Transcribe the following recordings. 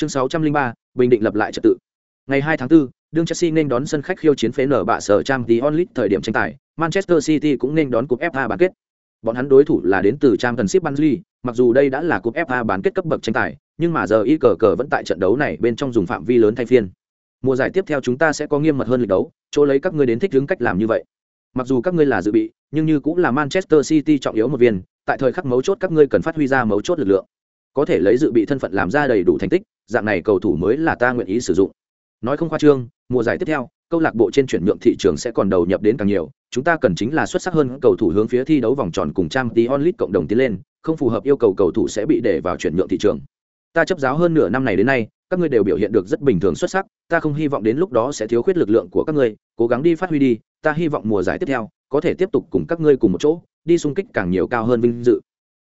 chương 603, bình định lập lại trật tự ngày 2 tháng 4, đương Chelsea nên đón sân khách khiêu chiến phế nở bạ sở Trang Champions Onlit thời điểm tranh tài, Manchester City cũng nên đón cúp FA bán kết. Bọn hắn đối thủ là đến từ trang cần ship League, mặc dù đây đã là cúp FA bán kết cấp bậc tranh tài, nhưng mà giờ y cờ cờ vẫn tại trận đấu này bên trong dùng phạm vi lớn thay phiên. Mùa giải tiếp theo chúng ta sẽ có nghiêm mật hơn lịch đấu, chỗ lấy các ngươi đến thích đứng cách làm như vậy. Mặc dù các ngươi là dự bị, nhưng như cũng là Manchester City trọng yếu một viên, tại thời khắc mấu chốt các ngươi cần phát huy ra mấu chốt lực lượng. Có thể lấy dự bị thân phận làm ra đầy đủ thành tích, dạng này cầu thủ mới là ta nguyện ý sử dụng. Nói không khoa trương, mùa giải tiếp theo, câu lạc bộ trên chuyển nhượng thị trường sẽ còn đầu nhập đến càng nhiều, chúng ta cần chính là xuất sắc hơn cầu thủ hướng phía thi đấu vòng tròn cùng trang tí onlit cộng đồng tiến lên, không phù hợp yêu cầu cầu thủ sẽ bị để vào chuyển nhượng thị trường. Ta chấp giáo hơn nửa năm này đến nay, các ngươi đều biểu hiện được rất bình thường xuất sắc, ta không hy vọng đến lúc đó sẽ thiếu khuyết lực lượng của các ngươi, cố gắng đi phát huy đi, ta hy vọng mùa giải tiếp theo có thể tiếp tục cùng các ngươi cùng một chỗ, đi xung kích càng nhiều cao hơn vinh dự.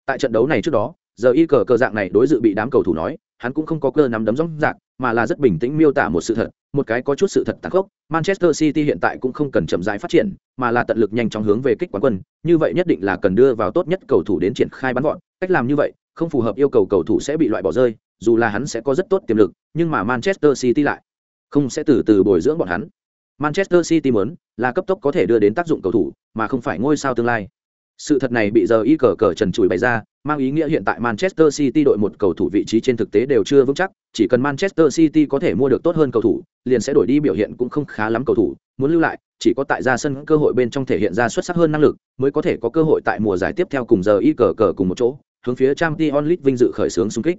Tại trận đấu này trước đó, giờ y cờ cờ dạng này đối dự bị đám cầu thủ nói, hắn cũng không có cơ nắm đấm rõ rạc, mà là rất bình tĩnh miêu tả một sự thật, một cái có chút sự thật tàn khốc, Manchester City hiện tại cũng không cần chậm rãi phát triển, mà là tận lực nhanh chóng hướng về kích quán quân, như vậy nhất định là cần đưa vào tốt nhất cầu thủ đến triển khai bắn gọn, cách làm như vậy, không phù hợp yêu cầu cầu thủ sẽ bị loại bỏ rơi, dù là hắn sẽ có rất tốt tiềm lực, nhưng mà Manchester City lại không sẽ từ từ bồi dưỡng bọn hắn. Manchester City muốn là cấp tốc có thể đưa đến tác dụng cầu thủ, mà không phải ngôi sao tương lai. Sự thật này bị giờ y cờ cờ trần trụi bày ra, mang ý nghĩa hiện tại Manchester City đội một cầu thủ vị trí trên thực tế đều chưa vững chắc, chỉ cần Manchester City có thể mua được tốt hơn cầu thủ, liền sẽ đổi đi biểu hiện cũng không khá lắm cầu thủ, muốn lưu lại, chỉ có tại ra sân cơ hội bên trong thể hiện ra xuất sắc hơn năng lực, mới có thể có cơ hội tại mùa giải tiếp theo cùng giờ y cờ cờ cùng một chỗ, hướng phía Champions League vinh dự khởi xướng xung kích.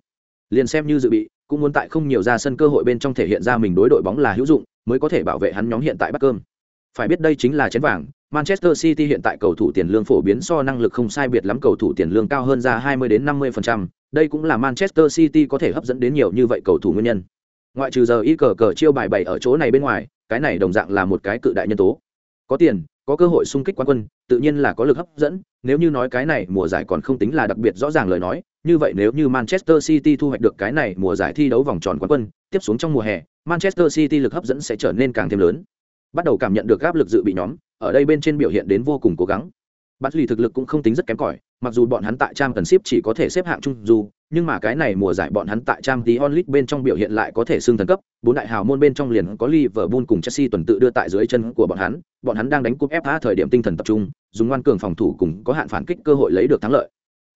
Liền xem như dự bị, cũng muốn tại không nhiều ra sân cơ hội bên trong thể hiện ra mình đối đội bóng là hữu dụng, mới có thể bảo vệ hắn nhóm hiện tại bắt cơm. Phải biết đây chính là chén vàng, Manchester City hiện tại cầu thủ tiền lương phổ biến so năng lực không sai biệt lắm cầu thủ tiền lương cao hơn ra 20 đến 50%, đây cũng là Manchester City có thể hấp dẫn đến nhiều như vậy cầu thủ nguyên nhân. Ngoại trừ giờ ý cờ cờ chiêu bài bày ở chỗ này bên ngoài, cái này đồng dạng là một cái cự đại nhân tố. Có tiền, có cơ hội xung kích quán quân, tự nhiên là có lực hấp dẫn, nếu như nói cái này mùa giải còn không tính là đặc biệt rõ ràng lời nói, như vậy nếu như Manchester City thu hoạch được cái này mùa giải thi đấu vòng tròn quán quân, tiếp xuống trong mùa hè, Manchester City lực hấp dẫn sẽ trở nên càng thêm lớn. Bắt đầu cảm nhận được áp lực dự bị nhóm, ở đây bên trên biểu hiện đến vô cùng cố gắng. Bắt lì thực lực cũng không tính rất kém cỏi, mặc dù bọn hắn tại trang cần ship chỉ có thể xếp hạng trung dù, nhưng mà cái này mùa giải bọn hắn tại trang tí onlit bên trong biểu hiện lại có thể xưng thần cấp, bốn đại hào môn bên trong liền có Liverpool cùng Chelsea tuần tự đưa tại dưới chân của bọn hắn, bọn hắn đang đánh cúp FA thời điểm tinh thần tập trung, dùng ngoan cường phòng thủ cùng có hạn phản kích cơ hội lấy được thắng lợi.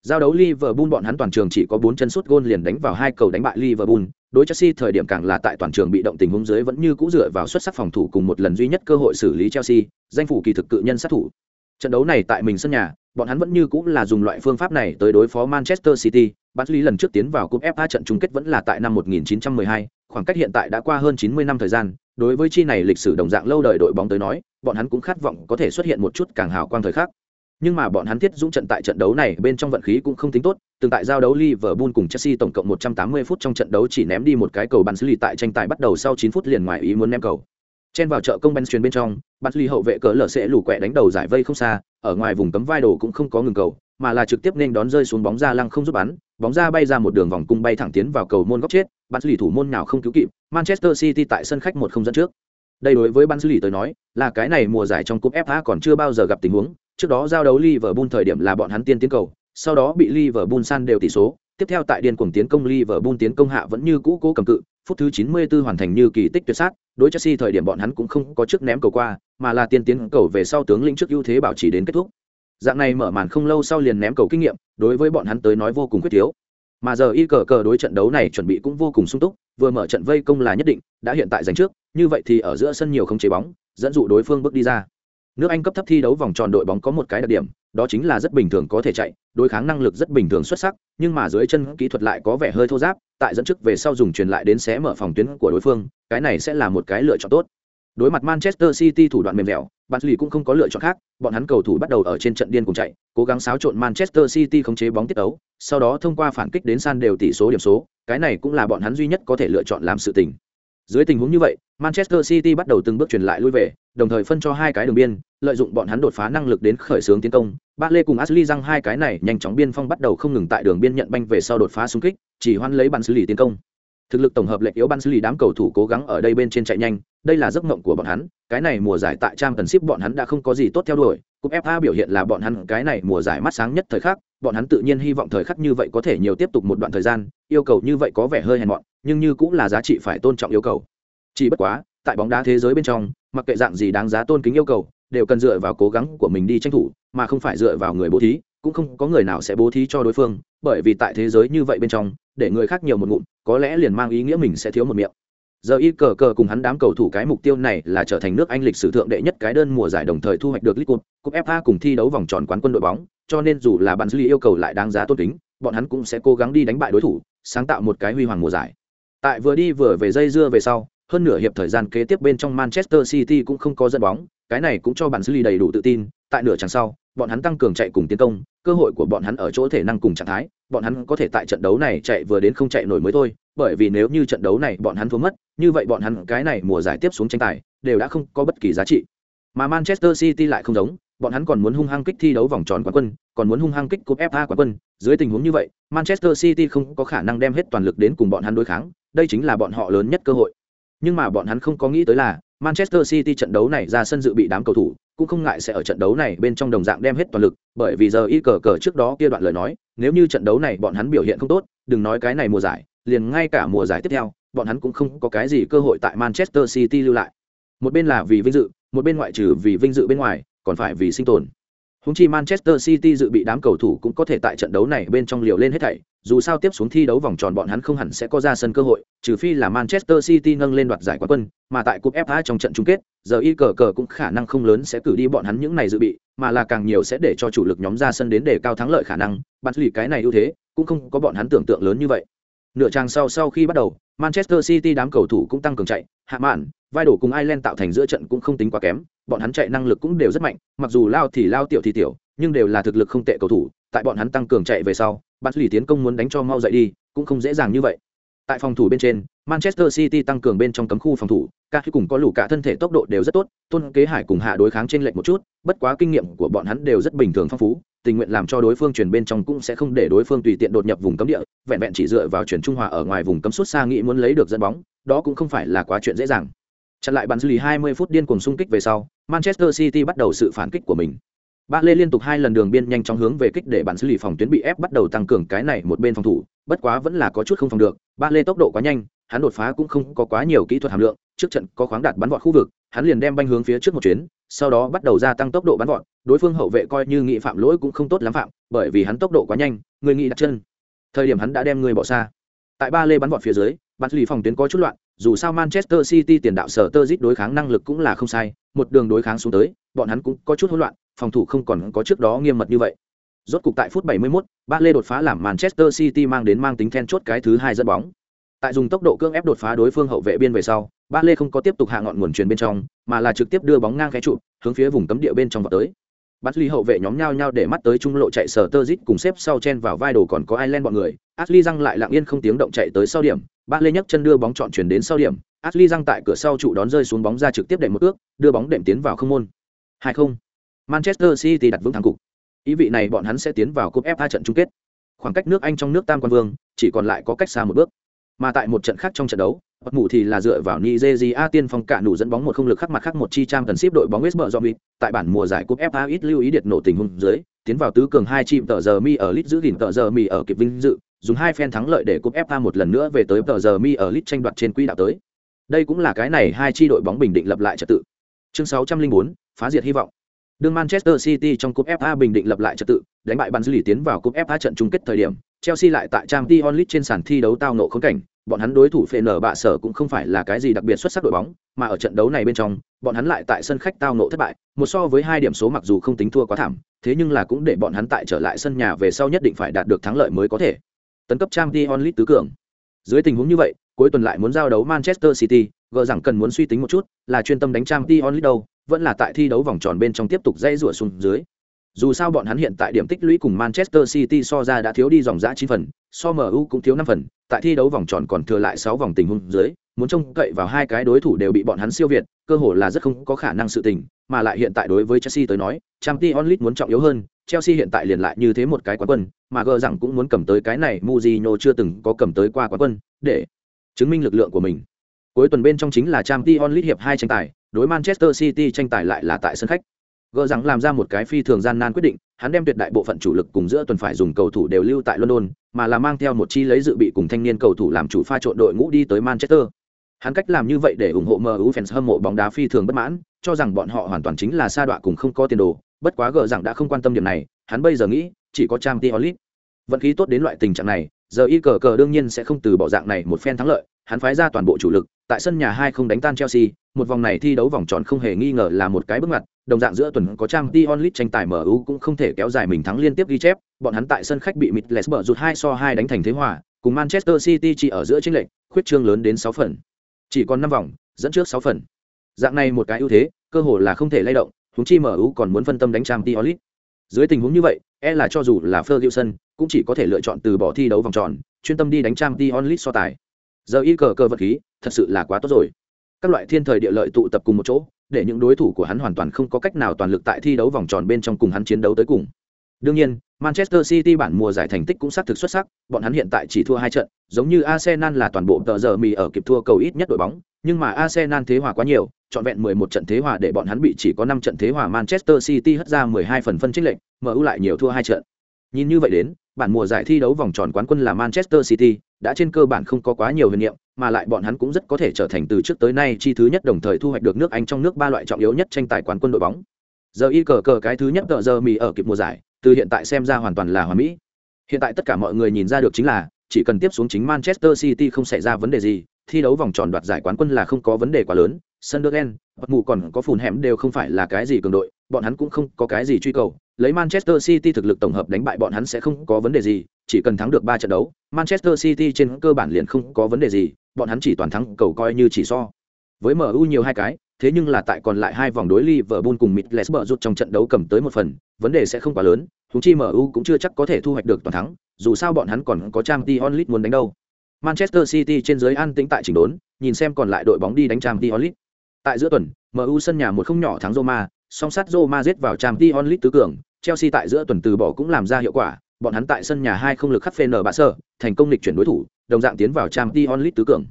Giao đấu Liverpool bọn hắn toàn trường chỉ có 4 chân sút gôn liền đánh vào hai cầu đánh bại Liverpool, đối Chelsea thời điểm càng là tại toàn trường bị động tình huống dưới vẫn như cũ dựa vào xuất sắc phòng thủ cùng một lần duy nhất cơ hội xử lý Chelsea, danh phủ kỳ thực cự nhân sát thủ. Trận đấu này tại mình sân nhà, bọn hắn vẫn như cũ là dùng loại phương pháp này tới đối phó Manchester City, Barnsley lần trước tiến vào cúp FA trận chung kết vẫn là tại năm 1912, khoảng cách hiện tại đã qua hơn 90 năm thời gian, đối với chi này lịch sử đồng dạng lâu đời đội bóng tới nói, bọn hắn cũng khát vọng có thể xuất hiện một chút càng hào quang thời khắc. Nhưng mà bọn hắn thiết dũng trận tại trận đấu này bên trong vận khí cũng không tính tốt, từng tại giao đấu Liverpool cùng Chelsea tổng cộng 180 phút trong trận đấu chỉ ném đi một cái cầu bắn xử lý tại tranh tài bắt đầu sau 9 phút liền ngoài ý muốn ném cầu. Chen vào chợ công Ben truyền bên trong, Barnsley hậu vệ cỡ lở sẽ lù quẹ đánh đầu giải vây không xa, ở ngoài vùng cấm vai đồ cũng không có ngừng cầu, mà là trực tiếp nên đón rơi xuống bóng ra lăng không giúp bắn, bóng ra bay ra một đường vòng cung bay thẳng tiến vào cầu môn góc chết, Barnsley thủ môn nào không cứu kịp, Manchester City tại sân khách một không dẫn trước. Đây đối với ban dữ lý tới nói, là cái này mùa giải trong cúp FA còn chưa bao giờ gặp tình huống, trước đó giao đấu Liverpool thời điểm là bọn hắn tiên tiến cầu, sau đó bị Liverpool san đều tỷ số, tiếp theo tại điên cuồng tiến công Liverpool tiến công hạ vẫn như cũ cố cầm cự, phút thứ 94 hoàn thành như kỳ tích tuyệt sát, đối Chelsea thời điểm bọn hắn cũng không có trước ném cầu qua, mà là tiên tiến cầu về sau tướng lĩnh trước ưu thế bảo trì đến kết thúc. Dạng này mở màn không lâu sau liền ném cầu kinh nghiệm, đối với bọn hắn tới nói vô cùng quyết thiếu. Mà giờ y cờ cờ đối trận đấu này chuẩn bị cũng vô cùng sung túc, vừa mở trận vây công là nhất định, đã hiện tại giành trước, như vậy thì ở giữa sân nhiều không chế bóng, dẫn dụ đối phương bước đi ra. Nước Anh cấp thấp thi đấu vòng tròn đội bóng có một cái đặc điểm, đó chính là rất bình thường có thể chạy, đối kháng năng lực rất bình thường xuất sắc, nhưng mà dưới chân kỹ thuật lại có vẻ hơi thô ráp, tại dẫn trước về sau dùng truyền lại đến xé mở phòng tuyến của đối phương, cái này sẽ là một cái lựa chọn tốt. Đối mặt Manchester City thủ đoạn mềm dẻo, Barnsley cũng không có lựa chọn khác, bọn hắn cầu thủ bắt đầu ở trên trận điên cùng chạy, cố gắng xáo trộn Manchester City khống chế bóng tiết ấu, sau đó thông qua phản kích đến san đều tỷ số điểm số, cái này cũng là bọn hắn duy nhất có thể lựa chọn làm sự tình. Dưới tình huống như vậy, Manchester City bắt đầu từng bước truyền lại lui về, đồng thời phân cho hai cái đường biên, lợi dụng bọn hắn đột phá năng lực đến khởi xướng tiến công. Ba Lê cùng Ashley răng hai cái này nhanh chóng biên phong bắt đầu không ngừng tại đường biên nhận banh về sau đột phá xung kích, chỉ hoan lấy bàn xử lý tiến công. Thực lực tổng hợp lệch yếu ban xử lý đám cầu thủ cố gắng ở đây bên trên chạy nhanh, đây là giấc mộng của bọn hắn, cái này mùa giải tại trang tần ship bọn hắn đã không có gì tốt theo đuổi, cúp FA biểu hiện là bọn hắn cái này mùa giải mắt sáng nhất thời khắc, bọn hắn tự nhiên hy vọng thời khắc như vậy có thể nhiều tiếp tục một đoạn thời gian, yêu cầu như vậy có vẻ hơi hèn mọn, nhưng như cũng là giá trị phải tôn trọng yêu cầu. Chỉ bất quá tại bóng đá thế giới bên trong mặc kệ dạng gì đáng giá tôn kính yêu cầu đều cần dựa vào cố gắng của mình đi tranh thủ mà không phải dựa vào người bố thí cũng không có người nào sẽ bố thí cho đối phương, bởi vì tại thế giới như vậy bên trong, để người khác nhiều một ngụm, có lẽ liền mang ý nghĩa mình sẽ thiếu một miệng. Giờ y cờ cờ cùng hắn đám cầu thủ cái mục tiêu này là trở thành nước anh lịch sử thượng đệ nhất cái đơn mùa giải đồng thời thu hoạch được league cup cúp fa cùng thi đấu vòng tròn quán quân đội bóng, cho nên dù là bạn dư yêu cầu lại đáng giá tốt tính bọn hắn cũng sẽ cố gắng đi đánh bại đối thủ, sáng tạo một cái huy hoàng mùa giải. Tại vừa đi vừa về dây dưa về sau, hơn nửa hiệp thời gian kế tiếp bên trong manchester city cũng không có dẫn bóng, cái này cũng cho bạn dư đầy đủ tự tin, tại nửa chẳng sau, bọn hắn tăng cường chạy cùng tiến công cơ hội của bọn hắn ở chỗ thể năng cùng trạng thái, bọn hắn có thể tại trận đấu này chạy vừa đến không chạy nổi mới thôi, bởi vì nếu như trận đấu này bọn hắn thua mất, như vậy bọn hắn cái này mùa giải tiếp xuống tranh tài đều đã không có bất kỳ giá trị. Mà manchester city lại không giống, bọn hắn còn muốn hung hăng kích thi đấu vòng tròn quán quân, còn muốn hung hăng kích cúp fa quán quân. Dưới tình huống như vậy, manchester city không có khả năng đem hết toàn lực đến cùng bọn hắn đối kháng, đây chính là bọn họ lớn nhất cơ hội. Nhưng mà bọn hắn không có nghĩ tới là manchester city trận đấu này ra sân dự bị đám cầu thủ cũng không ngại sẽ ở trận đấu này bên trong đồng dạng đem hết toàn lực, bởi vì giờ y cờ cờ trước đó kia đoạn lời nói, nếu như trận đấu này bọn hắn biểu hiện không tốt, đừng nói cái này mùa giải, liền ngay cả mùa giải tiếp theo, bọn hắn cũng không có cái gì cơ hội tại manchester city lưu lại. Một bên là vì vinh dự, một bên ngoại trừ vì vinh dự bên ngoài, còn phải vì sinh tồn húng chi manchester city dự bị đám cầu thủ cũng có thể tại trận đấu này bên trong liều lên hết thảy, dù sao tiếp xuống thi đấu vòng tròn bọn hắn không hẳn sẽ có ra sân cơ hội, trừ phi là manchester city nâng lên đoạt giải quán quân, mà tại cúp fa trong trận chung kết, giờ y cờ cờ cũng khả năng không lớn sẽ cử đi bọn hắn những này dự bị, mà là càng nhiều sẽ để cho chủ lực nhóm ra sân đến để cao thắng lợi khả năng, bắt lì cái này ưu thế, cũng không có bọn hắn tưởng tượng lớn như vậy. Nửa trang sau sau khi bắt đầu, manchester city đám cầu thủ cũng tăng cường chạy, hạ mạn, vai đổ cùng ireland tạo thành giữa trận cũng không tính quá kém bọn hắn chạy năng lực cũng đều rất mạnh, mặc dù lao thì lao tiểu thì tiểu, nhưng đều là thực lực không tệ cầu thủ, tại bọn hắn tăng cường chạy về sau bắt lì tiến công muốn đánh cho mau dậy đi, cũng không dễ dàng như vậy. Tại phòng thủ bên trên, manchester city tăng cường bên trong cấm khu phòng thủ, các khi cùng có lũ cả thân thể tốc độ đều rất tốt, tôn kế hải cùng hạ đối kháng trên lệnh một chút, bất quá kinh nghiệm của bọn hắn đều rất bình thường phong phú, tình nguyện làm cho đối phương chuyển bên trong cũng sẽ không để đối phương tùy tiện đột nhập vùng cấm địa, vẹn vẹn chỉ dựa vào chuyển trung hòa ở ngoài vùng cấm suốt xa nghĩ muốn lấy được dẫn bóng, đó cũng không phải là quá chuyện dễ dàng chặn lại bàn xử lý 20 phút điên cuồng xung kích về sau manchester city bắt đầu sự phản kích của mình Ba Lê liên tục hai lần đường biên nhanh chóng hướng về kích để bản xử lý phòng tuyến bị ép bắt đầu tăng cường cái này một bên phòng thủ, bất quá vẫn là có chút không phòng được, Ba Lê tốc độ quá nhanh, hắn đột phá cũng không có quá nhiều kỹ thuật hàm lượng, trước trận có khoáng đạt bắn vọt khu vực, hắn liền đem banh hướng phía trước một chuyến, sau đó bắt đầu gia tăng tốc độ bắn vọt, đối phương hậu vệ coi như nghị phạm lỗi cũng không tốt lắm phạm, bởi vì hắn tốc độ quá nhanh, người nghị đặt chân. Thời điểm hắn đã đem người bỏ xa. Tại Ba Lê bắn vọt phía dưới, bản xử lý phòng tuyến có chút loạn, dù sao Manchester City tiền đạo sở tơ đối kháng năng lực cũng là không sai, một đường đối kháng xuống tới, bọn hắn cũng có chút hỗn loạn, phòng thủ không còn có trước đó nghiêm mật như vậy. Rốt cục tại phút 71, Bale Lê đột phá làm Manchester City mang đến mang tính then chốt cái thứ hai dẫn bóng. Tại dùng tốc độ cưỡng ép đột phá đối phương hậu vệ biên về sau, Bale Lê không có tiếp tục hạ ngọn nguồn truyền bên trong, mà là trực tiếp đưa bóng ngang cái trụ, hướng phía vùng cấm địa bên trong vào tới. Bắt ly hậu vệ nhóm nhau nhau để mắt tới trung lộ chạy sở tơ dít cùng xếp sau chen vào vai đồ còn có Ireland bọn người. Ashley răng lại lặng yên không tiếng động chạy tới sau điểm, ba lê nhấc chân đưa bóng chọn chuyển đến sau điểm, Ashley răng tại cửa sau trụ đón rơi xuống bóng ra trực tiếp đệm một ước, đưa bóng đệm tiến vào không môn. 2-0. Manchester City đặt vững thắng cục. Ý vị này bọn hắn sẽ tiến vào cúp FA trận chung kết. Khoảng cách nước Anh trong nước Tam Quan Vương chỉ còn lại có cách xa một bước. Mà tại một trận khác trong trận đấu, Bất mù thì là dựa vào Nigeria tiên phong cả nụ dẫn bóng một không lực khắc mặt khắc một chi trang tần ship đội bóng West Brom tại bản mùa giải cúp FA ít lưu ý điệt nổ tình huống dưới, tiến vào tứ cường hai chim tờ giờ mi ở lit giữ gìn tờ giờ mi ở kịp vinh dự, dùng hai phen thắng lợi để cúp FA một lần nữa về tới tờ giờ mi ở lit tranh đoạt trên quỹ đạo tới. Đây cũng là cái này hai chi đội bóng bình định lập lại trật tự. Chương 604, phá diệt hy vọng. Đương Manchester City trong cúp FA bình định lập lại trật tự, đánh bại Barnsley tiến vào cúp FA trận chung kết thời điểm, Chelsea lại tại Champions League trên sàn thi đấu tao ngộ khốn cảnh, bọn hắn đối thủ phê nở bạ sở cũng không phải là cái gì đặc biệt xuất sắc đội bóng, mà ở trận đấu này bên trong, bọn hắn lại tại sân khách tao nộ thất bại, một so với hai điểm số mặc dù không tính thua quá thảm, thế nhưng là cũng để bọn hắn tại trở lại sân nhà về sau nhất định phải đạt được thắng lợi mới có thể. Tấn cấp Champions League tứ cường. Dưới tình huống như vậy, cuối tuần lại muốn giao đấu Manchester City, gỡ rằng cần muốn suy tính một chút, là chuyên tâm đánh Champions League đâu, vẫn là tại thi đấu vòng tròn bên trong tiếp tục dây rủa xuống dưới. Dù sao bọn hắn hiện tại điểm tích lũy cùng Manchester City so ra đã thiếu đi dòng dã 9 phần, so MU cũng thiếu 5 phần, tại thi đấu vòng tròn còn thừa lại 6 vòng tình huống dưới, muốn trông cậy vào hai cái đối thủ đều bị bọn hắn siêu việt, cơ hội là rất không có khả năng sự tình, mà lại hiện tại đối với Chelsea tới nói, Champions League muốn trọng yếu hơn, Chelsea hiện tại liền lại như thế một cái quán quân, mà gờ rằng cũng muốn cầm tới cái này Mourinho chưa từng có cầm tới qua quán quân, để chứng minh lực lượng của mình. Cuối tuần bên trong chính là Champions League hiệp 2 tranh tài, đối Manchester City tranh tài lại là tại sân khách gỡ rằng làm ra một cái phi thường gian nan quyết định, hắn đem tuyệt đại bộ phận chủ lực cùng giữa tuần phải dùng cầu thủ đều lưu tại london, mà là mang theo một chi lấy dự bị cùng thanh niên cầu thủ làm chủ pha trộn đội ngũ đi tới manchester. Hắn cách làm như vậy để ủng hộ mu fans hâm mộ bóng đá phi thường bất mãn, cho rằng bọn họ hoàn toàn chính là sa đọa cùng không có tiền đồ, bất quá gỡ rằng đã không quan tâm điểm này, hắn bây giờ nghĩ, chỉ có trang t onlit vận khí tốt đến loại tình trạng này, giờ y cờ cờ đương nhiên sẽ không từ bỏ dạng này một phen thắng lợi, hắn phái ra toàn bộ chủ lực, tại sân nhà hai không đánh tan chelsea, một vòng này thi đấu vòng tròn không hề nghi ngờ là một cái bước ngoặt đồng dạng giữa tuần có trang Dion Lee tranh tài mu cũng không thể kéo dài mình thắng liên tiếp ghi chép, bọn hắn tại sân khách bị Middlesbrough lesber rụt hai so hai đánh thành thế hòa, cùng manchester city chỉ ở giữa tranh lệch, khuyết trương lớn đến sáu phần. Chỉ còn năm vòng, dẫn trước sáu phần. Dạng này một cái ưu thế, cơ hội là không thể lay động, huống chi mu còn muốn phân tâm đánh trang Dion Lee. dưới tình huống như vậy e là cho dù là ferguson, cũng chỉ có thể lựa chọn từ bỏ thi đấu vòng tròn, chuyên tâm đi đánh trang Dion Lee so tài. Giờ y cờ cơ vật khí, thật sự là quá tốt rồi. Các loại thiên thời địa lợi tụ tập cùng một chỗ để những đối thủ của hắn hoàn toàn không có cách nào toàn lực tại thi đấu vòng tròn bên trong cùng hắn chiến đấu tới cùng. Đương nhiên, manchester city bản mùa giải thành tích cũng xác thực xuất sắc, bọn hắn hiện tại chỉ thua hai trận, giống như arsenal là toàn bộ tờ giờ mì ở kịp thua cầu ít nhất đội bóng, nhưng mà arsenal thế hòa quá nhiều chọn vẹn 11 trận thế hòa để bọn hắn bị chỉ có 5 trận thế hòa manchester city hất ra 12 phần phân chênh lệch mu lại nhiều thua hai trận. Nhìn như vậy đến, bản mùa giải thi đấu vòng tròn quán quân là manchester city, đã trên cơ bản không có quá nhiều huyền niệm mà lại bọn hắn cũng rất có thể trở thành từ trước tới nay chi thứ nhất đồng thời thu hoạch được nước Anh trong nước ba loại trọng yếu nhất tranh tài quán quân đội bóng. Giờ y cờ cờ cái thứ nhất tợ giờ mì ở kịp mùa giải, từ hiện tại xem ra hoàn toàn là hoàn mỹ. Hiện tại tất cả mọi người nhìn ra được chính là, chỉ cần tiếp xuống chính Manchester City không xảy ra vấn đề gì, thi đấu vòng tròn đoạt giải quán quân là không có vấn đề quá lớn. Sunderland, bất mù còn có phùn hẻm đều không phải là cái gì cường đội, bọn hắn cũng không có cái gì truy cầu. Lấy Manchester City thực lực tổng hợp đánh bại bọn hắn sẽ không có vấn đề gì, chỉ cần thắng được ba trận đấu, Manchester City trên cơ bản liền không có vấn đề gì, bọn hắn chỉ toàn thắng cầu coi như chỉ so. Với MU nhiều hai cái, thế nhưng là tại còn lại hai vòng đối Liverpool cùng Middlesbrough rút trong trận đấu cầm tới một phần, vấn đề sẽ không quá lớn, huống chi MU cũng chưa chắc có thể thu hoạch được toàn thắng, dù sao bọn hắn còn có Champions League muốn đánh đâu. Manchester City trên dưới an tĩnh tại chỉnh đốn, nhìn xem còn lại đội bóng đi đánh Champions League. Tại giữa tuần, MU sân nhà một không nhỏ thắng Roma, song sát Roma giết vào Champions League tứ cường, Chelsea tại giữa tuần từ bỏ cũng làm ra hiệu quả, bọn hắn tại sân nhà hai không lực khắc phê nở bạ sở, thành công lịch chuyển đối thủ, đồng dạng tiến vào Champions League tứ cường.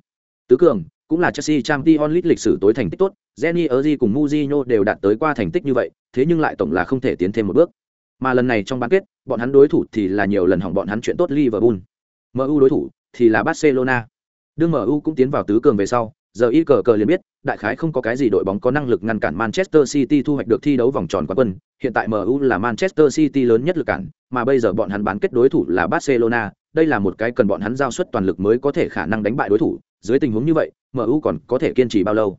Tứ cường cũng là Chelsea Champions League lịch sử tối thành tích tốt, Jenny Erzi cùng Mourinho đều đạt tới qua thành tích như vậy, thế nhưng lại tổng là không thể tiến thêm một bước. Mà lần này trong bán kết, bọn hắn đối thủ thì là nhiều lần hỏng bọn hắn chuyện tốt Liverpool. MU đối thủ thì là Barcelona. Đương MU cũng tiến vào tứ cường về sau, giờ y cờ cờ liền biết, đại khái không có cái gì đội bóng có năng lực ngăn cản Manchester City thu hoạch được thi đấu vòng tròn quán quân. Hiện tại MU là Manchester City lớn nhất lực cản, mà bây giờ bọn hắn bán kết đối thủ là Barcelona, đây là một cái cần bọn hắn giao suất toàn lực mới có thể khả năng đánh bại đối thủ. Dưới tình huống như vậy, MU còn có thể kiên trì bao lâu?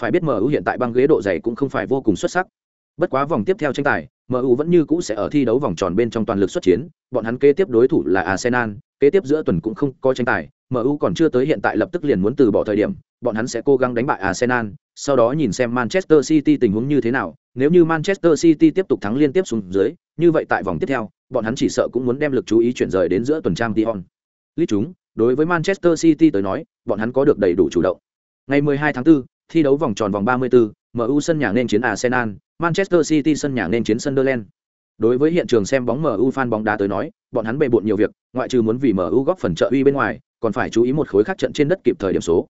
Phải biết MU hiện tại băng ghế độ dày cũng không phải vô cùng xuất sắc. Bất quá vòng tiếp theo tranh tài, MU vẫn như cũ sẽ ở thi đấu vòng tròn bên trong toàn lực xuất chiến, bọn hắn kế tiếp đối thủ là Arsenal, kế tiếp giữa tuần cũng không có tranh tài, MU còn chưa tới hiện tại lập tức liền muốn từ bỏ thời điểm, bọn hắn sẽ cố gắng đánh bại Arsenal, sau đó nhìn xem Manchester City tình huống như thế nào, nếu như Manchester City tiếp tục thắng liên tiếp xuống dưới, như vậy tại vòng tiếp theo, bọn hắn chỉ sợ cũng muốn đem lực chú ý chuyển rời đến giữa tuần trang Dion. Lý chúng, đối với Manchester City tới nói, bọn hắn có được đầy đủ chủ động. Ngày 12 tháng 4, thi đấu vòng tròn vòng 34, MU sân nhà nên chiến Arsenal, Manchester City sân nhà nên chiến Sunderland. Đối với hiện trường xem bóng MU fan bóng đá tới nói, bọn hắn bề bộn nhiều việc, ngoại trừ muốn vì MU góp phần trợ uy bên ngoài, còn phải chú ý một khối khác trận trên đất kịp thời điểm số.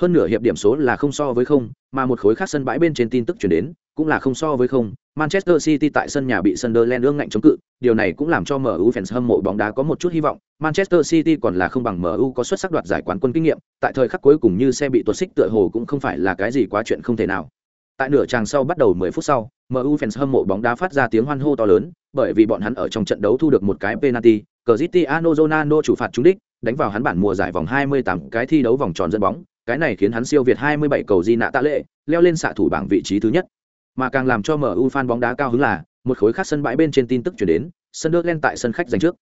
Hơn nửa hiệp điểm số là không so với không, mà một khối khác sân bãi bên trên tin tức truyền đến, cũng là không so với không. Manchester City tại sân nhà bị Sunderland ương ngạnh chống cự, điều này cũng làm cho MU fans hâm mộ bóng đá có một chút hy vọng. Manchester City còn là không bằng MU có xuất sắc đoạt giải quán quân kinh nghiệm, tại thời khắc cuối cùng như xe bị tuột xích tựa hồ cũng không phải là cái gì quá chuyện không thể nào. Tại nửa tràng sau bắt đầu 10 phút sau, MU fans hâm mộ bóng đá phát ra tiếng hoan hô to lớn, bởi vì bọn hắn ở trong trận đấu thu được một cái penalty, Cristiano Ronaldo chủ phạt trúng đích, đánh vào hắn bản mùa giải vòng 28 cái thi đấu vòng tròn dẫn bóng, cái này khiến hắn siêu việt 27 cầu di nạ tạ lệ, leo lên xạ thủ bảng vị trí thứ nhất. Mà càng làm cho MU fan bóng đá cao hứng là, một khối khác sân bãi bên trên tin tức truyền đến, Sunderland tại sân khách giành trước.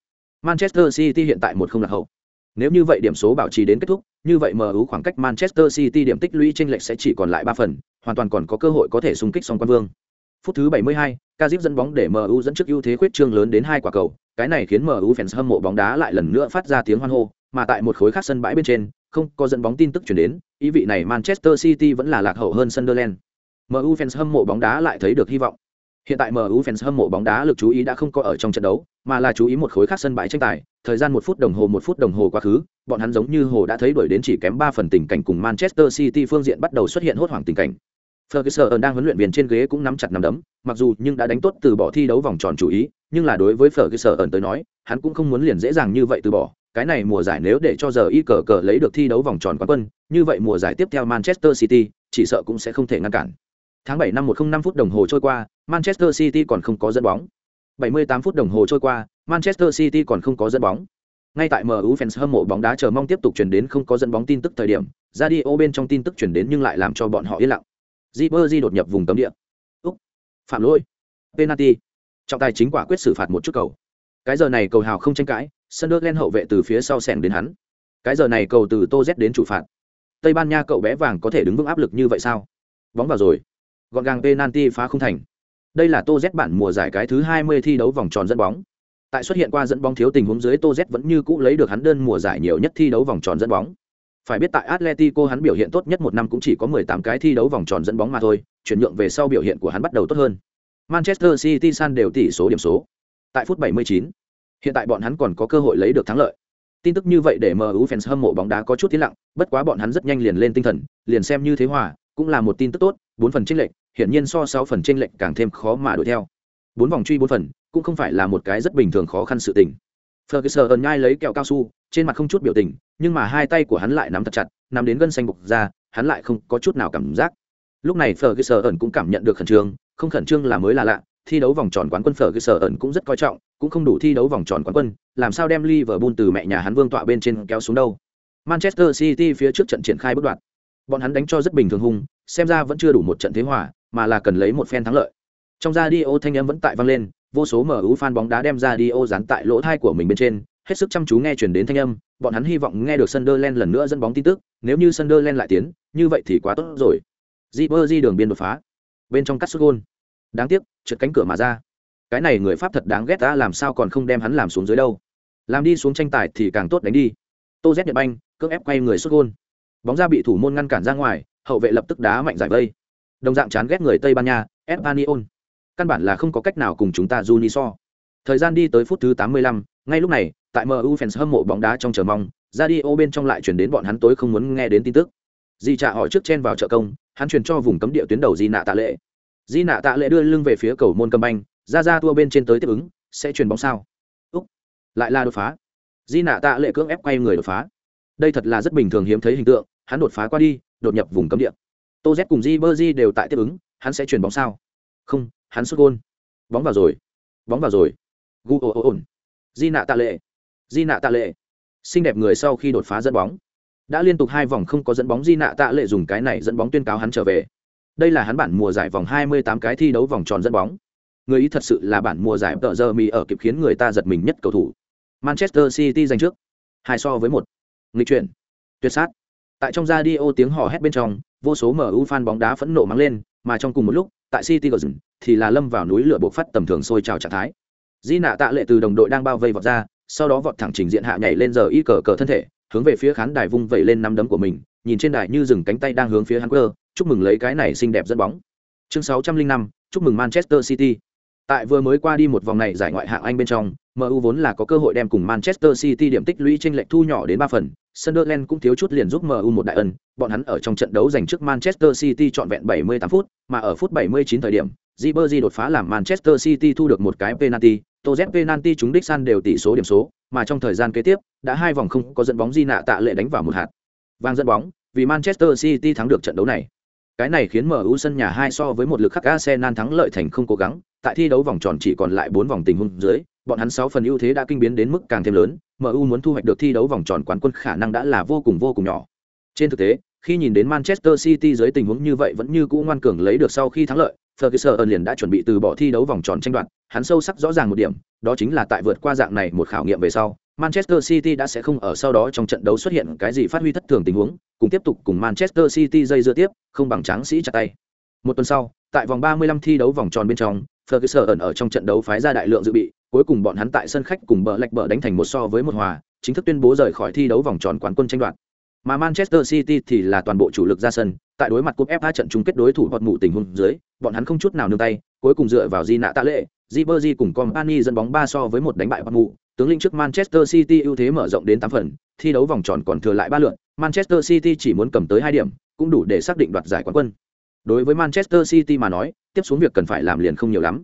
Manchester City hiện tại một không lạc hậu. Nếu như vậy điểm số bảo trì đến kết thúc, như vậy MU khoảng cách Manchester City điểm tích lũy chênh lệch sẽ chỉ còn lại 3 phần, hoàn toàn còn có cơ hội có thể xung kích song quan vương. Phút thứ 72, Kazip dẫn bóng để MU dẫn trước ưu thế khuyết trương lớn đến hai quả cầu, cái này khiến MU fans hâm mộ bóng đá lại lần nữa phát ra tiếng hoan hô, mà tại một khối khác sân bãi bên trên, không có dẫn bóng tin tức truyền đến, ý vị này Manchester City vẫn là lạc hậu hơn Sunderland. MU fans hâm mộ bóng đá lại thấy được hy vọng. Hiện tại MU fans hâm mộ bóng đá lực chú ý đã không có ở trong trận đấu, mà là chú ý một khối khác sân bãi tranh tài, thời gian một phút đồng hồ một phút đồng hồ quá khứ, bọn hắn giống như hồ đã thấy đuổi đến chỉ kém ba phần tình cảnh cùng Manchester City phương diện bắt đầu xuất hiện hốt hoảng tình cảnh. Ferguson đang huấn luyện viên trên ghế cũng nắm chặt nắm đấm, mặc dù nhưng đã đánh tốt từ bỏ thi đấu vòng tròn chủ ý, nhưng là đối với Ferguson tới nói, hắn cũng không muốn liền dễ dàng như vậy từ bỏ. Cái này mùa giải nếu để cho giờ y cờ cờ lấy được thi đấu vòng tròn quán quân, như vậy mùa giải tiếp theo Manchester City chỉ sợ cũng sẽ không thể ngăn cản. Tháng 7 năm 105 phút đồng hồ trôi qua, Manchester City còn không có dẫn bóng. 78 phút đồng hồ trôi qua, Manchester City còn không có dẫn bóng. Ngay tại MU fans hâm mộ bóng đá chờ mong tiếp tục truyền đến không có dẫn bóng tin tức thời điểm, Radio bên trong tin tức truyền đến nhưng lại làm cho bọn họ yên lặng. Ribery đột nhập vùng cấm địa. Úc, phạm lỗi. Penalty. Trọng tài chính quả quyết xử phạt một chút cầu. Cái giờ này cầu hào không tranh cãi, Sunderland hậu vệ từ phía sau xẻng đến hắn. Cái giờ này cầu từ Tô Z đến chủ phạt. Tây Ban Nha cậu bé vàng có thể đứng vững áp lực như vậy sao? Bóng vào rồi. Gọn gàng penalty phá không thành. Đây là Tô Z bản mùa giải cái thứ 20 thi đấu vòng tròn dẫn bóng. Tại xuất hiện qua dẫn bóng thiếu tình huống dưới Tô Z vẫn như cũ lấy được hắn đơn mùa giải nhiều nhất thi đấu vòng tròn dẫn bóng. Phải biết tại Atletico hắn biểu hiện tốt nhất một năm cũng chỉ có 18 cái thi đấu vòng tròn dẫn bóng mà thôi, chuyển nhượng về sau biểu hiện của hắn bắt đầu tốt hơn. Manchester City san đều tỷ số điểm số. Tại phút 79, hiện tại bọn hắn còn có cơ hội lấy được thắng lợi. Tin tức như vậy để MU fans hâm mộ bóng đá có chút tiến lặng, bất quá bọn hắn rất nhanh liền lên tinh thần, liền xem như thế hòa, cũng là một tin tức tốt, Bốn phần chênh lệch, hiển nhiên so 6 phần chênh lệch càng thêm khó mà đuổi theo. 4 vòng truy 4 phần, cũng không phải là một cái rất bình thường khó khăn sự tình. Ferguson nhai lấy kẹo cao su, trên mặt không chút biểu tình, nhưng mà hai tay của hắn lại nắm thật chặt, nắm đến gân xanh bục ra, hắn lại không có chút nào cảm giác. Lúc này Ferguson cũng cảm nhận được khẩn trương, không khẩn trương là mới là lạ, thi đấu vòng tròn quán quân Ferguson cũng rất coi trọng, cũng không đủ thi đấu vòng tròn quán quân, làm sao đem Liverpool từ mẹ nhà hắn vương tọa bên trên kéo xuống đâu. Manchester City phía trước trận triển khai bước đoạn. Bọn hắn đánh cho rất bình thường hung, xem ra vẫn chưa đủ một trận thế hòa, mà là cần lấy một phen thắng lợi. Trong radio thanh âm vẫn tại vang lên, vô số MU fan bóng đá đem radio dán tại lỗ thai của mình bên trên, hết sức chăm chú nghe truyền đến thanh âm, bọn hắn hy vọng nghe được Sunderland lần nữa dẫn bóng tin tức, nếu như Sunderland lại tiến, như vậy thì quá tốt rồi. Ribery đường biên đột phá, bên trong cắt gôn. Đáng tiếc, trượt cánh cửa mà ra. Cái này người Pháp thật đáng ghét ta làm sao còn không đem hắn làm xuống dưới đâu. Làm đi xuống tranh tài thì càng tốt đánh đi. Tô Z Nhật Banh, cưỡng ép quay người sút gôn. Bóng ra bị thủ môn ngăn cản ra ngoài, hậu vệ lập tức đá mạnh giải vây. Đồng dạng chán ghét người Tây Ban Nha, Espanyol. Căn bản là không có cách nào cùng chúng ta Juni so. Thời gian đi tới phút thứ 85, ngay lúc này, tại MU fans hâm mộ bóng đá trong chờ mong, radio bên trong lại chuyển đến bọn hắn tối không muốn nghe đến tin tức. Di trả họ trước chen vào trợ công, hắn truyền cho vùng cấm địa tuyến đầu Di Nạ Tạ Lệ. Di Nạ Tạ Lệ đưa lưng về phía cầu môn cầm banh, ra ra tua bên trên tới tiếp ứng, sẽ truyền bóng sao? Úc, lại là đột phá. Di Nạ Tạ Lệ cưỡng ép quay người đột phá. Đây thật là rất bình thường hiếm thấy hình tượng, hắn đột phá qua đi, đột nhập vùng cấm địa. Tô Z cùng Di Berzi đều tại tiếp ứng, hắn sẽ chuyển bóng sao? Không, hắn sút gôn. Bóng vào rồi. Bóng vào rồi. Gu ồn. Di Nạ Tạ Lệ di nạ tạ lệ xinh đẹp người sau khi đột phá dẫn bóng đã liên tục hai vòng không có dẫn bóng di nạ tạ lệ dùng cái này dẫn bóng tuyên cáo hắn trở về đây là hắn bản mùa giải vòng 28 cái thi đấu vòng tròn dẫn bóng người ý thật sự là bản mùa giải tờ giờ mì ở kịp khiến người ta giật mình nhất cầu thủ manchester city giành trước hai so với một nghịch chuyển tuyệt sát tại trong ra đi ô tiếng hò hét bên trong vô số mu fan bóng đá phẫn nộ mắng lên mà trong cùng một lúc tại city garden thì là lâm vào núi lửa bộc phát tầm thường sôi trào trạng thái. Di nạ tạ lệ từ đồng đội đang bao vây vọt ra sau đó vọt thẳng trình diện hạ nhảy lên giờ y cờ cờ thân thể hướng về phía khán đài vung vẩy lên năm đấm của mình nhìn trên đài như dừng cánh tay đang hướng phía hắn quơ, chúc mừng lấy cái này xinh đẹp dẫn bóng. Chương 605, chúc mừng manchester city tại vừa mới qua đi một vòng này giải ngoại hạng anh bên trong mu vốn là có cơ hội đem cùng manchester city điểm tích lũy tranh lệch thu nhỏ đến ba phần sunderland cũng thiếu chút liền giúp mu một đại ân bọn hắn ở trong trận đấu giành trước manchester city trọn vẹn 78 phút mà ở phút 79 thời điểm Ribery đột phá làm Manchester City thu được một cái penalty, Tô penalty chúng đích san đều tỷ số điểm số, mà trong thời gian kế tiếp, đã hai vòng không có dẫn bóng di nạ tạ lệ đánh vào một hạt. Vang dẫn bóng, vì Manchester City thắng được trận đấu này. Cái này khiến MU sân nhà hai so với một lực khắc Arsenal thắng lợi thành không cố gắng, tại thi đấu vòng tròn chỉ còn lại 4 vòng tình huống dưới, bọn hắn 6 phần ưu thế đã kinh biến đến mức càng thêm lớn, MU muốn thu hoạch được thi đấu vòng tròn quán quân khả năng đã là vô cùng vô cùng nhỏ. Trên thực tế, khi nhìn đến Manchester City dưới tình huống như vậy vẫn như cũ ngoan cường lấy được sau khi thắng lợi, Ferguson liền đã chuẩn bị từ bỏ thi đấu vòng tròn tranh đoạt, hắn sâu sắc rõ ràng một điểm, đó chính là tại vượt qua dạng này một khảo nghiệm về sau, Manchester City đã sẽ không ở sau đó trong trận đấu xuất hiện cái gì phát huy thất thường tình huống, cùng tiếp tục cùng Manchester City dây dưa tiếp, không bằng tráng sĩ chặt tay. Một tuần sau, tại vòng 35 thi đấu vòng tròn bên trong, Ferguson ở trong trận đấu phái ra đại lượng dự bị, cuối cùng bọn hắn tại sân khách cùng bờ lệch bờ đánh thành một so với một hòa, chính thức tuyên bố rời khỏi thi đấu vòng tròn quán quân tranh đoạt. Mà Manchester City thì là toàn bộ chủ lực ra sân, tại đối mặt cúp FA trận chung kết đối thủ hoạt mụ tình huống dưới, bọn hắn không chút nào nương tay, cuối cùng dựa vào Di nạ tạ lệ, Ribery cùng Company dẫn bóng 3 so với một đánh bại hoạt mụ, tướng lĩnh trước Manchester City ưu thế mở rộng đến 8 phần, thi đấu vòng tròn còn thừa lại 3 lượt, Manchester City chỉ muốn cầm tới 2 điểm, cũng đủ để xác định đoạt giải quán quân. Đối với Manchester City mà nói, tiếp xuống việc cần phải làm liền không nhiều lắm.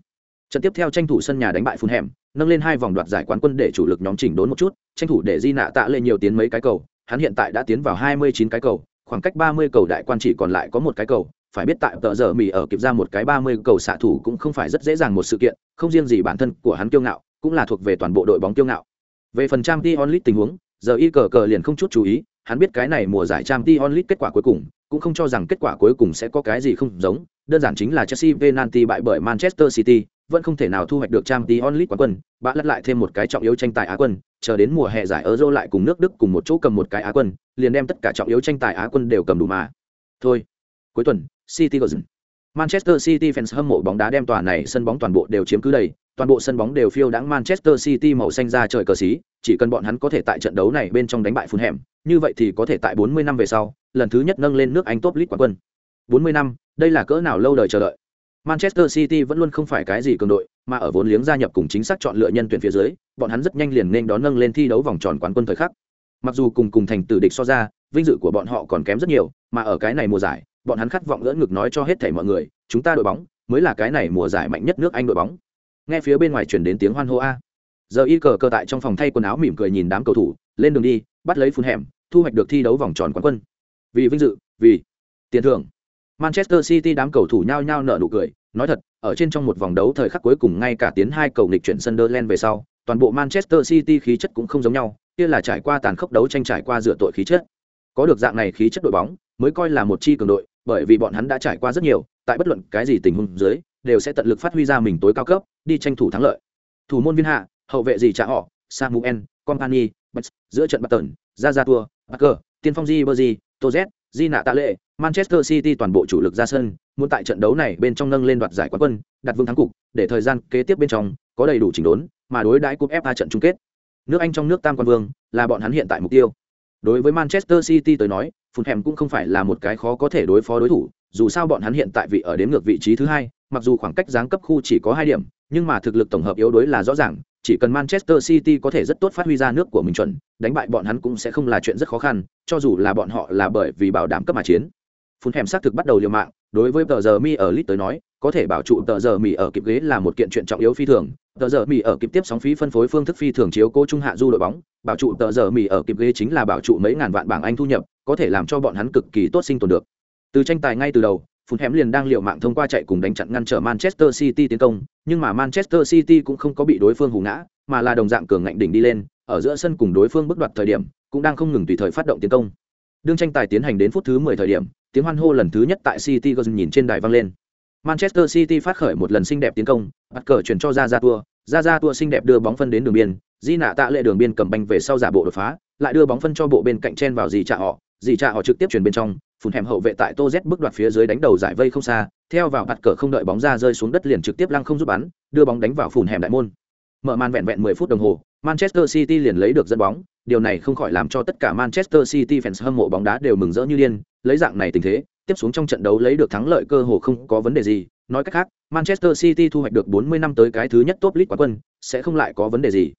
Trận tiếp theo tranh thủ sân nhà đánh bại Fulham, nâng lên hai vòng đoạt giải quán quân để chủ lực nhóm chỉnh đốn một chút, tranh thủ để Di nạ tạ lên nhiều tiến mấy cái cầu, hắn hiện tại đã tiến vào 29 cái cầu, khoảng cách 30 cầu đại quan chỉ còn lại có một cái cầu, phải biết tại tờ giờ mì ở kịp ra một cái 30 cầu xạ thủ cũng không phải rất dễ dàng một sự kiện, không riêng gì bản thân của hắn kiêu ngạo, cũng là thuộc về toàn bộ đội bóng kiêu ngạo. Về phần trang Champions League tình huống, giờ y cờ cờ liền không chút chú ý, hắn biết cái này mùa giải trang Champions League kết quả cuối cùng, cũng không cho rằng kết quả cuối cùng sẽ có cái gì không giống, đơn giản chính là Chelsea penalty bại bởi Manchester City, vẫn không thể nào thu hoạch được trang Champions League quán quân, bạ lật lại thêm một cái trọng yếu tranh tài Á quân, chờ đến mùa hè giải Euro lại cùng nước Đức cùng một chỗ cầm một cái Á quân, liền đem tất cả trọng yếu tranh tài Á quân đều cầm đủ mà. Thôi, cuối tuần, City Golden. Manchester City fans hâm mộ bóng đá đem tòa này sân bóng toàn bộ đều chiếm cứ đầy, toàn bộ sân bóng đều phiêu đãng Manchester City màu xanh ra trời cờ xí, chỉ cần bọn hắn có thể tại trận đấu này bên trong đánh bại Fulham, như vậy thì có thể tại 40 năm về sau, lần thứ nhất nâng lên nước Anh top league quán quân. 40 năm, đây là cỡ nào lâu đời chờ đợi. Manchester City vẫn luôn không phải cái gì cường đội, mà ở vốn liếng gia nhập cùng chính xác chọn lựa nhân tuyển phía dưới, bọn hắn rất nhanh liền nên đón nâng lên thi đấu vòng tròn quán quân thời khắc. Mặc dù cùng cùng thành tử địch so ra, vinh dự của bọn họ còn kém rất nhiều, mà ở cái này mùa giải, bọn hắn khát vọng ngỡ ngực nói cho hết thảy mọi người, chúng ta đội bóng mới là cái này mùa giải mạnh nhất nước Anh đội bóng. Nghe phía bên ngoài truyền đến tiếng hoan hô a. Giờ y cờ cờ tại trong phòng thay quần áo mỉm cười nhìn đám cầu thủ, lên đường đi, bắt lấy phun hẻm, thu hoạch được thi đấu vòng tròn quán quân. Vì vinh dự, vì tiền thưởng. Manchester City đám cầu thủ nhao nhao nở nụ cười, nói thật, ở trên trong một vòng đấu thời khắc cuối cùng ngay cả tiến hai cầu nghịch chuyển Sunderland về sau, toàn bộ Manchester City khí chất cũng không giống nhau, kia là trải qua tàn khốc đấu tranh trải qua dựa tội khí chất. Có được dạng này khí chất đội bóng, mới coi là một chi cường đội, bởi vì bọn hắn đã trải qua rất nhiều, tại bất luận cái gì tình huống dưới, đều sẽ tận lực phát huy ra mình tối cao cấp, đi tranh thủ thắng lợi. Thủ môn viên hạ, hậu vệ gì trả họ, Samuel, Company, Bats, giữa trận Barton, Zazatua, Parker, tiên phong Ribery, Tozet, Di nạ tạ lệ, Manchester City toàn bộ chủ lực ra sân, muốn tại trận đấu này bên trong nâng lên đoạt giải quán quân, đặt vương thắng cục, để thời gian kế tiếp bên trong có đầy đủ chỉnh đốn, mà đối đãi cúp FA trận chung kết. Nước Anh trong nước tam quan vương là bọn hắn hiện tại mục tiêu. Đối với Manchester City tới nói, Fulham cũng không phải là một cái khó có thể đối phó đối thủ, dù sao bọn hắn hiện tại vị ở đến ngược vị trí thứ hai, mặc dù khoảng cách giáng cấp khu chỉ có hai điểm, nhưng mà thực lực tổng hợp yếu đối là rõ ràng, chỉ cần Manchester City có thể rất tốt phát huy ra nước của mình chuẩn, đánh bại bọn hắn cũng sẽ không là chuyện rất khó khăn, cho dù là bọn họ là bởi vì bảo đảm cấp mà chiến. Phun thèm xác thực bắt đầu liều mạng, đối với tờ giờ mi ở lit tới nói, có thể bảo trụ tờ giờ mi ở kịp ghế là một kiện chuyện trọng yếu phi thường. Tờ giờ mi ở kịp tiếp sóng phí phân phối phương thức phi thường chiếu cố trung hạ du đội bóng, bảo trụ tờ giờ mi ở kịp ghế chính là bảo trụ mấy ngàn vạn bảng Anh thu nhập, có thể làm cho bọn hắn cực kỳ tốt sinh tồn được. Từ tranh tài ngay từ đầu, Phun hẻm liền đang liều mạng thông qua chạy cùng đánh chặn ngăn trở Manchester City tiến công, nhưng mà Manchester City cũng không có bị đối phương hù ngã, mà là đồng dạng cường ngạnh đỉnh đi lên, ở giữa sân cùng đối phương bước đoạt thời điểm, cũng đang không ngừng tùy thời phát động tiến công. Đương tranh tài tiến hành đến phút thứ 10 thời điểm, tiếng hoan hô lần thứ nhất tại City Garden nhìn trên đài vang lên. Manchester City phát khởi một lần xinh đẹp tiến công, bắt cờ chuyển cho ra ra tua, ra ra tua xinh đẹp đưa bóng phân đến đường biên, Di nạ tạ lệ đường biên cầm banh về sau giả bộ đột phá, lại đưa bóng phân cho bộ bên cạnh chen vào dì trả họ, dì trạ họ trực tiếp chuyển bên trong, phun hẻm hậu vệ tại Tô Z bước đoạt phía dưới đánh đầu giải vây không xa, theo vào bạt cờ không đợi bóng ra rơi xuống đất liền trực tiếp lăng không giúp bắn, đưa bóng đánh vào phun hẻm đại môn. Mở màn vẹn vẹn 10 phút đồng hồ, Manchester City liền lấy được dẫn bóng, điều này không khỏi làm cho tất cả Manchester City fans hâm mộ bóng đá đều mừng rỡ như điên, lấy dạng này tình thế, tiếp xuống trong trận đấu lấy được thắng lợi cơ hồ không có vấn đề gì, nói cách khác, Manchester City thu hoạch được 40 năm tới cái thứ nhất top league quán quân, sẽ không lại có vấn đề gì.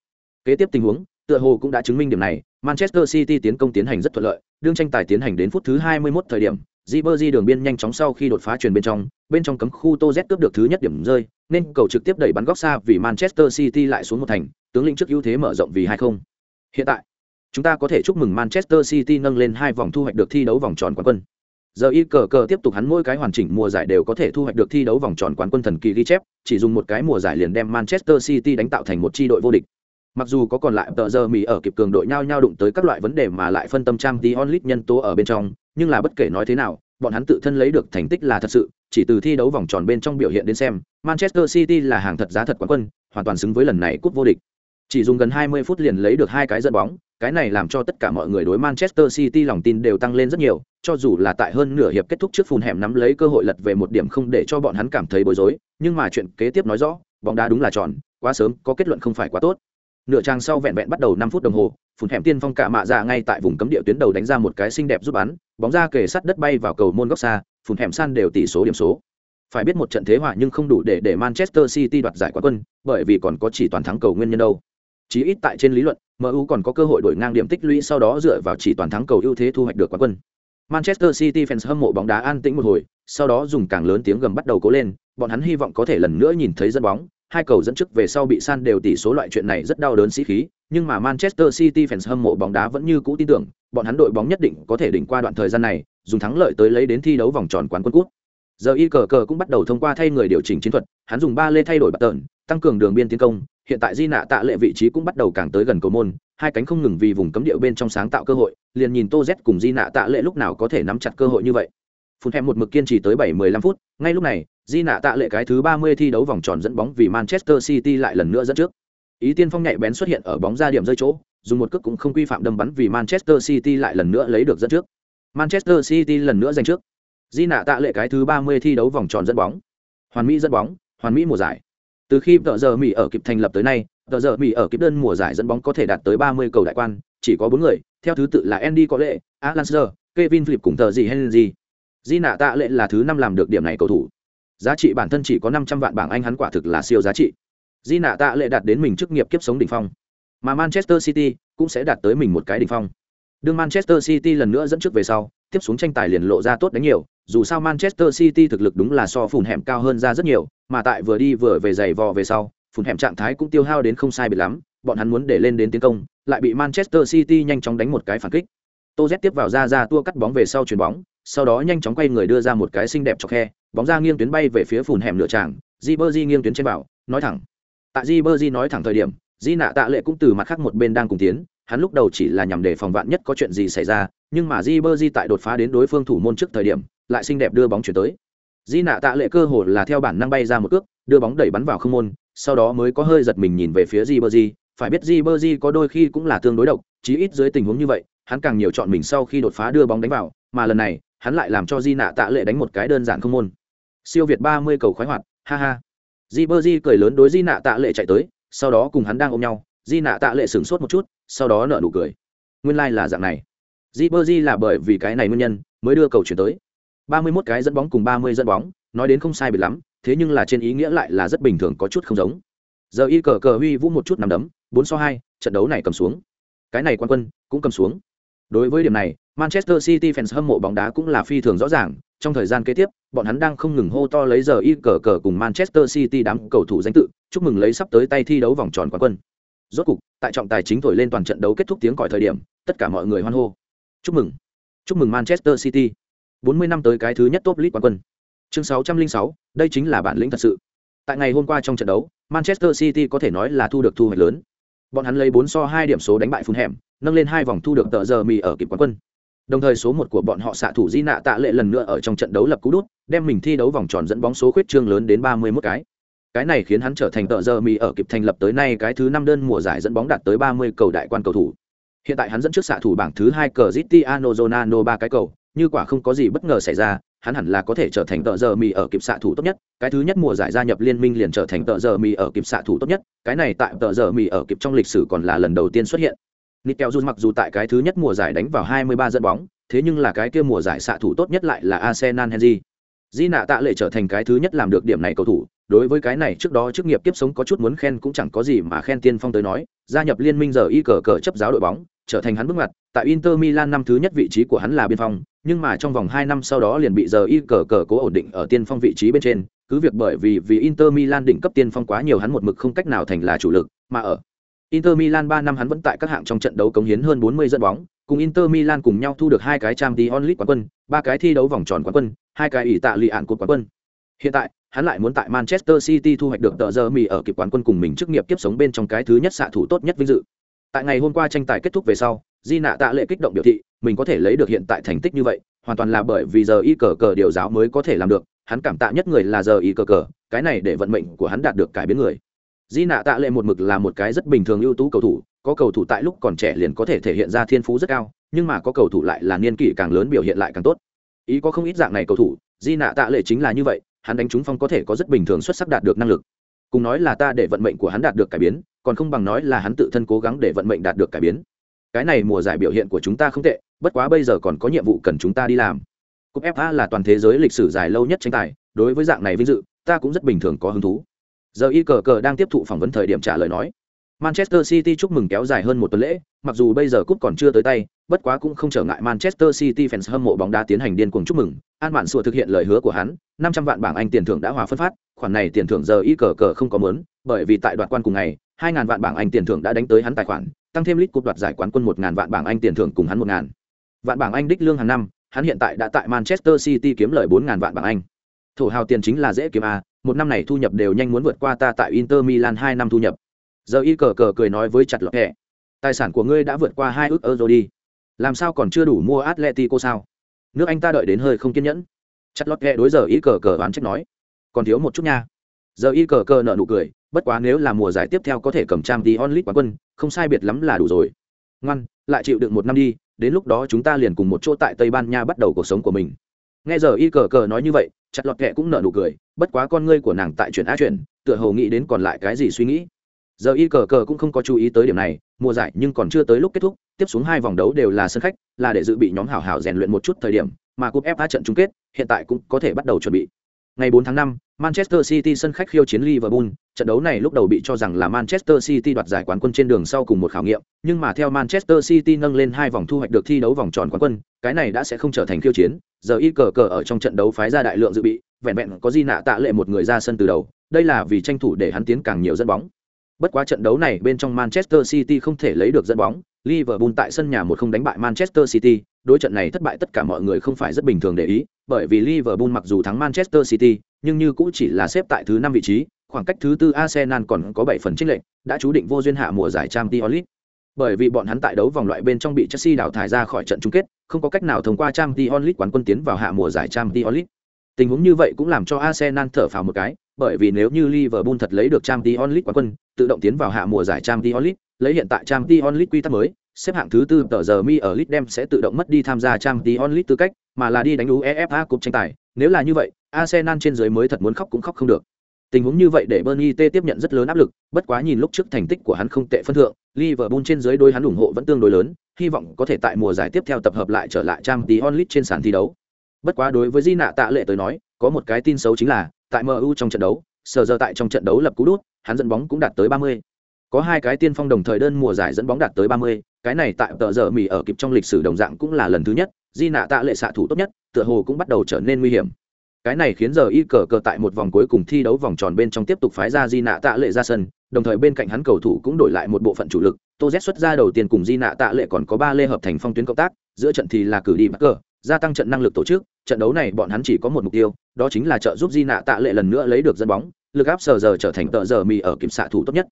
Kế tiếp tình huống, tựa hồ cũng đã chứng minh điểm này, Manchester City tiến công tiến hành rất thuận lợi, đương tranh tài tiến hành đến phút thứ 21 thời điểm, Ribery đường biên nhanh chóng sau khi đột phá truyền bên trong, bên trong cấm khu Tô Z cướp được thứ nhất điểm rơi, nên cầu trực tiếp đẩy bắn góc xa vì Manchester City lại xuống một thành, tướng lĩnh trước ưu thế mở rộng vì 2-0. Hiện tại, chúng ta có thể chúc mừng Manchester City nâng lên hai vòng thu hoạch được thi đấu vòng tròn quán quân. Giờ y cờ cờ tiếp tục hắn mỗi cái hoàn chỉnh mùa giải đều có thể thu hoạch được thi đấu vòng tròn quán quân thần kỳ ghi chép, chỉ dùng một cái mùa giải liền đem Manchester City đánh tạo thành một chi đội vô địch. Mặc dù có còn lại tờ giờ Mỹ ở kịp cường đội nhau nhau đụng tới các loại vấn đề mà lại phân tâm trang tí onlit nhân tố ở bên trong, nhưng là bất kể nói thế nào, bọn hắn tự thân lấy được thành tích là thật sự, chỉ từ thi đấu vòng tròn bên trong biểu hiện đến xem, Manchester City là hàng thật giá thật quán quân, hoàn toàn xứng với lần này cúp vô địch. Chỉ dùng gần 20 phút liền lấy được hai cái dẫn bóng, cái này làm cho tất cả mọi người đối Manchester City lòng tin đều tăng lên rất nhiều, cho dù là tại hơn nửa hiệp kết thúc trước phun hẻm nắm lấy cơ hội lật về một điểm không để cho bọn hắn cảm thấy bối rối, nhưng mà chuyện kế tiếp nói rõ, bóng đá đúng là tròn, quá sớm, có kết luận không phải quá tốt. Nửa trang sau vẹn vẹn bắt đầu 5 phút đồng hồ, phun hẻm tiên phong cả mạ ra ngay tại vùng cấm địa tuyến đầu đánh ra một cái xinh đẹp giúp bắn, bóng ra kề sắt đất bay vào cầu môn góc xa, phun hẻm san đều tỷ số điểm số. Phải biết một trận thế hòa nhưng không đủ để để Manchester City đoạt giải quán quân, bởi vì còn có chỉ toàn thắng cầu nguyên nhân đâu chí ít tại trên lý luận, MU còn có cơ hội đổi ngang điểm tích lũy sau đó dựa vào chỉ toàn thắng cầu ưu thế thu hoạch được quán quân. Manchester City fans hâm mộ bóng đá an tĩnh một hồi, sau đó dùng càng lớn tiếng gầm bắt đầu cố lên, bọn hắn hy vọng có thể lần nữa nhìn thấy dân bóng, hai cầu dẫn trước về sau bị san đều tỷ số loại chuyện này rất đau đớn sĩ khí, nhưng mà Manchester City fans hâm mộ bóng đá vẫn như cũ tin tưởng, bọn hắn đội bóng nhất định có thể đỉnh qua đoạn thời gian này, dùng thắng lợi tới lấy đến thi đấu vòng tròn quán quân cúp. Giờ y cờ cờ cũng bắt đầu thông qua thay người điều chỉnh chiến thuật, hắn dùng ba lê thay đổi bạt tợn, tăng cường đường biên tiến công, hiện tại Di nạ tạ lệ vị trí cũng bắt đầu càng tới gần cầu môn, hai cánh không ngừng vì vùng cấm địa bên trong sáng tạo cơ hội, liền nhìn Tô Z cùng Di nạ tạ lệ lúc nào có thể nắm chặt cơ hội như vậy. Phun thêm một mực kiên trì tới 7-15 phút, ngay lúc này, Di nạ tạ lệ cái thứ 30 thi đấu vòng tròn dẫn bóng vì Manchester City lại lần nữa dẫn trước. Ý tiên phong nhạy bén xuất hiện ở bóng ra điểm rơi chỗ, dùng một cước cũng không quy phạm đâm bắn vì Manchester City lại lần nữa lấy được dẫn trước. Manchester City lần nữa giành trước. Di nạ tạ lệ cái thứ 30 thi đấu vòng tròn dẫn bóng. Hoàn Mỹ dẫn bóng, hoàn Mỹ mùa giải. Từ khi tờ giờ Mỹ ở kịp thành lập tới nay, tờ giờ Mỹ ở kịp đơn mùa giải dẫn bóng có thể đạt tới 30 cầu đại quan, chỉ có 4 người, theo thứ tự là Andy có lệ, Alan Shearer, Kevin Phillips cùng tờ gì Henry. Di nạ tạ lệ là thứ 5 làm được điểm này cầu thủ. Giá trị bản thân chỉ có 500 vạn bảng Anh hắn quả thực là siêu giá trị. Di nạ tạ lệ đạt đến mình chức nghiệp kiếp sống đỉnh phong. Mà Manchester City cũng sẽ đạt tới mình một cái đỉnh phong. Đương Manchester City lần nữa dẫn trước về sau, tiếp xuống tranh tài liền lộ ra tốt đánh nhiều, dù sao Manchester City thực lực đúng là so phùn hẻm cao hơn ra rất nhiều, mà tại vừa đi vừa về giày vò về sau, phùn hẻm trạng thái cũng tiêu hao đến không sai biệt lắm, bọn hắn muốn để lên đến tiến công, lại bị Manchester City nhanh chóng đánh một cái phản kích. Tô Z tiếp vào ra ra tua cắt bóng về sau chuyền bóng, sau đó nhanh chóng quay người đưa ra một cái xinh đẹp cho khe, bóng ra nghiêng tuyến bay về phía phùn hẻm nửa tràng, Ribery nghiêng tuyến trên bảo, nói thẳng. Tại Ribery nói thẳng thời điểm, Di nạ tạ lệ cũng từ mặt khác một bên đang cùng tiến, hắn lúc đầu chỉ là nhằm để phòng vạn nhất có chuyện gì xảy ra, nhưng mà Ribery tại đột phá đến đối phương thủ môn trước thời điểm, lại xinh đẹp đưa bóng chuyển tới. Di nạ tạ lệ cơ hồ là theo bản năng bay ra một cước, đưa bóng đẩy bắn vào không môn, sau đó mới có hơi giật mình nhìn về phía Ribery, phải biết Ribery có đôi khi cũng là tương đối độc, chí ít dưới tình huống như vậy, hắn càng nhiều chọn mình sau khi đột phá đưa bóng đánh vào, mà lần này, hắn lại làm cho Di nạ tạ lệ đánh một cái đơn giản không môn. Siêu việt 30 cầu khoái hoạt, ha ha. di berji cười lớn đối Di nạ tạ lệ chạy tới, sau đó cùng hắn đang ôm nhau, Di nạ tạ lệ sửng sốt một chút, sau đó nở nụ cười. Nguyên lai dạng là dạng này. di là bởi vì cái này nguyên nhân mới đưa cầu chuyển tới. 31 cái dẫn bóng cùng 30 dẫn bóng, nói đến không sai biệt lắm, thế nhưng là trên ý nghĩa lại là rất bình thường có chút không giống. Giờ y cờ cờ huy vũ một chút nằm đấm, bốn so hai trận đấu này cầm xuống. Cái này quan quân cũng cầm xuống. Đối với điểm này, Manchester City fans hâm mộ bóng đá cũng là phi thường rõ ràng, trong thời gian kế tiếp, bọn hắn đang không ngừng hô to lấy giờ y cờ cờ cùng Manchester City đám cầu thủ danh tự, chúc mừng lấy sắp tới tay thi đấu vòng tròn quán quân. Rốt cục, tại trọng tài chính thổi lên toàn trận đấu kết thúc tiếng còi thời điểm, tất cả mọi người hoan hô. Chúc mừng. Chúc mừng Manchester City. 40 năm tới cái thứ nhất top league quán quân. Chương 606, đây chính là bản lĩnh thật sự. Tại ngày hôm qua trong trận đấu, Manchester City có thể nói là thu được thu hoạch lớn. Bọn hắn lấy 4 so 2 điểm số đánh bại Fulham, nâng lên hai vòng thu được tờ giờ mì ở kịp quán quân. Đồng thời số một của bọn họ xạ thủ Di nạ tạ lệ lần nữa ở trong trận đấu lập cú đút, đem mình thi đấu vòng tròn dẫn bóng số khuyết trương lớn đến 31 cái. Cái này khiến hắn trở thành tờ giờ mì ở kịp thành lập tới nay cái thứ năm đơn mùa giải dẫn bóng đạt tới 30 cầu đại quan cầu thủ. Hiện tại hắn dẫn trước xạ thủ bảng thứ hai Cristiano zonano ba cái cầu, như quả không có gì bất ngờ xảy ra, hắn hẳn là có thể trở thành tợ giờ mì ở kịp xạ thủ tốt nhất cái thứ nhất mùa giải gia nhập liên minh liền trở thành tợ giờ mì ở kịp xạ thủ tốt nhất cái này tại tợ giờ mì ở kịp trong lịch sử còn là lần đầu tiên xuất hiện Nikel Jun mặc dù tại cái thứ nhất mùa giải đánh vào 23 dẫn bóng, thế nhưng là cái kia mùa giải xạ thủ tốt nhất lại là Arsenal Henry. Di nạ tạ lệ trở thành cái thứ nhất làm được điểm này cầu thủ, đối với cái này trước đó chức nghiệp tiếp sống có chút muốn khen cũng chẳng có gì mà khen tiên phong tới nói, gia nhập liên minh giờ y cờ cờ chấp giáo đội bóng, trở thành hắn bước ngoặt, tại Inter Milan năm thứ nhất vị trí của hắn là biên phong, nhưng mà trong vòng hai năm sau đó liền bị giờ y cờ cờ cố ổn định ở tiên phong vị trí bên trên, cứ việc bởi vì vì Inter Milan đỉnh cấp tiên phong quá nhiều hắn một mực không cách nào thành là chủ lực, mà ở Inter Milan ba năm hắn vẫn tại các hạng trong trận đấu cống hiến hơn 40 dẫn bóng, cùng Inter Milan cùng nhau thu được hai cái Champions League quán quân, ba cái thi đấu vòng tròn quán quân, hai cái ủy tạ lì án cột quán quân. Hiện tại, hắn lại muốn tại Manchester City thu hoạch được tờ giờ mì ở kịp quán quân cùng mình chức nghiệp kiếp sống bên trong cái thứ nhất xạ thủ tốt nhất vinh dự. Tại ngày hôm qua tranh tài kết thúc về sau di nạ tạ lệ kích động biểu thị, mình có thể lấy được hiện tại thành tích như vậy, hoàn toàn là bởi vì giờ y cờ cờ điều giáo mới có thể làm được, hắn cảm tạ nhất người là giờ y cờ cờ, cái này để vận mệnh của hắn đạt được cải biến người di nạ tạ lệ một mực là một cái rất bình thường ưu tú cầu thủ, có cầu thủ tại lúc còn trẻ liền có thể thể hiện ra thiên phú rất cao, nhưng mà có cầu thủ lại là niên kỷ càng lớn biểu hiện lại càng tốt. Ý có không ít dạng này cầu thủ, di nạ tạ lệ chính là như vậy, hắn đánh trúng phong có thể có rất bình thường xuất sắc đạt được năng lực. Cùng nói là ta để vận mệnh của hắn đạt được cải biến, còn không bằng nói là hắn tự thân cố gắng để vận mệnh đạt được cải biến. Cái này mùa giải biểu hiện của chúng ta không tệ, bất quá bây giờ còn có nhiệm vụ cần chúng ta đi làm. Cúp fa là toàn thế giới lịch sử dài lâu nhất tranh tài, đối với dạng này vinh dự, ta cũng rất bình thường có hứng thú giờ y cờ cờ đang tiếp thụ phỏng vấn thời điểm trả lời nói Manchester City chúc mừng kéo dài hơn một tuần lễ, mặc dù bây giờ cúp còn chưa tới tay, bất quá cũng không trở ngại Manchester City fans hâm mộ bóng đá tiến hành điên cuồng chúc mừng. An Mạn Sùa thực hiện lời hứa của hắn, 500 vạn bảng Anh tiền thưởng đã hòa phân phát, khoản này tiền thưởng giờ y cờ cờ không có muốn, bởi vì tại đoạt quan cùng ngày, 2000 vạn bảng Anh tiền thưởng đã đánh tới hắn tài khoản, tăng thêm lít cúp đoạt giải quán quân 1000 vạn bảng Anh tiền thưởng cùng hắn 1000. Vạn bảng Anh đích lương hàng năm, hắn hiện tại đã tại Manchester City kiếm lời 4000 vạn bảng Anh thổ hào tiền chính là dễ kiếm à? một năm này thu nhập đều nhanh muốn vượt qua ta tại Inter Milan hai năm thu nhập. Giờ y cờ cờ cười nói với chặt lọc hẹ. Tài sản của ngươi đã vượt qua hai ước euro đi. Làm sao còn chưa đủ mua atletico sao? Nước anh ta đợi đến hơi không kiên nhẫn. Chặt lọt hẹ đối giờ y cờ cờ oán trách nói. Còn thiếu một chút nha. Giờ y cờ cờ nợ nụ cười, bất quá nếu là mùa giải tiếp theo có thể cầm trang đi onlit quán quân, không sai biệt lắm là đủ rồi. Ngoan, lại chịu đựng một năm đi, đến lúc đó chúng ta liền cùng một chỗ tại tây ban nha bắt đầu cuộc sống của mình nghe giờ y cờ cờ nói như vậy chặt lọt kệ cũng nợ nụ cười bất quá con ngươi của nàng tại chuyện á chuyện tựa hồ nghĩ đến còn lại cái gì suy nghĩ. Giờ y cờ cờ cũng không có chú ý tới điểm này mùa giải nhưng còn chưa tới lúc kết thúc tiếp xuống hai vòng đấu đều là sân khách là để dự bị nhóm hảo hảo rèn luyện một chút thời điểm mà cúp fa trận chung kết hiện tại cũng có thể bắt đầu chuẩn bị. Ngày 4 tháng 5, Manchester City sân khách khiêu chiến Liverpool, trận đấu này lúc đầu bị cho rằng là Manchester City đoạt giải quán quân trên đường sau cùng một khảo nghiệm, nhưng mà theo Manchester City nâng lên hai vòng thu hoạch được thi đấu vòng tròn quán quân, cái này đã sẽ không trở thành khiêu chiến, giờ y cờ cờ ở trong trận đấu phái ra đại lượng dự bị, vẹn vẹn có Di nạ tạ lệ một người ra sân từ đầu, đây là vì tranh thủ để hắn tiến càng nhiều dẫn bóng. Bất quá trận đấu này bên trong Manchester City không thể lấy được dẫn bóng, Liverpool tại sân nhà một không đánh bại Manchester City, đối trận này thất bại tất cả mọi người không phải rất bình thường để ý, bởi vì Liverpool mặc dù thắng Manchester City, nhưng như cũng chỉ là xếp tại thứ năm vị trí, khoảng cách thứ tư Arsenal còn có 7 phần chênh lệch, đã chú định vô duyên hạ mùa giải Champions League. Bởi vì bọn hắn tại đấu vòng loại bên trong bị Chelsea đào thải ra khỏi trận chung kết, không có cách nào thông qua Champions League quán quân tiến vào hạ mùa giải Champions League. Tình huống như vậy cũng làm cho Arsenal thở phào một cái, bởi vì nếu như Liverpool thật lấy được Champions League quán quân, tự động tiến vào hạ mùa giải Champions League, lấy hiện tại Champions League quy tắc mới, xếp hạng thứ tư tờ giờ mi ở League đem sẽ tự động mất đi tham gia Champions League tư cách, mà là đi đánh UEFA Cup tranh tài. Nếu là như vậy, Arsenal trên dưới mới thật muốn khóc cũng khóc không được. Tình huống như vậy để Bernie T tiếp nhận rất lớn áp lực, bất quá nhìn lúc trước thành tích của hắn không tệ phân thượng, Liverpool trên dưới đối hắn ủng hộ vẫn tương đối lớn, hy vọng có thể tại mùa giải tiếp theo tập hợp lại trở lại Champions League trên sàn thi đấu. Bất quá đối với Di nạ tạ lệ tới nói, có một cái tin xấu chính là, tại MU trong trận đấu, sở giờ tại trong trận đấu lập cú đút, hắn dẫn bóng cũng đạt tới 30. Có hai cái tiên phong đồng thời đơn mùa giải dẫn bóng đạt tới 30, cái này tại tờ giờ mì ở kịp trong lịch sử đồng dạng cũng là lần thứ nhất, Di nạ tạ lệ xạ thủ tốt nhất, tựa hồ cũng bắt đầu trở nên nguy hiểm. Cái này khiến giờ y cờ cờ tại một vòng cuối cùng thi đấu vòng tròn bên trong tiếp tục phái ra Di nạ tạ lệ ra sân, đồng thời bên cạnh hắn cầu thủ cũng đổi lại một bộ phận chủ lực, Tô Z xuất ra đầu tiên cùng Di nạ tạ lệ còn có ba lê hợp thành phong tuyến cộng tác, giữa trận thì là cử đi bắc cờ, gia tăng trận năng lực tổ chức, trận đấu này bọn hắn chỉ có một mục tiêu, đó chính là trợ giúp Di nạ tạ lệ lần nữa lấy được dẫn bóng, lực áp sờ giờ trở thành tợ giờ mì ở kiểm xạ thủ tốt nhất.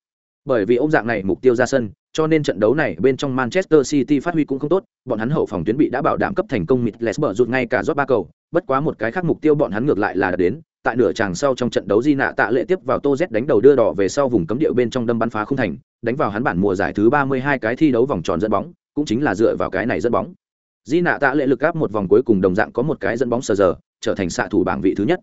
Bởi vì ông dạng này mục tiêu ra sân, cho nên trận đấu này bên trong Manchester City phát huy cũng không tốt, bọn hắn hậu phòng tuyến bị đã bảo đảm cấp thành công mịt Lesber rụt ngay cả rót ba cầu, bất quá một cái khác mục tiêu bọn hắn ngược lại là đã đến, tại nửa chàng sau trong trận đấu Di nạ tạ lệ tiếp vào Tô Z đánh đầu đưa đỏ về sau vùng cấm địa bên trong đâm bắn phá không thành, đánh vào hắn bản mùa giải thứ 32 cái thi đấu vòng tròn dẫn bóng, cũng chính là dựa vào cái này dẫn bóng. Di nạ tạ lệ lực áp một vòng cuối cùng đồng dạng có một cái dẫn bóng sờ giờ, trở thành xạ thủ bảng vị thứ nhất.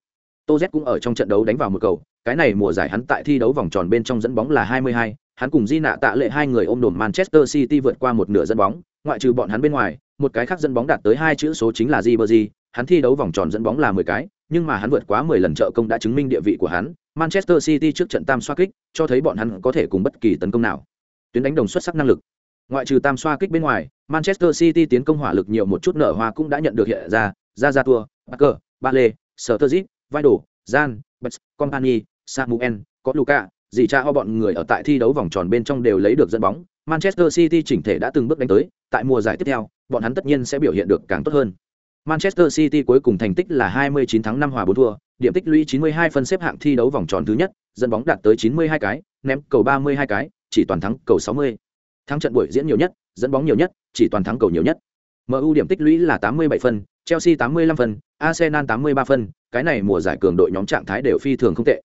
Tô Z cũng ở trong trận đấu đánh vào một cầu, cái này mùa giải hắn tại thi đấu vòng tròn bên trong dẫn bóng là 22, hắn cùng Di nạ tạ lệ hai người ôm đồn Manchester City vượt qua một nửa dẫn bóng, ngoại trừ bọn hắn bên ngoài, một cái khác dẫn bóng đạt tới hai chữ số chính là Ribery, hắn thi đấu vòng tròn dẫn bóng là 10 cái, nhưng mà hắn vượt quá 10 lần trợ công đã chứng minh địa vị của hắn. Manchester City trước trận tam xoá kích, cho thấy bọn hắn có thể cùng bất kỳ tấn công nào. Tuyến đánh đồng xuất sắc năng lực. Ngoại trừ tam xoa kích bên ngoài, Manchester City tiến công hỏa lực nhiều một chút nở hoa cũng đã nhận được hiện ra, ra ra tua, Parker, Bale, Sturridge, Vidal, Jan, Bats, Company, Samuel, có Luca, dì cha ho bọn người ở tại thi đấu vòng tròn bên trong đều lấy được dẫn bóng. Manchester City chỉnh thể đã từng bước đánh tới, tại mùa giải tiếp theo, bọn hắn tất nhiên sẽ biểu hiện được càng tốt hơn. Manchester City cuối cùng thành tích là 29 thắng 5 hòa 4 thua, điểm tích lũy 92 phân xếp hạng thi đấu vòng tròn thứ nhất, dẫn bóng đạt tới 92 cái, ném cầu 32 cái, chỉ toàn thắng cầu 60. Thắng trận buổi diễn nhiều nhất, dẫn bóng nhiều nhất, chỉ toàn thắng cầu nhiều nhất. MU điểm tích lũy là 87 phân, Chelsea 85 phân, Arsenal 83 phân, cái này mùa giải cường đội nhóm trạng thái đều phi thường không tệ.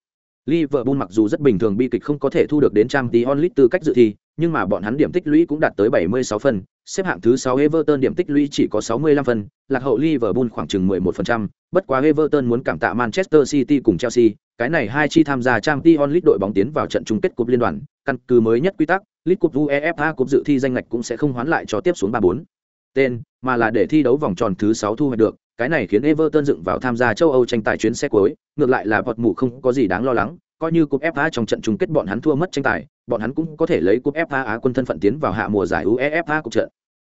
Liverpool mặc dù rất bình thường bi kịch không có thể thu được đến trang tí onlit tư cách dự thi, nhưng mà bọn hắn điểm tích lũy cũng đạt tới 76 phần, xếp hạng thứ 6 Everton điểm tích lũy chỉ có 65 phần, lạc hậu Liverpool khoảng chừng 11%, bất quá Everton muốn cảm tạ Manchester City cùng Chelsea, cái này hai chi tham gia Champions League đội bóng tiến vào trận chung kết cúp liên đoàn, căn cứ mới nhất quy tắc, League Cup UEFA Cúp dự thi danh ngạch cũng sẽ không hoán lại cho tiếp xuống 34. tên, mà là để thi đấu vòng tròn thứ 6 thu hoạch được, cái này khiến Everton dựng vào tham gia châu Âu tranh tài chuyến xe cuối, ngược lại là bọt mù không có gì đáng lo lắng, coi như cúp FA trong trận chung kết bọn hắn thua mất tranh tài, bọn hắn cũng có thể lấy cúp FA Á quân thân phận tiến vào hạ mùa giải UEFA cục trận.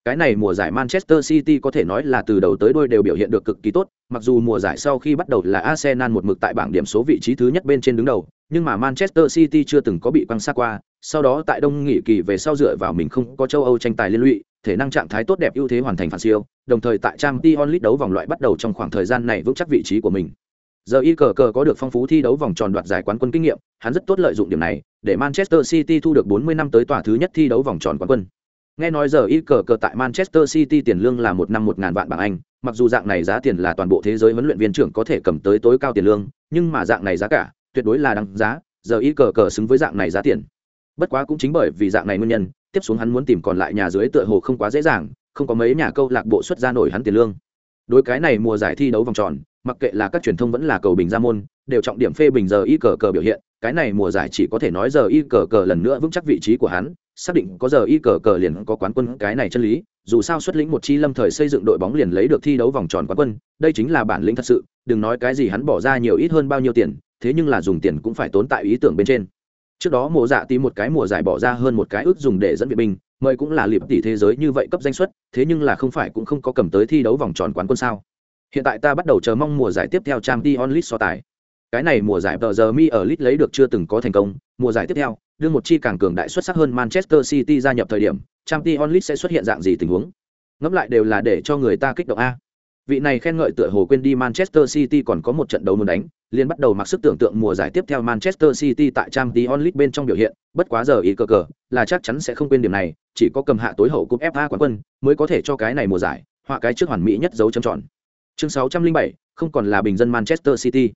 Cái này mùa giải Manchester City có thể nói là từ đầu tới đuôi đều biểu hiện được cực kỳ tốt, mặc dù mùa giải sau khi bắt đầu là Arsenal một mực tại bảng điểm số vị trí thứ nhất bên trên đứng đầu, nhưng mà Manchester City chưa từng có bị quăng xa qua, sau đó tại đông nghỉ kỳ về sau dựa vào mình không có châu Âu tranh tài liên lụy, thể năng trạng thái tốt đẹp ưu thế hoàn thành phản siêu, đồng thời tại Champions League đấu vòng loại bắt đầu trong khoảng thời gian này vững chắc vị trí của mình. Giờ y cờ cờ có được phong phú thi đấu vòng tròn đoạt giải quán quân kinh nghiệm, hắn rất tốt lợi dụng điểm này, để Manchester City thu được 40 năm tới tòa thứ nhất thi đấu vòng tròn quán quân. Nghe nói giờ y cờ cờ tại Manchester City tiền lương là một năm một ngàn vạn bảng Anh, mặc dù dạng này giá tiền là toàn bộ thế giới huấn luyện viên trưởng có thể cầm tới tối cao tiền lương, nhưng mà dạng này giá cả tuyệt đối là đáng giá, giờ y cờ cờ xứng với dạng này giá tiền. Bất quá cũng chính bởi vì dạng này nguyên nhân, tiếp xuống hắn muốn tìm còn lại nhà dưới tựa hồ không quá dễ dàng, không có mấy nhà câu lạc bộ xuất ra nổi hắn tiền lương. Đối cái này mùa giải thi đấu vòng tròn, mặc kệ là các truyền thông vẫn là cầu bình ra môn đều trọng điểm phê bình giờ y cờ cờ biểu hiện cái này mùa giải chỉ có thể nói giờ y cờ cờ lần nữa vững chắc vị trí của hắn xác định có giờ y cờ cờ liền có quán quân cái này chân lý, dù sao xuất lĩnh một chi lâm thời xây dựng đội bóng liền lấy được thi đấu vòng tròn quán quân, đây chính là bản lĩnh thật sự, đừng nói cái gì hắn bỏ ra nhiều ít hơn bao nhiêu tiền, thế nhưng là dùng tiền cũng phải tốn tại ý tưởng bên trên trước đó mộ dạ tí một cái mùa giải bỏ ra hơn một cái ước dùng để dẫn viện binh, mời cũng là liệp tỷ thế giới như vậy cấp danh xuất, thế nhưng là không phải cũng không có cầm tới thi đấu vòng tròn quán quân sao Hiện tại ta bắt đầu chờ mong mùa giải tiếp theo trang t onlit so tài. Cái này mùa giải tờ giờ mi ở lit lấy được chưa từng có thành công, mùa giải tiếp theo, đưa một chi càng cường đại xuất sắc hơn Manchester City gia nhập thời điểm, trang t onlit sẽ xuất hiện dạng gì tình huống. Ngẫm lại đều là để cho người ta kích động a. Vị này khen ngợi tựa hồ quên đi Manchester City còn có một trận đấu muốn đánh, liền bắt đầu mặc sức tưởng tượng mùa giải tiếp theo Manchester City tại trang t onlit bên trong biểu hiện, bất quá giờ ý cờ cờ, là chắc chắn sẽ không quên điểm này, chỉ có cầm hạ tối hậu cúp FA quán quân mới có thể cho cái này mùa giải, họa cái trước hoàn mỹ nhất dấu trầm tròn. Chương 607, không còn là bình dân Manchester City.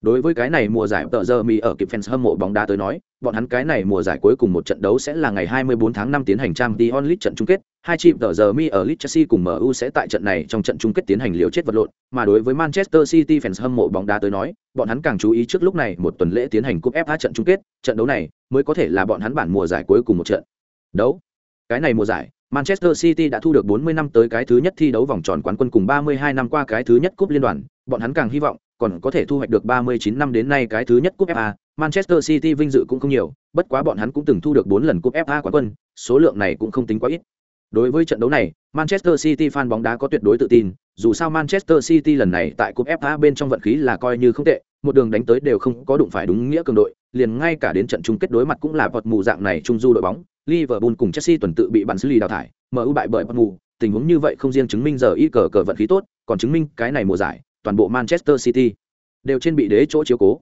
Đối với cái này mùa giải tờ giờ mi ở kịp fans hâm mộ bóng đá tới nói, bọn hắn cái này mùa giải cuối cùng một trận đấu sẽ là ngày 24 tháng 5 tiến hành Champions League trận chung kết, hai chim tờ giờ mi ở Leeds Chelsea cùng MU sẽ tại trận này trong trận chung kết tiến hành liều chết vật lộn, mà đối với Manchester City fans hâm mộ bóng đá tới nói, bọn hắn càng chú ý trước lúc này một tuần lễ tiến hành cúp FA trận chung kết, trận đấu này mới có thể là bọn hắn bản mùa giải cuối cùng một trận. Đấu. Cái này mùa giải, Manchester City đã thu được 40 năm tới cái thứ nhất thi đấu vòng tròn quán quân cùng 32 năm qua cái thứ nhất cúp liên đoàn, bọn hắn càng hy vọng còn có thể thu hoạch được 39 năm đến nay cái thứ nhất cúp FA. Manchester City vinh dự cũng không nhiều, bất quá bọn hắn cũng từng thu được 4 lần cúp FA quán quân, số lượng này cũng không tính quá ít. Đối với trận đấu này, Manchester City fan bóng đá có tuyệt đối tự tin, dù sao Manchester City lần này tại cúp FA bên trong vận khí là coi như không tệ, một đường đánh tới đều không có đụng phải đúng nghĩa cường đội, liền ngay cả đến trận chung kết đối mặt cũng là vọt mù dạng này trung du đội bóng, Liverpool cùng Chelsea tuần tự bị bạn xử lý đào thải, MU bại bởi vọt mù, tình huống như vậy không riêng chứng minh giờ y cờ cờ vận khí tốt, còn chứng minh cái này mùa giải, toàn bộ Manchester City đều trên bị đế chỗ chiếu cố.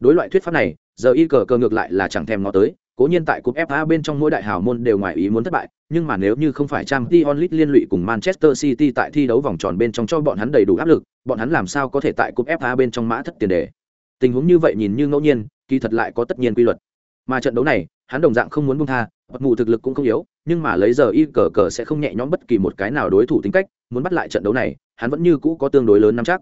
Đối loại thuyết pháp này, giờ y cờ cờ ngược lại là chẳng thèm ngó tới, cố nhiên tại cúp FA bên trong mỗi đại hào môn đều ngoài ý muốn thất bại, nhưng mà nếu như không phải Champions League liên lụy cùng Manchester City tại thi đấu vòng tròn bên trong cho bọn hắn đầy đủ áp lực, bọn hắn làm sao có thể tại cúp FA bên trong mã thất tiền đề. Tình huống như vậy nhìn như ngẫu nhiên, kỳ thật lại có tất nhiên quy luật. Mà trận đấu này, hắn đồng dạng không muốn buông tha, bật mù thực lực cũng không yếu, nhưng mà lấy giờ y cờ cờ sẽ không nhẹ nhõm bất kỳ một cái nào đối thủ tính cách, muốn bắt lại trận đấu này, hắn vẫn như cũ có tương đối lớn nắm chắc.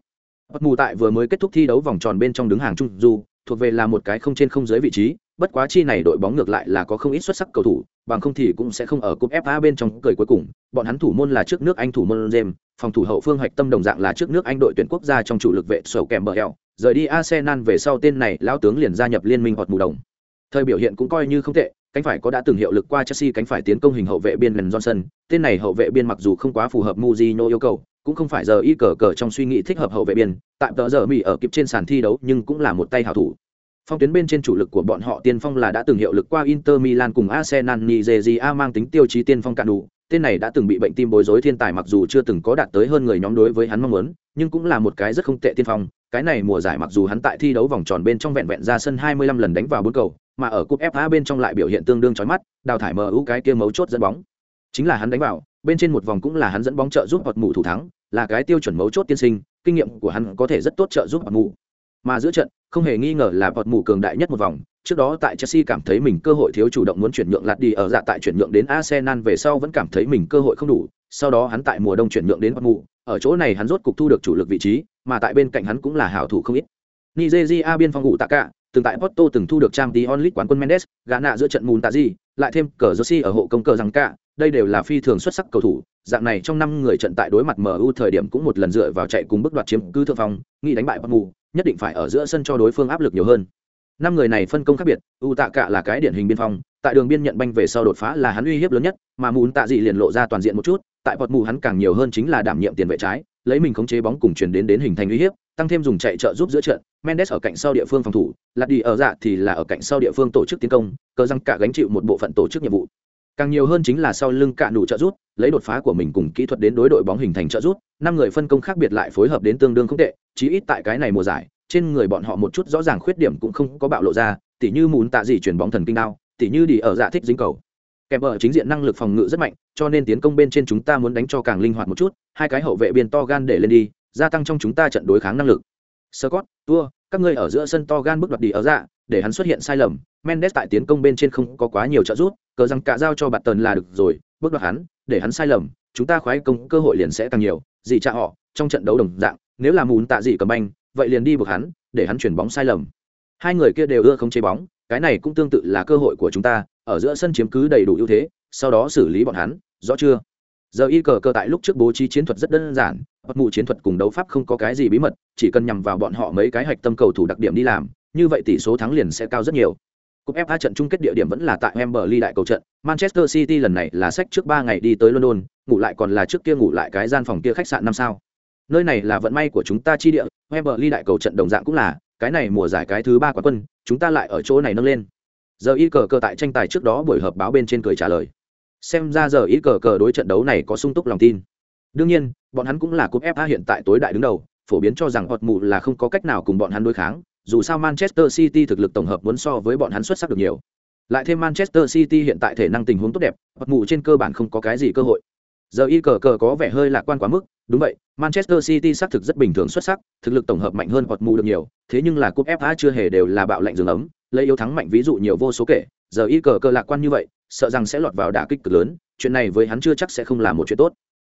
bật mù tại vừa mới kết thúc thi đấu vòng tròn bên trong đứng hàng trung du, thuộc về là một cái không trên không dưới vị trí, bất quá chi này đội bóng ngược lại là có không ít xuất sắc cầu thủ, bằng không thì cũng sẽ không ở cúp FA bên trong cười cuối cùng, bọn hắn thủ môn là trước nước Anh thủ môn James, phòng thủ hậu phương hoạch tâm đồng dạng là trước nước Anh đội tuyển quốc gia trong chủ lực vệ sổ kèm bờ heo, rời đi Arsenal về sau tên này lão tướng liền gia nhập liên minh hoặc mù đồng. Thời biểu hiện cũng coi như không tệ, cánh phải có đã từng hiệu lực qua Chelsea cánh phải tiến công hình hậu vệ biên gần Johnson, tên này hậu vệ biên mặc dù không quá phù hợp Mourinho yêu cầu, cũng không phải giờ y cờ cờ trong suy nghĩ thích hợp hậu vệ biên, tại tờ giờ Mỹ ở kịp trên sàn thi đấu nhưng cũng là một tay hảo thủ. Phong tuyến bên trên chủ lực của bọn họ tiên phong là đã từng hiệu lực qua Inter Milan cùng Arsenal Nigeria mang tính tiêu chí tiên phong cạn đủ, tên này đã từng bị bệnh tim bối rối thiên tài mặc dù chưa từng có đạt tới hơn người nhóm đối với hắn mong muốn, nhưng cũng là một cái rất không tệ tiên phong. Cái này mùa giải mặc dù hắn tại thi đấu vòng tròn bên trong vẹn vẹn ra sân 25 lần đánh vào bốn cầu, mà ở cúp FA bên trong lại biểu hiện tương đương chói mắt, đào thải MU cái kia mấu chốt dẫn bóng. Chính là hắn đánh vào, bên trên một vòng cũng là hắn dẫn bóng trợ giúp hoặc mù thủ thắng, là cái tiêu chuẩn mấu chốt tiên sinh, kinh nghiệm của hắn có thể rất tốt trợ giúp hoặc mù. Mà giữa trận, không hề nghi ngờ là bọt mù cường đại nhất một vòng. Trước đó tại Chelsea cảm thấy mình cơ hội thiếu chủ động muốn chuyển nhượng lạt đi ở dạ tại chuyển nhượng đến Arsenal về sau vẫn cảm thấy mình cơ hội không đủ. Sau đó hắn tại mùa đông chuyển nhượng đến bọt ở chỗ này hắn rốt cục thu được chủ lực vị trí, mà tại bên cạnh hắn cũng là hảo thủ không ít. Nigeria biên phòng ngủ tạ cả, từng tại Porto từng thu được Champions League quán quân Mendes, gã nạ giữa trận mùn tạ gì, lại thêm cờ Jersey ở hộ công cờ rằng cả, đây đều là phi thường xuất sắc cầu thủ, dạng này trong năm người trận tại đối mặt MU thời điểm cũng một lần dựa vào chạy cùng bước đoạt chiếm cứ thượng phong, nghĩ đánh bại Porto, nhất định phải ở giữa sân cho đối phương áp lực nhiều hơn năm người này phân công khác biệt, u tạ cả là cái điển hình biên phòng. tại đường biên nhận banh về sau đột phá là hắn uy hiếp lớn nhất, mà mùn tạ dị liền lộ ra toàn diện một chút, tại bọt mù hắn càng nhiều hơn chính là đảm nhiệm tiền vệ trái, lấy mình khống chế bóng cùng chuyển đến đến hình thành uy hiếp, tăng thêm dùng chạy trợ giúp giữa trận, mendes ở cạnh sau địa phương phòng thủ, lạt đi ở dạ thì là ở cạnh sau địa phương tổ chức tiến công, cờ răng cả gánh chịu một bộ phận tổ chức nhiệm vụ càng nhiều hơn chính là sau lưng cả đủ trợ giúp, lấy đột phá của mình cùng kỹ thuật đến đối đội bóng hình thành trợ giúp, năm người phân công khác biệt lại phối hợp đến tương đương không tệ, chí ít tại cái này mùa giải trên người bọn họ một chút rõ ràng khuyết điểm cũng không có bạo lộ ra tỉ như mùn tạ gì chuyển bóng thần kinh đao tỉ như đi ở dạ thích dính cầu. Kèm ở chính diện năng lực phòng ngự rất mạnh cho nên tiến công bên trên chúng ta muốn đánh cho càng linh hoạt một chút hai cái hậu vệ biên to gan để lên đi gia tăng trong chúng ta trận đối kháng năng lực. Scott, tua các ngươi ở giữa sân to gan bước đoạt đi ở dạ để hắn xuất hiện sai lầm. Mendes tại tiến công bên trên không có quá nhiều trợ giúp cờ rằng cả giao cho bạn tần là được rồi bước đoạt hắn để hắn sai lầm chúng ta khoái công cơ hội liền sẽ càng nhiều. Gì cha họ trong trận đấu đồng dạng nếu là mùn tạ gì cầm banh vậy liền đi buộc hắn để hắn chuyển bóng sai lầm hai người kia đều ưa không chế bóng cái này cũng tương tự là cơ hội của chúng ta ở giữa sân chiếm cứ đầy đủ ưu thế sau đó xử lý bọn hắn rõ chưa giờ y cờ cơ tại lúc trước bố trí chiến thuật rất đơn giản bất mù chiến thuật cùng đấu pháp không có cái gì bí mật chỉ cần nhằm vào bọn họ mấy cái hạch tâm cầu thủ đặc điểm đi làm như vậy tỷ số thắng liền sẽ cao rất nhiều Cúp FA trận chung kết địa điểm vẫn là tại Wembley đại cầu trận. Manchester City lần này là sách trước ba ngày đi tới London, ngủ lại còn là trước kia ngủ lại cái gian phòng kia khách sạn năm sao. Nơi này là vận may của chúng ta chi địa, Wembley đại cầu trận đồng dạng cũng là, cái này mùa giải cái thứ 3 quán quân, chúng ta lại ở chỗ này nâng lên. Giờ y cờ cờ tại tranh tài trước đó buổi họp báo bên trên cười trả lời. Xem ra giờ y cờ cờ đối trận đấu này có sung túc lòng tin. Đương nhiên, bọn hắn cũng là cúp FA hiện tại tối đại đứng đầu, phổ biến cho rằng hột mù là không có cách nào cùng bọn hắn đối kháng, dù sao Manchester City thực lực tổng hợp muốn so với bọn hắn xuất sắc được nhiều. Lại thêm Manchester City hiện tại thể năng tình huống tốt đẹp, hột mù trên cơ bản không có cái gì cơ hội. Giờ y cờ cờ có vẻ hơi lạc quan quá mức, đúng vậy, Manchester City xác thực rất bình thường xuất sắc, thực lực tổng hợp mạnh hơn hoặc mù được nhiều, thế nhưng là cúp FA chưa hề đều là bạo lệnh dường ấm, lấy yếu thắng mạnh ví dụ nhiều vô số kể, giờ y cờ cờ lạc quan như vậy, sợ rằng sẽ lọt vào đả kích cực lớn, chuyện này với hắn chưa chắc sẽ không là một chuyện tốt.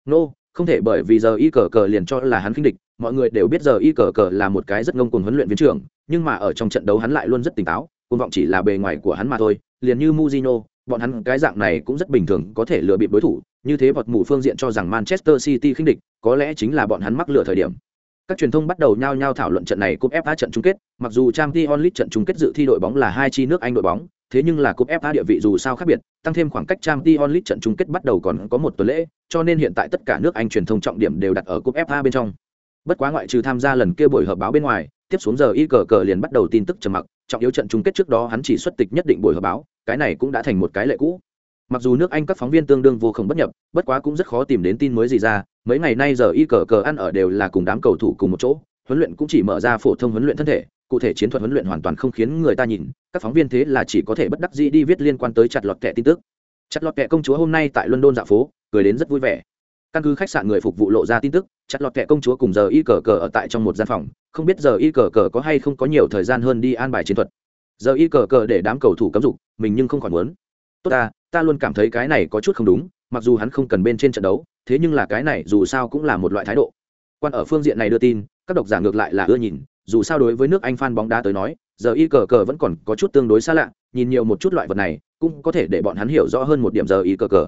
No, không thể bởi vì giờ y cờ cờ liền cho là hắn khinh địch mọi người đều biết giờ y cờ cờ là một cái rất ngông cuồng huấn luyện viên trưởng nhưng mà ở trong trận đấu hắn lại luôn rất tỉnh táo cuồng vọng chỉ là bề ngoài của hắn mà thôi liền như Mujino, bọn hắn cái dạng này cũng rất bình thường có thể lừa bịp đối thủ. Như thế vọt mù phương diện cho rằng manchester city khinh địch có lẽ chính là bọn hắn mắc lừa thời điểm. Các truyền thông bắt đầu nhao nhao thảo luận trận này cúp FA trận chung kết, mặc dù Champions League trận chung kết dự thi đội bóng là hai chi nước Anh đội bóng, thế nhưng là cúp FA địa vị dù sao khác biệt, tăng thêm khoảng cách Champions League trận chung kết bắt đầu còn có một tuần lễ, cho nên hiện tại tất cả nước Anh truyền thông trọng điểm đều đặt ở cúp FA bên trong. Bất quá ngoại trừ tham gia lần kia buổi họp báo bên ngoài, tiếp xuống giờ y cờ cờ liền bắt đầu tin tức trầm mặc, trọng yếu trận chung kết trước đó hắn chỉ xuất tịch nhất định buổi họp báo, cái này cũng đã thành một cái lệ cũ. Mặc dù nước Anh các phóng viên tương đương vô không bất nhập, bất quá cũng rất khó tìm đến tin mới gì ra, mấy ngày nay giờ y cờ cờ ăn ở đều là cùng đám cầu thủ cùng một chỗ, huấn luyện cũng chỉ mở ra phổ thông huấn luyện thân thể, cụ thể chiến thuật huấn luyện hoàn toàn không khiến người ta nhìn các phóng viên thế là chỉ có thể bất đắc dĩ đi viết liên quan tới chặt lọt kẹ tin tức. Chặt lọt kẹ công chúa hôm nay tại london dạo phố cười đến rất vui vẻ. Căn cứ khách sạn người phục vụ lộ ra tin tức chặt lọt kẹ công chúa cùng giờ y cờ cờ ở tại trong một gian phòng không biết giờ y cờ cờ có hay không có nhiều thời gian hơn đi an bài chiến thuật giờ y cờ cờ để đám cầu thủ cấm dục mình nhưng không khỏi muốn. Tốt ta ta luôn cảm thấy cái này có chút không đúng mặc dù hắn không cần bên trên trận đấu thế nhưng là cái này dù sao cũng là một loại thái độ. Quan ở phương diện này đưa tin các độc giả ngược lại là ưa nhìn dù sao đối với nước anh fan bóng đá tới nói giờ y cờ cờ vẫn còn có chút tương đối xa lạ nhìn nhiều một chút loại vật này cũng có thể để bọn hắn hiểu rõ hơn một điểm giờ y cờ cờ.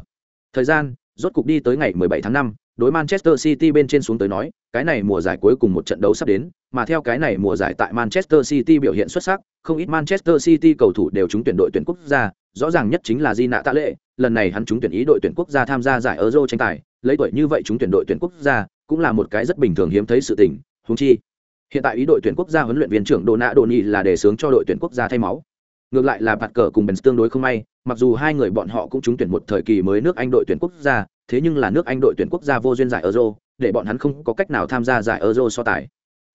Thời gian rốt cục đi tới ngày 17 tháng 5, đối Manchester City bên trên xuống tới nói, cái này mùa giải cuối cùng một trận đấu sắp đến, mà theo cái này mùa giải tại Manchester City biểu hiện xuất sắc, không ít Manchester City cầu thủ đều trúng tuyển đội tuyển quốc gia, rõ ràng nhất chính là Di Nạ Tạ Lệ, lần này hắn trúng tuyển ý đội tuyển quốc gia tham gia giải Euro tranh tài, lấy tuổi như vậy trúng tuyển đội tuyển quốc gia, cũng là một cái rất bình thường hiếm thấy sự tình, huống chi hiện tại ý đội tuyển quốc gia huấn luyện viên trưởng đồ nạ đồ Nhi là đề xướng cho đội tuyển quốc gia thay máu. Ngược lại là bạt cờ cùng bèn tương đối không may mặc dù hai người bọn họ cũng trúng tuyển một thời kỳ mới nước anh đội tuyển quốc gia thế nhưng là nước anh đội tuyển quốc gia vô duyên giải euro, để bọn hắn không có cách nào tham gia giải euro so tài.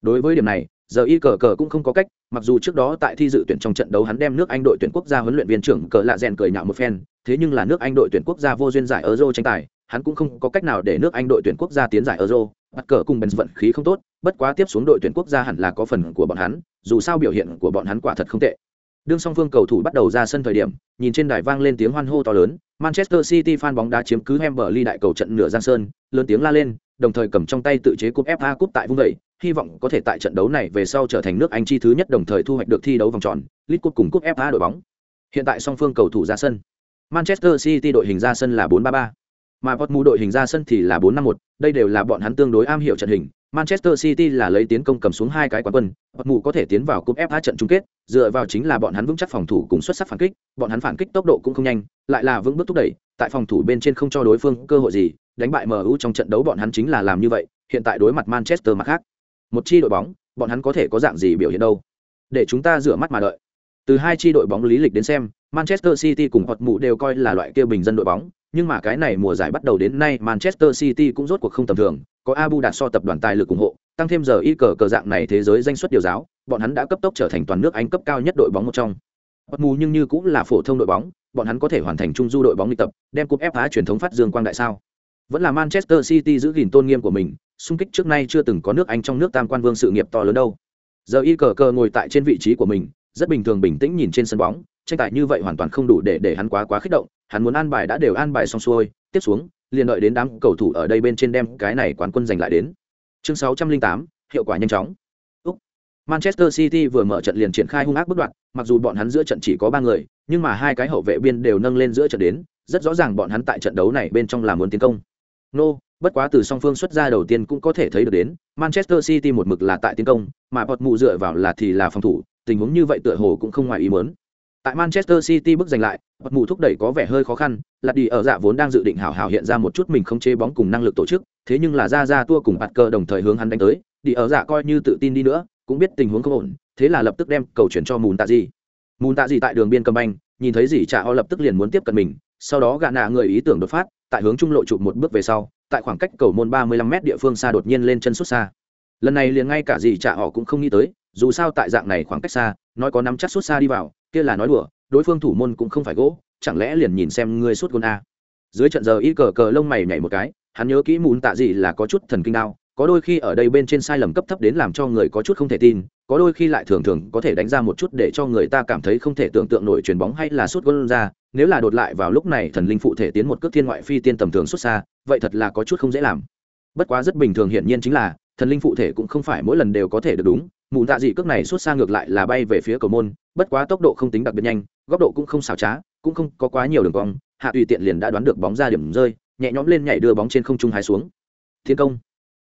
Đối với điểm này, giờ y cờ cờ cũng không có cách, mặc dù trước đó tại thi dự tuyển trong trận đấu hắn đem nước anh đội tuyển quốc gia huấn luyện viên trưởng cờ lạ rèn cười nhạo một phen, thế nhưng là nước anh đội tuyển quốc gia vô duyên giải euro tranh tài, hắn cũng không có cách nào để nước anh đội tuyển quốc gia tiến giải euro, bắt cờ cùng bền vận khí không tốt, bất quá tiếp xuống đội tuyển quốc gia hẳn là có phần của bọn hắn, dù sao biểu hiện của bọn hắn quả thật không tệ đương song phương cầu thủ bắt đầu ra sân thời điểm nhìn trên đài vang lên tiếng hoan hô to lớn manchester city fan bóng đá chiếm cứ Wembley đại cầu trận nửa giang sơn lớn tiếng la lên đồng thời cầm trong tay tự chế cúp fa cúp tại vung vẩy hy vọng có thể tại trận đấu này về sau trở thành nước anh chi thứ nhất đồng thời thu hoạch được thi đấu vòng tròn lit cúp cùng cúp fa đội bóng. Hiện tại song phương cầu thủ ra sân. Manchester city đội hình ra sân là 4-3-3 mà Portmu đội hình ra sân thì là 451, đây đều là bọn hắn tương đối am hiểu trận hình, Manchester City là lấy tiến công cầm xuống hai cái quán quân, bọn mù có thể tiến vào cúp FA trận chung kết, dựa vào chính là bọn hắn vững chắc phòng thủ cùng xuất sắc phản kích, bọn hắn phản kích tốc độ cũng không nhanh, lại là vững bước thúc đẩy, tại phòng thủ bên trên không cho đối phương cơ hội gì, đánh bại MU trong trận đấu bọn hắn chính là làm như vậy, hiện tại đối mặt Manchester mà khác. Một chi đội bóng, bọn hắn có thể có dạng gì biểu hiện đâu? Để chúng ta rửa mắt mà đợi. Từ hai chi đội bóng lý lịch đến xem, Manchester City cùng Hot Mụ đều coi là loại kia bình dân đội bóng, nhưng mà cái này mùa giải bắt đầu đến nay Manchester City cũng rốt cuộc không tầm thường, có Abu đạt so tập đoàn tài lực ủng hộ, tăng thêm giờ y cờ cờ dạng này thế giới danh suất điều giáo, bọn hắn đã cấp tốc trở thành toàn nước Anh cấp cao nhất đội bóng một trong. Bất mù nhưng như cũng là phổ thông đội bóng, bọn hắn có thể hoàn thành trung du đội bóng đi tập, đem cúp FA truyền thống phát dương quang đại sao? Vẫn là Manchester City giữ gìn tôn nghiêm của mình, xung kích trước nay chưa từng có nước Anh trong nước tam quan vương sự nghiệp to lớn đâu. Giờ y cờ cờ ngồi tại trên vị trí của mình, rất bình thường bình tĩnh nhìn trên sân bóng, tranh tài như vậy hoàn toàn không đủ để để hắn quá quá kích động, hắn muốn an bài đã đều an bài xong xuôi, tiếp xuống, liền đợi đến đám cầu thủ ở đây bên trên đem cái này quán quân giành lại đến. Chương 608, hiệu quả nhanh chóng. Úc. Manchester City vừa mở trận liền triển khai hung ác bất đoạn, mặc dù bọn hắn giữa trận chỉ có ba người, nhưng mà hai cái hậu vệ biên đều nâng lên giữa trận đến, rất rõ ràng bọn hắn tại trận đấu này bên trong là muốn tiến công. Nô, bất quá từ song phương xuất ra đầu tiên cũng có thể thấy được đến, Manchester City một mực là tại tiến công, mà bọt mù dựa vào là thì là phòng thủ, tình huống như vậy tựa hồ cũng không ngoài ý muốn. Tại Manchester City bước giành lại, bật mù thúc đẩy có vẻ hơi khó khăn, lạt đi ở dạ vốn đang dự định hảo hảo hiện ra một chút mình không chế bóng cùng năng lực tổ chức, thế nhưng là ra ra tua cùng bạt cờ đồng thời hướng hắn đánh tới, đi ở dạ coi như tự tin đi nữa, cũng biết tình huống không ổn, thế là lập tức đem cầu chuyển cho Mùn Tạ Dị. Mùn Tạ Dị tại đường biên cầm banh, nhìn thấy gì trả o lập tức liền muốn tiếp cận mình, sau đó gã nạ người ý tưởng đột phát, tại hướng trung lộ chụp một bước về sau, tại khoảng cách cầu môn 35m địa phương xa đột nhiên lên chân sút xa. Lần này liền ngay cả gì trả họ cũng không nghĩ tới, dù sao tại dạng này khoảng cách xa, nói có nắm chắc sút xa đi vào, kia là nói đùa, đối phương thủ môn cũng không phải gỗ, chẳng lẽ liền nhìn xem ngươi suốt gôn a. Dưới trận giờ y cờ cờ lông mày nhảy một cái, hắn nhớ kỹ mùn tạ gì là có chút thần kinh đao, có đôi khi ở đây bên trên sai lầm cấp thấp đến làm cho người có chút không thể tin, có đôi khi lại thường thường có thể đánh ra một chút để cho người ta cảm thấy không thể tưởng tượng nổi chuyền bóng hay là suốt gôn ra, nếu là đột lại vào lúc này thần linh phụ thể tiến một cước thiên ngoại phi tiên tầm thường xuất xa, vậy thật là có chút không dễ làm. Bất quá rất bình thường hiển nhiên chính là, thần linh phụ thể cũng không phải mỗi lần đều có thể được đúng, mụ tạ dị cước này xuất xa ngược lại là bay về phía cầu môn, bất quá tốc độ không tính đặc biệt nhanh, góc độ cũng không xảo trá, cũng không có quá nhiều đường cong, hạ tùy tiện liền đã đoán được bóng ra điểm rơi, nhẹ nhõm lên nhảy đưa bóng trên không trung hái xuống. Thiên công.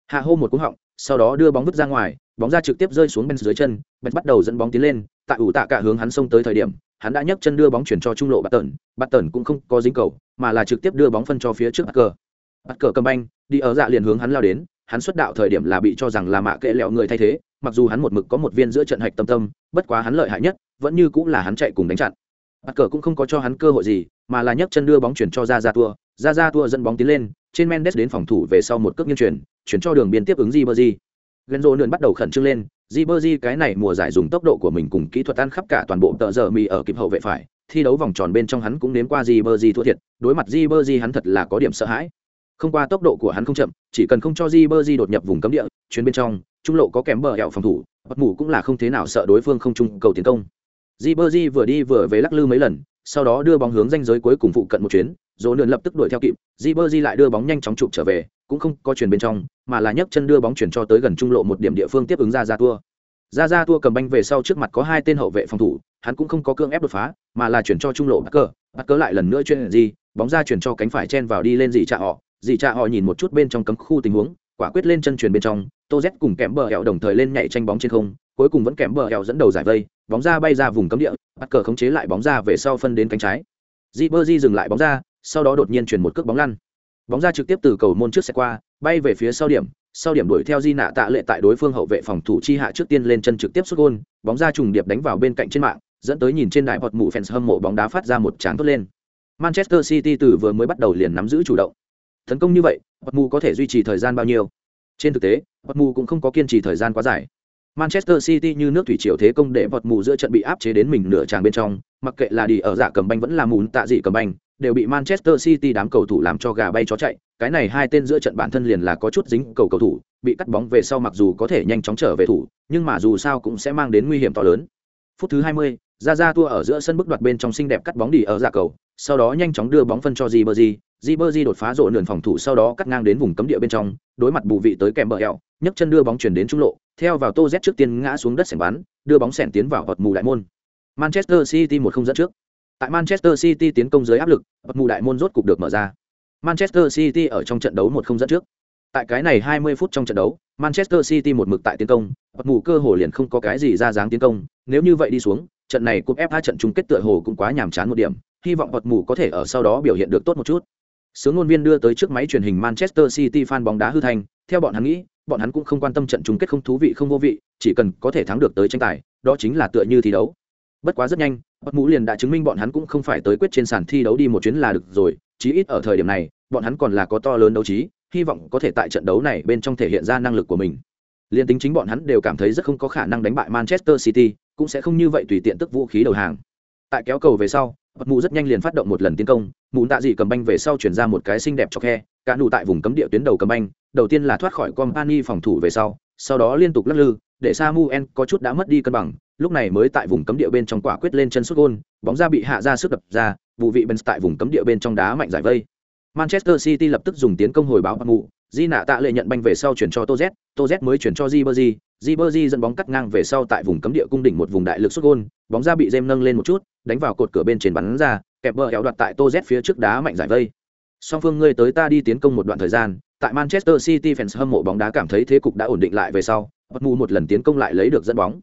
Hạ hô một cú họng, sau đó đưa bóng vứt ra ngoài, bóng ra trực tiếp rơi xuống bên dưới chân, bên bắt đầu dẫn bóng tiến lên, tại ủ tạ cả hướng hắn xông tới thời điểm, hắn đã nhấc chân đưa bóng chuyển cho trung lộ Bạt tần Bạt tần cũng không có dính cầu, mà là trực tiếp đưa bóng phân cho phía trước Bát cờ. Bát cờ cầm banh, đi ở dạ liền hướng hắn lao đến, hắn xuất đạo thời điểm là bị cho rằng là mạ kệ lẹo người thay thế, mặc dù hắn một mực có một viên giữa trận hạch tâm tâm, bất quá hắn lợi hại nhất, vẫn như cũng là hắn chạy cùng đánh chặn. bắt cờ cũng không có cho hắn cơ hội gì, mà là nhấc chân đưa bóng chuyển cho ra ra tua, ra ra tua dẫn bóng tiến lên, trên Mendes đến phòng thủ về sau một cước nghiêng chuyển, chuyển cho đường biên tiếp ứng Ribery. Genzo nườn bắt đầu khẩn trương lên, Ribery cái này mùa giải dùng tốc độ của mình cùng kỹ thuật ăn khắp cả toàn bộ tợ giờ mì ở kịp hậu vệ phải, thi đấu vòng tròn bên trong hắn cũng nếm qua Ribery thua thiệt, đối mặt Ribery hắn thật là có điểm sợ hãi. Không qua tốc độ của hắn không chậm, chỉ cần không cho Di Berji đột nhập vùng cấm địa, chuyến bên trong, trung lộ có kém bờ hẹo phòng thủ, bất mù cũng là không thế nào sợ đối phương không trung cầu tiến công. Di Berji vừa đi vừa về lắc lư mấy lần, sau đó đưa bóng hướng ranh giới cuối cùng phụ cận một chuyến, Dỗ lượn lập tức đuổi theo kịp, Ribery lại đưa bóng nhanh chóng chụp trở về, cũng không có chuyển bên trong, mà là nhấc chân đưa bóng chuyển cho tới gần trung lộ một điểm địa phương tiếp ứng ra ra tua. Ra ra tua cầm banh về sau trước mặt có hai tên hậu vệ phòng thủ, hắn cũng không có cương ép đột phá, mà là chuyển cho trung lộ Parker, cờ lại lần nữa chuyển gì, bóng ra chuyển cho cánh phải chen vào đi lên gì chạ họ, dì cha họ nhìn một chút bên trong cấm khu tình huống, quả quyết lên chân truyền bên trong, Tô Z cùng kém bờ hẹo đồng thời lên nhảy tranh bóng trên không, cuối cùng vẫn kém bờ hẹo dẫn đầu giải vây, bóng ra bay ra vùng cấm địa, Parker khống chế lại bóng ra về sau phân đến cánh trái. Ribery dừng lại bóng ra, sau đó đột nhiên chuyển một cước bóng lăn. Bóng ra trực tiếp từ cầu môn trước xe qua, bay về phía sau điểm, sau điểm đuổi theo Di nạ tạ lệ tại đối phương hậu vệ phòng thủ chi hạ trước tiên lên chân trực tiếp sút gôn, bóng ra trùng điệp đánh vào bên cạnh trên mạng, dẫn tới nhìn trên đài bọt mụ fans hâm mộ bóng đá phát ra một tráng thốt lên. Manchester City từ vừa mới bắt đầu liền nắm giữ chủ động. Tấn công như vậy, bọt mù có thể duy trì thời gian bao nhiêu? Trên thực tế, bọt mù cũng không có kiên trì thời gian quá dài. Manchester City như nước thủy triều thế công để bọt mù giữa trận bị áp chế đến mình nửa tràng bên trong, mặc kệ là đi ở giả cầm banh vẫn là mùn. tạ dị cầm banh, đều bị Manchester City đám cầu thủ làm cho gà bay chó chạy, cái này hai tên giữa trận bản thân liền là có chút dính cầu cầu thủ, bị cắt bóng về sau mặc dù có thể nhanh chóng trở về thủ, nhưng mà dù sao cũng sẽ mang đến nguy hiểm to lớn. Phút thứ 20, Ra Ra tua ở giữa sân bức đoạt bên trong xinh đẹp cắt bóng đi ở giả cầu, sau đó nhanh chóng đưa bóng phân cho gì bờ gì Ribery đột phá rộ nườn phòng thủ sau đó cắt ngang đến vùng cấm địa bên trong, đối mặt bù vị tới kèm bờ eo, nhấc chân đưa bóng chuyển đến trung lộ, theo vào Tô Z trước tiên ngã xuống đất sảnh bắn, đưa bóng sẹn tiến vào vật mù đại môn. Manchester City một không dẫn trước. Tại Manchester City tiến công dưới áp lực, vật mù đại môn rốt cục được mở ra. Manchester City ở trong trận đấu một không dẫn trước. Tại cái này 20 phút trong trận đấu, Manchester City một mực tại tiến công, bật mù cơ hồ liền không có cái gì ra dáng tiến công, nếu như vậy đi xuống, trận này cúp FA trận chung kết tựa hồ cũng quá nhàm chán một điểm, hy vọng bật mù có thể ở sau đó biểu hiện được tốt một chút. Sướng ngôn viên đưa tới trước máy truyền hình Manchester City fan bóng đá hư thành, theo bọn hắn nghĩ, bọn hắn cũng không quan tâm trận chung kết không thú vị không vô vị, chỉ cần có thể thắng được tới tranh tài, đó chính là tựa như thi đấu. Bất quá rất nhanh, bất mũ liền đã chứng minh bọn hắn cũng không phải tới quyết trên sàn thi đấu đi một chuyến là được rồi, chí ít ở thời điểm này, bọn hắn còn là có to lớn đấu trí, hy vọng có thể tại trận đấu này bên trong thể hiện ra năng lực của mình. Liên tính chính bọn hắn đều cảm thấy rất không có khả năng đánh bại Manchester City, cũng sẽ không như vậy tùy tiện tức vũ khí đầu hàng. Tại kéo cầu về sau, bật mù rất nhanh liền phát động một lần tiến công, mù tạ dị cầm banh về sau chuyển ra một cái xinh đẹp cho khe, cả nụ tại vùng cấm địa tuyến đầu cầm banh, đầu tiên là thoát khỏi company phòng thủ về sau, sau đó liên tục lắc lư, để Samuel có chút đã mất đi cân bằng, lúc này mới tại vùng cấm địa bên trong quả quyết lên chân sút gôn, bóng ra bị hạ ra sức đập ra, vụ vị bên tại vùng cấm địa bên trong đá mạnh giải vây. Manchester City lập tức dùng tiến công hồi báo ngụ, Di nạ tạ lệ nhận banh về sau chuyển cho tô z tô z mới chuyển cho Ribery, Ribery dẫn bóng cắt ngang về sau tại vùng cấm địa cung đỉnh một vùng đại lực sút gôn, bóng ra bị dêm nâng lên một chút, đánh vào cột cửa bên trên bắn ra, kẹp bờ kéo đoạt tại Toz phía trước đá mạnh giải vây. Song phương ngươi tới ta đi tiến công một đoạn thời gian, tại Manchester City fans hâm mộ bóng đá cảm thấy thế cục đã ổn định lại về sau, bất mù một lần tiến công lại lấy được dẫn bóng.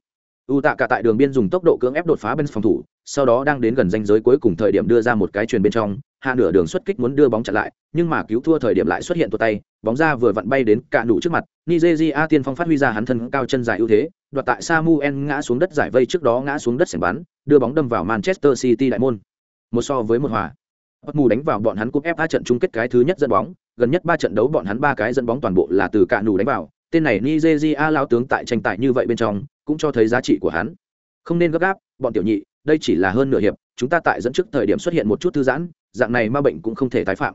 U tạ cả tại đường biên dùng tốc độ cưỡng ép đột phá bên phòng thủ, sau đó đang đến gần ranh giới cuối cùng thời điểm đưa ra một cái truyền bên trong, hạ nửa đường xuất kích muốn đưa bóng chặn lại, nhưng mà cứu thua thời điểm lại xuất hiện tuột tay, bóng ra vừa vặn bay đến cả nụ trước mặt, Nigeria tiên phong phát huy ra hắn thân cao chân dài ưu thế, đoạt tại Samuel ngã xuống đất giải vây trước đó ngã xuống đất sảnh bắn, đưa bóng đâm vào Manchester City đại môn. Một so với một hòa. Bất mù đánh vào bọn hắn cúp FA trận chung kết cái thứ nhất dẫn bóng, gần nhất ba trận đấu bọn hắn ba cái dẫn bóng toàn bộ là từ cả nụ đánh vào, tên này Nigeria lao tướng tại tranh tài như vậy bên trong, cũng cho thấy giá trị của hắn. Không nên gấp gáp, bọn tiểu nhị, đây chỉ là hơn nửa hiệp, chúng ta tại dẫn trước thời điểm xuất hiện một chút thư giãn, dạng này ma bệnh cũng không thể tái phạm.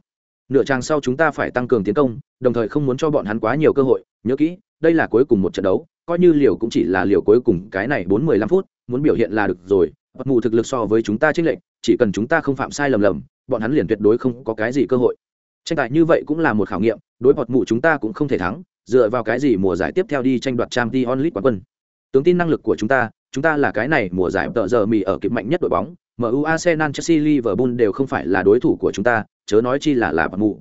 Nửa trang sau chúng ta phải tăng cường tiến công, đồng thời không muốn cho bọn hắn quá nhiều cơ hội, nhớ kỹ, đây là cuối cùng một trận đấu, coi như liều cũng chỉ là liều cuối cùng cái này bốn mười lăm phút, muốn biểu hiện là được rồi, bất mù thực lực so với chúng ta trích lệch, chỉ cần chúng ta không phạm sai lầm lầm, bọn hắn liền tuyệt đối không có cái gì cơ hội. Tranh tài như vậy cũng là một khảo nghiệm, đối bọt mù chúng ta cũng không thể thắng, dựa vào cái gì mùa giải tiếp theo đi tranh đoạt Champions League quán quân. Tướng tin năng lực của chúng ta, chúng ta là cái này mùa giải tợ giờ mì ở kịp mạnh nhất đội bóng, MU Arsenal Chelsea Liverpool đều không phải là đối thủ của chúng ta, chớ nói chi là là bọn mụ.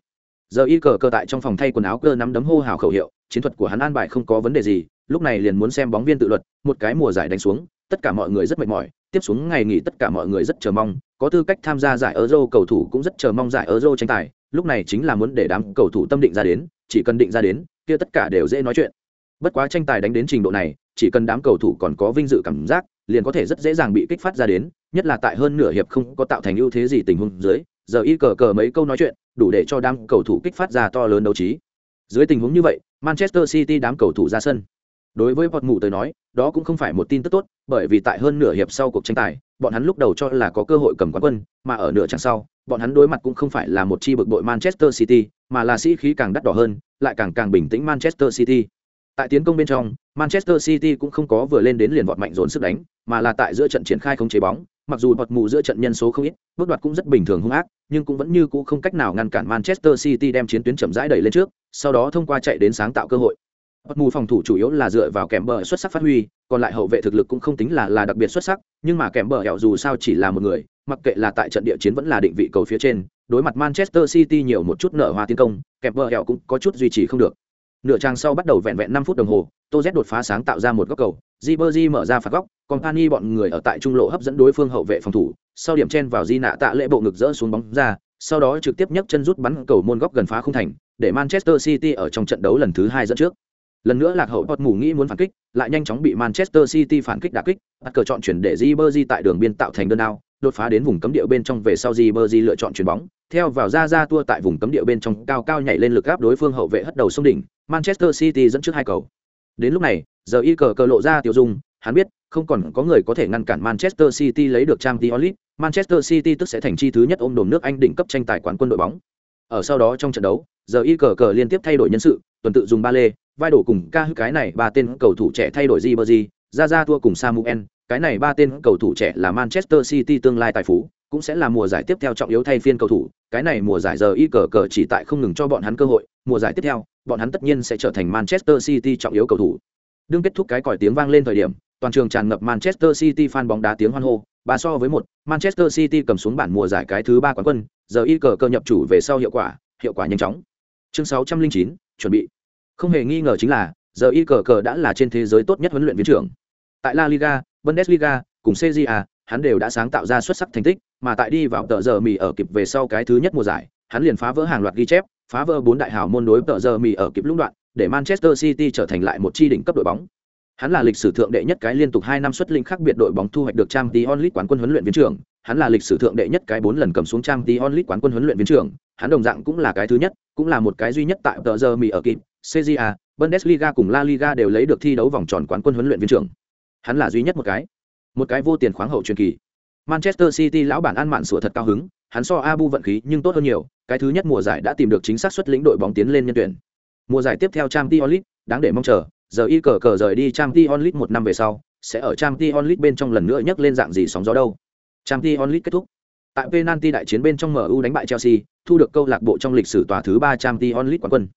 Giờ y cờ cơ tại trong phòng thay quần áo cơ nắm đấm hô hào khẩu hiệu, chiến thuật của hắn an bài không có vấn đề gì, lúc này liền muốn xem bóng viên tự luật, một cái mùa giải đánh xuống, tất cả mọi người rất mệt mỏi, tiếp xuống ngày nghỉ tất cả mọi người rất chờ mong, có tư cách tham gia giải Euro cầu thủ cũng rất chờ mong giải Euro tranh tài, lúc này chính là muốn để đám cầu thủ tâm định ra đến, chỉ cần định ra đến, kia tất cả đều dễ nói chuyện. Bất quá tranh tài đánh đến trình độ này, chỉ cần đám cầu thủ còn có vinh dự cảm giác, liền có thể rất dễ dàng bị kích phát ra đến, nhất là tại hơn nửa hiệp không có tạo thành ưu thế gì tình huống dưới, giờ y cờ cờ mấy câu nói chuyện, đủ để cho đám cầu thủ kích phát ra to lớn đấu trí. Dưới tình huống như vậy, Manchester City đám cầu thủ ra sân. Đối với Port Mù tới nói, đó cũng không phải một tin tức tốt, bởi vì tại hơn nửa hiệp sau cuộc tranh tài, bọn hắn lúc đầu cho là có cơ hội cầm quán quân, mà ở nửa chặng sau, bọn hắn đối mặt cũng không phải là một chi bực bội Manchester City, mà là sĩ khí càng đắt đỏ hơn, lại càng càng bình tĩnh Manchester City. Tại tiến công bên trong, Manchester City cũng không có vừa lên đến liền vọt mạnh dồn sức đánh, mà là tại giữa trận triển khai không chế bóng, mặc dù bọt mù giữa trận nhân số không ít, bước đoạt cũng rất bình thường hung ác, nhưng cũng vẫn như cũ không cách nào ngăn cản Manchester City đem chiến tuyến chậm rãi đẩy lên trước, sau đó thông qua chạy đến sáng tạo cơ hội. Bọt mù phòng thủ chủ yếu là dựa vào kèm bờ xuất sắc phát huy, còn lại hậu vệ thực lực cũng không tính là là đặc biệt xuất sắc, nhưng mà kèm bờ hẻo dù sao chỉ là một người, mặc kệ là tại trận địa chiến vẫn là định vị cầu phía trên, đối mặt Manchester City nhiều một chút nở hoa tiến công, kèm bờ hẻo cũng có chút duy trì không được. Nửa trang sau bắt đầu vẹn vẹn năm phút đồng hồ, Tô Z đột phá sáng tạo ra một góc cầu, Ribery mở ra phạt góc, Company bọn người ở tại trung lộ hấp dẫn đối phương hậu vệ phòng thủ, sau điểm chen vào Di nạ tạ lễ bộ ngực rỡ xuống bóng ra, sau đó trực tiếp nhấc chân rút bắn cầu môn góc gần phá không thành, để Manchester City ở trong trận đấu lần thứ hai dẫn trước. Lần nữa lạc hậu Port ngủ nghĩ muốn phản kích, lại nhanh chóng bị Manchester City phản kích đả kích, bắt cờ chọn chuyển để Ribery tại đường biên tạo thành đơn ao, đột phá đến vùng cấm địa bên trong về sau Ribery lựa chọn chuyền bóng, theo vào ra ra tua tại vùng cấm địa bên trong cao cao nhảy lên lực áp đối phương hậu vệ hất đầu sông đỉnh, Manchester City dẫn trước hai cầu. Đến lúc này, giờ y cờ cờ lộ ra tiêu dung, hắn biết, không còn có người có thể ngăn cản Manchester City lấy được Champions League, Manchester City tức sẽ thành chi thứ nhất ôm đồm nước Anh đỉnh cấp tranh tài quán quân đội bóng. Ở sau đó trong trận đấu, giờ y cờ cờ liên tiếp thay đổi nhân sự, tuần tự dùng ba lê, vai đổ cùng ca cái này ba tên cầu thủ trẻ thay đổi Ribery, ra ra thua cùng Samuel, cái này ba tên cầu thủ trẻ là Manchester City tương lai tài phú, cũng sẽ là mùa giải tiếp theo trọng yếu thay phiên cầu thủ, cái này mùa giải giờ y cờ cờ chỉ tại không ngừng cho bọn hắn cơ hội, mùa giải tiếp theo, bọn hắn tất nhiên sẽ trở thành Manchester City trọng yếu cầu thủ. Đương kết thúc cái còi tiếng vang lên thời điểm, toàn trường tràn ngập Manchester City fan bóng đá tiếng hoan hô, ba so với một, Manchester City cầm xuống bản mùa giải cái thứ ba quán quân, giờ y cờ cờ nhập chủ về sau hiệu quả, hiệu quả nhanh chóng. Chương 609, chuẩn bị. Không hề nghi ngờ chính là, giờ y cờ cờ đã là trên thế giới tốt nhất huấn luyện viên trưởng. Tại La Liga, Bundesliga, cùng CJA, hắn đều đã sáng tạo ra xuất sắc thành tích, mà tại đi vào tợ giờ mì ở kịp về sau cái thứ nhất mùa giải, hắn liền phá vỡ hàng loạt ghi chép, phá vỡ bốn đại hào môn đối tợ giờ mì ở kịp lũng đoạn, để Manchester City trở thành lại một chi đỉnh cấp đội bóng. Hắn là lịch sử thượng đệ nhất cái liên tục hai năm xuất linh khác biệt đội bóng thu hoạch được Champions League quán quân huấn luyện viên trưởng, hắn là lịch sử thượng đệ nhất cái bốn lần cầm xuống Champions League quán quân huấn luyện viên trưởng, hắn đồng dạng cũng là cái thứ nhất, cũng là một cái duy nhất tại tờ giờ Mỹ ở kịp, CJA, Bundesliga cùng La Liga đều lấy được thi đấu vòng tròn quán quân huấn luyện viên trưởng. Hắn là duy nhất một cái, một cái vô tiền khoáng hậu truyền kỳ. Manchester City lão bản ăn mạn sủa thật cao hứng, hắn so Abu vận khí nhưng tốt hơn nhiều, cái thứ nhất mùa giải đã tìm được chính xác xuất lĩnh đội bóng tiến lên nhân tuyển. Mùa giải tiếp theo Champions League, đáng để mong chờ, giờ y cờ cờ rời đi Champions League một năm về sau, sẽ ở Champions League bên trong lần nữa nhấc lên dạng gì sóng gió đâu. Champions League kết thúc. Tại penalty đại chiến bên trong MU đánh bại Chelsea, thu được câu lạc bộ trong lịch sử tòa thứ 3 Champions League quán quân.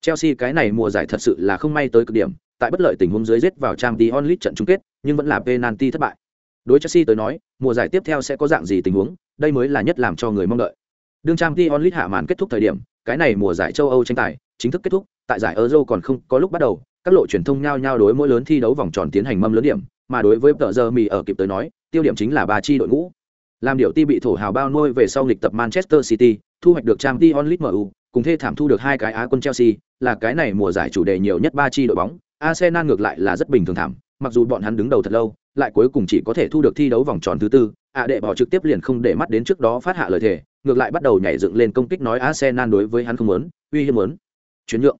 Chelsea cái này mùa giải thật sự là không may tới cực điểm, tại bất lợi tình huống dưới giết vào Champions League trận chung kết, nhưng vẫn là penalty thất bại. Đối Chelsea tới nói, mùa giải tiếp theo sẽ có dạng gì tình huống, đây mới là nhất làm cho người mong đợi. Đương Champions League hạ màn kết thúc thời điểm, cái này mùa giải châu Âu tranh tài chính thức kết thúc, tại giải Euro còn không có lúc bắt đầu, các lộ truyền thông nhao nhao đối mỗi lớn thi đấu vòng tròn tiến hành mâm lớn điểm, mà đối với tờ giờ mì ở kịp tới nói, tiêu điểm chính là ba chi đội ngũ. Làm điều ti bị thổ hào bao nuôi về sau lịch tập Manchester City, thu hoạch được trang Champions League MU, cùng thê thảm thu được hai cái Á quân Chelsea, là cái này mùa giải chủ đề nhiều nhất ba chi đội bóng. Arsenal ngược lại là rất bình thường thảm, mặc dù bọn hắn đứng đầu thật lâu, lại cuối cùng chỉ có thể thu được thi đấu vòng tròn thứ tư, ạ đệ bỏ trực tiếp liền không để mắt đến trước đó phát hạ lời thề, ngược lại bắt đầu nhảy dựng lên công kích nói Arsenal đối với hắn không muốn, uy hiếp muốn. Chuyển nhượng.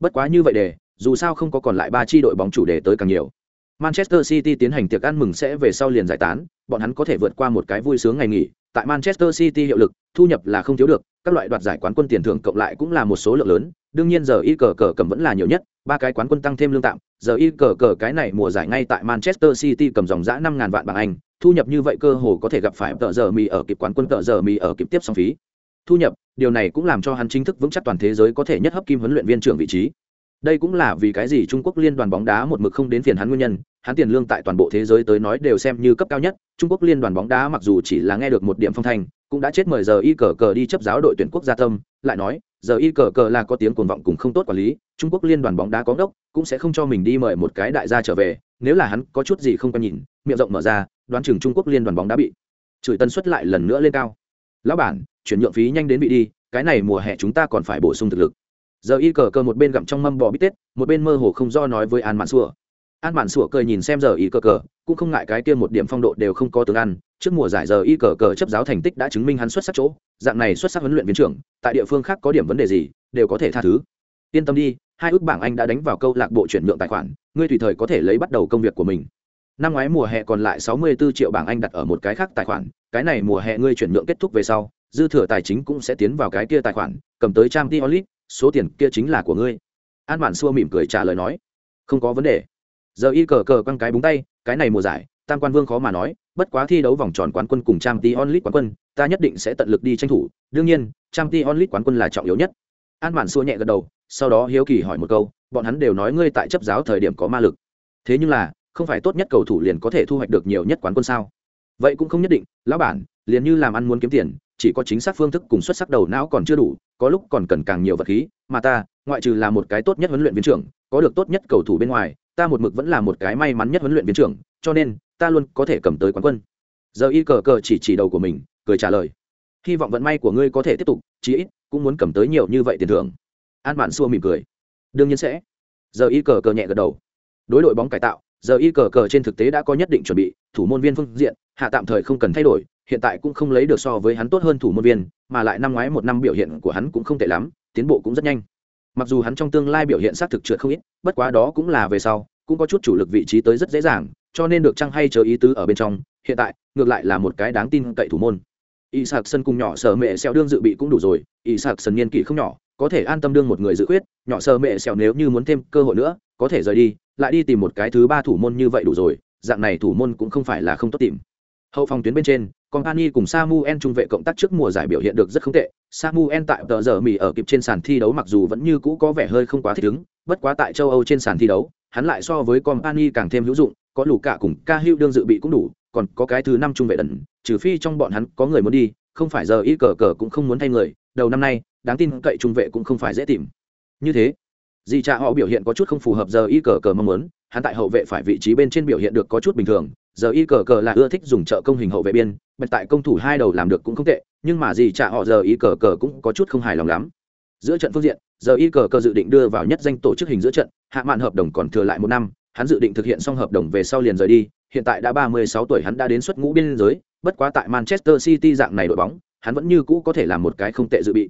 Bất quá như vậy để, dù sao không có còn lại ba chi đội bóng chủ đề tới càng nhiều. Manchester City tiến hành tiệc ăn mừng sẽ về sau liền giải tán, bọn hắn có thể vượt qua một cái vui sướng ngày nghỉ. Tại Manchester City hiệu lực, thu nhập là không thiếu được, các loại đoạt giải quán quân tiền thưởng cộng lại cũng là một số lượng lớn. Đương nhiên giờ y cờ cờ cầm vẫn là nhiều nhất, ba cái quán quân tăng thêm lương tạm, giờ y cờ cờ cái này mùa giải ngay tại Manchester City cầm dòng dã 5000 vạn bảng Anh, thu nhập như vậy cơ hồ có thể gặp phải tợ giờ mì ở kịp quán quân tợ giờ mì ở kịp tiếp song phí. Thu nhập, điều này cũng làm cho hắn chính thức vững chắc toàn thế giới có thể nhất hấp kim huấn luyện viên trưởng vị trí. Đây cũng là vì cái gì Trung Quốc liên đoàn bóng đá một mực không đến phiền hắn nguyên nhân, hắn tiền lương tại toàn bộ thế giới tới nói đều xem như cấp cao nhất, Trung Quốc liên đoàn bóng đá mặc dù chỉ là nghe được một điểm phong thanh, cũng đã chết mời giờ y cờ cờ đi chấp giáo đội tuyển quốc gia tâm, lại nói, giờ y cờ cờ là có tiếng cuồng vọng cùng không tốt quản lý, Trung Quốc liên đoàn bóng đá có đốc, cũng sẽ không cho mình đi mời một cái đại gia trở về, nếu là hắn có chút gì không có nhìn, miệng rộng mở ra, đoán chừng Trung Quốc liên đoàn bóng đá bị chửi tân suất lại lần nữa lên cao. Lão bản, chuyển nhượng phí nhanh đến bị đi, cái này mùa hè chúng ta còn phải bổ sung thực lực giờ y cờ cờ một bên gặm trong mâm bò bít tết một bên mơ hồ không do nói với an mạn xua an bản sủa cười nhìn xem giờ y cờ cờ, cũng không ngại cái kia một điểm phong độ đều không có tướng ăn. Trước mùa giải giờ y cờ cờ chấp giáo thành tích đã chứng minh hắn xuất sắc chỗ, dạng này xuất sắc huấn luyện viên trưởng, tại địa phương khác có điểm vấn đề gì, đều có thể tha thứ. Yên tâm đi, hai ước bảng anh đã đánh vào câu lạc bộ chuyển nhượng tài khoản, ngươi tùy thời có thể lấy bắt đầu công việc của mình. Năm ngoái mùa hè còn lại 64 triệu bảng anh đặt ở một cái khác tài khoản, cái này mùa hè ngươi chuyển nhượng kết thúc về sau, dư thừa tài chính cũng sẽ tiến vào cái kia tài khoản, cầm tới trang t số tiền kia chính là của ngươi. An bản xua mỉm cười trả lời nói, không có vấn đề giờ y cờ cờ quăng cái búng tay, cái này mùa giải, tam quan vương khó mà nói, bất quá thi đấu vòng tròn quán quân cùng trang t onlit quán quân, ta nhất định sẽ tận lực đi tranh thủ. Đương nhiên trang t onlit quán quân là trọng yếu nhất. An mạn xua nhẹ gật đầu, sau đó hiếu kỳ hỏi một câu, bọn hắn đều nói ngươi tại chấp giáo thời điểm có ma lực. Thế nhưng là, không phải tốt nhất cầu thủ liền có thể thu hoạch được nhiều nhất quán quân sao? Vậy cũng không nhất định, lão bản, liền như làm ăn muốn kiếm tiền, chỉ có chính xác phương thức cùng xuất sắc đầu não còn chưa đủ, có lúc còn cần càng nhiều vật khí, mà ta, ngoại trừ là một cái tốt nhất huấn luyện viên trưởng, có được tốt nhất cầu thủ bên ngoài ta một mực vẫn là một cái may mắn nhất huấn luyện viên trưởng, cho nên, ta luôn có thể cầm tới quán quân. Giờ y cờ cờ chỉ chỉ đầu của mình, cười trả lời. Hy vọng vận may của ngươi có thể tiếp tục, chí ít, cũng muốn cầm tới nhiều như vậy tiền thưởng. An mạn xua mỉm cười. Đương nhiên sẽ. Giờ y cờ cờ nhẹ gật đầu. Đối đội bóng cải tạo, giờ y cờ cờ trên thực tế đã có nhất định chuẩn bị, thủ môn viên phương diện, hạ tạm thời không cần thay đổi, hiện tại cũng không lấy được so với hắn tốt hơn thủ môn viên, mà lại năm ngoái một năm biểu hiện của hắn cũng không tệ lắm, tiến bộ cũng rất nhanh mặc dù hắn trong tương lai biểu hiện xác thực trượt không ít, bất quá đó cũng là về sau, cũng có chút chủ lực vị trí tới rất dễ dàng, cho nên được chăng hay chờ ý tứ ở bên trong, hiện tại, ngược lại là một cái đáng tin cậy thủ môn. Y sạc sân cùng nhỏ sở mẹ xẹo đương dự bị cũng đủ rồi y sạc sân niên kỷ không nhỏ, có thể an tâm đương một người dự khuyết, nhỏ sở mẹ xẹo nếu như muốn thêm cơ hội nữa, có thể rời đi, lại đi tìm một cái thứ ba thủ môn như vậy đủ rồi, dạng này thủ môn cũng không phải là không tốt tìm. Hậu phòng tuyến bên trên company cùng samuel trung vệ cộng tác trước mùa giải biểu hiện được rất không tệ. Samuel tại tờ giờ mì ở kịp trên sàn thi đấu mặc dù vẫn như cũ có vẻ hơi không quá thích ứng bất quá tại châu âu trên sàn thi đấu hắn lại so với company càng thêm hữu dụng có lũ cả cùng ca hữu đương dự bị cũng đủ còn có cái thứ năm trung vệ đần trừ phi trong bọn hắn có người muốn đi không phải giờ ý cờ cờ cũng không muốn thay người đầu năm nay đáng tin cậy trung vệ cũng không phải dễ tìm. Như thế Di Cha họ biểu hiện có chút không phù hợp giờ y cờ cờ mong muốn, hắn tại hậu vệ phải vị trí bên trên biểu hiện được có chút bình thường, giờ y cờ cờ là ưa thích dùng trợ công hình hậu vệ biên, bên tại công thủ hai đầu làm được cũng không tệ, nhưng mà gì chả họ giờ y cờ cờ cũng có chút không hài lòng lắm. Giữa trận phương diện, giờ y cờ cờ dự định đưa vào nhất danh tổ chức hình giữa trận, hạ mạn hợp đồng còn thừa lại một năm, hắn dự định thực hiện xong hợp đồng về sau liền rời đi, hiện tại đã 36 tuổi hắn đã đến xuất ngũ biên giới, bất quá tại Manchester City dạng này đội bóng, hắn vẫn như cũ có thể làm một cái không tệ dự bị.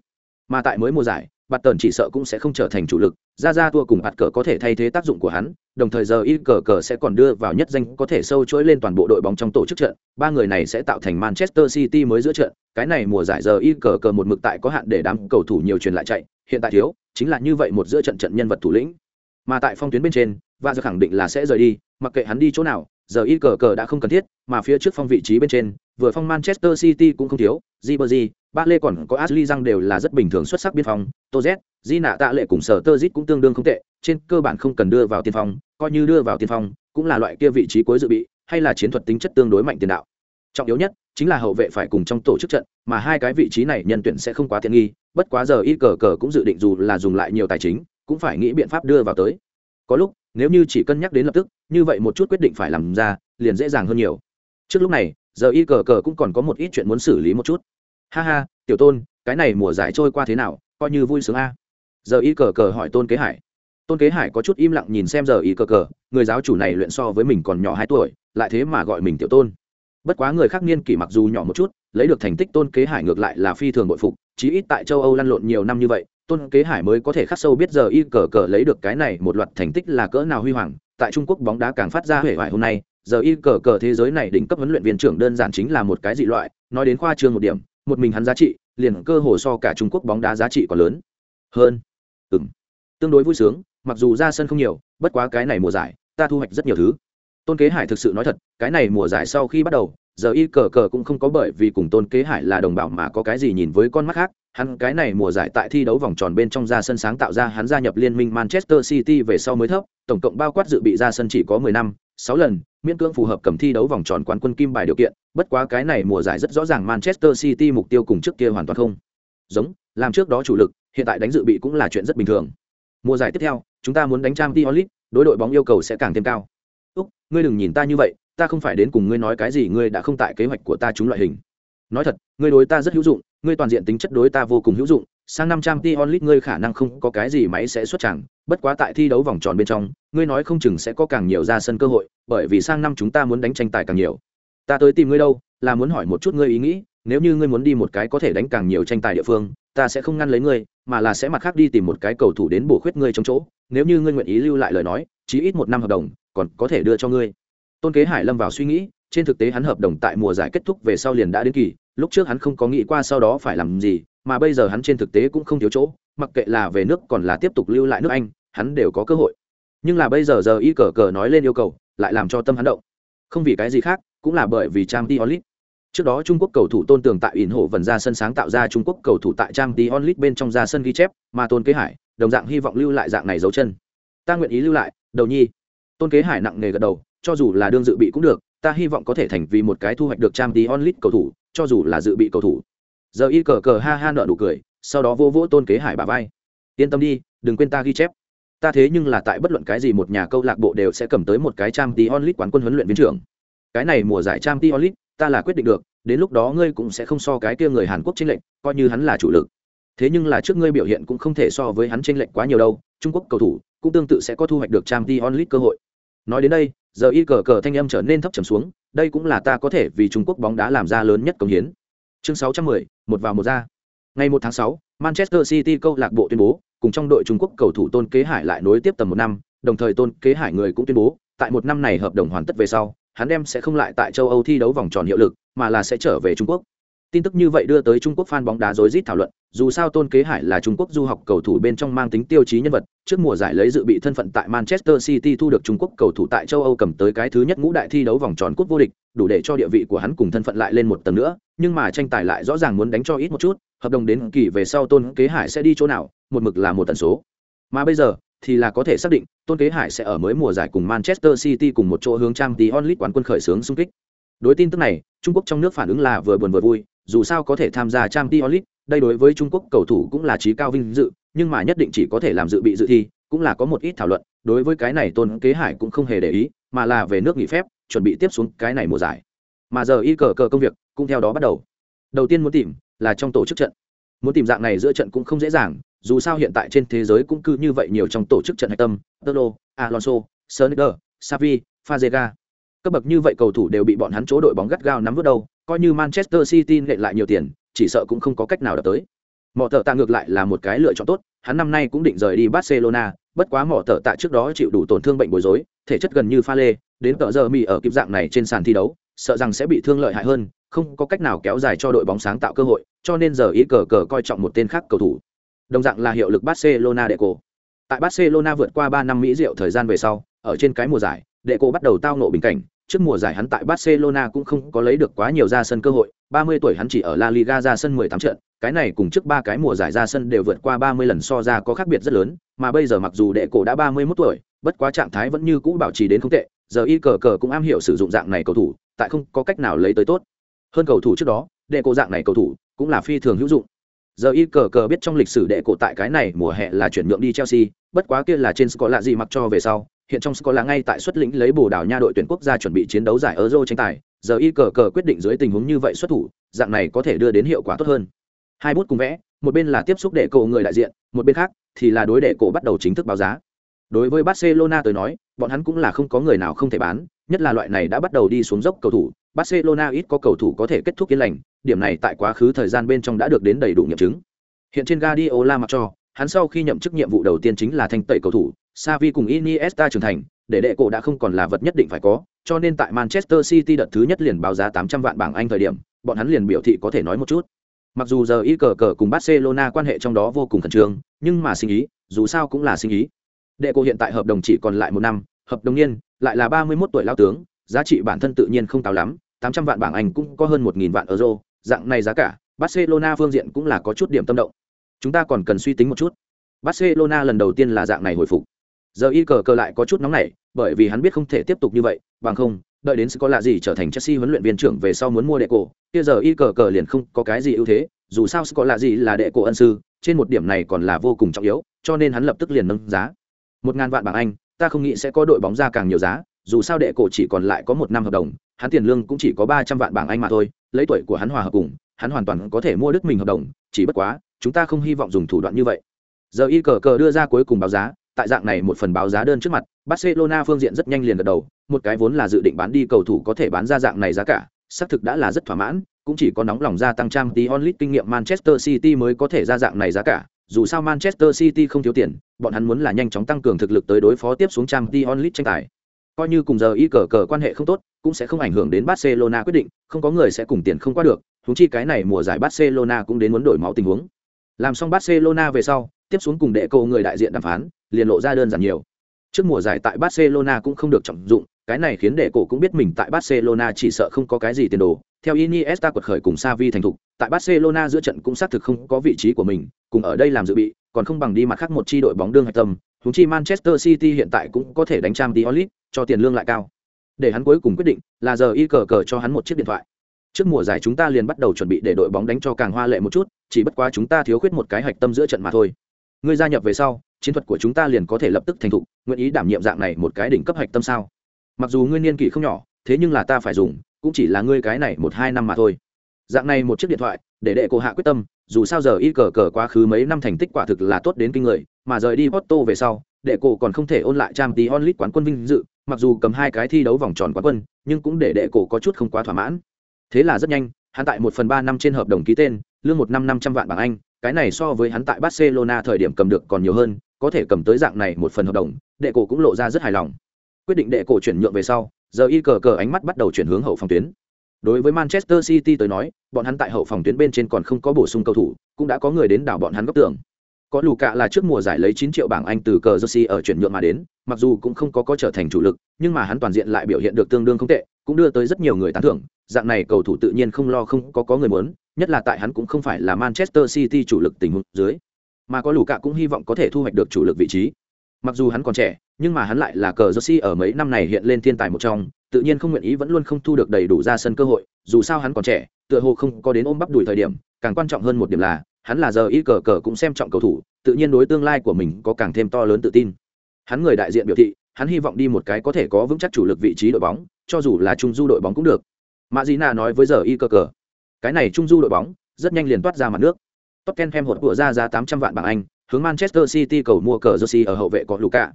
Mà tại mới mùa giải, bạt tần chỉ sợ cũng sẽ không trở thành chủ lực ra ra tua cùng bạt cờ có thể thay thế tác dụng của hắn đồng thời giờ y cờ cờ sẽ còn đưa vào nhất danh có thể sâu chuỗi lên toàn bộ đội bóng trong tổ chức trận ba người này sẽ tạo thành manchester city mới giữa trận cái này mùa giải giờ y cờ cờ một mực tại có hạn để đám cầu thủ nhiều truyền lại chạy hiện tại thiếu chính là như vậy một giữa trận trận nhân vật thủ lĩnh. Mà tại phong tuyến bên trên và giờ khẳng định là sẽ rời đi mặc kệ hắn đi chỗ nào giờ y cờ cờ đã không cần thiết mà phía trước phong vị trí bên trên vừa phong manchester city cũng không thiếu Ribery, ba lê còn có Ashley răng đều là rất bình thường xuất sắc biên phòng Toz, Di nạ tạ lệ cùng sở tơ cũng tương đương không tệ trên cơ bản không cần đưa vào tiên phong coi như đưa vào tiên phong cũng là loại kia vị trí cuối dự bị hay là chiến thuật tính chất tương đối mạnh tiền đạo. Trọng yếu nhất chính là hậu vệ phải cùng trong tổ chức trận mà hai cái vị trí này nhân tuyển sẽ không quá tiện nghi bất quá giờ y cờ cờ cũng dự định dù là dùng lại nhiều tài chính cũng phải nghĩ biện pháp đưa vào tới. Có lúc nếu như chỉ cân nhắc đến lập tức, như vậy một chút quyết định phải làm ra, liền dễ dàng hơn nhiều. Trước lúc này, giờ y cờ cờ cũng còn có một ít chuyện muốn xử lý một chút. Ha ha, tiểu tôn, cái này mùa giải trôi qua thế nào, coi như vui sướng a. Giờ y cờ cờ hỏi tôn kế hải. Tôn kế hải có chút im lặng nhìn xem giờ y cờ cờ, người giáo chủ này luyện so với mình còn nhỏ hai tuổi, lại thế mà gọi mình tiểu tôn. Bất quá người khác niên kỷ mặc dù nhỏ một chút, lấy được thành tích tôn kế hải ngược lại là phi thường bội phục, chí ít tại châu âu lăn lộn nhiều năm như vậy tôn kế hải mới có thể khắc sâu biết giờ y cờ cờ lấy được cái này một loạt thành tích là cỡ nào huy hoàng. Tại trung quốc bóng đá càng phát ra huệ hoại hôm nay, giờ y cờ cờ thế giới này đỉnh cấp huấn luyện viên trưởng đơn giản chính là một cái dị loại. Nói đến khoa trương một điểm, một mình hắn giá trị, liền cơ hồ so cả trung quốc bóng đá giá trị còn lớn. Hơn, ừm, tương đối vui sướng, mặc dù ra sân không nhiều, bất quá cái này mùa giải, ta thu hoạch rất nhiều thứ. Tôn kế hải thực sự nói thật, cái này mùa giải sau khi bắt đầu, giờ y cờ cờ cũng không có bởi vì cùng tôn kế hải là đồng bào mà có cái gì nhìn với con mắt khác hắn cái này mùa giải tại thi đấu vòng tròn bên trong ra sân sáng tạo ra hắn gia nhập liên minh manchester city về sau mới thấp tổng cộng bao quát dự bị ra sân chỉ có mười năm sáu lần miễn cưỡng phù hợp cầm thi đấu vòng tròn quán quân kim bài điều kiện bất quá cái này mùa giải rất rõ ràng manchester city mục tiêu cùng trước kia hoàn toàn không giống làm trước đó chủ lực hiện tại đánh dự bị cũng là chuyện rất bình thường. Mùa giải tiếp theo chúng ta muốn đánh Champions League, đối đội bóng yêu cầu sẽ càng thêm cao. Úc ngươi đừng nhìn ta như vậy ta không phải đến cùng ngươi nói cái gì ngươi đã không tại kế hoạch của ta chúng loại hình nói thật, ngươi đối ta rất hữu dụng, ngươi toàn diện tính chất đối ta vô cùng hữu dụng, sang năm trang t onlit ngươi khả năng không có cái gì máy sẽ xuất chẳng bất quá tại thi đấu vòng tròn bên trong, ngươi nói không chừng sẽ có càng nhiều ra sân cơ hội, bởi vì sang năm chúng ta muốn đánh tranh tài càng nhiều. Ta tới tìm ngươi đâu, là muốn hỏi một chút ngươi ý nghĩ, nếu như ngươi muốn đi một cái có thể đánh càng nhiều tranh tài địa phương, ta sẽ không ngăn lấy ngươi, mà là sẽ mặt khác đi tìm một cái cầu thủ đến bổ khuyết ngươi trong chỗ. Nếu như ngươi nguyện ý lưu lại lời nói, chí ít một năm hợp đồng, còn có thể đưa cho ngươi. Tôn kế hải lâm vào suy nghĩ trên thực tế hắn hợp đồng tại mùa giải kết thúc về sau liền đã đến kỳ, lúc trước hắn không có nghĩ qua sau đó phải làm gì, mà bây giờ hắn trên thực tế cũng không thiếu chỗ, mặc kệ là về nước còn là tiếp tục lưu lại nước anh, hắn đều có cơ hội. Nhưng là bây giờ giờ y cờ cờ nói lên yêu cầu, lại làm cho tâm hắn động. Không vì cái gì khác, cũng là bởi vì trang t onlit trước đó trung quốc cầu thủ tôn tường tại ỉn hộ vần ra sân sáng tạo ra trung quốc cầu thủ tại trang t onlit bên trong ra sân ghi chép, mà tôn kế hải, đồng dạng hy vọng lưu lại dạng này dấu chân. Ta nguyện ý lưu lại, đầu nhi. Tôn kế hải nặng nề gật đầu, cho dù là đương dự bị cũng được ta hy vọng có thể thành vì một cái thu hoạch được trang tí onlit cầu thủ, cho dù là dự bị cầu thủ. Giờ y cờ cờ ha ha nợ nụ cười, sau đó vô vỗ tôn kế hải bà vai. Yên tâm đi, đừng quên ta ghi chép. Ta thế nhưng là tại bất luận cái gì một nhà câu lạc bộ đều sẽ cầm tới một cái trang tí onlit quán quân huấn luyện viên trưởng. Cái này mùa giải trang tí onlit, ta là quyết định được, đến lúc đó ngươi cũng sẽ không so cái kia người hàn quốc tranh lệnh coi như hắn là chủ lực. Thế nhưng là trước ngươi biểu hiện cũng không thể so với hắn chênh lệnh quá nhiều đâu, trung quốc cầu thủ cũng tương tự sẽ có thu hoạch được trang tí onlit cơ hội. Nói đến đây giờ y cờ cờ thanh âm trở nên thấp trầm xuống đây cũng là ta có thể vì trung quốc bóng đá làm ra lớn nhất công hiến. Chương 610, một vào một ra. Ngày 1 tháng 6, manchester city câu lạc bộ tuyên bố cùng trong đội trung quốc cầu thủ tôn kế hải lại nối tiếp tầm một năm đồng thời tôn kế hải người cũng tuyên bố tại một năm này hợp đồng hoàn tất về sau hắn đem sẽ không lại tại châu âu thi đấu vòng tròn hiệu lực mà là sẽ trở về trung quốc tin tức như vậy đưa tới trung quốc fan bóng đá rối rít thảo luận, dù sao tôn kế hải là trung quốc du học cầu thủ bên trong mang tính tiêu chí nhân vật, trước mùa giải lấy dự bị thân phận tại manchester city thu được trung quốc cầu thủ tại châu âu cầm tới cái thứ nhất ngũ đại thi đấu vòng tròn cúp vô địch, đủ để cho địa vị của hắn cùng thân phận lại lên một tầng nữa, nhưng mà tranh tài lại rõ ràng muốn đánh cho ít một chút, hợp đồng đến kỳ về sau tôn kế hải sẽ đi chỗ nào, một mực là một tần số. Mà bây giờ thì là có thể xác định tôn kế hải sẽ ở mới mùa giải cùng manchester city cùng một chỗ hướng trang tí onlit quán quân khởi xướng xung kích đối tin tức này, trung quốc trong nước phản ứng là vừa buồn vừa vui, dù sao có thể tham gia trang t onlit đây đối với trung quốc cầu thủ cũng là trí cao vinh dự, nhưng mà nhất định chỉ có thể làm dự bị dự thi, cũng là có một ít thảo luận, đối với cái này tôn kế hải cũng không hề để ý, mà là về nước nghỉ phép, chuẩn bị tiếp xuống cái này mùa giải. Mà giờ y cờ cờ công việc cũng theo đó bắt đầu. Đầu tiên muốn tìm là trong tổ chức trận. Muốn tìm dạng này giữa trận cũng không dễ dàng, dù sao hiện tại trên thế giới cũng cứ như vậy nhiều trong tổ chức trận hạch tâm tơ alonso sonicer savi fazega cấp bậc như vậy cầu thủ đều bị bọn hắn chỗ đội bóng gắt gao nắm vút đầu, coi như manchester city nện lại nhiều tiền chỉ sợ cũng không có cách nào đập tới. Mỏ tờ tạ ngược lại là một cái lựa chọn tốt hắn năm nay cũng định rời đi barcelona bất quá mỏ tờ tạ trước đó chịu đủ tổn thương bệnh bối rối thể chất gần như pha lê đến tợ giờ mì ở kịp dạng này trên sàn thi đấu sợ rằng sẽ bị thương lợi hại hơn không có cách nào kéo dài cho đội bóng sáng tạo cơ hội cho nên giờ ý cờ cờ coi trọng một tên khác cầu thủ. Đồng dạng là hiệu lực barcelona đệ cổ. Tại barcelona vượt qua ba năm mỹ diệu thời gian về sau ở trên cái mùa giải đệ cổ bắt đầu tao nộ bình cảnh, trước mùa giải hắn tại barcelona cũng không có lấy được quá nhiều ra sân cơ hội 30 tuổi hắn chỉ ở la liga ra sân 18 trận, cái này cùng trước ba cái mùa giải ra sân đều vượt qua 30 lần so ra có khác biệt rất lớn, mà bây giờ mặc dù đệ cổ đã 31 tuổi, bất quá trạng thái vẫn như cũ bảo trì đến không tệ, giờ y cờ cờ cũng am hiểu sử dụng dạng này cầu thủ, tại không có cách nào lấy tới tốt. Hơn cầu thủ trước đó, đệ cổ dạng này cầu thủ cũng là phi thường hữu dụng. Giờ y cờ cờ biết trong lịch sử đệ cổ tại cái này mùa hè là chuyển nhượng đi chelsea, bất quá kia là trên score lạ gì mặc cho về sau hiện trong Scotland ngay tại xuất lĩnh lấy bồ đào nha đội tuyển quốc gia chuẩn bị chiến đấu giải euro tranh tài, giờ y cờ cờ quyết định dưới tình huống như vậy xuất thủ, dạng này có thể đưa đến hiệu quả tốt hơn. Hai bút cùng vẽ, một bên là tiếp xúc để cổ người đại diện, một bên khác thì là đối đệ cổ bắt đầu chính thức báo giá. Đối với barcelona tới nói, bọn hắn cũng là không có người nào không thể bán, nhất là loại này đã bắt đầu đi xuống dốc cầu thủ. Barcelona ít có cầu thủ có thể kết thúc yên lành, điểm này tại quá khứ thời gian bên trong đã được đến đầy đủ nghiệm chứng. Hiện trên Guardiola mặc cho, hắn sau khi nhậm chức nhiệm vụ đầu tiên chính là thanh tẩy cầu thủ Xavi cùng Iniesta trưởng thành, để đệ cổ đã không còn là vật nhất định phải có, cho nên tại Manchester City đợt thứ nhất liền báo giá 800 vạn bảng Anh thời điểm, bọn hắn liền biểu thị có thể nói một chút. Mặc dù giờ y cờ cờ cùng Barcelona quan hệ trong đó vô cùng khẩn trương, nhưng mà sinh ý, dù sao cũng là sinh ý. Đệ cổ hiện tại hợp đồng chỉ còn lại một năm, hợp đồng niên lại là 31 tuổi lao tướng, giá trị bản thân tự nhiên không cao lắm 800 vạn bảng Anh cũng có hơn 1.000 vạn euro, dạng này giá cả, Barcelona phương diện cũng là có chút điểm tâm động. Chúng ta còn cần suy tính một chút. Barcelona lần đầu tiên là dạng này hồi phục giờ y cờ cờ lại có chút nóng nảy, bởi vì hắn biết không thể tiếp tục như vậy, bằng không, đợi đến có lạ gì trở thành chelsea huấn luyện viên trưởng về sau muốn mua đệ cổ, kia giờ y cờ cờ liền không có cái gì ưu thế, dù sao có lạ gì là đệ cổ ân sư, trên một điểm này còn là vô cùng trọng yếu, cho nên hắn lập tức liền nâng giá. Một ngàn vạn bảng anh, ta không nghĩ sẽ có đội bóng ra càng nhiều giá, dù sao đệ cổ chỉ còn lại có một năm hợp đồng, hắn tiền lương cũng chỉ có ba trăm vạn bảng anh mà thôi, lấy tuổi của hắn hòa hợp cùng, hắn hoàn toàn có thể mua đứt mình hợp đồng, chỉ bất quá, chúng ta không hy vọng dùng thủ đoạn như vậy. Giờ y cờ cờ đưa ra cuối cùng báo giá tại dạng này một phần báo giá đơn trước mặt, barcelona phương diện rất nhanh liền gật đầu, một cái vốn là dự định bán đi cầu thủ có thể bán ra dạng này giá cả, xác thực đã là rất thỏa mãn, cũng chỉ có nóng lòng gia tăng trang tí onlit kinh nghiệm manchester city mới có thể ra dạng này giá cả, dù sao manchester city không thiếu tiền, bọn hắn muốn là nhanh chóng tăng cường thực lực tới đối phó tiếp xuống trang tí onlit tranh tài. Coi như cùng giờ y cờ cờ quan hệ không tốt, cũng sẽ không ảnh hưởng đến barcelona quyết định, không có người sẽ cùng tiền không qua được, huống chi cái này mùa giải barcelona cũng đến muốn đổi máu tình huống. Làm xong barcelona về sau, tiếp xuống cùng đệ cô người đại diện đàm phán liền lộ ra đơn giản nhiều. Trước mùa giải tại barcelona cũng không được trọng dụng, cái này khiến đệ cổ cũng biết mình tại barcelona chỉ sợ không có cái gì tiền đồ. Theo iniesta quật khởi cùng savi thành thục, tại barcelona giữa trận cũng xác thực không có vị trí của mình, cùng ở đây làm dự bị, còn không bằng đi mặt khác một chi đội bóng đương hạch tâm. Húng chi manchester city hiện tại cũng có thể đánh trang diolit olit cho tiền lương lại cao. Để hắn cuối cùng quyết định là giờ y cờ cờ cho hắn một chiếc điện thoại. Trước mùa giải chúng ta liền bắt đầu chuẩn bị để đội bóng đánh cho càng hoa lệ một chút, chỉ bất quá chúng ta thiếu khuyết một cái hạch tâm giữa trận mà thôi. Ngươi gia nhập về sau chiến thuật của chúng ta liền có thể lập tức thành thục, nguyện ý đảm nhiệm dạng này một cái đỉnh cấp hạch tâm sao? Mặc dù ngươi niên kỷ không nhỏ, thế nhưng là ta phải dùng, cũng chỉ là ngươi cái này một hai năm mà thôi. Dạng này một chiếc điện thoại, để đệ cổ hạ quyết tâm, dù sao giờ y cờ cờ quá khứ mấy năm thành tích quả thực là tốt đến kinh người, mà rời đi Porto về sau, đệ cổ còn không thể ôn lại trang tí onlit quán quân vinh dự, mặc dù cầm hai cái thi đấu vòng tròn quán quân, nhưng cũng để đệ cổ có chút không quá thỏa mãn. Thế là rất nhanh, hắn tại một phần ba năm trên hợp đồng ký tên, lương một năm năm trăm vạn bảng anh, cái này so với hắn tại barcelona thời điểm cầm được còn nhiều hơn có thể cầm tới dạng này một phần hợp đồng đệ cổ cũng lộ ra rất hài lòng. Quyết định đệ cổ chuyển nhượng về sau giờ y cờ cờ ánh mắt bắt đầu chuyển hướng hậu phòng tuyến. Đối với manchester city tới nói bọn hắn tại hậu phòng tuyến bên trên còn không có bổ sung cầu thủ cũng đã có người đến đảo bọn hắn góc tường. Có lù cạ là trước mùa giải lấy 9 triệu bảng Anh từ cờ Jersey ở chuyển nhượng mà đến, mặc dù cũng không có có trở thành chủ lực, nhưng mà hắn toàn diện lại biểu hiện được tương đương không tệ, cũng đưa tới rất nhiều người tán thưởng, dạng này cầu thủ tự nhiên không lo không có có người muốn, nhất là tại hắn cũng không phải là Manchester City chủ lực tình huống dưới, mà có lù cạ cũng hy vọng có thể thu hoạch được chủ lực vị trí. Mặc dù hắn còn trẻ, nhưng mà hắn lại là cờ Jersey ở mấy năm này hiện lên thiên tài một trong, tự nhiên không nguyện ý vẫn luôn không thu được đầy đủ ra sân cơ hội, dù sao hắn còn trẻ, tựa hồ không có đến ôm bắp đuổi thời điểm, càng quan trọng hơn một điểm là hắn là giờ y cờ cờ cũng xem trọng cầu thủ tự nhiên đối tương lai của mình có càng thêm to lớn tự tin. Hắn người đại diện biểu thị hắn hy vọng đi một cái có thể có vững chắc chủ lực vị trí đội bóng cho dù là trung du đội bóng cũng được. Mạ dị nạ nói với giờ y cơ cờ cái này trung du đội bóng rất nhanh liền toát ra mặt nước. Tottenham hột của ra giá 800 vạn bảng Anh, hướng Manchester City cầu mua cờ jersey ở hậu vệ có Luka.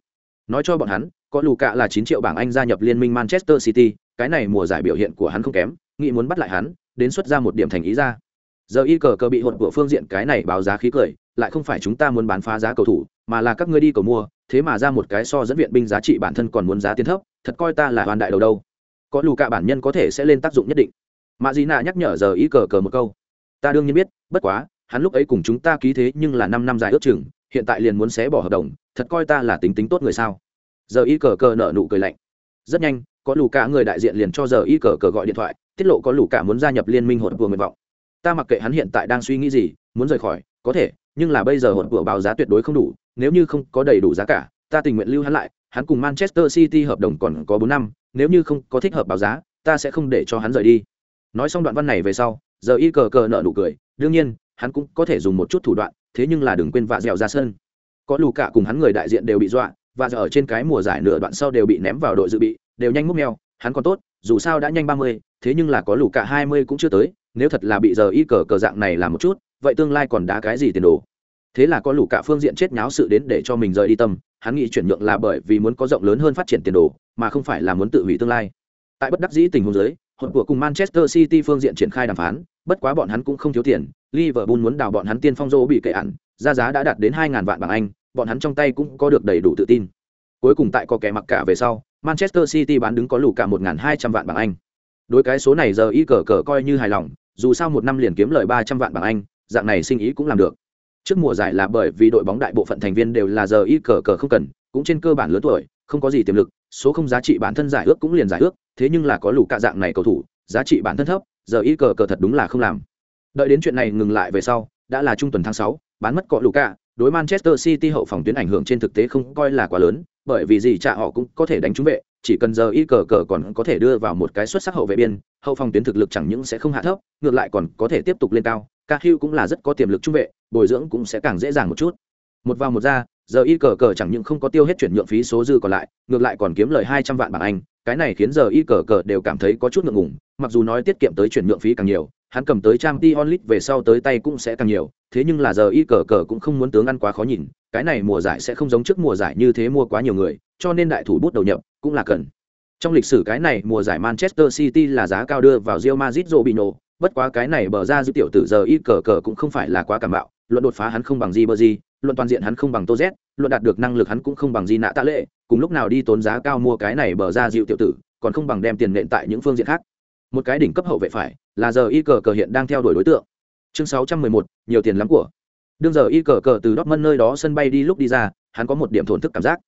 Nói cho bọn hắn, có Luka là 9 triệu bảng Anh gia nhập liên minh Manchester City, cái này mùa giải biểu hiện của hắn không kém, nghĩ muốn bắt lại hắn, đến xuất ra một điểm thành ý ra. Giờ y cờ cờ bị hột của phương diện cái này báo giá khí cười, lại không phải chúng ta muốn bán phá giá cầu thủ, mà là các ngươi đi cầu mua, thế mà ra một cái so dẫn viện binh giá trị bản thân còn muốn giá tiền thấp, thật coi ta là hoàn đại đầu đâu. Có Luka bản nhân có thể sẽ lên tác dụng nhất định. Mã Dĩ nhắc nhở giờ y cờ cờ một câu. Ta đương nhiên biết, bất quá, hắn lúc ấy cùng chúng ta ký thế nhưng là năm năm dài ước chừng, hiện tại liền muốn xé bỏ hợp đồng, thật coi ta là tính tính tốt người sao? Giờ y cờ cờ nợ nụ cười lạnh. Rất nhanh, có lù cả người đại diện liền cho giờ y cờ cờ gọi điện thoại, tiết lộ có lù cả muốn gia nhập liên minh hột vừa nguyện vọng. Ta mặc kệ hắn hiện tại đang suy nghĩ gì, muốn rời khỏi, có thể, nhưng là bây giờ hột vừa báo giá tuyệt đối không đủ, nếu như không có đầy đủ giá cả, ta tình nguyện lưu hắn lại, hắn cùng manchester city hợp đồng còn có bốn năm, nếu như không có thích hợp báo giá, ta sẽ không để cho hắn rời đi. Nói xong đoạn văn này về sau, giờ y cờ cờ nợ nụ cười, đương nhiên hắn cũng có thể dùng một chút thủ đoạn, thế nhưng là đừng quên vạ dẻo ra sân. Có lù cả cùng hắn người đại diện đều bị dọa và giờ ở trên cái mùa giải nửa đoạn sau đều bị ném vào đội dự bị, đều nhanh múc mèo, hắn còn tốt, dù sao đã nhanh ba mươi, thế nhưng là có lù cả hai mươi cũng chưa tới, nếu thật là bị giờ y cờ cờ dạng này làm một chút, vậy tương lai còn đá cái gì tiền đồ? Thế là có lù cả phương diện chết nháo sự đến để cho mình rời đi tâm, hắn nghĩ chuyển nhượng là bởi vì muốn có rộng lớn hơn phát triển tiền đồ, mà không phải là muốn tự hủy tương lai. Tại bất đắc dĩ tình huống giới hội của cùng manchester city phương diện triển khai đàm phán, bất quá bọn hắn cũng không thiếu tiền Liverpool muốn đào bọn hắn tiên phong Joe bị kệ ẩn, ra giá đã đạt đến 2000 vạn bảng Anh, bọn hắn trong tay cũng có được đầy đủ tự tin. Cuối cùng tại có kẻ mặc cả về sau, Manchester City bán đứng có lù cả 1200 vạn bảng Anh. Đối cái số này giờ y cờ cờ coi như hài lòng, dù sao một năm liền kiếm lời 300 vạn bảng Anh, dạng này sinh ý cũng làm được. Trước mùa giải là bởi vì đội bóng đại bộ phận thành viên đều là giờ y cờ cờ không cần, cũng trên cơ bản lớn tuổi, không có gì tiềm lực, số không giá trị bản thân giải ước cũng liền giải ước, thế nhưng là có lù cả dạng này cầu thủ, giá trị bản thân thấp, giờ y cờ cờ thật đúng là không làm đợi đến chuyện này ngừng lại về sau, đã là trung tuần tháng sáu, bán mất cọ luka đối manchester city hậu phòng tuyến ảnh hưởng trên thực tế không coi là quá lớn, bởi vì gì chạ họ cũng có thể đánh trúng vệ, chỉ cần giờ y cờ cờ còn có thể đưa vào một cái xuất sắc hậu vệ biên, hậu phòng tuyến thực lực chẳng những sẽ không hạ thấp, ngược lại còn có thể tiếp tục lên cao ca hưu cũng là rất có tiềm lực trung vệ, bồi dưỡng cũng sẽ càng dễ dàng một chút. Một vào một ra, giờ y cờ cờ chẳng những không có tiêu hết chuyển nhượng phí số dư còn lại, ngược lại còn kiếm lời hai trăm vạn bảng anh, cái này khiến giờ y cờ cờ đều cảm thấy có chút ngượng ngùng, mặc dù nói tiết kiệm tới chuyển nhượng phí càng nhiều hắn cầm tới trang t onlit về sau tới tay cũng sẽ càng nhiều, thế nhưng là giờ y cờ cờ cũng không muốn tướng ăn quá khó nhìn, cái này mùa giải sẽ không giống trước mùa giải như thế mua quá nhiều người, cho nên đại thủ bút đầu nhập cũng là cần trong lịch sử cái này mùa giải manchester city là giá cao đưa vào rio mazit nổ. bất quá cái này bờ ra dữ tiểu tử giờ y cờ cờ cũng không phải là quá cảm bạo, luận đột phá hắn không bằng gì bờ gì luận toàn diện hắn không bằng tô z luận đạt được năng lực hắn cũng không bằng gì nạ tạ lệ, cùng lúc nào đi tốn giá cao mua cái này bờ ra dịu tiểu tử, còn không bằng đem tiền nện tại những phương diện khác một cái đỉnh cấp hậu vệ phải là giờ y cờ cờ hiện đang theo đuổi đối tượng. Chương 611, nhiều tiền lắm của. Đương giờ y cờ cờ từ Dortmund nơi đó sân bay đi lúc đi ra hắn có một điểm thổn thức cảm giác.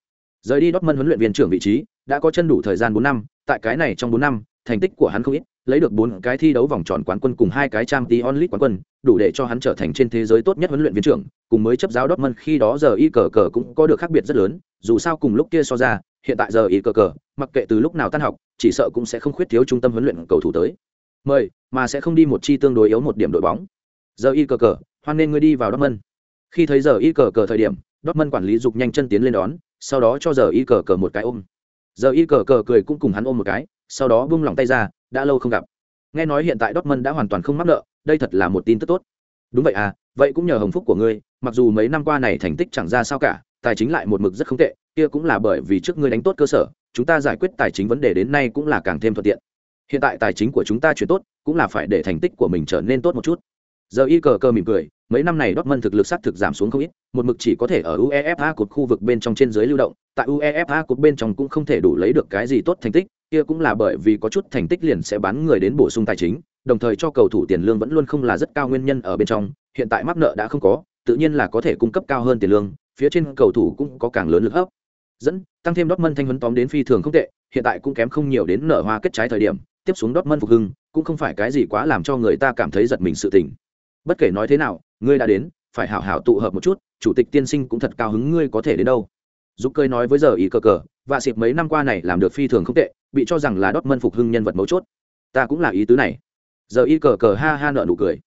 Rời đi Dortmund huấn luyện viên trưởng vị trí đã có chân đủ thời gian bốn năm tại cái này trong bốn năm thành tích của hắn không ít lấy được bốn cái thi đấu vòng tròn quán quân cùng hai cái trang tí onlit quán quân đủ để cho hắn trở thành trên thế giới tốt nhất huấn luyện viên trưởng cùng mới chấp giáo Dortmund khi đó giờ y cờ cờ cũng có được khác biệt rất lớn dù sao cùng lúc kia so ra hiện tại giờ y cờ cờ, mặc kệ từ lúc nào tan học, chỉ sợ cũng sẽ không khuyết thiếu trung tâm huấn luyện cầu thủ tới. Mời, mà sẽ không đi một chi tương đối yếu một điểm đội bóng. Giờ y cờ cờ, hoan nên ngươi đi vào Dortmund. Khi thấy giờ y cờ cờ thời điểm, Dortmund quản lý dục nhanh chân tiến lên đón, sau đó cho giờ y cờ cờ một cái ôm. Giờ y cờ cờ cười cũng cùng hắn ôm một cái, sau đó buông lòng tay ra, đã lâu không gặp. Nghe nói hiện tại Dortmund đã hoàn toàn không mắc nợ, đây thật là một tin tức tốt. Đúng vậy à vậy cũng nhờ hồng phúc của ngươi, mặc dù mấy năm qua này thành tích chẳng ra sao cả tài chính lại một mực rất không tệ kia cũng là bởi vì trước ngươi đánh tốt cơ sở chúng ta giải quyết tài chính vấn đề đến nay cũng là càng thêm thuận tiện. Hiện tại tài chính của chúng ta chuyển tốt cũng là phải để thành tích của mình trở nên tốt một chút. Giờ y cờ cờ mỉm cười mấy năm này Dortmund thực lực sát thực giảm xuống không ít, một mực chỉ có thể ở UEFA cột khu vực bên trong trên dưới lưu động, tại UEFA cột bên trong cũng không thể đủ lấy được cái gì tốt thành tích, kia cũng là bởi vì có chút thành tích liền sẽ bán người đến bổ sung tài chính, đồng thời cho cầu thủ tiền lương vẫn luôn không là rất cao nguyên nhân ở bên trong, hiện tại mắc nợ đã không có, tự nhiên là có thể cung cấp cao hơn tiền lương, phía trên cầu thủ cũng có càng lớn lực hấp dẫn, tăng thêm Dortmund thanh huấn tóm đến phi thường không tệ, hiện tại cũng kém không nhiều đến nở hoa kết trái thời điểm, tiếp xuống Dortmund phục hưng, cũng không phải cái gì quá làm cho người ta cảm thấy giật mình sự tình. Bất kể nói thế nào, ngươi đã đến, phải hảo hảo tụ hợp một chút, chủ tịch tiên sinh cũng thật cao hứng ngươi có thể đến đâu. Dục cười nói với giờ ý cờ cờ, và xịp mấy năm qua này làm được phi thường không tệ, bị cho rằng là Dortmund phục hưng nhân vật mấu chốt. Ta cũng là ý tứ này. Giờ y cờ cờ ha ha nợ nụ cười.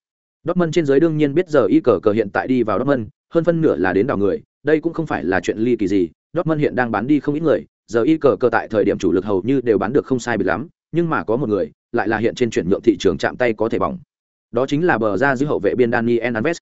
Dortmund trên giới đương nhiên biết giờ y cờ cờ hiện tại đi vào Dortmund, hơn phân nửa là đến đào người đây cũng không phải là chuyện ly kỳ gì, Dortmund hiện đang bán đi không ít người, giờ y cờ cờ tại thời điểm chủ lực hầu như đều bán được không sai biệt lắm, nhưng mà có một người, lại là hiện trên chuyển nhượng thị trường chạm tay có thể bỏng. Đó chính là bờ ra giữ hậu vệ biên Daniel Alves.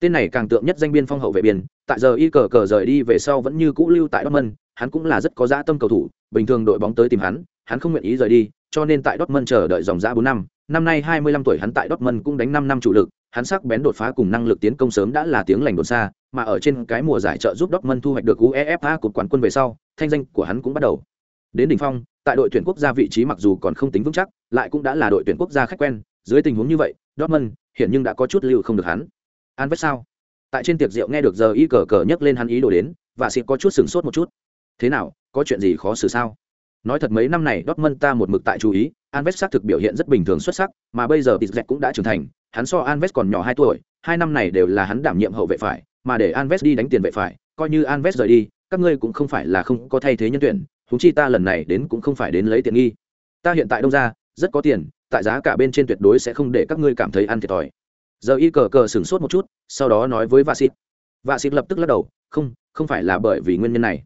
Tên này càng tượng nhất danh biên phong hậu vệ biên, tại giờ y cờ cờ rời đi về sau vẫn như cũ lưu tại Dortmund, hắn cũng là rất có dã tâm cầu thủ, bình thường đội bóng tới tìm hắn hắn không nguyện ý rời đi, cho nên tại Dortmund chờ đợi dòng dã bốn năm năm nay 25 tuổi hắn tại Dortmund cũng đánh 5 năm chủ lực, hắn sắc bén đột phá cùng năng lực tiến công sớm đã là tiếng lành đồn xa, mà ở trên cái mùa giải trợ giúp Dortmund thu hoạch được UEFA cột quán quân về sau, thanh danh của hắn cũng bắt đầu. Đến đỉnh phong, tại đội tuyển quốc gia vị trí mặc dù còn không tính vững chắc, lại cũng đã là đội tuyển quốc gia khách quen, dưới tình huống như vậy, Dortmund hiện nhưng đã có chút lưu không được hắn. An vết sao? Tại trên tiệc rượu nghe được giờ y cờ cờ nhấc lên hắn ý đồ đến, và xịt có chút sửng sốt một chút. Thế nào, có chuyện gì khó xử sao? Nói thật mấy năm này Dortmund ta một mực tại chú ý Anves xác thực biểu hiện rất bình thường xuất sắc, mà bây giờ Pizet cũng đã trưởng thành, hắn so Anves còn nhỏ hai tuổi, hai năm này đều là hắn đảm nhiệm hậu vệ phải, mà để Anves đi đánh tiền vệ phải, coi như Anves rời đi, các ngươi cũng không phải là không có thay thế nhân tuyển chúng chi ta lần này đến cũng không phải đến lấy tiền nghi. Ta hiện tại đông ra, rất có tiền, tại giá cả bên trên tuyệt đối sẽ không để các ngươi cảm thấy ăn thiệt thòi. Giờ y cờ cờ sửng sốt một chút, sau đó nói với Vasit. Vasit lập tức lắc đầu, không không phải là bởi vì nguyên nhân này.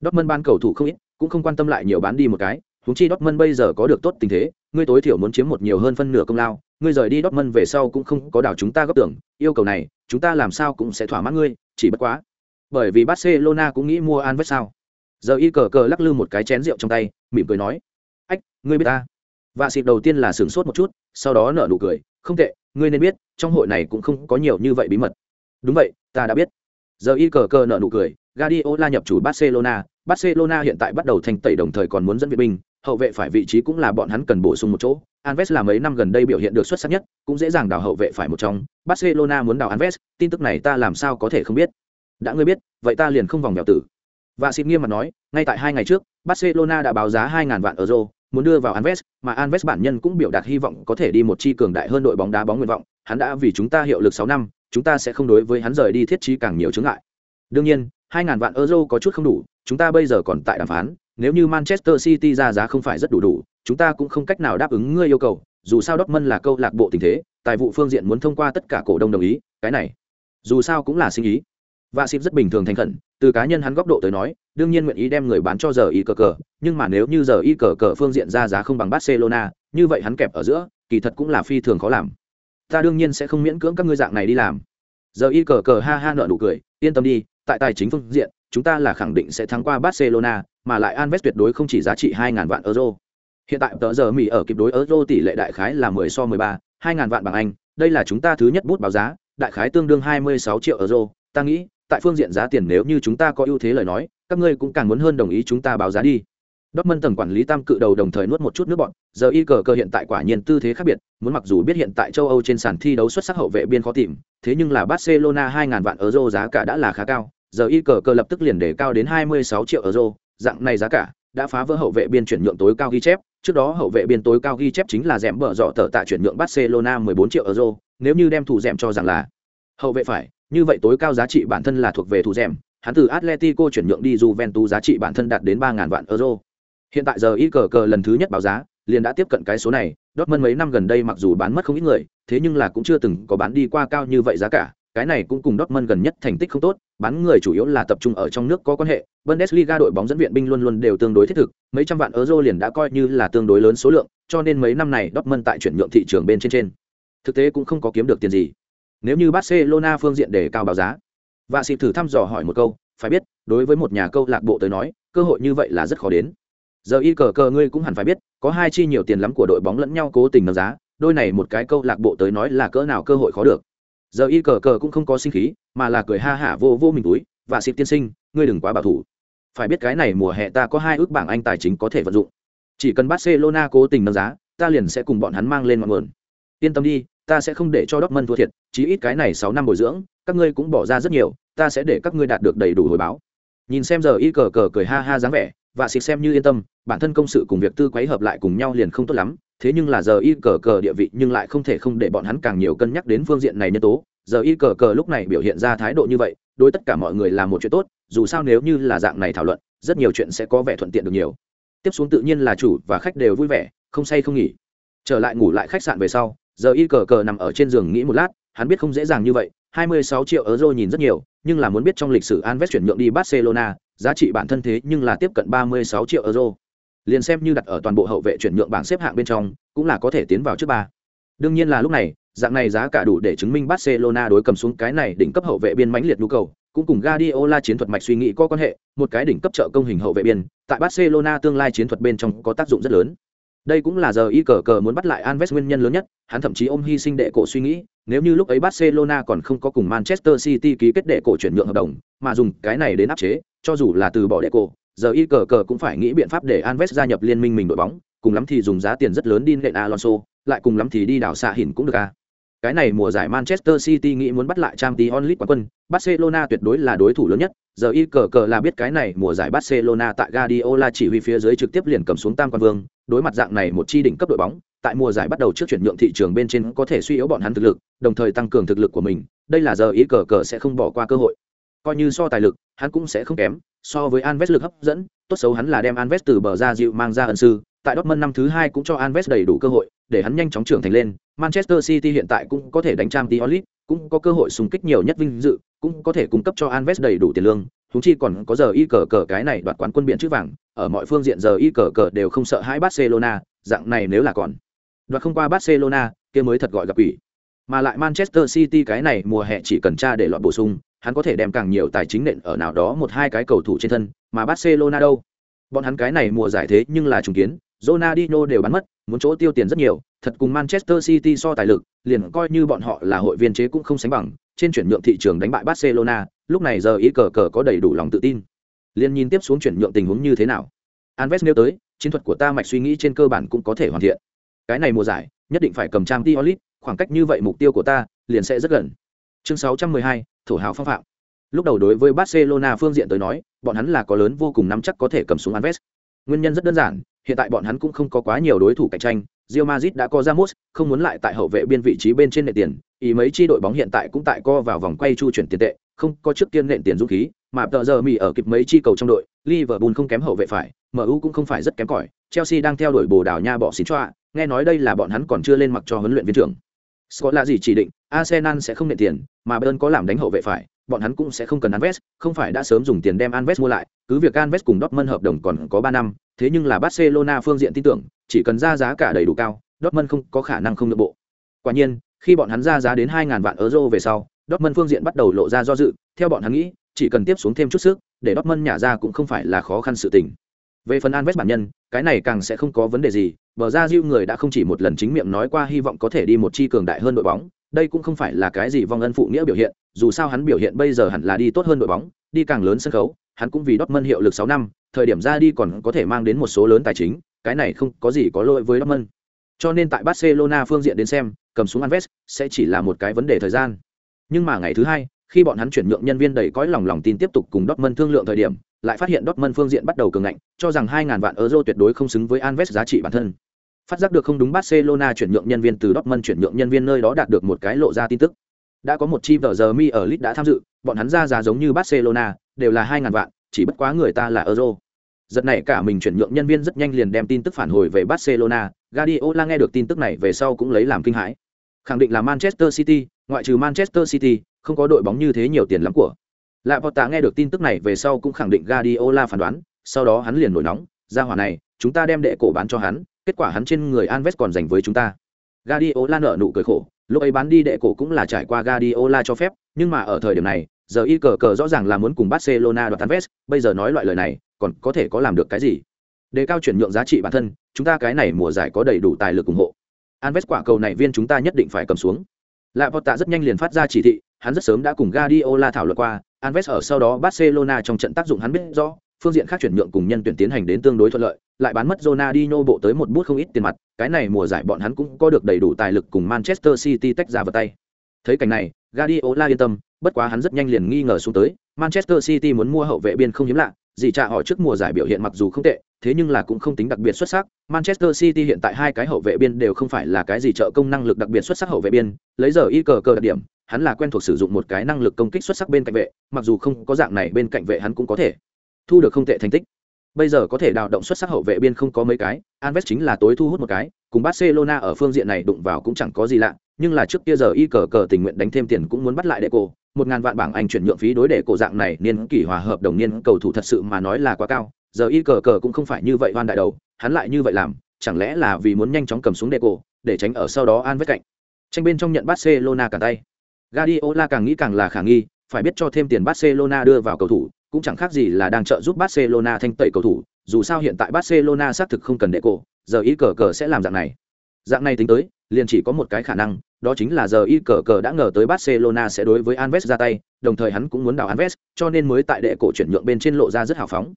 Dortmund ban cầu thủ không ít, cũng không quan tâm lại nhiều bán đi một cái huống chi Dortmund bây giờ có được tốt tình thế, ngươi tối thiểu muốn chiếm một nhiều hơn phân nửa công lao, ngươi rời đi Dortmund về sau cũng không có đảo chúng ta góp tưởng, yêu cầu này, chúng ta làm sao cũng sẽ thỏa mãn ngươi, chỉ bất quá. Bởi vì Barcelona cũng nghĩ mua an Alves sao? Giờ y cờ cờ lắc lư một cái chén rượu trong tay, mỉm cười nói, ách, ngươi biết ta? Vạ xịt đầu tiên là sửng sốt một chút, sau đó nở nụ cười, không tệ, ngươi nên biết, trong hội này cũng không có nhiều như vậy bí mật. Đúng vậy, ta đã biết. Giờ y cờ cờ nở nụ cười, Guardiola nhập chủ Barcelona Barcelona hiện tại bắt đầu thành tẩy đồng thời còn muốn dẫn viện binh hậu vệ phải vị trí cũng là bọn hắn cần bổ sung một chỗ. Anves là mấy năm gần đây biểu hiện được xuất sắc nhất cũng dễ dàng đào hậu vệ phải một trong. Barcelona muốn đào Anves, tin tức này ta làm sao có thể không biết? Đã ngươi biết vậy ta liền không vòng vèo tử. Và xịt nghiêm mặt nói ngay tại hai ngày trước Barcelona đã báo giá 2.000 vạn euro muốn đưa vào Anves, mà Anves bản nhân cũng biểu đạt hy vọng có thể đi một chi cường đại hơn đội bóng đá bóng nguyện vọng, hắn đã vì chúng ta hiệu lực 6 năm, chúng ta sẽ không đối với hắn rời đi thiết trí càng nhiều chướng ngại. Đương nhiên, 2000 vạn euro có chút không đủ, chúng ta bây giờ còn tại đàm phán, nếu như Manchester City ra giá không phải rất đủ đủ, chúng ta cũng không cách nào đáp ứng ngươi yêu cầu, dù sao Dortmund là câu lạc bộ tình thế, tài vụ phương diện muốn thông qua tất cả cổ đông đồng ý, cái này, dù sao cũng là sinh ý. Và Sip rất bình thường thành khẩn, từ cá nhân hắn góc độ tới nói, đương nhiên nguyện ý đem người bán cho giờ y cờ cờ, nhưng mà nếu như giờ y cờ cờ phương diện ra giá không bằng Barcelona, như vậy hắn kẹp ở giữa, kỳ thật cũng là phi thường khó làm. Ta đương nhiên sẽ không miễn cưỡng các ngươi dạng này đi làm. Giờ y cờ cờ ha ha nở nụ cười, yên tâm đi, tại tài chính phương diện, chúng ta là khẳng định sẽ thắng qua Barcelona, mà lại Anves tuyệt đối không chỉ giá trị 2000 vạn euro. Hiện tại tờ giờ Mỹ ở kịp đối euro tỷ lệ đại khái là 10 so 13, 2000 vạn bằng Anh, đây là chúng ta thứ nhất bút báo giá, đại khái tương đương 26 triệu euro, ta nghĩ, tại phương diện giá tiền nếu như chúng ta có ưu thế lời nói, các ngươi cũng càng muốn hơn đồng ý chúng ta báo giá đi. Dortmund tầng quản lý tam cự đầu đồng thời nuốt một chút nước bọn, giờ y cờ cờ hiện tại quả nhiên tư thế khác biệt, muốn mặc dù biết hiện tại châu Âu trên sàn thi đấu xuất sắc hậu vệ biên khó tìm, thế nhưng là Barcelona 2000 vạn euro giá cả đã là khá cao, giờ y cờ cờ lập tức liền đề cao đến 26 triệu euro, dạng này giá cả đã phá vỡ hậu vệ biên chuyển nhượng tối cao ghi chép, trước đó hậu vệ biên tối cao ghi chép chính là rèm bở rọ tờ tại chuyển nhượng Barcelona 14 triệu euro, nếu như đem thủ rèm cho rằng là hậu vệ phải, như vậy tối cao giá trị bản thân là thuộc về thủ rèm, hắn từ Atletico chuyển nhượng đi Juventus giá trị bản thân đạt đến 3000 vạn euro. Hiện tại giờ y cờ cờ lần thứ nhất báo giá, liền đã tiếp cận cái số này, Dortmund mấy năm gần đây mặc dù bán mất không ít người, thế nhưng là cũng chưa từng có bán đi qua cao như vậy giá cả, cái này cũng cùng Dortmund gần nhất thành tích không tốt, bán người chủ yếu là tập trung ở trong nước có quan hệ. Bundesliga đội bóng dẫn viện binh luôn luôn đều tương đối thiết thực, mấy trăm vạn euro liền đã coi như là tương đối lớn số lượng, cho nên mấy năm này Dortmund tại chuyển nhượng thị trường bên trên trên. Thực tế cũng không có kiếm được tiền gì. Nếu như Barcelona phương diện để cao báo giá, và xịp thử thăm dò hỏi một câu, phải biết, đối với một nhà câu lạc bộ tới nói, cơ hội như vậy là rất khó đến. Giờ y cờ cờ ngươi cũng hẳn phải biết, có hai chi nhiều tiền lắm của đội bóng lẫn nhau cố tình nâng giá, đôi này một cái câu lạc bộ tới nói là cỡ nào cơ hội khó được giờ y cờ cờ cũng không có sinh khí, mà là cười ha hả vô vô mình túi và xịt tiên sinh, ngươi đừng quá bảo thủ. Phải biết cái này mùa hè ta có hai ước bảng anh tài chính có thể vận dụng. Chỉ cần barcelona cố tình nâng giá, ta liền sẽ cùng bọn hắn mang lên ngọn nguồn. Yên tâm đi, ta sẽ không để cho Dortmund thua thiệt, chí ít cái này sáu năm bồi dưỡng, các ngươi cũng bỏ ra rất nhiều, ta sẽ để các ngươi đạt được đầy đủ hồi báo. Nhìn xem giờ y cờ cờ cười ha ha dáng vẻ và xịt xem như yên tâm, bản thân công sự cùng việc tư quấy hợp lại cùng nhau liền không tốt lắm thế nhưng là giờ y cờ cờ địa vị nhưng lại không thể không để bọn hắn càng nhiều cân nhắc đến phương diện này nhân tố. Giờ y cờ cờ lúc này biểu hiện ra thái độ như vậy đối tất cả mọi người là một chuyện tốt dù sao nếu như là dạng này thảo luận rất nhiều chuyện sẽ có vẻ thuận tiện được nhiều. Tiếp xuống tự nhiên là chủ và khách đều vui vẻ không say không nghỉ. Trở lại ngủ lại khách sạn về sau giờ y cờ cờ nằm ở trên giường nghĩ một lát hắn biết không dễ dàng như vậy 26 triệu euro nhìn rất nhiều, nhưng là muốn biết trong lịch sử Alves chuyển nhượng đi Barcelona, giá trị bản thân thế nhưng là tiếp cận 36 triệu euro. Liền xem như đặt ở toàn bộ hậu vệ chuyển nhượng bảng xếp hạng bên trong, cũng là có thể tiến vào trước ba. Đương nhiên là lúc này, dạng này giá cả đủ để chứng minh Barcelona đối cầm xuống cái này đỉnh cấp hậu vệ biên mãnh liệt nhu cầu, cũng cùng Guardiola chiến thuật mạch suy nghĩ có quan hệ, một cái đỉnh cấp trợ công hình hậu vệ biên, tại Barcelona tương lai chiến thuật bên trong có tác dụng rất lớn. Đây cũng là giờ y cờ cờ muốn bắt lại Alves nguyên nhân lớn nhất, hắn thậm chí ôm hy sinh đệ cổ suy nghĩ, nếu như lúc ấy Barcelona còn không có cùng Manchester City ký kết đệ cổ chuyển nhượng hợp đồng, mà dùng cái này đến áp chế, cho dù là từ bỏ đệ cổ, giờ y cờ cờ cũng phải nghĩ biện pháp để Anves gia nhập liên minh mình đội bóng, cùng lắm thì dùng giá tiền rất lớn đi nện Alonso, lại cùng lắm thì đi đảo xạ hình cũng được à. Cái này mùa giải Manchester City nghĩ muốn bắt lại Champions League quán quân, Barcelona tuyệt đối là đối thủ lớn nhất, giờ y cờ cờ là biết cái này mùa giải Barcelona tại Guardiola chỉ huy phía dưới trực tiếp liền cầm xuống tam quan vương, đối mặt dạng này một chi đỉnh cấp đội bóng, tại mùa giải bắt đầu trước chuyển nhượng thị trường bên trên có thể suy yếu bọn hắn thực lực, đồng thời tăng cường thực lực của mình, đây là giờ ý cờ cờ sẽ không bỏ qua cơ hội. Coi như so tài lực, hắn cũng sẽ không kém, so với Anves lực hấp dẫn, tốt xấu hắn là đem Anves từ bờ ra dịu mang ra ẩn sư, tại Dortmund năm thứ hai cũng cho Anves đầy đủ cơ hội, để hắn nhanh chóng trưởng thành lên. Manchester City hiện tại cũng có thể đánh Champions League, cũng có cơ hội xung kích nhiều nhất vinh dự, cũng có thể cung cấp cho Anves đầy đủ tiền lương, huống chi còn có giờ y cờ cờ cái này đoạt quán quân biển chữ vàng, ở mọi phương diện giờ y cờ cờ đều không sợ hãi Barcelona, dạng này nếu là còn đoạt không qua Barcelona, kia mới thật gọi gặp ủy. Mà lại Manchester City cái này mùa hè chỉ cần tra để loại bổ sung, hắn có thể đem càng nhiều tài chính nện ở nào đó một hai cái cầu thủ trên thân, mà Barcelona đâu? Bọn hắn cái này mùa giải thế nhưng là trùng kiến, Ronaldinho đều bán mất, muốn chỗ tiêu tiền rất nhiều, thật cùng Manchester City so tài lực, liền coi như bọn họ là hội viên chế cũng không sánh bằng, trên chuyển nhượng thị trường đánh bại Barcelona, lúc này giờ ý cờ cờ có đầy đủ lòng tự tin. Liên nhìn tiếp xuống chuyển nhượng tình huống như thế nào. Anves nêu tới, chiến thuật của ta mạch suy nghĩ trên cơ bản cũng có thể hoàn thiện. Cái này mùa giải, nhất định phải cầm trang Tiolit, khoảng cách như vậy mục tiêu của ta liền sẽ rất gần. Chương 612, thổ hào phong phạm. Lúc đầu đối với Barcelona phương diện tới nói, bọn hắn là có lớn vô cùng nắm chắc có thể cầm xuống anves. Nguyên nhân rất đơn giản, hiện tại bọn hắn cũng không có quá nhiều đối thủ cạnh tranh, Real Madrid đã có Ramos, không muốn lại tại hậu vệ biên vị trí bên trên nền tiền, ý mấy chi đội bóng hiện tại cũng tại co vào vòng quay chu chuyển tiền tệ, không có trước tiên nện tiền dũng khí, mà tờ giờ mì ở kịp mấy chi cầu trong đội, Liverpool không kém hậu vệ phải, MU cũng không phải rất kém cỏi, Chelsea đang theo đuổi Bồ Đào Nha bỏ xín choa, nghe nói đây là bọn hắn còn chưa lên mặc cho huấn luyện viên trưởng. Scott là gì chỉ định, Arsenal sẽ không nện tiền, mà Bayern có làm đánh hậu vệ phải, bọn hắn cũng sẽ không cần Anves, không phải đã sớm dùng tiền đem Anves mua lại, cứ việc Anves cùng Dortmund hợp đồng còn có 3 năm, thế nhưng là Barcelona phương diện tin tưởng, chỉ cần ra giá cả đầy đủ cao, Dortmund không có khả năng không được bộ. Quả nhiên, khi bọn hắn ra giá đến 2000 vạn euro về sau, Dortmund phương diện bắt đầu lộ ra do dự, theo bọn hắn nghĩ, chỉ cần tiếp xuống thêm chút sức, để Dortmund nhả ra cũng không phải là khó khăn sự tình. Về phần Anves bản nhân, cái này càng sẽ không có vấn đề gì, bờ ra Diu người đã không chỉ một lần chính miệng nói qua hy vọng có thể đi một chi cường đại hơn đội bóng, đây cũng không phải là cái gì vong ân phụ nghĩa biểu hiện, dù sao hắn biểu hiện bây giờ hẳn là đi tốt hơn đội bóng, đi càng lớn sân khấu, hắn cũng vì Dortmund hiệu lực sáu năm, thời điểm ra đi còn có thể mang đến một số lớn tài chính, cái này không có gì có lỗi với Dortmund. Cho nên tại Barcelona phương diện đến xem, cầm xuống Alves sẽ chỉ là một cái vấn đề thời gian. Nhưng mà ngày thứ hai, khi bọn hắn chuyển nhượng nhân viên đầy cõi lòng lòng tin tiếp tục cùng Dortmund thương lượng thời điểm, lại phát hiện Dortmund phương diện bắt đầu cường ngạnh, cho rằng 2000 vạn euro tuyệt đối không xứng với Alves giá trị bản thân. Phát giác được không đúng Barcelona chuyển nhượng nhân viên từ Dortmund chuyển nhượng nhân viên nơi đó đạt được một cái lộ ra tin tức. Đã có một chi vở giờ mi ở Lit đã tham dự, bọn hắn ra giá giống như Barcelona, đều là 2000 vạn, chỉ bất quá người ta là euro. Giật này cả mình chuyển nhượng nhân viên rất nhanh liền đem tin tức phản hồi về Barcelona, Guardiola nghe được tin tức này về sau cũng lấy làm kinh hãi. Khẳng định là Manchester City, ngoại trừ Manchester City, không có đội bóng như thế nhiều tiền lắm của. Lạ tạ nghe được tin tức này về sau cũng khẳng định Guardiola phán đoán, sau đó hắn liền nổi nóng, ra hỏa này, chúng ta đem đệ cổ bán cho hắn, kết quả hắn trên người Anves còn dành với chúng ta. Guardiola nở nụ cười khổ, lúc ấy bán đi đệ cổ cũng là trải qua Guardiola cho phép, nhưng mà ở thời điểm này, giờ y cờ cờ rõ ràng là muốn cùng Barcelona đoạt Anves. bây giờ nói loại lời này, còn có thể có làm được cái gì? Đề cao chuyển nhượng giá trị bản thân, chúng ta cái này mùa giải có đầy đủ tài lực ủng hộ. Anves quả cầu này viên chúng ta nhất định phải cầm xuống. Lạ Porta rất nhanh liền phát ra chỉ thị, hắn rất sớm đã cùng Guardiola thảo luận qua, Anves ở sau đó Barcelona trong trận tác dụng hắn biết rõ, phương diện khác chuyển nhượng cùng nhân tuyển tiến hành đến tương đối thuận lợi, lại bán mất Ronaldinho bộ tới một bút không ít tiền mặt, cái này mùa giải bọn hắn cũng có được đầy đủ tài lực cùng Manchester City tách ra vào tay. Thấy cảnh này, Guardiola yên tâm, bất quá hắn rất nhanh liền nghi ngờ xuống tới, Manchester City muốn mua hậu vệ biên không hiếm lạ, gì trả họ trước mùa giải biểu hiện mặc dù không tệ, thế nhưng là cũng không tính đặc biệt xuất sắc. Manchester City hiện tại hai cái hậu vệ biên đều không phải là cái gì trợ công năng lực đặc biệt xuất sắc hậu vệ biên, lấy giờ y cờ cờ đặc điểm, hắn là quen thuộc sử dụng một cái năng lực công kích xuất sắc bên cạnh vệ, mặc dù không có dạng này bên cạnh vệ hắn cũng có thể thu được không tệ thành tích. Bây giờ có thể đào động xuất sắc hậu vệ biên không có mấy cái, Anves chính là tối thu hút một cái, cùng Barcelona ở phương diện này đụng vào cũng chẳng có gì lạ, nhưng là trước kia giờ y cờ cờ tình nguyện đánh thêm tiền cũng muốn bắt lại đệ cổ một ngàn vạn bảng anh chuyển nhượng phí đối đệ cổ dạng này niên kỳ hòa hợp đồng niên cầu thủ thật sự mà nói là quá cao giờ y cờ cờ cũng không phải như vậy hoan đại đầu hắn lại như vậy làm chẳng lẽ là vì muốn nhanh chóng cầm xuống đệ cổ để tránh ở sau đó Anves cạnh. Tranh bên trong nhận barcelona cả tay. Guardiola càng nghĩ càng là khả nghi phải biết cho thêm tiền barcelona đưa vào cầu thủ cũng chẳng khác gì là đang trợ giúp barcelona thanh tẩy cầu thủ dù sao hiện tại barcelona xác thực không cần đệ cổ giờ y cờ cờ sẽ làm dạng này. Dạng này tính tới liền chỉ có một cái khả năng đó chính là giờ y cờ cờ đã ngờ tới barcelona sẽ đối với Anves ra tay đồng thời hắn cũng muốn đào Anves, cho nên mới tại đệ cổ chuyển nhượng bên trên lộ ra rất hào phóng.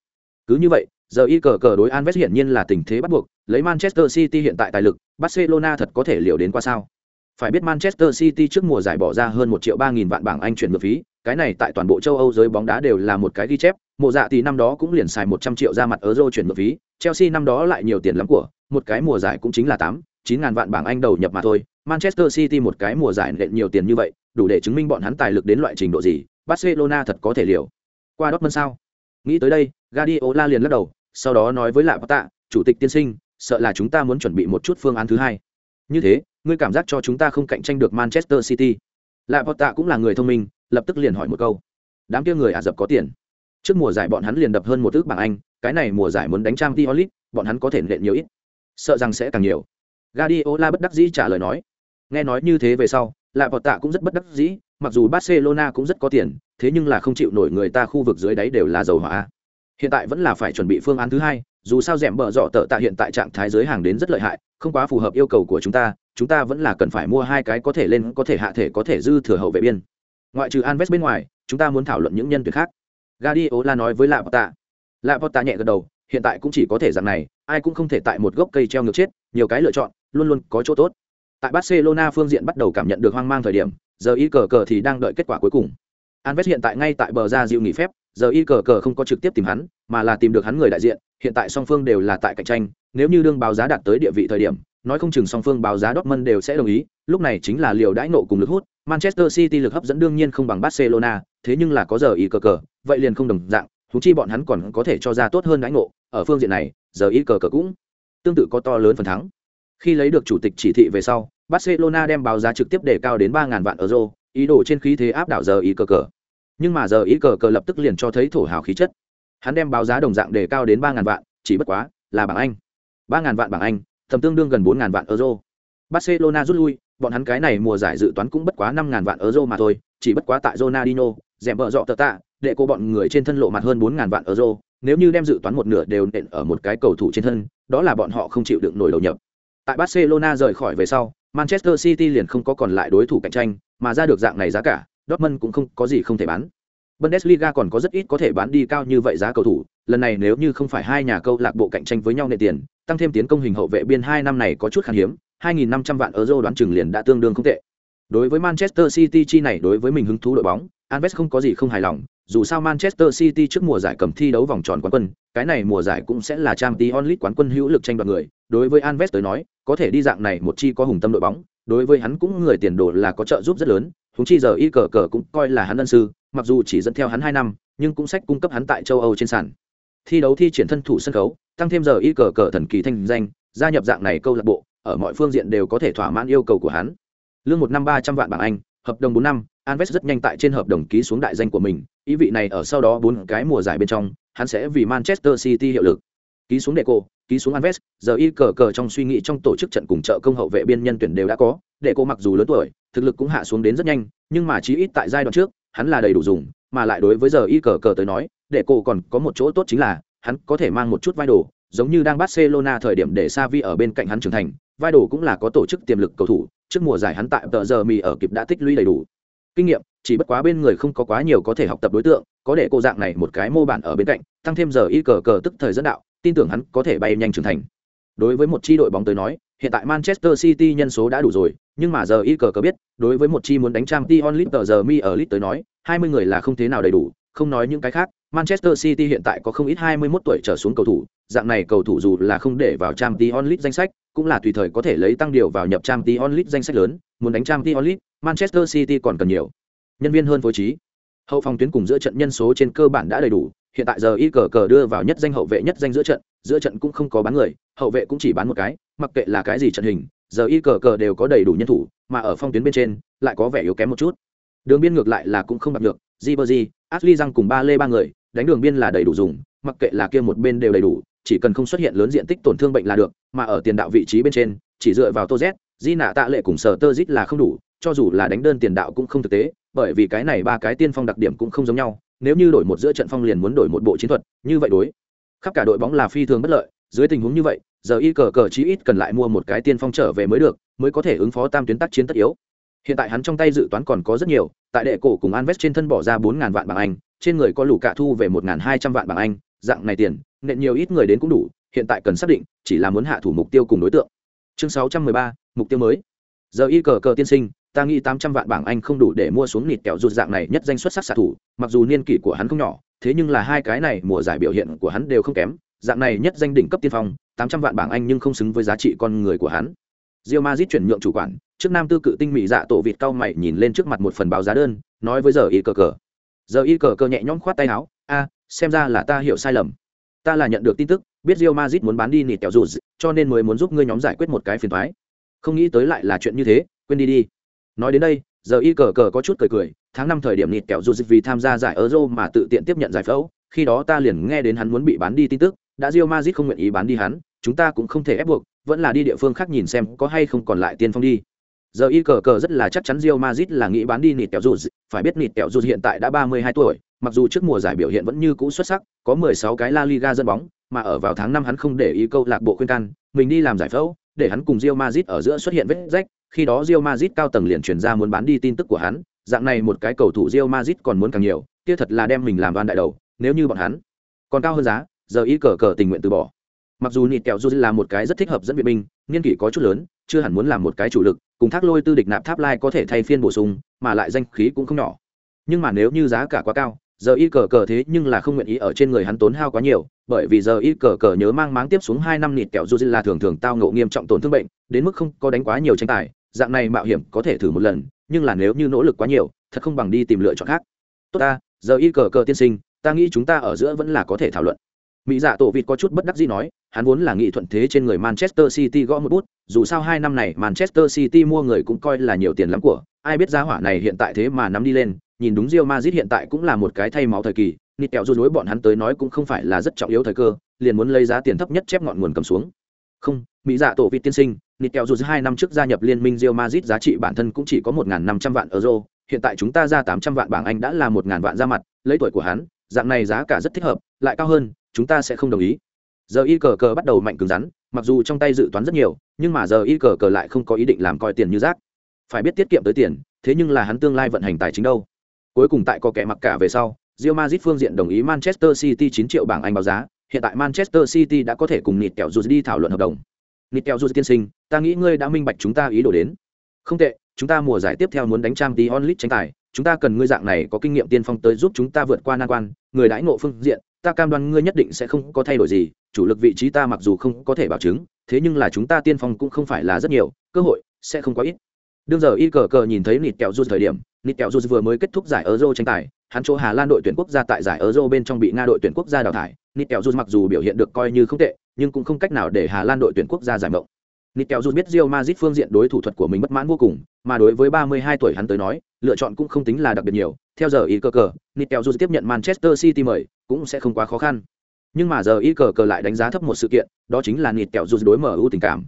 Cứ như vậy giờ y cờ cờ đối Anves hiển nhiên là tình thế bắt buộc lấy manchester city hiện tại tài lực barcelona thật có thể liệu đến qua sao? Phải biết manchester city trước mùa giải bỏ ra hơn một triệu ba nghìn vạn bảng anh chuyển nhượng phí cái này tại toàn bộ châu âu giới bóng đá đều là một cái ghi chép Mùa dạ thì năm đó cũng liền xài một trăm triệu ra mặt euro chuyển nhượng phí chelsea năm đó lại nhiều tiền lắm của một cái mùa giải cũng chính là tám chín ngàn vạn bảng anh đầu nhập mà thôi manchester city một cái mùa giải nện nhiều tiền như vậy đủ để chứng minh bọn hắn tài lực đến loại trình độ gì barcelona thật có thể liệu. qua dortmund sao? Nghĩ tới đây guardiola liền lắc đầu sau đó nói với Laporta, chủ tịch tiên sinh sợ là chúng ta muốn chuẩn bị một chút phương án thứ hai. Như thế ngươi cảm giác cho chúng ta không cạnh tranh được manchester city? Laporta cũng là người thông minh lập tức liền hỏi một câu đám kia người ả rập có tiền trước mùa giải bọn hắn liền đập hơn một ước bảng anh cái này mùa giải muốn đánh trang t bọn hắn có thể nện nhiều ít sợ rằng sẽ càng nhiều gadiola bất đắc dĩ trả lời nói. Nghe nói như thế về sau, Lạ Vọt Tạ cũng rất bất đắc dĩ, mặc dù Barcelona cũng rất có tiền, thế nhưng là không chịu nổi người ta khu vực dưới đáy đều là dầu hỏa. Hiện tại vẫn là phải chuẩn bị phương án thứ hai, dù sao rẻm bờ dọ tợ tạ hiện tại trạng thái giới hàng đến rất lợi hại, không quá phù hợp yêu cầu của chúng ta, chúng ta vẫn là cần phải mua hai cái có thể lên, có thể hạ thể, có thể dư thừa hậu vệ biên. Ngoại trừ Anves bên ngoài, chúng ta muốn thảo luận những nhân tuyển khác. Guardiola nói với Laporta. Laporta nhẹ gật đầu, hiện tại cũng chỉ có thể dạng này, ai cũng không thể tại một gốc cây treo ngược chết, nhiều cái lựa chọn, luôn luôn có chỗ tốt. Tại Barcelona phương diện bắt đầu cảm nhận được hoang mang thời điểm, giờ y cờ cờ thì đang đợi kết quả cuối cùng. Anves hiện tại ngay tại bờ ra dịu nghỉ phép, giờ y cờ cờ không có trực tiếp tìm hắn, mà là tìm được hắn người đại diện, hiện tại song phương đều là tại cạnh tranh, nếu như đương báo giá đạt tới địa vị thời điểm, nói không chừng song phương báo giá Dortmund đều sẽ đồng ý, lúc này chính là liều đãi nộ cùng lực hút, Manchester City lực hấp dẫn đương nhiên không bằng Barcelona, thế nhưng là có giờ ý cờ cờ, vậy liền không đồng dạng, huống chi bọn hắn còn có thể cho ra tốt hơn đãi nộ. ở phương diện này, giờ ý cờ cờ cũng tương tự có to lớn phần thắng. Khi lấy được chủ tịch chỉ thị về sau, Barcelona đem báo giá trực tiếp để cao đến 3000 vạn euro, ý đồ trên khí thế áp đảo giờ ý cờ cờ. Nhưng mà giờ ý cờ cờ lập tức liền cho thấy thổ hào khí chất. Hắn đem báo giá đồng dạng để cao đến 3000 vạn, chỉ bất quá là bảng Anh. 3000 vạn bảng Anh, tầm tương đương gần 4000 vạn euro. Barcelona rút lui, bọn hắn cái này mùa giải dự toán cũng bất quá 5000 vạn euro mà thôi, chỉ bất quá tại Ronaldinho, dẻm vợ dọ tờ tạ, để cô bọn người trên thân lộ mặt hơn 4000 vạn euro, nếu như đem dự toán một nửa đều nện ở một cái cầu thủ trên thân, đó là bọn họ không chịu đựng nổi đầu nhập. Tại Barcelona rời khỏi về sau, Manchester City liền không có còn lại đối thủ cạnh tranh, mà ra được dạng này giá cả, Dortmund cũng không có gì không thể bán. Bundesliga còn có rất ít có thể bán đi cao như vậy giá cầu thủ, lần này nếu như không phải hai nhà câu lạc bộ cạnh tranh với nhau nệ tiền, tăng thêm tiến công hình hậu vệ biên hai năm này có chút khan hiếm, 2500 vạn euro đoán chừng liền đã tương đương không tệ. Đối với Manchester City chi này đối với mình hứng thú đội bóng, Anves không có gì không hài lòng, dù sao Manchester City trước mùa giải cầm thi đấu vòng tròn quán quân, cái này mùa giải cũng sẽ là Champions League quán quân hữu lực tranh đoạt người, đối với Anves tới nói, có thể đi dạng này một chi có hùng tâm đội bóng, đối với hắn cũng người tiền đồ là có trợ giúp rất lớn, huống chi giờ y cờ cờ cũng coi là hắn ân sư, mặc dù chỉ dẫn theo hắn hai năm, nhưng cũng sách cung cấp hắn tại châu Âu trên sàn. Thi đấu thi triển thân thủ sân khấu, tăng thêm giờ y cờ cờ thần kỳ thanh danh, gia nhập dạng này câu lạc bộ, ở mọi phương diện đều có thể thỏa mãn yêu cầu của hắn. Lương một năm ba trăm vạn bảng Anh, hợp đồng bốn năm, Alves rất nhanh tại trên hợp đồng ký xuống đại danh của mình, ý vị này ở sau đó bốn cái mùa giải bên trong, hắn sẽ vì Manchester City hiệu lực. Ký xuống Deco, ký xuống anves. giờ y cờ cờ trong suy nghĩ trong tổ chức trận cùng trợ công hậu vệ biên nhân tuyển đều đã có, Deco mặc dù lớn tuổi, thực lực cũng hạ xuống đến rất nhanh, nhưng mà chí ít tại giai đoạn trước, hắn là đầy đủ dùng, mà lại đối với giờ y cờ cờ tới nói, Deco còn có một chỗ tốt chính là, hắn có thể mang một chút vai đồ, giống như đang Barcelona thời điểm để Xavi ở bên cạnh hắn trưởng thành, vai đồ cũng là có tổ chức tiềm lực cầu thủ, trước mùa giải hắn tại tờ giờ mì ở kịp đã tích lũy đầy đủ kinh nghiệm chỉ bất quá bên người không có quá nhiều có thể học tập đối tượng có để cô dạng này một cái mô bản ở bên cạnh tăng thêm giờ y cờ cờ tức thời dẫn đạo tin tưởng hắn có thể bay nhanh trưởng thành đối với một chi đội bóng tới nói, hiện tại manchester city nhân số đã đủ rồi, nhưng mà giờ y cờ cờ biết, đối với một chi muốn đánh trang Tion onlit giờ mi ở lit tới nói, hai mươi người là không thế nào đầy đủ, không nói những cái khác, manchester city hiện tại có không ít hai mươi 21 tuổi trở xuống cầu thủ, dạng này cầu thủ dù là không để vào trang Tion onlit danh sách, cũng là tùy thời có thể lấy tăng điều vào nhập trang Tion onlit danh sách lớn, muốn đánh trang Tion onlit Manchester City còn cần nhiều nhân viên hơn phối trí. Hậu phòng tuyến cùng giữa trận nhân số trên cơ bản đã đầy đủ, hiện tại giờ y cờ cờ đưa vào nhất danh hậu vệ nhất danh giữa trận, giữa trận cũng không có bán người, hậu vệ cũng chỉ bán một cái, mặc kệ là cái gì trận hình, giờ y cờ cờ đều có đầy đủ nhân thủ, mà ở phong tuyến bên trên lại có vẻ yếu kém một chút. Đường biên ngược lại là cũng không bạc được Di Ribery, Ashley răng cùng ba lê ba người đánh đường biên là đầy đủ dùng mặc kệ là kia một bên đều đầy đủ chỉ cần không xuất hiện lớn diện tích tổn thương bệnh là được mà ở tiền đạo vị trí bên trên chỉ dựa vào tô z di nạ tạ lệ cùng sở tơ zit là không đủ cho dù là đánh đơn tiền đạo cũng không thực tế bởi vì cái này ba cái tiên phong đặc điểm cũng không giống nhau nếu như đổi một giữa trận phong liền muốn đổi một bộ chiến thuật như vậy đối khắp cả đội bóng là phi thường bất lợi dưới tình huống như vậy giờ y cờ cờ chí ít cần lại mua một cái tiên phong trở về mới được mới có thể ứng phó tam tuyến tác chiến tất yếu hiện tại hắn trong tay dự toán còn có rất nhiều tại đệ cổ cùng Anvest trên thân bỏ ra bốn ngàn vạn bảng Anh, trên người có lũ cạ thu về một ngàn hai trăm vạn bảng Anh, dạng này tiền, nện nhiều ít người đến cũng đủ, hiện tại cần xác định, chỉ là muốn hạ thủ mục tiêu cùng đối tượng. Chương sáu trăm mười ba mục tiêu mới. Giờ y cờ cờ tiên sinh, ta nghĩ tám trăm vạn bảng Anh không đủ để mua xuống nịt kẹo rụt dạng này nhất danh xuất sắc xạ thủ, mặc dù niên kỷ của hắn không nhỏ, thế nhưng là hai cái này mùa giải biểu hiện của hắn đều không kém, dạng này nhất danh đỉnh cấp tiên phong, tám trăm vạn bảng Anh nhưng không xứng với giá trị con người của hắn. Real Madrid chuyển nhượng chủ quản, trước nam tư cự tinh mỹ dạ tổ vịt cao mày nhìn lên trước mặt một phần báo giá đơn, nói với giờ y cờ cờ. Giờ y cờ cờ nhẹ nhõm khoát tay áo, a, xem ra là ta hiểu sai lầm. Ta là nhận được tin tức, biết Real Madrid muốn bán đi nịt kẹo rụt, cho nên mới muốn giúp ngươi nhóm giải quyết một cái phiền toái. Không nghĩ tới lại là chuyện như thế, quên đi đi. Nói đến đây, giờ y cờ cờ có chút cười cười, tháng năm thời điểm nịt kẹo dịch vì tham gia giải Euro mà tự tiện tiếp nhận giải phẫu, khi đó ta liền nghe đến hắn muốn bị bán đi tin tức, đã Real Madrid không nguyện ý bán đi hắn, chúng ta cũng không thể ép buộc, vẫn là đi địa phương khác nhìn xem có hay không còn lại tiên phong đi. Giờ y cờ cờ rất là chắc chắn Real Madrid là nghĩ bán đi nịt kẹo dù phải biết nịt kẹo dù hiện tại đã 32 tuổi mặc dù trước mùa giải biểu hiện vẫn như cũ xuất sắc có 16 cái La Liga dẫn bóng mà ở vào tháng 5 hắn không để ý câu lạc bộ khuyên can mình đi làm giải phẫu để hắn cùng Real Madrid ở giữa xuất hiện vết rách. Khi đó Real Madrid cao tầng liền truyền ra muốn bán đi tin tức của hắn. Dạng này một cái cầu thủ Real Madrid còn muốn càng nhiều, kia thật là đem mình làm oan đại đầu, nếu như bọn hắn còn cao hơn giá, giờ y cờ cờ tình nguyện từ bỏ. Mặc dù nịt kẹo dù là một cái rất thích hợp dẫn viện binh, niên kỷ có chút lớn, chưa hẳn muốn làm một cái chủ lực, cùng thác lôi tư địch nạp tháp lai có thể thay phiên bổ sung, mà lại danh khí cũng không nhỏ. Nhưng mà nếu như giá cả quá cao giờ y cờ cờ thế nhưng là không nguyện ý ở trên người hắn tốn hao quá nhiều, bởi vì giờ y cờ cờ nhớ mang máng tiếp xuống hai năm nịt kẹo dù là thường thường tao ngộ nghiêm trọng tổn thương bệnh, đến mức không có đánh quá nhiều tranh tài, dạng này mạo hiểm có thể thử một lần, nhưng là nếu như nỗ lực quá nhiều, thật không bằng đi tìm lựa chọn khác. Tốt ta, giờ y cờ cờ tiên sinh, ta nghĩ chúng ta ở giữa vẫn là có thể thảo luận. Mỹ dạ tổ vịt có chút bất đắc gì nói, hắn vốn là nghị thuận thế trên người manchester city gõ một bút, dù sao hai năm này manchester city mua người cũng coi là nhiều tiền lắm của, ai biết giá hỏa này hiện tại thế mà nắm đi lên nhìn đúng Real Madrid hiện tại cũng là một cái thay máu thời kỳ, nịt kẹo dù đối bọn hắn tới nói cũng không phải là rất trọng yếu thời cơ, liền muốn lấy giá tiền thấp nhất chép ngọn nguồn cầm xuống. Không, mỹ dạ tổ vị tiên sinh, nịt kẹo dù hai năm trước gia nhập liên minh Real Madrid giá trị bản thân cũng chỉ có một năm trăm vạn euro, hiện tại chúng ta ra tám trăm vạn bảng anh đã là một vạn ra mặt, lấy tuổi của hắn, dạng này giá cả rất thích hợp, lại cao hơn, chúng ta sẽ không đồng ý. Giờ y cờ cờ bắt đầu mạnh cứng rắn, mặc dù trong tay dự toán rất nhiều, nhưng mà giờ y cờ cờ lại không có ý định làm coi tiền như rác. Phải biết tiết kiệm tới tiền, thế nhưng là hắn tương lai vận hành tài chính đâu? Cuối cùng tại có kẻ mặc cả về sau Real Madrid phương diện đồng ý Manchester City 9 triệu bảng Anh báo giá, hiện tại Manchester City đã có thể cùng Nịt Kẹo Dù đi thảo luận hợp đồng. Nịt Kẹo Dù tiên sinh, ta nghĩ ngươi đã minh bạch chúng ta ý đồ đến. Không tệ, chúng ta mùa giải tiếp theo muốn đánh trang tí onlit tranh tài, chúng ta cần ngươi dạng này có kinh nghiệm tiên phong tới giúp chúng ta vượt qua nan quan, người đãi ngộ phương diện, ta cam đoan ngươi nhất định sẽ không có thay đổi gì chủ lực vị trí ta mặc dù không có thể bảo chứng thế nhưng là chúng ta tiên phong cũng không phải là rất nhiều cơ hội sẽ không quá ít đương giờ y cờ cờ nhìn thấy nịt kẹo rút thời điểm Nikel kẹo vừa mới kết thúc giải euro tranh tài, hắn chỗ hà lan đội tuyển quốc gia tại giải euro bên trong bị nga đội tuyển quốc gia đào thải. Nikel kẹo mặc dù biểu hiện được coi như không tệ, nhưng cũng không cách nào để hà lan đội tuyển quốc gia giải mộng. Nikel kẹo biết Real Madrid phương diện đối thủ thuật của mình bất mãn vô cùng, mà đối với 32 tuổi hắn tới nói, lựa chọn cũng không tính là đặc biệt nhiều. Theo giờ ý cờ cờ Nikel kẹo tiếp nhận manchester city mời, cũng sẽ không quá khó khăn. Nhưng mà giờ ý cờ cờ lại đánh giá thấp một sự kiện, đó chính là Nikel kẹo đối mu tình cảm.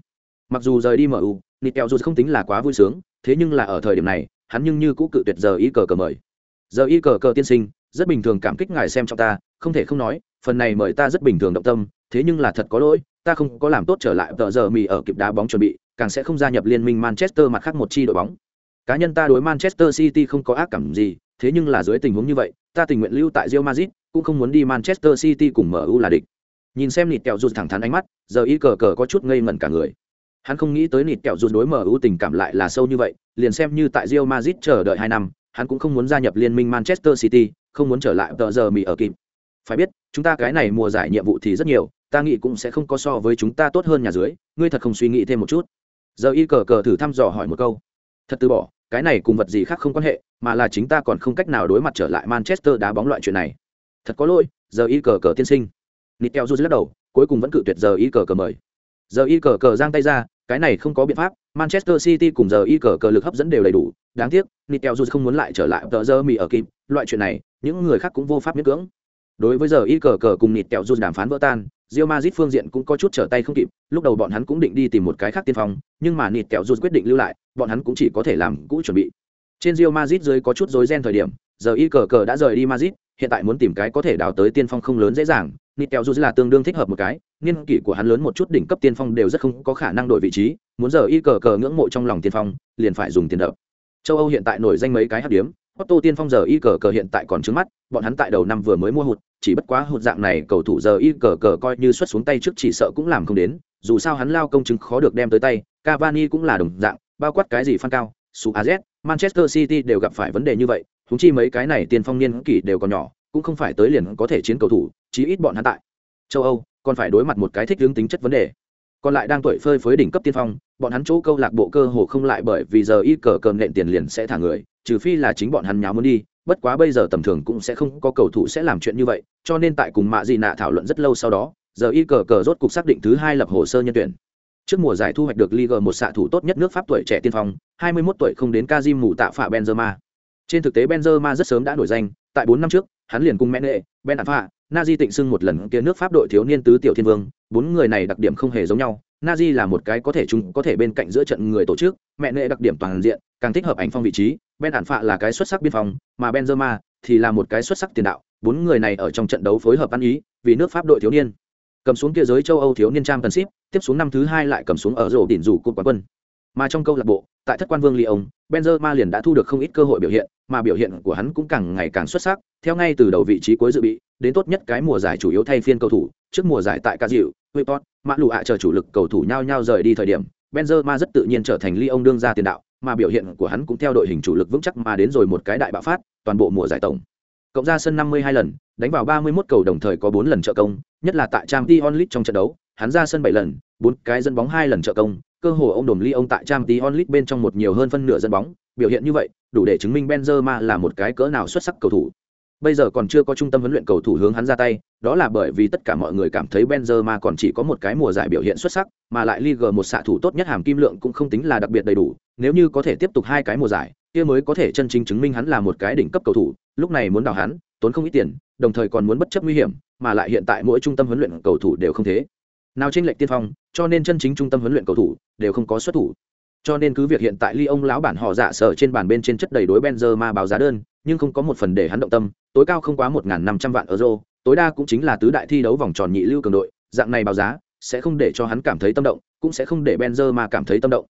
Mặc dù rời đi mu Nikel kẹo không tính là quá vui sướng, thế nhưng là ở thời điểm này hắn nhưng như cũ cự tuyệt giờ y cờ cờ mời giờ y cờ cờ tiên sinh rất bình thường cảm kích ngài xem trong ta không thể không nói phần này mời ta rất bình thường động tâm thế nhưng là thật có lỗi ta không có làm tốt trở lại tờ giờ mì ở kịp đá bóng chuẩn bị càng sẽ không gia nhập liên minh manchester mặt khác một chi đội bóng cá nhân ta đối manchester city không có ác cảm gì thế nhưng là dưới tình huống như vậy ta tình nguyện lưu tại Real Madrid, cũng không muốn đi Manchester City cùng MU là địch. Nhìn xem nịt kẹo rụt thẳng thắn ánh mắt, giờ y cờ cờ có chút ngây ngẩn cả người. Hắn không nghĩ tới nịt kẹo dù đối MU tình cảm lại là sâu như vậy, liền xem như tại Real Madrid chờ đợi hai năm, hắn cũng không muốn gia nhập liên minh Manchester City, không muốn trở lại tờ giờ mì ở kịp. Phải biết, chúng ta cái này mùa giải nhiệm vụ thì rất nhiều, ta nghĩ cũng sẽ không có so với chúng ta tốt hơn nhà dưới, ngươi thật không suy nghĩ thêm một chút. Giờ y cờ cờ thử thăm dò hỏi một câu. Thật từ bỏ, cái này cùng vật gì khác không quan hệ, mà là chính ta còn không cách nào đối mặt trở lại Manchester đá bóng loại chuyện này. Thật có lỗi, giờ y cờ cờ tiên sinh. Nitel Juz lắc đầu, cuối cùng vẫn cự tuyệt giờ y cờ cờ mời. Giờ y cờ cờ giang tay ra, cái này không có biện pháp manchester city cùng giờ y cờ cờ lực hấp dẫn đều đầy đủ đáng tiếc nitel dù không muốn lại trở lại tờ giờ mì ở kịp loại chuyện này những người khác cũng vô pháp miễn cưỡng đối với giờ y cờ cờ cùng nịt kẹo dù đàm phán vỡ tan Real Madrid phương diện cũng có chút trở tay không kịp, lúc đầu bọn hắn cũng định đi tìm một cái khác tiên phong, nhưng mà nịt kẹo dù quyết định lưu lại, bọn hắn cũng chỉ có thể làm cũ chuẩn bị. Trên Real Madrid dưới có chút rối ren thời điểm, giờ y cờ cờ đã rời đi Madrid, hiện tại muốn tìm cái có thể đào tới tiên phong không lớn dễ dàng, nịt kẹo dù là tương đương thích hợp một cái, niên kỷ của hắn lớn một chút đỉnh cấp tiên phong đều rất không có khả năng đổi vị trí, muốn giờ y cờ cờ ngưỡng mộ trong lòng tiên phong, liền phải dùng tiền đập. Châu Âu hiện tại nổi danh mấy cái hấp điểm, Otto tiên phong giờ y cờ cờ hiện tại còn trước mắt, bọn hắn tại đầu năm vừa mới mua hụt, chỉ bất quá hụt dạng này cầu thủ giờ y cờ cờ coi như xuất xuống tay trước chỉ sợ cũng làm không đến, dù sao hắn lao công chứng khó được đem tới tay, Cavani cũng là đồng dạng, bao quát cái gì phan cao, Suarez, Manchester City đều gặp phải vấn đề như vậy, chúng chi mấy cái này tiên phong niên kỷ đều còn nhỏ, cũng không phải tới liền có thể chiến cầu thủ, chí ít bọn hắn tại châu Âu còn phải đối mặt một cái thích hướng tính chất vấn đề. Còn lại đang tuổi phơi phới đỉnh cấp tiên phong, bọn hắn chỗ câu lạc bộ cơ hồ không lại bởi vì giờ y cờ cờ nện tiền liền sẽ thả người, trừ phi là chính bọn hắn nháo muốn đi bất quá bây giờ tầm thường cũng sẽ không có cầu thủ sẽ làm chuyện như vậy cho nên tại cùng mạ dị nạ thảo luận rất lâu sau đó giờ y cờ cờ rốt cục xác định thứ hai lập hồ sơ nhân tuyển trước mùa giải thu hoạch được Liga một xạ thủ tốt nhất nước Pháp tuổi trẻ tiên phong, 21 tuổi không đến Kazim mù tạ phạ Benzema. Trên thực tế Benzema rất sớm đã nổi danh, tại 4 năm trước, hắn liền cùng Mene, Ben Arfa, Nazi tịnh xưng một lần kia nước Pháp đội thiếu niên tứ tiểu thiên vương, bốn người này đặc điểm không hề giống nhau. Nazi là một cái có thể chung có thể bên cạnh giữa trận người tổ chức, mẹ nệ đặc điểm toàn diện, càng thích hợp ảnh phong vị trí, Ben Alpha là cái xuất sắc biên phòng, mà Benzema thì là một cái xuất sắc tiền đạo. Bốn người này ở trong trận đấu phối hợp ăn ý, vì nước Pháp đội thiếu niên. Cầm xuống kia giới châu Âu thiếu niên trang cần ship, tiếp xuống năm thứ hai lại cầm xuống ở rổ đỉnh rủ cột quán quân. Mà trong câu lạc bộ, tại thất quan vương Lyon, Benzema liền đã thu được không ít cơ hội biểu hiện, mà biểu hiện của hắn cũng càng ngày càng xuất sắc, theo ngay từ đầu vị trí cuối dự bị, đến tốt nhất cái mùa giải chủ yếu thay phiên cầu thủ, trước mùa giải tại Ca Wipot, Mã Lù ạ chờ chủ lực cầu thủ nhau nhau rời đi thời điểm, Benzema rất tự nhiên trở thành Lyon đương ra tiền đạo, mà biểu hiện của hắn cũng theo đội hình chủ lực vững chắc mà đến rồi một cái đại bạo phát, toàn bộ mùa giải tổng. Cộng ra sân 52 lần, đánh vào 31 cầu đồng thời có 4 lần trợ công, nhất là tại Champions League trong trận đấu, hắn ra sân 7 lần, 4 cái dẫn bóng 2 lần trợ công, cơ hồ ông đồn ly ông tại Champions League bên trong một nhiều hơn phân nửa dẫn bóng, biểu hiện như vậy, đủ để chứng minh Benzema là một cái cỡ nào xuất sắc cầu thủ. Bây giờ còn chưa có trung tâm huấn luyện cầu thủ hướng hắn ra tay, đó là bởi vì tất cả mọi người cảm thấy Benzema còn chỉ có một cái mùa giải biểu hiện xuất sắc, mà lại Liga một xạ thủ tốt nhất hàm kim lượng cũng không tính là đặc biệt đầy đủ, nếu như có thể tiếp tục hai cái mùa giải, kia mới có thể chân chính chứng minh hắn là một cái đỉnh cấp cầu thủ, lúc này muốn đào hắn, tốn không ít tiền, đồng thời còn muốn bất chấp nguy hiểm, mà lại hiện tại mỗi trung tâm huấn luyện cầu thủ đều không thế. Nào trên lệch tiên phong, cho nên chân chính trung tâm huấn luyện cầu thủ đều không có xuất thủ. Cho nên cứ việc hiện tại Ly ông lão bản họ dạ sở trên bàn bên trên chất đầy đối Benzema báo giá đơn, nhưng không có một phần để hắn động tâm, tối cao không quá 1500 vạn euro, tối đa cũng chính là tứ đại thi đấu vòng tròn nhị lưu cường đội, dạng này báo giá sẽ không để cho hắn cảm thấy tâm động, cũng sẽ không để Benzema cảm thấy tâm động.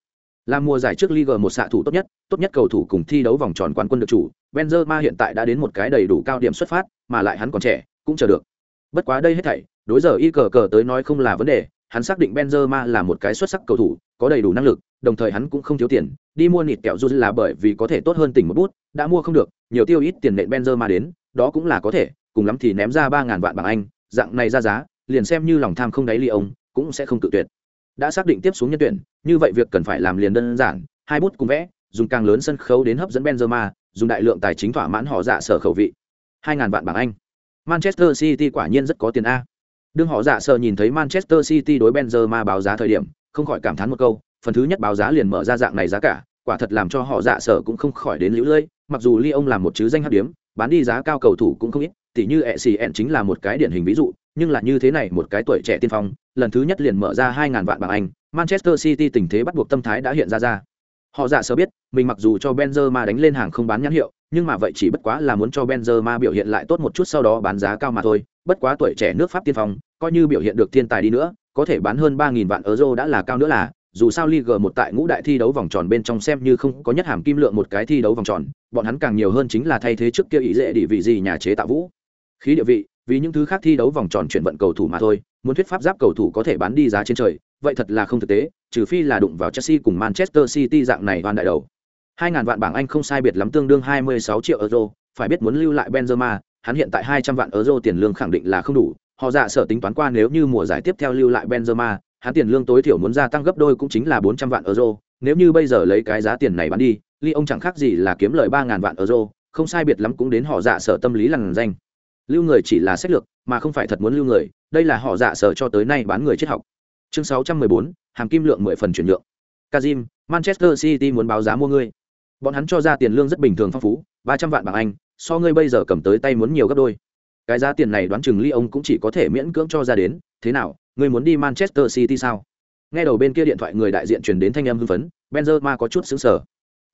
Là mùa giải trước Liga một xạ thủ tốt nhất, tốt nhất cầu thủ cùng thi đấu vòng tròn quán quân được chủ, Benzema hiện tại đã đến một cái đầy đủ cao điểm xuất phát, mà lại hắn còn trẻ, cũng chờ được. Bất quá đây hết thảy, đối giờ y cờ cờ tới nói không là vấn đề, hắn xác định Benzema là một cái xuất sắc cầu thủ, có đầy đủ năng lực, đồng thời hắn cũng không thiếu tiền, đi mua nịt kẹo dù là bởi vì có thể tốt hơn tỉnh một bút, đã mua không được, nhiều tiêu ít tiền nện Benzema đến, đó cũng là có thể, cùng lắm thì ném ra 3000 vạn bảng Anh, dạng này ra giá, liền xem như lòng tham không đáy ly ông, cũng sẽ không tự tuyệt. Đã xác định tiếp xuống nhân tuyển, như vậy việc cần phải làm liền đơn giản, hai bút cùng vẽ, dùng càng lớn sân khấu đến hấp dẫn Benzema, dùng đại lượng tài chính thỏa mãn họ dạ sở khẩu vị. 2000 vạn bảng Anh. Manchester City quả nhiên rất có tiền a. Đương họ dạ sờ nhìn thấy Manchester City đối Benzema báo giá thời điểm, không khỏi cảm thán một câu, phần thứ nhất báo giá liền mở ra dạng này giá cả, quả thật làm cho họ dạ sở cũng không khỏi đến liễu lơi, mặc dù Lyon làm một chứ danh hấp điếm, bán đi giá cao cầu thủ cũng không ít, tỉ như ECN chính là một cái điển hình ví dụ, nhưng là như thế này một cái tuổi trẻ tiên phong, lần thứ nhất liền mở ra 2000 vạn bảng Anh, Manchester City tình thế bắt buộc tâm thái đã hiện ra ra. Họ dạ sở biết, mình mặc dù cho Benzema đánh lên hàng không bán nhãn hiệu, nhưng mà vậy chỉ bất quá là muốn cho Benzema biểu hiện lại tốt một chút sau đó bán giá cao mà thôi, bất quá tuổi trẻ nước Pháp tiên phong, coi như biểu hiện được thiên tài đi nữa, có thể bán hơn 3000 vạn euro đã là cao nữa là, dù sao Ligue 1 tại ngũ đại thi đấu vòng tròn bên trong xem như không có nhất hàm kim lượng một cái thi đấu vòng tròn, bọn hắn càng nhiều hơn chính là thay thế trước kia ý dễ địa vị gì nhà chế tạo vũ. Khí địa vị, vì những thứ khác thi đấu vòng tròn chuyển vận cầu thủ mà thôi, muốn thuyết pháp giáp cầu thủ có thể bán đi giá trên trời, vậy thật là không thực tế, trừ phi là đụng vào Chelsea cùng Manchester City dạng này toàn đại đầu. 2000 vạn bảng Anh không sai biệt lắm tương đương 26 triệu euro, phải biết muốn lưu lại Benzema, hắn hiện tại 200 vạn euro tiền lương khẳng định là không đủ. Họ dạ sở tính toán qua nếu như mùa giải tiếp theo lưu lại Benzema, hắn tiền lương tối thiểu muốn gia tăng gấp đôi cũng chính là 400 vạn euro, nếu như bây giờ lấy cái giá tiền này bán đi, Lyon chẳng khác gì là kiếm lời 3000 vạn euro, không sai biệt lắm cũng đến họ dạ sở tâm lý lằn danh. Lưu người chỉ là sách lược, mà không phải thật muốn lưu người, đây là họ dạ sở cho tới nay bán người triết học. chương 614, hàm kim lượng 10 phần chuyển nhượng kazim manchester city muốn báo giá mua ngươi bọn hắn cho ra tiền lương rất bình thường phong phú 300 vạn bảng anh so ngươi bây giờ cầm tới tay muốn nhiều gấp đôi cái giá tiền này đoán chừng ly ông cũng chỉ có thể miễn cưỡng cho ra đến. Thế nào người muốn đi manchester city sao? Nghe đầu bên kia điện thoại người đại diện truyền đến thanh âm hưng phấn benzema có chút xứng sở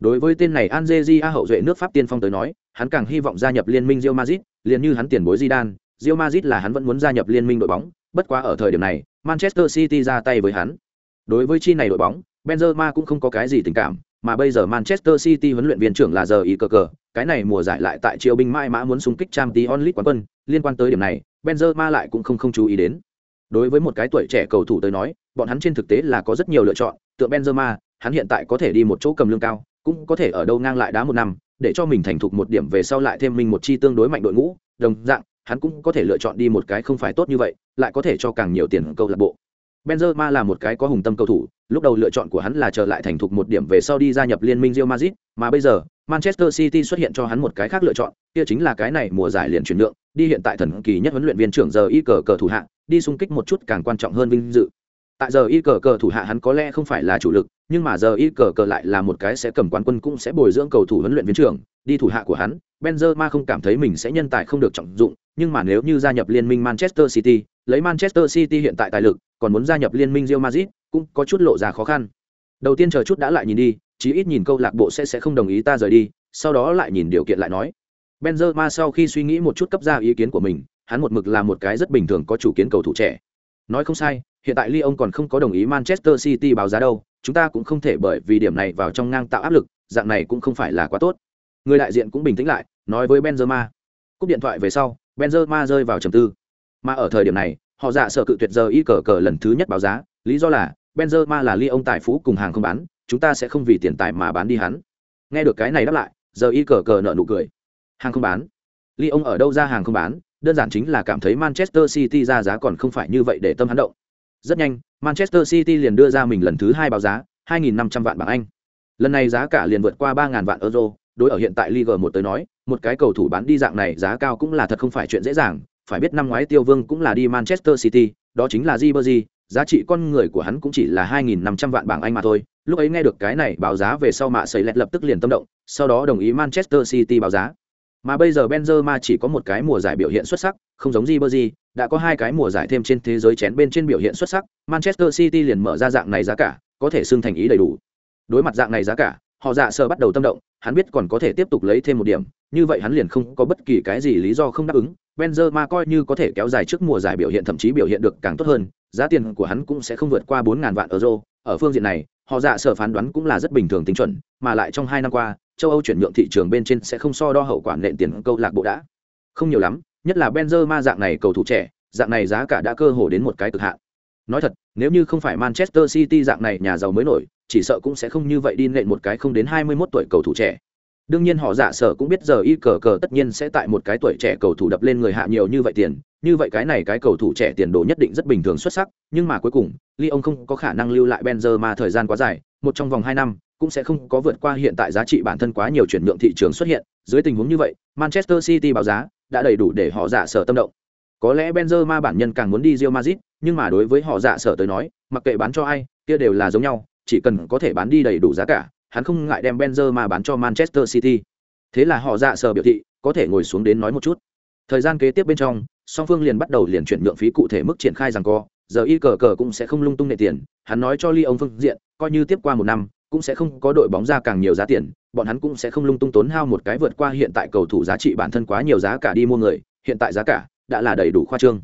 đối với tên này Algeria hậu duệ nước Pháp tiên phong tới nói, hắn càng hy vọng gia nhập liên minh Real Madrid, liền như hắn tiền bối Zidane, Real Madrid là hắn vẫn muốn gia nhập liên minh đội bóng, bất quá ở thời điểm này, Manchester City ra tay với hắn. Đối với chi này đội bóng, Benzema cũng không có cái gì tình cảm, mà bây giờ Manchester City huấn luyện viên trưởng là giờ ý cờ cờ, cái này mùa giải lại tại triều binh mãi mã muốn xung kích Champions League quán quân, liên quan tới điểm này, Benzema lại cũng không không chú ý đến. Đối với một cái tuổi trẻ cầu thủ tới nói, bọn hắn trên thực tế là có rất nhiều lựa chọn, Tựa Benzema, hắn hiện tại có thể đi một chỗ cầm lương cao, cũng có thể ở đâu ngang lại đá một năm, để cho mình thành thục một điểm về sau lại thêm mình một chi tương đối mạnh đội ngũ, đồng dạng, hắn cũng có thể lựa chọn đi một cái không phải tốt như vậy, lại có thể cho càng nhiều tiền câu lạc bộ. Benzema là một cái có hùng tâm cầu thủ, lúc đầu lựa chọn của hắn là trở lại thành thục một điểm về sau đi gia nhập liên minh Real Madrid, mà bây giờ, Manchester City xuất hiện cho hắn một cái khác lựa chọn, kia chính là cái này mùa giải liền chuyển nhượng, đi hiện tại thần kỳ nhất huấn luyện viên trưởng giờ y cờ cờ thủ hạ, đi xung kích một chút càng quan trọng hơn vinh dự. Tại giờ y cờ cờ thủ hạ hắn có lẽ không phải là chủ lực, nhưng mà giờ y cờ cờ lại là một cái sẽ cầm quán quân cũng sẽ bồi dưỡng cầu thủ huấn luyện viên trưởng, đi thủ hạ của hắn, Benzema không cảm thấy mình sẽ nhân tài không được trọng dụng, nhưng mà nếu như gia nhập liên minh Manchester City, lấy Manchester City hiện tại tài lực, còn muốn gia nhập liên minh Real Madrid, cũng có chút lộ ra khó khăn. Đầu tiên chờ chút đã lại nhìn đi, chí ít nhìn câu lạc bộ sẽ sẽ không đồng ý ta rời đi, sau đó lại nhìn điều kiện lại nói. Benzema sau khi suy nghĩ một chút cấp ra ý kiến của mình, hắn một mực là một cái rất bình thường có chủ kiến cầu thủ trẻ. Nói không sai, hiện tại Lyon còn không có đồng ý Manchester City báo giá đâu, chúng ta cũng không thể bởi vì điểm này vào trong ngang tạo áp lực, dạng này cũng không phải là quá tốt. Người đại diện cũng bình tĩnh lại, nói với Benzema. Cúp điện thoại về sau, Benzema rơi vào trầm tư. Mà ở thời điểm này, họ dạ sở cự tuyệt giờ y cờ cờ lần thứ nhất báo giá, lý do là Benzema là Lyon tài phú cùng hàng không bán, chúng ta sẽ không vì tiền tài mà bán đi hắn. Nghe được cái này đáp lại, giờ y cờ cờ nợ nụ cười. Hàng không bán? Lyon ở đâu ra hàng không bán? Đơn giản chính là cảm thấy Manchester City ra giá còn không phải như vậy để tâm hắn động. Rất nhanh, Manchester City liền đưa ra mình lần thứ hai báo giá, 2.500 vạn bảng Anh. Lần này giá cả liền vượt qua 3.000 vạn euro, đối ở hiện tại Liga 1 tới nói, một cái cầu thủ bán đi dạng này giá cao cũng là thật không phải chuyện dễ dàng, phải biết năm ngoái Tiêu Vương cũng là đi Manchester City, đó chính là Ribery, giá trị con người của hắn cũng chỉ là 2.500 vạn bảng Anh mà thôi. Lúc ấy nghe được cái này báo giá về sau mạ sấy lẹt lập tức liền tâm động, sau đó đồng ý Manchester City báo giá. Mà bây giờ Benzema chỉ có một cái mùa giải biểu hiện xuất sắc, không giống Ribery, đã có hai cái mùa giải thêm trên thế giới chén bên trên biểu hiện xuất sắc, Manchester City liền mở ra dạng này giá cả, có thể xưng thành ý đầy đủ. Đối mặt dạng này giá cả, họ dạ sơ bắt đầu tâm động, hắn biết còn có thể tiếp tục lấy thêm một điểm, như vậy hắn liền không có bất kỳ cái gì lý do không đáp ứng. Benzema coi như có thể kéo dài trước mùa giải biểu hiện thậm chí biểu hiện được càng tốt hơn, giá tiền của hắn cũng sẽ không vượt qua 4000 vạn euro. Ở phương diện này, họ dạ sở phán đoán cũng là rất bình thường tính chuẩn, mà lại trong hai năm qua, châu Âu chuyển nhượng thị trường bên trên sẽ không so đo hậu quả nện tiền câu lạc bộ đã. Không nhiều lắm, nhất là Benzema dạng này cầu thủ trẻ, dạng này giá cả đã cơ hồ đến một cái cực hạn. Nói thật, nếu như không phải Manchester City dạng này nhà giàu mới nổi, chỉ sợ cũng sẽ không như vậy đi nện một cái không đến 21 tuổi cầu thủ trẻ. Đương nhiên họ giả sở cũng biết giờ y cờ cờ tất nhiên sẽ tại một cái tuổi trẻ cầu thủ đập lên người hạ nhiều như vậy tiền, như vậy cái này cái cầu thủ trẻ tiền đồ nhất định rất bình thường xuất sắc, nhưng mà cuối cùng, Lyon không có khả năng lưu lại Benzema thời gian quá dài, một trong vòng 2 năm, cũng sẽ không có vượt qua hiện tại giá trị bản thân quá nhiều chuyển nhượng thị trường xuất hiện, dưới tình huống như vậy, Manchester City báo giá đã đầy đủ để họ giả sở tâm động. Có lẽ Benzema bản nhân càng muốn đi Real Madrid, nhưng mà đối với họ dạ sở tới nói, mặc kệ bán cho ai, kia đều là giống nhau, chỉ cần có thể bán đi đầy đủ giá cả, hắn không ngại đem Benzema bán cho Manchester City. Thế là họ dạ sở biểu thị, có thể ngồi xuống đến nói một chút. Thời gian kế tiếp bên trong, song phương liền bắt đầu liền chuyển nhượng phí cụ thể mức triển khai rằng co, giờ y cờ cờ cũng sẽ không lung tung nệ tiền, hắn nói cho Ly ông phương diện, coi như tiếp qua một năm, cũng sẽ không có đội bóng ra càng nhiều giá tiền, bọn hắn cũng sẽ không lung tung tốn hao một cái vượt qua hiện tại cầu thủ giá trị bản thân quá nhiều giá cả đi mua người, hiện tại giá cả đã là đầy đủ khoa trương.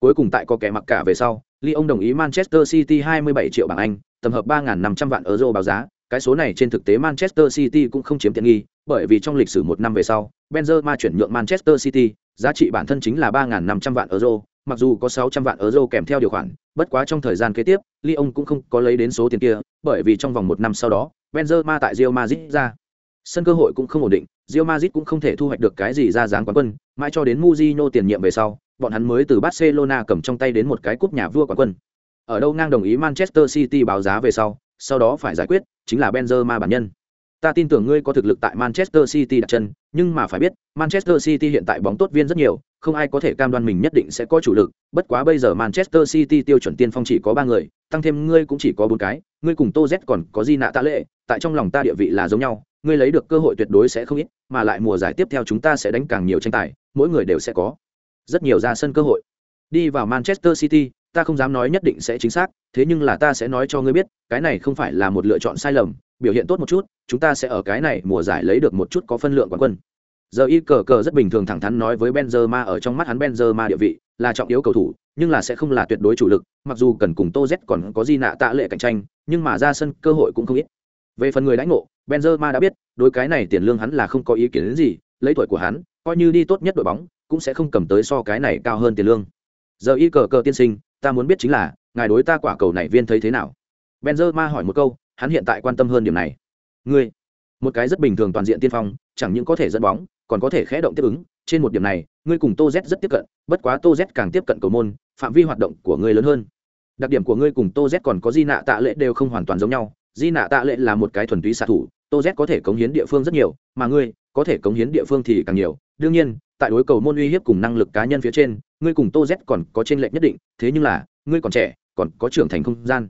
Cuối cùng tại có kẻ mặc cả về sau, Lyon đồng ý Manchester City 27 triệu bảng Anh, tầm hợp 3.500 vạn euro báo giá. Cái số này trên thực tế Manchester City cũng không chiếm tiện nghi, bởi vì trong lịch sử một năm về sau, Benzema chuyển nhượng Manchester City, giá trị bản thân chính là 3.500 vạn euro, mặc dù có 600 vạn euro kèm theo điều khoản, bất quá trong thời gian kế tiếp, Lyon cũng không có lấy đến số tiền kia, bởi vì trong vòng một năm sau đó, Benzema tại Real Madrid ra. Sân cơ hội cũng không ổn định, Real Madrid cũng không thể thu hoạch được cái gì ra dáng quán quân, mãi cho đến Mourinho tiền nhiệm về sau, bọn hắn mới từ Barcelona cầm trong tay đến một cái cúp nhà vua quán quân. Ở đâu ngang đồng ý Manchester City báo giá về sau, sau đó phải giải quyết, chính là Benzema bản nhân. Ta tin tưởng ngươi có thực lực tại Manchester City đặt chân, nhưng mà phải biết, Manchester City hiện tại bóng tốt viên rất nhiều, không ai có thể cam đoan mình nhất định sẽ có chủ lực, bất quá bây giờ Manchester City tiêu chuẩn tiên phong chỉ có ba người, tăng thêm ngươi cũng chỉ có bốn cái, ngươi cùng Tô Z còn có Di Nạ Tạ Lệ, tại trong lòng ta địa vị là giống nhau, ngươi lấy được cơ hội tuyệt đối sẽ không ít, mà lại mùa giải tiếp theo chúng ta sẽ đánh càng nhiều tranh tài, mỗi người đều sẽ có rất nhiều ra sân cơ hội. Đi vào Manchester City, ta không dám nói nhất định sẽ chính xác, thế nhưng là ta sẽ nói cho ngươi biết, cái này không phải là một lựa chọn sai lầm, biểu hiện tốt một chút, chúng ta sẽ ở cái này mùa giải lấy được một chút có phân lượng quán quân. Giờ y cờ cờ rất bình thường thẳng thắn nói với benzema ở trong mắt hắn benzema địa vị là trọng yếu cầu thủ nhưng là sẽ không là tuyệt đối chủ lực mặc dù cần cùng tô z còn có di nạ tạ lệ cạnh tranh nhưng mà ra sân cơ hội cũng không ít. Về phần người lãnh ngộ benzema đã biết đối cái này tiền lương hắn là không có ý kiến đến gì lấy tuổi của hắn coi như đi tốt nhất đội bóng cũng sẽ không cầm tới so cái này cao hơn tiền lương. Giờ y cờ cờ tiên sinh ta muốn biết chính là, ngài đối ta quả cầu này viên thấy thế nào? Benzema hỏi một câu, hắn hiện tại quan tâm hơn điểm này. Ngươi, một cái rất bình thường toàn diện tiên phong, chẳng những có thể dẫn bóng, còn có thể khẽ động tiếp ứng. Trên một điểm này, ngươi cùng tô z rất tiếp cận, bất quá tô z càng tiếp cận cầu môn, phạm vi hoạt động của ngươi lớn hơn. Đặc điểm của ngươi cùng tô z còn có di nạ tạ lệ đều không hoàn toàn giống nhau. Di nạ tạ lệ là một cái thuần túy xạ thủ, tô z có thể cống hiến địa phương rất nhiều, mà ngươi, có thể cống hiến địa phương thì càng nhiều. Đương nhiên tại đối cầu môn uy hiếp cùng năng lực cá nhân phía trên, ngươi cùng tô z còn có trên lệnh nhất định, thế nhưng là, ngươi còn trẻ, còn có trưởng thành không gian.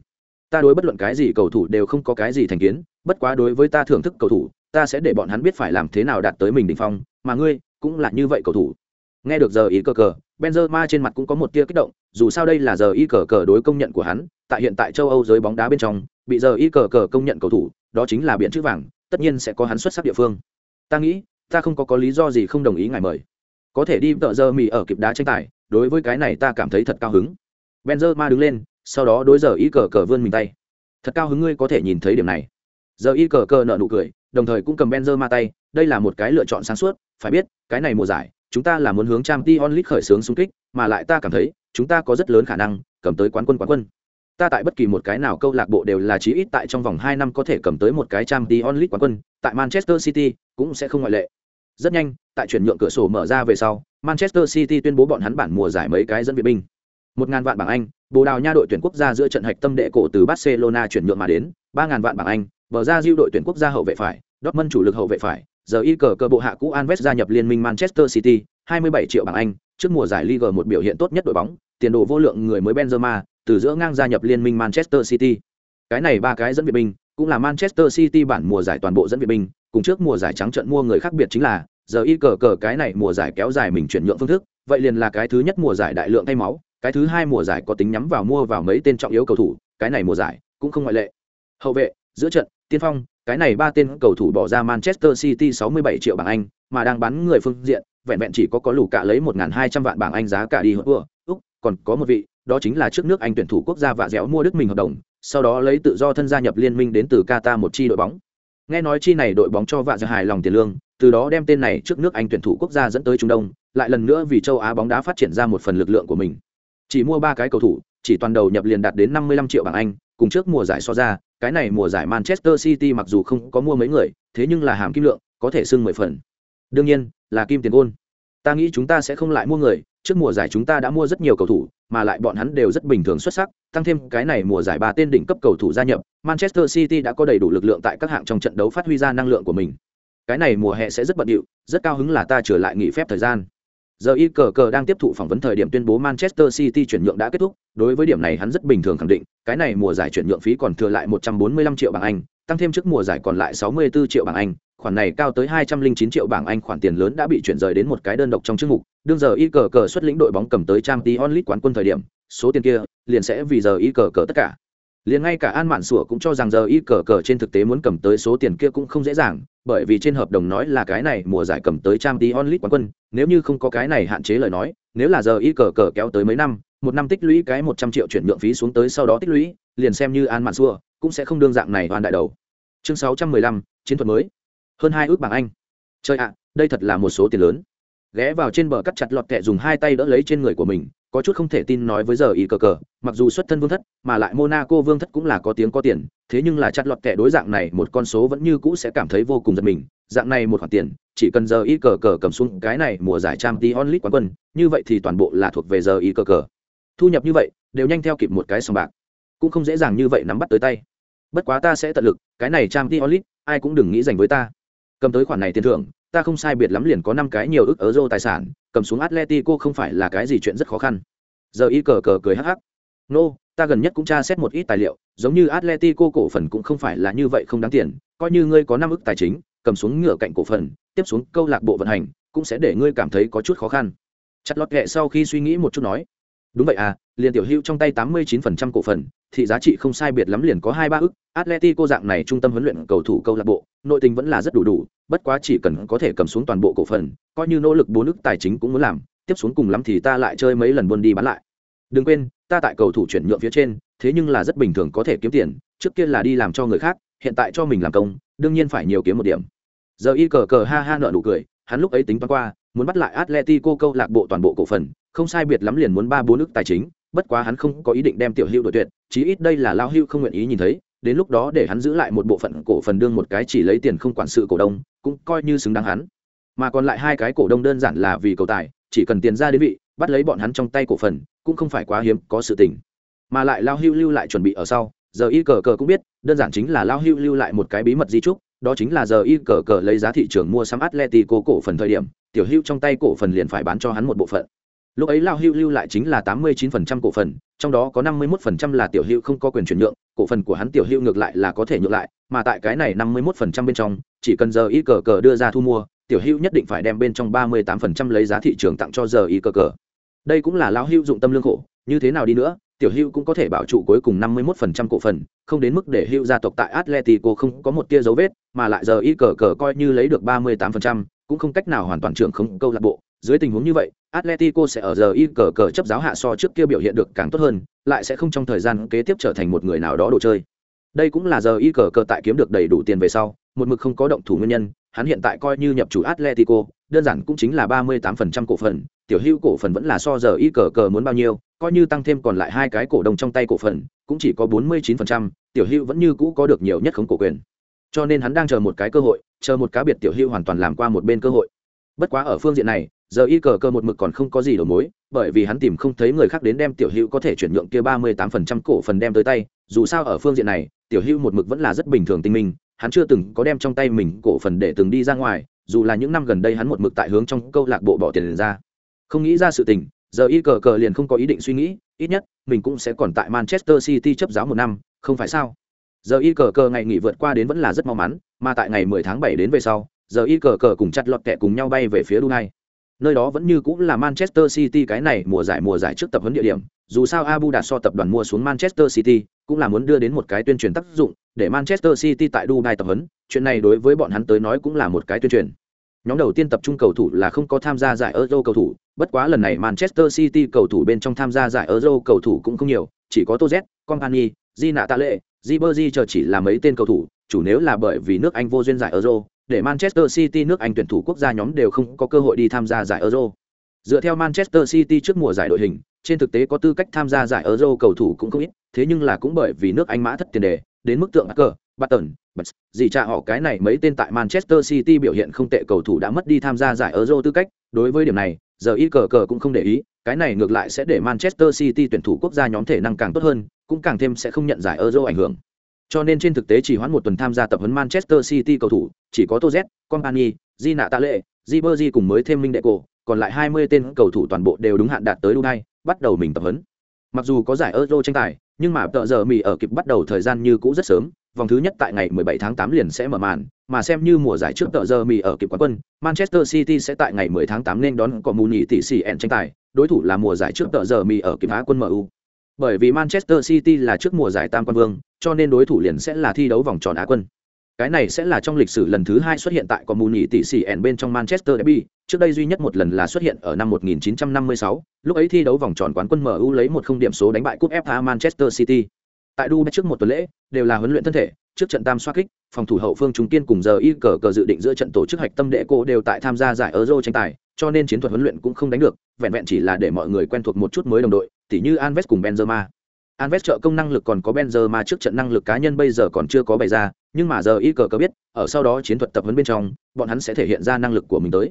Ta đối bất luận cái gì cầu thủ đều không có cái gì thành kiến, bất quá đối với ta thưởng thức cầu thủ, ta sẽ để bọn hắn biết phải làm thế nào đạt tới mình đỉnh phong, mà ngươi cũng là như vậy cầu thủ. Nghe được giờ ý cờ cờ, benzema trên mặt cũng có một tia kích động, dù sao đây là giờ y cờ cờ đối công nhận của hắn, tại hiện tại châu âu giới bóng đá bên trong, bị giờ y cờ cờ công nhận cầu thủ, đó chính là biện chữ vàng, tất nhiên sẽ có hắn xuất sắc địa phương. Ta nghĩ, ta không có có lý do gì không đồng ý ngài mời có thể đi tợ giờ mì ở kịp đá tranh tài đối với cái này ta cảm thấy thật cao hứng benzema đứng lên sau đó đối giờ y cờ cờ vươn mình tay thật cao hứng ngươi có thể nhìn thấy điểm này giờ y cờ cờ nợ nụ cười đồng thời cũng cầm Benzema tay, đây là một cái lựa chọn sáng suốt, phải biết, cái này mùa giải, chúng ta là muốn hướng trang t onlit khởi xướng xung kích, mà lại ta cảm thấy, chúng ta có rất lớn khả năng cầm tới quán quân quán quân. Ta tại bất kỳ một cái nào câu lạc bộ đều là chí ít tại trong vòng 2 năm có thể cầm tới một cái Champions League quán quân, tại Manchester City cũng sẽ không ngoại lệ. Rất nhanh, tại chuyển nhượng cửa sổ mở ra về sau, Manchester City tuyên bố bọn hắn bản mùa giải mấy cái dẫn viện binh. Một ngàn vạn bảng Anh, Bồ Đào Nha đội tuyển quốc gia giữa trận hạch tâm đệ cổ từ Barcelona chuyển nhượng mà đến, ba ngàn vạn bảng Anh, bờ ra diêu đội tuyển quốc gia hậu vệ phải, Dortmund chủ lực hậu vệ phải, giờ y cờ cơ bộ hạ cũ Anves gia nhập liên minh Manchester City, 27 triệu bảng Anh, trước mùa giải Liga một biểu hiện tốt nhất đội bóng, tiền đồ vô lượng người mới Benzema, từ giữa ngang gia nhập liên minh Manchester City. Cái này ba cái dẫn viện binh, cũng là Manchester City bản mùa giải toàn bộ dẫn viện binh, cùng trước mùa giải trắng trận mua người khác biệt chính là, giờ y cờ cờ cái này mùa giải kéo dài mình chuyển nhượng phương thức, vậy liền là cái thứ nhất mùa giải đại lượng thay máu, cái thứ hai mùa giải có tính nhắm vào mua vào mấy tên trọng yếu cầu thủ, cái này mùa giải cũng không ngoại lệ. Hậu vệ, giữa trận, tiên phong, cái này ba tên cầu thủ bỏ ra Manchester City 67 triệu bảng Anh, mà đang bán người phương diện, vẹn vẹn chỉ có có lũ cả lấy 1.200 vạn bảng Anh giá cả đi hứa, Úc, còn có một vị, đó chính là trước nước Anh tuyển thủ quốc gia vạ dẻo mua Đức mình hợp đồng, sau đó lấy tự do thân gia nhập liên minh đến từ Qatar một chi đội bóng. Nghe nói chi này đội bóng cho vạ dẻo hài lòng tiền lương, từ đó đem tên này trước nước Anh tuyển thủ quốc gia dẫn tới Trung Đông, lại lần nữa vì châu Á bóng đá phát triển ra một phần lực lượng của mình. Chỉ mua ba cái cầu thủ, chỉ toàn đầu nhập liền đạt đến 55 triệu bảng Anh, cùng trước mùa giải so ra, cái này mùa giải Manchester City mặc dù không có mua mấy người, thế nhưng là hàm kim lượng, có thể xưng mười phần. Đương nhiên, là kim tiền gôn. Ta nghĩ chúng ta sẽ không lại mua người, trước mùa giải chúng ta đã mua rất nhiều cầu thủ, mà lại bọn hắn đều rất bình thường xuất sắc, tăng thêm cái này mùa giải ba tên đỉnh cấp cầu thủ gia nhập, Manchester City đã có đầy đủ lực lượng tại các hạng trong trận đấu phát huy ra năng lượng của mình. Cái này mùa hè sẽ rất bận rộn, rất cao hứng là ta trở lại nghỉ phép thời gian. Giờ y cờ cờ đang tiếp thụ phỏng vấn thời điểm tuyên bố Manchester City chuyển nhượng đã kết thúc, đối với điểm này hắn rất bình thường khẳng định, cái này mùa giải chuyển nhượng phí còn thừa lại 145 triệu bảng Anh, tăng thêm trước mùa giải còn lại 64 triệu bảng Anh, khoản này cao tới 209 triệu bảng Anh khoản tiền lớn đã bị chuyển rời đến một cái đơn độc trong chức mục, đương giờ y cờ cờ xuất lĩnh đội bóng cầm tới trang t onlit quán quân thời điểm, số tiền kia liền sẽ vì giờ y cờ cờ tất cả. Liền ngay cả An Mạn Sủa cũng cho rằng giờ y cờ cờ trên thực tế muốn cầm tới số tiền kia cũng không dễ dàng, bởi vì trên hợp đồng nói là cái này mùa giải cầm tới Champions onlit quán quân, nếu như không có cái này hạn chế lời nói, nếu là giờ y cờ cờ kéo tới mấy năm, một năm tích lũy cái một trăm triệu chuyển nhượng phí xuống tới sau đó tích lũy, liền xem như An Mạn Sủa cũng sẽ không đương dạng này hoàn đại đầu. Chương sáu trăm mười lăm chiến thuật mới. Hơn hai ước bảng Anh. Chơi ạ, đây thật là một số tiền lớn. Ghé vào trên bờ cắt chặt lọt kẹ dùng hai tay đỡ lấy trên người của mình, có chút không thể tin nói với giờ y cờ cờ, mặc dù xuất thân vương thất, mà lại monaco vương thất cũng là có tiếng có tiền, thế nhưng là chặt lọt kẻ đối dạng này một con số vẫn như cũ sẽ cảm thấy vô cùng giật mình, dạng này một khoản tiền, chỉ cần giờ y cờ cờ cầm xuống cái này mùa giải trang t onlit quán quân, như vậy thì toàn bộ là thuộc về giờ y cờ cờ. Thu nhập như vậy, đều nhanh theo kịp một cái sòng bạc, cũng không dễ dàng như vậy nắm bắt tới tay. Bất quá ta sẽ tận lực, cái này trang t onlit ai cũng đừng nghĩ dành với ta. Cầm tới khoản này tiền thưởng ta không sai biệt lắm liền có năm cái nhiều ức euro tài sản cầm xuống atletico không phải là cái gì chuyện rất khó khăn. Giờ y cờ cờ cười hắc hắc. Nô、no, ta gần nhất cũng tra xét một ít tài liệu giống như atletico cổ phần cũng không phải là như vậy không đáng tiền coi như ngươi có năm ức tài chính cầm xuống ngựa cạnh cổ phần tiếp xuống câu lạc bộ vận hành cũng sẽ để ngươi cảm thấy có chút khó khăn. Chặt lọt kệ sau khi suy nghĩ một chút nói đúng vậy à liền tiểu hữu trong tay tám mươi 89% cổ phần thì giá trị không sai biệt lắm liền có hai ba ức, atletico dạng này trung tâm huấn luyện cầu thủ câu lạc bộ, nội tình vẫn là rất đủ đủ, bất quá chỉ cần có thể cầm xuống toàn bộ cổ phần, coi như nỗ lực bốn ức tài chính cũng muốn làm, tiếp xuống cùng lắm thì ta lại chơi mấy lần buôn đi bán lại. Đừng quên, ta tại cầu thủ chuyển nhượng phía trên, thế nhưng là rất bình thường có thể kiếm tiền, trước kia là đi làm cho người khác, hiện tại cho mình làm công, đương nhiên phải nhiều kiếm một điểm. Giờ y cờ cờ ha ha nợ nụ cười, hắn lúc ấy tính toán qua muốn bắt lại atletico câu lạc bộ toàn bộ cổ phần, không sai biệt lắm liền muốn ba bốn nước tài chính, bất quá hắn không có ý định đem tiểu hữu đội tuyệt, chí ít đây là lao hữu không nguyện ý nhìn thấy, đến lúc đó để hắn giữ lại một bộ phận cổ phần đương một cái chỉ lấy tiền không quản sự cổ đông, cũng coi như xứng đáng hắn. Mà còn lại hai cái cổ đông đơn giản là vì cầu tài, chỉ cần tiền ra đến vị, bắt lấy bọn hắn trong tay cổ phần, cũng không phải quá hiếm, có sự tình. Mà lại lao hưu lưu lại chuẩn bị ở sau, giờ y cờ cờ cũng biết, đơn giản chính là lao hưu lưu lại một cái bí mật di trúc đó chính là giờ y cờ cờ lấy giá thị trường mua sắm atletico cổ phần thời điểm, tiểu hữu trong tay cổ phần liền phải bán cho hắn một bộ phận. Lúc ấy lao hữu lưu lại chính là tám mươi 89% cổ phần, trong đó có năm mươi 51% là tiểu hữu không có quyền chuyển nhượng, cổ phần của hắn tiểu hữu ngược lại là có thể nhượng lại, mà tại cái này năm mươi 51% bên trong, chỉ cần giờ y cờ cờ đưa ra thu mua, tiểu hữu nhất định phải đem bên trong ba mươi 38% lấy giá thị trường tặng cho giờ y cờ cờ. Đây cũng là lao hữu dụng tâm lương khổ như thế nào đi nữa tiểu hữu cũng có thể bảo trụ cuối cùng năm mươi 51% cổ phần không đến mức để hữu gia tộc tại atletico không có một tia dấu vết mà lại giờ y cờ cờ coi như lấy được ba mươi 38%, cũng không cách nào hoàn toàn trưởng không câu lạc bộ. Dưới tình huống như vậy atletico sẽ ở giờ y cờ cờ chấp giáo hạ so trước kia biểu hiện được càng tốt hơn lại sẽ không trong thời gian kế tiếp trở thành một người nào đó đồ chơi. Đây cũng là giờ y cờ cờ tại kiếm được đầy đủ tiền về sau một mực không có động thủ nguyên nhân hắn hiện tại coi như nhập chủ atletico đơn giản cũng chính là ba mươi tám phần trăm cổ phần tiểu hữu cổ phần vẫn là so giờ y cờ cờ muốn bao nhiêu coi như tăng thêm còn lại hai cái cổ đông trong tay cổ phần, cũng chỉ có bốn mươi chín phần trăm, tiểu hữu vẫn như cũ có được nhiều nhất không cổ quyền. Cho nên hắn đang chờ một cái cơ hội, chờ một cá biệt tiểu hữu hoàn toàn làm qua một bên cơ hội. Bất quá ở phương diện này, giờ y cờ Cơ một mực còn không có gì đầu mối, bởi vì hắn tìm không thấy người khác đến đem tiểu hữu có thể chuyển nhượng kia ba mươi tám phần trăm cổ phần đem tới tay. Dù sao ở phương diện này, tiểu hữu một mực vẫn là rất bình thường tinh minh hắn chưa từng có đem trong tay mình cổ phần để từng đi ra ngoài, dù là những năm gần đây hắn một mực tại hướng trong câu lạc bộ bỏ tiền ra. Không nghĩ ra sự tình giờ y cờ cờ liền không có ý định suy nghĩ ít nhất mình cũng sẽ còn tại manchester city chấp giáo một năm không phải sao giờ y cờ cờ ngày nghỉ vượt qua đến vẫn là rất mau mắn mà tại ngày 10 tháng 7 đến về sau giờ y cờ cờ cùng chặt lọt kẹ cùng nhau bay về phía Dubai. Nơi đó vẫn như cũng là Manchester City cái này mùa giải mùa giải trước tập huấn địa điểm, dù sao Abu đạt so tập đoàn mua xuống Manchester City, cũng là muốn đưa đến một cái tuyên truyền tác dụng, để Manchester City tại Dubai tập huấn, chuyện này đối với bọn hắn tới nói cũng là một cái tuyên truyền. Nhóm đầu tiên tập trung cầu thủ là không có tham gia giải Euro cầu thủ, bất quá lần này Manchester City cầu thủ bên trong tham gia giải Euro cầu thủ cũng không nhiều, chỉ có Toz, Company, Di Nạ Ribery chờ chỉ là mấy tên cầu thủ, chủ nếu là bởi vì nước Anh vô duyên giải Euro, để Manchester City nước Anh tuyển thủ quốc gia nhóm đều không có cơ hội đi tham gia giải Euro. Dựa theo Manchester City trước mùa giải đội hình, trên thực tế có tư cách tham gia giải Euro cầu thủ cũng không ít, thế nhưng là cũng bởi vì nước Anh mã thất tiền đề, đến mức tượng cờ, Barton, Bats, gì cha họ cái này mấy tên tại Manchester City biểu hiện không tệ cầu thủ đã mất đi tham gia giải Euro tư cách, đối với điểm này, giờ ít cờ cờ cũng không để ý, cái này ngược lại sẽ để Manchester City tuyển thủ quốc gia nhóm thể năng càng tốt hơn, cũng càng thêm sẽ không nhận giải Euro ảnh hưởng. Cho nên trên thực tế chỉ hoãn một tuần tham gia tập huấn Manchester City cầu thủ, chỉ có Toz, Company, Di Tale, Tạ Lệ, Ribery cùng mới thêm Minh Đệ Cổ, còn lại 20 tên cầu thủ toàn bộ đều đúng hạn đạt tới Dubai, bắt đầu mình tập huấn. Mặc dù có giải Euro tranh tài, nhưng mà tợ giờ mì ở kịp bắt đầu thời gian như cũ rất sớm, vòng thứ nhất tại ngày 17 tháng 8 liền sẽ mở màn, mà xem như mùa giải trước tợ giờ mì ở kịp quán quân, Manchester City sẽ tại ngày 10 tháng 8 nên đón có mù nhị tỷ sĩ ẹn tranh tài, đối thủ là mùa giải trước tợ giờ mì ở kịp Á quân MU. Bởi vì Manchester City là trước mùa giải tam quan vương, cho nên đối thủ liền sẽ là thi đấu vòng tròn Á quân. Cái này sẽ là trong lịch sử lần thứ hai xuất hiện tại có mù nhị tỷ sĩ ẹn bên trong Manchester Derby, trước đây duy nhất một lần là xuất hiện ở năm 1956, lúc ấy thi đấu vòng tròn quán quân MU lấy một không điểm số đánh bại cúp FA Manchester City. Tại Dubai trước một tuần lễ, đều là huấn luyện thân thể, trước trận tam xoa kích, phòng thủ hậu phương trung kiên cùng giờ y cờ cờ dự định giữa trận tổ chức hạch tâm đệ cô đều tại tham gia giải Euro tranh tài, cho nên chiến thuật huấn luyện cũng không đánh được, vẹn vẹn chỉ là để mọi người quen thuộc một chút mới đồng đội, tỉ như Alves cùng Benzema. Alves trợ công năng lực còn có Benzema trước trận năng lực cá nhân bây giờ còn chưa có bày ra, nhưng mà giờ y cờ cờ biết, ở sau đó chiến thuật tập huấn bên trong, bọn hắn sẽ thể hiện ra năng lực của mình tới.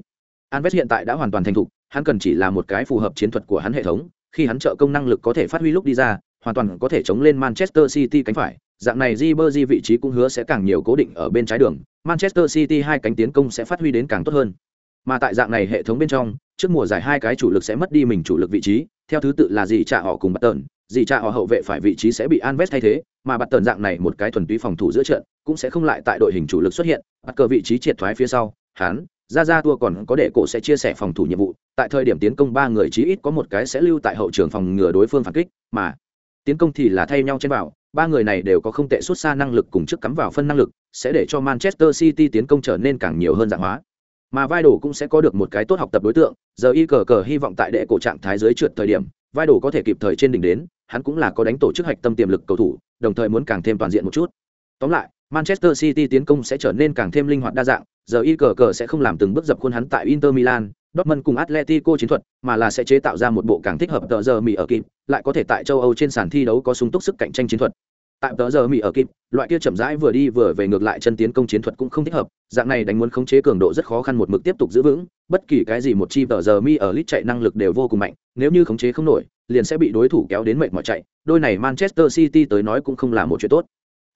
Alves hiện tại đã hoàn toàn thành thục, hắn cần chỉ là một cái phù hợp chiến thuật của hắn hệ thống, khi hắn trợ công năng lực có thể phát huy lúc đi ra, hoàn toàn có thể chống lên Manchester City cánh phải, dạng này Ribery vị trí cũng hứa sẽ càng nhiều cố định ở bên trái đường, Manchester City hai cánh tiến công sẽ phát huy đến càng tốt hơn. Mà tại dạng này hệ thống bên trong, trước mùa giải hai cái chủ lực sẽ mất đi mình chủ lực vị trí, theo thứ tự là gì trả họ cùng Button, gì trả họ hậu vệ phải vị trí sẽ bị Anves thay thế, mà Button dạng này một cái thuần túy phòng thủ giữa trận, cũng sẽ không lại tại đội hình chủ lực xuất hiện, bắt cờ vị trí triệt thoái phía sau, hắn, ra ra tua còn có để cổ sẽ chia sẻ phòng thủ nhiệm vụ, tại thời điểm tiến công ba người chí ít có một cái sẽ lưu tại hậu trường phòng ngừa đối phương phản kích, mà tiến công thì là thay nhau trên bảo ba người này đều có không tệ xuất xa năng lực cùng trước cắm vào phân năng lực, sẽ để cho Manchester City tiến công trở nên càng nhiều hơn dạng hóa. Mà vai đồ cũng sẽ có được một cái tốt học tập đối tượng, giờ y cờ cờ hy vọng tại đệ cổ trạng thái dưới trượt thời điểm, vai đồ có thể kịp thời trên đỉnh đến, hắn cũng là có đánh tổ chức hạch tâm tiềm lực cầu thủ, đồng thời muốn càng thêm toàn diện một chút. Tóm lại, Manchester City tiến công sẽ trở nên càng thêm linh hoạt đa dạng, giờ y cờ cờ sẽ không làm từng bước dập khuôn hắn tại Inter Milan, Dortmund cùng Atletico chiến thuật, mà là sẽ chế tạo ra một bộ càng thích hợp tờ giờ Mỹ ở kịp, lại có thể tại châu Âu trên sàn thi đấu có sung túc sức cạnh tranh chiến thuật. Tại tờ giờ Mỹ ở kịp, loại kia chậm rãi vừa đi vừa về ngược lại chân tiến công chiến thuật cũng không thích hợp, dạng này đánh muốn khống chế cường độ rất khó khăn một mực tiếp tục giữ vững, bất kỳ cái gì một chi tờ giờ Mi ở lit chạy năng lực đều vô cùng mạnh, nếu như khống chế không nổi, liền sẽ bị đối thủ kéo đến mệt mỏi chạy, đôi này Manchester City tới nói cũng không là một chuyện tốt.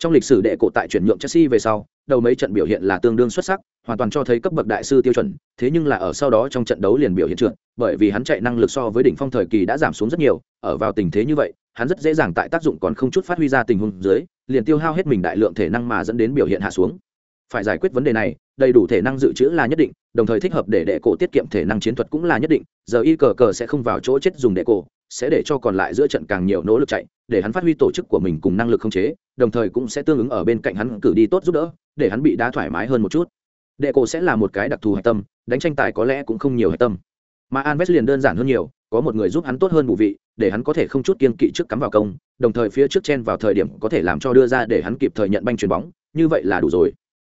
Trong lịch sử đệ cổ tại chuyển nhượng Chelsea về sau, đầu mấy trận biểu hiện là tương đương xuất sắc, hoàn toàn cho thấy cấp bậc đại sư tiêu chuẩn, thế nhưng là ở sau đó trong trận đấu liền biểu hiện trượt, bởi vì hắn chạy năng lực so với đỉnh phong thời kỳ đã giảm xuống rất nhiều, ở vào tình thế như vậy, hắn rất dễ dàng tại tác dụng còn không chút phát huy ra tình huống dưới, liền tiêu hao hết mình đại lượng thể năng mà dẫn đến biểu hiện hạ xuống. Phải giải quyết vấn đề này, đầy đủ thể năng dự trữ là nhất định, đồng thời thích hợp để đệ cổ tiết kiệm thể năng chiến thuật cũng là nhất định, giờ y cờ cờ sẽ không vào chỗ chết dùng đệ cổ, sẽ để cho còn lại giữa trận càng nhiều nỗ lực chạy, để hắn phát huy tổ chức của mình cùng năng lực khống chế, đồng thời cũng sẽ tương ứng ở bên cạnh hắn cử đi tốt giúp đỡ, để hắn bị đá thoải mái hơn một chút. Đệ cổ sẽ là một cái đặc thù hạch tâm, đánh tranh tài có lẽ cũng không nhiều hạch tâm. Mà Anves liền đơn giản hơn nhiều, có một người giúp hắn tốt hơn bù vị, để hắn có thể không chút kiên kỵ trước cắm vào công, đồng thời phía trước chen vào thời điểm có thể làm cho đưa ra để hắn kịp thời nhận banh chuyền bóng, như vậy là đủ rồi.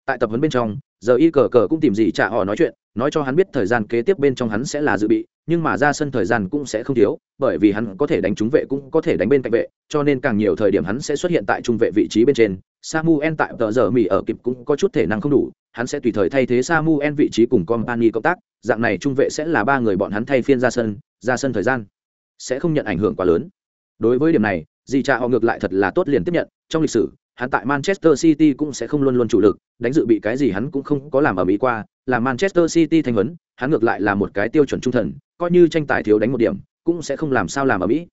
Tại tập huấn bên trong, giờ y cờ cờ cũng tìm gì trả họ nói chuyện, nói cho hắn biết thời gian kế tiếp bên trong hắn sẽ là dự bị, nhưng mà ra sân thời gian cũng sẽ không thiếu, bởi vì hắn có thể đánh trúng vệ cũng có thể đánh bên cạnh vệ, cho nên càng nhiều thời điểm hắn sẽ xuất hiện tại trung vệ vị trí bên trên. Samuel tại tờ giờ mỹ ở kịp cũng có chút thể năng không đủ, hắn sẽ tùy thời thay thế Samuel vị trí cùng Company cộng tác, dạng này trung vệ sẽ là ba người bọn hắn thay phiên ra sân, ra sân thời gian sẽ không nhận ảnh hưởng quá lớn. Đối với điểm này, Di Cha họ ngược lại thật là tốt liền tiếp nhận, trong lịch sử, hắn tại Manchester City cũng sẽ không luôn luôn chủ lực, đánh dự bị cái gì hắn cũng không có làm ở Mỹ qua, là Manchester City thành huấn, hắn ngược lại là một cái tiêu chuẩn trung thần, coi như tranh tài thiếu đánh một điểm, cũng sẽ không làm sao làm ở Mỹ.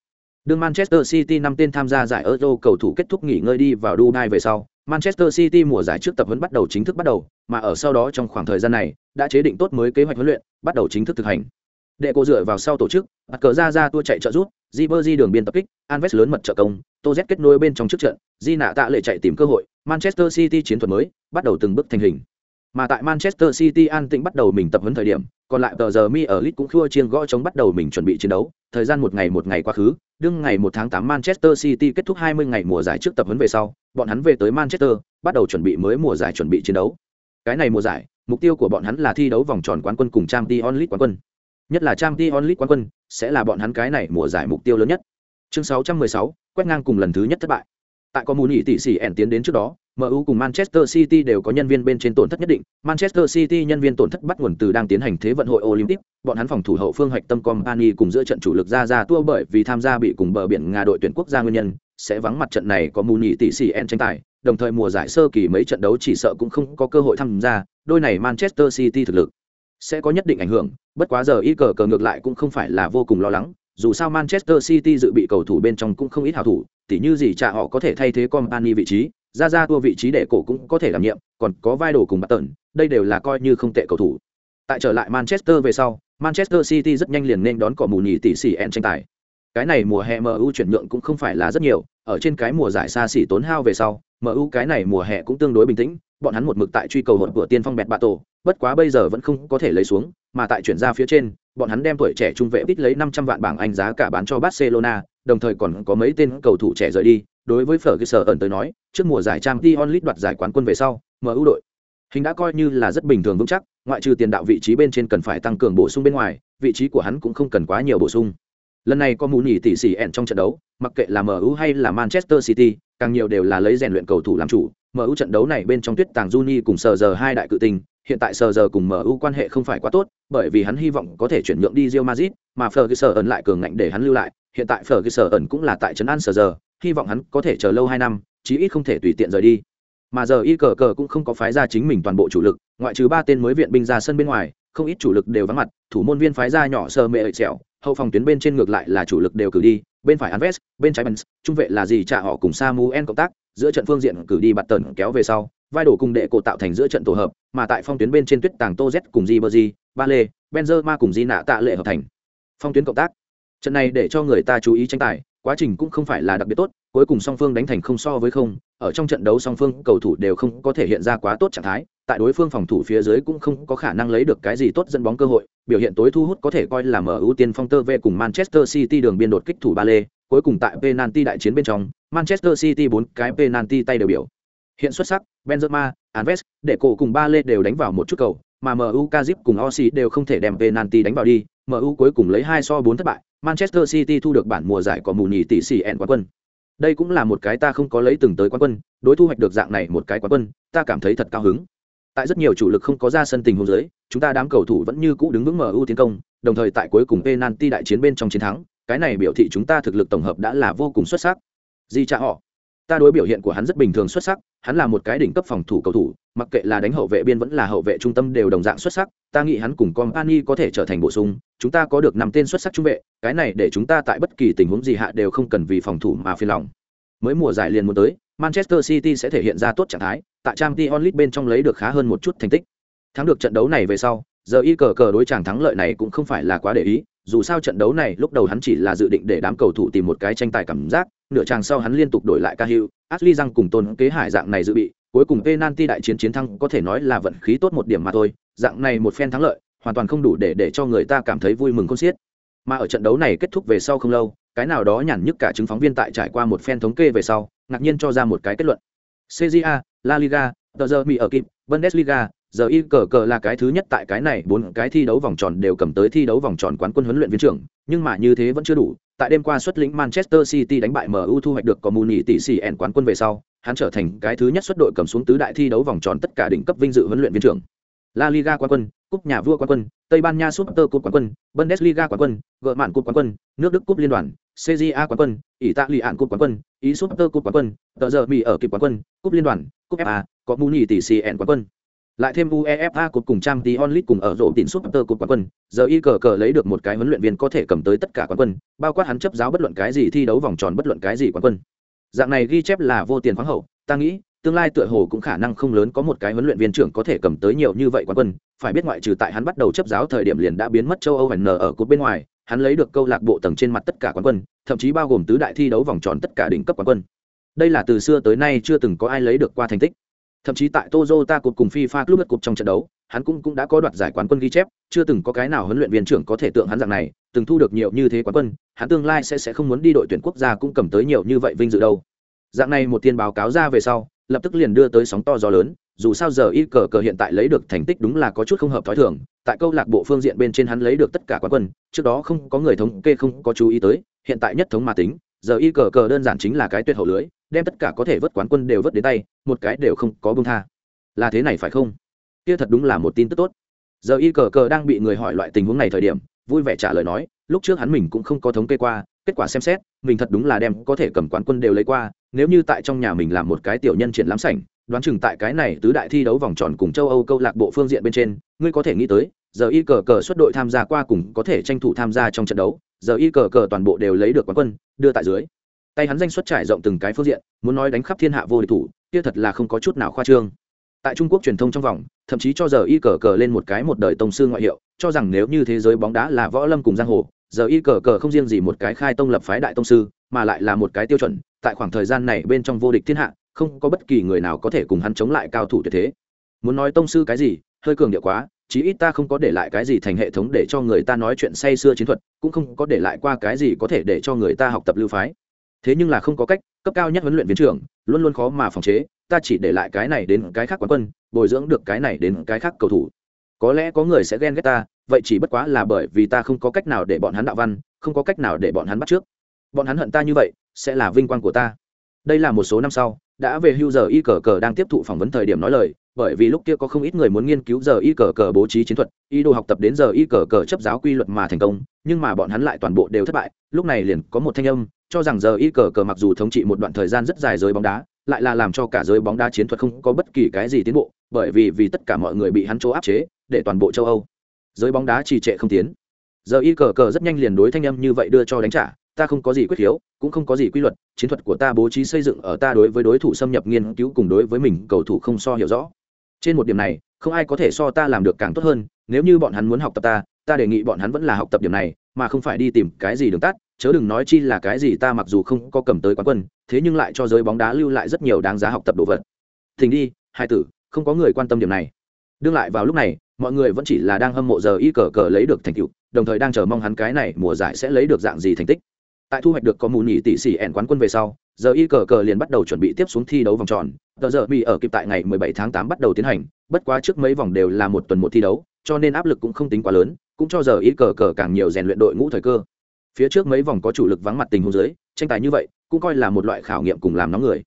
Đương Manchester City năm tên tham gia giải Euro cầu thủ kết thúc nghỉ ngơi đi vào Dubai về sau, Manchester City mùa giải trước tập huấn bắt đầu chính thức bắt đầu, mà ở sau đó trong khoảng thời gian này, đã chế định tốt mới kế hoạch huấn luyện, bắt đầu chính thức thực hành. Đệ cô dựa vào sau tổ chức, bắt cờ ra ra tua chạy trợ rút, Ribery đường biên tập kích, Anves lớn mật trợ công, Tô Z kết nối bên trong trước trận, Di nạ tạ lệ chạy tìm cơ hội, Manchester City chiến thuật mới, bắt đầu từng bước thành hình. Mà tại Manchester City an tĩnh bắt đầu mình tập huấn thời điểm, còn lại tờ giờ mi ở lit cũng khua chiêng gõ chống bắt đầu mình chuẩn bị chiến đấu, thời gian một ngày một ngày quá khứ, đương ngày một tháng tám Manchester City kết thúc 20 ngày mùa giải trước tập huấn về sau, bọn hắn về tới Manchester, bắt đầu chuẩn bị mới mùa giải chuẩn bị chiến đấu. Cái này mùa giải, mục tiêu của bọn hắn là thi đấu vòng tròn quán quân cùng trang t onlit quán quân. Nhất là trang t onlit quán quân, sẽ là bọn hắn cái này mùa giải mục tiêu lớn nhất. Chương 616, quét ngang cùng lần thứ nhất thất bại. Tại có mùa nghỉ tỷ sĩ ẻn tiến đến trước đó, MU cùng Manchester City đều có nhân viên bên trên tổn thất nhất định. Manchester City nhân viên tổn thất bắt nguồn từ đang tiến hành thế vận hội Olympic, bọn hắn phòng thủ hậu phương hoạch tâm Company cùng giữa trận chủ lực ra ra tua bởi vì tham gia bị cùng bờ biển Nga đội tuyển quốc gia nguyên nhân, sẽ vắng mặt trận này có mùa nghỉ tỷ sĩ en tranh tài, đồng thời mùa giải sơ kỳ mấy trận đấu chỉ sợ cũng không có cơ hội tham gia, đôi này Manchester City thực lực sẽ có nhất định ảnh hưởng, bất quá giờ y cờ cờ ngược lại cũng không phải là vô cùng lo lắng, dù sao Manchester City dự bị cầu thủ bên trong cũng không ít hảo thủ, tỉ như gì chả họ có thể thay thế Company vị trí, ra ra tua vị trí để cổ cũng có thể đảm nhiệm, còn có vai đồ cùng bắt tận, đây đều là coi như không tệ cầu thủ. Tại trở lại Manchester về sau, Manchester City rất nhanh liền nên đón cỏ mù nhì tỷ sĩ en tranh tài. Cái này mùa hè MU chuyển nhượng cũng không phải là rất nhiều, ở trên cái mùa giải xa xỉ tốn hao về sau, MU cái này mùa hè cũng tương đối bình tĩnh, bọn hắn một mực tại truy cầu hồn của tiên phong bẹt bạ tổ, bất quá bây giờ vẫn không có thể lấy xuống, mà tại chuyển ra phía trên, bọn hắn đem tuổi trẻ trung vệ ít lấy 500 vạn bảng Anh giá cả bán cho Barcelona, đồng thời còn có mấy tên cầu thủ trẻ rời đi. Đối với Ferguson ẩn tới nói, trước mùa giải Champions League đoạt giải quán quân về sau, MU đội hình đã coi như là rất bình thường vững chắc, ngoại trừ tiền đạo vị trí bên trên cần phải tăng cường bổ sung bên ngoài, vị trí của hắn cũng không cần quá nhiều bổ sung. Lần này có muốn nhỉ tỷ sĩ ẹn trong trận đấu, mặc kệ là MU hay là Manchester City, càng nhiều đều là lấy rèn luyện cầu thủ làm chủ. MU trận đấu này bên trong tuyết tàng Juni cùng sờ giờ hai đại cự tình, hiện tại sờ giờ cùng MU quan hệ không phải quá tốt, bởi vì hắn hy vọng có thể chuyển nhượng đi Real Madrid, mà Ferguson ẩn lại cường ngạnh để hắn lưu lại, hiện tại Ferguson ẩn cũng là tại trấn an sờ giờ, hy vọng hắn có thể chờ lâu hai năm, chí ít không thể tùy tiện rời đi. Mà giờ y cờ cờ cũng không có phái ra chính mình toàn bộ chủ lực ngoại trừ ba tên mới viện binh ra sân bên ngoài không ít chủ lực đều vắng mặt thủ môn viên phái ra nhỏ sơ mẹ ợi xẻo hậu phòng tuyến bên trên ngược lại là chủ lực đều cử đi bên phải Anves, bên trái Benz, trung vệ là gì trả họ cùng Samuel cộng tác, giữa trận phương diện cử đi bạt tần kéo về sau, vai đổ cùng đệ cổ tạo thành giữa trận tổ hợp, mà tại phong tuyến bên trên tuyết tàng Tô Z cùng Ribery, Bale, Benzema cùng Di nạ tạ lệ hợp thành. Phong tuyến cộng tác. Trận này để cho người ta chú ý tranh tài, quá trình cũng không phải là đặc biệt tốt, cuối cùng song phương đánh thành không so với không, ở trong trận đấu song phương cầu thủ đều không có thể hiện ra quá tốt trạng thái, tại đối phương phòng thủ phía dưới cũng không có khả năng lấy được cái gì tốt dẫn bóng cơ hội, biểu hiện tối thu hút có thể coi là mở ưu tiên phong tơ về cùng Manchester City đường biên đột kích thủ ba lê, cuối cùng tại penalty đại chiến bên trong, Manchester City bốn cái penalty tay đều biểu. Hiện xuất sắc, Benzema, Alves, để cổ cùng ba lê đều đánh vào một chút cầu, mà MU Kazip cùng Osi đều không thể đem penalty đánh vào đi, MU cuối cùng lấy 2 so 4 thất bại, Manchester City thu được bản mùa giải có mù nhì tỷ xỉ ẹn quán quân. Đây cũng là một cái ta không có lấy từng tới quán quân, đối thu hoạch được dạng này một cái quán quân, ta cảm thấy thật cao hứng. Tại rất nhiều chủ lực không có ra sân tình huống dưới, chúng ta đám cầu thủ vẫn như cũ đứng vững MU tiến công, đồng thời tại cuối cùng penalty đại chiến bên trong chiến thắng, cái này biểu thị chúng ta thực lực tổng hợp đã là vô cùng xuất sắc. Di cha họ, ta đối biểu hiện của hắn rất bình thường xuất sắc, hắn là một cái đỉnh cấp phòng thủ cầu thủ, mặc kệ là đánh hậu vệ biên vẫn là hậu vệ trung tâm đều đồng dạng xuất sắc, ta nghĩ hắn cùng Company có thể trở thành bổ sung, chúng ta có được năm tên xuất sắc trung vệ, cái này để chúng ta tại bất kỳ tình huống gì hạ đều không cần vì phòng thủ mà phiền lòng. Mới mùa giải liền muốn tới, Manchester City sẽ thể hiện ra tốt trạng thái, tại trang t onlit bên trong lấy được khá hơn một chút thành tích. Thắng được trận đấu này về sau, giờ y cờ cờ đối chàng thắng lợi này cũng không phải là quá để ý, dù sao trận đấu này lúc đầu hắn chỉ là dự định để đám cầu thủ tìm một cái tranh tài cảm giác, nửa chàng sau hắn liên tục đổi lại ca hữu, Ashley Răng cùng Tôn Kế Hải dạng này dự bị, cuối cùng penalty đại chiến chiến thắng có thể nói là vận khí tốt một điểm mà thôi, dạng này một phen thắng lợi, hoàn toàn không đủ để để cho người ta cảm thấy vui mừng khôn xiết. Mà ở trận đấu này kết thúc về sau không lâu, cái nào đó nhàn nhức cả chứng phóng viên tại trải qua một phen thống kê về sau, ngạc nhiên cho ra một cái kết luận. CJA, La Liga, tờ giờ ở kịp, Bundesliga, giờ y cờ cờ là cái thứ nhất tại cái này bốn cái thi đấu vòng tròn đều cầm tới thi đấu vòng tròn quán quân huấn luyện viên trưởng, nhưng mà như thế vẫn chưa đủ. Tại đêm qua xuất lĩnh Manchester City đánh bại MU thu hoạch được có nhị tỷ xỉ ẻn quán quân về sau, hắn trở thành cái thứ nhất xuất đội cầm xuống tứ đại thi đấu vòng tròn tất cả đỉnh cấp vinh dự huấn luyện viên trưởng. La Liga quán quân, cúp nhà vua quán quân, Tây Ban Nha Super cúp quán quân, Bundesliga quán quân, gỡ mạn cúp quán quân, nước Đức cúp liên đoàn, CJA quán quân, Italia cúp quán quân, Ý Super cúp quán quân, tờ giờ Mỹ ở kịp quán quân, cúp liên đoàn, cúp FA, có Muni tỷ CN quán quân. Lại thêm UEFA cúp cùng Champions League cùng ở rổ tiền Super Cup quán quân, giờ y cờ cờ lấy được một cái huấn luyện viên có thể cầm tới tất cả quán quân, bao quát hắn chấp giáo bất luận cái gì thi đấu vòng tròn bất luận cái gì quán quân. Dạng này ghi chép là vô tiền khoáng hậu, ta nghĩ, tương lai tựa hồ cũng khả năng không lớn có một cái huấn luyện viên trưởng có thể cầm tới nhiều như vậy quán quân, phải biết ngoại trừ tại hắn bắt đầu chấp giáo thời điểm liền đã biến mất châu Âu N ở cột bên ngoài, hắn lấy được câu lạc bộ tầng trên mặt tất cả quán quân, thậm chí bao gồm tứ đại thi đấu vòng tròn tất cả đỉnh cấp quán quân. Đây là từ xưa tới nay chưa từng có ai lấy được qua thành tích. Thậm chí tại Toyota Cup cùng FIFA Club Cup trong trận đấu, hắn cũng cũng đã có đoạt giải quán quân ghi chép, chưa từng có cái nào huấn luyện viên trưởng có thể tượng hắn dạng này, từng thu được nhiều như thế quán quân, hắn tương lai sẽ sẽ không muốn đi đội tuyển quốc gia cũng cầm tới nhiều như vậy vinh dự đâu. Dạng này một tiên báo cáo ra về sau, lập tức liền đưa tới sóng to gió lớn, dù sao giờ y cờ cờ hiện tại lấy được thành tích đúng là có chút không hợp thói thường tại câu lạc bộ phương diện bên trên hắn lấy được tất cả quán quân trước đó không có người thống kê không có chú ý tới hiện tại nhất thống mà tính giờ y cờ cờ đơn giản chính là cái tuyệt hậu lưới đem tất cả có thể vớt quán quân đều vớt đến tay, một cái đều không có bông tha. Là thế này phải không? Kia thật đúng là một tin tức tốt. Giờ y cờ cờ đang bị người hỏi loại tình huống này thời điểm, vui vẻ trả lời nói, lúc trước hắn mình cũng không có thống kê qua, kết quả xem xét, mình thật đúng là đem có thể cầm quán quân đều lấy qua, nếu như tại trong nhà mình làm một cái tiểu nhân triển lãm sảnh, đoán chừng tại cái này tứ đại thi đấu vòng tròn cùng châu âu câu lạc bộ phương diện bên trên, ngươi có thể nghĩ tới, giờ y cờ cờ xuất đội tham gia qua cùng có thể tranh thủ tham gia trong trận đấu, giờ y cờ cờ toàn bộ đều lấy được quán quân, đưa tại dưới tay hắn danh xuất trải rộng từng cái phương diện, muốn nói đánh khắp thiên hạ vô địch thủ, kia thật là không có chút nào khoa trương. Tại trung quốc truyền thông trong vòng, thậm chí cho giờ y cờ cờ lên một cái một đời tông sư ngoại hiệu, cho rằng nếu như thế giới bóng đá là võ lâm cùng giang hồ, giờ y cờ cờ không riêng gì một cái khai tông lập phái đại tông sư, mà lại là một cái tiêu chuẩn, tại khoảng thời gian này bên trong vô địch thiên hạ, không có bất kỳ người nào có thể cùng hắn chống lại cao thủ tuyệt thế. Muốn nói tông sư cái gì, hơi cường điệu quá, chí ít ta không có để lại cái gì thành hệ thống để cho người ta nói chuyện say xưa chiến thuật, cũng không có để lại qua cái gì có thể để cho người ta học tập lưu phái thế nhưng là không có cách, cấp cao nhất huấn luyện viên trưởng, luôn luôn khó mà phòng chế, ta chỉ để lại cái này đến cái khác quán quân, bồi dưỡng được cái này đến cái khác cầu thủ. Có lẽ có người sẽ ghen ghét ta, vậy chỉ bất quá là bởi vì ta không có cách nào để bọn hắn đạo văn, không có cách nào để bọn hắn bắt trước. Bọn hắn hận ta như vậy, sẽ là vinh quang của ta. Đây là một số năm sau, đã về hưu giờ y cờ cờ đang tiếp thụ phỏng vấn thời điểm nói lời, bởi vì lúc kia có không ít người muốn nghiên cứu giờ y cờ cờ bố trí chiến thuật, ý đồ học tập đến giờ y cờ cờ chấp giáo quy luật mà thành công, nhưng mà bọn hắn lại toàn bộ đều thất bại, lúc này liền có một thanh âm cho rằng giờ y cờ cờ mặc dù thống trị một đoạn thời gian rất dài giới bóng đá lại là làm cho cả giới bóng đá chiến thuật không có bất kỳ cái gì tiến bộ, bởi vì vì tất cả mọi người bị hắn chỗ áp chế, để toàn bộ châu Âu. Giới bóng đá trì trệ không tiến. Giờ y cờ cờ rất nhanh liền đối thanh âm như vậy đưa cho đánh trả, ta không có gì quyết hiếu, cũng không có gì quy luật, chiến thuật của ta bố trí xây dựng ở ta đối với đối thủ xâm nhập nghiên cứu cùng đối với mình cầu thủ không so hiểu rõ. Trên một điểm này, không ai có thể so ta làm được càng tốt hơn, nếu như bọn hắn muốn học tập ta, ta đề nghị bọn hắn vẫn là học tập điểm này, mà không phải đi tìm cái gì đường tắt, chớ đừng nói chi là cái gì ta mặc dù không có cầm tới quán quân, thế nhưng lại cho giới bóng đá lưu lại rất nhiều đáng giá học tập đồ vật. Thình đi, hai tử, không có người quan tâm điểm này. Đương lại vào lúc này, mọi người vẫn chỉ là đang hâm mộ giờ y cờ cờ lấy được thành tựu, đồng thời đang chờ mong hắn cái này mùa giải sẽ lấy được dạng gì thành tích. Tại thu hoạch được có mù nhị tỷ xỉ ẻn quán quân về sau, giờ y cờ cờ liền bắt đầu chuẩn bị tiếp xuống thi đấu vòng tròn. Tờ giờ bị ở kịp tại ngày 17 tháng 8 bắt đầu tiến hành, bất quá trước mấy vòng đều là một tuần một thi đấu, cho nên áp lực cũng không tính quá lớn, cũng cho giờ y cờ cờ càng nhiều rèn luyện đội ngũ thời cơ phía trước mấy vòng có chủ lực vắng mặt tình huống dưới, tranh tài như vậy, cũng coi là một loại khảo nghiệm cùng làm nóng người.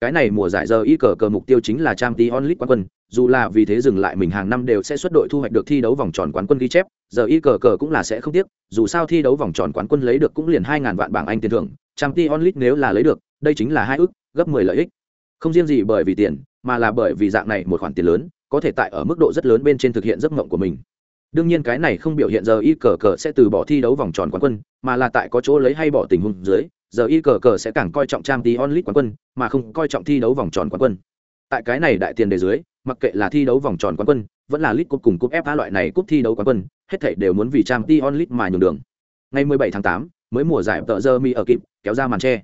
Cái này mùa giải giờ y cờ cờ mục tiêu chính là trang t onlit quán quân, dù là vì thế dừng lại mình hàng năm đều sẽ xuất đội thu hoạch được thi đấu vòng tròn quán quân ghi chép, giờ y cờ cờ cũng là sẽ không tiếc, dù sao thi đấu vòng tròn quán quân lấy được cũng liền hai ngàn vạn bảng anh tiền thưởng trang t onlit nếu là lấy được, đây chính là hai ước, gấp mười lợi ích. Không riêng gì bởi vì tiền, mà là bởi vì dạng này một khoản tiền lớn, có thể tại ở mức độ rất lớn bên trên thực hiện giấc mộng của mình đương nhiên cái này không biểu hiện giờ y cờ cờ sẽ từ bỏ thi đấu vòng tròn quán quân mà là tại có chỗ lấy hay bỏ tình huống dưới giờ y cờ cờ sẽ càng coi trọng trang tí onlit quán quân mà không coi trọng thi đấu vòng tròn quán quân. Tại cái này đại tiền đề dưới mặc kệ là thi đấu vòng tròn quán quân vẫn là lit cúp cùng cúp fa loại này cúp thi đấu quán quân hết thảy đều muốn vì trang tí onlit mà nhường đường. Ngày 17 tháng 8, mới mùa giải tờ giờ mi ở kịp kéo ra màn che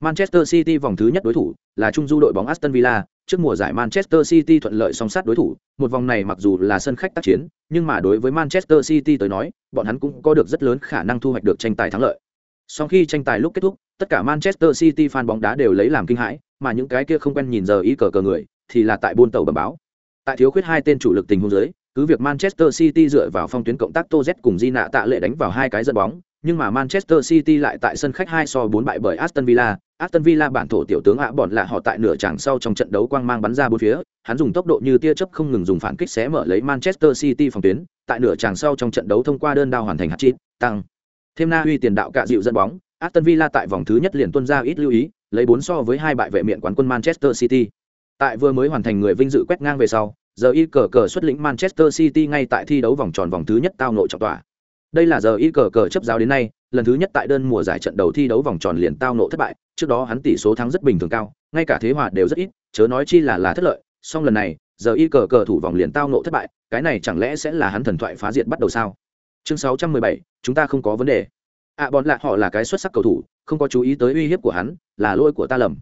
manchester city vòng thứ nhất đối thủ là trung du đội bóng aston villa trước mùa giải Manchester City thuận lợi song sát đối thủ, một vòng này mặc dù là sân khách tác chiến, nhưng mà đối với Manchester City tới nói, bọn hắn cũng có được rất lớn khả năng thu hoạch được tranh tài thắng lợi. Sau khi tranh tài lúc kết thúc, tất cả Manchester City fan bóng đá đều lấy làm kinh hãi, mà những cái kia không quen nhìn giờ ý cờ cờ người, thì là tại buôn tàu bẩm báo. Tại thiếu khuyết hai tên chủ lực tình huống dưới, cứ việc Manchester City dựa vào phong tuyến cộng tác Tô Z cùng Di nạ tạ lệ đánh vào hai cái dẫn bóng, nhưng mà Manchester City lại tại sân khách 2 so 4 bại bởi Aston Villa, Aston Villa bản thổ tiểu tướng ạ bọn là họ tại nửa chẳng sau trong trận đấu quang mang bắn ra bốn phía, hắn dùng tốc độ như tia chớp không ngừng dùng phản kích xé mở lấy Manchester City phòng tuyến, tại nửa chẳng sau trong trận đấu thông qua đơn đao hoàn thành hat-trick, tăng. Thêm Na huy tiền đạo cạ dịu dẫn bóng, Aston Villa tại vòng thứ nhất liền tuân ra ít lưu ý, lấy 4 so với hai bại vệ miện quán quân Manchester City. Tại vừa mới hoàn thành người vinh dự quét ngang về sau, giờ y cờ cờ xuất lĩnh Manchester City ngay tại thi đấu vòng tròn vòng thứ nhất tao nội trọng tỏa. Đây là giờ y cờ cờ chấp giáo đến nay, lần thứ nhất tại đơn mùa giải trận đầu thi đấu vòng tròn liền tao nộ thất bại, trước đó hắn tỷ số thắng rất bình thường cao, ngay cả thế hòa đều rất ít, chớ nói chi là là thất lợi, song lần này, giờ y cờ cờ thủ vòng liền tao nộ thất bại, cái này chẳng lẽ sẽ là hắn thần thoại phá diệt bắt đầu sao? Chương 617, chúng ta không có vấn đề. À bọn lạ họ là cái xuất sắc cầu thủ, không có chú ý tới uy hiếp của hắn, là lỗi của ta lầm.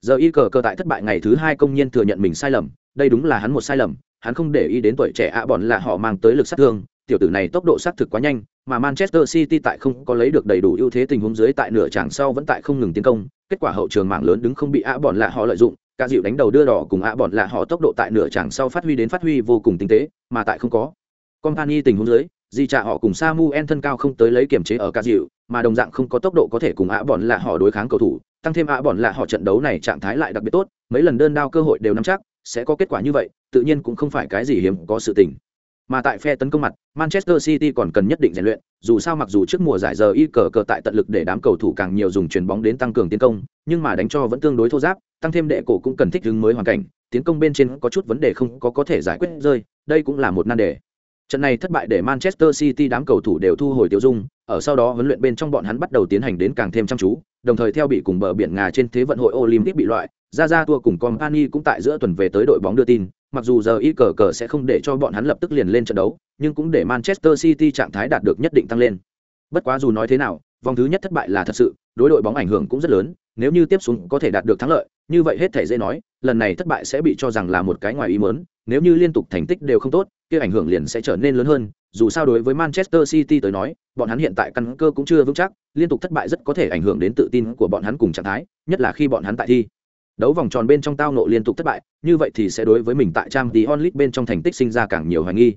Giờ y cờ cờ tại thất bại ngày thứ hai công nhiên thừa nhận mình sai lầm, đây đúng là hắn một sai lầm, hắn không để ý đến tuổi trẻ ạ à bọn lạ họ mang tới lực sát thương, tiểu tử này tốc độ xác thực quá nhanh, mà Manchester City tại không có lấy được đầy đủ ưu thế tình huống dưới tại nửa chặng sau vẫn tại không ngừng tiến công, kết quả hậu trường mạng lớn đứng không bị ạ bọn lạ họ lợi dụng, cả dịu đánh đầu đưa đỏ cùng ạ bọn lạ họ tốc độ tại nửa chặng sau phát huy đến phát huy vô cùng tinh tế, mà tại không có. Company tình huống dưới, di trả họ cùng Samuel thân cao không tới lấy kiểm chế ở cả dịu, mà đồng dạng không có tốc độ có thể cùng ạ bọn lạ họ đối kháng cầu thủ, tăng thêm ạ bọn lạ họ trận đấu này trạng thái lại đặc biệt tốt, mấy lần đơn đao cơ hội đều nắm chắc, sẽ có kết quả như vậy, tự nhiên cũng không phải cái gì hiếm có sự tình. Mà tại phe tấn công mặt, Manchester City còn cần nhất định rèn luyện, dù sao mặc dù trước mùa giải giờ y cờ cờ tại tận lực để đám cầu thủ càng nhiều dùng chuyền bóng đến tăng cường tiến công, nhưng mà đánh cho vẫn tương đối thô giáp, tăng thêm đệ cổ cũng cần thích ứng mới hoàn cảnh, tiến công bên trên có chút vấn đề không có có thể giải quyết rơi, đây cũng là một nan đề. Trận này thất bại để Manchester City đám cầu thủ đều thu hồi tiêu dung, ở sau đó huấn luyện bên trong bọn hắn bắt đầu tiến hành đến càng thêm chăm chú, đồng thời theo bị cùng bờ biển Ngà trên thế vận hội Olympic bị loại, ra ra tour cùng Company cũng tại giữa tuần về tới đội bóng đưa tin, mặc dù giờ y cờ cờ sẽ không để cho bọn hắn lập tức liền lên trận đấu, nhưng cũng để Manchester City trạng thái đạt được nhất định tăng lên. Bất quá dù nói thế nào, vòng thứ nhất thất bại là thật sự, đối đội bóng ảnh hưởng cũng rất lớn, nếu như tiếp xuống có thể đạt được thắng lợi, như vậy hết thể dễ nói, lần này thất bại sẽ bị cho rằng là một cái ngoài ý muốn, nếu như liên tục thành tích đều không tốt, kia ảnh hưởng liền sẽ trở nên lớn hơn, dù sao đối với Manchester City tới nói, bọn hắn hiện tại căn cơ cũng chưa vững chắc, liên tục thất bại rất có thể ảnh hưởng đến tự tin của bọn hắn cùng trạng thái, nhất là khi bọn hắn tại thi đấu vòng tròn bên trong tao nộ liên tục thất bại, như vậy thì sẽ đối với mình tại trang tí onlit bên trong thành tích sinh ra càng nhiều hoài nghi.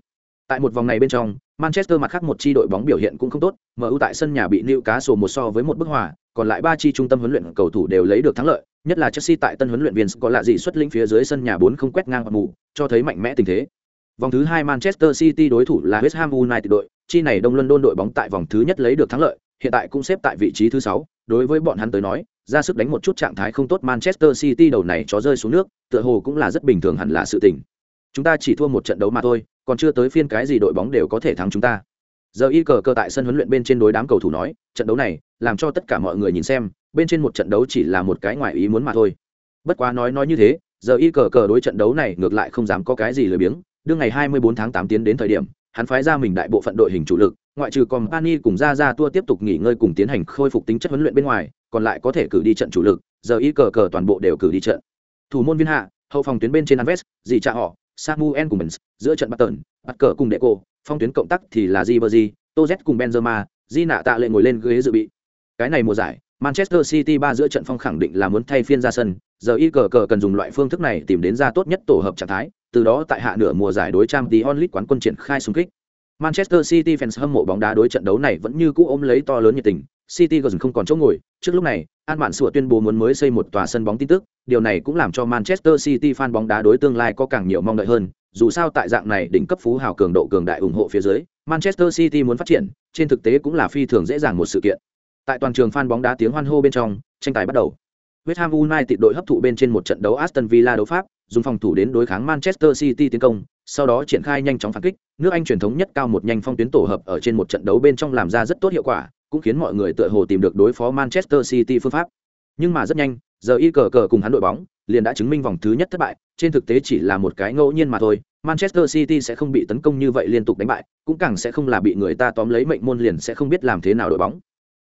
Tại một vòng này bên trong, manchester mặt khác một chi đội bóng biểu hiện cũng không tốt mu tại sân nhà bị nịu cá sổ một so với một bức hòa, còn lại ba chi trung tâm huấn luyện cầu thủ đều lấy được thắng lợi, nhất là chelsea tại tân huấn luyện viên có lạ gì xuất lĩnh phía dưới sân nhà bốn không quét ngang hoặc mù, cho thấy mạnh mẽ tình thế. Vòng thứ hai manchester city đối thủ là west ham united đội, chi này đông london đội bóng tại vòng thứ nhất lấy được thắng lợi hiện tại cũng xếp tại vị trí thứ sáu. Đối với bọn hắn tới nói, ra sức đánh một chút trạng thái không tốt manchester city đầu này chó rơi xuống nước, tựa hồ cũng là rất bình thường hẳn là sự tình. Chúng ta chỉ thua một trận đấu mà thôi, còn chưa tới phiên cái gì đội bóng đều có thể thắng chúng ta. Giờ y cờ cờ tại sân huấn luyện bên trên đối đám cầu thủ nói, trận đấu này làm cho tất cả mọi người nhìn xem, bên trên một trận đấu chỉ là một cái ngoài ý muốn mà thôi. Bất quá nói nói như thế, giờ y cờ cờ đối trận đấu này ngược lại không dám có cái gì lười biếng. Đương ngày 24 tháng 8 tiến đến thời điểm hắn phái ra mình đại bộ phận đội hình chủ lực ngoại trừ company cùng ra ra tua tiếp tục nghỉ ngơi cùng tiến hành khôi phục tính chất huấn luyện bên ngoài còn lại có thể cử đi trận chủ lực giờ y cờ cờ toàn bộ đều cử đi trận thủ môn viên hạ hậu phòng tuyến bên trên Anves, dì cha họ samuel cùng Benz, giữa trận bắt tần bắt cờ cùng đệ cô phong tuyến cộng tác thì là Ribery, Toz cùng Benzema, Di nạ tạ lệ ngồi lên ghế dự bị. Cái này mùa giải, Manchester City ba giữa trận phong khẳng định là muốn thay phiên ra sân, giờ y cờ cờ cần dùng loại phương thức này tìm đến ra tốt nhất tổ hợp trạng thái, từ đó tại hạ nửa mùa giải đối trang tí onlit quán quân triển khai xung kích. Manchester City fans hâm mộ bóng đá đối trận đấu này vẫn như cũ ôm lấy to lớn nhiệt tình, City gần không còn chỗ ngồi, trước lúc này, An Mạn Sủa tuyên bố muốn mới xây một tòa sân bóng tin tức, điều này cũng làm cho Manchester City fan bóng đá đối tương lai có càng nhiều mong đợi hơn, dù sao tại dạng này đỉnh cấp phú hào cường độ cường đại ủng hộ phía dưới, Manchester City muốn phát triển, trên thực tế cũng là phi thường dễ dàng một sự kiện. Tại toàn trường fan bóng đá tiếng hoan hô bên trong, tranh tài bắt đầu. West Ham United đội hấp thụ bên trên một trận đấu Aston Villa đấu Pháp, dùng phòng thủ đến đối kháng Manchester City tiến công, sau đó triển khai nhanh chóng phản kích, nước Anh truyền thống nhất cao một nhanh phong tuyến tổ hợp ở trên một trận đấu bên trong làm ra rất tốt hiệu quả, cũng khiến mọi người tựa hồ tìm được đối phó Manchester City phương pháp. Nhưng mà rất nhanh, giờ y cờ cờ cùng hắn đội bóng liền đã chứng minh vòng thứ nhất thất bại, trên thực tế chỉ là một cái ngẫu nhiên mà thôi. Manchester City sẽ không bị tấn công như vậy liên tục đánh bại, cũng càng sẽ không là bị người ta tóm lấy mệnh môn liền sẽ không biết làm thế nào đội bóng.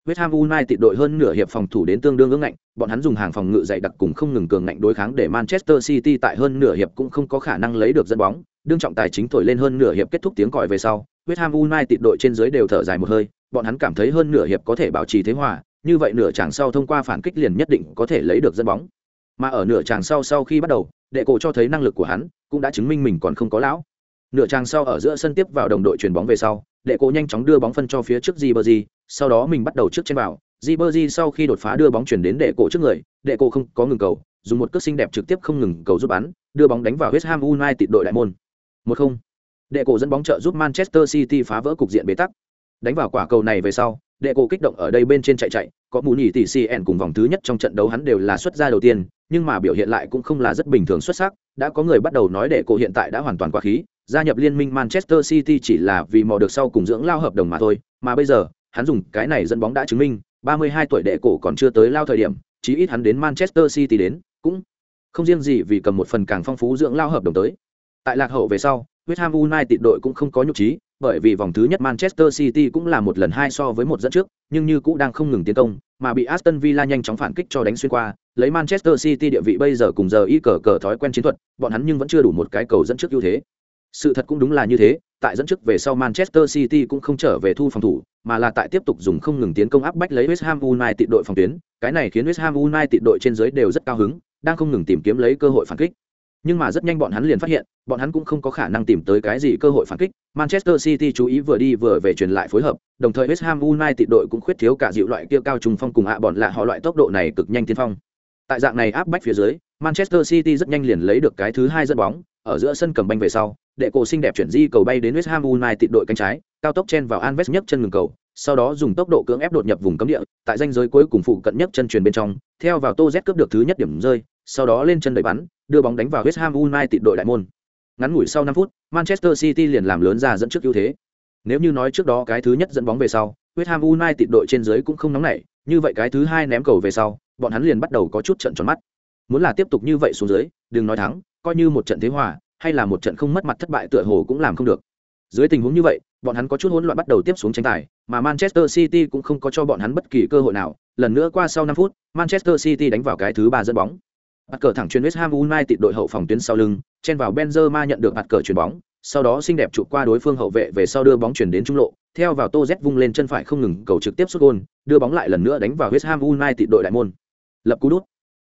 West Ham United đội hơn nửa hiệp phòng thủ đến tương đương ương ngạnh, bọn hắn dùng hàng phòng ngự dày đặc cùng không ngừng cường ngạnh đối kháng để Manchester City tại hơn nửa hiệp cũng không có khả năng lấy được dẫn bóng, đương trọng tài chính thổi lên hơn nửa hiệp kết thúc tiếng còi về sau, West Ham United đội trên dưới đều thở dài một hơi, bọn hắn cảm thấy hơn nửa hiệp có thể bảo trì thế hòa, như vậy nửa chàng sau thông qua phản kích liền nhất định có thể lấy được dẫn bóng. Mà ở nửa chàng sau sau khi bắt đầu, đệ cổ cho thấy năng lực của hắn, cũng đã chứng minh mình còn không có lão. Nửa chàng sau ở giữa sân tiếp vào đồng đội chuyển bóng về sau, đệ cổ nhanh chóng đưa bóng phân cho phía trước Ribery, sau đó mình bắt đầu trước trên vào, Ribery sau khi đột phá đưa bóng chuyển đến đệ cổ trước người, đệ cổ không có ngừng cầu, dùng một cước xinh đẹp trực tiếp không ngừng cầu giúp bắn, đưa bóng đánh vào West Ham United đội đại môn. 1-0. Đệ cổ dẫn bóng trợ giúp Manchester City phá vỡ cục diện bế tắc. Đánh vào quả cầu này về sau, đệ cổ kích động ở đây bên trên chạy chạy, có mù nhỉ tỷ CN cùng vòng thứ nhất trong trận đấu hắn đều là xuất ra đầu tiên, nhưng mà biểu hiện lại cũng không là rất bình thường xuất sắc, đã có người bắt đầu nói đệ cổ hiện tại đã hoàn toàn quá khí, gia nhập liên minh Manchester City chỉ là vì mò được sau cùng dưỡng lao hợp đồng mà thôi, mà bây giờ, hắn dùng cái này dẫn bóng đã chứng minh, 32 tuổi đệ cổ còn chưa tới lao thời điểm, chí ít hắn đến Manchester City đến, cũng không riêng gì vì cầm một phần càng phong phú dưỡng lao hợp đồng tới. Tại lạc hậu về sau, West Ham United đội cũng không có nhục trí, bởi vì vòng thứ nhất Manchester City cũng là một lần hai so với một dẫn trước, nhưng như cũng đang không ngừng tiến công, mà bị Aston Villa nhanh chóng phản kích cho đánh xuyên qua, lấy Manchester City địa vị bây giờ cùng giờ y cờ cờ thói quen chiến thuật, bọn hắn nhưng vẫn chưa đủ một cái cầu dẫn trước ưu thế. Sự thật cũng đúng là như thế, tại dẫn trước về sau Manchester City cũng không trở về thu phòng thủ, mà là tại tiếp tục dùng không ngừng tiến công áp bách lấy West Ham United đội phòng tuyến, cái này khiến West Ham United đội trên dưới đều rất cao hứng, đang không ngừng tìm kiếm lấy cơ hội phản kích. Nhưng mà rất nhanh bọn hắn liền phát hiện bọn hắn cũng không có khả năng tìm tới cái gì cơ hội phản kích. Manchester city chú ý vừa đi vừa về truyền lại phối hợp đồng thời west ham united đội cũng khuyết thiếu cả dịu loại kia cao trùng phong cùng hạ bọn lạ họ loại tốc độ này cực nhanh tiên phong. Tại dạng này áp bách phía dưới manchester city rất nhanh liền lấy được cái thứ hai dẫn bóng ở giữa sân cầm banh về sau đệ cổ xinh đẹp chuyển di cầu bay đến west ham united đội cánh trái cao tốc chen vào Anves nhấc chân ngừng cầu sau đó dùng tốc độ cưỡng ép đột nhập vùng cấm địa tại danh giới cuối cùng phụ cận nhất chân truyền bên trong theo vào tô z cướp được thứ nhất điểm rơi sau đó lên chân đẩy bắn đưa bóng đánh vào West Ham United đội đại môn. Ngắn ngủi sau 5 phút, Manchester City liền làm lớn ra dẫn trước ưu thế. Nếu như nói trước đó cái thứ nhất dẫn bóng về sau, West Ham United đội trên dưới cũng không nóng nảy, như vậy cái thứ hai ném cầu về sau, bọn hắn liền bắt đầu có chút trận tròn mắt. Muốn là tiếp tục như vậy xuống dưới, đừng nói thắng, coi như một trận thế hòa, hay là một trận không mất mặt thất bại tựa hồ cũng làm không được. Dưới tình huống như vậy, bọn hắn có chút hỗn loạn bắt đầu tiếp xuống tranh tài, mà Manchester City cũng không có cho bọn hắn bất kỳ cơ hội nào. Lần nữa qua sau 5 phút, Manchester City đánh vào cái thứ ba dẫn bóng. Bắt cờ thẳng chuyên West Ham United đội hậu phòng tuyến sau lưng, chen vào Benzema nhận được bắt cờ chuyền bóng, sau đó xinh đẹp trụ qua đối phương hậu vệ về sau đưa bóng chuyển đến trung lộ, theo vào Tô Z vung lên chân phải không ngừng cầu trực tiếp sút gol, đưa bóng lại lần nữa đánh vào West Ham United đội đại môn. Lập cú đút.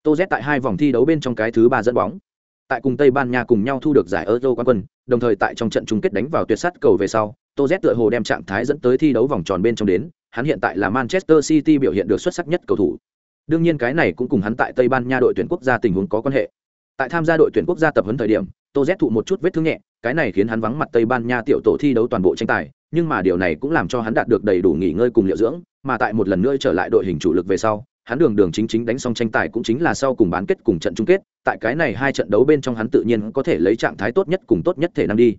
Tô Z tại hai vòng thi đấu bên trong cái thứ ba dẫn bóng. Tại cùng Tây Ban Nha cùng nhau thu được giải Euro quán quân, đồng thời tại trong trận chung kết đánh vào tuyệt sắt cầu về sau, Tô Z tựa hồ đem trạng thái dẫn tới thi đấu vòng tròn bên trong đến, hắn hiện tại là Manchester City biểu hiện được xuất sắc nhất cầu thủ. Đương nhiên cái này cũng cùng hắn tại Tây Ban Nha đội tuyển quốc gia tình huống có quan hệ. Tại tham gia đội tuyển quốc gia tập huấn thời điểm, Tô Z thụ một chút vết thương nhẹ, cái này khiến hắn vắng mặt Tây Ban Nha tiểu tổ thi đấu toàn bộ tranh tài, nhưng mà điều này cũng làm cho hắn đạt được đầy đủ nghỉ ngơi cùng liệu dưỡng, mà tại một lần nữa trở lại đội hình chủ lực về sau hắn đường đường chính chính đánh xong tranh tài cũng chính là sau cùng bán kết cùng trận chung kết, tại cái này hai trận đấu bên trong hắn tự nhiên có thể lấy trạng thái tốt nhất cùng tốt nhất thể năng đi.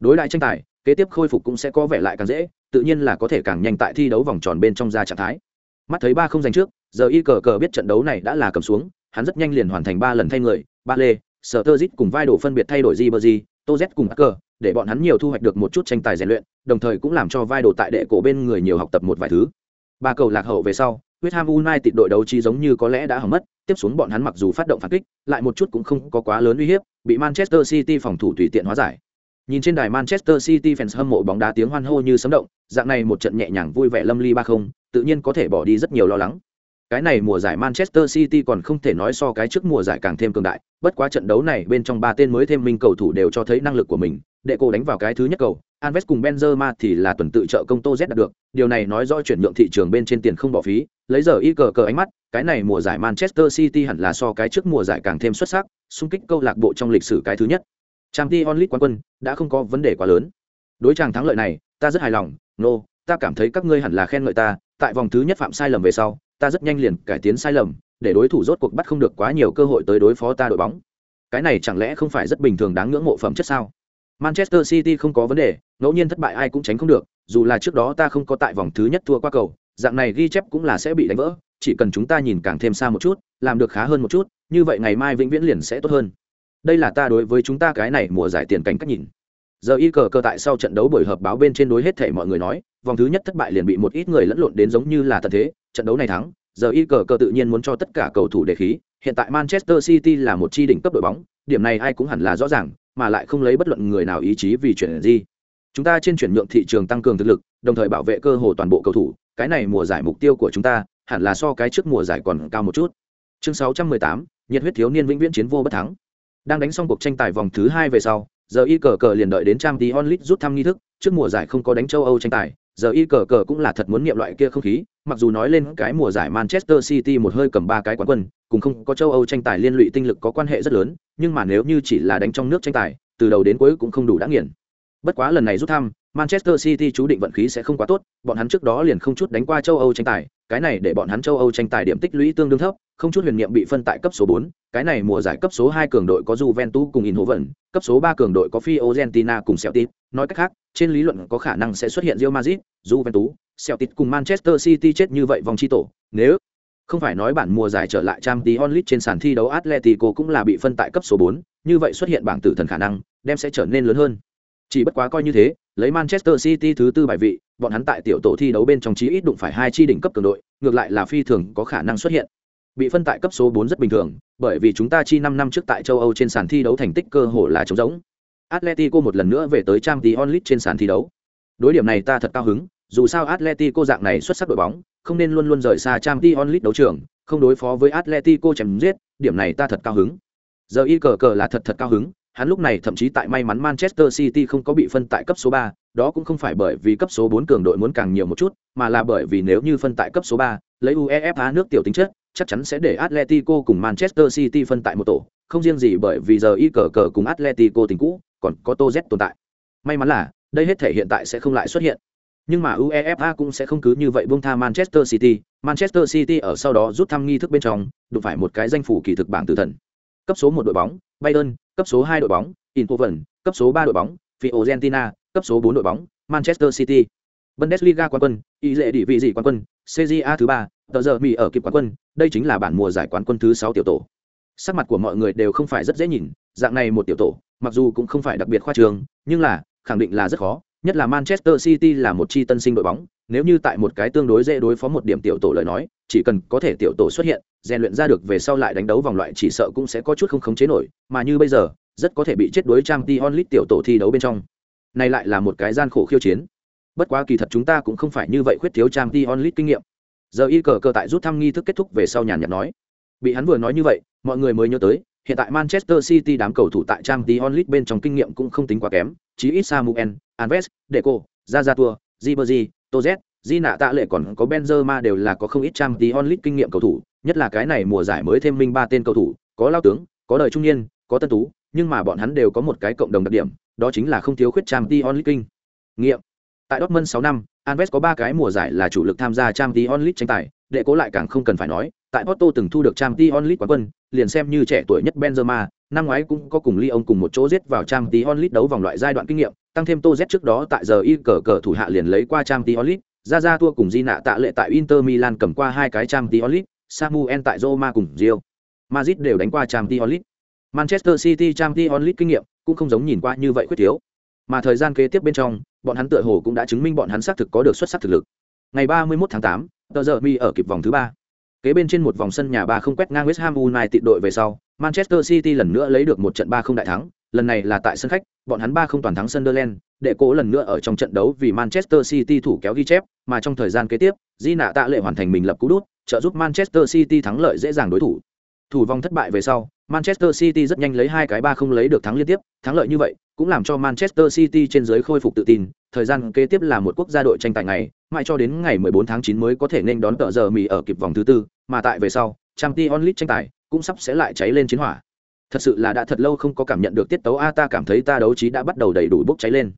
Đối lại tranh tài, kế tiếp khôi phục cũng sẽ có vẻ lại càng dễ, tự nhiên là có thể càng nhanh tại thi đấu vòng tròn bên trong ra trạng thái. Mắt thấy ba không giành trước, giờ y cờ cờ biết trận đấu này đã là cầm xuống, hắn rất nhanh liền hoàn thành ba lần thay người, ba lê, sở tơ dít cùng vai đổ phân biệt thay đổi di bơ di tô z cùng cờ để bọn hắn nhiều thu hoạch được một chút tranh tài rèn luyện, đồng thời cũng làm cho vai đồ tại đệ cổ bên người nhiều học tập một vài thứ. Ba cầu lạc hậu về sau West Ham United đội đấu trí giống như có lẽ đã hỏng mất, tiếp xuống bọn hắn mặc dù phát động phản kích, lại một chút cũng không có quá lớn uy hiếp, bị Manchester City phòng thủ tùy tiện hóa giải. Nhìn trên đài Manchester City fans hâm mộ bóng đá tiếng hoan hô như sấm động, dạng này một trận nhẹ nhàng vui vẻ lâm ly ba không, tự nhiên có thể bỏ đi rất nhiều lo lắng. Cái này mùa giải Manchester City còn không thể nói so cái trước mùa giải càng thêm cường đại, bất quá trận đấu này bên trong ba tên mới thêm minh cầu thủ đều cho thấy năng lực của mình, đệ cô đánh vào cái thứ nhất cầu, Alves cùng Benzema thì là tuần tự trợ công Tô Z đạt được, điều này nói rõ chuyển nhượng thị trường bên trên tiền không bỏ phí, lấy giờ y cờ cờ ánh mắt, cái này mùa giải Manchester City hẳn là so cái trước mùa giải càng thêm xuất sắc, xung kích câu lạc bộ trong lịch sử cái thứ nhất. Champions League quán quân đã không có vấn đề quá lớn. Đối chàng thắng lợi này, ta rất hài lòng, nô, no, ta cảm thấy các ngươi hẳn là khen ngợi ta, tại vòng thứ nhất phạm sai lầm về sau, ta rất nhanh liền cải tiến sai lầm, để đối thủ rốt cuộc bắt không được quá nhiều cơ hội tới đối phó ta đội bóng. Cái này chẳng lẽ không phải rất bình thường đáng ngưỡng mộ phẩm chất sao? Manchester City không có vấn đề, ngẫu nhiên thất bại ai cũng tránh không được, dù là trước đó ta không có tại vòng thứ nhất thua qua cầu, dạng này ghi chép cũng là sẽ bị đánh vỡ, chỉ cần chúng ta nhìn càng thêm xa một chút, làm được khá hơn một chút, như vậy ngày mai vĩnh viễn liền sẽ tốt hơn. Đây là ta đối với chúng ta cái này mùa giải tiền cảnh cách nhìn. Giờ y cờ cờ tại sau trận đấu buổi họp báo bên trên đối hết thể mọi người nói, vòng thứ nhất thất bại liền bị một ít người lẫn lộn đến giống như là tận thế, trận đấu này thắng, giờ y cờ cờ tự nhiên muốn cho tất cả cầu thủ đề khí, hiện tại Manchester City là một chi đỉnh cấp đội bóng, điểm này ai cũng hẳn là rõ ràng, mà lại không lấy bất luận người nào ý chí vì chuyển gì. Chúng ta trên chuyển nhượng thị trường tăng cường thực lực, đồng thời bảo vệ cơ hội toàn bộ cầu thủ, cái này mùa giải mục tiêu của chúng ta hẳn là so cái trước mùa giải còn cao một chút. Chương 618, nhiệt huyết thiếu niên vĩnh viễn chiến vô bất thắng. Đang đánh xong cuộc tranh tài vòng thứ hai về sau, giờ y cờ cờ liền đợi đến trang tí onlit rút thăm nghi thức, trước mùa giải không có đánh châu Âu tranh tài, giờ y cờ cờ cũng là thật muốn nghiệm loại kia không khí, mặc dù nói lên cái mùa giải Manchester City một hơi cầm ba cái quán quân, cùng không có châu Âu tranh tài liên lụy tinh lực có quan hệ rất lớn, nhưng mà nếu như chỉ là đánh trong nước tranh tài, từ đầu đến cuối cũng không đủ đã nghiền. Bất quá lần này rút thăm, Manchester City chú định vận khí sẽ không quá tốt, bọn hắn trước đó liền không chút đánh qua châu Âu tranh tài, cái này để bọn hắn châu Âu tranh tài điểm tích lũy tương đương thấp, không chút huyền niệm bị phân tại cấp số 4, cái này mùa giải cấp số 2 cường đội có Juventus cùng Eindhoven, cấp số 3 cường đội có Fiorentina cùng Celtic, nói cách khác, trên lý luận có khả năng sẽ xuất hiện Real Madrid, Juventus, Celtic cùng Manchester City chết như vậy vòng chi tổ, nếu không phải nói bản mùa giải trở lại Champions League trên sàn thi đấu Atletico cũng là bị phân tại cấp số 4, như vậy xuất hiện bảng tử thần khả năng, đem sẽ trở nên lớn hơn. Chỉ bất quá coi như thế, lấy Manchester City thứ tư bài vị, bọn hắn tại tiểu tổ thi đấu bên trong chí ít đụng phải hai chi đỉnh cấp cường đội, ngược lại là phi thường có khả năng xuất hiện. Bị phân tại cấp số 4 rất bình thường, bởi vì chúng ta chi 5 năm trước tại châu Âu trên sàn thi đấu thành tích cơ hồ là trống rỗng. Atletico một lần nữa về tới Champions League trên sàn thi đấu. Đối điểm này ta thật cao hứng, dù sao Atletico dạng này xuất sắc đội bóng, không nên luôn luôn rời xa Champions League đấu trường, không đối phó với Atletico chém giết, điểm này ta thật cao hứng. Giờ y cờ cờ là thật thật cao hứng, hắn lúc này thậm chí tại may mắn Manchester City không có bị phân tại cấp số 3, đó cũng không phải bởi vì cấp số 4 cường đội muốn càng nhiều một chút, mà là bởi vì nếu như phân tại cấp số 3, lấy UEFA nước tiểu tính chất, chắc chắn sẽ để Atletico cùng Manchester City phân tại một tổ, không riêng gì bởi vì giờ y cờ cờ cùng Atletico tình cũ, còn có Tô Z tồn tại. May mắn là, đây hết thể hiện tại sẽ không lại xuất hiện. Nhưng mà UEFA cũng sẽ không cứ như vậy buông tha Manchester City, Manchester City ở sau đó rút thăm nghi thức bên trong, đụng phải một cái danh phủ kỳ thực bảng tử thần. Cấp số 1 đội bóng, Bayern, cấp số 2 đội bóng, Eindhoven, cấp số 3 đội bóng, Fiorentina, cấp số 4 đội bóng, Manchester City. Bundesliga quán quân, ý lệ địa vị gì quán quân, CJA thứ 3, tờ giờ Mỹ ở kịp quán quân, đây chính là bản mùa giải quán quân thứ 6 tiểu tổ. Sắc mặt của mọi người đều không phải rất dễ nhìn, dạng này một tiểu tổ, mặc dù cũng không phải đặc biệt khoa trương, nhưng là, khẳng định là rất khó, nhất là Manchester City là một chi tân sinh đội bóng, nếu như tại một cái tương đối dễ đối phó một điểm tiểu tổ lời nói, chỉ cần có thể tiểu tổ xuất hiện, rèn luyện ra được về sau lại đánh đấu vòng loại chỉ sợ cũng sẽ có chút không khống chế nổi, mà như bây giờ, rất có thể bị chết đối trang Champions League tiểu tổ thi đấu bên trong. Này lại là một cái gian khổ khiêu chiến. Bất quá kỳ thật chúng ta cũng không phải như vậy khuyết thiếu trang Champions League kinh nghiệm. Giờ y cờ cờ tại rút thăm nghi thức kết thúc về sau nhàn nhạt nói. Bị hắn vừa nói như vậy, mọi người mới nhớ tới, hiện tại Manchester City đám cầu thủ tại trang Champions League bên trong kinh nghiệm cũng không tính quá kém, chí ít Samuel, Anves, Deco, Zazatua, Ribery, Toz, Di nạ tạ lệ còn có Benzema đều là có không ít trang tí onlit kinh nghiệm cầu thủ, nhất là cái này mùa giải mới thêm minh ba tên cầu thủ, có lao tướng, có đời trung niên, có tân tú, nhưng mà bọn hắn đều có một cái cộng đồng đặc điểm, đó chính là không thiếu khuyết trang tí onlit kinh nghiệm. Tại Dortmund 6 năm, Anves có 3 cái mùa giải là chủ lực tham gia trang tí onlit tranh tài, Deco cố lại càng không cần phải nói, tại Porto từng thu được Champions League quán quân, liền xem như trẻ tuổi nhất Benzema, năm ngoái cũng có cùng Lyon cùng một chỗ giết vào trang tí onlit đấu vòng loại giai đoạn kinh nghiệm, tăng thêm Tô Z trước đó tại giờ y cờ cờ thủ hạ liền lấy qua trang tí onlit ra ra thua cùng Di nạ tạ lệ tại Inter Milan cầm qua hai cái trang tí onlit Samuel tại Roma cùng Real Madrid đều đánh qua trang tí onlit Manchester City trang tí onlit kinh nghiệm cũng không giống nhìn qua như vậy khuyết thiếu. Mà thời gian kế tiếp bên trong, bọn hắn tựa hồ cũng đã chứng minh bọn hắn xác thực có được xuất sắc thực lực. Ngày 31 tháng 8, tờ giờ mi ở kịp vòng thứ 3. Kế bên trên một vòng sân nhà ba không quét ngang West Ham United đội về sau, Manchester City lần nữa lấy được một trận 3 không đại thắng, lần này là tại sân khách, bọn hắn 3 không toàn thắng Sunderland, để cố lần nữa ở trong trận đấu vì Manchester City thủ kéo ghi chép, mà trong thời gian kế tiếp, Di nạ tạ lệ hoàn thành mình lập cú đút, trợ giúp Manchester City thắng lợi dễ dàng đối thủ. Thủ vòng thất bại về sau, Manchester City rất nhanh lấy hai cái ba không lấy được thắng liên tiếp, thắng lợi như vậy cũng làm cho Manchester City trên dưới khôi phục tự tin, thời gian kế tiếp là một quốc gia đội tranh tài ngày, mãi cho đến ngày 14 tháng 9 mới có thể nên đón tợ giờ mì ở kịp vòng thứ tư, mà tại về sau, Champions League tranh tài cũng sắp sẽ lại cháy lên chiến hỏa. Thật sự là đã thật lâu không có cảm nhận được tiết tấu a ta cảm thấy ta đấu trí đã bắt đầu đầy đủ bốc cháy lên.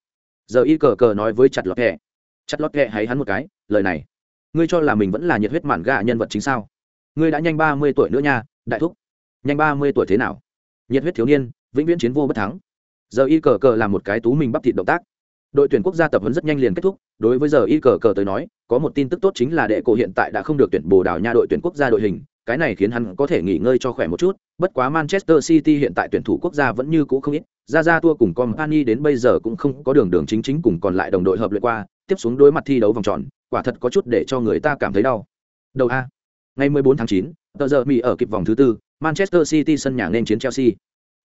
Giờ y cờ cờ nói với chặt lọt kẹ. Chặt lọt kẹ hãy hắn một cái, lời này. Ngươi cho là mình vẫn là nhiệt huyết mạn gà nhân vật chính sao? Ngươi đã nhanh 30 tuổi nữa nha, đại thúc. Nhanh 30 tuổi thế nào? Nhiệt huyết thiếu niên, vĩnh viễn chiến vô bất thắng. Giờ y cờ cờ là một cái tú mình bắp thịt động tác đội tuyển quốc gia tập huấn rất nhanh liền kết thúc đối với giờ y cờ cờ tới nói có một tin tức tốt chính là đệ cổ hiện tại đã không được tuyển bồ đào nha đội tuyển quốc gia đội hình cái này khiến hắn có thể nghỉ ngơi cho khỏe một chút bất quá manchester city hiện tại tuyển thủ quốc gia vẫn như cũ không ít ra ra tour cùng company đến bây giờ cũng không có đường đường chính chính cùng còn lại đồng đội hợp luyện qua tiếp xuống đối mặt thi đấu vòng tròn quả thật có chút để cho người ta cảm thấy đau. Đầu a. Ngày 14 tháng 9, tờ giờ mỹ ở kịp vòng thứ tư manchester city sân nhà nên chiến chelsea.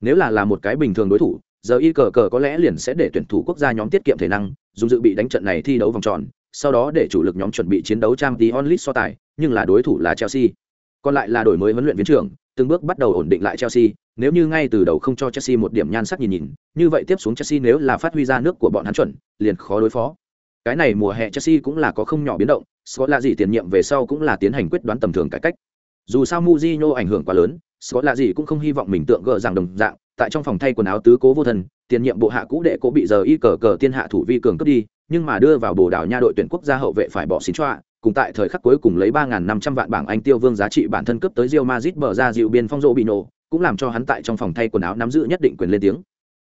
Nếu là là một cái bình thường đối thủ giờ y cờ cờ có lẽ liền sẽ để tuyển thủ quốc gia nhóm tiết kiệm thể năng dùng dự bị đánh trận này thi đấu vòng tròn sau đó để chủ lực nhóm chuẩn bị chiến đấu Champions League so tài nhưng là đối thủ là chelsea còn lại là đổi mới huấn luyện viên trưởng, từng bước bắt đầu ổn định lại chelsea. Nếu như ngay từ đầu không cho chelsea một điểm nhan sắc nhìn nhìn, như vậy tiếp xuống chelsea nếu là phát huy ra nước của bọn hắn chuẩn, liền khó đối phó. Cái này mùa hè chelsea cũng là có không nhỏ biến động, scott là gì tiền nhiệm về sau cũng là tiến hành quyết đoán tầm thường cải cách. Dù sao muzino ảnh hưởng quá lớn, Scott là gì cũng không hy vọng mình tượng gỡ rằng đồng dạng, tại trong phòng thay quần áo tứ cố vô thần, tiền nhiệm bộ hạ cũ đệ cố bị giờ y cờ cờ tiên hạ thủ vi cường cướp đi, nhưng mà đưa vào bồ đào nha đội tuyển quốc gia hậu vệ phải bỏ xin choa cùng tại thời khắc cuối cùng lấy ba năm trăm vạn bảng anh tiêu vương giá trị bản thân cướp tới Real Madrid bờ ra dịu biên phong rộ bị nổ, cũng làm cho hắn tại trong phòng thay quần áo nắm giữ nhất định quyền lên tiếng.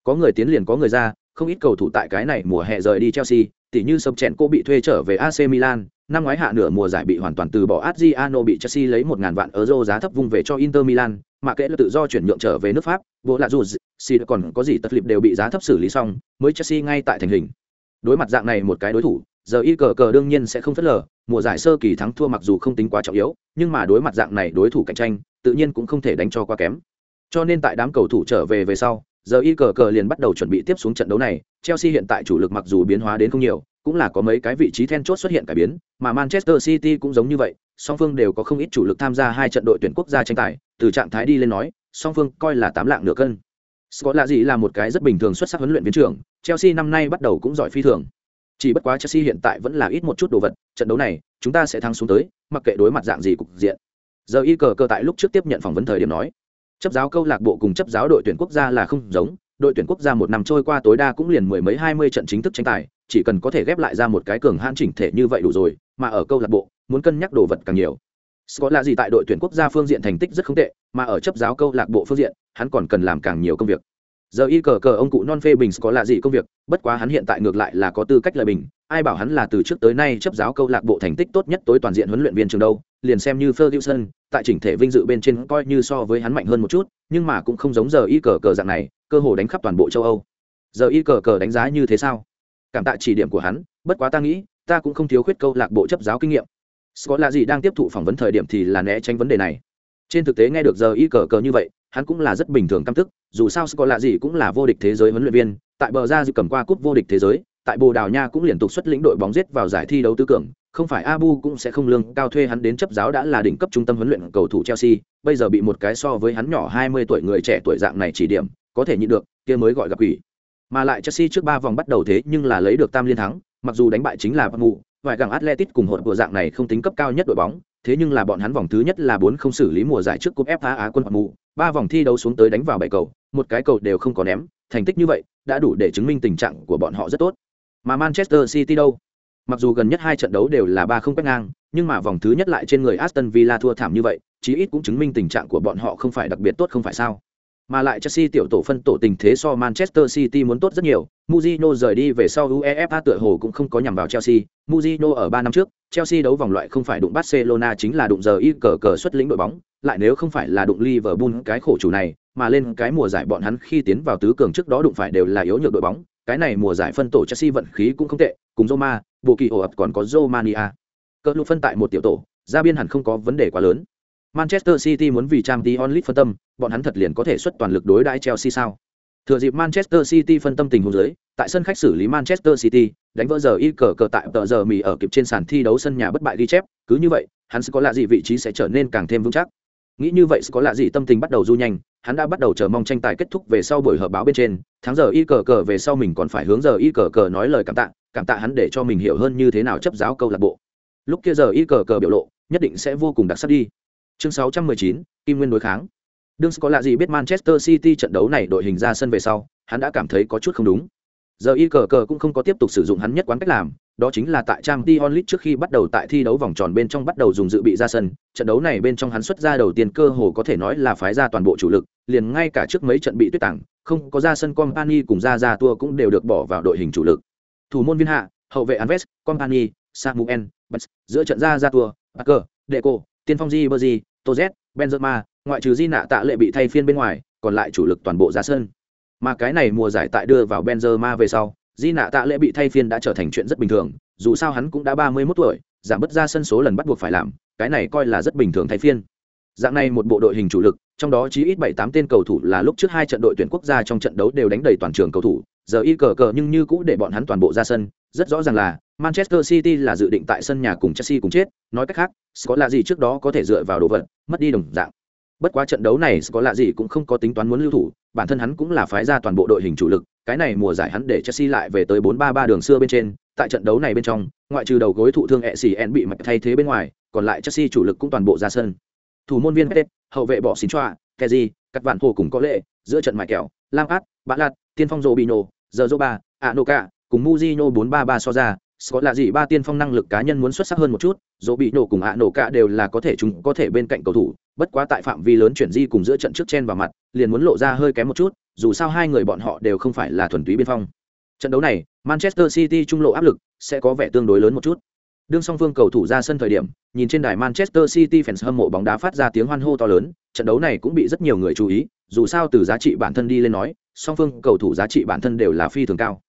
Có người tiến liền có người ra, không ít cầu thủ tại cái này mùa hè rời đi Chelsea, tỉ như sập chèn cô bị thuê trở về AC Milan, năm ngoái hạ nửa mùa giải bị hoàn toàn từ bỏ Adriano bị Chelsea lấy một ngàn vạn euro giá thấp vung về cho Inter Milan, mà kệ là tự do chuyển nhượng trở về nước Pháp bộ là dù xì còn có gì tất lịp đều bị giá thấp xử lý xong, mới chelsea ngay tại thành hình. Đối mặt dạng này một cái đối thủ, giờ y cờ cờ đương nhiên sẽ không phất lờ mùa giải sơ kỳ thắng thua mặc dù không tính quá trọng yếu nhưng mà đối mặt dạng này đối thủ cạnh tranh tự nhiên cũng không thể đánh cho quá kém cho nên tại đám cầu thủ trở về về sau giờ y cờ cờ liền bắt đầu chuẩn bị tiếp xuống trận đấu này chelsea hiện tại chủ lực mặc dù biến hóa đến không nhiều cũng là có mấy cái vị trí then chốt xuất hiện cải biến mà manchester city cũng giống như vậy song phương đều có không ít chủ lực tham gia hai trận đội tuyển quốc gia tranh tài từ trạng thái đi lên nói song phương coi là tám lạng nửa cân Scott là gì là một cái rất bình thường xuất sắc huấn luyện viên trưởng, Chelsea năm nay bắt đầu cũng giỏi phi thường. Chỉ bất quá Chelsea hiện tại vẫn là ít một chút đồ vật, trận đấu này, chúng ta sẽ thắng xuống tới, mặc kệ đối mặt dạng gì cục diện. Giờ y cờ cờ tại lúc trước tiếp nhận phỏng vấn thời điểm nói, chấp giáo câu lạc bộ cùng chấp giáo đội tuyển quốc gia là không giống, đội tuyển quốc gia một năm trôi qua tối đa cũng liền mười mấy hai mươi trận chính thức tranh tài, chỉ cần có thể ghép lại ra một cái cường hãn chỉnh thể như vậy đủ rồi, mà ở câu lạc bộ, muốn cân nhắc đồ vật càng nhiều. Scott là gì tại đội tuyển quốc gia phương diện thành tích rất không tệ, mà ở chấp giáo câu lạc bộ phương diện, hắn còn cần làm càng nhiều công việc giờ y cờ cờ ông cụ non phê bình có là gì công việc, bất quá hắn hiện tại ngược lại là có tư cách lời bình, ai bảo hắn là từ trước tới nay chấp giáo câu lạc bộ thành tích tốt nhất tối toàn diện huấn luyện viên trường đâu, liền xem như ferguson, tại chỉnh thể vinh dự bên trên coi như so với hắn mạnh hơn một chút, nhưng mà cũng không giống giờ y cờ cờ dạng này, cơ hồ đánh khắp toàn bộ châu âu. Giờ y cờ cờ đánh giá như thế sao? Cảm tạ chỉ điểm của hắn, bất quá ta nghĩ, ta cũng không thiếu khuyết câu lạc bộ chấp giáo kinh nghiệm. Có là gì đang tiếp thụ phỏng vấn thời điểm thì là né tránh vấn đề này trên thực tế nghe được giờ y cờ cờ như vậy, hắn cũng là rất bình thường căm tức dù sao có lạ gì cũng là vô địch thế giới huấn luyện viên, tại bờ ra dự cầm qua cúp vô địch thế giới, tại bồ đào nha cũng liên tục xuất lĩnh đội bóng giết vào giải thi đấu tứ cường, không phải abu cũng sẽ không lương cao thuê hắn đến chấp giáo đã là đỉnh cấp trung tâm huấn luyện cầu thủ chelsea, bây giờ bị một cái so với hắn nhỏ 20 tuổi người trẻ tuổi dạng này chỉ điểm, có thể nhịn được, kia mới gọi gặp quỷ. Mà lại chelsea trước ba vòng bắt đầu thế nhưng là lấy được tam liên thắng, mặc dù đánh bại chính là mù vài gặng atletic cùng hột của dạng này không tính cấp cao nhất đội bóng thế nhưng là bọn hắn vòng thứ nhất là bốn không xử lý mùa giải trước cúp FA Á quân hoặc mù, ba vòng thi đấu xuống tới đánh vào bảy cầu, một cái cầu đều không có ném, thành tích như vậy đã đủ để chứng minh tình trạng của bọn họ rất tốt. Mà Manchester City đâu? Mặc dù gần nhất hai trận đấu đều là ba không quét ngang, nhưng mà vòng thứ nhất lại trên người Aston Villa thua thảm như vậy, chí ít cũng chứng minh tình trạng của bọn họ không phải đặc biệt tốt không phải sao? Mà lại Chelsea tiểu tổ phân tổ tình thế so Manchester City muốn tốt rất nhiều, Mourinho rời đi về sau UEFA tựa hồ cũng không có nhằm vào Chelsea, Mourinho ở 3 năm trước, Chelsea đấu vòng loại không phải đụng Barcelona chính là đụng giờ y cờ cờ xuất lĩnh đội bóng, lại nếu không phải là đụng Liverpool cái khổ chủ này, mà lên cái mùa giải bọn hắn khi tiến vào tứ cường trước đó đụng phải đều là yếu nhược đội bóng, cái này mùa giải phân tổ Chelsea vận khí cũng không tệ, cùng Roma, bộ kỳ ổ ập còn có Romania. Cơ lục phân tại một tiểu tổ, ra biên hẳn không có vấn đề quá lớn. Manchester City muốn vì Champions League phân tâm, bọn hắn thật liền có thể xuất toàn lực đối đãi Chelsea sao? Thừa dịp Manchester City phân tâm tình huống dưới, tại sân khách xử lý Manchester City, đánh vỡ giờ y cờ cờ tại tờ giờ mì ở kịp trên sàn thi đấu sân nhà bất bại ghi chép, cứ như vậy, hắn sẽ có lạ gì vị trí sẽ trở nên càng thêm vững chắc. Nghĩ như vậy sẽ có lạ gì tâm tình bắt đầu du nhanh, hắn đã bắt đầu chờ mong tranh tài kết thúc về sau buổi họp báo bên trên, tháng giờ y cờ cờ về sau mình còn phải hướng giờ y cờ cờ nói lời cảm tạ, cảm tạ hắn để cho mình hiểu hơn như thế nào chấp giáo câu lạc bộ. Lúc kia giờ y cờ cờ biểu lộ, nhất định sẽ vô cùng đặc sắc đi. Chương 619, Kim Nguyên đối kháng. Đương có lạ gì biết Manchester City trận đấu này đội hình ra sân về sau, hắn đã cảm thấy có chút không đúng. Giờ y cờ cờ cũng không có tiếp tục sử dụng hắn nhất quán cách làm, đó chính là tại trang Dion League trước khi bắt đầu tại thi đấu vòng tròn bên trong bắt đầu dùng dự bị ra sân, trận đấu này bên trong hắn xuất ra đầu tiên cơ hồ có thể nói là phái ra toàn bộ chủ lực, liền ngay cả trước mấy trận bị tuyết tặng, không có ra sân Company cùng ra ra tua cũng đều được bỏ vào đội hình chủ lực. Thủ môn viên hạ, hậu vệ Anves, Company, Samuel, Bats, giữa trận ra ra tua, Parker, Deco, tiên phong Di Berzi, Toz, Benzema, ngoại trừ Di nạ tạ lệ bị thay phiên bên ngoài, còn lại chủ lực toàn bộ ra sân. Mà cái này mùa giải tại đưa vào Benzema về sau, Di nạ tạ lệ bị thay phiên đã trở thành chuyện rất bình thường, dù sao hắn cũng đã ba mươi 31 tuổi, giảm bớt ra sân số lần bắt buộc phải làm, cái này coi là rất bình thường thay phiên. Dạng này một bộ đội hình chủ lực, trong đó chí ít bảy tám tên cầu thủ là lúc trước hai trận đội tuyển quốc gia trong trận đấu đều đánh đầy toàn trường cầu thủ, giờ y cờ cờ nhưng như cũ để bọn hắn toàn bộ ra sân, rất rõ ràng là Manchester City là dự định tại sân nhà cùng Chelsea cùng chết, nói cách khác, có là gì trước đó có thể dựa vào đồ vật, mất đi đồng dạng. Bất quá trận đấu này có là gì cũng không có tính toán muốn lưu thủ, bản thân hắn cũng là phái ra toàn bộ đội hình chủ lực, cái này mùa giải hắn để Chelsea lại về tới 4-3-3 đường xưa bên trên, tại trận đấu này bên trong, ngoại trừ đầu gối thụ thương Essien bị mạch thay thế bên ngoài, còn lại Chelsea chủ lực cũng toàn bộ ra sân. Thủ môn viên Pep, hậu vệ bỏ xin choa, Kessié, các vạn hồ cùng có lệ, giữa trận mài kẹo, Lampard, Bã Lạt, tiên phong Robinho, giờ Zoba, Anoka, cùng Mujino 4-3-3 so ra, Scott là gì ba tiên phong năng lực cá nhân muốn xuất sắc hơn một chút, dỗ bị nổ cùng ạ nổ cả đều là có thể chúng có thể bên cạnh cầu thủ, bất quá tại phạm vi lớn chuyển di cùng giữa trận trước chen vào mặt, liền muốn lộ ra hơi kém một chút, dù sao hai người bọn họ đều không phải là thuần túy biên phong. Trận đấu này, Manchester City trung lộ áp lực sẽ có vẻ tương đối lớn một chút. Đương song phương cầu thủ ra sân thời điểm, nhìn trên đài Manchester City fans hâm mộ bóng đá phát ra tiếng hoan hô to lớn, trận đấu này cũng bị rất nhiều người chú ý, dù sao từ giá trị bản thân đi lên nói, song phương cầu thủ giá trị bản thân đều là phi thường cao.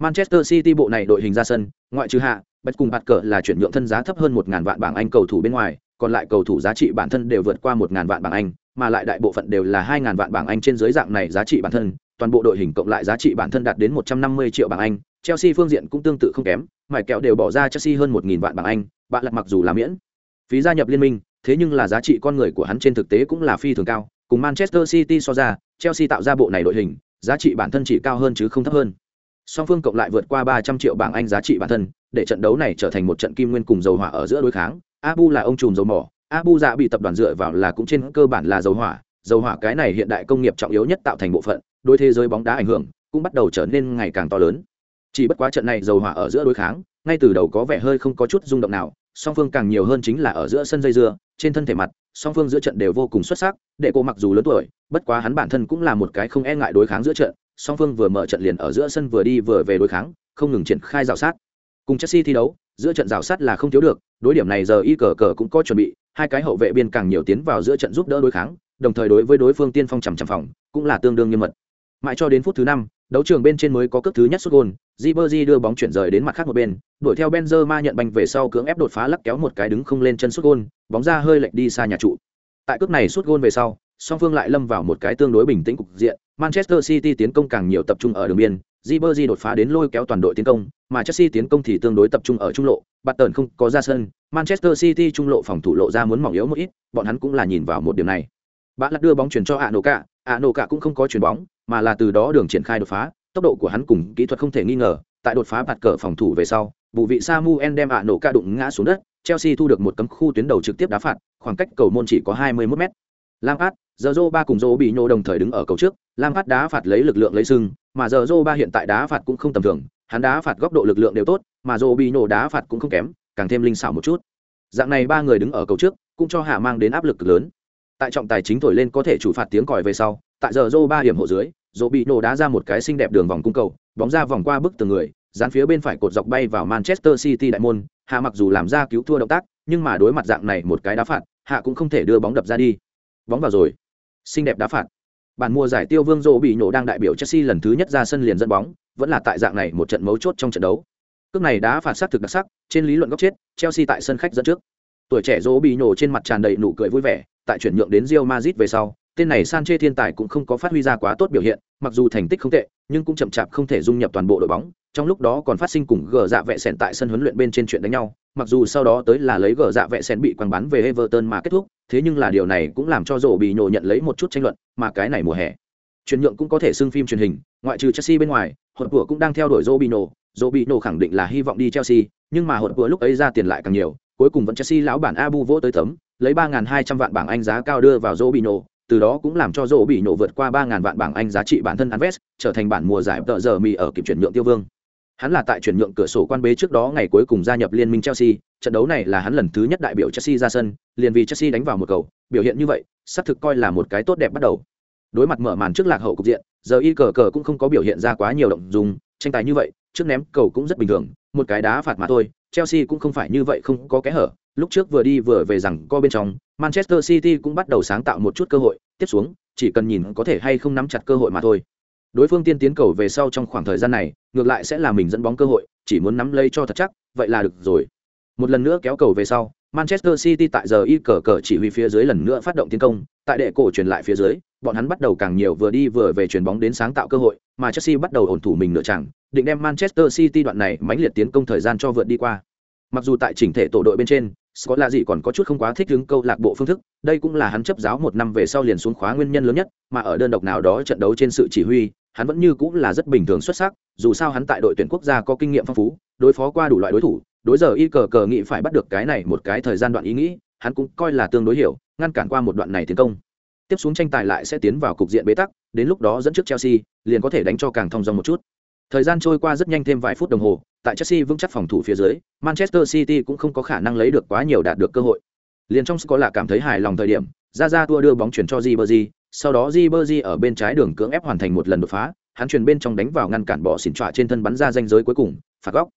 Manchester City bộ này đội hình ra sân, ngoại trừ hạ, bất cùng bạt cờ là chuyển nhượng thân giá thấp hơn 1000 vạn bảng Anh cầu thủ bên ngoài, còn lại cầu thủ giá trị bản thân đều vượt qua 1000 vạn bảng Anh, mà lại đại bộ phận đều là 2000 vạn bảng Anh trên dưới dạng này giá trị bản thân, toàn bộ đội hình cộng lại giá trị bản thân đạt đến 150 triệu bảng Anh, Chelsea phương diện cũng tương tự không kém, mải kẹo đều bỏ ra Chelsea hơn 1000 vạn bảng Anh, bạn lật mặc dù là miễn phí gia nhập liên minh, thế nhưng là giá trị con người của hắn trên thực tế cũng là phi thường cao, cùng Manchester City so ra, Chelsea tạo ra bộ này đội hình, giá trị bản thân chỉ cao hơn chứ không thấp hơn song phương cộng lại vượt qua ba trăm triệu bảng anh giá trị bản thân, để trận đấu này trở thành một trận kim nguyên cùng dầu hỏa ở giữa đối kháng. Abu là ông trùm dầu mỏ, abu dạ bị tập đoàn dựa vào là cũng trên cơ bản là dầu hỏa. Dầu hỏa cái này hiện đại công nghiệp trọng yếu nhất tạo thành bộ phận, đối thế giới bóng đá ảnh hưởng, cũng bắt đầu trở nên ngày càng to lớn. Chỉ bất quá trận này dầu hỏa ở giữa đối kháng, ngay từ đầu có vẻ hơi không có chút rung động nào, song phương càng nhiều hơn chính là ở giữa sân dây dưa, trên thân thể mặt, song phương giữa trận đều vô cùng xuất sắc để cô mặc dù lớn tuổi, bất quá hắn bản thân cũng là một cái không e ngại đối kháng giữa trận song phương vừa mở trận liền ở giữa sân vừa đi vừa về đối kháng, không ngừng triển khai rào sát. Cùng chelsea thi đấu, giữa trận rào sát là không thiếu được, đối điểm này giờ y cờ cờ cũng có chuẩn bị, hai cái hậu vệ biên càng nhiều tiến vào giữa trận giúp đỡ đối kháng, đồng thời đối với đối phương tiên phong chằm chằm phòng, cũng là tương đương nghiêm mật. Mãi cho đến phút thứ năm, đấu trường bên trên mới có cước thứ nhất xuất gôn, Ribery đưa bóng chuyển rời đến mặt khác một bên, đuổi theo Benzema nhận banh về sau cưỡng ép đột phá lắc kéo một cái đứng không lên chân xuất gôn, bóng ra hơi lệch đi xa nhà trụ. Tại cước này xuất gôn về sau song phương lại lâm vào một cái tương đối bình tĩnh cục diện Manchester City tiến công càng nhiều tập trung ở đường biên, Ribery đột phá đến lôi kéo toàn đội tiến công, mà Chelsea tiến công thì tương đối tập trung ở trung lộ, bạt tần không có ra sân, Manchester City trung lộ phòng thủ lộ ra muốn mỏng yếu một ít, bọn hắn cũng là nhìn vào một điểm này. Bạn lật đưa bóng chuyển cho Anoka, Anoka cũng không có chuyển bóng, mà là từ đó đường triển khai đột phá, tốc độ của hắn cùng kỹ thuật không thể nghi ngờ, tại đột phá bạt cờ phòng thủ về sau, vụ vị Samuel đem Anoka đụng ngã xuống đất, Chelsea thu được một cấm khu tuyến đầu trực tiếp đá phạt, khoảng cách cầu môn chỉ có 21 mét. Lampard, giờ dô ba cùng dô bị nhô đồng thời đứng ở cầu trước, Lam Phát đá phạt lấy lực lượng lấy sưng, mà giờ dô ba hiện tại đá phạt cũng không tầm thường, hắn đá phạt góc độ lực lượng đều tốt mà dô bị nhô đá phạt cũng không kém càng thêm linh xảo một chút. Dạng này ba người đứng ở cầu trước cũng cho hạ mang đến áp lực lớn. Tại trọng tài chính thổi lên có thể chủ phạt tiếng còi về sau tại giờ dô ba điểm hộ dưới dô bị nhô đá ra một cái xinh đẹp đường vòng cung cầu bóng ra vòng qua bức tường người dán phía bên phải cột dọc bay vào manchester city đại môn hạ mặc dù làm ra cứu thua động tác nhưng mà đối mặt dạng này một cái đá phạt hạ cũng không thể đưa bóng đập ra đi. Bóng vào rồi xinh đẹp đá phạt. Bản mùa giải tiêu vương Dỗ bị nhổ đang đại biểu chelsea lần thứ nhất ra sân liền dẫn bóng vẫn là tại dạng này một trận mấu chốt trong trận đấu. Cước này đá phạt sát thực đặc sắc trên lý luận góc chết chelsea tại sân khách dẫn trước. Tuổi trẻ Dỗ bị nhổ trên mặt tràn đầy nụ cười vui vẻ tại chuyển nhượng đến Real Madrid về sau tên này Sanche thiên tài cũng không có phát huy ra quá tốt biểu hiện, mặc dù thành tích không tệ, nhưng cũng chậm chạp không thể dung nhập toàn bộ đội bóng. Trong lúc đó còn phát sinh cùng gờ dạ vẽ sèn tại sân huấn luyện bên trên chuyện đánh nhau, mặc dù sau đó tới là lấy gờ dạ vẽ sen bị quăng bắn về Everton mà kết thúc, thế nhưng là điều này cũng làm cho rổ bị nhổ nhận lấy một chút tranh luận, mà cái này mùa hè. Chuyển nhượng cũng có thể xưng phim truyền hình, ngoại trừ Chelsea bên ngoài, hột của cũng đang theo đuổi Robinho, Robinho khẳng định là hy vọng đi Chelsea, nhưng mà hột của lúc ấy ra tiền lại càng nhiều, cuối cùng vẫn Chelsea lão bản Abu vỗ tới tấm, lấy 3.200 vạn bảng Anh giá cao đưa vào Robinho, từ đó cũng làm cho Robinho vượt qua 3000 vạn bảng Anh giá trị bản thân Anves, trở thành bản mùa giải tợ giờ mì ở kịp chuyển nhượng tiêu vương. Hắn là tại chuyển nhượng cửa sổ quan bế trước đó ngày cuối cùng gia nhập liên minh Chelsea, trận đấu này là hắn lần thứ nhất đại biểu Chelsea ra sân, liền vì Chelsea đánh vào một cầu, biểu hiện như vậy, sắp thực coi là một cái tốt đẹp bắt đầu. Đối mặt mở màn trước lạc hậu cục diện, giờ y cờ cờ cũng không có biểu hiện ra quá nhiều động dung, tranh tài như vậy, trước ném cầu cũng rất bình thường, một cái đá phạt mà thôi, Chelsea cũng không phải như vậy không có kẽ hở, lúc trước vừa đi vừa về rằng co bên trong, Manchester City cũng bắt đầu sáng tạo một chút cơ hội, tiếp xuống, chỉ cần nhìn có thể hay không nắm chặt cơ hội mà thôi. Đối phương tiên tiến cầu về sau trong khoảng thời gian này, ngược lại sẽ là mình dẫn bóng cơ hội, chỉ muốn nắm lấy cho thật chắc, vậy là được rồi. Một lần nữa kéo cầu về sau, Manchester City tại giờ y cờ cờ chỉ huy phía dưới lần nữa phát động tiến công, tại đệ cổ truyền lại phía dưới, bọn hắn bắt đầu càng nhiều vừa đi vừa về chuyển bóng đến sáng tạo cơ hội, mà Chelsea bắt đầu ổn thủ mình nửa chẳng, định đem Manchester City đoạn này mãnh liệt tiến công thời gian cho vượt đi qua. Mặc dù tại chỉnh thể tổ đội bên trên, Scott là gì còn có chút không quá thích ứng câu lạc bộ phương thức, đây cũng là hắn chấp giáo một năm về sau liền xuống khóa nguyên nhân lớn nhất, mà ở đơn độc nào đó trận đấu trên sự chỉ huy, hắn vẫn như cũng là rất bình thường xuất sắc, dù sao hắn tại đội tuyển quốc gia có kinh nghiệm phong phú, đối phó qua đủ loại đối thủ, đối giờ y cờ cờ nghĩ phải bắt được cái này một cái thời gian đoạn ý nghĩ, hắn cũng coi là tương đối hiểu, ngăn cản qua một đoạn này tiến công. Tiếp xuống tranh tài lại sẽ tiến vào cục diện bế tắc, đến lúc đó dẫn trước Chelsea, liền có thể đánh cho càng thông dong một chút. Thời gian trôi qua rất nhanh thêm vài phút đồng hồ, tại Chelsea vững chắc phòng thủ phía dưới, Manchester City cũng không có khả năng lấy được quá nhiều đạt được cơ hội. Liền trong có là cảm thấy hài lòng thời điểm, ra ra tua đưa bóng chuyển cho Ribery, sau đó Ribery ở bên trái đường cưỡng ép hoàn thành một lần đột phá, hắn truyền bên trong đánh vào ngăn cản bỏ xỉn trọa trên thân bắn ra danh giới cuối cùng, phạt góc.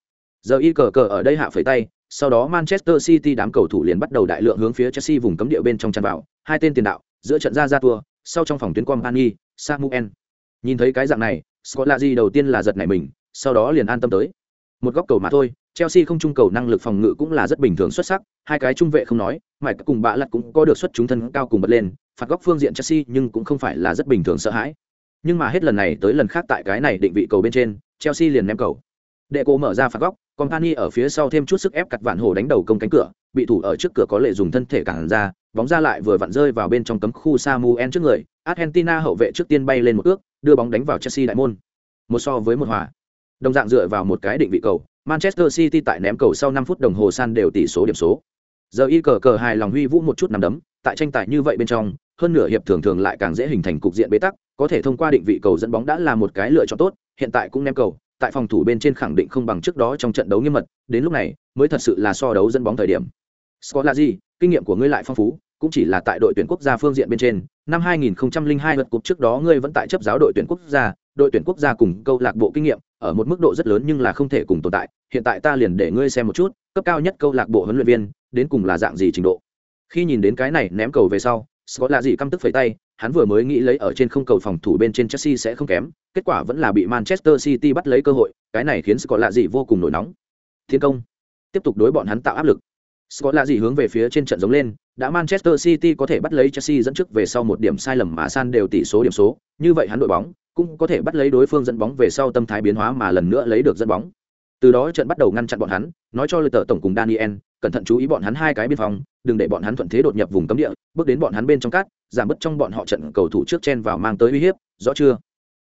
Giờ y cờ cờ ở đây hạ phẩy tay, sau đó Manchester City đám cầu thủ liền bắt đầu đại lượng hướng phía Chelsea vùng cấm địa bên trong chăn vào, hai tên tiền đạo, giữa trận ra ra tua, sau trong phòng tuyến Company, Samuel. Nhìn thấy cái dạng này, Scott Lazy đầu tiên là giật nảy mình, sau đó liền an tâm tới. Một góc cầu mà thôi, Chelsea không trung cầu năng lực phòng ngự cũng là rất bình thường xuất sắc, hai cái trung vệ không nói, mà cùng bạ lật cũng có được xuất chúng thân cao cùng bật lên, phạt góc phương diện Chelsea nhưng cũng không phải là rất bình thường sợ hãi. Nhưng mà hết lần này tới lần khác tại cái này định vị cầu bên trên, Chelsea liền ném cầu. Đệ cô mở ra phạt góc, Company ở phía sau thêm chút sức ép cặt vạn hổ đánh đầu công cánh cửa, bị thủ ở trước cửa có lệ dùng thân thể cản ra, bóng ra lại vừa vặn rơi vào bên trong cấm khu Samuel trước người, Argentina hậu vệ trước tiên bay lên một ước, đưa bóng đánh vào Chelsea đại môn. Một so với một hòa. Đồng dạng dựa vào một cái định vị cầu, Manchester City tại ném cầu sau 5 phút đồng hồ san đều tỷ số điểm số. Giờ y cờ cờ hài lòng huy vũ một chút nắm đấm, tại tranh tài như vậy bên trong, hơn nửa hiệp thường thường lại càng dễ hình thành cục diện bế tắc, có thể thông qua định vị cầu dẫn bóng đã là một cái lựa chọn tốt, hiện tại cũng ném cầu, tại phòng thủ bên trên khẳng định không bằng trước đó trong trận đấu nghiêm mật, đến lúc này mới thật sự là so đấu dẫn bóng thời điểm. Scott là gì, kinh nghiệm của ngươi lại phong phú, cũng chỉ là tại đội tuyển quốc gia phương diện bên trên, năm 2002 lượt cục trước đó ngươi vẫn tại chấp giáo đội tuyển quốc gia, đội tuyển quốc gia cùng câu lạc bộ kinh nghiệm ở một mức độ rất lớn nhưng là không thể cùng tồn tại, hiện tại ta liền để ngươi xem một chút, cấp cao nhất câu lạc bộ huấn luyện viên, đến cùng là dạng gì trình độ. Khi nhìn đến cái này ném cầu về sau, Scott là gì căm tức phẩy tay, hắn vừa mới nghĩ lấy ở trên không cầu phòng thủ bên trên Chelsea sẽ không kém, kết quả vẫn là bị Manchester City bắt lấy cơ hội, cái này khiến Scott là gì vô cùng nổi nóng. Thiên công, tiếp tục đối bọn hắn tạo áp lực. Scott là gì hướng về phía trên trận giống lên, đã Manchester City có thể bắt lấy Chelsea dẫn trước về sau một điểm sai lầm mà san đều tỷ số điểm số, như vậy hắn đội bóng cũng có thể bắt lấy đối phương dẫn bóng về sau tâm thái biến hóa mà lần nữa lấy được dẫn bóng. Từ đó trận bắt đầu ngăn chặn bọn hắn, nói cho lời tờ tổng cùng Daniel, cẩn thận chú ý bọn hắn hai cái biên phòng, đừng để bọn hắn thuận thế đột nhập vùng cấm địa, bước đến bọn hắn bên trong cát, giảm bớt trong bọn họ trận cầu thủ trước chen vào mang tới uy hiếp, rõ chưa?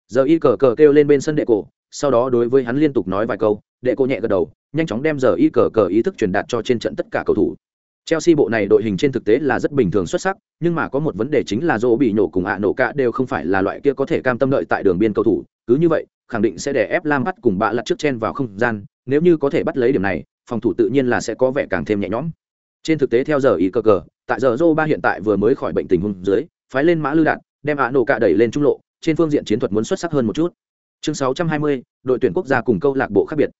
Giờ y cờ cờ kêu lên bên sân đệ cổ, sau đó đối với hắn liên tục nói vài câu, đệ cổ nhẹ gật đầu, nhanh chóng đem giờ y cờ cờ ý thức truyền đạt cho trên trận tất cả cầu thủ. Chelsea bộ này đội hình trên thực tế là rất bình thường xuất sắc, nhưng mà có một vấn đề chính là Zô bị nổ cùng ạ nổ cả đều không phải là loại kia có thể cam tâm đợi tại đường biên cầu thủ, cứ như vậy khẳng định sẽ để ép lam bắt cùng bạ lặt trước chen vào không gian nếu như có thể bắt lấy điểm này phòng thủ tự nhiên là sẽ có vẻ càng thêm nhẹ nhõm. Trên thực tế theo giờ ý cờ cờ tại giờ dô ba hiện tại vừa mới khỏi bệnh tình hôn dưới phái lên mã lư đạn đem ạ nổ cạ đẩy lên trung lộ trên phương diện chiến thuật muốn xuất sắc hơn một chút. Chương 620, đội tuyển quốc gia cùng câu lạc bộ khác biệt.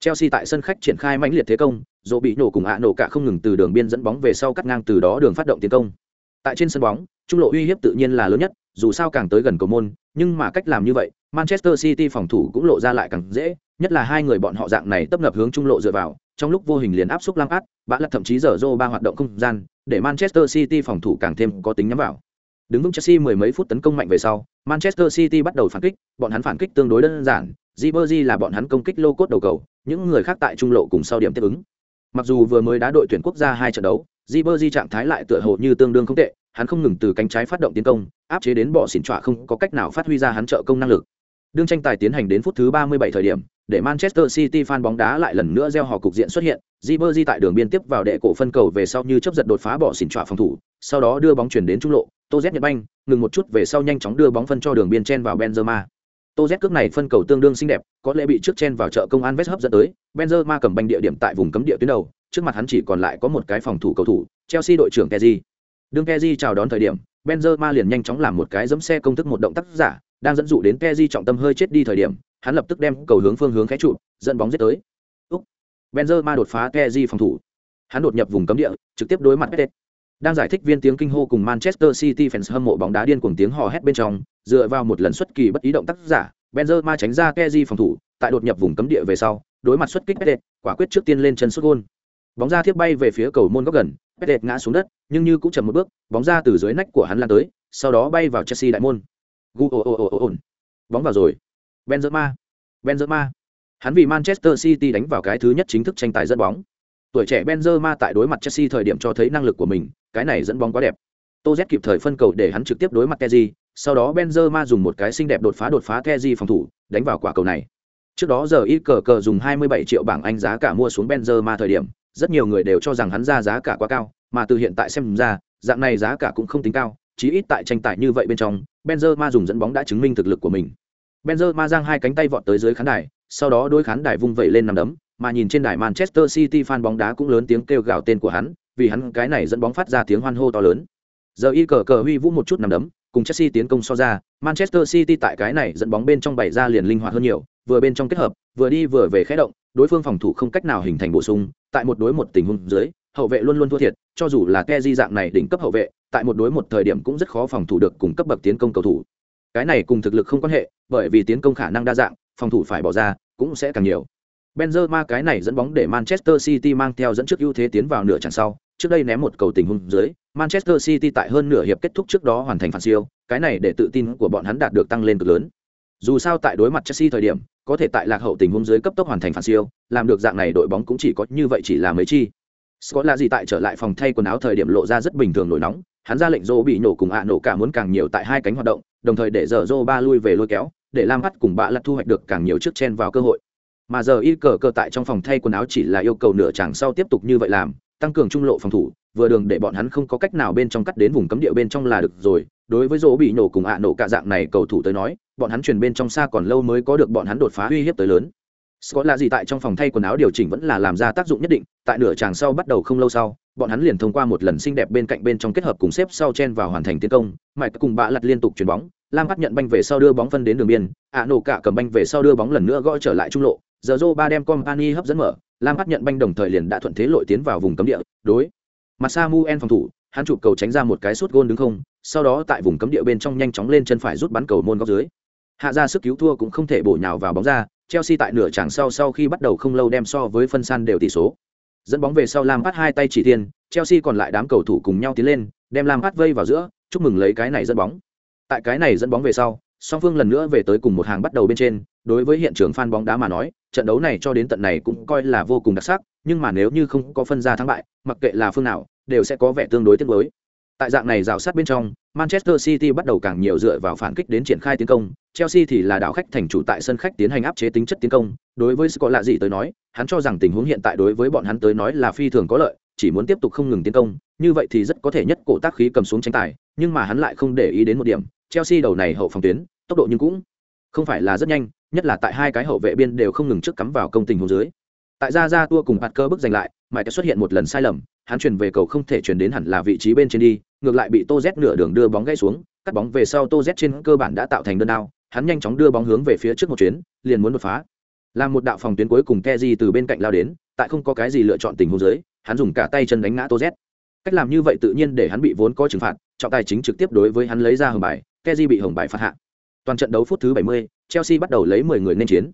Chelsea tại sân khách triển khai mãnh liệt thế công dỗ bị nổ cùng ạ nổ cạ không ngừng từ đường biên dẫn bóng về sau cắt ngang từ đó đường phát động tiến công. Tại trên sân bóng trung lộ uy hiếp tự nhiên là lớn nhất dù sao càng tới gần cầu môn nhưng mà cách làm như vậy manchester city phòng thủ cũng lộ ra lại càng dễ, nhất là hai người bọn họ dạng này tấp nập hướng trung lộ dựa vào, trong lúc vô hình liền áp xúc lăng át, bã lật thậm chí dở dô ba hoạt động không gian, để manchester city phòng thủ càng thêm có tính nhắm vào. Đứng vững chelsea mười mấy phút tấn công mạnh về sau, manchester city bắt đầu phản kích, bọn hắn phản kích tương đối đơn giản, Ribery là bọn hắn công kích lô cốt đầu cầu, những người khác tại trung lộ cùng sau điểm tiếp ứng. Mặc dù vừa mới đá đội tuyển quốc gia hai trận đấu, Ribery trạng thái lại tựa hồ như tương đương không tệ, hắn không ngừng từ cánh trái phát động tiến công, áp chế đến bỏ xỉn trọa không có cách nào phát huy ra hắn trợ công năng lực đương tranh tài tiến hành đến phút thứ 37 thời điểm để Manchester City fan bóng đá lại lần nữa gieo hò cục diện xuất hiện, Ribery tại đường biên tiếp vào đệ cổ phân cầu về sau như chớp giật đột phá bỏ xỉn trọa phòng thủ, sau đó đưa bóng chuyển đến trung lộ, Tô Nhật nhận banh, ngừng một chút về sau nhanh chóng đưa bóng phân cho đường biên chen vào Benzema. Tô cước này phân cầu tương đương xinh đẹp, có lẽ bị trước chen vào chợ công an West hấp dẫn tới, Benzema cầm banh địa điểm tại vùng cấm địa tuyến đầu, trước mặt hắn chỉ còn lại có một cái phòng thủ cầu thủ, Chelsea đội trưởng Kessié. Đương Kessié chào đón thời điểm, Benzema liền nhanh chóng làm một cái giẫm xe công thức một động tác giả, đang dẫn dụ đến Pepe trọng tâm hơi chết đi thời điểm, hắn lập tức đem cầu hướng phương hướng khẽ trụ, dẫn bóng giết tới. Úc. Benzema đột phá Pepe phòng thủ. Hắn đột nhập vùng cấm địa, trực tiếp đối mặt Pepe. Đang giải thích viên tiếng kinh hô cùng Manchester City fans hâm mộ bóng đá điên cuồng tiếng hò hét bên trong, dựa vào một lần xuất kỳ bất ý động tác giả, Benzema tránh ra Pepe phòng thủ, tại đột nhập vùng cấm địa về sau, đối mặt xuất kích Pepe, quả quyết trước tiên lên chân sút gol. Bóng ra thiếp bay về phía cầu môn góc gần, Pepe ngã xuống đất, nhưng như cũng chậm một bước, bóng ra từ dưới nách của hắn lan tới, sau đó bay vào Chelsea đại môn. Gu ồ ồ ồ ồ. Bóng vào rồi. Benzema. Benzema. Hắn vì Manchester City đánh vào cái thứ nhất chính thức tranh tài dẫn bóng. Tuổi trẻ Benzema tại đối mặt Chelsea thời điểm cho thấy năng lực của mình, cái này dẫn bóng quá đẹp. Tô Z kịp thời phân cầu để hắn trực tiếp đối mặt keji sau đó Benzema dùng một cái xinh đẹp đột phá đột phá keji phòng thủ, đánh vào quả cầu này. Trước đó giờ ít cờ cờ dùng 27 triệu bảng Anh giá cả mua xuống Benzema thời điểm, rất nhiều người đều cho rằng hắn ra giá cả quá cao, mà từ hiện tại xem ra, dạng này giá cả cũng không tính cao, chí ít tại tranh tài như vậy bên trong, Benzema dùng dẫn bóng đã chứng minh thực lực của mình. Benzema giang hai cánh tay vọt tới dưới khán đài, sau đó đôi khán đài vung vẩy lên nằm đấm, mà nhìn trên đài Manchester City fan bóng đá cũng lớn tiếng kêu gào tên của hắn, vì hắn cái này dẫn bóng phát ra tiếng hoan hô to lớn. Giờ y cờ cờ huy vũ một chút nằm đấm, cùng Chelsea tiến công so ra, Manchester City tại cái này dẫn bóng bên trong bảy ra liền linh hoạt hơn nhiều, vừa bên trong kết hợp, vừa đi vừa về khẽ động, đối phương phòng thủ không cách nào hình thành bổ sung, tại một đối một tình huống dưới, hậu vệ luôn luôn thua thiệt, cho dù là Kessié dạng này đỉnh cấp hậu vệ, tại một đối một thời điểm cũng rất khó phòng thủ được cùng cấp bậc tiến công cầu thủ. Cái này cùng thực lực không quan hệ, bởi vì tiến công khả năng đa dạng, phòng thủ phải bỏ ra cũng sẽ càng nhiều. Benzema cái này dẫn bóng để Manchester City mang theo dẫn trước ưu thế tiến vào nửa chặng sau, trước đây ném một cầu tình huống dưới, Manchester City tại hơn nửa hiệp kết thúc trước đó hoàn thành phản siêu, cái này để tự tin của bọn hắn đạt được tăng lên cực lớn. Dù sao tại đối mặt Chelsea thời điểm, có thể tại lạc hậu tình huống dưới cấp tốc hoàn thành phản siêu, làm được dạng này đội bóng cũng chỉ có như vậy chỉ là mấy chi. Scott là gì tại trở lại phòng thay quần áo thời điểm lộ ra rất bình thường nổi nóng, hắn ra lệnh Zô bị nổ cùng ạ nổ cả muốn càng nhiều tại hai cánh hoạt động, đồng thời để giờ Zô ba lui về lôi kéo, để Lam Hắt cùng bạ lật thu hoạch được càng nhiều trước chen vào cơ hội. Mà giờ y cờ cờ tại trong phòng thay quần áo chỉ là yêu cầu nửa chàng sau tiếp tục như vậy làm, tăng cường trung lộ phòng thủ, vừa đường để bọn hắn không có cách nào bên trong cắt đến vùng cấm địa bên trong là được rồi. Đối với Dỗ bị nổ cùng ạ nổ cả dạng này cầu thủ tới nói, bọn hắn truyền bên trong xa còn lâu mới có được bọn hắn đột phá uy hiếp tới lớn. Scott là gì tại trong phòng thay quần áo điều chỉnh vẫn là làm ra tác dụng nhất định, tại nửa chàng sau bắt đầu không lâu sau, bọn hắn liền thông qua một lần xinh đẹp bên cạnh bên trong kết hợp cùng xếp sau chen vào hoàn thành tiến công, mạch cùng bạ lật liên tục chuyển bóng, Lam bắt nhận banh về sau đưa bóng phân đến đường biên, ạ nổ cả cầm banh về sau đưa bóng lần nữa gõ trở lại trung lộ, giờ Zô ba đem company hấp dẫn mở, Lam bắt nhận banh đồng thời liền đã thuận thế lội tiến vào vùng cấm địa, đối. Mặt Samuel phòng thủ, hắn chụp cầu tránh ra một cái sút gôn đứng không, sau đó tại vùng cấm địa bên trong nhanh chóng lên chân phải rút bắn cầu môn góc dưới. Hạ ra sức cứu thua cũng không thể bổ nhào vào bóng ra, Chelsea tại nửa chặng sau sau khi bắt đầu không lâu đem so với phân san đều tỷ số. Dẫn bóng về sau Lam bắt hai tay chỉ thiên, Chelsea còn lại đám cầu thủ cùng nhau tiến lên, đem Lam bắt vây vào giữa, chúc mừng lấy cái này dẫn bóng. Tại cái này dẫn bóng về sau, song phương lần nữa về tới cùng một hàng bắt đầu bên trên, đối với hiện trường fan bóng đá mà nói, trận đấu này cho đến tận này cũng coi là vô cùng đặc sắc, nhưng mà nếu như không có phân ra thắng bại, mặc kệ là phương nào, đều sẽ có vẻ tương đối tiếc nuối. Tại dạng này rào sát bên trong, Manchester City bắt đầu càng nhiều dựa vào phản kích đến triển khai tiến công, Chelsea thì là đảo khách thành chủ tại sân khách tiến hành áp chế tính chất tiến công. Đối với Scott lạ gì tới nói, hắn cho rằng tình huống hiện tại đối với bọn hắn tới nói là phi thường có lợi, chỉ muốn tiếp tục không ngừng tiến công, như vậy thì rất có thể nhất cổ tác khí cầm xuống tranh tài, nhưng mà hắn lại không để ý đến một điểm, Chelsea đầu này hậu phòng tuyến, tốc độ nhưng cũng không phải là rất nhanh nhất là tại hai cái hậu vệ biên đều không ngừng trước cắm vào công tình huống dưới. Tại ra ra tua cùng Parker bước giành lại mãi xuất hiện một lần sai lầm hắn chuyển về cầu không thể chuyển đến hẳn là vị trí bên trên đi ngược lại bị tô z nửa đường đưa bóng gãy xuống cắt bóng về sau tô z trên cơ bản đã tạo thành đơn đao hắn nhanh chóng đưa bóng hướng về phía trước một chuyến liền muốn đột phá. Làm một đạo phòng tuyến cuối cùng keji từ bên cạnh lao đến tại không có cái gì lựa chọn tình huống dưới hắn dùng cả tay chân đánh ngã tô z. Cách làm như vậy tự nhiên để hắn bị vốn có trừng phạt trọng tài chính trực tiếp đối với hắn lấy ra hồng bài keji bị hồng bài phạt hạ. Toàn trận đấu phút thứ 70, chelsea bắt đầu lấy 10 người nên chiến.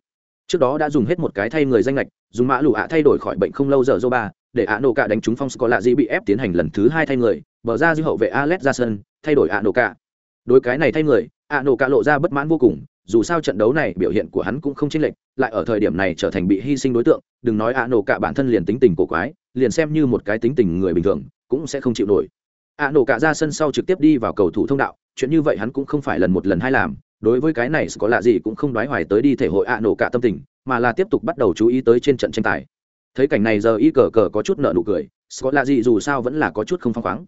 Trước đó đã dùng hết một cái thay người danh lệch dùng mã lụ ạ thay đổi khỏi bệnh không lâu giờ ba để ạ nổ cả đánh trúng phong có lạ gì bị ép tiến hành lần thứ hai thay người bờ ra dư hậu vệ alex ra sân thay đổi ạ nổ cả. Đối cái này thay người, ạ nổ cả lộ ra bất mãn vô cùng, dù sao trận đấu này biểu hiện của hắn cũng không chênh lệch, lại ở thời điểm này trở thành bị hy sinh đối tượng, đừng nói ạ nổ cả bản thân liền tính tình cổ quái, liền xem như một cái tính tình người bình thường, cũng sẽ không chịu nổi. Ạ nổ cả ra sân sau trực tiếp đi vào cầu thủ thông đạo, chuyện như vậy hắn cũng không phải lần một lần hai làm, đối với cái này có lạ gì cũng không đoái hoài tới đi thể hội ạ nổ cả tâm tình, mà là tiếp tục bắt đầu chú ý tới trên trận tranh tài thấy cảnh này giờ y cờ cờ có chút nợ nụ cười, scott là gì dù sao vẫn là có chút không phăng khoáng.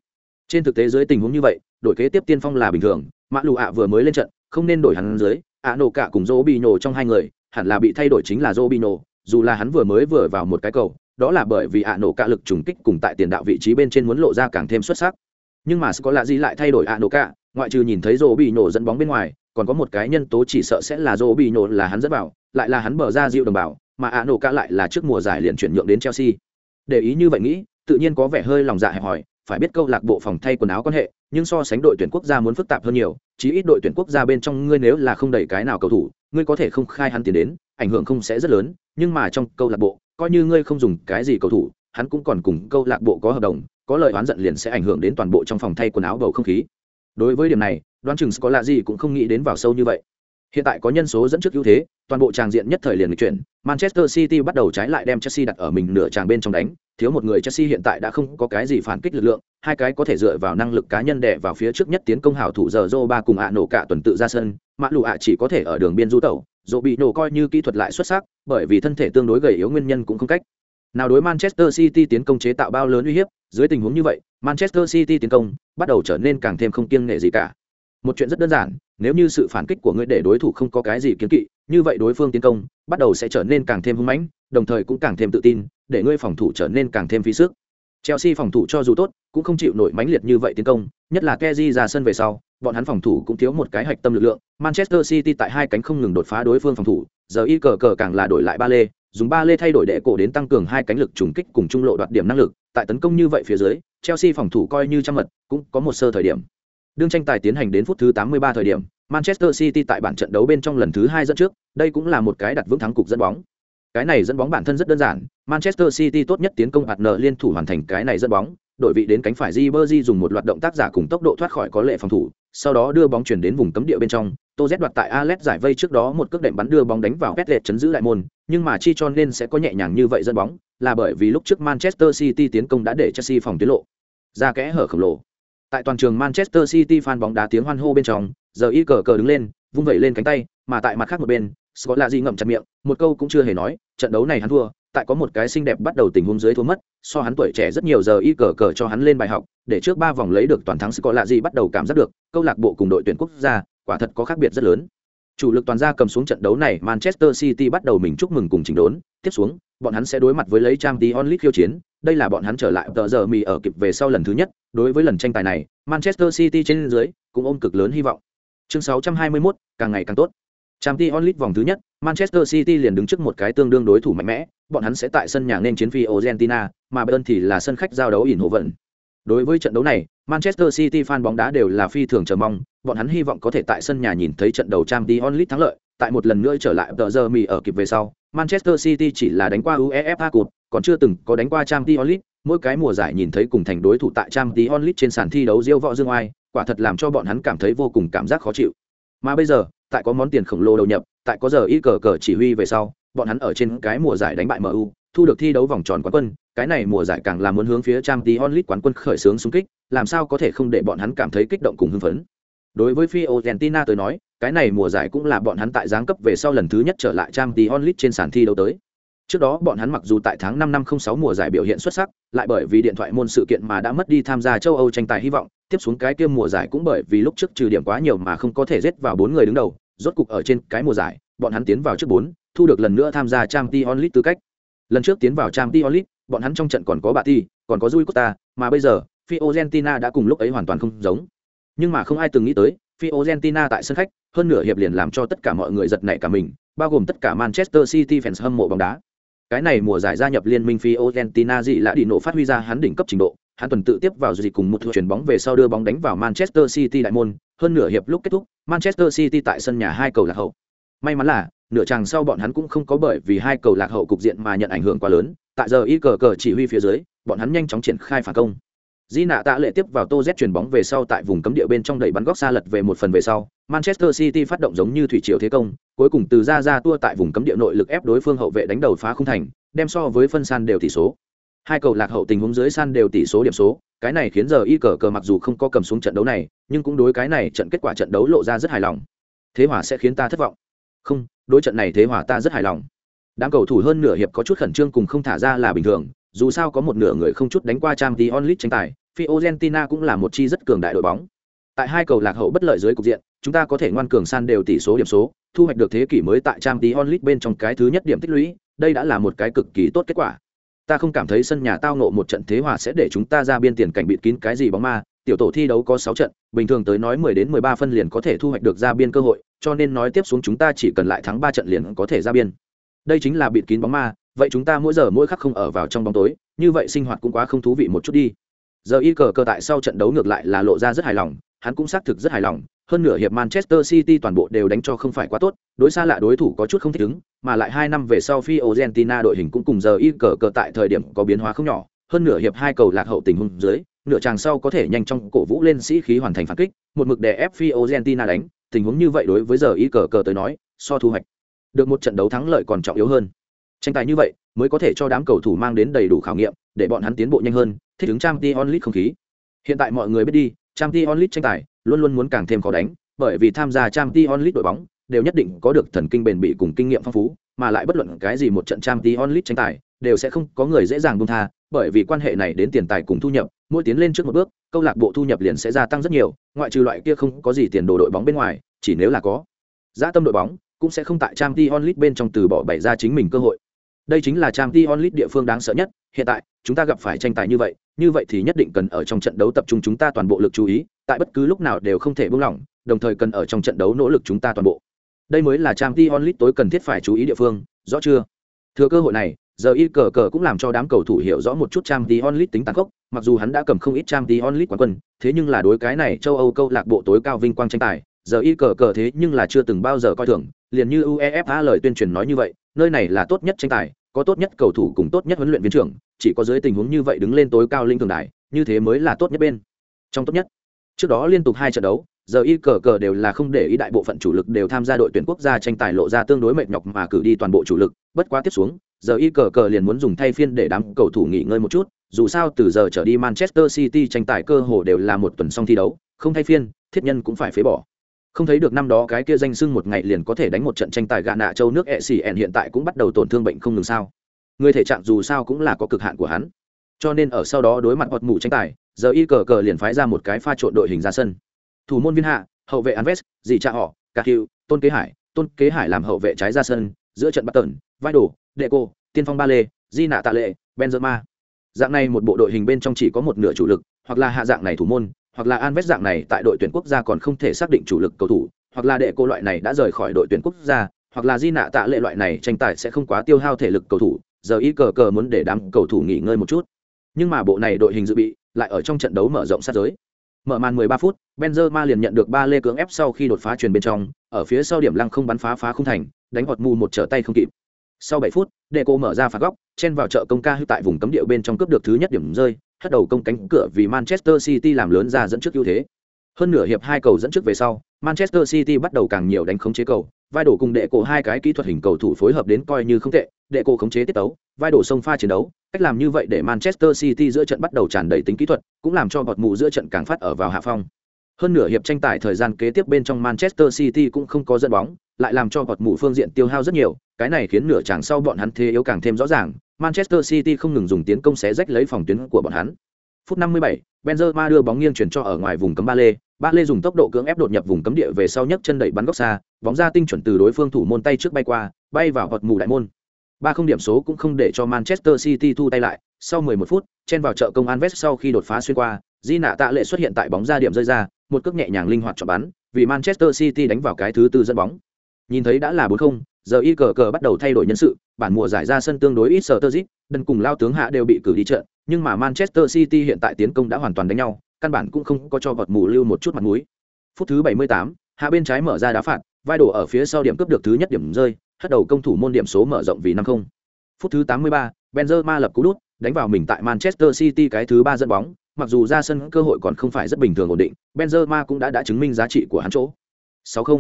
Trên thực tế dưới tình huống như vậy đội kế tiếp tiên phong là bình thường, mã lụ ạ vừa mới lên trận, không nên đổi hắn dưới, ạ nổ cả cùng dỗ bị nổ trong hai người, hẳn là bị thay đổi chính là dỗ bị nổ dù là hắn vừa mới vừa vào một cái cầu, đó là bởi vì ạ nổ cả lực trùng kích cùng tại tiền đạo vị trí bên trên muốn lộ ra càng thêm xuất sắc. Nhưng mà Scott là gì lại thay đổi ạ nổ cả, ngoại trừ nhìn thấy dỗ bị nổ dẫn bóng bên ngoài, còn có một cái nhân tố chỉ sợ sẽ là dỗ bị nổ là hắn dẫn vào, lại là hắn bờ ra dịu đồng bào mà ạ nổ cả lại là trước mùa giải liền chuyển nhượng đến chelsea. Để ý như vậy nghĩ, tự nhiên có vẻ hơi lòng dạ hẹp hòi, phải biết câu lạc bộ phòng thay quần áo quan hệ, nhưng so sánh đội tuyển quốc gia muốn phức tạp hơn nhiều, chí ít đội tuyển quốc gia bên trong ngươi nếu là không đẩy cái nào cầu thủ, ngươi có thể không khai hắn tiền đến, ảnh hưởng không sẽ rất lớn, nhưng mà trong câu lạc bộ, coi như ngươi không dùng cái gì cầu thủ, hắn cũng còn cùng câu lạc bộ có hợp đồng, có lời oán giận liền sẽ ảnh hưởng đến toàn bộ trong phòng thay quần áo bầu không khí. Đối với điểm này, đoán chừng có lạ gì cũng không nghĩ đến vào sâu như vậy hiện tại có nhân số dẫn trước ưu thế, toàn bộ tràng diện nhất thời liền chuyển. Manchester city bắt đầu trái lại đem chelsea đặt ở mình nửa tràng bên trong đánh. Thiếu một người chelsea hiện tại đã không có cái gì phản kích lực lượng, hai cái có thể dựa vào năng lực cá nhân đè vào phía trước nhất tiến công hảo thủ giờ Zô ba cùng ạ nổ cả tuần tự ra sân. Mã lụ ạ chỉ có thể ở đường biên du tẩu. Dỗ bị nổ coi như kỹ thuật lại xuất sắc, bởi vì thân thể tương đối gầy yếu nguyên nhân cũng không cách. Nào đối manchester city tiến công chế tạo bao lớn uy hiếp, dưới tình huống như vậy, manchester city tiến công bắt đầu trở nên càng thêm không kiêng nể gì cả một chuyện rất đơn giản, nếu như sự phản kích của ngươi để đối thủ không có cái gì kiến kỵ, như vậy đối phương tiến công, bắt đầu sẽ trở nên càng thêm hưng mãnh, đồng thời cũng càng thêm tự tin, để ngươi phòng thủ trở nên càng thêm phí sức. Chelsea phòng thủ cho dù tốt, cũng không chịu nổi mãnh liệt như vậy tiến công, nhất là keji ra sân về sau, bọn hắn phòng thủ cũng thiếu một cái hạch tâm lực lượng. Manchester city tại hai cánh không ngừng đột phá đối phương phòng thủ, giờ y cờ cờ càng là đổi lại ba lê, dùng ba lê thay đổi đệ cổ đến tăng cường hai cánh lực trùng kích cùng trung lộ đoạt điểm năng lực. Tại tấn công như vậy phía dưới, chelsea phòng thủ coi như trăm mật, cũng có một sơ thời điểm đương tranh tài tiến hành đến phút thứ 83 thời điểm manchester city tại bản trận đấu bên trong lần thứ hai dẫn trước đây cũng là một cái đặt vững thắng cục dẫn bóng cái này dẫn bóng bản thân rất đơn giản manchester city tốt nhất tiến công hạt nợ liên thủ hoàn thành cái này dẫn bóng đội vị đến cánh phải Ribery dùng một loạt động tác giả cùng tốc độ thoát khỏi có lệ phòng thủ, sau đó đưa bóng chuyển đến vùng cấm địa bên trong, Tô Z đoạt tại Alex giải vây trước đó một cước đệm bắn đưa bóng đánh vào Petlet chấn giữ lại môn, nhưng mà chi cho nên sẽ có nhẹ nhàng như vậy dẫn bóng, là bởi vì lúc trước Manchester City tiến công đã để Chelsea phòng tuyến lộ ra kẽ hở khổng lồ. Tại toàn trường Manchester City fan bóng đá tiếng hoan hô bên trong, giờ y cờ cờ đứng lên, vung vẩy lên cánh tay, mà tại mặt khác một bên, Scott là ngậm chặt miệng, một câu cũng chưa hề nói, trận đấu này hắn thua, tại có một cái xinh đẹp bắt đầu tình huống dưới thua mất, so hắn tuổi trẻ rất nhiều giờ y cờ cờ cho hắn lên bài học, để trước ba vòng lấy được toàn thắng Scott là bắt đầu cảm giác được, câu lạc bộ cùng đội tuyển quốc gia, quả thật có khác biệt rất lớn. Chủ lực toàn gia cầm xuống trận đấu này, Manchester City bắt đầu mình chúc mừng cùng chỉnh đốn, tiếp xuống, bọn hắn sẽ đối mặt với lấy Champions League khiêu chiến, đây là bọn hắn trở lại tờ giờ mì ở kịp về sau lần thứ nhất, đối với lần tranh tài này, Manchester City trên dưới cũng ôm cực lớn hy vọng. Chương 621, càng ngày càng tốt. Champions League vòng thứ nhất, Manchester City liền đứng trước một cái tương đương đối thủ mạnh mẽ, bọn hắn sẽ tại sân nhà nên chiến phi Argentina, mà Bayern thì là sân khách giao đấu ỉn hộ vận. Đối với trận đấu này, Manchester City fan bóng đá đều là phi thường chờ mong, bọn hắn hy vọng có thể tại sân nhà nhìn thấy trận đầu Champions League thắng lợi, tại một lần nữa trở lại tờ giờ mì ở kịp về sau, Manchester City chỉ là đánh qua UEFA Cup, còn chưa từng có đánh qua Champions League, mỗi cái mùa giải nhìn thấy cùng thành đối thủ tại Champions League trên sàn thi đấu giễu võ dương oai, quả thật làm cho bọn hắn cảm thấy vô cùng cảm giác khó chịu. Mà bây giờ, tại có món tiền khổng lồ đầu nhập, tại có giờ ít cờ cờ chỉ huy về sau, bọn hắn ở trên cái mùa giải đánh bại MU, thu được thi đấu vòng tròn quán quân, cái này mùa giải càng là muốn hướng phía trang tí onlit quán quân khởi xướng xung kích, làm sao có thể không để bọn hắn cảm thấy kích động cùng hưng phấn. Đối với Fiorentina tôi nói, cái này mùa giải cũng là bọn hắn tại giáng cấp về sau lần thứ nhất trở lại trang tí onlit trên sàn thi đấu tới. Trước đó bọn hắn mặc dù tại tháng 5 năm 06 mùa giải biểu hiện xuất sắc, lại bởi vì điện thoại môn sự kiện mà đã mất đi tham gia châu Âu tranh tài hy vọng, tiếp xuống cái kia mùa giải cũng bởi vì lúc trước trừ điểm quá nhiều mà không có thể giết vào bốn người đứng đầu, rốt cục ở trên cái mùa giải, bọn hắn tiến vào trước bốn, thu được lần nữa tham gia Champions League tư cách. Lần trước tiến vào Champions League, bọn hắn trong trận còn có Bati, còn có Rui Costa, mà bây giờ, Fiorentina đã cùng lúc ấy hoàn toàn không giống. Nhưng mà không ai từng nghĩ tới, Fiorentina tại sân khách, hơn nửa hiệp liền làm cho tất cả mọi người giật nảy cả mình, bao gồm tất cả Manchester City fans hâm mộ bóng đá. Cái này mùa giải gia nhập liên minh Fiorentina dị lã đi nổ phát huy ra hắn đỉnh cấp trình độ, hắn tuần tự tiếp vào gì cùng một chuyển bóng về sau đưa bóng đánh vào Manchester City đại môn, hơn nửa hiệp lúc kết thúc, Manchester City tại sân nhà hai cầu lạc hậu. May mắn là, nửa chàng sau bọn hắn cũng không có bởi vì hai cầu lạc hậu cục diện mà nhận ảnh hưởng quá lớn, tại giờ y cờ cờ chỉ huy phía dưới, bọn hắn nhanh chóng triển khai phản công. Di nạ tạ lệ tiếp vào Tô Z chuyền bóng về sau tại vùng cấm địa bên trong đẩy bắn góc xa lật về một phần về sau, Manchester City phát động giống như thủy triều thế công, cuối cùng từ ra ra tua tại vùng cấm địa nội lực ép đối phương hậu vệ đánh đầu phá không thành, đem so với phân san đều tỷ số. Hai cầu lạc hậu tình huống dưới san đều tỷ số điểm số, cái này khiến giờ y cờ cờ mặc dù không có cầm xuống trận đấu này, nhưng cũng đối cái này trận kết quả trận đấu lộ ra rất hài lòng. Thế hòa sẽ khiến ta thất vọng. Không, đối trận này thế hòa ta rất hài lòng. Đám cầu thủ hơn nửa hiệp có chút khẩn trương cùng không thả ra là bình thường, dù sao có một nửa người không chút đánh qua Champions onlit tranh tài, Fiorentina cũng là một chi rất cường đại đội bóng. Tại hai cầu lạc hậu bất lợi dưới cục diện, chúng ta có thể ngoan cường san đều tỷ số điểm số, thu hoạch được thế kỷ mới tại Champions onlit bên trong cái thứ nhất điểm tích lũy, đây đã là một cái cực kỳ tốt kết quả. Ta không cảm thấy sân nhà tao ngộ một trận thế hòa sẽ để chúng ta ra biên tiền cảnh bịt kín cái gì bóng ma, tiểu tổ thi đấu có sáu trận, bình thường tới nói 10 đến 13 phân liền có thể thu hoạch được ra biên cơ hội, cho nên nói tiếp xuống chúng ta chỉ cần lại thắng 3 trận liền có thể ra biên. Đây chính là bịt kín bóng ma, vậy chúng ta mỗi giờ mỗi khắc không ở vào trong bóng tối, như vậy sinh hoạt cũng quá không thú vị một chút đi. Giờ y cờ cờ tại sau trận đấu ngược lại là lộ ra rất hài lòng hắn cũng xác thực rất hài lòng hơn nửa hiệp manchester city toàn bộ đều đánh cho không phải quá tốt đối xa lạ đối thủ có chút không thích ứng mà lại hai năm về sau phi argentina đội hình cũng cùng giờ y cờ cờ tại thời điểm có biến hóa không nhỏ hơn nửa hiệp hai cầu lạc hậu tình huống dưới nửa chàng sau có thể nhanh chóng cổ vũ lên sĩ khí hoàn thành phản kích một mực đè ép phi argentina đánh tình huống như vậy đối với giờ y cờ cờ tới nói so thu hoạch được một trận đấu thắng lợi còn trọng yếu hơn. Tranh tài như vậy mới có thể cho đám cầu thủ mang đến đầy đủ khảo nghiệm, để bọn hắn tiến bộ nhanh hơn, thích ứng trang t onlit không khí. Hiện tại mọi người biết đi trang t onlit tranh tài luôn luôn muốn càng thêm khó đánh, bởi vì tham gia trang t onlit đội bóng đều nhất định có được thần kinh bền bỉ cùng kinh nghiệm phong phú, mà lại bất luận cái gì một trận trang t onlit tranh tài đều sẽ không có người dễ dàng buông tha, bởi vì quan hệ này đến tiền tài cùng thu nhập, mỗi tiến lên trước một bước, câu lạc bộ thu nhập liền sẽ gia tăng rất nhiều, ngoại trừ loại kia không có gì tiền đồ đội bóng bên ngoài, chỉ nếu là có dã tâm đội bóng cũng sẽ không tại trang t onlit bên trong từ bỏ bày ra chính mình cơ hội. Đây chính là trang t onlit địa phương đáng sợ nhất. Hiện tại, chúng ta gặp phải tranh tài như vậy như vậy thì nhất định cần ở trong trận đấu tập trung chúng ta toàn bộ lực chú ý, tại bất cứ lúc nào đều không thể buông lỏng, đồng thời cần ở trong trận đấu nỗ lực chúng ta toàn bộ. Đây mới là trang t onlit tối cần thiết phải chú ý địa phương, rõ chưa? Thừa cơ hội này, giờ y cờ cờ cũng làm cho đám cầu thủ hiểu rõ một chút trang t onlit tính tàn khốc, mặc dù hắn đã cầm không ít trang t onlit quán quân, thế nhưng là đối cái này châu âu câu lạc bộ tối cao vinh quang tranh tài, giờ y cờ cờ thế nhưng là chưa từng bao giờ coi thường liền như uefa lời tuyên truyền nói như vậy, nơi này là tốt nhất tranh tài, có tốt nhất cầu thủ cùng tốt nhất huấn luyện viên trưởng, chỉ có dưới tình huống như vậy đứng lên tối cao linh thường đài, như thế mới là tốt nhất bên trong tốt nhất. Trước đó liên tục hai trận đấu, giờ y cờ cờ đều là không để ý đại bộ phận chủ lực đều tham gia đội tuyển quốc gia tranh tài lộ ra tương đối mệt nhọc mà cử đi toàn bộ chủ lực, bất quá tiếp xuống, giờ y cờ cờ liền muốn dùng thay phiên để đám cầu thủ nghỉ ngơi một chút, dù sao từ giờ trở đi manchester city tranh tài cơ hồ đều là một tuần xong thi đấu, không thay phiên, thiết nhân cũng phải phế bỏ không thấy được năm đó cái kia danh sưng một ngày liền có thể đánh một trận tranh tài gạ nạ châu nước e ẹ xì ẹn hiện tại cũng bắt đầu tổn thương bệnh không ngừng sao. Người thể trạng dù sao cũng là có cực hạn của hắn. Cho nên ở sau đó đối mặt hoạt mù tranh tài giờ y cờ cờ liền phái ra một cái pha trộn đội hình ra sân. Thủ môn viên hạ hậu vệ Anves, dì cha họ cà hiệu tôn kế hải tôn kế hải làm hậu vệ trái ra sân giữa trận bắt tần vai đồ đệ cô tiên phong ba lê di nạ tạ lệ benzema. Dạng này một bộ đội hình bên trong chỉ có một nửa chủ lực hoặc là hạ dạng này thủ môn hoặc là Anves dạng này tại đội tuyển quốc gia còn không thể xác định chủ lực cầu thủ, hoặc là đệ cô loại này đã rời khỏi đội tuyển quốc gia, hoặc là di nạ tạ lệ loại này tranh tài sẽ không quá tiêu hao thể lực cầu thủ, giờ ý cờ cờ muốn để đám cầu thủ nghỉ ngơi một chút. Nhưng mà bộ này đội hình dự bị lại ở trong trận đấu mở rộng sát giới. Mở màn 13 phút, Benzema liền nhận được ba lê cưỡng ép sau khi đột phá truyền bên trong, ở phía sau điểm lăng không bắn phá phá không thành, đánh hột mù một trở tay không kịp. Sau 7 phút, Deco mở ra phạt góc, chen vào chợ công ca hư tại vùng cấm địa bên trong cướp được thứ nhất điểm rơi, hất đầu công cánh cửa vì Manchester City làm lớn ra dẫn trước ưu thế. Hơn nửa hiệp hai cầu dẫn trước về sau, Manchester City bắt đầu càng nhiều đánh khống chế cầu, vai đổ cùng đệ cổ hai cái kỹ thuật hình cầu thủ phối hợp đến coi như không tệ, đệ cổ khống chế tiết tấu, vai đổ sông pha chiến đấu, cách làm như vậy để Manchester City giữa trận bắt đầu tràn đầy tính kỹ thuật, cũng làm cho bọt mù giữa trận càng phát ở vào hạ phong. Hơn nửa hiệp tranh tài thời gian kế tiếp bên trong Manchester City cũng không có dẫn bóng, lại làm cho bọt mù phương diện tiêu hao rất nhiều, cái này khiến nửa chàng sau bọn hắn thế yếu càng thêm rõ ràng, Manchester City không ngừng dùng tiến công xé rách lấy phòng tuyến của bọn hắn. Phút 57, Benzema đưa bóng nghiêng chuyển cho ở ngoài vùng cấm ba lê, ba lê dùng tốc độ cưỡng ép đột nhập vùng cấm địa về sau nhấc chân đẩy bắn góc xa bóng ra tinh chuẩn từ đối phương thủ môn tay trước bay qua bay vào vật mù đại môn. Ba không điểm số cũng không để cho manchester city thu tay lại. Sau 11 phút chen vào chợ công an vest sau khi đột phá xuyên qua di nạ tạ lệ xuất hiện tại bóng ra điểm rơi ra một cước nhẹ nhàng linh hoạt cho bắn vì manchester city đánh vào cái thứ tư dẫn bóng. Nhìn thấy đã là bốn không giờ y cờ cờ bắt đầu thay đổi nhân sự bản mùa giải ra sân tương đối ít sở tơ zit đần cùng lao tướng hạ đều bị cử đi trận nhưng mà manchester city hiện tại tiến công đã hoàn toàn đánh nhau căn bản cũng không có cho vật mù lưu một chút mặt mũi. Phút thứ 78, hạ bên trái mở ra đá phạt vai đổ ở phía sau điểm cướp được thứ nhất điểm rơi hất đầu công thủ môn điểm số mở rộng vì năm không. Phút thứ 83, Benzema lập cú đút đánh vào mình tại manchester city cái thứ ba dẫn bóng mặc dù ra sân cơ hội còn không phải rất bình thường ổn định Benzema cũng đã đã chứng minh giá trị của hắn chỗ. 60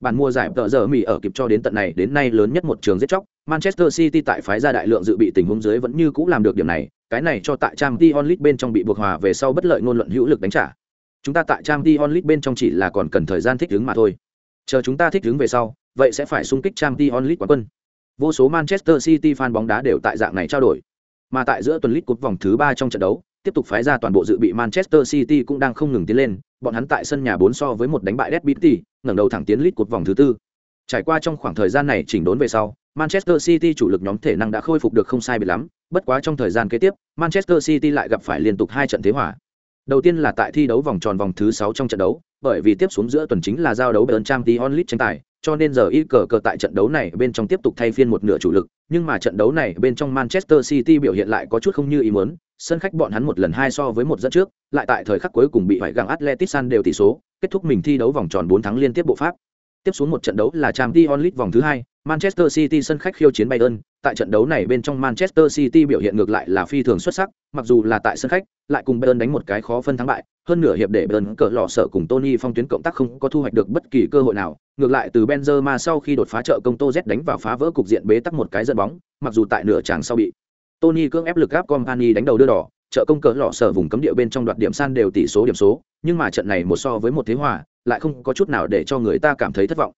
Bản mua giải tờ giờ Mỹ ở kịp cho đến tận này đến nay lớn nhất một trường giết chóc, Manchester City tại phái ra đại lượng dự bị tình huống dưới vẫn như cũ làm được điểm này, cái này cho tại Champions League bên trong bị buộc hòa về sau bất lợi ngôn luận hữu lực đánh trả. Chúng ta tại Champions League bên trong chỉ là còn cần thời gian thích ứng mà thôi. Chờ chúng ta thích ứng về sau, vậy sẽ phải xung kích Champions League quán quân. Vô số Manchester City fan bóng đá đều tại dạng này trao đổi. Mà tại giữa tuần League cúp vòng thứ ba trong trận đấu, tiếp tục phái ra toàn bộ dự bị Manchester City cũng đang không ngừng tiến lên, bọn hắn tại sân nhà 4 so với một đánh bại Derby, ngẩng đầu thẳng tiến lít cột vòng thứ tư. Trải qua trong khoảng thời gian này chỉnh đốn về sau, Manchester City chủ lực nhóm thể năng đã khôi phục được không sai biệt lắm, bất quá trong thời gian kế tiếp, Manchester City lại gặp phải liên tục hai trận thế hòa. Đầu tiên là tại thi đấu vòng tròn vòng thứ 6 trong trận đấu, bởi vì tiếp xuống giữa tuần chính là giao đấu Bayern Champions League tranh tài, cho nên giờ ít cờ cờ tại trận đấu này bên trong tiếp tục thay phiên một nửa chủ lực, nhưng mà trận đấu này bên trong Manchester City biểu hiện lại có chút không như ý muốn, sân khách bọn hắn một lần hai so với một dẫn trước, lại tại thời khắc cuối cùng bị phải găng Atletic San đều tỷ số, kết thúc mình thi đấu vòng tròn 4 thắng liên tiếp bộ pháp. Tiếp xuống một trận đấu là Champions League vòng thứ hai, Manchester City sân khách khiêu chiến Bayern, tại trận đấu này bên trong Manchester City biểu hiện ngược lại là phi thường xuất sắc, mặc dù là tại sân khách, lại cùng Bayern đánh một cái khó phân thắng bại, hơn nửa hiệp để Bayern cỡ lọ sợ cùng Tony phong tuyến cộng tác không có thu hoạch được bất kỳ cơ hội nào, ngược lại từ Benzema sau khi đột phá trợ công Tô Z đánh vào phá vỡ cục diện bế tắc một cái dẫn bóng, mặc dù tại nửa chàng sau bị Tony cưỡng ép lực áp Company đánh đầu đưa đỏ, trợ công cỡ lọ sở vùng cấm địa bên trong đoạt điểm san đều tỷ số điểm số, nhưng mà trận này một so với một thế hòa, lại không có chút nào để cho người ta cảm thấy thất vọng.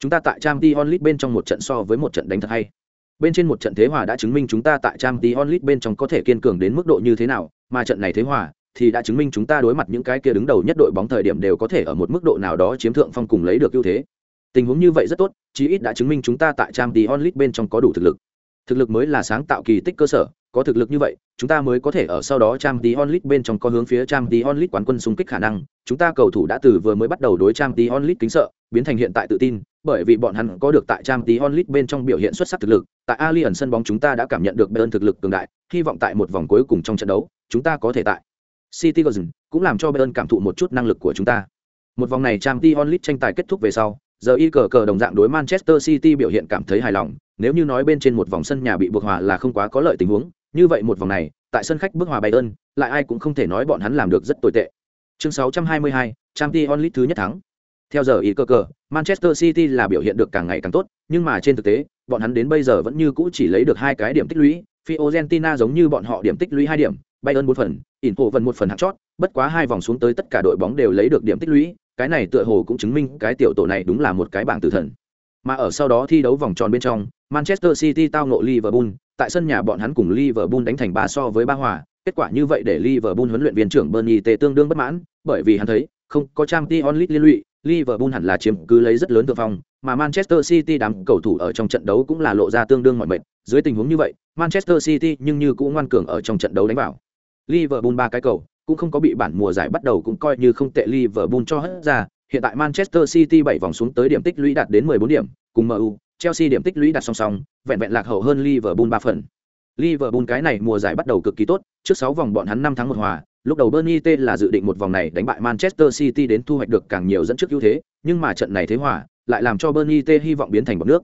Chúng ta tại Champions League bên trong một trận so với một trận đánh thật hay. Bên trên một trận thế hòa đã chứng minh chúng ta tại Champions League bên trong có thể kiên cường đến mức độ như thế nào, mà trận này thế hòa thì đã chứng minh chúng ta đối mặt những cái kia đứng đầu nhất đội bóng thời điểm đều có thể ở một mức độ nào đó chiếm thượng phong cùng lấy được ưu thế. Tình huống như vậy rất tốt, chí ít đã chứng minh chúng ta tại Champions League bên trong có đủ thực lực. Thực lực mới là sáng tạo kỳ tích cơ sở, có thực lực như vậy, chúng ta mới có thể ở sau đó Tramti Onlit bên trong có hướng phía Tramti Onlit quán quân xung kích khả năng. Chúng ta cầu thủ đã từ vừa mới bắt đầu đối Tramti Onlit kính sợ, biến thành hiện tại tự tin, bởi vì bọn hắn có được tại Tramti Onlit bên trong biểu hiện xuất sắc thực lực. Tại Allianz sân bóng chúng ta đã cảm nhận được Bayern thực lực cường đại, hy vọng tại một vòng cuối cùng trong trận đấu, chúng ta có thể tại City Golden cũng làm cho Bayern cảm thụ một chút năng lực của chúng ta. Một vòng này Tramti Onlit tranh tài kết thúc về sau, giờ y cờ cờ đồng dạng đối Manchester City biểu hiện cảm thấy hài lòng, nếu như nói bên trên một vòng sân nhà bị buộc hòa là không quá có lợi tình huống, như vậy một vòng này, tại sân khách bước hòa Bayern, lại ai cũng không thể nói bọn hắn làm được rất tồi tệ. Chương 622, Champions League thứ nhất thắng. Theo giờ ý cơ cờ, Manchester City là biểu hiện được càng ngày càng tốt, nhưng mà trên thực tế, bọn hắn đến bây giờ vẫn như cũ chỉ lấy được hai cái điểm tích lũy, Fiorentina giống như bọn họ điểm tích lũy hai điểm, Bayern một phần, Inter vần một phần hạng chót, bất quá hai vòng xuống tới tất cả đội bóng đều lấy được điểm tích lũy, cái này tựa hồ cũng chứng minh cái tiểu tổ này đúng là một cái bảng tử thần. Mà ở sau đó thi đấu vòng tròn bên trong, Manchester City tao ngộ Liverpool, tại sân nhà bọn hắn cùng Liverpool đánh thành ba so với ba hòa, kết quả như vậy để Liverpool huấn luyện viên trưởng Bernie T tương đương bất mãn, bởi vì hắn thấy, không có Champions League liên lụy, Liverpool hẳn là chiếm cứ lấy rất lớn thượng phong, mà Manchester City đám cầu thủ ở trong trận đấu cũng là lộ ra tương đương mọi mệt, dưới tình huống như vậy, Manchester City nhưng như cũng ngoan cường ở trong trận đấu đánh vào. Liverpool ba cái cầu, cũng không có bị bản mùa giải bắt đầu cũng coi như không tệ Liverpool cho hết ra, hiện tại Manchester City 7 vòng xuống tới điểm tích lũy đạt đến 14 điểm, cùng MU, Chelsea điểm tích lũy đạt song song, vẹn vẹn lạc hậu hơn Liverpool 3 phần. Liverpool cái này mùa giải bắt đầu cực kỳ tốt, trước 6 vòng bọn hắn 5 thắng 1 hòa, lúc đầu Bernie T là dự định một vòng này đánh bại Manchester City đến thu hoạch được càng nhiều dẫn trước ưu thế, nhưng mà trận này thế hòa, lại làm cho Bernie T hy vọng biến thành bọt nước.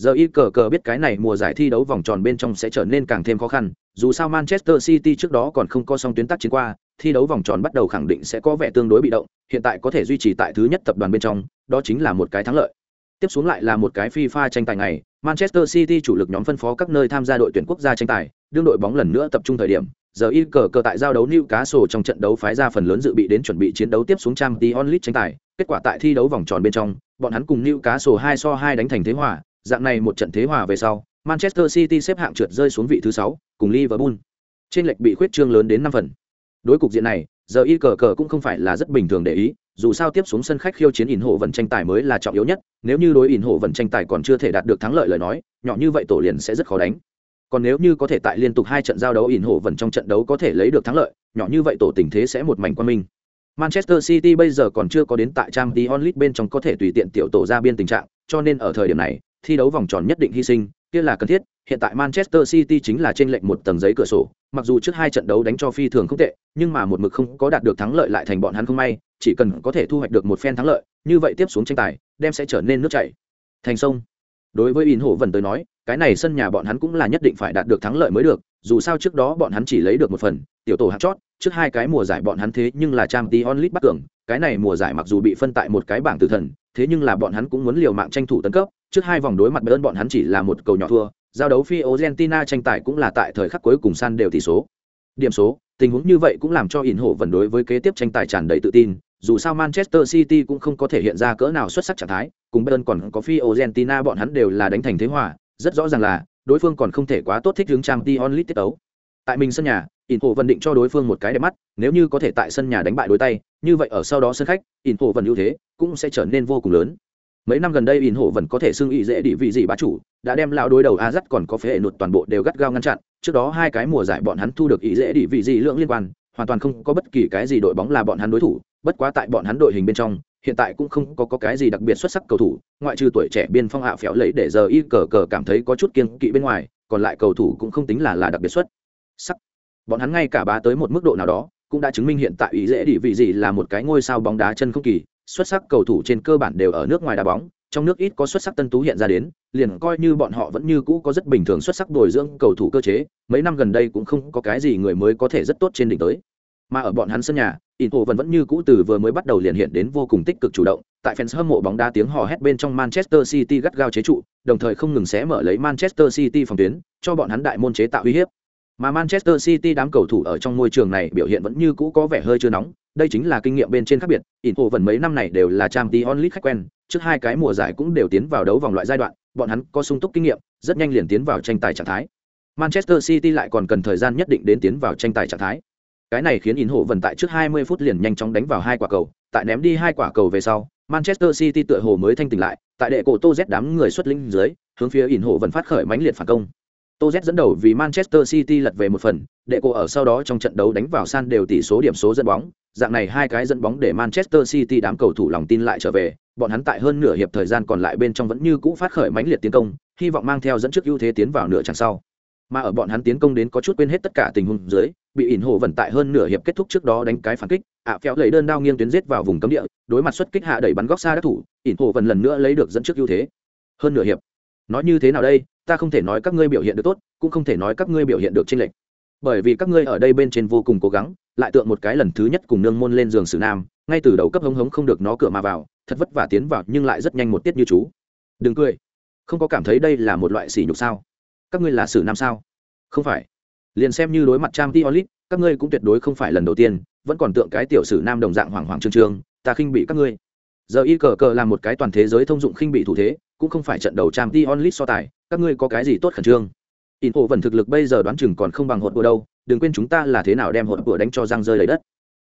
Giờ y cờ cờ biết cái này mùa giải thi đấu vòng tròn bên trong sẽ trở nên càng thêm khó khăn, dù sao Manchester City trước đó còn không có song tuyến tác chiến qua, thi đấu vòng tròn bắt đầu khẳng định sẽ có vẻ tương đối bị động, hiện tại có thể duy trì tại thứ nhất tập đoàn bên trong, đó chính là một cái thắng lợi. Tiếp xuống lại là một cái FIFA tranh tài ngày, Manchester City chủ lực nhóm phân phó các nơi tham gia đội tuyển quốc gia tranh tài, đương đội bóng lần nữa tập trung thời điểm, giờ y cờ cờ tại giao đấu Newcastle trong trận đấu phái ra phần lớn dự bị đến chuẩn bị chiến đấu tiếp xuống Champions League tranh tài, kết quả tại thi đấu vòng tròn bên trong, bọn hắn cùng Newcastle hai so hai đánh thành thế hòa, dạng này một trận thế hòa về sau, Manchester City xếp hạng trượt rơi xuống vị thứ 6, cùng Liverpool. Trên lệch bị khuyết trương lớn đến 5 phần. Đối cục diện này, giờ y cờ cờ cũng không phải là rất bình thường để ý, dù sao tiếp xuống sân khách khiêu chiến ỉn hộ vận tranh tài mới là trọng yếu nhất nếu như đối ỉn hộ vận tranh tài còn chưa thể đạt được thắng lợi lời nói nhỏ như vậy tổ liền sẽ rất khó đánh còn nếu như có thể tại liên tục hai trận giao đấu ỉn hộ vận trong trận đấu có thể lấy được thắng lợi nhỏ như vậy tổ tình thế sẽ một mảnh quan minh manchester city bây giờ còn chưa có đến tại trang League bên trong có thể tùy tiện tiểu tổ ra biên tình trạng cho nên ở thời điểm này thi đấu vòng tròn nhất định hy sinh, kia là cần thiết, hiện tại manchester city chính là trên lệnh một tầng giấy cửa sổ, mặc dù trước hai trận đấu đánh cho phi thường không tệ, nhưng mà một mực không có đạt được thắng lợi lại thành bọn hắn không may, chỉ cần có thể thu hoạch được một phen thắng lợi, như vậy tiếp xuống tranh tài, đem sẽ trở nên nước chảy. Thành sông. Đối với in hổ Vân tới nói cái này sân nhà bọn hắn cũng là nhất định phải đạt được thắng lợi mới được, dù sao trước đó bọn hắn chỉ lấy được một phần, tiểu tổ hạt chót, trước hai cái mùa giải bọn hắn thế nhưng là trang t onlit bắt cường, cái này mùa giải mặc dù bị phân tại một cái bảng tử thần, thế nhưng là bọn hắn cũng muốn liều mạng tranh thủ tấn cấp, trước hai vòng đối mặt bayern bọn hắn chỉ là một cầu nhỏ thua, giao đấu phi argentina tranh tài cũng là tại thời khắc cuối cùng san đều tỷ số. Điểm số, tình huống như vậy cũng làm cho ỉn hộ vần đối với kế tiếp tranh tài tràn đầy tự tin, dù sao manchester city cũng không có thể hiện ra cỡ nào xuất sắc trạng thái, cùng bayern còn có phi argentina bọn hắn đều là đánh thành thế hòa rất rõ ràng là đối phương còn không thể quá tốt thích hướng trang t onlit tiết tấu. Tại mình sân nhà ỉn hồ vận định cho đối phương một cái đẹp mắt, nếu như có thể tại sân nhà đánh bại đối tay, như vậy ở sau đó sân khách ỉn hồ vận ưu thế cũng sẽ trở nên vô cùng lớn. Mấy năm gần đây ỉn hồ vận có thể xưng ý dễ địa vị gì bá chủ, đã đem lão đối đầu a dắt còn có phế hệ nụt toàn bộ đều gắt gao ngăn chặn, trước đó hai cái mùa giải bọn hắn thu được ý dễ địa vị gì lượng liên quan, hoàn toàn không có bất kỳ cái gì đội bóng là bọn hắn đối thủ, bất quá tại bọn hắn đội hình bên trong hiện tại cũng không có, có cái gì đặc biệt xuất sắc cầu thủ ngoại trừ tuổi trẻ biên phong hạ phéo lấy để giờ y cờ cờ cảm thấy có chút kiên kỵ bên ngoài còn lại cầu thủ cũng không tính là là đặc biệt xuất sắc. Bọn hắn ngay cả ba tới một mức độ nào đó cũng đã chứng minh hiện tại ý dễ đi vị gì là một cái ngôi sao bóng đá chân không kỳ. Xuất sắc cầu thủ trên cơ bản đều ở nước ngoài đá bóng trong nước ít có xuất sắc tân tú hiện ra đến liền coi như bọn họ vẫn như cũ có rất bình thường xuất sắc bồi dưỡng cầu thủ cơ chế mấy năm gần đây cũng không có cái gì người mới có thể rất tốt trên đỉnh tới mà ở bọn hắn sân nhà in vẫn vẫn như cũ từ vừa mới bắt đầu liền hiện đến vô cùng tích cực chủ động. Tại fans hâm mộ bóng đá tiếng hò hét bên trong manchester city gắt gao chế trụ, đồng thời không ngừng xé mở lấy manchester city phòng tuyến, cho bọn hắn đại môn chế tạo uy hiếp. Mà manchester city đám cầu thủ ở trong môi trường này biểu hiện vẫn như cũ có vẻ hơi chưa nóng, đây chính là kinh nghiệm bên trên khác biệt. In vẫn mấy năm này đều là trang t onlit khách quen, trước hai cái mùa giải cũng đều tiến vào đấu vòng loại giai đoạn, bọn hắn có sung túc kinh nghiệm, rất nhanh liền tiến vào tranh tài trạng thái. Manchester city lại còn cần thời gian nhất định đến tiến vào tranh tài trạng thái cái này khiến in hộ vận tại trước 20 phút liền nhanh chóng đánh vào hai quả cầu, tại ném đi hai quả cầu về sau, manchester city tựa hồ mới thanh tỉnh lại, tại đệ cổ tô z đám người xuất linh dưới, hướng phía in hộ vận phát khởi mãnh liệt phản công. Tô z dẫn đầu vì manchester city lật về một phần, đệ cổ ở sau đó trong trận đấu đánh vào san đều tỷ số điểm số dẫn bóng. Dạng này hai cái dẫn bóng để manchester city đám cầu thủ lòng tin lại trở về, bọn hắn tại hơn nửa hiệp thời gian còn lại bên trong vẫn như cũ phát khởi mãnh liệt tiến công, hy vọng mang theo dẫn trước ưu thế tiến vào nửa chặng sau mà ở bọn hắn tiến công đến có chút quên hết tất cả tình huống dưới bị ỉn hồ vận tại hơn nửa hiệp kết thúc trước đó đánh cái phản kích ạ à, phéo lấy đơn đao nghiêng tuyến giết vào vùng cấm địa đối mặt xuất kích hạ đẩy bắn góc xa đắc thủ ỉn hồ vận lần nữa lấy được dẫn trước ưu thế. Hơn nửa hiệp. Nói như thế nào đây ta không thể nói các ngươi biểu hiện được tốt cũng không thể nói các ngươi biểu hiện được chênh lệch. Bởi vì các ngươi ở đây bên trên vô cùng cố gắng lại tượng một cái lần thứ nhất cùng nương môn lên giường sử nam ngay từ đầu cấp hống hống không được nó cửa mà vào thật vất vả tiến vào nhưng lại rất nhanh một tiết như chú. Đừng cười. Không có cảm thấy đây là một loại sỉ nhục sao? Các ngươi là sử nam sao? Không phải. Liền xem như đối mặt trang t onlit các ngươi cũng tuyệt đối không phải lần đầu tiên, vẫn còn tượng cái tiểu sử nam đồng dạng hoàng hoàng trương trương, ta khinh bị các ngươi. Giờ y cờ cờ là một cái toàn thế giới thông dụng khinh bị thủ thế, cũng không phải trận đầu trang t onlit so tài, các ngươi có cái gì tốt khẩn trương? In hộ vần thực lực bây giờ đoán chừng còn không bằng hột bùa đâu, đừng quên chúng ta là thế nào đem hột bùa đánh cho răng rơi lấy đất.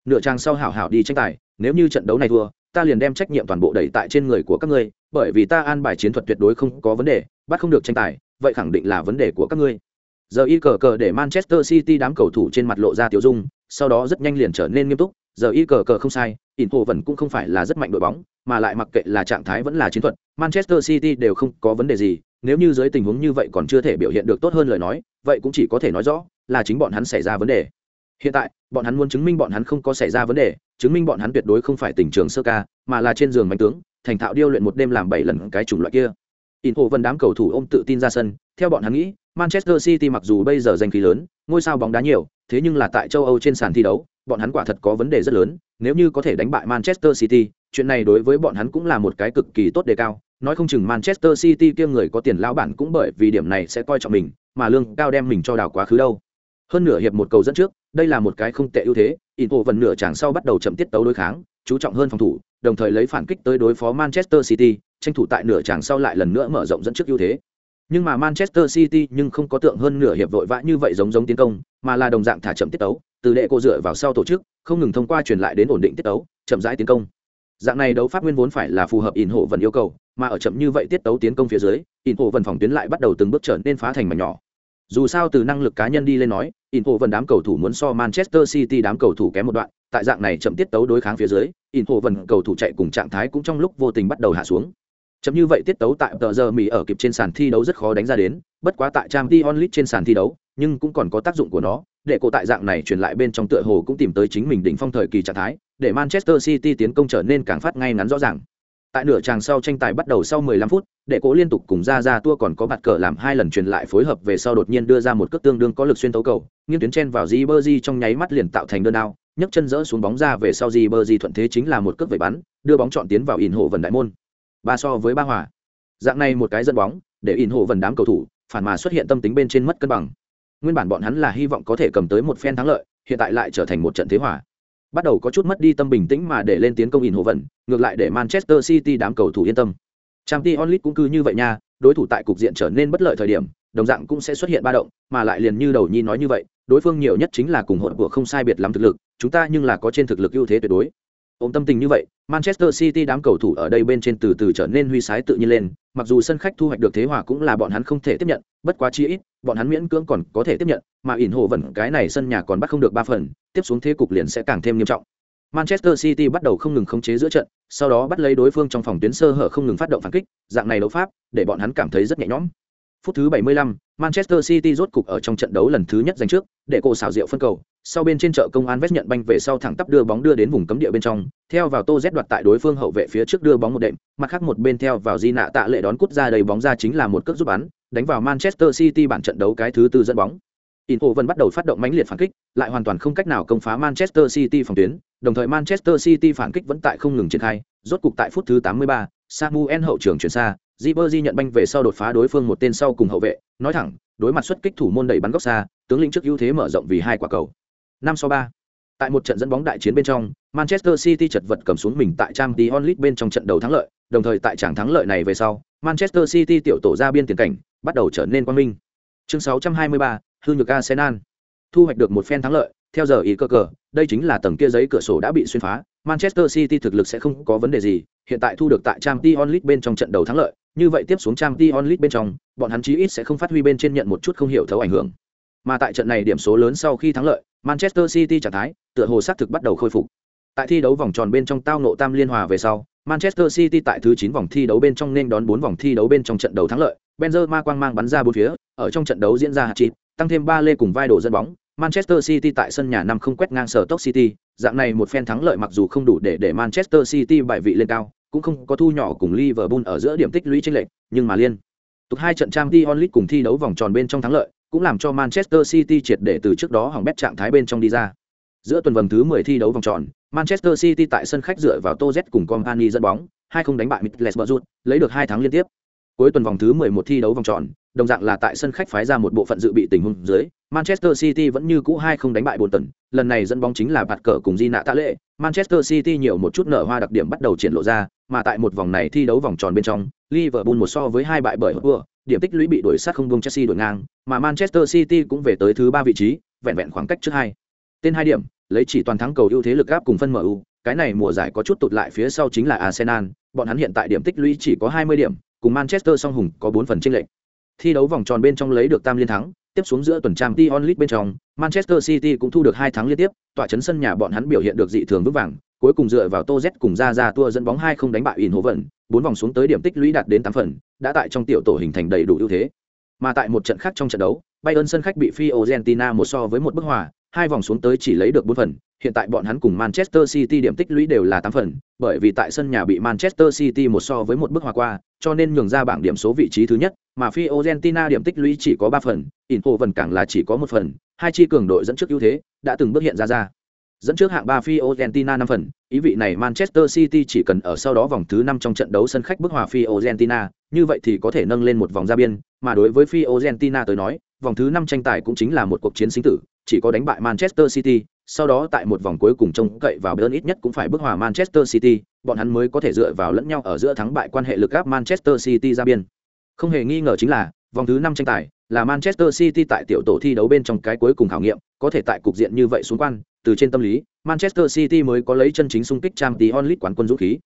Nửa trang sau hảo hảo đi tranh tài, nếu như trận đấu này thua, ta liền đem trách nhiệm toàn bộ đẩy tại trên người của các ngươi, bởi vì ta an bài chiến thuật tuyệt đối không có vấn đề, bắt không được tranh tài vậy khẳng định là vấn đề của các ngươi. Giờ y cờ cờ để manchester city đám cầu thủ trên mặt lộ ra tiểu dung, sau đó rất nhanh liền trở nên nghiêm túc. Giờ y cờ cờ không sai in hồ vẫn cũng không phải là rất mạnh đội bóng, mà lại mặc kệ là trạng thái vẫn là chiến thuật, manchester city đều không có vấn đề gì. Nếu như dưới tình huống như vậy còn chưa thể biểu hiện được tốt hơn lời nói, vậy cũng chỉ có thể nói rõ là chính bọn hắn xảy ra vấn đề. Hiện tại, bọn hắn muốn chứng minh bọn hắn không có xảy ra vấn đề, chứng minh bọn hắn tuyệt đối không phải tình trường sơ ca, mà là trên giường mạnh tướng, thành thạo điêu luyện một đêm làm bảy lần cái chủng loại kia in hồ vân đám cầu thủ ôm tự tin ra sân. Theo bọn hắn nghĩ, manchester city mặc dù bây giờ danh khí lớn, ngôi sao bóng đá nhiều, thế nhưng là tại châu âu trên sàn thi đấu, bọn hắn quả thật có vấn đề rất lớn. Nếu như có thể đánh bại manchester city, chuyện này đối với bọn hắn cũng là một cái cực kỳ tốt đề cao. Nói không chừng manchester city kia người có tiền lão bản cũng bởi vì điểm này sẽ coi trọng mình, mà lương cao đem mình cho đảo quá khứ đâu. Hơn nửa hiệp một cầu dẫn trước, đây là một cái không tệ ưu thế. In hồ vần nửa chàng sau bắt đầu chậm tiết tấu đối kháng, chú trọng hơn phòng thủ, đồng thời lấy phản kích tới đối phó manchester city tranh thủ tại nửa tràng sau lại lần nữa mở rộng dẫn trước ưu thế. Nhưng mà manchester city nhưng không có tượng hơn nửa hiệp vội vã như vậy giống giống tiến công, mà là đồng dạng thả chậm tiết tấu, từ đệ cô dựa vào sau tổ chức, không ngừng thông qua truyền lại đến ổn định tiết tấu, chậm rãi tiến công. Dạng này đấu pháp nguyên vốn phải là phù hợp ỉn hộ vần yêu cầu, mà ở chậm như vậy tiết tấu tiến công phía dưới ỉn hộ vần phòng tuyến lại bắt đầu từng bước trở nên phá thành mảnh nhỏ. Dù sao từ năng lực cá nhân đi lên nói ỉn hộ vần đám cầu thủ muốn so manchester city đám cầu thủ kém một đoạn, tại dạng này chậm tiết tấu đối kháng phía dưới ỉn hộ vần cầu thủ chạy cùng trạng thái cũng trong lúc vô tình bắt đầu hạ xuống chậm như vậy tiết tấu tại tờ giờ mỹ ở kịp trên sàn thi đấu rất khó đánh ra đến, bất quá tại trang t onlit trên sàn thi đấu, nhưng cũng còn có tác dụng của nó, để cổ tại dạng này truyền lại bên trong tựa hồ cũng tìm tới chính mình đỉnh phong thời kỳ trạng thái, để manchester city tiến công trở nên càng phát ngay ngắn rõ ràng tại nửa tràng sau tranh tài bắt đầu sau 15 phút, để cổ liên tục cùng ra ra tua còn có bạt cờ làm hai lần truyền lại phối hợp về sau đột nhiên đưa ra một cước tương đương có lực xuyên tấu cầu, nghiêng tuyến chen vào Ribery trong nháy mắt liền tạo thành đơn ao. nhấc chân dỡ xuống bóng ra về sau Ribery thuận thế chính là một cước về bắn, đưa bóng chọn tiến vào in hộ vần đại môn ba so với ba hòa. Dạng này một cái dẫn bóng, để in hộ vần đám cầu thủ phản mà xuất hiện tâm tính bên trên mất cân bằng. Nguyên bản bọn hắn là hy vọng có thể cầm tới một phen thắng lợi, hiện tại lại trở thành một trận thế hòa. Bắt đầu có chút mất đi tâm bình tĩnh mà để lên tiến công in hộ vần ngược lại để manchester city đám cầu thủ yên tâm. Trang t onlit cũng cứ như vậy nha, đối thủ tại cục diện trở nên bất lợi thời điểm, đồng dạng cũng sẽ xuất hiện ba động, mà lại liền như đầu nhi nói như vậy, đối phương nhiều nhất chính là cùng hội của không sai biệt lắm thực lực, chúng ta nhưng là có trên thực lực ưu thế tuyệt đối ôm tâm tình như vậy manchester city đám cầu thủ ở đây bên trên từ từ trở nên huy sái tự nhiên lên mặc dù sân khách thu hoạch được thế hòa cũng là bọn hắn không thể tiếp nhận bất quá chi ít bọn hắn miễn cưỡng còn có thể tiếp nhận mà ỉn hồ vẩn cái này sân nhà còn bắt không được ba phần tiếp xuống thế cục liền sẽ càng thêm nghiêm trọng. Manchester city bắt đầu không ngừng khống chế giữa trận sau đó bắt lấy đối phương trong phòng tuyến sơ hở không ngừng phát động phản kích dạng này đấu pháp để bọn hắn cảm thấy rất nhẹ nhõm. Phút thứ 75, Manchester City rốt cục ở trong trận đấu lần thứ nhất giành trước, để cô xảo diệu phân cầu, sau bên trên chợ công an vết nhận banh về sau thẳng tắp đưa bóng đưa đến vùng cấm địa bên trong, theo vào Tô Z đoạt tại đối phương hậu vệ phía trước đưa bóng một đệm, mặt khác một bên theo vào Di nạ tạ lệ đón cút ra đầy bóng ra chính là một cước giúp bắn, đánh vào Manchester City bản trận đấu cái thứ tư dẫn bóng. Inter vẫn bắt đầu phát động mãnh liệt phản kích, lại hoàn toàn không cách nào công phá Manchester City phòng tuyến, đồng thời Manchester City phản kích vẫn tại không ngừng triển khai, rốt cục tại phút thứ 83, Samuel hậu trường chuyển xa, Ribery nhận banh về sau đột phá đối phương một tên sau cùng hậu vệ, nói thẳng, đối mặt xuất kích thủ môn đẩy bắn góc xa, tướng lĩnh trước ưu thế mở rộng vì hai quả cầu. 5 so 3. Tại một trận dẫn bóng đại chiến bên trong, Manchester City chật vật cầm xuống mình tại Champions League bên trong trận đầu thắng lợi, đồng thời tại tràng thắng lợi này về sau, Manchester City tiểu tổ ra biên tiền cảnh, bắt đầu trở nên quan minh. Chương 623, hư nhược Arsenal. Thu hoạch được một phen thắng lợi, theo giờ ý cơ cờ, đây chính là tầng kia giấy cửa sổ đã bị xuyên phá, Manchester City thực lực sẽ không có vấn đề gì, hiện tại thu được tại Champions League bên trong trận đầu thắng lợi, như vậy tiếp xuống Champions League bên trong, bọn hắn chí ít sẽ không phát huy bên trên nhận một chút không hiểu thấu ảnh hưởng. Mà tại trận này điểm số lớn sau khi thắng lợi, Manchester City trạng thái, tựa hồ xác thực bắt đầu khôi phục. Tại thi đấu vòng tròn bên trong tao nộ tam liên hòa về sau, Manchester City tại thứ 9 vòng thi đấu bên trong nên đón 4 vòng thi đấu bên trong trận đầu thắng lợi, Benzema quang mang bắn ra bốn phía, ở trong trận đấu diễn ra hạt chín, tăng thêm ba lê cùng vai đổ dẫn bóng, Manchester City tại sân nhà năm không quét ngang sở Stoke City, dạng này một phen thắng lợi mặc dù không đủ để để Manchester City bại vị lên cao, cũng không có thu nhỏ cùng Liverpool ở giữa điểm tích lũy chênh lệch, nhưng mà liên tục hai trận Champions League cùng thi đấu vòng tròn bên trong thắng lợi, cũng làm cho Manchester City triệt để từ trước đó hỏng bét trạng thái bên trong đi ra. Giữa tuần vòng thứ 10 thi đấu vòng tròn, Manchester City tại sân khách dựa vào Toz cùng Company dẫn bóng, hai không đánh bại Middlesbrough, lấy được hai thắng liên tiếp. Cuối tuần vòng thứ 11 thi đấu vòng tròn, đồng dạng là tại sân khách phái ra một bộ phận dự bị tình huống dưới, Manchester City vẫn như cũ hai không đánh bại Bolton, lần này dẫn bóng chính là bạt cờ cùng Di nạ tạ lệ, Manchester City nhiều một chút nở hoa đặc điểm bắt đầu triển lộ ra, mà tại một vòng này thi đấu vòng tròn bên trong, Liverpool một so với hai bại bởi Hotspur, điểm tích lũy bị đuổi sát không buông Chelsea đuổi ngang, mà Manchester City cũng về tới thứ ba vị trí, vẹn vẹn khoảng cách trước hai. Tên hai điểm, lấy chỉ toàn thắng cầu ưu thế lực áp cùng phân MU, cái này mùa giải có chút tụt lại phía sau chính là Arsenal, bọn hắn hiện tại điểm tích lũy chỉ có 20 điểm, cùng Manchester song hùng có 4 phần chênh lệch. Thi đấu vòng tròn bên trong lấy được tam liên thắng, tiếp xuống giữa tuần trang Tion League bên trong, Manchester City cũng thu được hai thắng liên tiếp, tọa chấn sân nhà bọn hắn biểu hiện được dị thường vững vàng, cuối cùng dựa vào Tô Z cùng ra ra tua dẫn bóng hai không đánh bại In Hoven, bốn vòng xuống tới điểm tích lũy đạt đến tám phần, đã tại trong tiểu tổ hình thành đầy đủ ưu thế. Mà tại một trận khác trong trận đấu, Bayern sân khách bị Fiorentina một so với một bức hòa, hai vòng xuống tới chỉ lấy được bốn phần, hiện tại bọn hắn cùng Manchester City điểm tích lũy đều là tám phần, bởi vì tại sân nhà bị Manchester City một so với một bức hòa qua, cho nên nhường ra bảng điểm số vị trí thứ nhất, mà Fiorentina điểm tích lũy chỉ có ba phần, Inter càng là chỉ có một phần, hai chi cường đội dẫn trước ưu thế, đã từng bước hiện ra ra. Dẫn trước hạng 3 Fiorentina 5 phần, ý vị này Manchester City chỉ cần ở sau đó vòng thứ 5 trong trận đấu sân khách bức hòa Fiorentina, như vậy thì có thể nâng lên một vòng ra biên, mà đối với Fiorentina tới nói, vòng thứ 5 tranh tài cũng chính là một cuộc chiến sinh tử, chỉ có đánh bại Manchester City, sau đó tại một vòng cuối cùng trông cậy vào Bayern ít nhất cũng phải bước hòa Manchester City, bọn hắn mới có thể dựa vào lẫn nhau ở giữa thắng bại quan hệ lực áp Manchester City ra biên. Không hề nghi ngờ chính là, vòng thứ 5 tranh tài là Manchester City tại tiểu tổ thi đấu bên trong cái cuối cùng khảo nghiệm, có thể tại cục diện như vậy xuống quan, từ trên tâm lý, Manchester City mới có lấy chân chính xung kích Champions League quán quân dũng khí.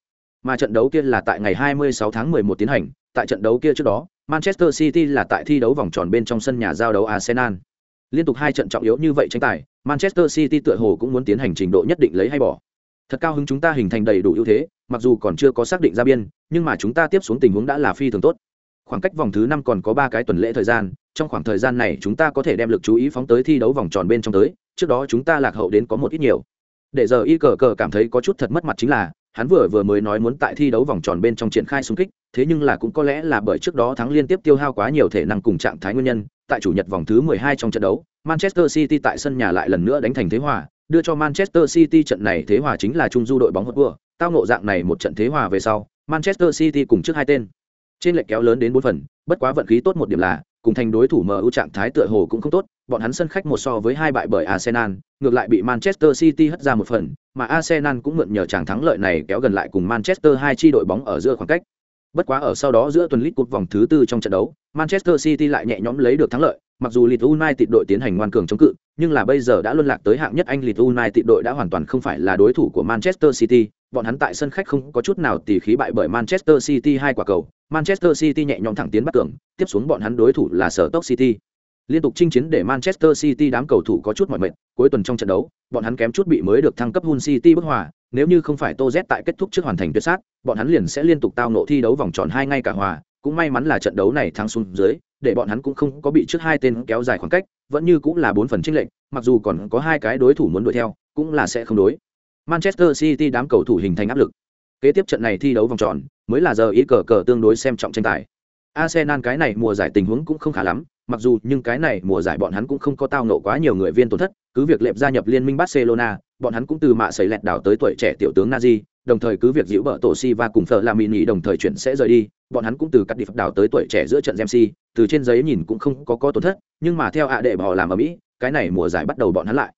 Mà trận đấu kia là tại ngày 26 tháng 11 tiến hành, tại trận đấu kia trước đó, Manchester City là tại thi đấu vòng tròn bên trong sân nhà giao đấu Arsenal. Liên tục hai trận trọng yếu như vậy tranh tài, Manchester City tựa hồ cũng muốn tiến hành trình độ nhất định lấy hay bỏ. Thật cao hứng chúng ta hình thành đầy đủ ưu thế, mặc dù còn chưa có xác định ra biên, nhưng mà chúng ta tiếp xuống tình huống đã là phi thường tốt. Khoảng cách vòng thứ năm còn có ba cái tuần lễ thời gian, trong khoảng thời gian này chúng ta có thể đem lực chú ý phóng tới thi đấu vòng tròn bên trong tới, trước đó chúng ta lạc hậu đến có một ít nhiều. Để giờ y cờ cờ cảm thấy có chút thật mất mặt chính là, hắn vừa vừa mới nói muốn tại thi đấu vòng tròn bên trong triển khai xung kích, thế nhưng là cũng có lẽ là bởi trước đó thắng liên tiếp tiêu hao quá nhiều thể năng cùng trạng thái nguyên nhân, tại chủ nhật vòng thứ 12 trong trận đấu, Manchester City tại sân nhà lại lần nữa đánh thành thế hòa, đưa cho Manchester City trận này thế hòa chính là trung du đội bóng hốt vừa, tao ngộ dạng này một trận thế hòa về sau, Manchester City cùng trước hai tên. Trên lệch kéo lớn đến 4 phần, bất quá vận khí tốt một điểm là, cùng thành đối thủ MU trạng thái tựa hồ cũng không tốt, bọn hắn sân khách một so với hai bại bởi Arsenal, ngược lại bị Manchester City hất ra một phần, mà Arsenal cũng mượn nhờ chàng thắng lợi này kéo gần lại cùng Manchester hai chi đội bóng ở giữa khoảng cách. Bất quá ở sau đó giữa tuần League Cup vòng thứ tư trong trận đấu, Manchester City lại nhẹ nhõm lấy được thắng lợi, mặc dù Leeds United đội tiến hành ngoan cường chống cự, nhưng là bây giờ đã luân lạc tới hạng nhất Anh Leeds United đội đã hoàn toàn không phải là đối thủ của Manchester City, bọn hắn tại sân khách không có chút nào tỉ khí bại bởi Manchester City hai quả cầu, Manchester City nhẹ nhõm thẳng tiến bắt tường, tiếp xuống bọn hắn đối thủ là Stoke City. Liên tục chinh chiến để Manchester City đám cầu thủ có chút mỏi mệt, cuối tuần trong trận đấu, bọn hắn kém chút bị mới được thăng cấp Hull City bức hòa, nếu như không phải Tô Z tại kết thúc trước hoàn thành tuyệt sát, bọn hắn liền sẽ liên tục tao nộ thi đấu vòng tròn hai ngay cả hòa, cũng may mắn là trận đấu này thắng xuống dưới, để bọn hắn cũng không có bị trước hai tên kéo dài khoảng cách, vẫn như cũng là bốn phần chênh lệnh, mặc dù còn có hai cái đối thủ muốn đuổi theo, cũng là sẽ không đối. Manchester City đám cầu thủ hình thành áp lực. Kế tiếp trận này thi đấu vòng tròn, mới là giờ ý cờ cờ tương đối xem trọng tranh tài. Arsenal cái này mùa giải tình huống cũng không khá lắm, mặc dù nhưng cái này mùa giải bọn hắn cũng không có tao nộ quá nhiều người viên tổn thất, cứ việc lệp gia nhập liên minh Barcelona, bọn hắn cũng từ mạ sấy lẹt đảo tới tuổi trẻ tiểu tướng Nazi, đồng thời cứ việc giữ bợ tổ si và cùng phở làm mini đồng thời chuyển sẽ rời đi, bọn hắn cũng từ cắt đi phật đảo tới tuổi trẻ giữa trận MC, từ trên giấy nhìn cũng không có có tổn thất, nhưng mà theo ạ đệ họ làm ở Mỹ, cái này mùa giải bắt đầu bọn hắn lại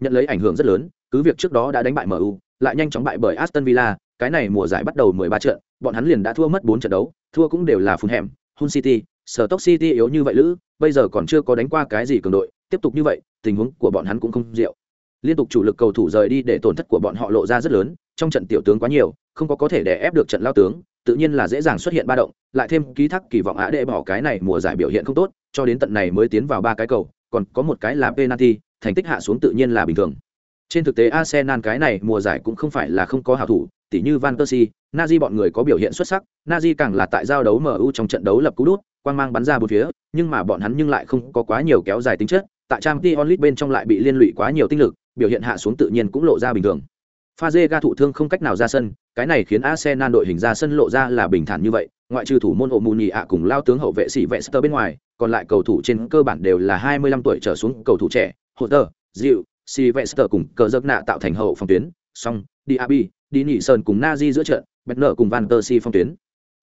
nhận lấy ảnh hưởng rất lớn, cứ việc trước đó đã đánh bại MU, lại nhanh chóng bại bởi Aston Villa, cái này mùa giải bắt đầu 13 trận, bọn hắn liền đã thua mất 4 trận đấu, thua cũng đều là phun hẻm, Hull City, Stoke City yếu như vậy lữ, bây giờ còn chưa có đánh qua cái gì cường đội, tiếp tục như vậy, tình huống của bọn hắn cũng không diệu. Liên tục chủ lực cầu thủ rời đi để tổn thất của bọn họ lộ ra rất lớn, trong trận tiểu tướng quá nhiều, không có có thể để ép được trận lao tướng, tự nhiên là dễ dàng xuất hiện ba động, lại thêm ký thác kỳ vọng ạ đệ bỏ cái này mùa giải biểu hiện không tốt, cho đến tận này mới tiến vào ba cái cầu, còn có một cái là penalty, thành tích hạ xuống tự nhiên là bình thường. Trên thực tế Arsenal cái này mùa giải cũng không phải là không có hảo thủ, tỉ như Van Persie, Nazi bọn người có biểu hiện xuất sắc, Nazi càng là tại giao đấu MU trong trận đấu lập cú đút, quang mang bắn ra bốn phía, nhưng mà bọn hắn nhưng lại không có quá nhiều kéo dài tính chất, tại Champions League bên trong lại bị liên lụy quá nhiều tinh lực, biểu hiện hạ xuống tự nhiên cũng lộ ra bình thường. Fazega thụ thương không cách nào ra sân, cái này khiến Arsenal đội hình ra sân lộ ra là bình thản như vậy, ngoại trừ thủ môn Omuni ạ cùng lao tướng hậu vệ sĩ Vester bên ngoài, còn lại cầu thủ trên cơ bản đều là 25 tuổi trở xuống cầu thủ trẻ, Si Diệu, Sylvester cùng cờ giấc nạ tạo thành hậu phòng tuyến, song, Diaby, đi nhị sơn cùng Nazi giữa trận, Betner cùng Van tơ Si phong tuyến.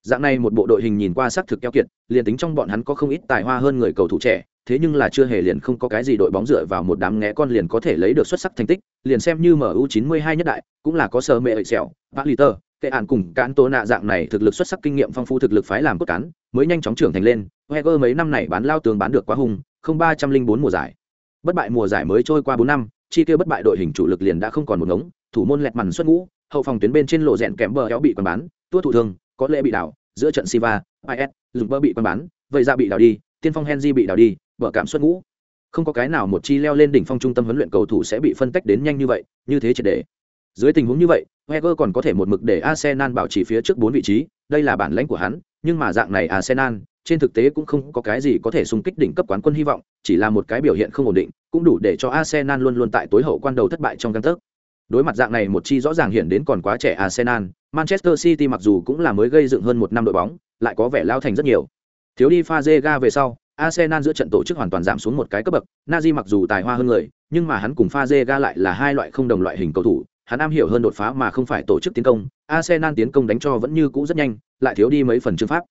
Dạng này một bộ đội hình nhìn qua sắc thực keo kiệt, liền tính trong bọn hắn có không ít tài hoa hơn người cầu thủ trẻ, thế nhưng là chưa hề liền không có cái gì đội bóng dựa vào một đám ngẽ con liền có thể lấy được xuất sắc thành tích, liền xem như MU 92 nhất đại, cũng là có sơ mẹ ợi sẹo, Paliter, tệ ạn cùng cán tố nạ dạng này thực lực xuất sắc kinh nghiệm phong phú thực lực phái làm cốt cán, mới nhanh chóng trưởng thành lên. heger mấy năm này bán lao tường bán được quá hùng, không ba trăm linh bốn mùa giải. Bất bại mùa giải mới trôi qua bốn năm, chi tiêu bất bại đội hình chủ lực liền đã không còn một ngống, thủ môn lẹt màn xuất ngũ, hậu phòng tuyến bên trên lộ rẽn kém bờ éo bị quần bán, tua thủ thương, có lẽ bị đảo, giữa trận Siva, IS, dùng bơ bị quần bán, vậy ra bị đảo đi, tiên phong Henry bị đảo đi, vợ cảm xuất ngũ. Không có cái nào một chi leo lên đỉnh phong trung tâm huấn luyện cầu thủ sẽ bị phân tách đến nhanh như vậy như thế triệt để. Dưới tình huống như vậy Wenger còn có thể một mực để Arsenal bảo trì phía trước bốn vị trí đây là bản lãnh của hắn nhưng mà dạng này Arsenal trên thực tế cũng không có cái gì có thể xung kích đỉnh cấp quán quân hy vọng chỉ là một cái biểu hiện không ổn định cũng đủ để cho Arsenal luôn luôn tại tối hậu quan đầu thất bại trong căng tấc đối mặt dạng này một chi rõ ràng hiện đến còn quá trẻ Arsenal Manchester City mặc dù cũng là mới gây dựng hơn một năm đội bóng lại có vẻ lao thành rất nhiều thiếu đi Fazega về sau Arsenal giữa trận tổ chức hoàn toàn giảm xuống một cái cấp bậc, Nazi mặc dù tài hoa hơn người, nhưng mà hắn cùng Fazega lại là hai loại không đồng loại hình cầu thủ, hắn am hiểu hơn đột phá mà không phải tổ chức tiến công, Arsenal tiến công đánh cho vẫn như cũ rất nhanh, lại thiếu đi mấy phần chương pháp.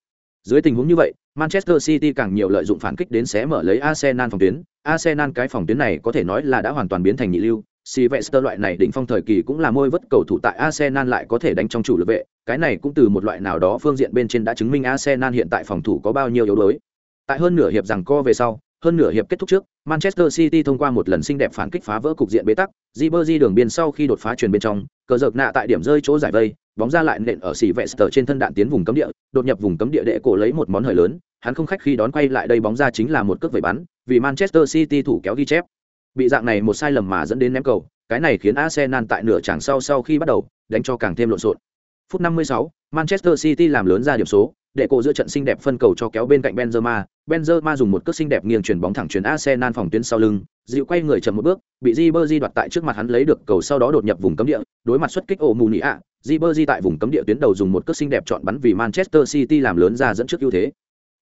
Dưới tình huống như vậy, Manchester City càng nhiều lợi dụng phản kích đến xé mở lấy Arsenal phòng tuyến, Arsenal cái phòng tuyến này có thể nói là đã hoàn toàn biến thành nhị lưu. Sylvester loại này đỉnh phong thời kỳ cũng là môi vất cầu thủ tại Arsenal lại có thể đánh trong chủ lực vệ, cái này cũng từ một loại nào đó phương diện bên trên đã chứng minh Arsenal hiện tại phòng thủ có bao nhiêu yếu đuối. Tại hơn nửa hiệp rằng co về sau, hơn nửa hiệp kết thúc trước, Manchester City thông qua một lần xinh đẹp phản kích phá vỡ cục diện bế tắc, Ribery đường biên sau khi đột phá truyền bên trong, cờ giật nạ tại điểm rơi chỗ giải vây, bóng ra lại nện ở xỉ Vester trên thân đạn tiến vùng cấm địa, đột nhập vùng cấm địa đệ cổ lấy một món hời lớn, hắn không khách khi đón quay lại đây bóng ra chính là một cước vẩy bắn, vì Manchester City thủ kéo ghi chép. Bị dạng này một sai lầm mà dẫn đến ném cầu, cái này khiến Arsenal tại nửa chặng sau sau khi bắt đầu, đánh cho càng thêm lộn xộn. Phút 56, Manchester City làm lớn ra điểm số, để cổ giữa trận xinh đẹp phân cầu cho kéo bên cạnh Benzema, Benzema dùng một cước xinh đẹp nghiêng chuyển bóng thẳng chuyển Arsenal phòng tuyến sau lưng, dịu quay người chậm một bước, bị Ribery đoạt tại trước mặt hắn lấy được cầu sau đó đột nhập vùng cấm địa, đối mặt xuất kích ổ mù nỉ ạ, Ribery tại vùng cấm địa tuyến đầu dùng một cước xinh đẹp chọn bắn vì Manchester City làm lớn ra dẫn trước ưu thế.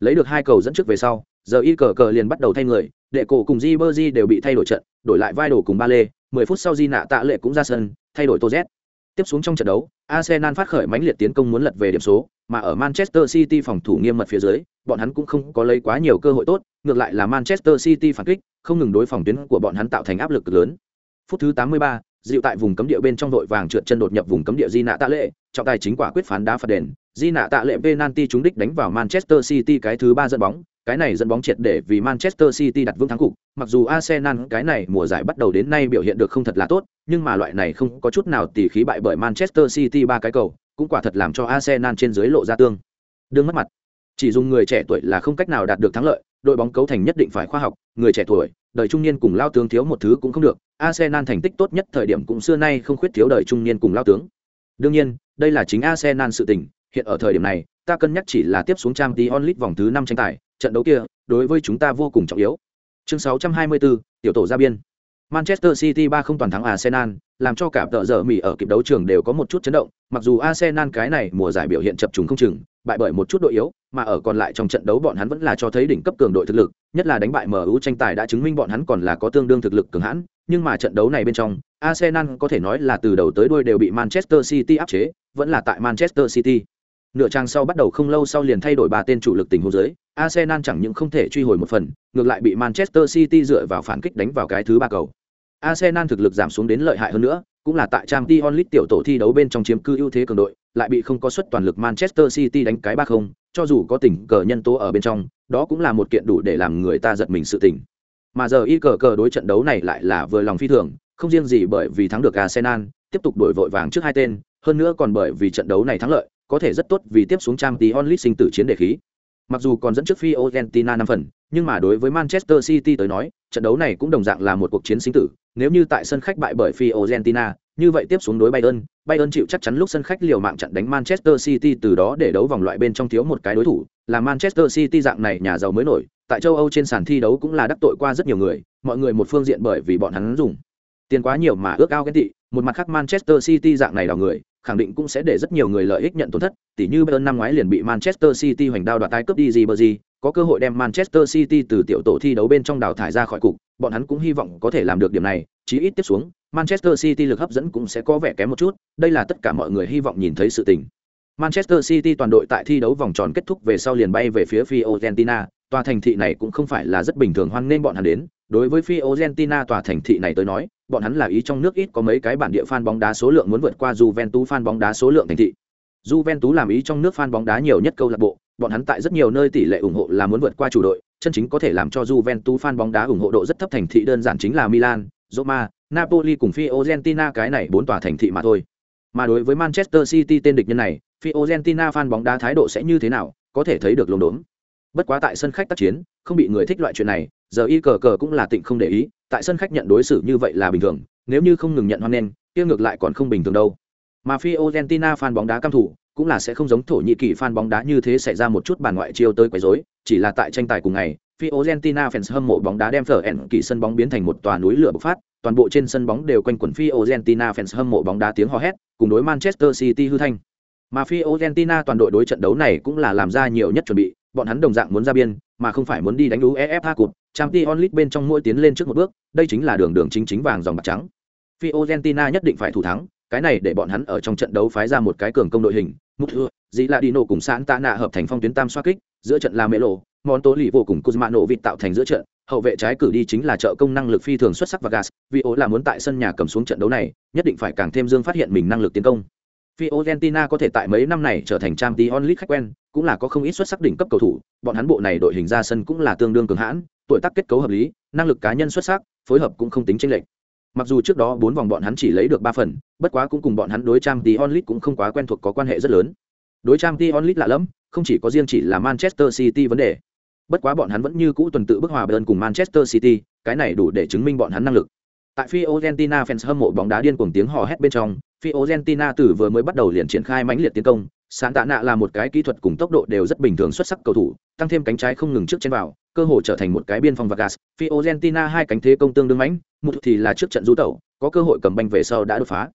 Lấy được hai cầu dẫn trước về sau, giờ y cờ cờ liền bắt đầu thay người, đệ cổ cùng Di Berdi đều bị thay đổi trận, đổi lại vai đồ cùng ba lê, 10 phút sau Di nạ tạ lệ cũng ra sân, thay đổi Toz. Tiếp xuống trong trận đấu, Arsenal phát khởi mãnh liệt tiến công muốn lật về điểm số, mà ở Manchester City phòng thủ nghiêm mật phía dưới, bọn hắn cũng không có lấy quá nhiều cơ hội tốt, ngược lại là Manchester City phản kích, không ngừng đối phòng tuyến của bọn hắn tạo thành áp lực lớn. Phút thứ 83, dịu tại vùng cấm địa bên trong đội vàng trượt chân đột nhập vùng cấm địa Di nạ tạ lệ, trọng tài chính quả quyết phán đá phạt đền, Di nạ tạ lệ penalty trúng đích đánh vào Manchester City cái thứ ba dẫn bóng, cái này dẫn bóng triệt để vì Manchester City đặt vững thắng cục, mặc dù Arsenal cái này mùa giải bắt đầu đến nay biểu hiện được không thật là tốt, nhưng mà loại này không có chút nào tỉ khí bại bởi Manchester City ba cái cầu, cũng quả thật làm cho Arsenal trên dưới lộ ra tương. Đương mất mặt. Chỉ dùng người trẻ tuổi là không cách nào đạt được thắng lợi, đội bóng cấu thành nhất định phải khoa học, người trẻ tuổi, đời trung niên cùng lao tướng thiếu một thứ cũng không được, Arsenal thành tích tốt nhất thời điểm cũng xưa nay không khuyết thiếu đời trung niên cùng lao tướng. Đương nhiên, đây là chính Arsenal sự tình, hiện ở thời điểm này, ta cân nhắc chỉ là tiếp xuống Champions League vòng thứ 5 tranh tài, trận đấu kia đối với chúng ta vô cùng trọng yếu. Chương 624, tiểu tổ ra biên. Manchester City 3-0 toàn thắng Arsenal, làm cho cả tợ giờ Mỹ ở kịp đấu trường đều có một chút chấn động, mặc dù Arsenal cái này mùa giải biểu hiện chập trùng không chừng, bại bởi một chút đội yếu, mà ở còn lại trong trận đấu bọn hắn vẫn là cho thấy đỉnh cấp cường đội thực lực, nhất là đánh bại MU tranh tài đã chứng minh bọn hắn còn là có tương đương thực lực cường hãn, nhưng mà trận đấu này bên trong, Arsenal có thể nói là từ đầu tới đuôi đều bị Manchester City áp chế, vẫn là tại Manchester City. Nửa trang sau bắt đầu không lâu sau liền thay đổi ba tên chủ lực tình huống dưới, Arsenal chẳng những không thể truy hồi một phần, ngược lại bị Manchester City dựa vào phản kích đánh vào cái thứ ba cầu. Arsenal thực lực giảm xuống đến lợi hại hơn nữa, cũng là tại Champions League tiểu tổ thi đấu bên trong chiếm cư ưu thế cường đội, lại bị không có suất toàn lực Manchester City đánh cái ba không, cho dù có tình cờ nhân tố ở bên trong, đó cũng là một kiện đủ để làm người ta giật mình sự tình. Mà giờ y cờ cờ đối trận đấu này lại là vừa lòng phi thường, không riêng gì bởi vì thắng được Arsenal, tiếp tục đổi vội vàng trước hai tên, hơn nữa còn bởi vì trận đấu này thắng lợi, có thể rất tốt vì tiếp xuống Champions League sinh tử chiến đề khí. Mặc dù còn dẫn trước phi Argentina năm phần, nhưng mà đối với Manchester City tới nói, trận đấu này cũng đồng dạng là một cuộc chiến sinh tử, nếu như tại sân khách bại bởi phi Argentina, như vậy tiếp xuống đối Bayern, Bayern chịu chắc chắn lúc sân khách liều mạng trận đánh Manchester City từ đó để đấu vòng loại bên trong thiếu một cái đối thủ, là Manchester City dạng này nhà giàu mới nổi, tại châu Âu trên sàn thi đấu cũng là đắc tội qua rất nhiều người, mọi người một phương diện bởi vì bọn hắn dùng. Tiền quá nhiều mà ước ao ghen tị, một mặt khác Manchester City dạng này đào người, khẳng định cũng sẽ để rất nhiều người lợi ích nhận tổn thất, tỉ như Bayern năm ngoái liền bị Manchester City hoành đao đoạt tái cướp đi gì bờ gì, có cơ hội đem Manchester City từ tiểu tổ thi đấu bên trong đào thải ra khỏi cục, bọn hắn cũng hy vọng có thể làm được điểm này, chí ít tiếp xuống, Manchester City lực hấp dẫn cũng sẽ có vẻ kém một chút, đây là tất cả mọi người hy vọng nhìn thấy sự tình. Manchester City toàn đội tại thi đấu vòng tròn kết thúc về sau liền bay về phía Fiorentina, tòa thành thị này cũng không phải là rất bình thường hoan nên bọn hắn đến, đối với Fiorentina tòa thành thị này tới nói, bọn hắn là ý trong nước ít có mấy cái bản địa fan bóng đá số lượng muốn vượt qua Juventus fan bóng đá số lượng thành thị. Juventus làm ý trong nước fan bóng đá nhiều nhất câu lạc bộ, bọn hắn tại rất nhiều nơi tỷ lệ ủng hộ là muốn vượt qua chủ đội, chân chính có thể làm cho Juventus fan bóng đá ủng hộ độ rất thấp thành thị đơn giản chính là Milan, Roma, Napoli cùng Fiorentina cái này bốn tòa thành thị mà thôi. Mà đối với Manchester City tên địch nhân này, Fiorentina fan bóng đá thái độ sẽ như thế nào, có thể thấy được luống đốn. Bất quá tại sân khách tác chiến, không bị người thích loại chuyện này, giờ y cờ cờ cũng là tịnh không để ý, tại sân khách nhận đối xử như vậy là bình thường, nếu như không ngừng nhận hoan nghênh, kia ngược lại còn không bình thường đâu. Mà Argentina fan bóng đá cam thủ, cũng là sẽ không giống thổ nhĩ kỳ fan bóng đá như thế xảy ra một chút bàn ngoại chiêu tới quấy rối, chỉ là tại tranh tài cùng ngày, Fiorentina fans hâm mộ bóng đá đem phở ẻn kỳ sân bóng biến thành một tòa núi lửa bộc phát, toàn bộ trên sân bóng đều quanh quẩn Fiorentina fans hâm mộ bóng đá tiếng hò hét, cùng đối Manchester City hư thanh. Mà Argentina toàn đội đối trận đấu này cũng là làm ra nhiều nhất chuẩn bị, bọn hắn đồng dạng muốn ra biên, mà không phải muốn đi đánh UEFA Cup, Champions League bên trong mỗi tiến lên trước một bước, đây chính là đường đường chính chính vàng dòng bạc trắng. Fiorentina nhất định phải thủ thắng, cái này để bọn hắn ở trong trận đấu phái ra một cái cường công đội hình, mục thừa. dĩ là Dino cùng sán tạ nạ hợp thành phong tuyến tam xoá kích, giữa trận là Melo, món tố lì vô cùng Kuzmano vịt tạo thành giữa trận, hậu vệ trái cử đi chính là trợ công năng lực phi thường xuất sắc và gas, vì ố là muốn tại sân nhà cầm xuống trận đấu này, nhất định phải càng thêm dương phát hiện mình năng lực tiến công. Fiorentina có thể tại mấy năm này trở thành Champions League khách quen, cũng là có không ít xuất sắc đỉnh cấp cầu thủ, bọn hắn bộ này đội hình ra sân cũng là tương đương cường hãn, tuổi tác kết cấu hợp lý, năng lực cá nhân xuất sắc, phối hợp cũng không tính chênh lệch. Mặc dù trước đó bốn vòng bọn hắn chỉ lấy được ba phần, bất quá cũng cùng bọn hắn đối Champions League cũng không quá quen thuộc có quan hệ rất lớn. Đối Champions League lạ lắm, không chỉ có riêng chỉ là Manchester City vấn đề. Bất quá bọn hắn vẫn như cũ tuần tự bức hòa Bayern cùng Manchester City, cái này đủ để chứng minh bọn hắn năng lực. Tại Fiorentina fans hâm mộ bóng đá điên cuồng tiếng hò hét bên trong, Fiorentina từ vừa mới bắt đầu liền triển khai mãnh liệt tiến công, sáng tạ nạ là một cái kỹ thuật cùng tốc độ đều rất bình thường xuất sắc cầu thủ, tăng thêm cánh trái không ngừng trước trên vào, cơ hội trở thành một cái biên phòng và gas. Fiorentina hai cánh thế công tương đương mãnh, một thì là trước trận du tẩu, có cơ hội cầm banh về sau đã đột phá.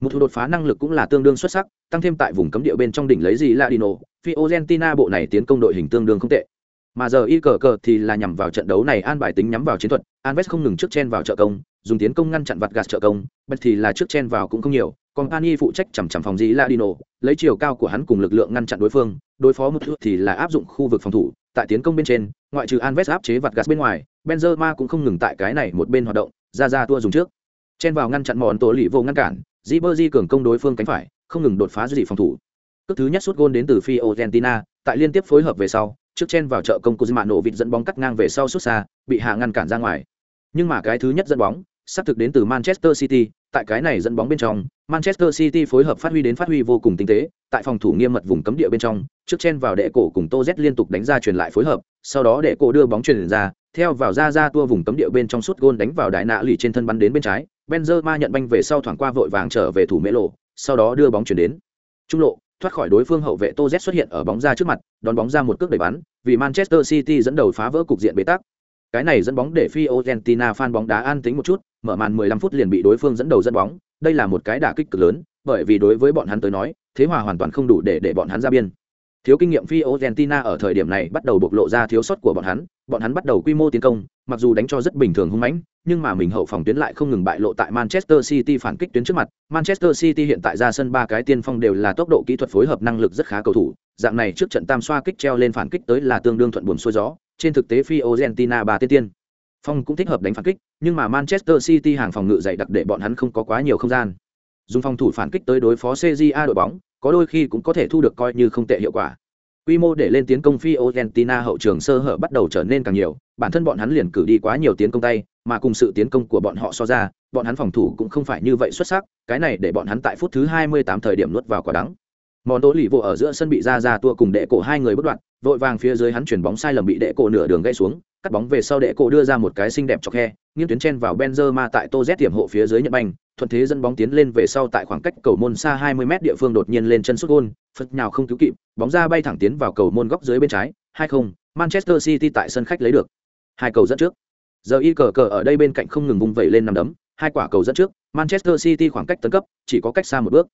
Một thủ đột phá năng lực cũng là tương đương xuất sắc, tăng thêm tại vùng cấm địa bên trong đỉnh lấy gì là Ladino, Fiorentina bộ này tiến công đội hình tương đương không tệ. Mà giờ y cờ cờ thì là nhằm vào trận đấu này an bài tính nhắm vào chiến thuật, Alves không ngừng trước chen vào trợ công, dùng tiến công ngăn chặn vặt gạt trợ công, bất thì là trước chen vào cũng không nhiều, Company phụ trách chằm chằm phòng dĩ Ladino, lấy chiều cao của hắn cùng lực lượng ngăn chặn đối phương, đối phó một thì là áp dụng khu vực phòng thủ, tại tiến công bên trên, ngoại trừ Alves áp chế vặt gạt bên ngoài, Benzema cũng không ngừng tại cái này một bên hoạt động, ra ra tua dùng trước. Chen vào ngăn chặn mòn tổ lì vô ngăn cản, Ribery cường công đối phương cánh phải, không ngừng đột phá dị phòng thủ. Cước thứ nhất sút gôn đến từ Fiorentina, tại liên tiếp phối hợp về sau, trước chen vào trợ công Kuzmano vịt dẫn bóng cắt ngang về sau sút xa, bị hạ ngăn cản ra ngoài. Nhưng mà cái thứ nhất dẫn bóng, sắp thực đến từ Manchester City, tại cái này dẫn bóng bên trong, Manchester City phối hợp phát huy đến phát huy vô cùng tinh tế, tại phòng thủ nghiêm mật vùng cấm địa bên trong, trước chen vào đệ cổ cùng Tô Z liên tục đánh ra truyền lại phối hợp, sau đó đệ cổ đưa bóng truyền ra, theo vào ra ra tua vùng cấm địa bên trong suốt gôn đánh vào đại nạ lì trên thân bắn đến bên trái, Benzema nhận banh về sau thoảng qua vội vàng trở về thủ mễ lộ, sau đó đưa bóng chuyển đến trung lộ, thoát khỏi đối phương hậu vệ Tô Z xuất hiện ở bóng ra trước mặt, đón bóng ra một cước đẩy bắn, vì Manchester City dẫn đầu phá vỡ cục diện bế tắc. Cái này dẫn bóng để Fiorentina fan bóng đá an tính một chút, mở màn 15 phút liền bị đối phương dẫn đầu dẫn bóng, đây là một cái đả kích cực lớn, bởi vì đối với bọn hắn tới nói, thế hòa hoàn toàn không đủ để để bọn hắn ra biên. Thiếu kinh nghiệm Fiorentina ở thời điểm này bắt đầu bộc lộ ra thiếu sót của bọn hắn, bọn hắn bắt đầu quy mô tiến công, mặc dù đánh cho rất bình thường hung mãnh, nhưng mà mình hậu phòng tuyến lại không ngừng bại lộ tại Manchester City phản kích tuyến trước mặt. Manchester City hiện tại ra sân ba cái tiên phong đều là tốc độ kỹ thuật phối hợp năng lực rất khá cầu thủ, dạng này trước trận tam xoa kích treo lên phản kích tới là tương đương thuận buồm xuôi gió, trên thực tế Fiorentina ba tiên tiên. Phong cũng thích hợp đánh phản kích, nhưng mà Manchester City hàng phòng ngự dày đặc để bọn hắn không có quá nhiều không gian. Dùng phòng thủ phản kích tới đối phó CJA đội bóng, có đôi khi cũng có thể thu được coi như không tệ hiệu quả. Quy mô để lên tiến công Fiorentina hậu trường sơ hở bắt đầu trở nên càng nhiều, bản thân bọn hắn liền cử đi quá nhiều tiến công tay, mà cùng sự tiến công của bọn họ so ra, bọn hắn phòng thủ cũng không phải như vậy xuất sắc, cái này để bọn hắn tại phút thứ 28 thời điểm nuốt vào quả đắng. Mòn tố lì vô ở giữa sân bị ra ra tua cùng đệ cổ hai người bất đoạn, vội vàng phía dưới hắn chuyển bóng sai lầm bị đệ cổ nửa đường gãy xuống, cắt bóng về sau đệ cổ đưa ra một cái xinh đẹp cho khe, nghiêng tuyến chen vào Benzema tại Tô Z tiềm hộ phía dưới nhận banh, thuận thế dẫn bóng tiến lên về sau tại khoảng cách cầu môn xa 20 m địa phương đột nhiên lên chân sút gôn, phật nhào không cứu kịp, bóng ra bay thẳng tiến vào cầu môn góc dưới bên trái, 2-0, Manchester City tại sân khách lấy được. Hai cầu dẫn trước. Giờ y cờ cờ ở đây bên cạnh không ngừng vung vẩy lên nằm đấm, hai quả cầu dẫn trước, Manchester City khoảng cách tấn cấp chỉ có cách xa một bước.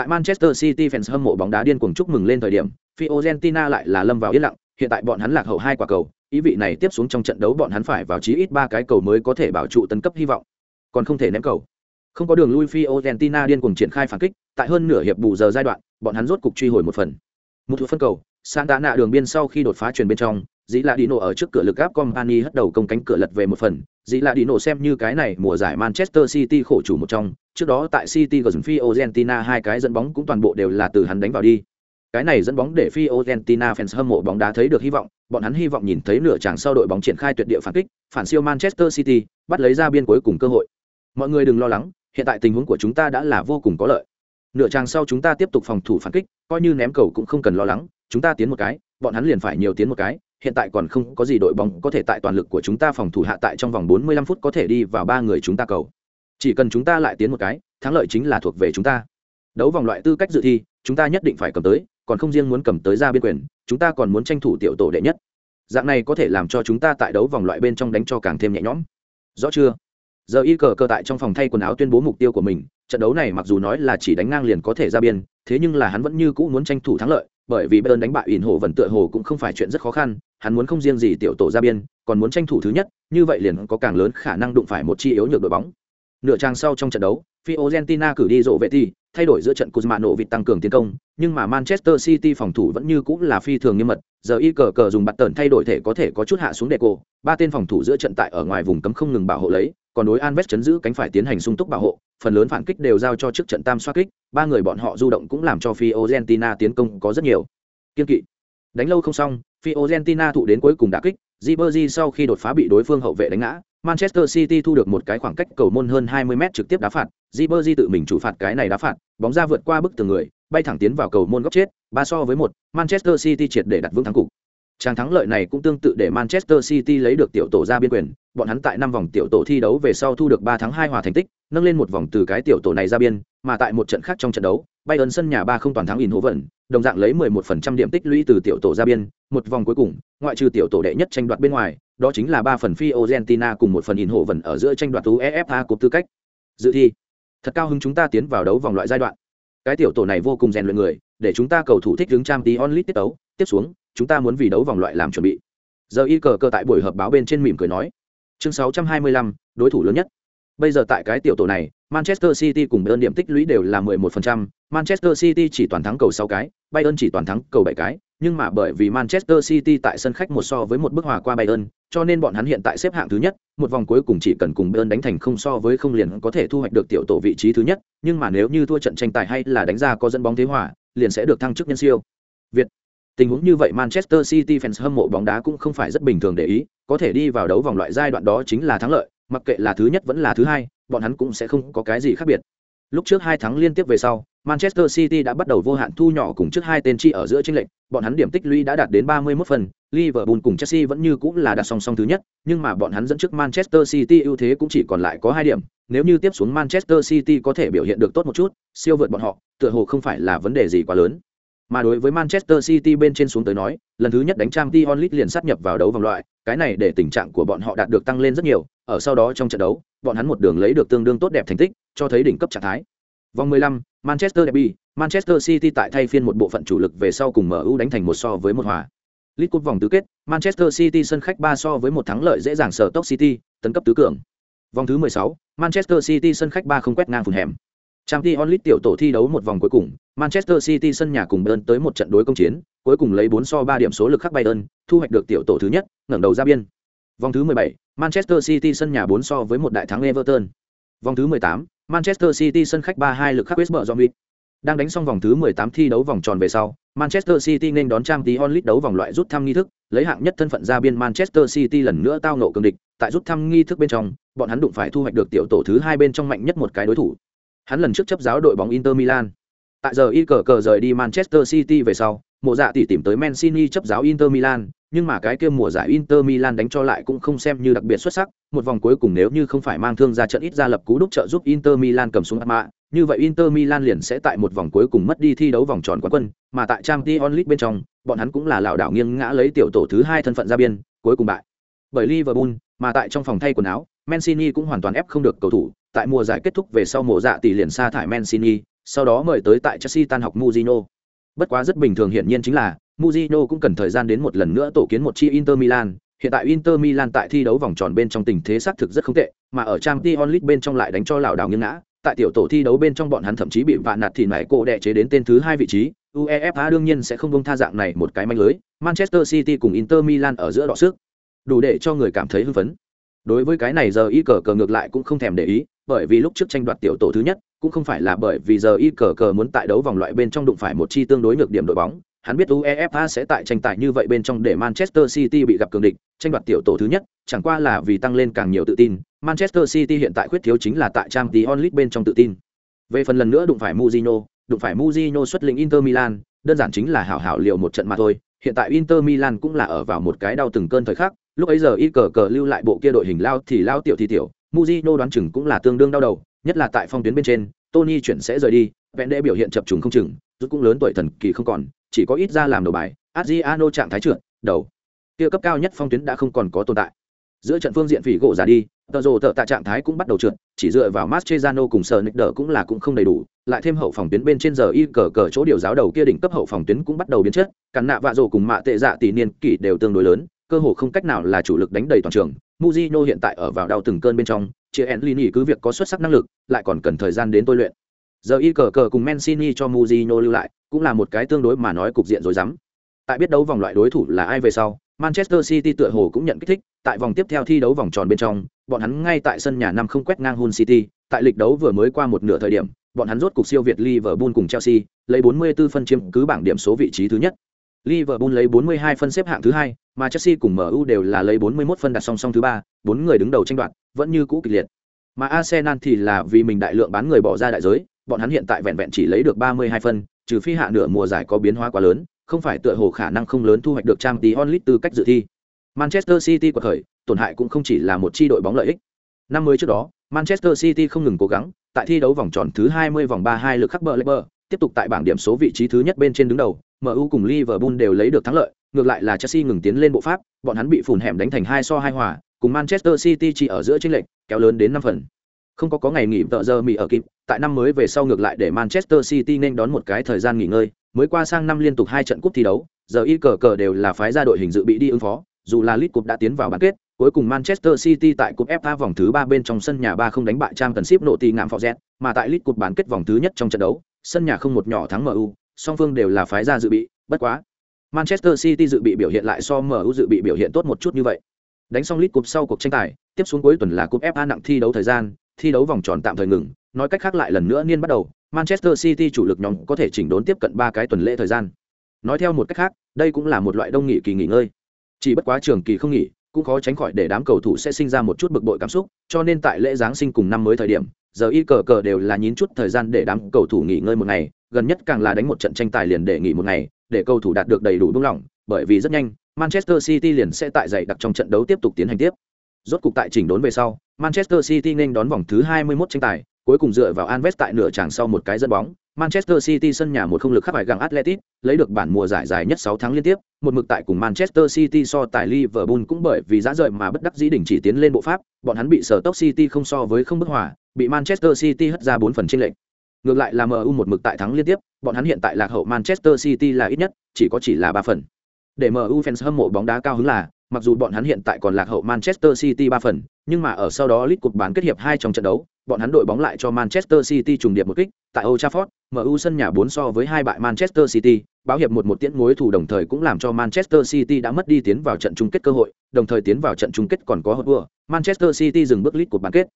Tại Manchester City fans hâm mộ bóng đá điên cuồng chúc mừng lên thời điểm, Fiorentina lại là lâm vào yên lặng, hiện tại bọn hắn lạc hậu hai quả cầu, ý vị này tiếp xuống trong trận đấu bọn hắn phải vào chí ít ba cái cầu mới có thể bảo trụ tấn cấp hy vọng. Còn không thể ném cầu. Không có đường lui Fiorentina điên cuồng triển khai phản kích, tại hơn nửa hiệp bù giờ giai đoạn, bọn hắn rốt cục truy hồi một phần. Một thủ phân cầu, Santana đường biên sau khi đột phá truyền bên trong, dĩ là đi nổ ở trước cửa lực áp company hất đầu công cánh cửa lật về một phần dĩ là đi nổ xem như cái này mùa giải manchester city khổ chủ một trong. Trước đó tại city gần fiorentina hai cái dẫn bóng cũng toàn bộ đều là từ hắn đánh vào đi. Cái này dẫn bóng để fiorentina fans hâm mộ bóng đá thấy được hy vọng. Bọn hắn hy vọng nhìn thấy nửa chàng sau đội bóng triển khai tuyệt địa phản kích, phản siêu manchester city, bắt lấy ra biên cuối cùng cơ hội. Mọi người đừng lo lắng, hiện tại tình huống của chúng ta đã là vô cùng có lợi. Nửa chàng sau chúng ta tiếp tục phòng thủ phản kích, coi như ném cầu cũng không cần lo lắng, chúng ta tiến một cái, bọn hắn liền phải nhiều tiến một cái hiện tại còn không có gì đội bóng có thể tại toàn lực của chúng ta phòng thủ hạ tại trong vòng 45 phút có thể đi vào ba người chúng ta cầu. Chỉ cần chúng ta lại tiến một cái, thắng lợi chính là thuộc về chúng ta. Đấu vòng loại tư cách dự thi, chúng ta nhất định phải cầm tới, còn không riêng muốn cầm tới ra biên quyền, chúng ta còn muốn tranh thủ tiểu tổ đệ nhất. Dạng này có thể làm cho chúng ta tại đấu vòng loại bên trong đánh cho càng thêm nhẹ nhõm. Rõ chưa? Giờ y cờ cơ tại trong phòng thay quần áo tuyên bố mục tiêu của mình, trận đấu này mặc dù nói là chỉ đánh ngang liền có thể ra biên, thế nhưng là hắn vẫn như cũ muốn tranh thủ thắng lợi, bởi vì Bayern đánh bại ỉn hồ vẫn tựa hồ cũng không phải chuyện rất khó khăn, hắn muốn không riêng gì tiểu tổ ra biên, còn muốn tranh thủ thứ nhất, như vậy liền có càng lớn khả năng đụng phải một chi yếu nhược đội bóng. Nửa trang sau trong trận đấu, Fiorentina cử đi rộ vệ thì thay đổi giữa trận Kuzmano vịt tăng cường tiến công, nhưng mà Manchester City phòng thủ vẫn như cũng là phi thường nghiêm mật, giờ y cờ cờ dùng bạt tẩn thay đổi thể có thể có chút hạ xuống đề cổ, ba tên phòng thủ giữa trận tại ở ngoài vùng cấm không ngừng bảo hộ lấy, còn đối Alves chấn giữ cánh phải tiến hành sung túc bảo hộ, phần lớn phản kích đều giao cho trước trận tam xoa kích, ba người bọn họ du động cũng làm cho Fiorentina tiến công có rất nhiều. Kiên kỵ. Đánh lâu không xong, Fiorentina thụ đến cuối cùng đã kích, Ribery sau khi đột phá bị đối phương hậu vệ đánh ngã, Manchester City thu được một cái khoảng cách cầu môn hơn 20m trực tiếp đá phạt, Ribery tự mình chủ phạt cái này đá phạt, bóng ra vượt qua bức tường người, bay thẳng tiến vào cầu môn góc chết, ba so với một, Manchester City triệt để đặt vững thắng cục. Tràng thắng lợi này cũng tương tự để Manchester City lấy được tiểu tổ ra biên quyền, bọn hắn tại năm vòng tiểu tổ thi đấu về sau thu được 3 thắng 2 hòa thành tích, nâng lên một vòng từ cái tiểu tổ này ra biên, mà tại một trận khác trong trận đấu, Bayern sân nhà 3 không toàn thắng Eindhoven, đồng dạng lấy 11% điểm tích lũy từ tiểu tổ ra biên, một vòng cuối cùng, ngoại trừ tiểu tổ đệ nhất tranh đoạt bên ngoài, đó chính là 3 phần Fiorentina cùng một phần Eindhoven ở giữa tranh đoạt UEFA cúp tư cách. Dự thi. Thật cao hứng chúng ta tiến vào đấu vòng loại giai đoạn. Cái tiểu tổ này vô cùng rèn luyện người, để chúng ta cầu thủ thích ứng trang tí onlit tiết tấu, tiếp xuống, chúng ta muốn vì đấu vòng loại làm chuẩn bị. Giờ y cờ cơ tại buổi họp báo bên trên mỉm cười nói. Chương 625, đối thủ lớn nhất. Bây giờ tại cái tiểu tổ này, Manchester City cùng Bayern điểm tích lũy đều là 11%, Manchester City chỉ toàn thắng cầu 6 cái, Bayern chỉ toàn thắng cầu 7 cái, nhưng mà bởi vì Manchester City tại sân khách một so với một bức hòa qua Bayern, cho nên bọn hắn hiện tại xếp hạng thứ nhất, một vòng cuối cùng chỉ cần cùng Bayern đánh thành không so với không liền có thể thu hoạch được tiểu tổ vị trí thứ nhất, nhưng mà nếu như thua trận tranh tài hay là đánh ra có dẫn bóng thế hòa, liền sẽ được thăng chức nhân siêu. Việt Tình huống như vậy Manchester City fans hâm mộ bóng đá cũng không phải rất bình thường để ý, có thể đi vào đấu vòng loại giai đoạn đó chính là thắng lợi, mặc kệ là thứ nhất vẫn là thứ hai, bọn hắn cũng sẽ không có cái gì khác biệt. Lúc trước hai thắng liên tiếp về sau, Manchester City đã bắt đầu vô hạn thu nhỏ cùng trước hai tên chi ở giữa chênh lệch, bọn hắn điểm tích lũy đã đạt đến 31 phần, Liverpool cùng Chelsea vẫn như cũng là đặt song song thứ nhất, nhưng mà bọn hắn dẫn trước Manchester City ưu thế cũng chỉ còn lại có hai điểm, nếu như tiếp xuống Manchester City có thể biểu hiện được tốt một chút, siêu vượt bọn họ, tựa hồ không phải là vấn đề gì quá lớn. Mà đối với Manchester City bên trên xuống tới nói, lần thứ nhất đánh trang Champions League liền sát nhập vào đấu vòng loại, cái này để tình trạng của bọn họ đạt được tăng lên rất nhiều, ở sau đó trong trận đấu, bọn hắn một đường lấy được tương đương tốt đẹp thành tích, cho thấy đỉnh cấp trạng thái. Vòng 15, Manchester Derby, Manchester City tại thay phiên một bộ phận chủ lực về sau cùng MU đánh thành một so với một hòa. League Cup vòng tứ kết, Manchester City sân khách 3 so với một thắng lợi dễ dàng sở Stoke City, tấn cấp tứ cường. Vòng thứ 16, Manchester City sân khách 3 không quét ngang phùn hẻm. Champions League tiểu tổ thi đấu một vòng cuối cùng, Manchester City sân nhà cùng Bayern tới một trận đối công chiến, cuối cùng lấy 4 so 3 điểm số lực khắc Bayern, thu hoạch được tiểu tổ thứ nhất, ngẩng đầu ra biên. Vòng thứ 17, Manchester City sân nhà 4 so với một đại thắng Everton. Vòng thứ 18, Manchester City sân khách 3-2 lực khắc West Bromwich. Đang đánh xong vòng thứ 18 thi đấu vòng tròn về sau, Manchester City nên đón Trang Champions League đấu vòng loại rút thăm nghi thức, lấy hạng nhất thân phận ra biên Manchester City lần nữa tao ngộ cường địch, tại rút thăm nghi thức bên trong, bọn hắn đụng phải thu hoạch được tiểu tổ thứ hai bên trong mạnh nhất một cái đối thủ. Hắn lần trước chấp giáo đội bóng Inter Milan. Tại giờ y cờ cờ rời đi Manchester City về sau, mộ dạ tỷ tìm tới Mancini chấp giáo Inter Milan, nhưng mà cái kia mùa giải Inter Milan đánh cho lại cũng không xem như đặc biệt xuất sắc, một vòng cuối cùng nếu như không phải mang thương ra trận ít ra lập cú đúc trợ giúp Inter Milan cầm xuống mạ, như vậy Inter Milan liền sẽ tại một vòng cuối cùng mất đi thi đấu vòng tròn quán quân, mà tại Champions League bên trong, bọn hắn cũng là lão đảo nghiêng ngã lấy tiểu tổ thứ hai thân phận ra biên, cuối cùng bại bởi Liverpool, mà tại trong phòng thay quần áo, Mancini cũng hoàn toàn ép không được cầu thủ, tại mùa giải kết thúc về sau mùa dạ tỷ liền sa thải Mancini, sau đó mời tới tại Chelsea tan học Mourinho. Bất quá rất bình thường hiển nhiên chính là Mourinho cũng cần thời gian đến một lần nữa tổ kiến một chi Inter Milan. Hiện tại Inter Milan tại thi đấu vòng tròn bên trong tình thế xác thực rất không tệ, mà ở Champions League bên trong lại đánh cho lão đảo nghiêng ngã. Tại tiểu tổ thi đấu bên trong bọn hắn thậm chí bị vạn nạt thì nải cổ đè chế đến tên thứ hai vị trí. UEFA đương nhiên sẽ không dung tha dạng này một cái manh lưới. Manchester City cùng Inter Milan ở giữa đọ sức, đủ để cho người cảm thấy hưng phấn. Đối với cái này giờ y cờ cờ ngược lại cũng không thèm để ý, bởi vì lúc trước tranh đoạt tiểu tổ thứ nhất, cũng không phải là bởi vì giờ y cờ cờ muốn tại đấu vòng loại bên trong đụng phải một chi tương đối nhược điểm đội bóng. Hắn biết uefa sẽ tại tranh tài như vậy bên trong để manchester city bị gặp cường địch tranh đoạt tiểu tổ thứ nhất chẳng qua là vì tăng lên càng nhiều tự tin. Manchester city hiện tại khuyết thiếu chính là tại trang tí onlit bên trong tự tin. Về phần lần nữa đụng phải muzino đụng phải muzino xuất lĩnh inter milan đơn giản chính là hảo hảo liệu một trận mà thôi. Hiện tại inter milan cũng là ở vào một cái đau từng cơn thời khắc. Lúc ấy giờ y cờ cờ lưu lại bộ kia đội hình lao thì lao tiểu thì tiểu Mujino đoán chừng cũng là tương đương đau đầu, nhất là tại phong tuyến bên trên, tony chuyển sẽ rời đi, vẹn đệ biểu hiện chập trùng không chừng, rút cũng lớn tuổi thần kỳ không còn, chỉ có ít ra làm đầu bài, adriano trạng thái trượt, đầu. Kia cấp cao nhất phong tuyến đã không còn có tồn tại. Giữa trận phương diện phỉ gỗ ra đi, tờ rồ tờ tạ trạng thái cũng bắt đầu trượt, chỉ dựa vào Mascherano cùng sờ nick đỡ cũng là cũng không đầy đủ, lại thêm hậu phòng tuyến bên trên giờ y cờ cờ chỗ điều giáo đầu kia đỉnh cấp hậu phòng tuyến cũng bắt đầu biến chất cắn nạ vạ rồ cùng mạ tệ dạ tỷ niên kỷ đều tương đối lớn, cơ hồ không cách nào là chủ lực đánh đầy toàn trường Mujino hiện tại ở vào đau từng cơn bên trong chia Enlini cứ việc có xuất sắc năng lực lại còn cần thời gian đến tôi luyện giờ y cờ cờ cùng Mancini cho Mujino lưu lại cũng là một cái tương đối mà nói cục diện rồi dám tại biết đấu vòng loại đối thủ là ai về sau Manchester City tựa hồ cũng nhận kích thích tại vòng tiếp theo thi đấu vòng tròn bên trong bọn hắn ngay tại sân nhà năm không quét ngang Hull City tại lịch đấu vừa mới qua một nửa thời điểm bọn hắn rốt cục siêu việt Liverpool cùng Chelsea, lấy 44 phân chiếm cứ bảng điểm số vị trí thứ nhất. Liverpool lấy 42 phân xếp hạng thứ hai, mà Chelsea cùng MU đều là lấy 41 phân đặt song song thứ ba, bốn người đứng đầu tranh đoạt, vẫn như cũ kịch liệt. Mà Arsenal thì là vì mình đại lượng bán người bỏ ra đại giới, bọn hắn hiện tại vẹn vẹn chỉ lấy được 32 phân, trừ phi hạ nửa mùa giải có biến hóa quá lớn, không phải tựa hồ khả năng không lớn thu hoạch được Champions League từ cách dự thi. Manchester City của khởi, tổn hại cũng không chỉ là một chi đội bóng lợi ích. Năm mới trước đó, Manchester City không ngừng cố gắng, tại thi đấu vòng tròn thứ 20 vòng 32 lực khắc bờ Leicester, tiếp tục tại bảng điểm số vị trí thứ nhất bên trên đứng đầu, MU cùng Liverpool đều lấy được thắng lợi, ngược lại là Chelsea ngừng tiến lên bộ pháp, bọn hắn bị phủn hẻm đánh thành hai so hai hòa, cùng Manchester City chỉ ở giữa chênh lệch, kéo lớn đến 5 phần. Không có có ngày nghỉ tợ giờ mì ở kịp, tại năm mới về sau ngược lại để Manchester City nên đón một cái thời gian nghỉ ngơi, mới qua sang năm liên tục hai trận cúp thi đấu, giờ y cờ cờ đều là phái ra đội hình dự bị đi ứng phó, dù là League Cup đã tiến vào bán kết, cuối cùng Manchester City tại cúp FA vòng thứ 3 bên trong sân nhà 3 không đánh bại Championship nộ tỷ ngạm phò dẹt, mà tại League Cup bán kết vòng thứ nhất trong trận đấu, sân nhà không một nhỏ thắng MU, song phương đều là phái ra dự bị, bất quá. Manchester City dự bị biểu hiện lại so MU dự bị biểu hiện tốt một chút như vậy. Đánh xong lít cúp sau cuộc tranh tài, tiếp xuống cuối tuần là cúp FA nặng thi đấu thời gian, thi đấu vòng tròn tạm thời ngừng, nói cách khác lại lần nữa niên bắt đầu, Manchester City chủ lực nhóm có thể chỉnh đốn tiếp cận 3 cái tuần lễ thời gian. Nói theo một cách khác, đây cũng là một loại đông nghỉ kỳ nghỉ ngơi. Chỉ bất quá trường kỳ không nghỉ, cũng khó tránh khỏi để đám cầu thủ sẽ sinh ra một chút bực bội cảm xúc, cho nên tại lễ giáng sinh cùng năm mới thời điểm, giờ y cờ cờ đều là nhín chút thời gian để đám cầu thủ nghỉ ngơi một ngày, gần nhất càng là đánh một trận tranh tài liền để nghỉ một ngày, để cầu thủ đạt được đầy đủ buông lỏng, bởi vì rất nhanh, Manchester City liền sẽ tại dày đặc trong trận đấu tiếp tục tiến hành tiếp. Rốt cục tại chỉnh đốn về sau, Manchester City nên đón vòng thứ 21 tranh tài, cuối cùng dựa vào Anves tại nửa tràng sau một cái dẫn bóng, Manchester City sân nhà một không lực khắc bài gặng Atletico, lấy được bản mùa giải dài nhất 6 tháng liên tiếp, một mực tại cùng Manchester City so tại Liverpool cũng bởi vì giá rời mà bất đắc dĩ đỉnh chỉ tiến lên bộ pháp, bọn hắn bị sở tốc City không so với không bức hòa, bị Manchester City hất ra 4 phần trên lệnh. Ngược lại là MU một mực tại thắng liên tiếp, bọn hắn hiện tại lạc hậu Manchester City là ít nhất, chỉ có chỉ là 3 phần. Để MU fans hâm mộ bóng đá cao hứng là, mặc dù bọn hắn hiện tại còn lạc hậu Manchester City 3 phần, nhưng mà ở sau đó League cục bán kết hiệp 2 trong trận đấu, bọn hắn đội bóng lại cho Manchester City trùng điệp một kích, tại Old Trafford, MU sân nhà 4 so với hai bại Manchester City, báo hiệp một một tiễn mối thủ đồng thời cũng làm cho Manchester City đã mất đi tiến vào trận chung kết cơ hội, đồng thời tiến vào trận chung kết còn có hụt vừa, Manchester City dừng bước League của bán kết.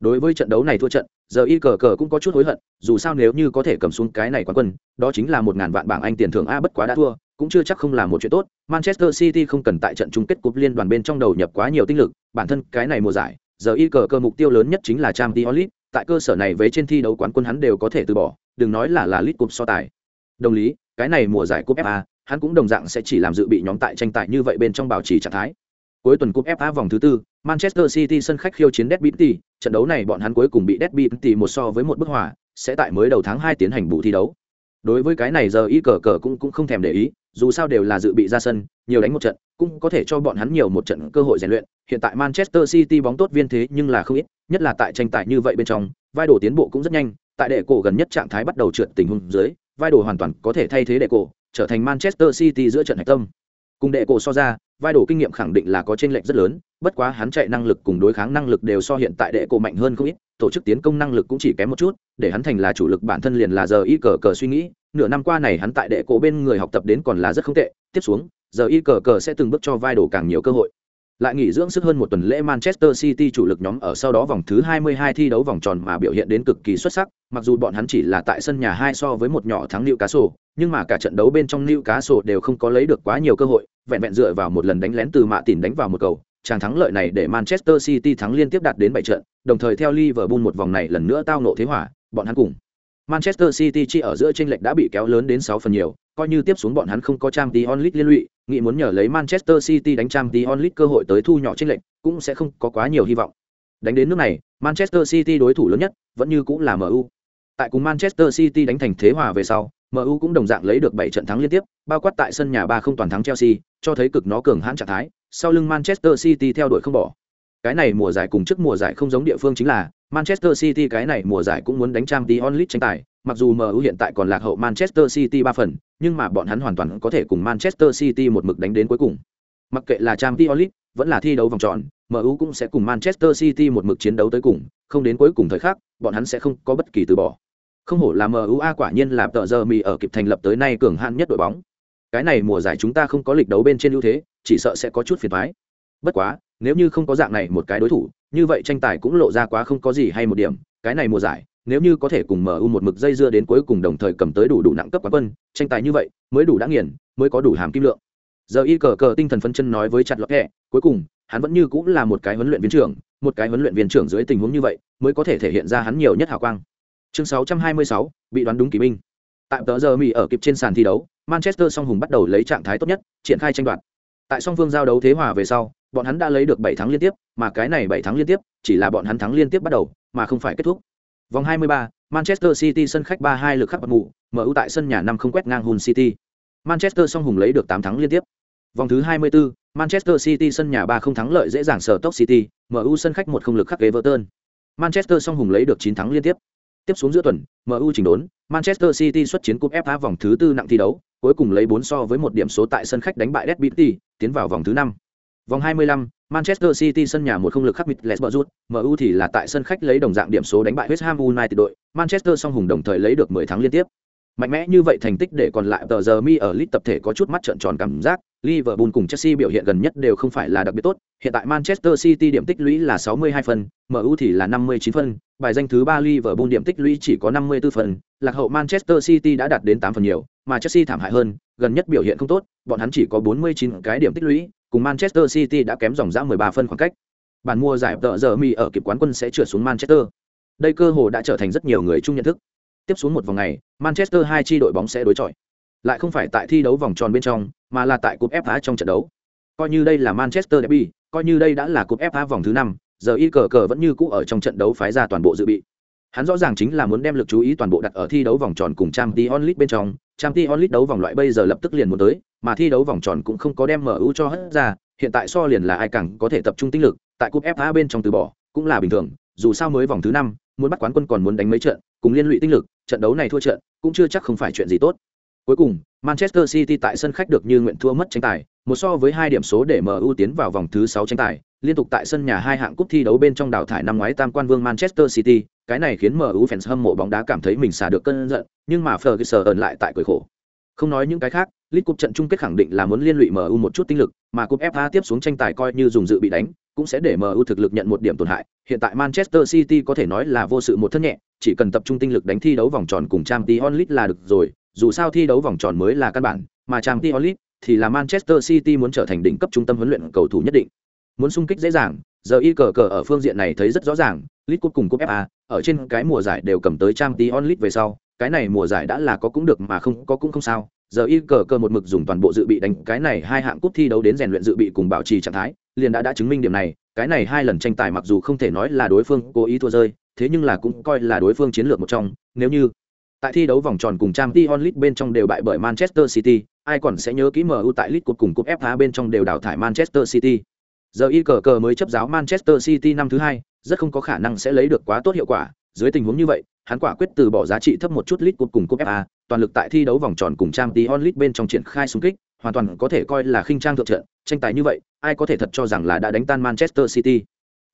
Đối với trận đấu này thua trận, giờ y cờ cờ cũng có chút hối hận, dù sao nếu như có thể cầm xuống cái này quán quân, đó chính là một ngàn vạn bảng Anh tiền thưởng a bất quá đã thua, cũng chưa chắc không là một chuyện tốt. Manchester City không cần tại trận chung kết cúp liên đoàn bên trong đầu nhập quá nhiều tinh lực, bản thân cái này mùa giải, giờ y cờ cơ mục tiêu lớn nhất chính là Champions League, tại cơ sở này với trên thi đấu quán quân hắn đều có thể từ bỏ, đừng nói là là League Cup so tài. Đồng lý, cái này mùa giải cúp FA, hắn cũng đồng dạng sẽ chỉ làm dự bị nhóm tại tranh tài như vậy bên trong bảo trì trạng thái. Cuối tuần cúp FA vòng thứ tư, Manchester City sân khách khiêu chiến Derby City, trận đấu này bọn hắn cuối cùng bị Derby City một so với một bức hòa, sẽ tại mới đầu tháng 2 tiến hành bù thi đấu. Đối với cái này giờ y cờ cờ cũng cũng không thèm để ý, dù sao đều là dự bị ra sân, nhiều đánh một trận, cũng có thể cho bọn hắn nhiều một trận cơ hội rèn luyện. Hiện tại Manchester City bóng tốt viên thế nhưng là không ít, nhất là tại tranh tài như vậy bên trong, vai đồ tiến bộ cũng rất nhanh, tại đệ cổ gần nhất trạng thái bắt đầu trượt tình huống dưới, vai đồ hoàn toàn có thể thay thế đệ cổ, trở thành Manchester City giữa trận hạch tâm. Cùng đệ cổ so ra, vai Đồ kinh nghiệm khẳng định là có trên lệnh rất lớn, bất quá hắn chạy năng lực cùng đối kháng năng lực đều so hiện tại đệ cổ mạnh hơn không ít, tổ chức tiến công năng lực cũng chỉ kém một chút, để hắn thành là chủ lực bản thân liền là giờ y cờ cờ suy nghĩ, nửa năm qua này hắn tại đệ cổ bên người học tập đến còn là rất không tệ, tiếp xuống, giờ y cờ cờ sẽ từng bước cho vai Đồ càng nhiều cơ hội. Lại nghỉ dưỡng sức hơn một tuần lễ Manchester City chủ lực nhóm ở sau đó vòng thứ 22 thi đấu vòng tròn mà biểu hiện đến cực kỳ xuất sắc, mặc dù bọn hắn chỉ là tại sân nhà hai so với một nhỏ thắng Newcastle, nhưng mà cả trận đấu bên trong Newcastle đều không có lấy được quá nhiều cơ hội, vẹn vẹn dựa vào một lần đánh lén từ mạ tỉn đánh vào một cầu, Tràng thắng lợi này để Manchester City thắng liên tiếp đạt đến 7 trận, đồng thời theo Liverpool một vòng này lần nữa tao nộ thế hỏa, bọn hắn cùng Manchester City chỉ ở giữa chênh lệch đã bị kéo lớn đến 6 phần nhiều, coi như tiếp xuống bọn hắn không có trang tí League liên lụy, nghĩ muốn nhờ lấy Manchester City đánh Tramti Onlit cơ hội tới thu nhỏ trên lệnh, cũng sẽ không có quá nhiều hy vọng. Đánh đến nước này, Manchester City đối thủ lớn nhất vẫn như cũng là MU. Tại cùng Manchester City đánh thành thế hòa về sau, MU cũng đồng dạng lấy được 7 trận thắng liên tiếp, bao quát tại sân nhà 3 không toàn thắng Chelsea, cho thấy cực nó cường hãn trạng thái, sau lưng Manchester City theo đuổi không bỏ. Cái này mùa giải cùng trước mùa giải không giống địa phương chính là Manchester City cái này mùa giải cũng muốn đánh Tramti Onlit tranh tài, mặc dù MU hiện tại còn lạc hậu Manchester City 3 phần, nhưng mà bọn hắn hoàn toàn có thể cùng Manchester City một mực đánh đến cuối cùng. Mặc kệ là Champions League, vẫn là thi đấu vòng tròn, MU cũng sẽ cùng Manchester City một mực chiến đấu tới cùng, không đến cuối cùng thời khắc, bọn hắn sẽ không có bất kỳ từ bỏ. Không hổ là MU a quả nhiên là tợ giờ mì ở kịp thành lập tới nay cường hạn nhất đội bóng. Cái này mùa giải chúng ta không có lịch đấu bên trên ưu thế, chỉ sợ sẽ có chút phiền toái. Bất quá, nếu như không có dạng này một cái đối thủ, như vậy tranh tài cũng lộ ra quá không có gì hay một điểm, cái này mùa giải, nếu như có thể cùng MU một mực dây dưa đến cuối cùng đồng thời cầm tới đủ đủ nặng cấp quán quân, tranh tài như vậy mới đủ đã nghiền, mới có đủ hàm kim lượng. Giờ y cờ cờ tinh thần phấn chân nói với chặt lọt kẹ, cuối cùng hắn vẫn như cũng là một cái huấn luyện viên trưởng, một cái huấn luyện viên trưởng dưới tình huống như vậy mới có thể thể hiện ra hắn nhiều nhất hào quang. Chương 626, bị đoán đúng kỳ binh. Tại tờ giờ Mỹ ở kịp trên sàn thi đấu, Manchester song hùng bắt đầu lấy trạng thái tốt nhất, triển khai tranh đoạt. Tại song phương giao đấu thế hòa về sau, bọn hắn đã lấy được 7 thắng liên tiếp, mà cái này 7 thắng liên tiếp chỉ là bọn hắn thắng liên tiếp bắt đầu, mà không phải kết thúc. Vòng 23, Manchester City sân khách 3-2 lực khắc bật mù, MU tại sân nhà năm không quét ngang Hull City. Manchester song hùng lấy được 8 thắng liên tiếp. Vòng thứ 24, Manchester City sân nhà 3 không thắng lợi dễ dàng sở Stoke City, MU sân khách 1 không lực khắc Everton. Manchester song hùng lấy được 9 thắng liên tiếp. Tiếp xuống giữa tuần, MU chỉnh đốn, Manchester City xuất chiến cúp FA vòng thứ tư nặng thi đấu, cuối cùng lấy 4 so với một điểm số tại sân khách đánh bại Derby City, tiến vào vòng thứ 5. Vòng 25, Manchester City sân nhà một không lực khắc Middlesbrough, MU thì là tại sân khách lấy đồng dạng điểm số đánh bại West Ham United đội, Manchester song hùng đồng thời lấy được 10 thắng liên tiếp. Mạnh mẽ như vậy thành tích để còn lại tờ giờ mi ở lit tập thể có chút mắt trợn tròn cảm giác, Liverpool cùng Chelsea biểu hiện gần nhất đều không phải là đặc biệt tốt, hiện tại Manchester City điểm tích lũy là 62 phần, MU thì là 59 phần, bài danh thứ 3 Liverpool điểm tích lũy chỉ có 54 phần, lạc hậu Manchester City đã đạt đến 8 phần nhiều, mà Chelsea thảm hại hơn, gần nhất biểu hiện không tốt, bọn hắn chỉ có 49 cái điểm tích lũy, cùng Manchester City đã kém dòng dã 13 phân khoảng cách. Bản mua giải tợ giờ mi ở kịp quán quân sẽ trượt xuống Manchester. Đây cơ hồ đã trở thành rất nhiều người chung nhận thức. Tiếp xuống một vòng ngày, Manchester hai chi đội bóng sẽ đối chọi. Lại không phải tại thi đấu vòng tròn bên trong, mà là tại cúp FA trong trận đấu. Coi như đây là Manchester derby, coi như đây đã là cúp FA vòng thứ 5, giờ y cờ cờ vẫn như cũ ở trong trận đấu phái ra toàn bộ dự bị. Hắn rõ ràng chính là muốn đem lực chú ý toàn bộ đặt ở thi đấu vòng tròn cùng Champions League bên trong, Champions League đấu vòng loại bây giờ lập tức liền muốn tới, mà thi đấu vòng tròn cũng không có đem MU cho hết ra, hiện tại so liền là ai càng có thể tập trung tinh lực, tại cúp FA bên trong từ bỏ, cũng là bình thường, dù sao mới vòng thứ 5, muốn bắt quán quân còn muốn đánh mấy trận, cùng liên lụy tinh lực, trận đấu này thua trận, cũng chưa chắc không phải chuyện gì tốt. Cuối cùng, Manchester City tại sân khách được như nguyện thua mất tranh tài, một so với hai điểm số để MU tiến vào vòng thứ 6 tranh tài, liên tục tại sân nhà hai hạng cúp thi đấu bên trong đào thải năm ngoái tam quan vương Manchester City, cái này khiến MU fans hâm mộ bóng đá cảm thấy mình xả được cơn giận, nhưng mà Ferguson lại tại cười khổ. Không nói những cái khác, League Cup trận chung kết khẳng định là muốn liên lụy MU một chút tinh lực, mà cúp FA tiếp xuống tranh tài coi như dùng dự bị đánh, cũng sẽ để MU thực lực nhận một điểm tổn hại. Hiện tại Manchester City có thể nói là vô sự một thân nhẹ, chỉ cần tập trung tinh lực đánh thi đấu vòng tròn cùng Champions League là được rồi, dù sao thi đấu vòng tròn mới là căn bản, mà Champions League thì là Manchester City muốn trở thành đỉnh cấp trung tâm huấn luyện cầu thủ nhất định. Muốn xung kích dễ dàng, giờ y cờ cờ ở phương diện này thấy rất rõ ràng, League Cup cùng Cup FA, ở trên cái mùa giải đều cầm tới Champions League về sau, cái này mùa giải đã là có cũng được mà không có cũng không sao. Giờ y cờ cờ một mực dùng toàn bộ dự bị đánh cái này hai hạng cúp thi đấu đến rèn luyện dự bị cùng bảo trì trạng thái, liền đã đã chứng minh điểm này, cái này hai lần tranh tài mặc dù không thể nói là đối phương cố ý thua rơi, thế nhưng là cũng coi là đối phương chiến lược một trong, nếu như tại thi đấu vòng tròn cùng trang t onlit bên trong đều bại bởi Manchester City, ai còn sẽ nhớ kỹ MU tại lit cuộc cùng cúp FA bên trong đều đào thải Manchester City. Giờ y cờ cờ mới chấp giáo Manchester City năm thứ hai, rất không có khả năng sẽ lấy được quá tốt hiệu quả. Dưới tình huống như vậy, hắn quả quyết từ bỏ giá trị thấp một chút lít Cup cùng cúp FA, toàn lực tại thi đấu vòng tròn cùng trang tí onlit bên trong triển khai xung kích, hoàn toàn có thể coi là khinh trang thượng trận, tranh tài như vậy, ai có thể thật cho rằng là đã đánh tan Manchester City.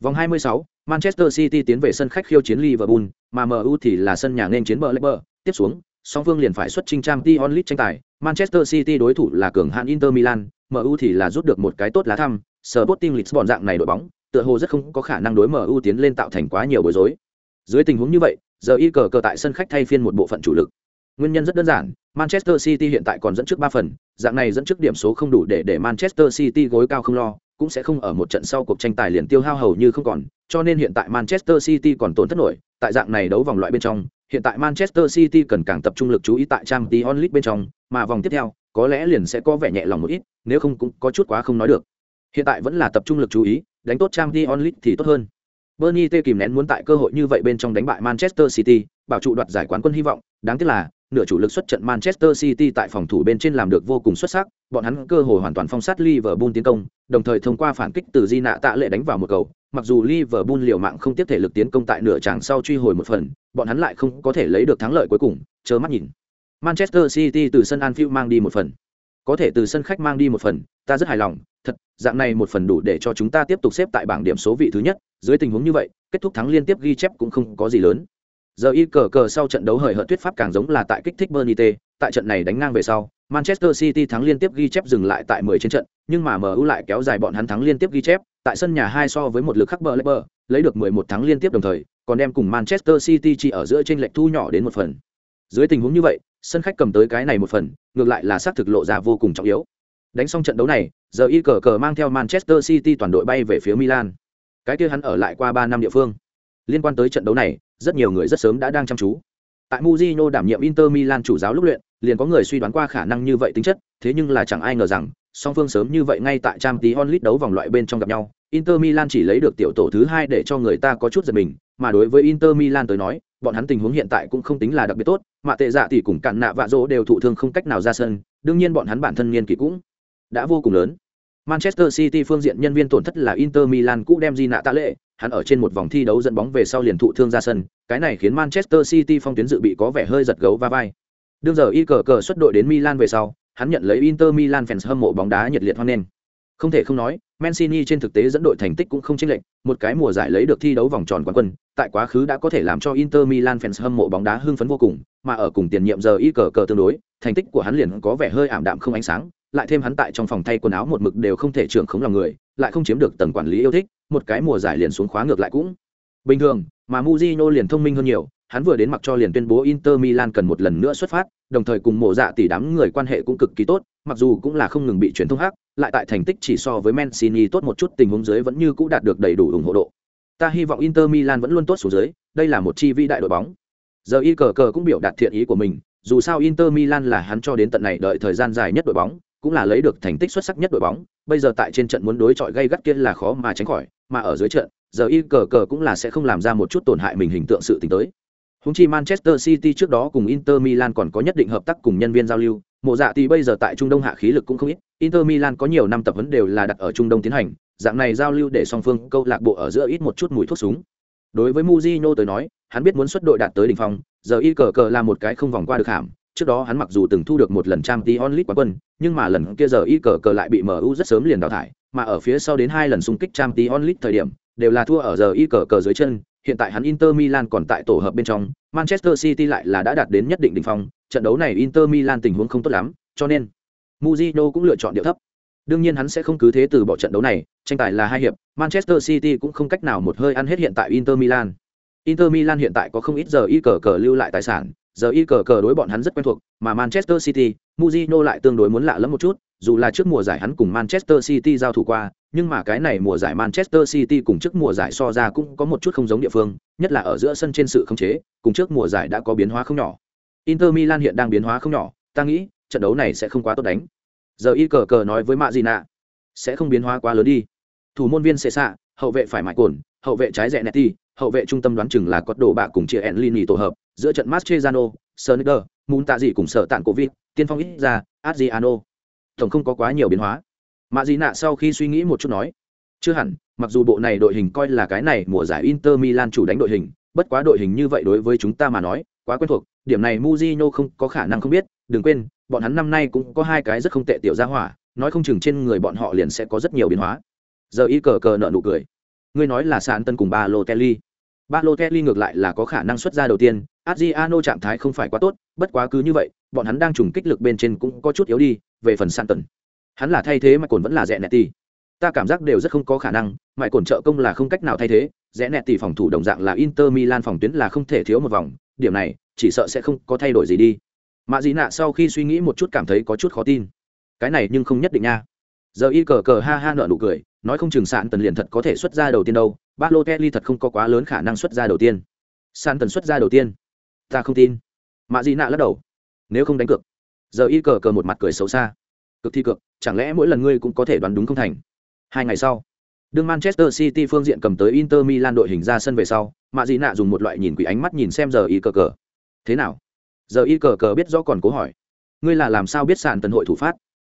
Vòng 26, Manchester City tiến về sân khách khiêu chiến Liverpool, mà MU thì là sân nhà nên chiến Blackburn, tiếp xuống, song phương liền phải xuất trình trang tí onlit tranh tài, Manchester City đối thủ là cường hãn Inter Milan, MU thì là rút được một cái tốt lá thăm, Sporting Lisbon dạng này đội bóng, tựa hồ rất không có khả năng đối MU tiến lên tạo thành quá nhiều bối rối. Dưới tình huống như vậy, giờ y cờ cờ tại sân khách thay phiên một bộ phận chủ lực. Nguyên nhân rất đơn giản, Manchester City hiện tại còn dẫn trước ba phần, dạng này dẫn trước điểm số không đủ để để Manchester City gối cao không lo, cũng sẽ không ở một trận sau cuộc tranh tài liền tiêu hao hầu như không còn, cho nên hiện tại Manchester City còn tổn thất nổi, tại dạng này đấu vòng loại bên trong, hiện tại Manchester City cần càng tập trung lực chú ý tại Tramti Onlit bên trong, mà vòng tiếp theo, có lẽ liền sẽ có vẻ nhẹ lòng một ít, nếu không cũng có chút quá không nói được. Hiện tại vẫn là tập trung lực chú ý, đánh tốt Tramti Onlit thì tốt hơn. Bernie T kìm nén muốn tại cơ hội như vậy bên trong đánh bại Manchester City, bảo trụ đoạt giải quán quân hy vọng, đáng tiếc là nửa chủ lực xuất trận Manchester City tại phòng thủ bên trên làm được vô cùng xuất sắc, bọn hắn cơ hội hoàn toàn phong sát Liverpool tiến công, đồng thời thông qua phản kích từ Di nạ tạ lệ đánh vào một cầu. Mặc dù Liverpool liều mạng không tiếp thể lực tiến công tại nửa tràng sau truy hồi một phần, bọn hắn lại không có thể lấy được thắng lợi cuối cùng, chớ mắt nhìn. Manchester City từ sân Anfield mang đi một phần, có thể từ sân khách mang đi một phần, ta rất hài lòng, thật, dạng này một phần đủ để cho chúng ta tiếp tục xếp tại bảng điểm số vị thứ nhất, dưới tình huống như vậy, kết thúc thắng liên tiếp ghi chép cũng không có gì lớn giờ y cờ cờ sau trận đấu hời hợt thuyết pháp càng giống là tại kích thích Bernite, tại trận này đánh ngang về sau, Manchester City thắng liên tiếp ghi chép dừng lại tại 10 trên trận, nhưng mà MU lại kéo dài bọn hắn thắng liên tiếp ghi chép, tại sân nhà hai so với một lực khắc bờ lấy được 11 thắng liên tiếp đồng thời, còn đem cùng Manchester City chỉ ở giữa trên lệch thu nhỏ đến một phần. Dưới tình huống như vậy, sân khách cầm tới cái này một phần, ngược lại là xác thực lộ ra vô cùng trọng yếu. Đánh xong trận đấu này, giờ y cờ cờ mang theo Manchester City toàn đội bay về phía Milan. Cái kia hắn ở lại qua ba năm địa phương. Liên quan tới trận đấu này, rất nhiều người rất sớm đã đang chăm chú. Tại Mourinho đảm nhiệm Inter Milan chủ giáo lúc luyện, liền có người suy đoán qua khả năng như vậy tính chất, thế nhưng là chẳng ai ngờ rằng, song phương sớm như vậy ngay tại Champions League đấu vòng loại bên trong gặp nhau, Inter Milan chỉ lấy được tiểu tổ thứ hai để cho người ta có chút giật mình, mà đối với Inter Milan tới nói, bọn hắn tình huống hiện tại cũng không tính là đặc biệt tốt, mà tệ dạ thì cùng cạn nạ vạ dỗ đều thụ thương không cách nào ra sân, đương nhiên bọn hắn bản thân niên kỷ cũng đã vô cùng lớn. Manchester City phương diện nhân viên tổn thất là Inter Milan cũ đem Di nạ tạ lệ, hắn ở trên một vòng thi đấu dẫn bóng về sau liền thụ thương ra sân, cái này khiến Manchester City phong tuyến dự bị có vẻ hơi giật gấu va vai. Đương giờ y cờ cờ xuất đội đến Milan về sau, hắn nhận lấy Inter Milan fans hâm mộ bóng đá nhiệt liệt hoan nghênh. Không thể không nói, Mancini trên thực tế dẫn đội thành tích cũng không chênh lệch, một cái mùa giải lấy được thi đấu vòng tròn quán quân, tại quá khứ đã có thể làm cho Inter Milan fans hâm mộ bóng đá hưng phấn vô cùng, mà ở cùng tiền nhiệm giờ y cờ cờ tương đối, thành tích của hắn liền có vẻ hơi ảm đạm không ánh sáng, lại thêm hắn tại trong phòng thay quần áo một mực đều không thể trưởng khống lòng người, lại không chiếm được tầng quản lý yêu thích, một cái mùa giải liền xuống khóa ngược lại cũng bình thường, mà Mujino liền thông minh hơn nhiều, hắn vừa đến mặc cho liền tuyên bố Inter Milan cần một lần nữa xuất phát, đồng thời cùng mộ dạ tỷ đám người quan hệ cũng cực kỳ tốt, mặc dù cũng là không ngừng bị truyền thông hắc, lại tại thành tích chỉ so với Mancini tốt một chút tình huống dưới vẫn như cũ đạt được đầy đủ ủng hộ độ. Ta hy vọng Inter Milan vẫn luôn tốt xuống dưới, đây là một chi vĩ đại đội bóng. Giờ y cờ cờ cũng biểu đạt thiện ý của mình, dù sao Inter Milan là hắn cho đến tận này đợi thời gian dài nhất đội bóng, cũng là lấy được thành tích xuất sắc nhất đội bóng, bây giờ tại trên trận muốn đối chọi gây gắt kia là khó mà tránh khỏi, mà ở dưới trận, giờ y cờ cờ cũng là sẽ không làm ra một chút tổn hại mình hình tượng sự tình tới. Húng chi Manchester City trước đó cùng Inter Milan còn có nhất định hợp tác cùng nhân viên giao lưu, mộ dạ thì bây giờ tại Trung Đông hạ khí lực cũng không ít, Inter Milan có nhiều năm tập huấn đều là đặt ở Trung Đông tiến hành, dạng này giao lưu để song phương câu lạc bộ ở giữa ít một chút mùi thuốc súng. Đối với Mujino tới nói, hắn biết muốn xuất đội đạt tới đỉnh phong, giờ y cờ cờ là một cái không vòng qua được hàm, trước đó hắn mặc dù từng thu được một lần trang Champions League quán quân, nhưng mà lần kia giờ y cờ cờ lại bị MU rất sớm liền đào thải, mà ở phía sau đến hai lần xung kích trang Champions League thời điểm, đều là thua ở giờ y cờ cờ dưới chân, hiện tại hắn Inter Milan còn tại tổ hợp bên trong, Manchester City lại là đã đạt đến nhất định đỉnh phong, trận đấu này Inter Milan tình huống không tốt lắm, cho nên Mourinho cũng lựa chọn điệu thấp. Đương nhiên hắn sẽ không cứ thế từ bỏ trận đấu này, tranh tài là hai hiệp, Manchester City cũng không cách nào một hơi ăn hết hiện tại Inter Milan. Inter Milan hiện tại có không ít giờ y cờ cờ lưu lại tài sản, giờ y cờ cờ đối bọn hắn rất quen thuộc, mà Manchester City, Mourinho lại tương đối muốn lạ lắm một chút, dù là trước mùa giải hắn cùng Manchester City giao thủ qua, nhưng mà cái này mùa giải Manchester City cùng trước mùa giải so ra cũng có một chút không giống địa phương, nhất là ở giữa sân trên sự khống chế, cùng trước mùa giải đã có biến hóa không nhỏ. Inter Milan hiện đang biến hóa không nhỏ, ta nghĩ trận đấu này sẽ không quá tốt đánh. Giờ y cờ cờ nói với Mạ Gina, sẽ không biến hóa quá lớn đi. Thủ môn viên sẽ xạ, hậu vệ phải mại cồn, hậu vệ trái rẽ Netti, hậu vệ trung tâm đoán chừng là có đồ bạ cùng chia Enlini tổ hợp, giữa trận Mascherano, Sonicer, Muntazi cùng sở tạn Covid, tiên phong ít ra, Adriano. Tổng không có quá nhiều biến hóa. Mạ dị nạ sau khi suy nghĩ một chút nói chưa hẳn mặc dù bộ này đội hình coi là cái này mùa giải inter milan chủ đánh đội hình bất quá đội hình như vậy đối với chúng ta mà nói quá quen thuộc điểm này Mujinho không có khả năng không biết đừng quên bọn hắn năm nay cũng có hai cái rất không tệ tiểu gia hỏa nói không chừng trên người bọn họ liền sẽ có rất nhiều biến hóa. Giờ y cờ cờ nợ nụ cười. Ngươi nói là sạn tân cùng ba lô kelly Balotelli ngược lại là có khả năng xuất ra đầu tiên adriano trạng thái không phải quá tốt bất quá cứ như vậy bọn hắn đang trùng kích lực bên trên cũng có chút yếu đi về phần Santon, hắn là thay thế mà còn vẫn là Rẻ nẹt ti ta cảm giác đều rất không có khả năng mại cồn trợ công là không cách nào thay thế rẽ nẹt tỷ phòng thủ đồng dạng là inter milan phòng tuyến là không thể thiếu một vòng điểm này chỉ sợ sẽ không có thay đổi gì đi. Mạ Dĩ nạ sau khi suy nghĩ một chút cảm thấy có chút khó tin. Cái này nhưng không nhất định nha giờ y cờ cờ ha ha nợ nụ cười, nói không chừng sạn tần liền thật có thể xuất ra đầu tiên đâu ba lô kelly thật không có quá lớn khả năng xuất ra đầu tiên. Sạn tần xuất ra đầu tiên? Ta không tin. Mạ dị nạ lắc đầu. Nếu không đánh cược. Giờ y cờ cờ một mặt cười xấu xa. Cực thi cược, chẳng lẽ mỗi lần ngươi cũng có thể đoán đúng không thành? Hai ngày sau, đương manchester city phương diện cầm tới inter milan đội hình ra sân về sau, mạ dị nạ dùng một loại nhìn quỷ ánh mắt nhìn xem giờ y cờ cờ. Thế nào? Giờ y cờ cờ biết rõ còn cố hỏi. Ngươi là làm sao biết sàn tần hội thủ phát?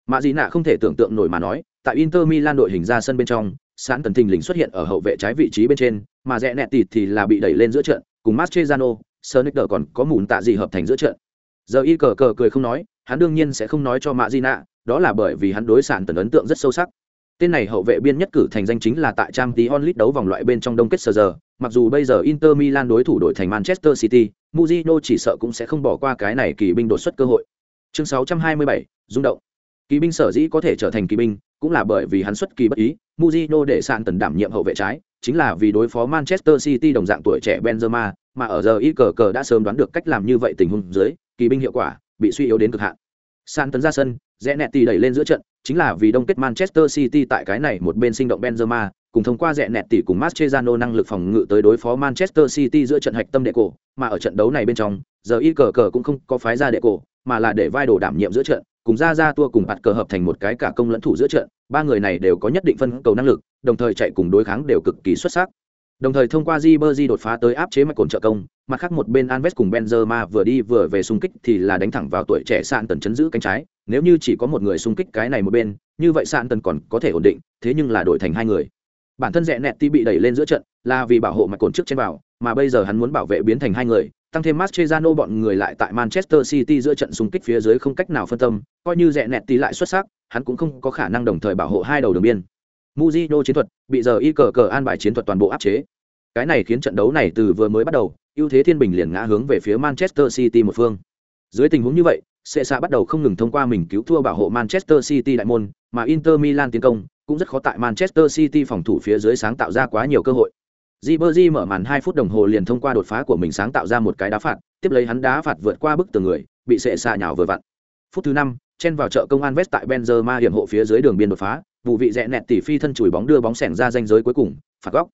Mạ dị nạ không thể tưởng tượng nổi mà nói tại inter milan đội hình ra sân bên trong sàn tần thình lình xuất hiện ở hậu vệ trái vị trí bên trên mà rẽ nẹt tịt thì là bị đẩy lên giữa trận cùng mastrezano sơ nick còn có mùn tạ gì hợp thành giữa trận. Giờ y cờ cờ cười không nói hắn đương nhiên sẽ không nói cho mạ di nạ đó là bởi vì hắn đối sản tần ấn tượng rất sâu sắc. Tên này hậu vệ biên nhất cử thành danh chính là tại trang tí onlit đấu vòng loại bên trong đông kết sờ giờ mặc dù bây giờ inter milan đối thủ đổi thành manchester city muzino chỉ sợ cũng sẽ không bỏ qua cái này kỳ binh đột xuất cơ hội. Chương 627, rung động kỳ binh sở dĩ có thể trở thành kỳ binh cũng là bởi vì hắn xuất kỳ bất ý muzino để sạn tần đảm nhiệm hậu vệ trái chính là vì đối phó Manchester City đồng dạng tuổi trẻ Benzema, mà ở giờ ít cờ cờ đã sớm đoán được cách làm như vậy tình huống dưới, kỳ binh hiệu quả bị suy yếu đến cực hạn. San tấn ra sân, rẽ nẹt tì đẩy lên giữa trận, chính là vì đông kết Manchester City tại cái này một bên sinh động Benzema, cùng thông qua rẽ nẹt tỉ cùng Mascherano năng lực phòng ngự tới đối phó Manchester City giữa trận hạch tâm đệ cổ, mà ở trận đấu này bên trong, giờ y cờ cờ cũng không có phái ra đệ cổ, mà là để vai đồ đảm nhiệm giữa trận, cùng ra ra tua cùng bạt cờ hợp thành một cái cả công lẫn thủ giữa trận, ba người này đều có nhất định phân cầu năng lực, đồng thời chạy cùng đối kháng đều cực kỳ xuất sắc. Đồng thời thông qua Ribery đột phá tới áp chế mạch cồn trợ công, mặt khác một bên Alves cùng Benzema vừa đi vừa về xung kích thì là đánh thẳng vào tuổi trẻ sạn tần chấn giữ cánh trái, nếu như chỉ có một người xung kích cái này một bên, như vậy sạn tần còn có thể ổn định, thế nhưng là đổi thành hai người. Bản thân rẽ nẹt ti bị đẩy lên giữa trận, là vì bảo hộ mạch cồn trước trên vào, mà bây giờ hắn muốn bảo vệ biến thành hai người, tăng thêm Mascherano bọn người lại tại Manchester City giữa trận xung kích phía dưới không cách nào phân tâm, coi như rẽ nẹt tí lại xuất sắc, hắn cũng không có khả năng đồng thời bảo hộ hai đầu đường biên. Mujino chiến thuật, bị giờ y cờ cờ an bài chiến thuật toàn bộ áp chế. Cái này khiến trận đấu này từ vừa mới bắt đầu, ưu thế thiên bình liền ngã hướng về phía Manchester City một phương. Dưới tình huống như vậy, Cesa bắt đầu không ngừng thông qua mình cứu thua bảo hộ Manchester City đại môn, mà Inter Milan tiến công cũng rất khó tại Manchester City phòng thủ phía dưới sáng tạo ra quá nhiều cơ hội. Ribery mở màn 2 phút đồng hồ liền thông qua đột phá của mình sáng tạo ra một cái đá phạt, tiếp lấy hắn đá phạt vượt qua bức tường người, bị sệ xạ nhào vừa vặn. Phút thứ 5, chen vào chợ công an West tại Benzema hiểm hộ phía dưới đường biên đột phá, vụ vị rẽ nẹt tỉ phi thân chùi bóng đưa bóng xẻng ra ranh giới cuối cùng, phạt góc.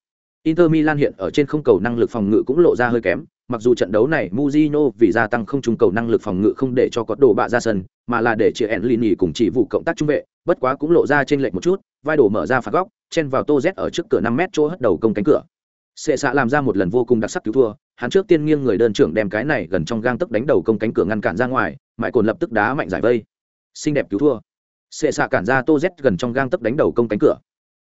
Inter Milan hiện ở trên không cầu năng lực phòng ngự cũng lộ ra hơi kém, mặc dù trận đấu này Mujino vì gia tăng không trung cầu năng lực phòng ngự không để cho có đồ bạ ra sân, mà là để chia Enlini cùng chỉ vụ cộng tác trung vệ, bất quá cũng lộ ra trên lệch một chút, vai đổ mở ra phạt góc, chen vào Tô Z ở trước cửa năm mét chỗ hất đầu công cánh cửa. Sệ xạ làm ra một lần vô cùng đặc sắc cứu thua, hắn trước tiên nghiêng người đơn trưởng đem cái này gần trong gang tấc đánh đầu công cánh cửa ngăn cản ra ngoài, mại cồn lập tức đá mạnh giải vây. Xinh đẹp cứu thua. Sệ xạ cản ra Tô Z gần trong gang tấc đánh đầu công cánh cửa.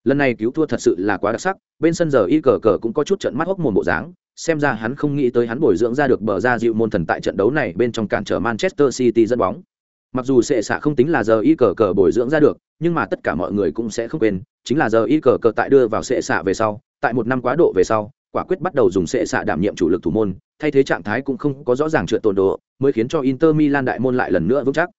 Lần này cứu thua thật sự là quá đặc sắc, bên sân giờ y cờ cờ cũng có chút trận mắt hốc mồm bộ dáng, xem ra hắn không nghĩ tới hắn bồi dưỡng ra được bờ ra dịu môn thần tại trận đấu này bên trong cản trở Manchester City dẫn bóng. Mặc dù sệ xạ không tính là giờ y cờ cờ bồi dưỡng ra được, nhưng mà tất cả mọi người cũng sẽ không quên, chính là giờ y cờ cờ tại đưa vào sệ xạ về sau, tại một năm quá độ về sau, quả quyết bắt đầu dùng sệ xạ đảm nhiệm chủ lực thủ môn, thay thế trạng thái cũng không có rõ ràng trượt tổn độ, mới khiến cho Inter Milan đại môn lại lần nữa vững chắc.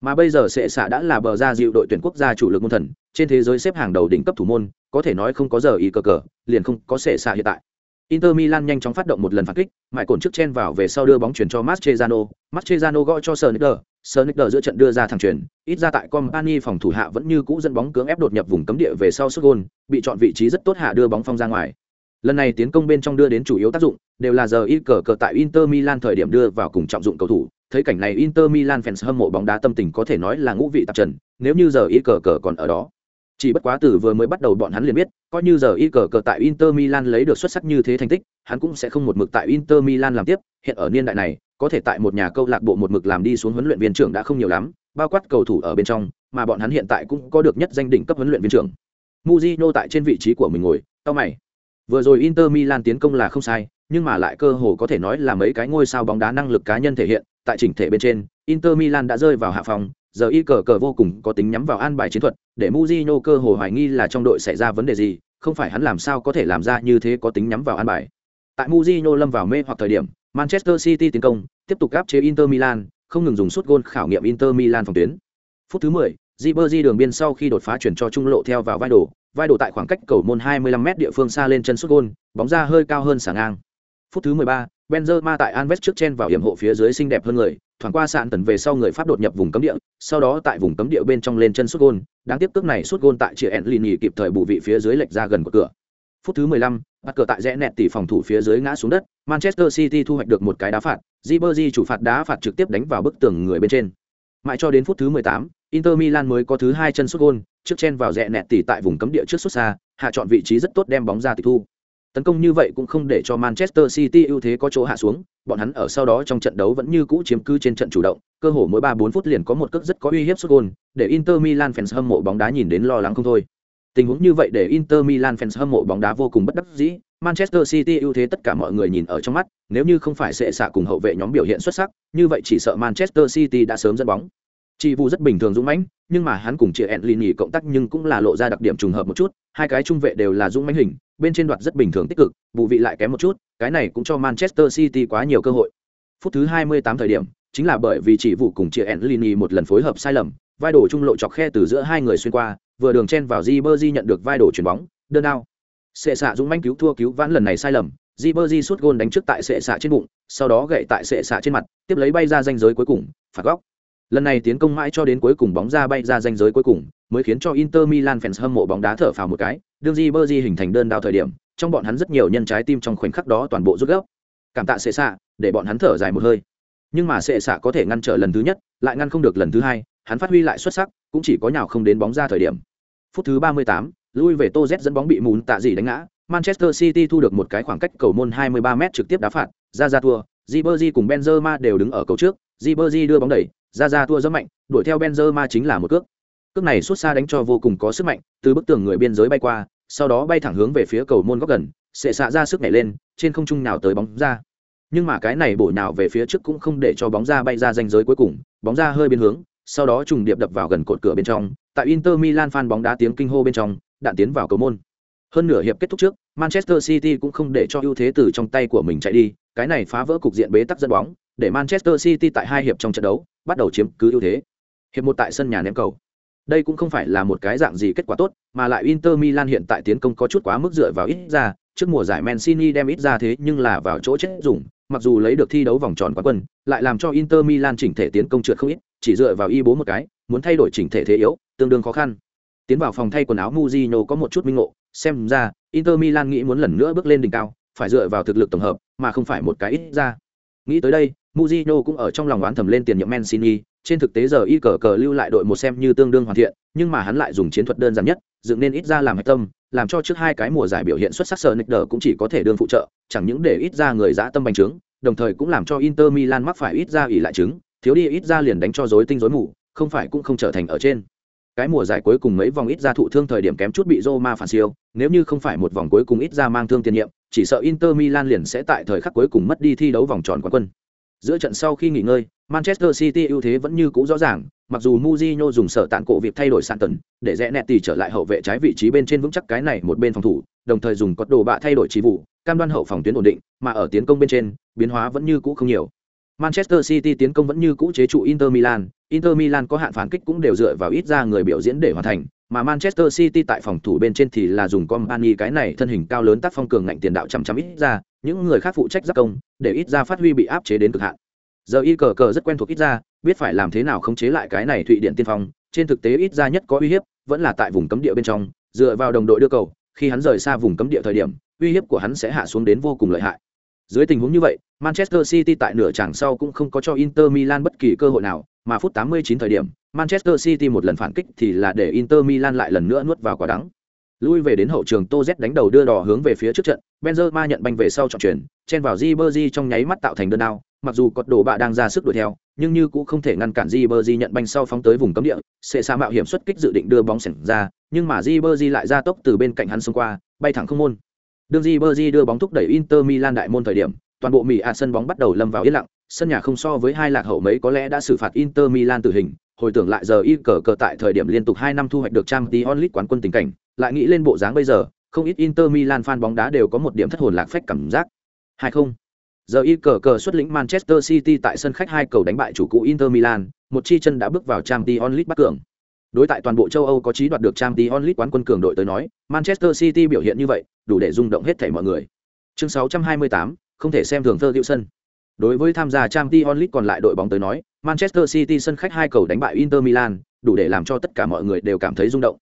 Mà bây giờ sệ xạ đã là bờ ra dịu đội tuyển quốc gia chủ lực môn thần, trên thế giới xếp hàng đầu đỉnh cấp thủ môn, có thể nói không có giờ y cờ cờ, liền không có sệ xạ hiện tại. Inter Milan nhanh chóng phát động một lần phản kích, mại cồn trước chen vào về sau đưa bóng chuyển cho Mascherano, Mascherano gõ cho Sonicer, Sonicer giữa trận đưa ra thẳng truyền, ít ra tại Company phòng thủ hạ vẫn như cũ dẫn bóng cưỡng ép đột nhập vùng cấm địa về sau sút gol, bị chọn vị trí rất tốt hạ đưa bóng phong ra ngoài. Lần này tiến công bên trong đưa đến chủ yếu tác dụng, đều là giờ ít cờ cờ tại Inter Milan thời điểm đưa vào cùng trọng dụng cầu thủ. Thấy cảnh này Inter Milan fans hâm mộ bóng đá tâm tình có thể nói là ngũ vị tạp trần, nếu như giờ ít cờ cờ còn ở đó. Chỉ bất quá từ vừa mới bắt đầu bọn hắn liền biết, coi như giờ ít cờ cờ tại Inter Milan lấy được xuất sắc như thế thành tích, hắn cũng sẽ không một mực tại Inter Milan làm tiếp, hiện ở niên đại này, có thể tại một nhà câu lạc bộ một mực làm đi xuống huấn luyện viên trưởng đã không nhiều lắm, bao quát cầu thủ ở bên trong, mà bọn hắn hiện tại cũng có được nhất danh đỉnh cấp huấn luyện viên trưởng. Mujino tại trên vị trí của mình ngồi, tao mày. Vừa rồi Inter Milan tiến công là không sai, nhưng mà lại cơ hồ có thể nói là mấy cái ngôi sao bóng đá năng lực cá nhân thể hiện, tại chỉnh thể bên trên, Inter Milan đã rơi vào hạ phòng, giờ y cờ cờ vô cùng có tính nhắm vào an bài chiến thuật, để Mujino cơ hồ hoài nghi là trong đội xảy ra vấn đề gì, không phải hắn làm sao có thể làm ra như thế có tính nhắm vào an bài. Tại Mujino lâm vào mê hoặc thời điểm, Manchester City tiến công, tiếp tục áp chế Inter Milan, không ngừng dùng sút gôn khảo nghiệm Inter Milan phòng tuyến. Phút thứ 10, Ribery đường biên sau khi đột phá chuyển cho trung lộ theo vào vai đổ, vai đổ tại khoảng cách cầu môn 25m địa phương xa lên chân sút gôn, bóng ra hơi cao hơn sả ngang. Phút thứ 13, Benzema tại Alves trước chen vào hiểm hộ phía dưới xinh đẹp hơn người, thoảng qua sạn tần về sau người Pháp đột nhập vùng cấm địa, sau đó tại vùng cấm địa bên trong lên chân sút gôn, đáng tiếc cước này sút gôn tại chia Enlini kịp thời bù vị phía dưới lệch ra gần của cửa. Phút thứ 15, bắt cờ tại rẽ nẹt tỷ phòng thủ phía dưới ngã xuống đất, Manchester City thu hoạch được một cái đá phạt, Ribery chủ phạt đá phạt trực tiếp đánh vào bức tường người bên trên. Mãi cho đến phút thứ 18, Inter Milan mới có thứ hai chân sút gôn, trước chen vào rẽ nẹt tỷ tại vùng cấm địa trước xuất xa, hạ chọn vị trí rất tốt đem bóng ra tịch thu. Tấn công như vậy cũng không để cho Manchester City ưu thế có chỗ hạ xuống, bọn hắn ở sau đó trong trận đấu vẫn như cũ chiếm cứ trên trận chủ động, cơ hồ mỗi 3-4 phút liền có một cước rất có uy hiếp sút gôn, để Inter Milan fans hâm mộ bóng đá nhìn đến lo lắng không thôi. Tình huống như vậy để Inter Milan fans hâm mộ bóng đá vô cùng bất đắc dĩ, Manchester City ưu thế tất cả mọi người nhìn ở trong mắt, nếu như không phải sẽ xạ cùng hậu vệ nhóm biểu hiện xuất sắc, như vậy chỉ sợ Manchester City đã sớm dẫn bóng. Chỉ vụ rất bình thường dũng mãnh, nhưng mà hắn cùng chị Enlini cộng tác nhưng cũng là lộ ra đặc điểm trùng hợp một chút, hai cái trung vệ đều là dũng mãnh hình, bên trên đoạt rất bình thường tích cực, vụ vị lại kém một chút, cái này cũng cho Manchester City quá nhiều cơ hội. Phút thứ 28 thời điểm, chính là bởi vì chỉ vụ cùng chị Enlini một lần phối hợp sai lầm, vai đổ trung lộ chọc khe từ giữa hai người xuyên qua, vừa đường chen vào Ribery nhận được vai đổ chuyển bóng, đơn ao. Sệ xạ dũng manh cứu thua cứu vãn lần này sai lầm, Ribery sút gôn đánh trước tại sệ xạ trên bụng, sau đó gậy tại sệ xạ trên mặt, tiếp lấy bay ra ranh giới cuối cùng, phạt góc. Lần này tiến công mãi cho đến cuối cùng bóng ra bay ra ranh giới cuối cùng, mới khiến cho Inter Milan fans hâm mộ bóng đá thở phào một cái, đương Ribery hình thành đơn đao thời điểm, trong bọn hắn rất nhiều nhân trái tim trong khoảnh khắc đó toàn bộ rút gốc. Cảm tạ sệ xạ, để bọn hắn thở dài một hơi. Nhưng mà sệ xạ có thể ngăn trở lần thứ nhất, lại ngăn không được lần thứ hai, hắn phát huy lại xuất sắc, cũng chỉ có nhào không đến bóng ra thời điểm. Phút thứ 38, lui về Tô Z dẫn bóng bị mùn tạ gì đánh ngã, Manchester City thu được một cái khoảng cách cầu môn 23m trực tiếp đá phạt, ra ra thua, Ribery cùng Benzema đều đứng ở cầu trước, Ribery đưa bóng đẩy, ra ra thua rất mạnh, đuổi theo Benzema chính là một cước. Cước này xuất xa đánh cho vô cùng có sức mạnh, từ bức tường người biên giới bay qua, sau đó bay thẳng hướng về phía cầu môn góc gần, sẽ xạ ra sức nhảy lên, trên không trung nào tới bóng ra. Nhưng mà cái này bổ nào về phía trước cũng không để cho bóng ra bay ra ranh giới cuối cùng, bóng ra hơi biến hướng, sau đó trùng điệp đập vào gần cột cửa bên trong, tại Inter Milan fan bóng đá tiếng kinh hô bên trong, đạn tiến vào cầu môn. Hơn nửa hiệp kết thúc trước, Manchester City cũng không để cho ưu thế từ trong tay của mình chạy đi, cái này phá vỡ cục diện bế tắc dẫn bóng, để Manchester City tại hai hiệp trong trận đấu bắt đầu chiếm cứ ưu thế. Hiệp một tại sân nhà ném cầu. Đây cũng không phải là một cái dạng gì kết quả tốt, mà lại Inter Milan hiện tại tiến công có chút quá mức dựa vào ít ra, trước mùa giải Mancini đem ít ra thế nhưng là vào chỗ chết dùng, mặc dù lấy được thi đấu vòng tròn quán quân, lại làm cho Inter Milan chỉnh thể tiến công trượt không ít, chỉ dựa vào y bố một cái, muốn thay đổi chỉnh thể thế yếu, tương đương khó khăn. Tiến vào phòng thay quần áo Mujino có một chút minh ngộ, xem ra Inter Milan nghĩ muốn lần nữa bước lên đỉnh cao, phải dựa vào thực lực tổng hợp, mà không phải một cái ít ra. Nghĩ tới đây, Mujino cũng ở trong lòng oán thầm lên tiền nhiệm Mancini, trên thực tế giờ y cờ cờ lưu lại đội một xem như tương đương hoàn thiện, nhưng mà hắn lại dùng chiến thuật đơn giản nhất, dựng nên ít ra làm hạch tâm, làm cho trước hai cái mùa giải biểu hiện xuất sắc sở Nick cũng chỉ có thể đương phụ trợ, chẳng những để ít ra người dã tâm bành trướng, đồng thời cũng làm cho Inter Milan mắc phải ít ra ỉ lại trứng, thiếu đi ít ra liền đánh cho rối tinh rối mù, không phải cũng không trở thành ở trên. Cái mùa giải cuối cùng mấy vòng ít ra thụ thương thời điểm kém chút bị Roma phản siêu, nếu như không phải một vòng cuối cùng ít ra mang thương tiền nhiệm, chỉ sợ Inter Milan liền sẽ tại thời khắc cuối cùng mất đi thi đấu vòng tròn quán quân. Giữa trận sau khi nghỉ ngơi, Manchester City ưu thế vẫn như cũ rõ ràng, mặc dù Mourinho dùng sở tạn cổ việc thay đổi sàn tần, để rẽ nẹt tỷ trở lại hậu vệ trái vị trí bên trên vững chắc cái này một bên phòng thủ, đồng thời dùng cột đồ bạ thay đổi trí vụ, cam đoan hậu phòng tuyến ổn định, mà ở tiến công bên trên, biến hóa vẫn như cũ không nhiều. Manchester City tiến công vẫn như cũ chế trụ Inter Milan, Inter Milan có hạn phản kích cũng đều dựa vào ít ra người biểu diễn để hoàn thành, mà Manchester City tại phòng thủ bên trên thì là dùng Company cái này thân hình cao lớn tác phong cường ngạnh tiền đạo chăm chăm ít ra, những người khác phụ trách giáp công, để ít ra phát huy bị áp chế đến cực hạn. Giờ y cờ cờ rất quen thuộc ít ra, biết phải làm thế nào khống chế lại cái này thụy điện tiên phong, trên thực tế ít ra nhất có uy hiếp, vẫn là tại vùng cấm địa bên trong, dựa vào đồng đội đưa cầu, khi hắn rời xa vùng cấm địa thời điểm, uy hiếp của hắn sẽ hạ xuống đến vô cùng lợi hại. Dưới tình huống như vậy, Manchester City tại nửa chặng sau cũng không có cho Inter Milan bất kỳ cơ hội nào, mà phút 89 thời điểm, Manchester City một lần phản kích thì là để Inter Milan lại lần nữa nuốt vào quả đắng. Lui về đến hậu trường Toz đánh đầu đưa đỏ hướng về phía trước trận, Benzema nhận banh về sau trọng chuyển, chen vào Ribery trong nháy mắt tạo thành đơn đao, mặc dù cột đổ bạ đang ra sức đuổi theo, nhưng như cũng không thể ngăn cản Ribery nhận banh sau phóng tới vùng cấm địa, sẽ xa mạo hiểm xuất kích dự định đưa bóng sảnh ra, nhưng mà Ribery lại ra tốc từ bên cạnh hắn xông qua, bay thẳng không môn. Đường Ribery đưa bóng thúc đẩy Inter Milan đại môn thời điểm, toàn bộ Mỹ ạ sân bóng bắt đầu lâm vào yên lặng, sân nhà không so với hai lạc hậu mấy có lẽ đã xử phạt Inter Milan tử hình, hồi tưởng lại giờ y cờ cờ tại thời điểm liên tục hai năm thu hoạch được Champions League quán quân tình cảnh, lại nghĩ lên bộ dáng bây giờ, không ít Inter Milan fan bóng đá đều có một điểm thất hồn lạc phách cảm giác. Hay không? Giờ y cờ cờ xuất lĩnh Manchester City tại sân khách hai cầu đánh bại chủ cũ Inter Milan, một chi chân đã bước vào Champions League bắt cường. Đối tại toàn bộ châu Âu có trí đoạt được Champions League quán quân cường đội tới nói, Manchester City biểu hiện như vậy, đủ để rung động hết thảy mọi người. Chương 628, không thể xem thường Ferguson. Đối với tham gia Champions League còn lại đội bóng tới nói, Manchester City sân khách hai cầu đánh bại Inter Milan, đủ để làm cho tất cả mọi người đều cảm thấy rung động.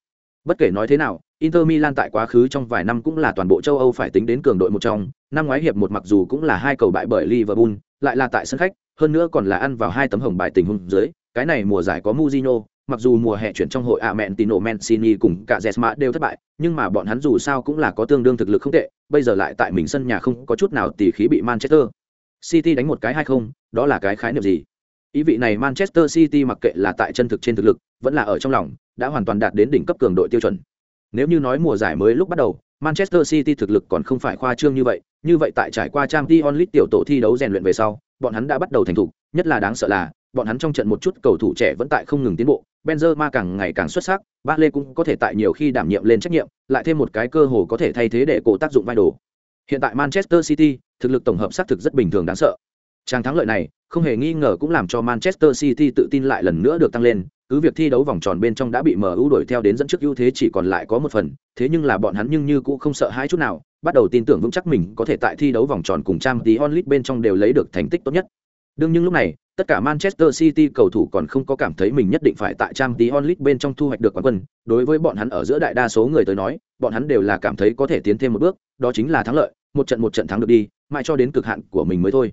Bất kể nói thế nào, Inter Milan tại quá khứ trong vài năm cũng là toàn bộ châu Âu phải tính đến cường đội một trong, năm ngoái hiệp một mặc dù cũng là hai cầu bại bởi Liverpool, lại là tại sân khách, hơn nữa còn là ăn vào hai tấm hồng bài tình huống dưới, cái này mùa giải có Mourinho, mặc dù mùa hè chuyển trong hội a mẹn Tino Mancini cùng cả Jesma đều thất bại, nhưng mà bọn hắn dù sao cũng là có tương đương thực lực không tệ, bây giờ lại tại mình sân nhà không có chút nào tỷ khí bị Manchester City đánh một cái hay không, đó là cái khái niệm gì? Ý vị này Manchester City mặc kệ là tại chân thực trên thực lực, vẫn là ở trong lòng, đã hoàn toàn đạt đến đỉnh cấp cường đội tiêu chuẩn. Nếu như nói mùa giải mới lúc bắt đầu, Manchester City thực lực còn không phải khoa trương như vậy, như vậy tại trải qua Tramti Onlit tiểu tổ thi đấu rèn luyện về sau, bọn hắn đã bắt đầu thành thục, nhất là đáng sợ là, bọn hắn trong trận một chút cầu thủ trẻ vẫn tại không ngừng tiến bộ, Benzema càng ngày càng xuất sắc, Bale cũng có thể tại nhiều khi đảm nhiệm lên trách nhiệm, lại thêm một cái cơ hội có thể thay thế để cổ tác dụng vai đồ. Hiện tại Manchester City, thực lực tổng hợp xác thực rất bình thường đáng sợ. Trang thắng lợi này, không hề nghi ngờ cũng làm cho Manchester City tự tin lại lần nữa được tăng lên, cứ việc thi đấu vòng tròn bên trong đã bị MU đuổi theo đến dẫn trước ưu thế chỉ còn lại có một phần, thế nhưng là bọn hắn nhưng như cũng không sợ hãi chút nào, bắt đầu tin tưởng vững chắc mình có thể tại thi đấu vòng tròn cùng Champions League bên trong đều lấy được thành tích tốt nhất. Đương nhưng lúc này, tất cả Manchester City cầu thủ còn không có cảm thấy mình nhất định phải tại Champions League bên trong thu hoạch được quán quân, đối với bọn hắn ở giữa đại đa số người tới nói, bọn hắn đều là cảm thấy có thể tiến thêm một bước, đó chính là thắng lợi, một trận một trận thắng được đi, mãi cho đến cực hạn của mình mới thôi.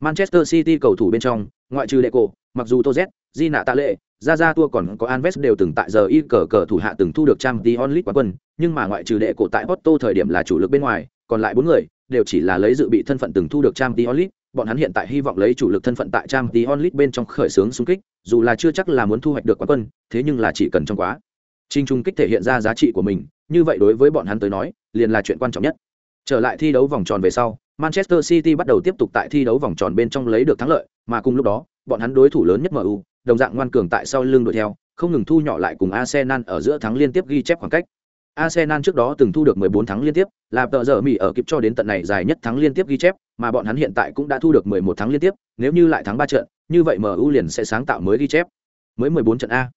Manchester City cầu thủ bên trong, ngoại trừ Deco, mặc dù Toz, Di Nạ Tạ Lệ, Ra Ra Tua còn có Alves đều từng tại giờ y cờ cờ thủ hạ từng thu được trang Champions League quán quân, nhưng mà ngoại trừ Deco tại Porto thời điểm là chủ lực bên ngoài, còn lại bốn người đều chỉ là lấy dự bị thân phận từng thu được trang Champions League, bọn hắn hiện tại hy vọng lấy chủ lực thân phận tại trang tí onlit bên trong khởi xướng xung kích, dù là chưa chắc là muốn thu hoạch được quán quân, thế nhưng là chỉ cần trong quá trình trung kích thể hiện ra giá trị của mình, như vậy đối với bọn hắn tới nói, liền là chuyện quan trọng nhất. Trở lại thi đấu vòng tròn về sau, Manchester City bắt đầu tiếp tục tại thi đấu vòng tròn bên trong lấy được thắng lợi, mà cùng lúc đó, bọn hắn đối thủ lớn nhất MU, đồng dạng ngoan cường tại sau lưng đuổi theo, không ngừng thu nhỏ lại cùng Arsenal ở giữa thắng liên tiếp ghi chép khoảng cách. Arsenal trước đó từng thu được 14 thắng liên tiếp, là tờ giờ Mỹ ở kịp cho đến tận này dài nhất thắng liên tiếp ghi chép, mà bọn hắn hiện tại cũng đã thu được 11 thắng liên tiếp, nếu như lại thắng 3 trận, như vậy MU liền sẽ sáng tạo mới ghi chép. Mới 14 trận a.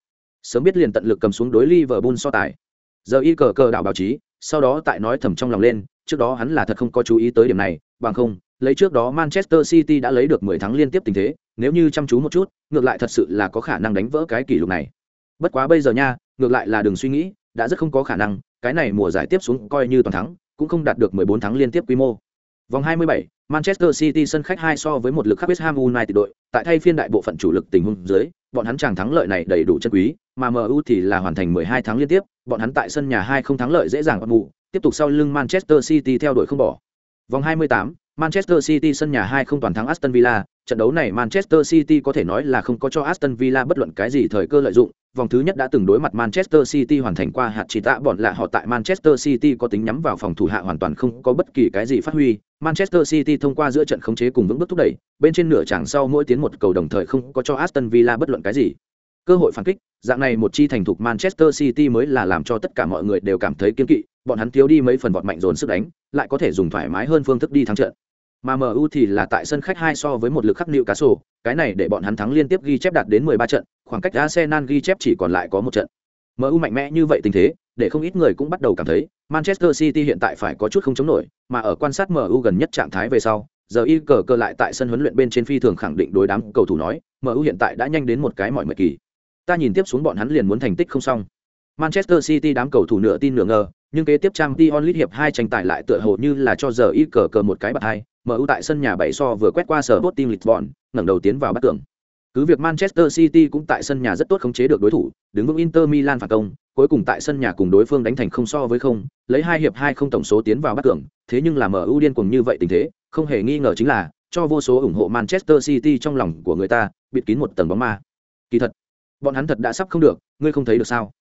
Sớm biết liền tận lực cầm xuống đối Liverpool so tài. Giờ y cờ cờ đảo báo chí, sau đó tại nói thầm trong lòng lên, trước đó hắn là thật không có chú ý tới điểm này, bằng không, lấy trước đó Manchester City đã lấy được 10 thắng liên tiếp tình thế, nếu như chăm chú một chút, ngược lại thật sự là có khả năng đánh vỡ cái kỷ lục này. Bất quá bây giờ nha, ngược lại là đừng suy nghĩ, đã rất không có khả năng, cái này mùa giải tiếp xuống coi như toàn thắng, cũng không đạt được 14 thắng liên tiếp quy mô. Vòng 27, Manchester City sân khách 2 so với một lực khác West Ham United đội, tại thay phiên đại bộ phận chủ lực tình huống dưới, bọn hắn chẳng thắng lợi này đầy đủ chân quý, mà MU thì là hoàn thành 12 tháng liên tiếp, bọn hắn tại sân nhà 2 không thắng lợi dễ dàng ngủ, tiếp tục sau lưng Manchester City theo đuổi không bỏ. Vòng 28, Manchester City sân nhà 2 không toàn thắng Aston Villa, trận đấu này Manchester City có thể nói là không có cho Aston Villa bất luận cái gì thời cơ lợi dụng, vòng thứ nhất đã từng đối mặt Manchester City hoàn thành qua hạt chỉ tạ bọn lạ họ tại Manchester City có tính nhắm vào phòng thủ hạ hoàn toàn không có bất kỳ cái gì phát huy. Manchester City thông qua giữa trận khống chế cùng vững bước thúc đẩy, bên trên nửa chặng sau mỗi tiến một cầu đồng thời không có cho Aston Villa bất luận cái gì. Cơ hội phản kích, dạng này một chi thành thục Manchester City mới là làm cho tất cả mọi người đều cảm thấy kiên kỵ, bọn hắn thiếu đi mấy phần vọt mạnh dồn sức đánh, lại có thể dùng thoải mái hơn phương thức đi thắng trận. Mà MU thì là tại sân khách hai so với một lực khắc nịu cá sổ, cái này để bọn hắn thắng liên tiếp ghi chép đạt đến 13 trận, khoảng cách Arsenal ghi chép chỉ còn lại có một trận. MU mạnh mẽ như vậy tình thế, để không ít người cũng bắt đầu cảm thấy Manchester City hiện tại phải có chút không chống nổi, mà ở quan sát MU gần nhất trạng thái về sau, giờ y cờ cờ lại tại sân huấn luyện bên trên phi thường khẳng định đối đám cầu thủ nói, MU hiện tại đã nhanh đến một cái mọi mệt kỳ. Ta nhìn tiếp xuống bọn hắn liền muốn thành tích không xong. Manchester City đám cầu thủ nửa tin nửa ngờ, nhưng kế tiếp trang Dion League hiệp hai tranh tài lại tựa hồ như là cho giờ y cờ cờ một cái bật hai, MU tại sân nhà bảy so vừa quét qua sở Sporting Lisbon, ngẩng đầu tiến vào bắt tưởng. Cứ việc Manchester City cũng tại sân nhà rất tốt khống chế được đối thủ, đứng vững Inter Milan phản công, cuối cùng tại sân nhà cùng đối phương đánh thành không so với không, lấy hai hiệp hai không tổng số tiến vào bắt tưởng, thế nhưng là MU điên cuồng như vậy tình thế, không hề nghi ngờ chính là cho vô số ủng hộ Manchester City trong lòng của người ta, bịt kín một tầng bóng ma. Kỳ thật, bọn hắn thật đã sắp không được, ngươi không thấy được sao?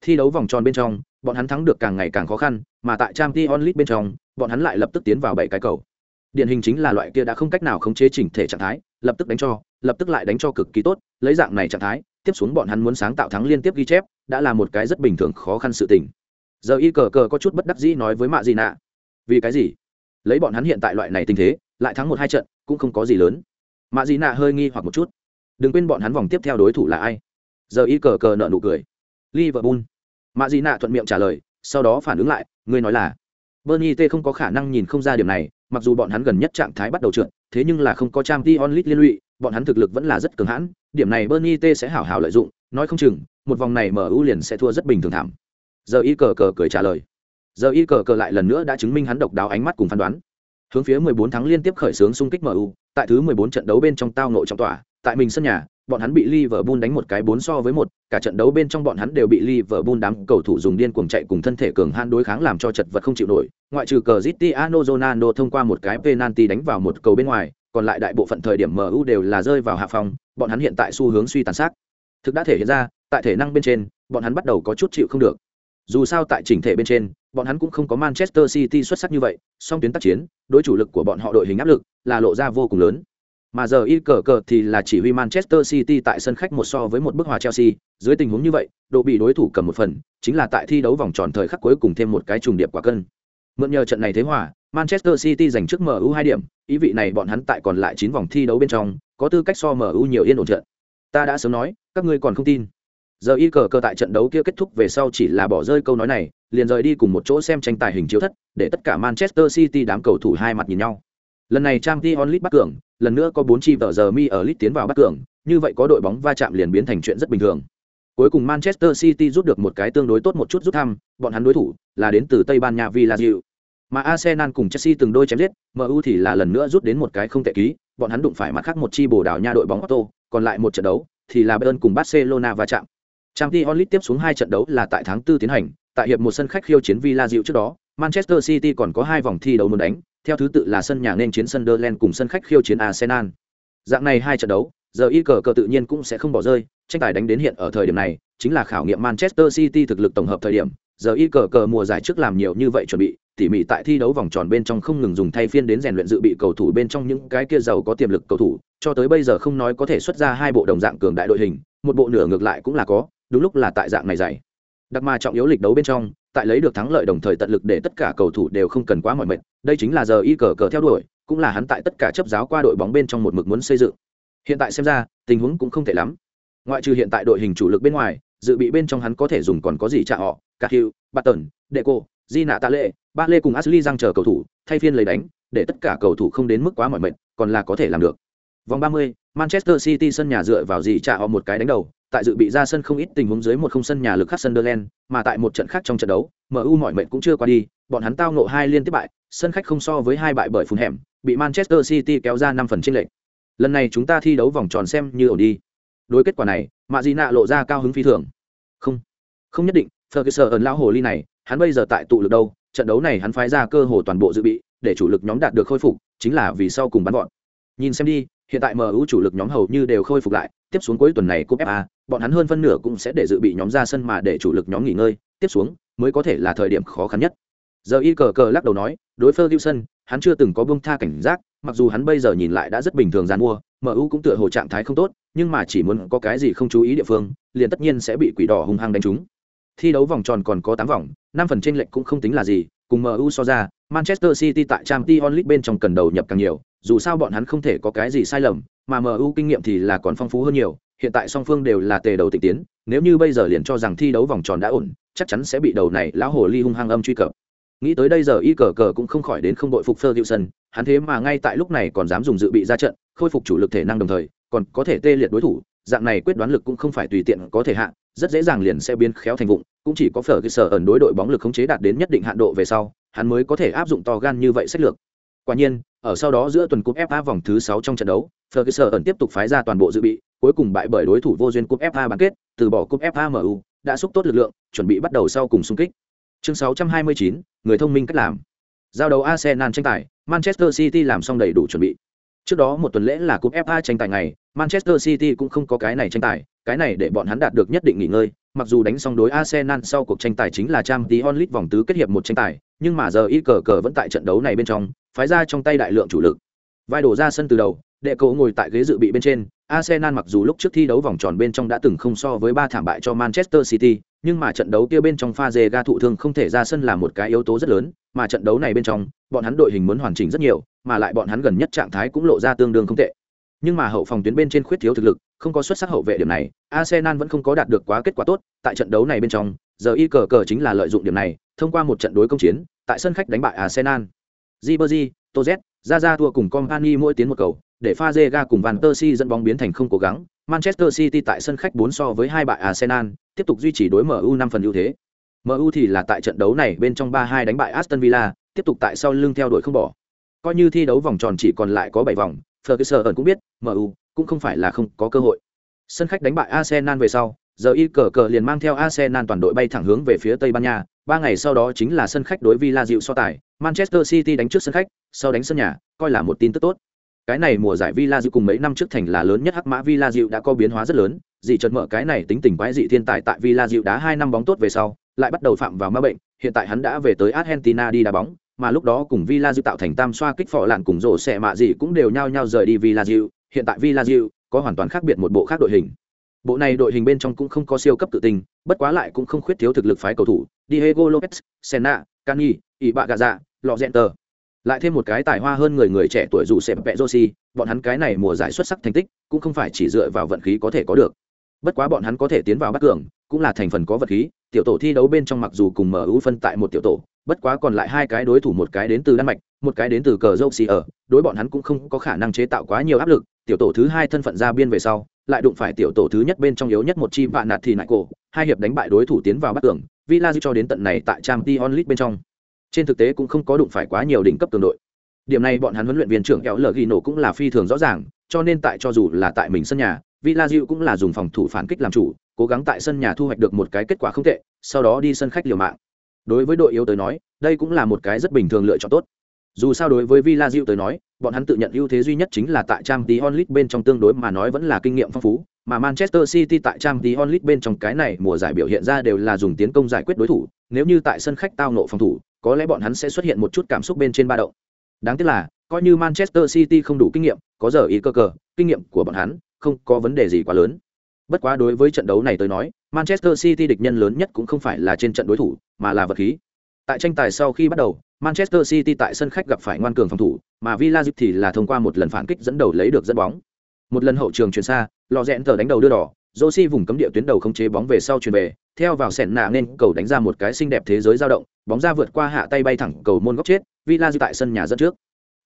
Thi đấu vòng tròn bên trong, bọn hắn thắng được càng ngày càng khó khăn, mà tại Champions League bên trong, bọn hắn lại lập tức tiến vào bảy cái cầu điển hình chính là loại kia đã không cách nào khống chế chỉnh thể trạng thái, lập tức đánh cho, lập tức lại đánh cho cực kỳ tốt, lấy dạng này trạng thái, tiếp xuống bọn hắn muốn sáng tạo thắng liên tiếp ghi chép, đã là một cái rất bình thường khó khăn sự tình. Giờ y cờ cờ có chút bất đắc dĩ nói với mạ gì nạ. Vì cái gì? Lấy bọn hắn hiện tại loại này tình thế, lại thắng một hai trận, cũng không có gì lớn. Mạ gì nạ hơi nghi hoặc một chút. Đừng quên bọn hắn vòng tiếp theo đối thủ là ai? Giờ y cờ cờ nợ nụ cười. Liverpool. Mạ gì nạ thuận miệng trả lời, sau đó phản ứng lại ngươi nói là, bernie t không có khả năng nhìn không ra điểm này mặc dù bọn hắn gần nhất trạng thái bắt đầu trượt, thế nhưng là không có trang Dion Lit liên lụy, bọn hắn thực lực vẫn là rất cường hãn, điểm này Bernie T sẽ hảo hảo lợi dụng, nói không chừng, một vòng này MU liền sẽ thua rất bình thường thảm. Giờ y cờ cờ cười trả lời. Giờ y cờ cờ lại lần nữa đã chứng minh hắn độc đáo ánh mắt cùng phán đoán. Hướng phía 14 tháng liên tiếp khởi xướng xung kích MU, tại thứ 14 trận đấu bên trong tao ngộ trọng tỏa, tại mình sân nhà, bọn hắn bị Liverpool đánh một cái 4 so với một, cả trận đấu bên trong bọn hắn đều bị Liverpool đám cầu thủ dùng điên cuồng chạy cùng thân thể cường hãn đối kháng làm cho chật vật không chịu nổi, ngoại trừ Cristiano Ronaldo thông qua một cái penalty đánh vào một cầu bên ngoài, còn lại đại bộ phận thời điểm MU đều là rơi vào hạ phòng, bọn hắn hiện tại xu hướng suy tàn sát. Thực đã thể hiện ra, tại thể năng bên trên, bọn hắn bắt đầu có chút chịu không được. Dù sao tại chỉnh thể bên trên, bọn hắn cũng không có Manchester City xuất sắc như vậy, song tuyến tác chiến, đối chủ lực của bọn họ đội hình áp lực là lộ ra vô cùng lớn. Mà giờ y cờ cờ thì là chỉ huy Manchester City tại sân khách một so với một bức hòa Chelsea, dưới tình huống như vậy, độ bị đối thủ cầm một phần, chính là tại thi đấu vòng tròn thời khắc cuối cùng thêm một cái trùng điệp quả cân. Mượn nhờ trận này thế hòa, Manchester City giành trước MU 2 điểm, ý vị này bọn hắn tại còn lại 9 vòng thi đấu bên trong, có tư cách so MU nhiều yên ổn trận. Ta đã sớm nói, các ngươi còn không tin. giờ y cờ cờ tại trận đấu kia kết thúc về sau chỉ là bỏ rơi câu nói này liền rời đi cùng một chỗ xem tranh tài hình chiếu thất để tất cả manchester city đám cầu thủ hai mặt nhìn nhau lần này trang t onlit bắt cường lần nữa có bốn chi vợ giờ mi ở lit tiến vào bắt cường như vậy có đội bóng va chạm liền biến thành chuyện rất bình thường cuối cùng manchester city rút được một cái tương đối tốt một chút rút thăm bọn hắn đối thủ là đến từ tây ban nha Villarreal. mà arsenal cùng chelsea từng đôi chém giết mu thì là lần nữa rút đến một cái không tệ ký bọn hắn đụng phải mặt khác một chi bồ đào nha đội bóng Otto, còn lại một trận đấu thì là Bayern cùng Barcelona va chạm. Champions League tiếp xuống hai trận đấu là tại tháng 4 tiến hành, tại hiệp một sân khách khiêu chiến Villarreal trước đó, Manchester City còn có hai vòng thi đấu muốn đánh, theo thứ tự là sân nhà nên chiến Sunderland cùng sân khách khiêu chiến Arsenal. Dạng này hai trận đấu, giờ y cờ cờ tự nhiên cũng sẽ không bỏ rơi, tranh tài đánh đến hiện ở thời điểm này, chính là khảo nghiệm Manchester City thực lực tổng hợp thời điểm. Giờ y cờ cờ mùa giải trước làm nhiều như vậy chuẩn bị, tỉ mỉ tại thi đấu vòng tròn bên trong không ngừng dùng thay phiên đến rèn luyện dự bị cầu thủ bên trong những cái kia giàu có tiềm lực cầu thủ, cho tới bây giờ không nói có thể xuất ra hai bộ đồng dạng cường đại đội hình, một bộ nửa ngược lại cũng là có, đúng lúc là tại dạng này dạy. Đặc mà trọng yếu lịch đấu bên trong, tại lấy được thắng lợi đồng thời tận lực để tất cả cầu thủ đều không cần quá mỏi mệt, đây chính là giờ y cờ cờ theo đuổi, cũng là hắn tại tất cả chấp giáo qua đội bóng bên trong một mực muốn xây dựng. Hiện tại xem ra, tình huống cũng không tệ lắm. Ngoại trừ hiện tại đội hình chủ lực bên ngoài, dự bị bên trong hắn có thể dùng còn có gì trả họ, cả Hugh, Barton, Deco, Di Nạ Tạ Lệ, Ba Lê cùng Ashley giang chờ cầu thủ, thay phiên lấy đánh, để tất cả cầu thủ không đến mức quá mỏi mệt, còn là có thể làm được. Vòng 30, Manchester City sân nhà dựa vào gì trả họ một cái đánh đầu, tại dự bị ra sân không ít tình huống dưới một không sân nhà lực khắc Sunderland, mà tại một trận khác trong trận đấu, MU mọi mệnh cũng chưa qua đi, bọn hắn tao ngộ hai liên tiếp bại, sân khách không so với hai bại bởi phun hẻm, bị Manchester City kéo ra năm phần trên lệch. Lần này chúng ta thi đấu vòng tròn xem như ổn đi. Đối kết quả này, Mạ Di Nạ lộ ra cao hứng phi thường. Không, không nhất định, Ferguson ẩn lão hồ ly này, hắn bây giờ tại tụ lực đâu, trận đấu này hắn phái ra cơ hồ toàn bộ dự bị, để chủ lực nhóm đạt được khôi phục, chính là vì sau cùng bắn gọn. Nhìn xem đi, hiện tại MU chủ lực nhóm hầu như đều khôi phục lại, tiếp xuống cuối tuần này cúp FA, bọn hắn hơn phân nửa cũng sẽ để dự bị nhóm ra sân mà để chủ lực nhóm nghỉ ngơi, tiếp xuống mới có thể là thời điểm khó khăn nhất. Giờ y cờ cờ lắc đầu nói, đối Ferguson, hắn chưa từng có bông tha cảnh giác, mặc dù hắn bây giờ nhìn lại đã rất bình thường gian mua, MU cũng tựa hồ trạng thái không tốt, nhưng mà chỉ muốn có cái gì không chú ý địa phương, liền tất nhiên sẽ bị quỷ đỏ hung hăng đánh trúng. Thi đấu vòng tròn còn có tám vòng, năm phần trên lệch cũng không tính là gì, cùng MU so ra, Manchester City tại trang t onlit bên trong cần đầu nhập càng nhiều, dù sao bọn hắn không thể có cái gì sai lầm, mà MU kinh nghiệm thì là còn phong phú hơn nhiều, hiện tại song phương đều là tề đầu tịch tiến, nếu như bây giờ liền cho rằng thi đấu vòng tròn đã ổn, chắc chắn sẽ bị đầu này lão hồ ly hung hăng âm truy cập. Nghĩ tới đây giờ y cờ cờ cũng không khỏi đến không đội phục Ferguson, hắn thế mà ngay tại lúc này còn dám dùng dự bị ra trận, khôi phục chủ lực thể năng đồng thời, còn có thể tê liệt đối thủ, dạng này quyết đoán lực cũng không phải tùy tiện có thể hạ, rất dễ dàng liền sẽ biến khéo thành vụng, cũng chỉ có phở cái sở ẩn đối đội bóng lực khống chế đạt đến nhất định hạn độ về sau, hắn mới có thể áp dụng to gan như vậy sách lược. Quả nhiên, ở sau đó giữa tuần cúp FA vòng thứ 6 trong trận đấu, Ferguson ẩn tiếp tục phái ra toàn bộ dự bị, cuối cùng bại bởi đối thủ vô duyên cúp FA bán kết, từ bỏ cúp FA MU, đã xúc tốt lực lượng, chuẩn bị bắt đầu sau cùng xung kích. Chương 629, người thông minh cách làm. Giao đấu Arsenal tranh tài, Manchester City làm xong đầy đủ chuẩn bị. Trước đó một tuần lễ là cúp FA tranh tài ngày, Manchester City cũng không có cái này tranh tài, cái này để bọn hắn đạt được nhất định nghỉ ngơi, mặc dù đánh xong đối Arsenal sau cuộc tranh tài chính là Champions League vòng tứ kết hiệp một tranh tài, nhưng mà giờ y cờ cờ vẫn tại trận đấu này bên trong, phái ra trong tay đại lượng chủ lực. Vai đổ ra sân từ đầu, đệ cổ ngồi tại ghế dự bị bên trên, Arsenal mặc dù lúc trước thi đấu vòng tròn bên trong đã từng không so với ba thảm bại cho Manchester City, nhưng mà trận đấu kia bên trong pha dề ga thụ thương không thể ra sân là một cái yếu tố rất lớn, mà trận đấu này bên trong, bọn hắn đội hình muốn hoàn chỉnh rất nhiều, mà lại bọn hắn gần nhất trạng thái cũng lộ ra tương đương không tệ. Nhưng mà hậu phòng tuyến bên trên khuyết thiếu thực lực, không có xuất sắc hậu vệ điểm này, Arsenal vẫn không có đạt được quá kết quả tốt, tại trận đấu này bên trong, giờ y cờ cờ chính là lợi dụng điểm này, thông qua một trận đối công chiến, tại sân khách đánh bại Arsenal. Ribery, Toz, Zaza thua cùng Company mỗi tiến một cầu, để Fazega cùng Van Persie dẫn bóng biến thành không cố gắng. Manchester City tại sân khách 4 so với hai bại Arsenal, tiếp tục duy trì đối MU 5 phần ưu thế. MU thì là tại trận đấu này bên trong 3-2 đánh bại Aston Villa, tiếp tục tại sau lưng theo đuổi không bỏ. Coi như thi đấu vòng tròn chỉ còn lại có 7 vòng, Ferguson cũng biết, MU cũng không phải là không có cơ hội. Sân khách đánh bại Arsenal về sau, giờ y cờ cờ liền mang theo Arsenal toàn đội bay thẳng hướng về phía Tây Ban Nha, ba ngày sau đó chính là sân khách đối Villa dịu so tài, Manchester City đánh trước sân khách, sau đánh sân nhà, coi là một tin tức tốt. Cái này mùa giải Villa cùng mấy năm trước thành là lớn nhất hắc mã Villa đã có biến hóa rất lớn, dị chợt mở cái này tính tình quái dị thiên tài tại Villa đá hai năm bóng tốt về sau, lại bắt đầu phạm vào ma bệnh, hiện tại hắn đã về tới Argentina đi đá bóng, mà lúc đó cùng Villa tạo thành tam xoa kích phò lạn cùng rổ xẻ mạ gì cũng đều nhao nhao rời đi Villa hiện tại Villa có hoàn toàn khác biệt một bộ khác đội hình. Bộ này đội hình bên trong cũng không có siêu cấp tự tình, bất quá lại cũng không khuyết thiếu thực lực phái cầu thủ, Diego Lopez, Senna, Cani, Ibagaza, Lozenter. Lại thêm một cái tài hoa hơn người người trẻ tuổi dù sẽ vẽ Rossi, bọn hắn cái này mùa giải xuất sắc thành tích, cũng không phải chỉ dựa vào vận khí có thể có được. bất quá bọn hắn có thể tiến vào bắt cường cũng là thành phần có vật khí tiểu tổ thi đấu bên trong mặc dù cùng mu phân tại một tiểu tổ bất quá còn lại hai cái đối thủ một cái đến từ đan mạch một cái đến từ cờ dâu xì ở đối bọn hắn cũng không có khả năng chế tạo quá nhiều áp lực tiểu tổ thứ hai thân phận ra biên về sau lại đụng phải tiểu tổ thứ nhất bên trong yếu nhất một chi vạn nạt thì nại cổ hai hiệp đánh bại đối thủ tiến vào bắt cường villa cho đến tận này tại trang t onlit bên trong trên thực tế cũng không có đụng phải quá nhiều đỉnh cấp cường đội. Điểm này bọn hắn huấn luyện viên trưởng kéo lờ ghi nổ cũng là phi thường rõ ràng, cho nên tại cho dù là tại mình sân nhà villa cũng là dùng phòng thủ phản kích làm chủ, cố gắng tại sân nhà thu hoạch được một cái kết quả không tệ, sau đó đi sân khách liều mạng. Đối với đội yếu tới nói, đây cũng là một cái rất bình thường lựa chọn tốt. Dù sao đối với villa tới nói, bọn hắn tự nhận ưu thế duy nhất chính là tại trang tí onlit bên trong tương đối mà nói vẫn là kinh nghiệm phong phú, mà manchester city tại trang tí onlit bên trong cái này mùa giải biểu hiện ra đều là dùng tiến công giải quyết đối thủ, nếu như tại sân khách tao nộ phòng thủ có lẽ bọn hắn sẽ xuất hiện một chút cảm xúc bên trên ba động. Đáng tiếc là, coi như manchester city không đủ kinh nghiệm, có giờ ý cơ cờ kinh nghiệm của bọn hắn không có vấn đề gì quá lớn. Bất quá đối với trận đấu này tới nói, manchester city địch nhân lớn nhất cũng không phải là trên trận đối thủ, mà là vật khí. Tại tranh tài sau khi bắt đầu, manchester city tại sân khách gặp phải ngoan cường phòng thủ, mà villa thì là thông qua một lần phản kích dẫn đầu lấy được dẫn bóng. Một lần hậu trường chuyển xa lò rẽn thở đánh đầu đưa đỏ Rossi vùng cấm địa tuyến đầu không chế bóng về sau chuyền về, theo vào sẹn nạ nên cầu đánh ra một cái xinh đẹp thế giới dao động, bóng ra vượt qua hạ tay bay thẳng cầu môn góc chết, Villa tại sân nhà dẫn trước.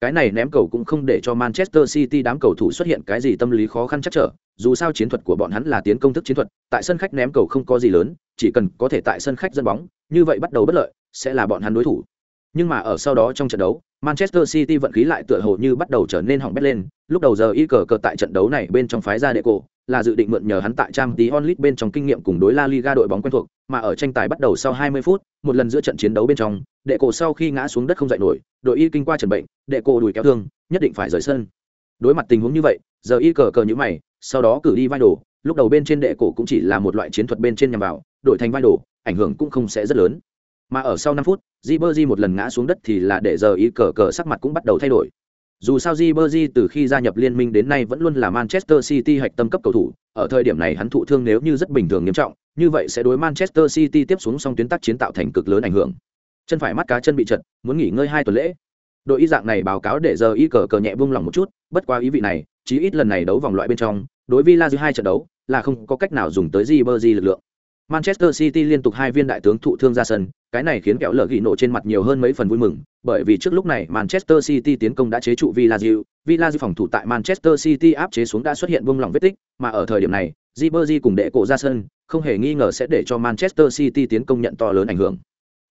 Cái này ném cầu cũng không để cho Manchester City đám cầu thủ xuất hiện cái gì tâm lý khó khăn chắc trở, dù sao chiến thuật của bọn hắn là tiến công thức chiến thuật, tại sân khách ném cầu không có gì lớn, chỉ cần có thể tại sân khách dẫn bóng, như vậy bắt đầu bất lợi, sẽ là bọn hắn đối thủ. Nhưng mà ở sau đó trong trận đấu, Manchester City vận khí lại tựa hồ như bắt đầu trở nên hỏng bét lên, lúc đầu giờ y cờ cờ tại trận đấu này bên trong phái ra đệ cổ, là dự định mượn nhờ hắn tại trang tí onlit bên trong kinh nghiệm cùng đối La Liga đội bóng quen thuộc, mà ở tranh tài bắt đầu sau 20 phút, một lần giữa trận chiến đấu bên trong, đệ cổ sau khi ngã xuống đất không dậy nổi, đội y kinh qua trận bệnh, đệ cổ đùi kéo thương, nhất định phải rời sân. Đối mặt tình huống như vậy, giờ y cờ cờ như mày, sau đó cử đi vai đồ, lúc đầu bên trên đệ cổ cũng chỉ là một loại chiến thuật bên trên nhằm vào, đổi thành vai đồ, ảnh hưởng cũng không sẽ rất lớn. Mà ở sau 5 phút, Ribery một lần ngã xuống đất thì là để giờ y cờ cờ sắc mặt cũng bắt đầu thay đổi. Dù sao Ribery từ khi gia nhập liên minh đến nay vẫn luôn là Manchester City hạch tâm cấp cầu thủ, ở thời điểm này hắn thụ thương nếu như rất bình thường nghiêm trọng, như vậy sẽ đối Manchester City tiếp xuống song tuyến tác chiến tạo thành cực lớn ảnh hưởng. Chân phải mắt cá chân bị trật, muốn nghỉ ngơi hai tuần lễ. Đội y dạng này báo cáo để giờ y cờ cờ nhẹ buông lòng một chút, bất quá ý vị này, chí ít lần này đấu vòng loại bên trong, đối Villa hai trận đấu là không có cách nào dùng tới Ribery lực lượng. Manchester City liên tục hai viên đại tướng thụ thương ra sân, cái này khiến kẹo lở ghi nổ trên mặt nhiều hơn mấy phần vui mừng, bởi vì trước lúc này Manchester City tiến công đã chế trụ Villarreal, Villarreal phòng thủ tại Manchester City áp chế xuống đã xuất hiện vương lòng vết tích, mà ở thời điểm này, Ribery cùng đệ cổ ra sân, không hề nghi ngờ sẽ để cho Manchester City tiến công nhận to lớn ảnh hưởng.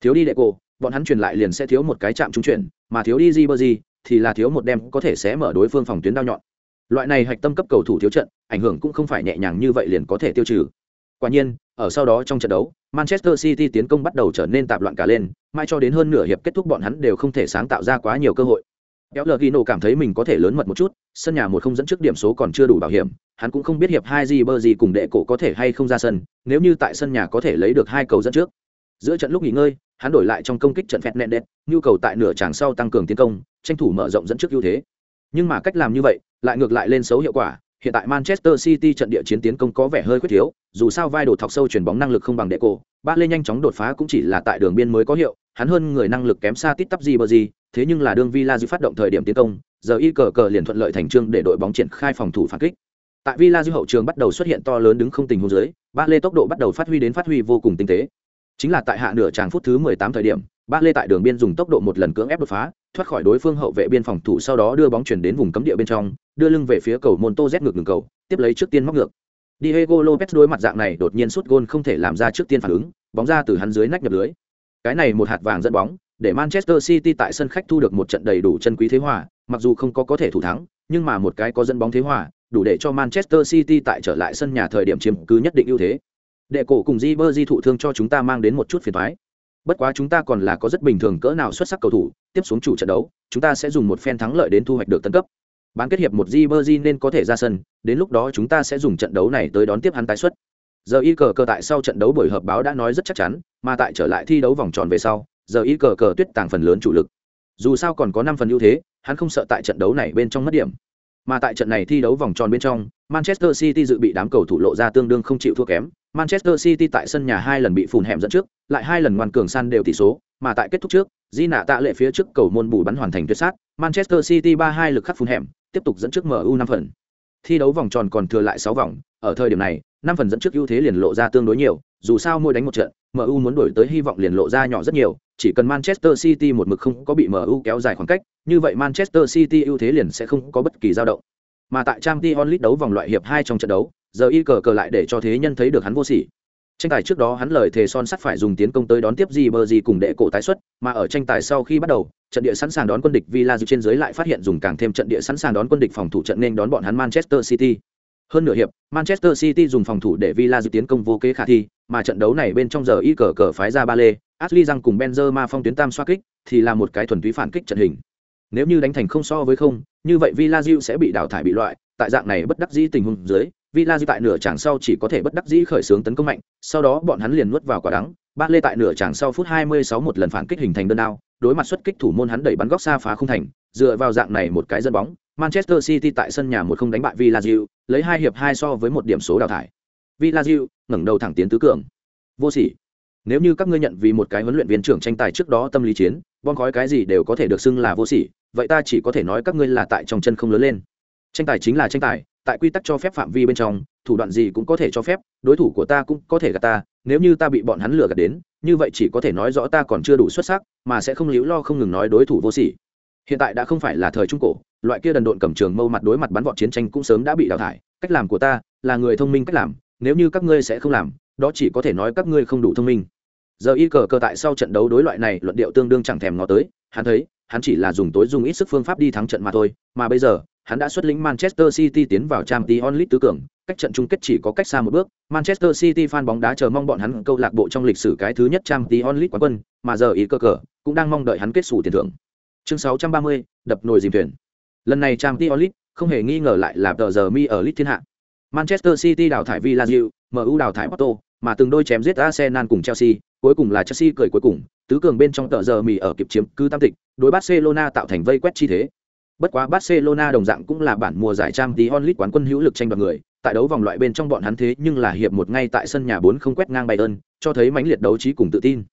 Thiếu đi đệ cổ, bọn hắn truyền lại liền sẽ thiếu một cái chạm trúng chuyển, mà thiếu đi Ribery thì là thiếu một đem có thể sẽ mở đối phương phòng tuyến đao nhọn. Loại này hạch tâm cấp cầu thủ thiếu trận, ảnh hưởng cũng không phải nhẹ nhàng như vậy liền có thể tiêu trừ. Quả nhiên, ở sau đó trong trận đấu, Manchester City tiến công bắt đầu trở nên tạp loạn cả lên, mai cho đến hơn nửa hiệp kết thúc bọn hắn đều không thể sáng tạo ra quá nhiều cơ hội. Kéo Lugino cảm thấy mình có thể lớn mật một chút, sân nhà một không dẫn trước điểm số còn chưa đủ bảo hiểm, hắn cũng không biết hiệp hai gì bơ gì cùng đệ cổ có thể hay không ra sân, nếu như tại sân nhà có thể lấy được hai cầu dẫn trước. Giữa trận lúc nghỉ ngơi, hắn đổi lại trong công kích trận phẹt nện đẹp, nhu cầu tại nửa tràng sau tăng cường tiến công, tranh thủ mở rộng dẫn trước ưu thế. Nhưng mà cách làm như vậy, lại ngược lại lên xấu hiệu quả, hiện tại Manchester City trận địa chiến tiến công có vẻ hơi khuyết thiếu, dù sao vai đồ thọc sâu chuyển bóng năng lực không bằng đệ cổ, ba lê nhanh chóng đột phá cũng chỉ là tại đường biên mới có hiệu, hắn hơn người năng lực kém xa tít tắp gì bờ gì, thế nhưng là đương Villa phát động thời điểm tiến công, giờ y cờ cờ liền thuận lợi thành trương để đội bóng triển khai phòng thủ phản kích. Tại Villa hậu trường bắt đầu xuất hiện to lớn đứng không tình huống dưới, ba lê tốc độ bắt đầu phát huy đến phát huy vô cùng tinh tế. Chính là tại hạ nửa tràng phút thứ 18 thời điểm, ba lê tại đường biên dùng tốc độ một lần cưỡng ép đột phá, thoát khỏi đối phương hậu vệ biên phòng thủ sau đó đưa bóng chuyển đến vùng cấm địa bên trong, đưa lưng về phía cầu môn tô Z ngược ngừng cầu, tiếp lấy trước tiên móc ngược. Diego Lopez đối mặt dạng này đột nhiên sút gôn không thể làm ra trước tiên phản ứng, bóng ra từ hắn dưới nách nhập lưới. Cái này một hạt vàng dẫn bóng, để Manchester City tại sân khách thu được một trận đầy đủ chân quý thế hòa, mặc dù không có có thể thủ thắng, nhưng mà một cái có dẫn bóng thế hòa, đủ để cho Manchester City tại trở lại sân nhà thời điểm chiếm cứ nhất định ưu thế. Đệ cổ cùng Di Ber di thụ thương cho chúng ta mang đến một chút phiền toái. Bất quá chúng ta còn là có rất bình thường cỡ nào xuất sắc cầu thủ, tiếp xuống chủ trận đấu, chúng ta sẽ dùng một phen thắng lợi đến thu hoạch được tân cấp. Bán kết hiệp một Di Berdi nên có thể ra sân, đến lúc đó chúng ta sẽ dùng trận đấu này tới đón tiếp hắn tái xuất. Giờ y cờ cờ tại sau trận đấu buổi họp báo đã nói rất chắc chắn, mà tại trở lại thi đấu vòng tròn về sau, giờ y cờ cờ tuyết tàng phần lớn chủ lực. Dù sao còn có năm phần ưu thế, hắn không sợ tại trận đấu này bên trong mất điểm. Mà tại trận này thi đấu vòng tròn bên trong, Manchester City dự bị đám cầu thủ lộ ra tương đương không chịu thua kém. Manchester City tại sân nhà hai lần bị phùn hẻm dẫn trước, lại hai lần ngoan cường san đều tỷ số, mà tại kết thúc trước, Di nạ tạ lệ phía trước cầu môn bù bắn hoàn thành tuyệt sát, Manchester City 3-2 lực khắc phun hẻm, tiếp tục dẫn trước MU 5 phần. Thi đấu vòng tròn còn thừa lại 6 vòng, ở thời điểm này, năm phần dẫn trước ưu thế liền lộ ra tương đối nhiều, dù sao mỗi đánh một trận, MU muốn đổi tới hy vọng liền lộ ra nhỏ rất nhiều, chỉ cần Manchester City một mực không có bị MU kéo dài khoảng cách, như vậy Manchester City ưu thế liền sẽ không có bất kỳ dao động. Mà tại Champions League đấu vòng loại hiệp 2 trong trận đấu, giờ y cờ cờ lại để cho thế nhân thấy được hắn vô sỉ. Tranh tài trước đó hắn lời thề son sắt phải dùng tiến công tới đón tiếp gì bờ gì cùng đệ cổ tái xuất, mà ở tranh tài sau khi bắt đầu, trận địa sẵn sàng đón quân địch Villa trên dưới lại phát hiện dùng càng thêm trận địa sẵn sàng đón quân địch phòng thủ trận nên đón bọn hắn Manchester City. Hơn nửa hiệp, Manchester City dùng phòng thủ để Villa dự tiến công vô kế khả thi, mà trận đấu này bên trong giờ y cờ cờ phái ra ba lê, Ashley răng cùng Benzema phong tuyến tam xoa kích, thì là một cái thuần túy phản kích trận hình. Nếu như đánh thành không so với không, như vậy Villa sẽ bị đào thải bị loại, tại dạng này bất đắc dĩ tình huống dưới, Villa tại nửa chặng sau chỉ có thể bất đắc dĩ khởi xướng tấn công mạnh, sau đó bọn hắn liền nuốt vào quả đắng. Ba lê tại nửa chặng sau phút 26 một lần phản kích hình thành đơn đao, đối mặt xuất kích thủ môn hắn đẩy bắn góc xa phá không thành, dựa vào dạng này một cái dân bóng, Manchester City tại sân nhà một không đánh bại Villa lấy hai hiệp hai so với một điểm số đào thải. Villa ngẩng đầu thẳng tiến tứ cường. Vô sỉ. Nếu như các ngươi nhận vì một cái huấn luyện viên trưởng tranh tài trước đó tâm lý chiến, bom khói cái gì đều có thể được xưng là vô sỉ, vậy ta chỉ có thể nói các ngươi là tại trong chân không lớn lên. Tranh tài chính là tranh tài, tại quy tắc cho phép phạm vi bên trong, thủ đoạn gì cũng có thể cho phép, đối thủ của ta cũng có thể gạt ta, nếu như ta bị bọn hắn lừa gạt đến, như vậy chỉ có thể nói rõ ta còn chưa đủ xuất sắc, mà sẽ không liễu lo không ngừng nói đối thủ vô sỉ. Hiện tại đã không phải là thời trung cổ, loại kia đần độn cầm trường mâu mặt đối mặt bắn vọt chiến tranh cũng sớm đã bị đào thải, cách làm của ta là người thông minh cách làm, nếu như các ngươi sẽ không làm, đó chỉ có thể nói các ngươi không đủ thông minh. Giờ y cờ cờ tại sau trận đấu đối loại này luận điệu tương đương chẳng thèm ngó tới, hắn thấy, hắn chỉ là dùng tối dùng ít sức phương pháp đi thắng trận mà thôi, mà bây giờ, hắn đã xuất lĩnh Manchester City tiến vào Champions League tứ cường, cách trận chung kết chỉ có cách xa một bước. Manchester City fan bóng đá chờ mong bọn hắn câu lạc bộ trong lịch sử cái thứ nhất Champions League quán quân, mà giờ ý cơ cờ cũng đang mong đợi hắn kết sủ tiền thưởng. Chương 630, đập nồi dìm thuyền. Lần này Champions League không hề nghi ngờ lại là tờ giờ mi ở League thiên hạ. Manchester City đào thải Villarreal, MU đào thải Porto, mà từng đôi chém giết Arsenal cùng Chelsea, cuối cùng là Chelsea cười cuối cùng, tứ cường bên trong tờ giờ mì ở kịp chiếm cứ tam tịch, đối Barcelona tạo thành vây quét chi thế. Bất quá Barcelona đồng dạng cũng là bản mùa giải Champions League quán quân hữu lực tranh đoạt người, tại đấu vòng loại bên trong bọn hắn thế nhưng là hiệp một ngay tại sân nhà 4 không quét ngang Bayern, cho thấy mãnh liệt đấu trí cùng tự tin.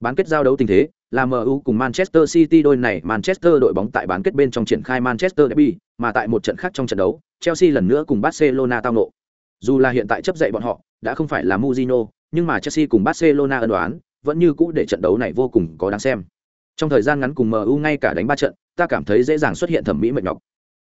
Bán kết giao đấu tình thế, là MU cùng Manchester City đôi này Manchester đội bóng tại bán kết bên trong triển khai Manchester Derby, mà tại một trận khác trong trận đấu, Chelsea lần nữa cùng Barcelona tao ngộ. Dù là hiện tại chấp dậy bọn họ, đã không phải là Mourinho, nhưng mà Chelsea cùng Barcelona ân đoán, vẫn như cũ để trận đấu này vô cùng có đáng xem. Trong thời gian ngắn cùng MU ngay cả đánh ba trận, ta cảm thấy dễ dàng xuất hiện thẩm mỹ mệt nhọc.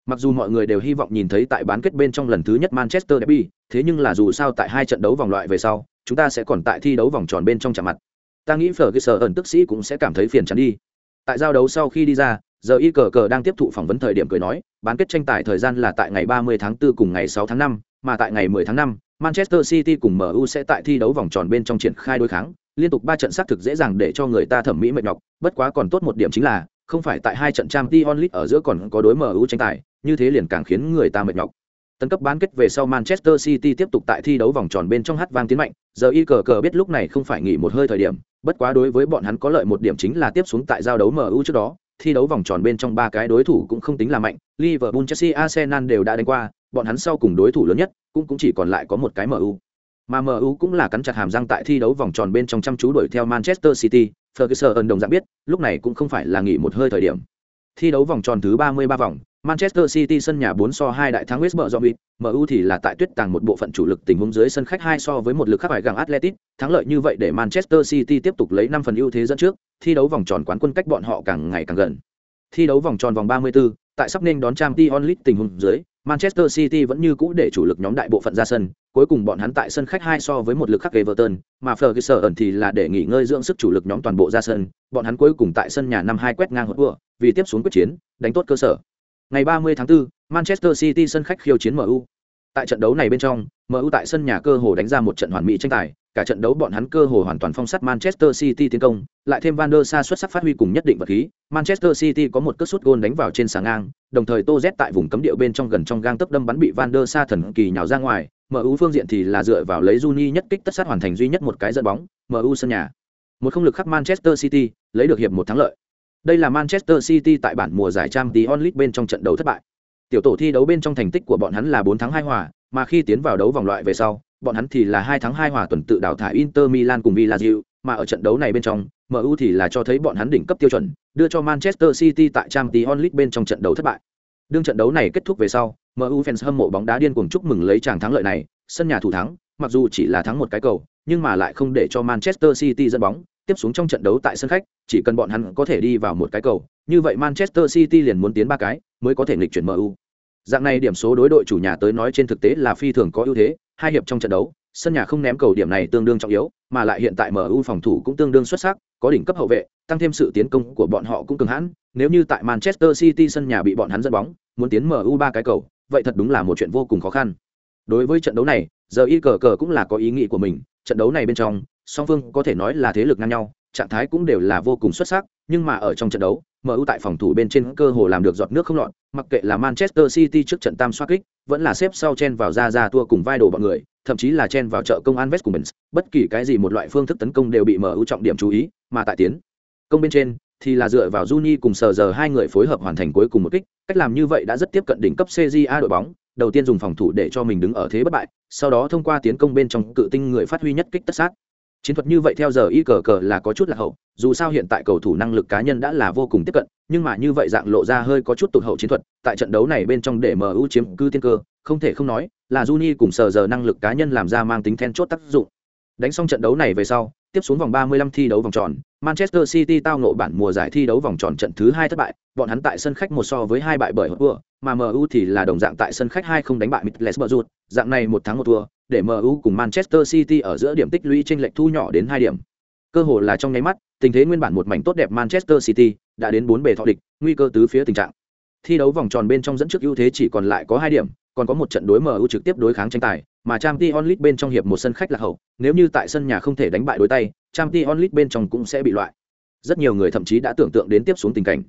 Mặc dù mọi người đều hy vọng nhìn thấy tại bán kết bên trong lần thứ nhất Manchester Derby, thế nhưng là dù sao tại hai trận đấu vòng loại về sau, chúng ta sẽ còn tại thi đấu vòng tròn bên trong chạm mặt. Ta nghĩ Ferguson ẩn tức sĩ cũng sẽ cảm thấy phiền chán đi. Tại giao đấu sau khi đi ra, giờ y cờ cờ đang tiếp thụ phỏng vấn thời điểm cười nói, bán kết tranh tài thời gian là tại ngày 30 tháng 4 cùng ngày 6 tháng 5, mà tại ngày 10 tháng 5, Manchester City cùng MU sẽ tại thi đấu vòng tròn bên trong triển khai đối kháng, liên tục ba trận xác thực dễ dàng để cho người ta thẩm mỹ mệt nhọc, bất quá còn tốt một điểm chính là, không phải tại hai trận Champions League ở giữa còn có đối MU tranh tài, như thế liền càng khiến người ta mệt nhọc. Tấn cấp bán kết về sau Manchester City tiếp tục tại thi đấu vòng tròn bên trong hát vang tiến mạnh, giờ y cờ cờ biết lúc này không phải nghỉ một hơi thời điểm, bất quá đối với bọn hắn có lợi một điểm chính là tiếp xuống tại giao đấu MU trước đó, thi đấu vòng tròn bên trong ba cái đối thủ cũng không tính là mạnh, Liverpool, Chelsea, Arsenal đều đã đánh qua, bọn hắn sau cùng đối thủ lớn nhất cũng cũng chỉ còn lại có một cái MU. Mà MU cũng là cắn chặt hàm răng tại thi đấu vòng tròn bên trong chăm chú đuổi theo Manchester City, Ferguson đồng dạng biết, lúc này cũng không phải là nghỉ một hơi thời điểm. Thi đấu vòng tròn thứ 33 vòng, Manchester City sân nhà 4 so 2 đại thắng West Bromwich, MU thì là tại tuyết tàng một bộ phận chủ lực tình huống dưới sân khách 2 so với một lực khác phải gặng Atletico, thắng lợi như vậy để Manchester City tiếp tục lấy 5 phần ưu thế dẫn trước, thi đấu vòng tròn quán quân cách bọn họ càng ngày càng gần. Thi đấu vòng tròn vòng 34, tại sắp nên đón Champions League tình huống dưới, Manchester City vẫn như cũ để chủ lực nhóm đại bộ phận ra sân, cuối cùng bọn hắn tại sân khách hai so với một lực khác Everton, mà Ferguson thì là để nghỉ ngơi dưỡng sức chủ lực nhóm toàn bộ ra sân, bọn hắn cuối cùng tại sân nhà 5-2 quét ngang hụt vừa, vì tiếp xuống quyết chiến, đánh tốt cơ sở. Ngày 30 tháng 4, Manchester City sân khách khiêu chiến MU. Tại trận đấu này bên trong, MU tại sân nhà cơ hồ đánh ra một trận hoàn mỹ tranh tài, cả trận đấu bọn hắn cơ hồ hoàn toàn phong sát Manchester City tiến công, lại thêm Van der Sa xuất sắc phát huy cùng nhất định vật khí, Manchester City có một cú sút gôn đánh vào trên sáng ngang, đồng thời Tô Z tại vùng cấm địa bên trong gần trong gang tấp đâm bắn bị Van der Sa thần kỳ nhào ra ngoài, MU phương diện thì là dựa vào lấy Juni nhất kích tất sát hoàn thành duy nhất một cái dẫn bóng, MU sân nhà. Một không lực khắc Manchester City, lấy được hiệp một thắng lợi. Đây là Manchester City tại bản mùa giải Champions League bên trong trận đấu thất bại. Tiểu tổ thi đấu bên trong thành tích của bọn hắn là 4 thắng 2 hòa, mà khi tiến vào đấu vòng loại về sau, bọn hắn thì là 2 thắng 2 hòa tuần tự đào thải Inter Milan cùng Villarreal, mà ở trận đấu này bên trong, MU thì là cho thấy bọn hắn đỉnh cấp tiêu chuẩn, đưa cho Manchester City tại Champions League bên trong trận đấu thất bại. Đương trận đấu này kết thúc về sau, MU fans hâm mộ bóng đá điên cuồng chúc mừng lấy chàng thắng lợi này, sân nhà thủ thắng, mặc dù chỉ là thắng một cái cầu, nhưng mà lại không để cho Manchester City dẫn bóng, tiếp xuống trong trận đấu tại sân khách, chỉ cần bọn hắn có thể đi vào một cái cầu, như vậy Manchester City liền muốn tiến ba cái, mới có thể nghịch chuyển MU. Dạng này điểm số đối đội chủ nhà tới nói trên thực tế là phi thường có ưu thế, hai hiệp trong trận đấu, sân nhà không ném cầu điểm này tương đương trọng yếu, mà lại hiện tại MU phòng thủ cũng tương đương xuất sắc, có đỉnh cấp hậu vệ, tăng thêm sự tiến công của bọn họ cũng cường hãn, nếu như tại Manchester City sân nhà bị bọn hắn dẫn bóng, muốn tiến MU ba cái cầu, vậy thật đúng là một chuyện vô cùng khó khăn. Đối với trận đấu này, giờ y cờ cờ cũng là có ý nghĩ của mình, trận đấu này bên trong, song phương có thể nói là thế lực ngang nhau, trạng thái cũng đều là vô cùng xuất sắc, nhưng mà ở trong trận đấu, MU tại phòng thủ bên trên cơ hồ làm được giọt nước không lọt, mặc kệ là Manchester City trước trận tam xoá kích, vẫn là xếp sau chen vào ra ra tua cùng vai đồ bọn người, thậm chí là chen vào chợ công an Vest cùng mình, bất kỳ cái gì một loại phương thức tấn công đều bị MU trọng điểm chú ý, mà tại tiến công bên trên thì là dựa vào Juni cùng sờ giờ hai người phối hợp hoàn thành cuối cùng một kích, cách làm như vậy đã rất tiếp cận đỉnh cấp CJA đội bóng, đầu tiên dùng phòng thủ để cho mình đứng ở thế bất bại, sau đó thông qua tiến công bên trong cự tinh người phát huy nhất kích tất sát chiến thuật như vậy theo giờ y cờ cờ là có chút là hậu, dù sao hiện tại cầu thủ năng lực cá nhân đã là vô cùng tiếp cận, nhưng mà như vậy dạng lộ ra hơi có chút tụt hậu chiến thuật, tại trận đấu này bên trong để mu chiếm cư tiên cơ, không thể không nói là Juni cùng sờ giờ năng lực cá nhân làm ra mang tính then chốt tác dụng đánh xong trận đấu này về sau tiếp xuống vòng 35 thi đấu vòng tròn manchester city tao ngộ bản mùa giải thi đấu vòng tròn trận thứ hai thất bại bọn hắn tại sân khách một so với hai bại bởi hộp vừa mà mu thì là đồng dạng tại sân khách hai không đánh bại middlesbrough dạng này một thắng một thua để MU cùng Manchester City ở giữa điểm tích lũy chênh lệch thu nhỏ đến 2 điểm. Cơ hội là trong nháy mắt, tình thế nguyên bản một mảnh tốt đẹp Manchester City đã đến 4 bề thọ địch, nguy cơ tứ phía tình trạng. Thi đấu vòng tròn bên trong dẫn trước ưu thế chỉ còn lại có 2 điểm, còn có một trận đối MU trực tiếp đối kháng tranh tài, mà Champions League bên trong hiệp một sân khách là hậu, nếu như tại sân nhà không thể đánh bại đối tay, Champions League bên trong cũng sẽ bị loại. Rất nhiều người thậm chí đã tưởng tượng đến tiếp xuống tình cảnh.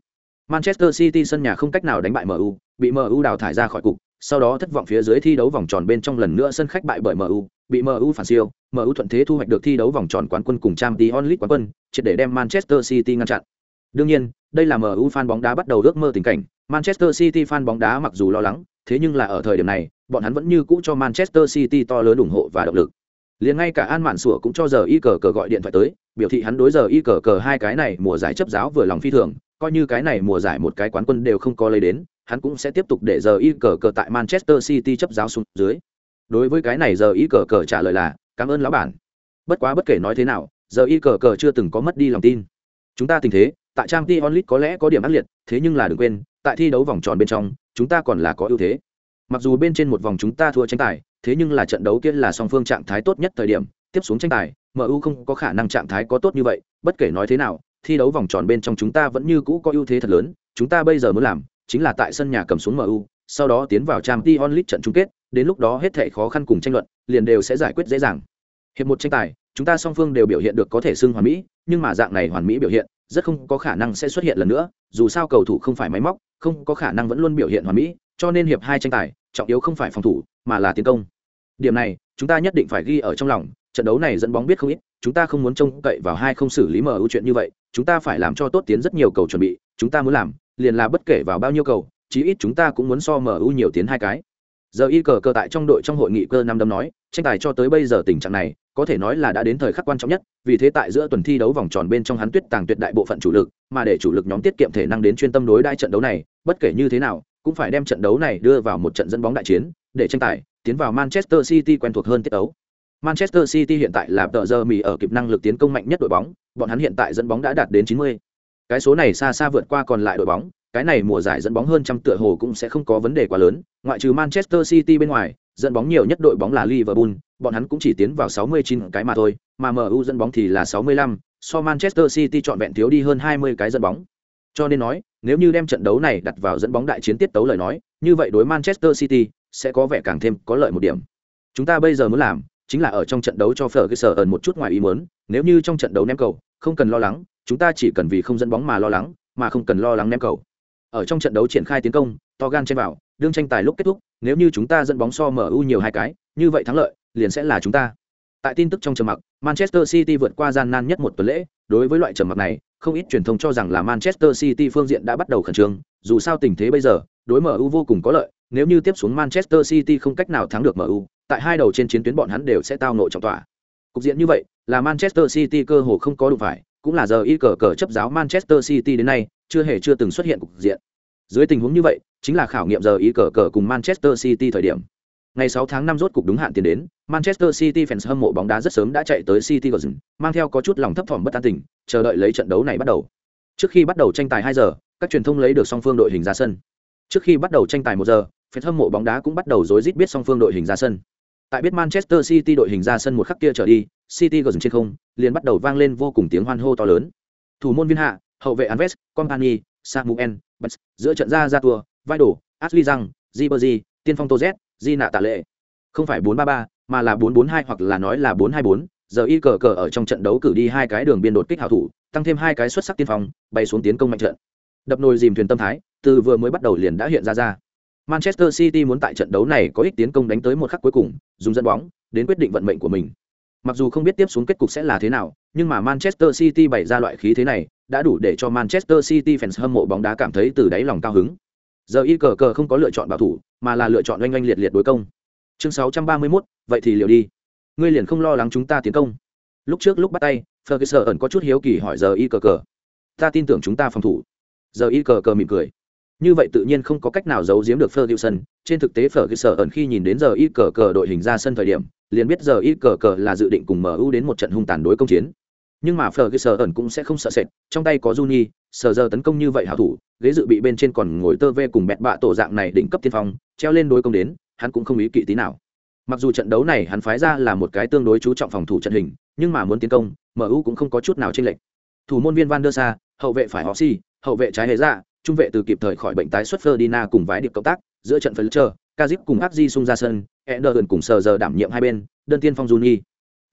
Manchester City sân nhà không cách nào đánh bại MU, bị MU đào thải ra khỏi cục, sau đó thất vọng phía dưới thi đấu vòng tròn bên trong lần nữa sân khách bại bởi MU, bị MU phản siêu, MU thuận thế thu hoạch được thi đấu vòng tròn quán quân cùng Champions League quán quân, triệt để đem Manchester City ngăn chặn. Đương nhiên, đây là MU fan bóng đá bắt đầu ước mơ tình cảnh, Manchester City fan bóng đá mặc dù lo lắng, thế nhưng là ở thời điểm này, bọn hắn vẫn như cũ cho Manchester City to lớn ủng hộ và động lực. Liền ngay cả An Mạn Sủa cũng cho giờ y cờ cờ gọi điện thoại tới, biểu thị hắn đối giờ y cờ cờ hai cái này mùa giải chấp giáo vừa lòng phi thường, coi như cái này mùa giải một cái quán quân đều không có lấy đến, hắn cũng sẽ tiếp tục để giờ y cờ cờ tại Manchester City chấp giáo xuống dưới. Đối với cái này giờ y cờ cờ trả lời là, cảm ơn lão bản. Bất quá bất kể nói thế nào, giờ y cờ cờ chưa từng có mất đi lòng tin. Chúng ta tình thế, tại Champions League có lẽ có điểm ác liệt, thế nhưng là đừng quên, tại thi đấu vòng tròn bên trong, chúng ta còn là có ưu thế. Mặc dù bên trên một vòng chúng ta thua tranh tài, thế nhưng là trận đấu kia là song phương trạng thái tốt nhất thời điểm, tiếp xuống tranh tài, MU không có khả năng trạng thái có tốt như vậy, bất kể nói thế nào, thi đấu vòng tròn bên trong chúng ta vẫn như cũ có ưu thế thật lớn, chúng ta bây giờ muốn làm, chính là tại sân nhà cầm xuống MU, sau đó tiến vào Champions League trận chung kết, đến lúc đó hết thảy khó khăn cùng tranh luận, liền đều sẽ giải quyết dễ dàng. Hiệp một tranh tài, chúng ta song phương đều biểu hiện được có thể xưng hoàn mỹ, nhưng mà dạng này hoàn mỹ biểu hiện, rất không có khả năng sẽ xuất hiện lần nữa, dù sao cầu thủ không phải máy móc, không có khả năng vẫn luôn biểu hiện hoàn mỹ, cho nên hiệp hai tranh tài, trọng yếu không phải phòng thủ, mà là tiến công. Điểm này, chúng ta nhất định phải ghi ở trong lòng, trận đấu này dẫn bóng biết không ít, chúng ta không muốn trông cậy vào hai không xử lý MU chuyện như vậy, chúng ta phải làm cho tốt tiến rất nhiều cầu chuẩn bị, chúng ta muốn làm, liền là bất kể vào bao nhiêu cầu chí ít chúng ta cũng muốn so MU nhiều tiến hai cái giờ y cờ cờ tại trong đội trong hội nghị cơ năm đâm nói tranh tài cho tới bây giờ tình trạng này có thể nói là đã đến thời khắc quan trọng nhất vì thế tại giữa tuần thi đấu vòng tròn bên trong hắn tuyết tàng tuyệt đại bộ phận chủ lực mà để chủ lực nhóm tiết kiệm thể năng đến chuyên tâm đối đai trận đấu này bất kể như thế nào cũng phải đem trận đấu này đưa vào một trận dẫn bóng đại chiến để tranh tài tiến vào manchester city quen thuộc hơn tiết đấu manchester city hiện tại là tờ giờ mì ở kịp năng lực tiến công mạnh nhất đội bóng bọn hắn hiện tại dẫn bóng đã đạt đến 90. Cái số này xa xa vượt qua còn lại đội bóng, cái này mùa giải dẫn bóng hơn trăm tựa hồ cũng sẽ không có vấn đề quá lớn, ngoại trừ Manchester City bên ngoài, dẫn bóng nhiều nhất đội bóng là Liverpool, bọn hắn cũng chỉ tiến vào 69 cái mà thôi, mà MU dẫn bóng thì là 65, so Manchester City chọn vẹn thiếu đi hơn 20 cái dẫn bóng. Cho nên nói, nếu như đem trận đấu này đặt vào dẫn bóng đại chiến tiết tấu lời nói, như vậy đối Manchester City sẽ có vẻ càng thêm có lợi một điểm. Chúng ta bây giờ muốn làm, chính là ở trong trận đấu cho Ferguson một chút ngoài ý muốn, nếu như trong trận đấu ném cầu, không cần lo lắng, chúng ta chỉ cần vì không dẫn bóng mà lo lắng, mà không cần lo lắng ném cầu. Ở trong trận đấu triển khai tiến công, to gan chen vào, đương tranh tài lúc kết thúc, nếu như chúng ta dẫn bóng so MU nhiều hai cái, như vậy thắng lợi liền sẽ là chúng ta. Tại tin tức trong trầm mặc, Manchester City vượt qua gian nan nhất một tuần lễ, đối với loại trầm mặc này, không ít truyền thông cho rằng là Manchester City phương diện đã bắt đầu khẩn trương, dù sao tình thế bây giờ, đối MU vô cùng có lợi, nếu như tiếp xuống Manchester City không cách nào thắng được MU, tại hai đầu trên chiến tuyến bọn hắn đều sẽ tao nội trọng tỏa. Cục diện như vậy, là Manchester City cơ hồ không có đủ phải, cũng là giờ y cờ cờ chấp giáo Manchester City đến nay, chưa hề chưa từng xuất hiện cục diện. Dưới tình huống như vậy, chính là khảo nghiệm giờ y cờ cờ cùng Manchester City thời điểm. Ngày 6 tháng 5 rốt cục đúng hạn tiền đến, Manchester City fans hâm mộ bóng đá rất sớm đã chạy tới City Garden, mang theo có chút lòng thấp thỏm bất an tình, chờ đợi lấy trận đấu này bắt đầu. Trước khi bắt đầu tranh tài 2 giờ, các truyền thông lấy được song phương đội hình ra sân. Trước khi bắt đầu tranh tài 1 giờ, fans hâm mộ bóng đá cũng bắt đầu rối rít biết song phương đội hình ra sân. Tại biết Manchester City đội hình ra sân một khắc kia trở đi, City Garden trên không, liền bắt đầu vang lên vô cùng tiếng hoan hô to lớn. Thủ môn viên hạ, hậu vệ Anves, Company, Samuel, Bats, giữa trận ra ra tour, vai đổ, Ashley Young, Ribery, tiên phong Tozet, Di nạ tạ lệ. Không phải 4-3-3, mà là 4-4-2 hoặc là nói là 4-2-4, giờ y cờ cờ ở trong trận đấu cử đi hai cái đường biên đột kích hảo thủ, tăng thêm hai cái xuất sắc tiên phong, bay xuống tiến công mạnh trận. Đập nồi dìm thuyền tâm thái, từ vừa mới bắt đầu liền đã hiện ra ra. Manchester City muốn tại trận đấu này có ích tiến công đánh tới một khắc cuối cùng, dùng dẫn bóng đến quyết định vận mệnh của mình. Mặc dù không biết tiếp xuống kết cục sẽ là thế nào, nhưng mà Manchester City bày ra loại khí thế này, đã đủ để cho Manchester City fans hâm mộ bóng đá cảm thấy từ đáy lòng cao hứng. Giờ y cờ cờ không có lựa chọn bảo thủ, mà là lựa chọn oanh oanh liệt liệt đối công. Chương 631, vậy thì liệu đi. Ngươi liền không lo lắng chúng ta tiến công. Lúc trước lúc bắt tay, Ferguson ẩn có chút hiếu kỳ hỏi giờ y cờ cờ. Ta tin tưởng chúng ta phòng thủ. Giờ y cờ cờ mỉm cười. Như vậy tự nhiên không có cách nào giấu giếm được Ferguson, trên thực tế Ferguson ẩn khi nhìn đến giờ y cờ cờ đội hình ra sân thời điểm, liền biết giờ y cờ cờ là dự định cùng MU đến một trận hung tàn đối công chiến nhưng mà Ferguson ẩn cũng sẽ không sợ sệt, trong tay có Juni, sờ giờ tấn công như vậy hảo thủ, ghế dự bị bên trên còn ngồi tơ ve cùng bẹt bạ tổ dạng này đỉnh cấp tiên phong, treo lên đối công đến, hắn cũng không ý kỵ tí nào. Mặc dù trận đấu này hắn phái ra là một cái tương đối chú trọng phòng thủ trận hình, nhưng mà muốn tiến công, MU cũng không có chút nào chênh lệch. Thủ môn viên Van der Sa, hậu vệ phải Hossi, hậu vệ trái hệ ra, dạ, trung vệ từ kịp thời khỏi bệnh tái xuất Ferdinand cùng vái điệp cộng tác, giữa trận Fletcher, Kazip cùng Akji xung ra sân, Ederson cùng sở giờ đảm nhiệm hai bên, đơn tiên phong Juni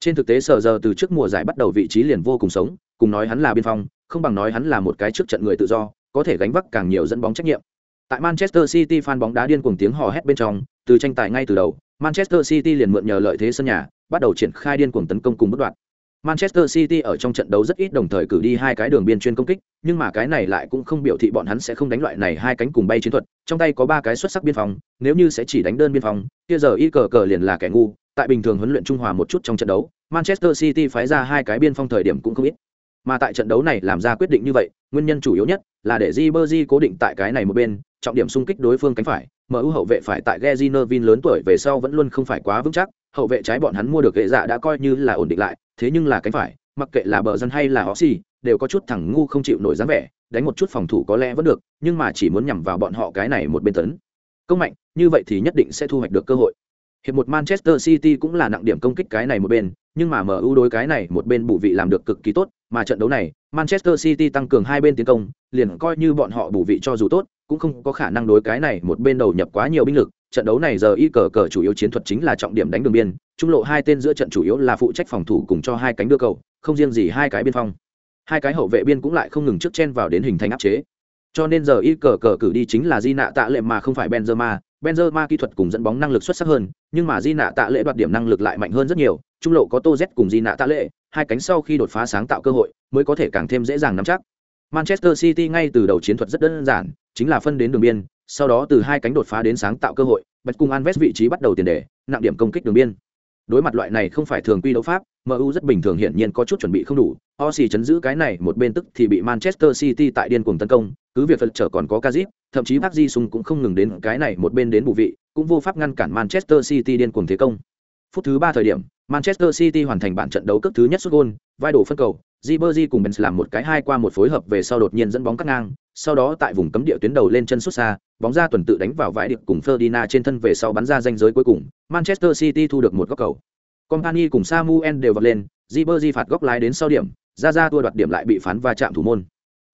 trên thực tế sở giờ từ trước mùa giải bắt đầu vị trí liền vô cùng sống cùng nói hắn là biên phong không bằng nói hắn là một cái trước trận người tự do có thể gánh vác càng nhiều dẫn bóng trách nhiệm. Tại manchester city fan bóng đá điên cuồng tiếng hò hét bên trong từ tranh tài ngay từ đầu manchester city liền mượn nhờ lợi thế sân nhà bắt đầu triển khai điên cuồng tấn công cùng bất đoạn. Manchester City ở trong trận đấu rất ít đồng thời cử đi hai cái đường biên chuyên công kích, nhưng mà cái này lại cũng không biểu thị bọn hắn sẽ không đánh loại này hai cánh cùng bay chiến thuật, trong tay có ba cái xuất sắc biên phòng, nếu như sẽ chỉ đánh đơn biên phòng, kia giờ y cờ cờ liền là kẻ ngu, tại bình thường huấn luyện trung hòa một chút trong trận đấu, Manchester City phái ra hai cái biên phong thời điểm cũng không ít. Mà tại trận đấu này làm ra quyết định như vậy, nguyên nhân chủ yếu nhất là để Ribery cố định tại cái này một bên, trọng điểm xung kích đối phương cánh phải, MU hậu vệ phải tại Gezinervin lớn tuổi về sau vẫn luôn không phải quá vững chắc, hậu vệ trái bọn hắn mua được hệ dạ đã coi như là ổn định lại, thế nhưng là cánh phải, mặc kệ là bờ dân hay là họ xì, đều có chút thẳng ngu không chịu nổi dáng vẻ, đánh một chút phòng thủ có lẽ vẫn được, nhưng mà chỉ muốn nhằm vào bọn họ cái này một bên tấn. Công mạnh, như vậy thì nhất định sẽ thu hoạch được cơ hội. Hiệp một Manchester City cũng là nặng điểm công kích cái này một bên, nhưng mà MU đối cái này một bên bù vị làm được cực kỳ tốt, mà trận đấu này, Manchester City tăng cường hai bên tiến công, liền coi như bọn họ bù vị cho dù tốt, cũng không có khả năng đối cái này một bên đầu nhập quá nhiều binh lực. Trận đấu này giờ y cờ cờ chủ yếu chiến thuật chính là trọng điểm đánh đường biên, trung lộ hai tên giữa trận chủ yếu là phụ trách phòng thủ cùng cho hai cánh đưa cầu, không riêng gì hai cái biên phong. Hai cái hậu vệ biên cũng lại không ngừng trước chen vào đến hình thành áp chế. Cho nên giờ y cờ cờ cử đi chính là Di nạ tạ lệ mà không phải Benzema, Benzema kỹ thuật cùng dẫn bóng năng lực xuất sắc hơn, nhưng mà Di nạ tạ lệ đoạt điểm năng lực lại mạnh hơn rất nhiều, trung lộ có Tô Z cùng Di nạ tạ lệ, hai cánh sau khi đột phá sáng tạo cơ hội, mới có thể càng thêm dễ dàng nắm chắc. Manchester City ngay từ đầu chiến thuật rất đơn giản, chính là phân đến đường biên, sau đó từ hai cánh đột phá đến sáng tạo cơ hội, bật cung Anves vị trí bắt đầu tiền đề, nặng điểm công kích đường biên. Đối mặt loại này không phải thường quy đấu pháp, MU rất bình thường hiển nhiên có chút chuẩn bị không đủ. Osi chấn giữ cái này một bên tức thì bị Manchester City tại điên cuồng tấn công, cứ việc phật trở còn có Kazip, thậm chí Park Ji-sung cũng không ngừng đến cái này một bên đến bù vị, cũng vô pháp ngăn cản Manchester City điên cuồng thế công. Phút thứ 3 thời điểm, Manchester City hoàn thành bản trận đấu cấp thứ nhất sút gol, vai đổ phân cầu, Ribery cùng Benz làm một cái hai qua một phối hợp về sau đột nhiên dẫn bóng cắt ngang, sau đó tại vùng cấm địa tuyến đầu lên chân sút xa, bóng ra tuần tự đánh vào vãi điệp cùng Ferdinand trên thân về sau bắn ra ranh giới cuối cùng, Manchester City thu được một góc cầu. Company cùng Samuel đều vọt lên, Ribery phạt góc lái đến sau điểm, ra ra tua đoạt điểm lại bị phán va chạm thủ môn.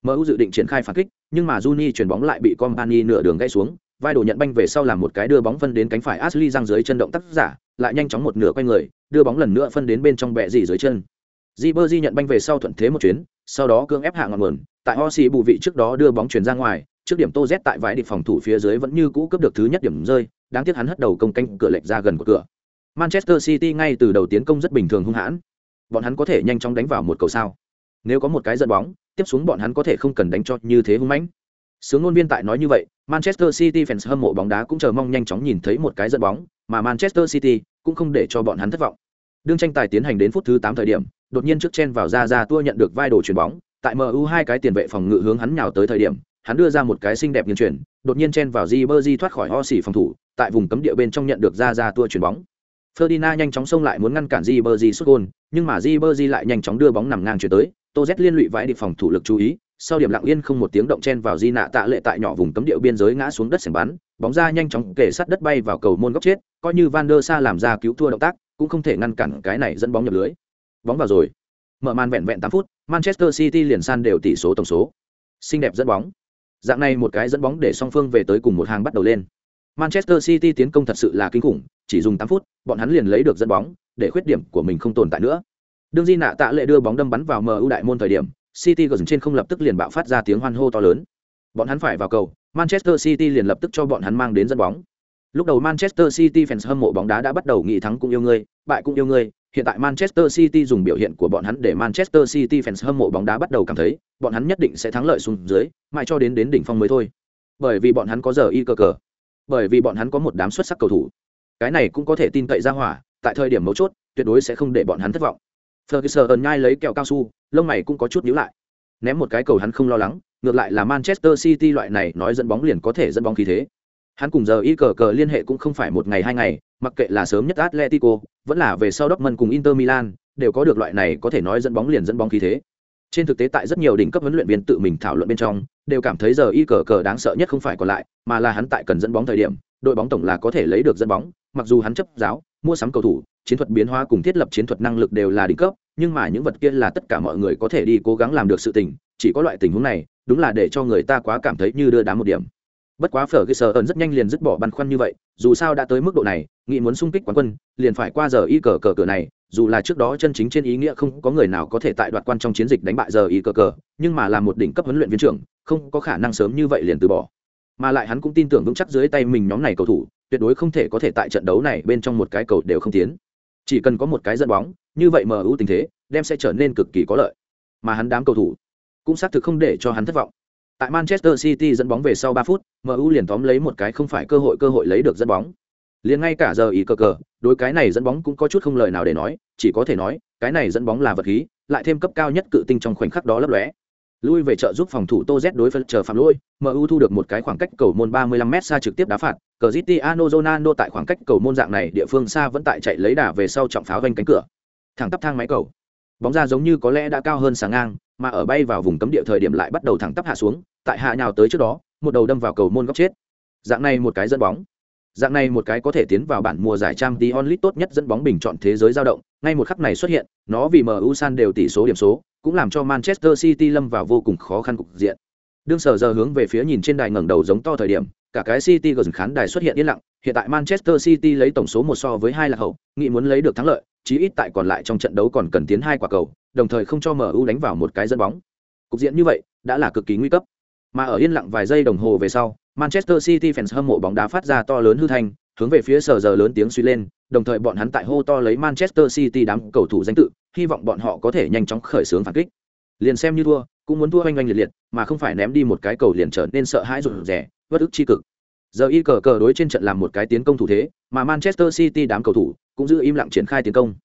MU dự định triển khai phản kích, nhưng mà Juni chuyển bóng lại bị Company nửa đường gãy xuống, vai đồ nhận banh về sau làm một cái đưa bóng phân đến cánh phải Ashley răng dưới chân động tác giả, lại nhanh chóng một nửa quay người, đưa bóng lần nữa phân đến bên trong bẹ dì dưới chân. Ribery nhận banh về sau thuận thế một chuyến, sau đó cương ép hạ ngọn nguồn, tại Osi bù vị trước đó đưa bóng chuyển ra ngoài, trước điểm Tô Z tại vải địch phòng thủ phía dưới vẫn như cũ cướp được thứ nhất điểm rơi, đáng tiếc hắn hất đầu công canh cửa lệch ra gần của cửa. Manchester City ngay từ đầu tiến công rất bình thường hung hãn. Bọn hắn có thể nhanh chóng đánh vào một cầu sao? Nếu có một cái dẫn bóng, tiếp xuống bọn hắn có thể không cần đánh cho như thế hung mãnh. Sướng ngôn viên tại nói như vậy, Manchester City fans hâm mộ bóng đá cũng chờ mong nhanh chóng nhìn thấy một cái dẫn bóng, mà Manchester City cũng không để cho bọn hắn thất vọng. Đương tranh tài tiến hành đến phút thứ 8 thời điểm, đột nhiên trước chen vào ra ra tua nhận được vai đồ chuyển bóng, tại MU hai cái tiền vệ phòng ngự hướng hắn nhào tới thời điểm, hắn đưa ra một cái xinh đẹp nghiêng chuyển, đột nhiên chen vào Ribery thoát khỏi ho xỉ phòng thủ, tại vùng cấm địa bên trong nhận được ra ra tua chuyển bóng. Ferdinand nhanh chóng xông lại muốn ngăn cản Ribery sút gol, nhưng mà Ribery lại nhanh chóng đưa bóng nằm ngang chuyển tới, Toz liên lụy vãi đi phòng thủ lực chú ý, sau điểm lặng yên không một tiếng động chen vào Di nạ tạ lệ tại nhỏ vùng cấm địa biên giới ngã xuống đất sảnh bắn, bóng ra nhanh chóng kể sát đất bay vào cầu môn góc chết, coi như Van der Sa làm ra cứu thua động tác, cũng không thể ngăn cản cái này dẫn bóng nhập lưới. Bóng vào rồi. Mở màn vẹn vẹn 8 phút, Manchester City liền san đều tỷ số tổng số. Xinh đẹp dẫn bóng. Dạng này một cái dẫn bóng để song phương về tới cùng một hàng bắt đầu lên. Manchester City tiến công thật sự là kinh khủng, chỉ dùng 8 phút, bọn hắn liền lấy được dẫn bóng, để khuyết điểm của mình không tồn tại nữa. Đương Di nạ tạ lệ đưa bóng đâm bắn vào MU đại môn thời điểm, City gần trên không lập tức liền bạo phát ra tiếng hoan hô to lớn. Bọn hắn phải vào cầu, Manchester City liền lập tức cho bọn hắn mang đến dẫn bóng. Lúc đầu Manchester City fans hâm mộ bóng đá đã bắt đầu nghĩ thắng cũng yêu ngươi, bại cũng yêu ngươi, hiện tại Manchester City dùng biểu hiện của bọn hắn để Manchester City fans hâm mộ bóng đá bắt đầu cảm thấy, bọn hắn nhất định sẽ thắng lợi xuống dưới, mãi cho đến đến đỉnh phong mới thôi. Bởi vì bọn hắn có giờ y cơ cờ, bởi vì bọn hắn có một đám xuất sắc cầu thủ. Cái này cũng có thể tin cậy ra hỏa, tại thời điểm mấu chốt, tuyệt đối sẽ không để bọn hắn thất vọng. Ferguson nhai lấy kẹo cao su, lông mày cũng có chút nhíu lại. Ném một cái cầu hắn không lo lắng, ngược lại là Manchester City loại này nói dẫn bóng liền có thể dẫn bóng khí thế. Hắn cùng giờ y cờ cờ liên hệ cũng không phải một ngày hai ngày, mặc kệ là sớm nhất Atletico, vẫn là về sau Dortmund cùng Inter Milan, đều có được loại này có thể nói dẫn bóng liền dẫn bóng khí thế. Trên thực tế tại rất nhiều đỉnh cấp huấn luyện viên tự mình thảo luận bên trong, đều cảm thấy giờ y cờ cờ đáng sợ nhất không phải còn lại, mà là hắn tại cần dẫn bóng thời điểm, đội bóng tổng là có thể lấy được dẫn bóng, mặc dù hắn chấp giáo, mua sắm cầu thủ, chiến thuật biến hóa cùng thiết lập chiến thuật năng lực đều là đỉnh cấp, nhưng mà những vật kia là tất cả mọi người có thể đi cố gắng làm được sự tình, chỉ có loại tình huống này, đúng là để cho người ta quá cảm thấy như đưa đám một điểm. Bất quá phở cái sở ẩn rất nhanh liền dứt bỏ băn khoăn như vậy, dù sao đã tới mức độ này, nghị muốn xung kích quán quân, liền phải qua giờ y cờ cờ cửa này, dù là trước đó chân chính trên ý nghĩa không có người nào có thể tại đoạt quan trong chiến dịch đánh bại giờ y cờ cờ, nhưng mà là một đỉnh cấp huấn luyện viên trưởng, không có khả năng sớm như vậy liền từ bỏ. Mà lại hắn cũng tin tưởng vững chắc dưới tay mình nhóm này cầu thủ, tuyệt đối không thể có thể tại trận đấu này bên trong một cái cầu đều không tiến. Chỉ cần có một cái dẫn bóng, như vậy MU tình thế đem sẽ trở nên cực kỳ có lợi. Mà hắn đám cầu thủ cũng xác thực không để cho hắn thất vọng. Tại Manchester City dẫn bóng về sau 3 phút, MU liền tóm lấy một cái không phải cơ hội cơ hội lấy được dẫn bóng. Liền ngay cả giờ ý cờ cờ, đối cái này dẫn bóng cũng có chút không lời nào để nói, chỉ có thể nói, cái này dẫn bóng là vật khí, lại thêm cấp cao nhất cự tinh trong khoảnh khắc đó lấp lóe. Lui về trợ giúp phòng thủ Tô Z đối phân chờ phạm lỗi, MU thu được một cái khoảng cách cầu môn 35m xa trực tiếp đá phạt, Cristiano Ronaldo tại khoảng cách cầu môn dạng này địa phương xa vẫn tại chạy lấy đà về sau trọng pháo vành cánh cửa. Thẳng tắp thang máy cầu. Bóng ra giống như có lẽ đã cao hơn sáng ngang, mà ở bay vào vùng cấm địa thời điểm lại bắt đầu thẳng tắp hạ xuống, tại hạ nhào tới trước đó, một đầu đâm vào cầu môn góc chết. Dạng này một cái dẫn bóng. Dạng này một cái có thể tiến vào bản mùa giải Champions League tốt nhất dẫn bóng bình chọn thế giới dao động, ngay một khắc này xuất hiện, nó vì MU san đều tỷ số điểm số, cũng làm cho Manchester City lâm vào vô cùng khó khăn cục diện. Đương sở giờ hướng về phía nhìn trên đài ngẩng đầu giống to thời điểm, cả cái City gần khán đài xuất hiện yên lặng, hiện tại Manchester City lấy tổng số một so với hai là hậu, nghĩ muốn lấy được thắng lợi, chí ít tại còn lại trong trận đấu còn cần tiến hai quả cầu, đồng thời không cho MU đánh vào một cái dẫn bóng. Cục diện như vậy đã là cực kỳ nguy cấp. Mà ở yên lặng vài giây đồng hồ về sau, Manchester City fans hâm mộ bóng đá phát ra to lớn hư thanh, hướng về phía sở giờ lớn tiếng suy lên, đồng thời bọn hắn tại hô to lấy Manchester City đám cầu thủ danh tự, hy vọng bọn họ có thể nhanh chóng khởi xướng phản kích. Liền xem như thua, cũng muốn thua hoành hoành liệt liệt, mà không phải ném đi một cái cầu liền trở nên sợ hãi rụt rè, bất ức chi cực. Giờ y cờ cờ đối trên trận làm một cái tiến công thủ thế, mà Manchester City đám cầu thủ cũng giữ im lặng triển khai tiến công.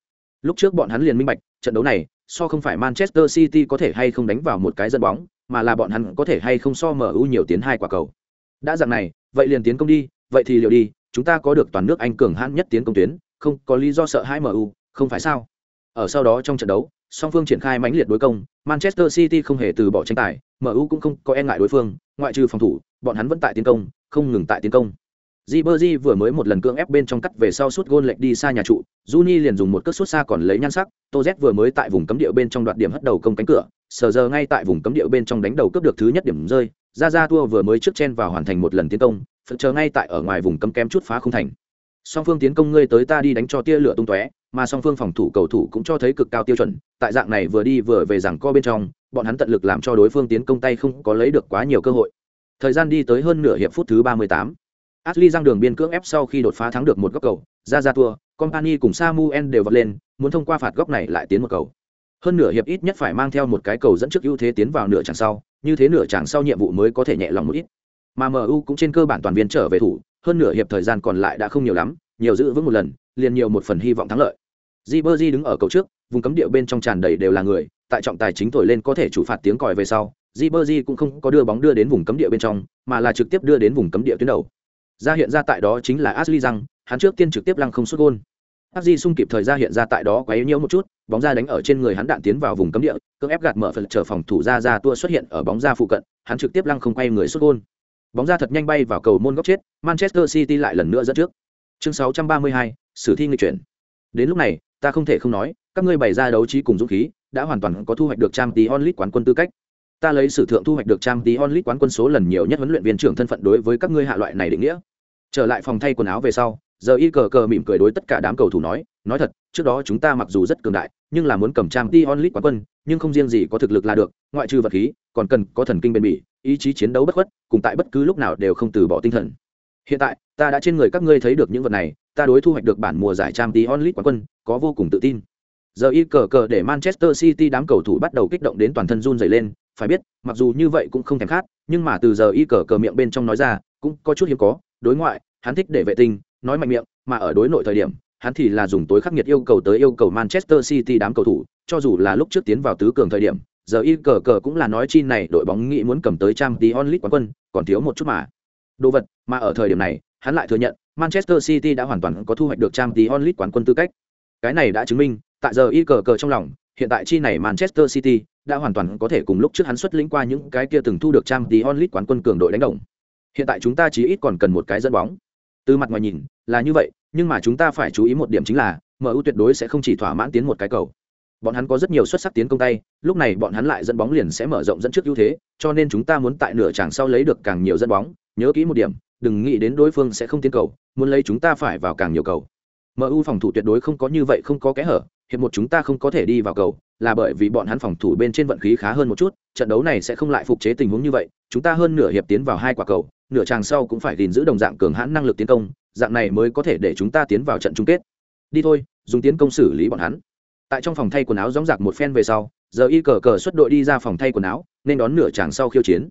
Lúc trước bọn hắn liền minh bạch, trận đấu này, so không phải Manchester City có thể hay không đánh vào một cái dẫn bóng, mà là bọn hắn có thể hay không so MU nhiều tiến hai quả cầu. Đã dạng này, vậy liền tiến công đi, vậy thì liệu đi, chúng ta có được toàn nước Anh cường hãn nhất tiến công tuyến, không có lý do sợ hai MU, không phải sao? Ở sau đó trong trận đấu, song phương triển khai mãnh liệt đối công, Manchester City không hề từ bỏ tranh tài, MU cũng không có e ngại đối phương, ngoại trừ phòng thủ, bọn hắn vẫn tại tiến công, không ngừng tại tiến công. Ribery vừa mới một lần cưỡng ép bên trong cắt về sau suốt gôn lệch đi xa nhà trụ, Juni liền dùng một cước suốt xa còn lấy nhan sắc, Toz vừa mới tại vùng cấm địa bên trong đoạt điểm hất đầu công cánh cửa, sờ giờ ngay tại vùng cấm địa bên trong đánh đầu cướp được thứ nhất điểm rơi, Ra Ra Tua vừa mới trước chen vào hoàn thành một lần tiến công, phần chờ ngay tại ở ngoài vùng cấm kém chút phá không thành. Song phương tiến công ngươi tới ta đi đánh cho tia lửa tung tóe, mà song phương phòng thủ cầu thủ cũng cho thấy cực cao tiêu chuẩn, tại dạng này vừa đi vừa về rằng co bên trong, bọn hắn tận lực làm cho đối phương tiến công tay không có lấy được quá nhiều cơ hội. Thời gian đi tới hơn nửa hiệp phút thứ 38. Ashley giang đường biên cưỡng ép sau khi đột phá thắng được một góc cầu, ra ra tua, Company cùng Samuel đều vọt lên, muốn thông qua phạt góc này lại tiến một cầu. Hơn nửa hiệp ít nhất phải mang theo một cái cầu dẫn trước ưu thế tiến vào nửa chẳng sau, như thế nửa chẳng sau nhiệm vụ mới có thể nhẹ lòng một ít. Mà MU cũng trên cơ bản toàn viên trở về thủ, hơn nửa hiệp thời gian còn lại đã không nhiều lắm, nhiều giữ vững một lần, liền nhiều một phần hy vọng thắng lợi. Ribery đứng ở cầu trước, vùng cấm địa bên trong tràn đầy đều là người, tại trọng tài chính thổi lên có thể chủ phạt tiếng còi về sau, Ribery cũng không có đưa bóng đưa đến vùng cấm địa bên trong, mà là trực tiếp đưa đến vùng cấm địa tuyến đầu. Ra hiện ra tại đó chính là Ashley rằng, hắn trước tiên trực tiếp lăng không sút gol. Ashley sung kịp thời ra hiện ra tại đó quá yếu nhiễu một chút, bóng ra đánh ở trên người hắn đạn tiến vào vùng cấm địa, cưỡng ép gạt mở phần trở phòng thủ ra ra tua xuất hiện ở bóng ra phụ cận, hắn trực tiếp lăng không quay người sút gol. Bóng ra thật nhanh bay vào cầu môn góc chết, Manchester City lại lần nữa dẫn trước. Chương 632, sử thi nghịch chuyển. Đến lúc này, ta không thể không nói, các ngươi bày ra đấu trí cùng dũng khí, đã hoàn toàn có thu hoạch được trang tí onlit quán quân tư cách. Ta lấy sử thượng thu hoạch được trang tí onlit quán quân số lần nhiều nhất huấn luyện viên trưởng thân phận đối với các ngươi hạ loại này định nghĩa. Trở lại phòng thay quần áo về sau, giờ y cờ cờ mỉm cười đối tất cả đám cầu thủ nói nói thật, trước đó chúng ta mặc dù rất cường đại, nhưng là muốn cầm trang tí onlit quán quân, nhưng không riêng gì có thực lực là được, ngoại trừ vật khí, còn cần có thần kinh bền bỉ, ý chí chiến đấu bất khuất, cùng tại bất cứ lúc nào đều không từ bỏ tinh thần. Hiện tại, ta đã trên người các ngươi thấy được những vật này, ta đối thu hoạch được bản mùa giải trang tí onlit quán quân, có vô cùng tự tin giờ y cờ cờ để manchester city đám cầu thủ bắt đầu kích động đến toàn thân run dày lên, phải biết, mặc dù như vậy cũng không thèm khát, nhưng mà từ giờ y cờ cờ miệng bên trong nói ra, cũng có chút hiếm có, đối ngoại, hắn thích để vệ tinh, nói mạnh miệng, mà ở đối nội thời điểm, hắn thì là dùng tối khắc nghiệt yêu cầu tới yêu cầu manchester city đám cầu thủ, cho dù là lúc trước tiến vào tứ cường thời điểm, giờ y cờ cờ cũng là nói chi này đội bóng nghĩ muốn cầm tới trang tí onlit quán quân, còn thiếu một chút mà. Đồ vật, mà ở thời điểm này, hắn lại thừa nhận, manchester city đã hoàn toàn có thu hoạch được trang tí onlit quán quân tư cách. Cái này đã chứng minh tại giờ y cờ cờ trong lòng, hiện tại chi này manchester city đã hoàn toàn có thể cùng lúc trước hắn xuất lĩnh qua những cái kia từng thu được trang tí onlit quán quân cường đội đánh đồng. Hiện tại chúng ta chỉ ít còn cần một cái dẫn bóng. Từ mặt ngoài nhìn, là như vậy, nhưng mà chúng ta phải chú ý một điểm chính là mu tuyệt đối sẽ không chỉ thỏa mãn tiến một cái cầu. Bọn hắn có rất nhiều xuất sắc tiến công tay, lúc này bọn hắn lại dẫn bóng liền sẽ mở rộng dẫn trước ưu thế, cho nên chúng ta muốn tại nửa tràng sau lấy được càng nhiều dẫn bóng. Nhớ kỹ một điểm, đừng nghĩ đến đối phương sẽ không tiến cầu, muốn lấy chúng ta phải vào càng nhiều cầu. Mu phòng thủ tuyệt đối không có như vậy không có kẽ hở hiệp một chúng ta không có thể đi vào cầu là bởi vì bọn hắn phòng thủ bên trên vận khí khá hơn một chút trận đấu này sẽ không lại phục chế tình huống như vậy chúng ta hơn nửa hiệp tiến vào hai quả cầu nửa tràng sau cũng phải gìn giữ đồng dạng cường hãn năng lực tiến công dạng này mới có thể để chúng ta tiến vào trận chung kết. Đi thôi dùng tiến công xử lý bọn hắn. Tại trong phòng thay quần áo gióng giặc một phen về sau giờ y cờ cờ xuất đội đi ra phòng thay quần áo nên đón nửa tràng sau khiêu chiến.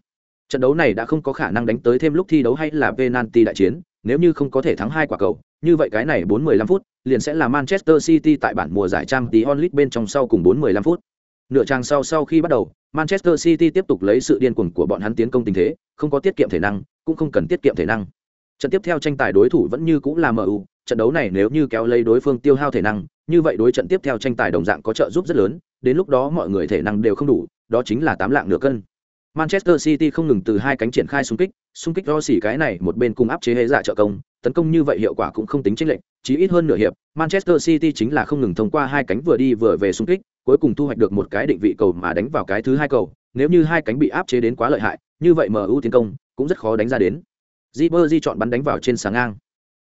Trận đấu này đã không có khả năng đánh tới thêm lúc thi đấu hay là penalty đại chiến nếu như không có thể thắng hai quả cầu như vậy cái này 4-15 phút, liền sẽ là Manchester City tại bản mùa giải trang tí onlit bên trong sau cùng 4-15 phút. Nửa trang sau sau khi bắt đầu, Manchester City tiếp tục lấy sự điên cuồng của bọn hắn tiến công tình thế, không có tiết kiệm thể năng, cũng không cần tiết kiệm thể năng. Trận tiếp theo tranh tài đối thủ vẫn như cũng là MU, trận đấu này nếu như kéo lấy đối phương tiêu hao thể năng, như vậy đối trận tiếp theo tranh tài đồng dạng có trợ giúp rất lớn, đến lúc đó mọi người thể năng đều không đủ, đó chính là tám lạng nửa cân. Manchester City không ngừng từ hai cánh triển khai xung kích, xung kích do xỉ cái này một bên cung áp chế hệ giả trợ công, tấn công như vậy hiệu quả cũng không tính chênh lệch, chỉ ít hơn nửa hiệp, Manchester City chính là không ngừng thông qua hai cánh vừa đi vừa về xung kích, cuối cùng thu hoạch được một cái định vị cầu mà đánh vào cái thứ hai cầu, nếu như hai cánh bị áp chế đến quá lợi hại, như vậy MU tiến công cũng rất khó đánh ra đến. Ribery chọn bắn đánh vào trên sáng ngang.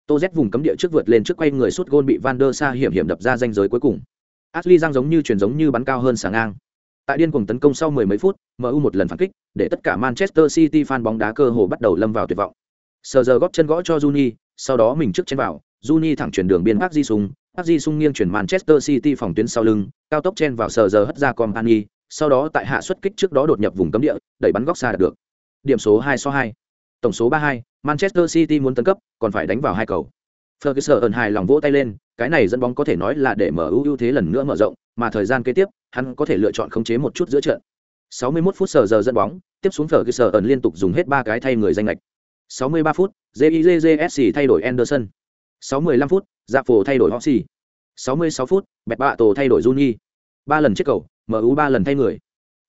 Tô Z vùng cấm địa trước vượt lên trước quay người sút gôn bị Van der Sa hiểm hiểm đập ra danh giới cuối cùng. Ashley Giang giống như chuyển giống như bắn cao hơn sáng ngang. Tại điên cuồng tấn công sau mười mấy phút, MU một lần phản kích, để tất cả Manchester City fan bóng đá cơ hồ bắt đầu lâm vào tuyệt vọng. Sờ giờ góp chân gõ cho Juni, sau đó mình trước chen vào, Juni thẳng chuyển đường biên Park Ji Sung, Park Ji Sung nghiêng chuyển Manchester City phòng tuyến sau lưng, cao tốc chen vào sờ giờ hất ra Company, sau đó tại hạ xuất kích trước đó đột nhập vùng cấm địa, đẩy bắn góc xa đạt được. Điểm số 2 so 2. Tổng số 32, Manchester City muốn tấn cấp, còn phải đánh vào hai cầu. Ferguson hài lòng vỗ tay lên, cái này dẫn bóng có thể nói là để mở ưu thế lần nữa mở rộng, mà thời gian kế tiếp, hắn có thể lựa chọn khống chế một chút giữa trận. 61 phút sở giờ dẫn bóng, tiếp xuống Ferguson liên tục dùng hết ba cái thay người danh lệch. 63 phút, JIJJSC thay đổi Anderson. 65 phút, Dạ Phổ thay đổi Hossi. 66 phút, Bẹt Bạ Tổ thay đổi Juni. Ba lần chết cầu, MU ba lần thay người.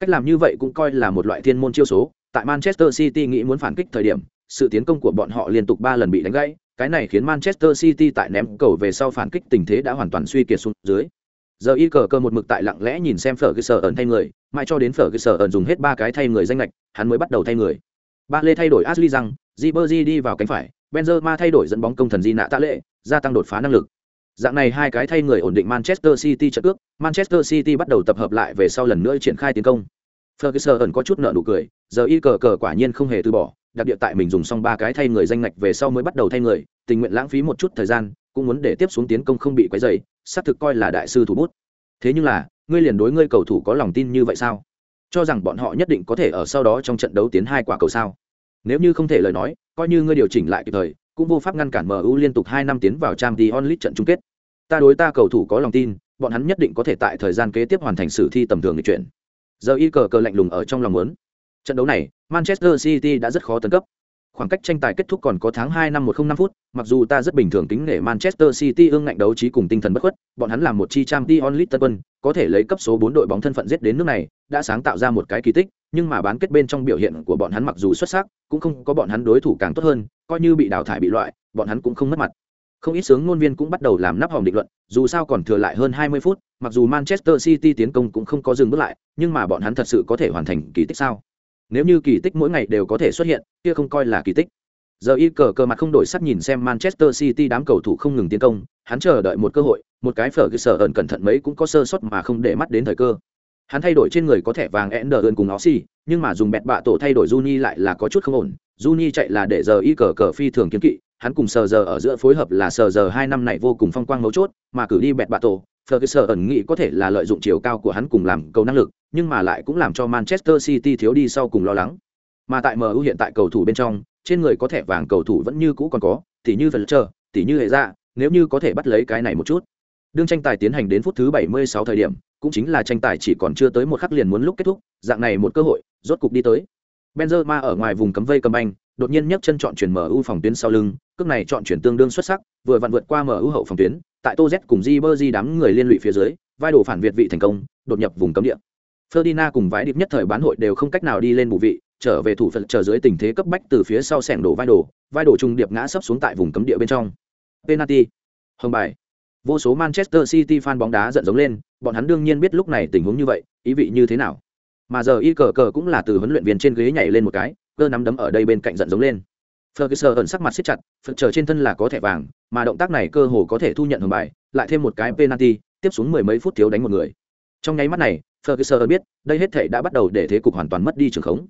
Cách làm như vậy cũng coi là một loại thiên môn chiêu số, tại Manchester City nghĩ muốn phản kích thời điểm, sự tiến công của bọn họ liên tục ba lần bị đánh gãy, cái này khiến Manchester City tại ném cầu về sau phản kích tình thế đã hoàn toàn suy kiệt xuống dưới. Giờ y cờ cơ một mực tại lặng lẽ nhìn xem phở cái sở ẩn thay người, mãi cho đến phở cái sở ẩn dùng hết ba cái thay người danh lệch, hắn mới bắt đầu thay người. Ba lê thay đổi Ashley rằng, Ribery đi vào cánh phải, Benzema thay đổi dẫn bóng công thần Di nạ tạ lệ, gia tăng đột phá năng lực. Dạng này hai cái thay người ổn định Manchester City trận cước, Manchester City bắt đầu tập hợp lại về sau lần nữa triển khai tiến công. Ferguson có chút nợ nụ cười, giờ y cờ cờ quả nhiên không hề từ bỏ, đặc biệt tại mình dùng xong ba cái thay người danh ngạch về sau mới bắt đầu thay người, tình nguyện lãng phí một chút thời gian, cũng muốn để tiếp xuống tiến công không bị quấy rầy, xác thực coi là đại sư thủ bút. Thế nhưng là, ngươi liền đối ngươi cầu thủ có lòng tin như vậy sao? Cho rằng bọn họ nhất định có thể ở sau đó trong trận đấu tiến hai quả cầu sao? Nếu như không thể lời nói, coi như ngươi điều chỉnh lại kịp thời, cũng vô pháp ngăn cản MU liên tục hai năm tiến vào Champions League trận chung kết. Ta đối ta cầu thủ có lòng tin, bọn hắn nhất định có thể tại thời gian kế tiếp hoàn thành sử thi tầm thường người chuyển. Giờ y cờ cờ lạnh lùng ở trong lòng muốn. Trận đấu này, Manchester City đã rất khó tấn cấp. Khoảng cách tranh tài kết thúc còn có tháng 2 năm 105 phút, mặc dù ta rất bình thường tính nể Manchester City ương ngạnh đấu trí cùng tinh thần bất khuất, bọn hắn làm một chi Champions League tân quân, có thể lấy cấp số 4 đội bóng thân phận giết đến nước này, đã sáng tạo ra một cái kỳ tích, nhưng mà bán kết bên trong biểu hiện của bọn hắn mặc dù xuất sắc, cũng không có bọn hắn đối thủ càng tốt hơn, coi như bị đào thải bị loại, bọn hắn cũng không mất mặt. Không ít sướng ngôn viên cũng bắt đầu làm nắp hòm định luận, dù sao còn thừa lại hơn 20 phút, mặc dù Manchester City tiến công cũng không có dừng bước lại, nhưng mà bọn hắn thật sự có thể hoàn thành kỳ tích sao? Nếu như kỳ tích mỗi ngày đều có thể xuất hiện, kia không coi là kỳ tích. Giờ y cờ cờ mặt không đổi sắc nhìn xem Manchester City đám cầu thủ không ngừng tiến công, hắn chờ đợi một cơ hội, một cái phở cái sở ẩn cẩn thận mấy cũng có sơ suất mà không để mắt đến thời cơ. Hắn thay đổi trên người có thẻ vàng Enderun cùng Ossi, nhưng mà dùng bẹt bạ tổ thay đổi Juni lại là có chút không ổn. Juni chạy là để giờ y cờ cờ phi thường kiến kỵ, hắn cùng sờ giờ ở giữa phối hợp là sờ giờ hai năm này vô cùng phong quang mấu chốt, mà cử đi bẹt bạ tổ, Ferguson ẩn nghĩ có thể là lợi dụng chiều cao của hắn cùng làm cầu năng lực, nhưng mà lại cũng làm cho Manchester City thiếu đi sau cùng lo lắng. Mà tại MU hiện tại cầu thủ bên trong, trên người có thẻ vàng cầu thủ vẫn như cũ còn có, tỉ như Fletcher, tỉ như hệ ra, nếu như có thể bắt lấy cái này một chút. Đương tranh tài tiến hành đến phút thứ 76 thời điểm, cũng chính là tranh tài chỉ còn chưa tới một khắc liền muốn lúc kết thúc, dạng này một cơ hội, rốt cục đi tới. Benzema ở ngoài vùng cấm vây cầm banh, đột nhiên nhấc chân chọn chuyển MU phòng tuyến sau lưng, cước này chọn chuyển tương đương xuất sắc, vừa vặn vượt qua MU hậu phòng tuyến, tại Toz cùng Ribery đám người liên lụy phía dưới, vai đổ phản việt vị thành công, đột nhập vùng cấm địa. Ferdinand cùng vãi điệp nhất thời bán hội đều không cách nào đi lên bù vị, trở về thủ phận chờ dưới tình thế cấp bách từ phía sau sẹn đổ vai đổ, vai đổ trung điệp ngã sấp xuống tại vùng cấm địa bên trong. Penalty. Hồng bài. Vô số Manchester City fan bóng đá giận giống lên, bọn hắn đương nhiên biết lúc này tình huống như vậy, ý vị như thế nào. Mà giờ y cờ cờ cũng là từ huấn luyện viên trên ghế nhảy lên một cái, cơ nắm đấm ở đây bên cạnh giận giống lên. Ferguson ẩn sắc mặt siết chặt, phật chờ trên thân là có thẻ vàng, mà động tác này cơ hồ có thể thu nhận hưởng bài, lại thêm một cái penalty, tiếp xuống mười mấy phút thiếu đánh một người. Trong nháy mắt này, Ferguson biết, đây hết thể đã bắt đầu để thế cục hoàn toàn mất đi trường khống.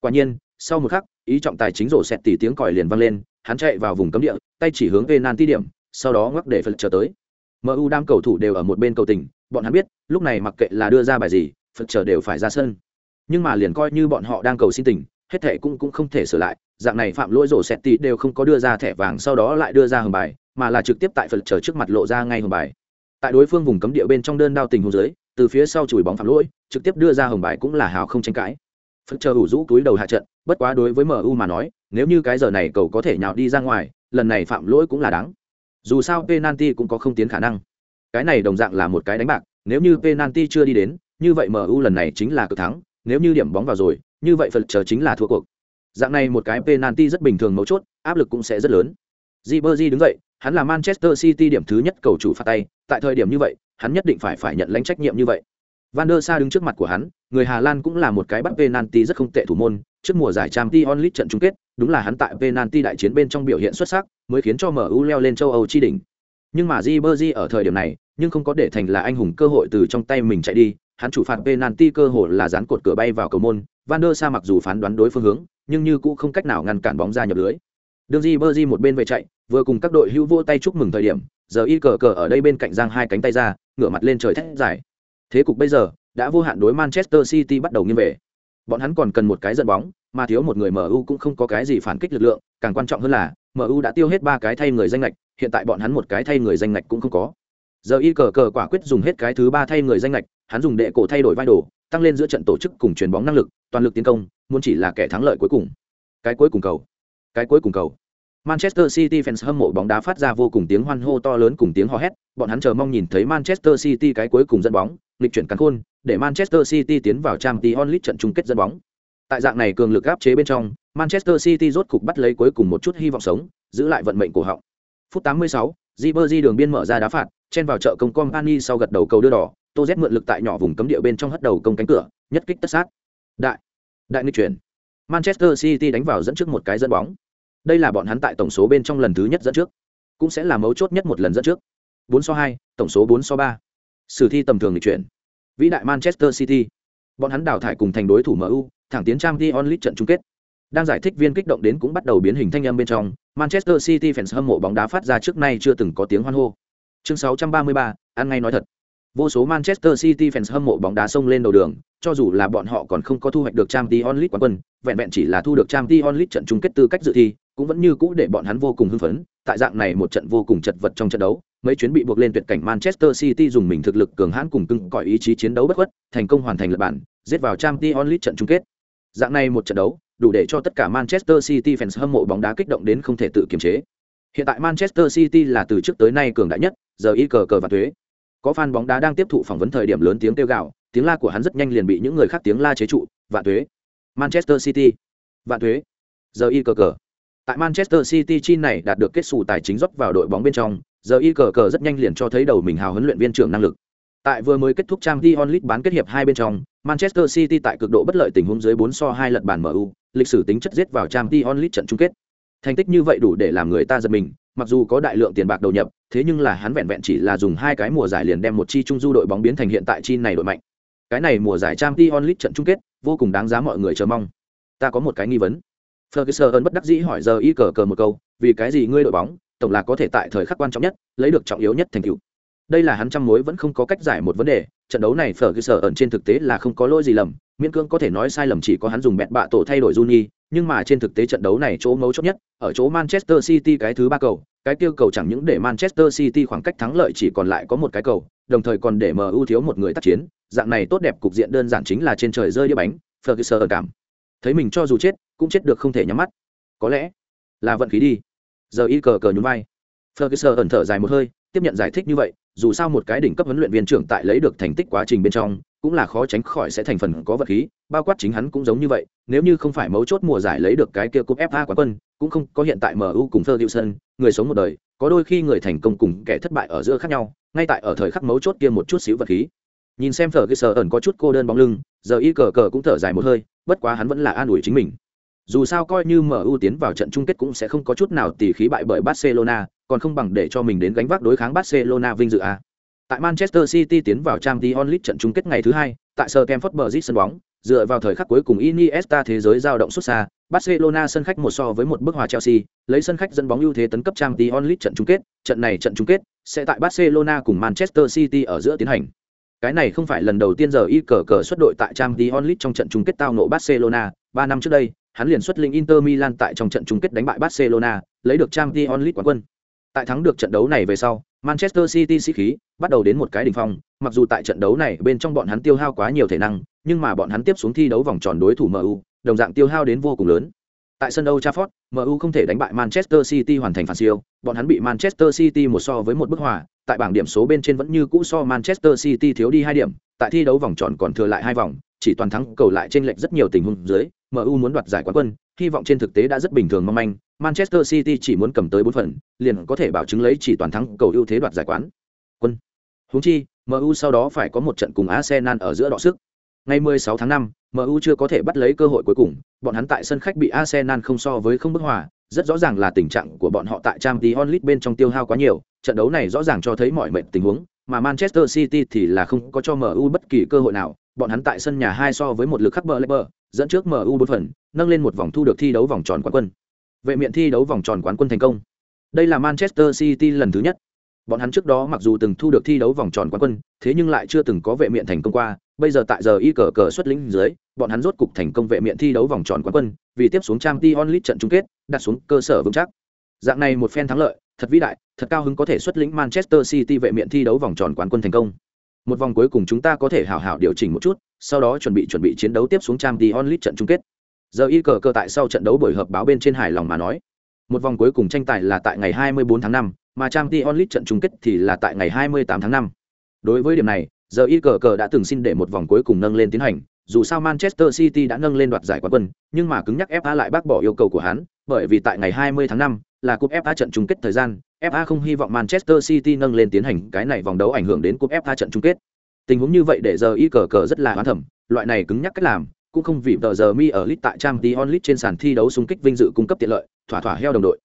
Quả nhiên, sau một khắc, ý trọng tài chính rổ xẹt tỉ tiếng còi liền vang lên, hắn chạy vào vùng cấm địa, tay chỉ hướng penalty điểm, sau đó ngoắc để Phật chờ tới. MU đam cầu thủ đều ở một bên cầu tình, bọn hắn biết, lúc này mặc kệ là đưa ra bài gì, Phật chờ đều phải ra sân. Nhưng mà liền coi như bọn họ đang cầu xin tình, hết thệ cũng cũng không thể sửa lại, dạng này phạm lỗi rổ xẹt tỉ đều không có đưa ra thẻ vàng sau đó lại đưa ra hưởng bài, mà là trực tiếp tại Phật chờ trước mặt lộ ra ngay hưởng bài. Tại đối phương vùng cấm địa bên trong đơn đao tình hồ dưới, từ phía sau chùi bóng phạm lỗi, trực tiếp đưa ra hưởng bài cũng là hào không tranh cãi. Phật chờ ủ rũ túi đầu hạ trận, bất quá đối với MU mà nói, nếu như cái giờ này cầu có thể nhào đi ra ngoài, lần này phạm lỗi cũng là đáng. Dù sao penalty cũng có không tiến khả năng. Cái này đồng dạng là một cái đánh bạc, nếu như penalty chưa đi đến, như vậy MU lần này chính là cực thắng, nếu như điểm bóng vào rồi, như vậy Phật chờ chính là thua cuộc. Dạng này một cái penalty rất bình thường mấu chốt, áp lực cũng sẽ rất lớn. Ribery đứng dậy, hắn là Manchester City điểm thứ nhất cầu chủ phạt tay, tại thời điểm như vậy, hắn nhất định phải phải nhận lãnh trách nhiệm như vậy. Van der Sa đứng trước mặt của hắn, người Hà Lan cũng là một cái bắt penalty rất không tệ thủ môn, trước mùa giải Champions League trận chung kết, đúng là hắn tại penalty đại chiến bên trong biểu hiện xuất sắc, mới khiến cho MU leo lên châu Âu chi đỉnh. Nhưng mà Ribery ở thời điểm này, nhưng không có để thành là anh hùng cơ hội từ trong tay mình chạy đi, hắn chủ phạt penalty cơ hội là dán cột cửa bay vào cầu môn, Van der Sa mặc dù phán đoán đối phương hướng, nhưng như cũng không cách nào ngăn cản bóng ra nhập lưới. Đường Ribery một bên về chạy, vừa cùng các đội hữu vô tay chúc mừng thời điểm, giờ y cờ cờ ở đây bên cạnh giang hai cánh tay ra, ngửa mặt lên trời thét giải. Thế cục bây giờ đã vô hạn đối Manchester City bắt đầu nghiêng về. Bọn hắn còn cần một cái dẫn bóng, mà thiếu một người MU cũng không có cái gì phản kích lực lượng, càng quan trọng hơn là MU đã tiêu hết ba cái thay người danh lệch, hiện tại bọn hắn một cái thay người danh lệch cũng không có. Giờ y cờ cờ quả quyết dùng hết cái thứ ba thay người danh lệch, hắn dùng đệ cổ thay đổi vai đồ, tăng lên giữa trận tổ chức cùng chuyền bóng năng lực, toàn lực tiến công, muốn chỉ là kẻ thắng lợi cuối cùng. Cái cuối cùng cầu, cái cuối cùng cầu. Manchester City fans hâm mộ bóng đá phát ra vô cùng tiếng hoan hô to lớn cùng tiếng hò hét, bọn hắn chờ mong nhìn thấy Manchester City cái cuối cùng dẫn bóng, nghịch chuyển cắn khôn, để Manchester City tiến vào Champions League trận chung kết dẫn bóng. Tại dạng này cường lực áp chế bên trong, Manchester City rốt cục bắt lấy cuối cùng một chút hy vọng sống, giữ lại vận mệnh của họ. Phút 86, Ribery đường biên mở ra đá phạt, chen vào chợ công Company sau gật đầu cầu đưa đỏ, Tô Z mượn lực tại nhỏ vùng cấm địa bên trong hất đầu công cánh cửa, nhất kích tất sát. Đại, đại nghịch chuyển. Manchester City đánh vào dẫn trước một cái dẫn bóng. Đây là bọn hắn tại tổng số bên trong lần thứ nhất dẫn trước, cũng sẽ là mấu chốt nhất một lần dẫn trước. 4 so 2, tổng số 4 so 3. Sử thi tầm thường lịch chuyển. Vĩ đại Manchester City. Bọn hắn đào thải cùng thành đối thủ MU, thẳng tiến trang Champions onlit trận chung kết. Đang giải thích viên kích động đến cũng bắt đầu biến hình thanh âm bên trong, Manchester City fans hâm mộ bóng đá phát ra trước nay chưa từng có tiếng hoan hô. Chương 633, ăn ngay nói thật. Vô số Manchester City fans hâm mộ bóng đá sông lên đầu đường, cho dù là bọn họ còn không có thu hoạch được Champions League quán quân, vẹn vẹn chỉ là thu được Champions League trận chung kết tư cách dự thi, cũng vẫn như cũ để bọn hắn vô cùng hưng phấn. Tại dạng này một trận vô cùng chật vật trong trận đấu, mấy chuyến bị buộc lên tuyệt cảnh Manchester City dùng mình thực lực cường hãn cùng cưng cõi ý chí chiến đấu bất khuất, thành công hoàn thành lập bản, giết vào Champions League trận chung kết. Dạng này một trận đấu, đủ để cho tất cả Manchester City fans hâm mộ bóng đá kích động đến không thể tự kiềm chế. Hiện tại Manchester City là từ trước tới nay cường đại nhất, giờ y cờ cờ và thuế. Có fan bóng đá đang tiếp thụ phỏng vấn thời điểm lớn tiếng kêu gào, tiếng la của hắn rất nhanh liền bị những người khác tiếng la chế trụ, vạn thuế. Manchester City, vạn thuế. Giờ y cờ cờ. Tại Manchester City chi này đạt được kết sủ tài chính rót vào đội bóng bên trong, giờ y cờ cờ rất nhanh liền cho thấy đầu mình hào huấn luyện viên trưởng năng lực. Tại vừa mới kết thúc trang Dion League bán kết hiệp hai bên trong, Manchester City tại cực độ bất lợi tình huống dưới 4 so 2 lật bàn MU, lịch sử tính chất giết vào trang Dion League trận chung kết. Thành tích như vậy đủ để làm người ta giật mình, mặc dù có đại lượng tiền bạc đầu nhập, thế nhưng là hắn vẹn vẹn chỉ là dùng hai cái mùa giải liền đem một chi trung du đội bóng biến thành hiện tại chi này đội mạnh. Cái này mùa giải Champions League trận chung kết, vô cùng đáng giá mọi người chờ mong. Ta có một cái nghi vấn. Ferguson bất đắc dĩ hỏi giờ y cờ cờ một câu, vì cái gì ngươi đội bóng, tổng là có thể tại thời khắc quan trọng nhất, lấy được trọng yếu nhất thành tựu đây là hắn trăm mối vẫn không có cách giải một vấn đề trận đấu này Ferguson trên thực tế là không có lỗi gì lầm miễn cưỡng có thể nói sai lầm chỉ có hắn dùng bẹt bạ tổ thay đổi Juni, nhưng mà trên thực tế trận đấu này chỗ mấu chốt nhất ở chỗ Manchester City cái thứ ba cầu cái tiêu cầu chẳng những để Manchester City khoảng cách thắng lợi chỉ còn lại có một cái cầu, đồng thời còn để MU thiếu một người tác chiến. Dạng này tốt đẹp cục diện đơn giản chính là trên trời rơi đĩa bánh, Ferguson cảm. Thấy mình cho dù chết, cũng chết được không thể nhắm mắt. Có lẽ là vận khí đi. Giờ y cờ cờ nhún vai. Ferguson ẩn thở dài một hơi, tiếp nhận giải thích như vậy, dù sao một cái đỉnh cấp huấn luyện viên trưởng tại lấy được thành tích quá trình bên trong, cũng là khó tránh khỏi sẽ thành phần có vật khí, bao quát chính hắn cũng giống như vậy, nếu như không phải mấu chốt mùa giải lấy được cái kia cúp FA quán quân, cũng không có hiện tại MU cùng Ferguson người sống một đời có đôi khi người thành công cùng kẻ thất bại ở giữa khác nhau ngay tại ở thời khắc mấu chốt kia một chút xíu vật khí nhìn xem Ferguson ẩn có chút cô đơn bóng lưng giờ y cờ cờ cũng thở dài một hơi bất quá hắn vẫn là an ủi chính mình dù sao coi như MU tiến vào trận chung kết cũng sẽ không có chút nào tỉ khí bại bởi Barcelona, còn không bằng để cho mình đến gánh vác đối kháng Barcelona vinh dự a. Tại Manchester City tiến vào trang t onlit trận chung kết ngày thứ hai, tại Stamford Bridge sân bóng, dựa vào thời khắc cuối cùng Iniesta thế giới dao động xuất xa, Barcelona sân khách một so với một bước hòa Chelsea, lấy sân khách dẫn bóng ưu thế tấn cấp Champions League trận chung kết, trận này trận chung kết sẽ tại Barcelona cùng Manchester City ở giữa tiến hành. Cái này không phải lần đầu tiên giờ y cờ cờ xuất đội tại Champions League trong trận chung kết tao nộ Barcelona, 3 năm trước đây, hắn liền xuất linh Inter Milan tại trong trận chung kết đánh bại Barcelona, lấy được Champions League quán quân. Tại thắng được trận đấu này về sau, Manchester City sĩ khí bắt đầu đến một cái đỉnh phong, mặc dù tại trận đấu này bên trong bọn hắn tiêu hao quá nhiều thể năng, nhưng mà bọn hắn tiếp xuống thi đấu vòng tròn đối thủ MU, đồng dạng tiêu hao đến vô cùng lớn. Tại sân Old Trafford, MU không thể đánh bại Manchester City hoàn thành phản siêu, bọn hắn bị Manchester City một so với một bức hòa, tại bảng điểm số bên trên vẫn như cũ so Manchester City thiếu đi hai điểm, tại thi đấu vòng tròn còn thừa lại hai vòng, chỉ toàn thắng cầu lại trên lệch rất nhiều tình huống dưới, MU muốn đoạt giải quán quân, hy vọng trên thực tế đã rất bình thường mong manh, Manchester City chỉ muốn cầm tới 4 phần, liền có thể bảo chứng lấy chỉ toàn thắng cầu ưu thế đoạt giải quán. Quân. Huống chi, MU sau đó phải có một trận cùng Arsenal ở giữa đọ sức. Ngày 16 tháng 5, MU chưa có thể bắt lấy cơ hội cuối cùng, bọn hắn tại sân khách bị Arsenal không so với không bức hòa, rất rõ ràng là tình trạng của bọn họ tại Champions League bên trong tiêu hao quá nhiều, trận đấu này rõ ràng cho thấy mọi mệnh tình huống, mà Manchester City thì là không có cho MU bất kỳ cơ hội nào, bọn hắn tại sân nhà hai so với một lực khắc bờ bờ, dẫn trước MU 4 phần, nâng lên một vòng thu được thi đấu vòng tròn quán quân. Vệ miện thi đấu vòng tròn quán quân thành công. Đây là Manchester City lần thứ nhất. Bọn hắn trước đó mặc dù từng thu được thi đấu vòng tròn quán quân, thế nhưng lại chưa từng có vệ miện thành công qua, bây giờ tại giờ y cờ cờ xuất lĩnh dưới, bọn hắn rốt cục thành công vệ miện thi đấu vòng tròn quán quân, vì tiếp xuống Champions League trận chung kết, đặt xuống cơ sở vững chắc. Dạng này một phen thắng lợi, thật vĩ đại, thật cao hứng có thể xuất lĩnh Manchester City vệ miện thi đấu vòng tròn quán quân thành công. Một vòng cuối cùng chúng ta có thể hảo hảo điều chỉnh một chút, sau đó chuẩn bị chuẩn bị chiến đấu tiếp xuống Champions League trận chung kết giờ y cờ cờ tại sau trận đấu buổi họp báo bên trên hài lòng mà nói một vòng cuối cùng tranh tài là tại ngày 24 tháng 5, mà trang t onlit trận chung kết thì là tại ngày 28 tháng 5. đối với điểm này giờ y cờ cờ đã từng xin để một vòng cuối cùng nâng lên tiến hành dù sao manchester city đã nâng lên đoạt giải quán quân nhưng mà cứng nhắc fa lại bác bỏ yêu cầu của hắn bởi vì tại ngày 20 tháng 5 là cúp fa trận chung kết thời gian fa không hy vọng manchester city nâng lên tiến hành cái này vòng đấu ảnh hưởng đến cúp fa trận chung kết tình huống như vậy để giờ y cờ cờ rất là hoán thẩm loại này cứng nhắc cách làm cũng không vì tờ giờ mi ở lit tại trang tí onlit trên sàn thi đấu xung kích vinh dự cung cấp tiện lợi, thỏa thỏa heo đồng đội.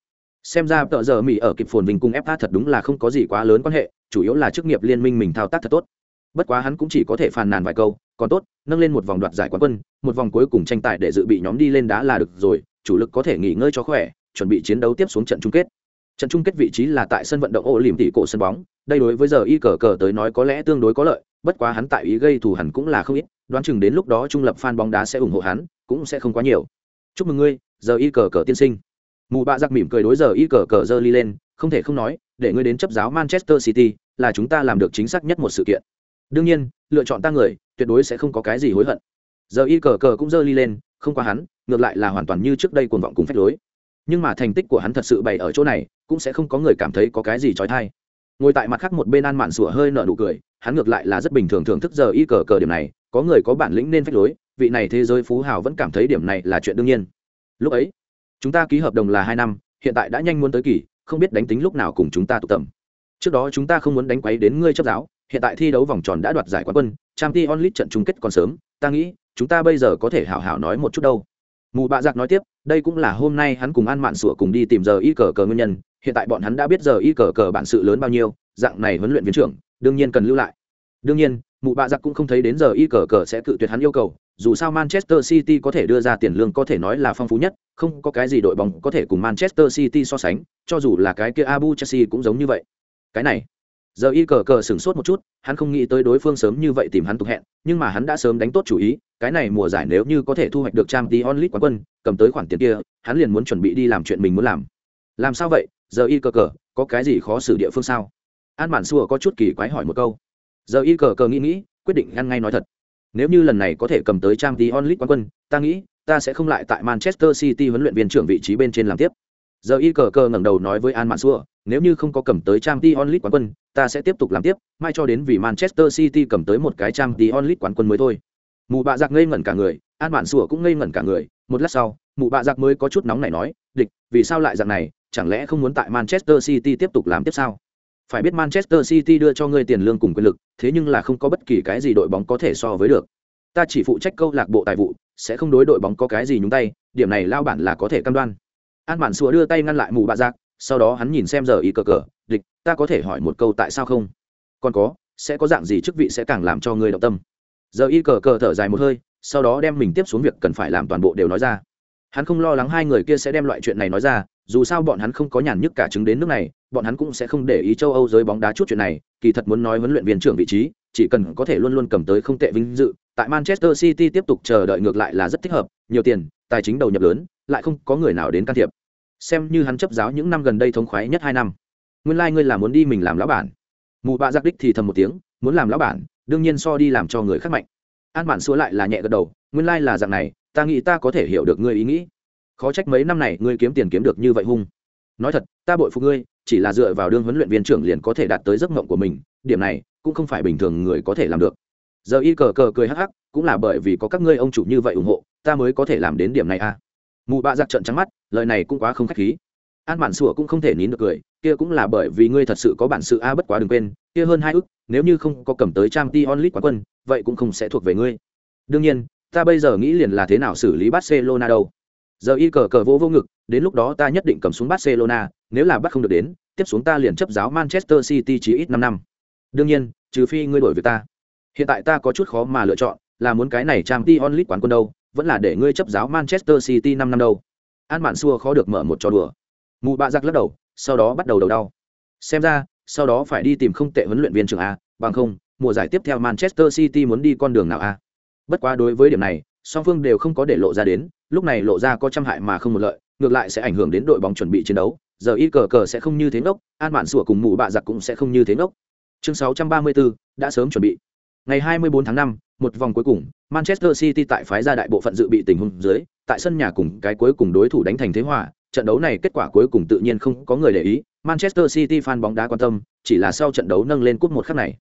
Xem ra tờ giờ mi ở kịp phồn vinh cung fa thật đúng là không có gì quá lớn quan hệ, chủ yếu là chức nghiệp liên minh mình thao tác thật tốt. Bất quá hắn cũng chỉ có thể phàn nàn vài câu, còn tốt, nâng lên một vòng đoạt giải quán quân, một vòng cuối cùng tranh tài để dự bị nhóm đi lên đá là được rồi, chủ lực có thể nghỉ ngơi cho khỏe, chuẩn bị chiến đấu tiếp xuống trận chung kết. Trận chung kết vị trí là tại sân vận động ô liềm tỷ cổ sân bóng, đây đối với giờ y cờ cờ tới nói có lẽ tương đối có lợi bất quá hắn tại ý gây thù hẳn cũng là không ít, đoán chừng đến lúc đó trung lập fan bóng đá sẽ ủng hộ hắn, cũng sẽ không quá nhiều. Chúc mừng ngươi, giờ y cờ cờ tiên sinh. Mù bạ giặc mỉm cười đối giờ y cờ cờ giơ ly lên, không thể không nói, để ngươi đến chấp giáo manchester city là chúng ta làm được chính xác nhất một sự kiện. Đương nhiên, lựa chọn ta người, tuyệt đối sẽ không có cái gì hối hận. Giờ y cờ cờ cũng giơ ly lên, không qua hắn, ngược lại là hoàn toàn như trước đây cuồng vọng cùng phép lối. Nhưng mà thành tích của hắn thật sự bày ở chỗ này, cũng sẽ không có người cảm thấy có cái gì trói thai ngồi tại mặt khác một bên an mạn sủa hơi nở nụ cười, hắn ngược lại là rất bình thường thưởng thức giờ y cờ cờ điểm này, có người có bản lĩnh nên phép lối, vị này thế giới phú hào vẫn cảm thấy điểm này là chuyện đương nhiên. Lúc ấy, chúng ta ký hợp đồng là hai năm, hiện tại đã nhanh muốn tới kỳ, không biết đánh tính lúc nào cùng chúng ta tụ tập trước đó chúng ta không muốn đánh quấy đến ngươi chấp giáo, hiện tại thi đấu vòng tròn đã đoạt giải quán quân trang t onlit trận chung kết còn sớm, ta nghĩ, chúng ta bây giờ có thể hảo hảo nói một chút đâu. Mù bạ giặc nói tiếp, đây cũng là hôm nay hắn cùng an mạn sủa cùng đi tìm giờ y cờ cờ nguyên nhân hiện tại bọn hắn đã biết giờ y cờ cờ bản sự lớn bao nhiêu, dạng này huấn luyện viên trưởng, đương nhiên cần lưu lại. Đương nhiên, mụ bạ giặc cũng không thấy đến giờ y cờ cờ sẽ cự tuyệt hắn yêu cầu, dù sao manchester city có thể đưa ra tiền lương có thể nói là phong phú nhất, không có cái gì đội bóng có thể cùng manchester city so sánh, cho dù là cái kia abu chelsea cũng giống như vậy. Cái này, giờ y cờ cờ sửng sốt một chút, hắn không nghĩ tới đối phương sớm như vậy tìm hắn tục hẹn, nhưng mà hắn đã sớm đánh tốt chủ ý, cái này mùa giải nếu như có thể thu hoạch được trang t onlit quán quân, cầm tới khoản tiền kia, hắn liền muốn chuẩn bị đi làm chuyện mình muốn làm. Làm sao vậy? Giờ y cờ cờ, có cái gì khó xử địa phương sao? An mạn xua có chút kỳ quái hỏi một câu. Giờ y cờ cờ nghĩ nghĩ, quyết định ngăn ngay nói thật. Nếu như lần này có thể cầm tới trang tí onlit quán quân, ta nghĩ, ta sẽ không lại tại manchester city huấn luyện viên trưởng vị trí bên trên làm tiếp. Giờ y cờ cờ ngẩng đầu nói với an mạn xua, nếu như không có cầm tới trang tí onlit quán quân, ta sẽ tiếp tục làm tiếp, mai cho đến vì manchester city cầm tới một cái trang tí onlit quán quân mới thôi. Mụ bạ giặc ngây ngẩn cả người, an mạn xua cũng ngây ngẩn cả người. Một lát sau, mụ bạ giặc mới có chút nóng này nói, địch, vì sao lại dạng này? Chẳng lẽ không muốn tại manchester city tiếp tục làm tiếp sao? Phải biết manchester city đưa cho ngươi tiền lương cùng quyền lực, thế nhưng là không có bất kỳ cái gì đội bóng có thể so với được. Ta chỉ phụ trách câu lạc bộ tài vụ, sẽ không đối đội bóng có cái gì nhúng tay, điểm này lao bản là có thể cam đoan. An bản sủa đưa tay ngăn lại mù bạ giặc sau đó hắn nhìn xem giờ ý cờ cờ, địch, ta có thể hỏi một câu tại sao không? Còn có, sẽ có dạng gì chức vị sẽ càng làm cho ngươi động tâm? Giờ y cờ cờ thở dài một hơi, sau đó đem mình tiếp xuống việc cần phải làm toàn bộ đều nói ra. Hắn không lo lắng hai người kia sẽ đem loại chuyện này nói ra dù sao bọn hắn không có nhàn nhức cả chứng đến nước này, bọn hắn cũng sẽ không để ý châu âu giới bóng đá chút chuyện này, kỳ thật muốn nói huấn luyện viên trưởng vị trí, chỉ cần có thể luôn luôn cầm tới không tệ vinh dự, tại manchester city tiếp tục chờ đợi ngược lại là rất thích hợp, nhiều tiền, tài chính đầu nhập lớn, lại không có người nào đến can thiệp. Xem như hắn chấp giáo những năm gần đây thống khoái nhất hai năm. Nguyên lai、like、ngươi là muốn đi mình làm lão bản. Mù bạ giặc đích thì thầm một tiếng, muốn làm lão bản, đương nhiên so đi làm cho người khác mạnh. An bản xua lại là nhẹ gật đầu, nguyên lai、like、là dạng này, ta nghĩ ta có thể hiểu được ngươi ý nghĩ khó trách mấy năm này ngươi kiếm tiền kiếm được như vậy hung. Nói thật, ta bội phục ngươi, chỉ là dựa vào đương huấn luyện viên trưởng liền có thể đạt tới giấc mộng của mình, điểm này cũng không phải bình thường người có thể làm được. Giờ y cờ cờ cười hắc hắc, cũng là bởi vì có các ngươi ông chủ như vậy ủng hộ, ta mới có thể làm đến điểm này à. Mụ bạ giặc trận trắng mắt, lời này cũng quá không khách khí. An bản sủa cũng không thể nín được cười, kia cũng là bởi vì ngươi thật sự có bản sự a, bất quá đừng quên, kia hơn hai ức, nếu như không có cầm tới trang t onlit quá quân, vậy cũng không sẽ thuộc về ngươi. Đương nhiên, ta bây giờ nghĩ liền là thế nào xử lý barcelona đâu giờ y cờ cờ vô vô ngực, đến lúc đó ta nhất định cầm xuống barcelona, nếu là bắt không được đến, tiếp xuống ta liền chấp giáo manchester city chỉ ít năm năm. Đương nhiên, trừ phi ngươi đổi việc ta. Hiện tại ta có chút khó mà lựa chọn, là muốn cái này trang t onlit quán quân đâu, vẫn là để ngươi chấp giáo manchester city năm năm đâu. An mạn xua khó được mở một trò đùa. Mù bạ giặc lắc đầu, sau đó bắt đầu đầu đau. Xem ra, sau đó phải đi tìm không tệ huấn luyện viên trưởng a, bằng không, mùa giải tiếp theo manchester city muốn đi con đường nào a? Bất quá đối với điểm này, song phương đều không có để lộ ra đến lúc này lộ ra có trăm hại mà không một lợi ngược lại sẽ ảnh hưởng đến đội bóng chuẩn bị chiến đấu. Giờ y cờ cờ sẽ không như thế ngốc an mạn sủa cùng mù bạ giặc cũng sẽ không như thế ngốc. Chương 634, đã sớm chuẩn bị. Ngày 24 tháng 5, một vòng cuối cùng manchester city tại phái ra đại bộ phận dự bị tình huống dưới tại sân nhà cùng cái cuối cùng đối thủ đánh thành thế hòa. Trận đấu này kết quả cuối cùng tự nhiên không có người để ý manchester city fan bóng đá quan tâm chỉ là sau trận đấu nâng lên cúp một khắc này.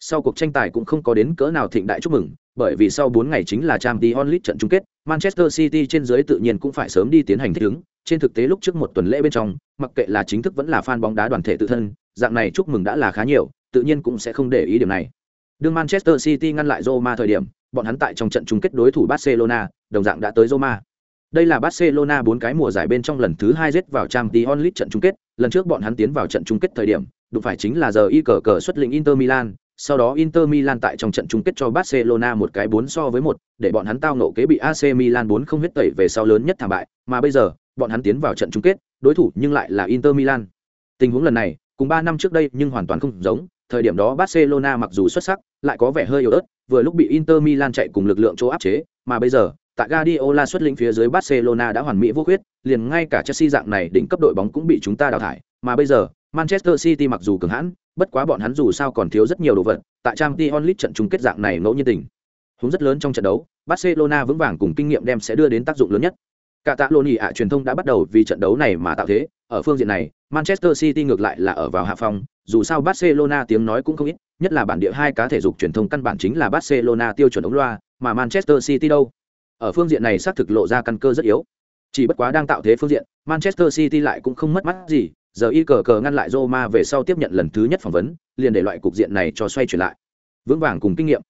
Sau cuộc tranh tài cũng không có đến cỡ nào thịnh đại chúc mừng bởi vì sau 4 ngày chính là Champions League trận chung kết, Manchester City trên dưới tự nhiên cũng phải sớm đi tiến hành thích ứng, trên thực tế lúc trước một tuần lễ bên trong, mặc kệ là chính thức vẫn là fan bóng đá đoàn thể tự thân, dạng này chúc mừng đã là khá nhiều, tự nhiên cũng sẽ không để ý điểm này. Đương Manchester City ngăn lại Roma thời điểm, bọn hắn tại trong trận chung kết đối thủ Barcelona, đồng dạng đã tới Roma. Đây là Barcelona bốn cái mùa giải bên trong lần thứ hai giết vào Champions League trận chung kết, lần trước bọn hắn tiến vào trận chung kết thời điểm, đụng phải chính là giờ y cờ cờ xuất lĩnh Inter Milan, sau đó Inter Milan tại trong trận chung kết cho Barcelona một cái 4 so với 1, để bọn hắn tao ngộ kế bị AC Milan 4 không huyết tẩy về sau lớn nhất thảm bại, mà bây giờ, bọn hắn tiến vào trận chung kết, đối thủ nhưng lại là Inter Milan. Tình huống lần này, cùng 3 năm trước đây nhưng hoàn toàn không giống, thời điểm đó Barcelona mặc dù xuất sắc, lại có vẻ hơi yếu ớt, vừa lúc bị Inter Milan chạy cùng lực lượng chỗ áp chế, mà bây giờ, tại Guardiola xuất lĩnh phía dưới Barcelona đã hoàn mỹ vô khuyết, liền ngay cả Chelsea dạng này đỉnh cấp đội bóng cũng bị chúng ta đào thải, mà bây giờ, Manchester City mặc dù cường hãn, bất quá bọn hắn dù sao còn thiếu rất nhiều đồ vật, tại Champions League trận chung kết dạng này ngẫu nhiên tình. Húng rất lớn trong trận đấu, Barcelona vững vàng cùng kinh nghiệm đem sẽ đưa đến tác dụng lớn nhất. Cả tạ lộn ạ truyền thông đã bắt đầu vì trận đấu này mà tạo thế, ở phương diện này, Manchester City ngược lại là ở vào hạ phong, dù sao Barcelona tiếng nói cũng không ít, nhất là bản địa hai cá thể dục truyền thông căn bản chính là Barcelona tiêu chuẩn ống loa, mà Manchester City đâu? Ở phương diện này xác thực lộ ra căn cơ rất yếu. Chỉ bất quá đang tạo thế phương diện, Manchester City lại cũng không mất mắt gì, giờ y cờ cờ ngăn lại Roma về sau tiếp nhận lần thứ nhất phỏng vấn, liền để loại cục diện này cho xoay chuyển lại. Vững vàng cùng kinh nghiệm.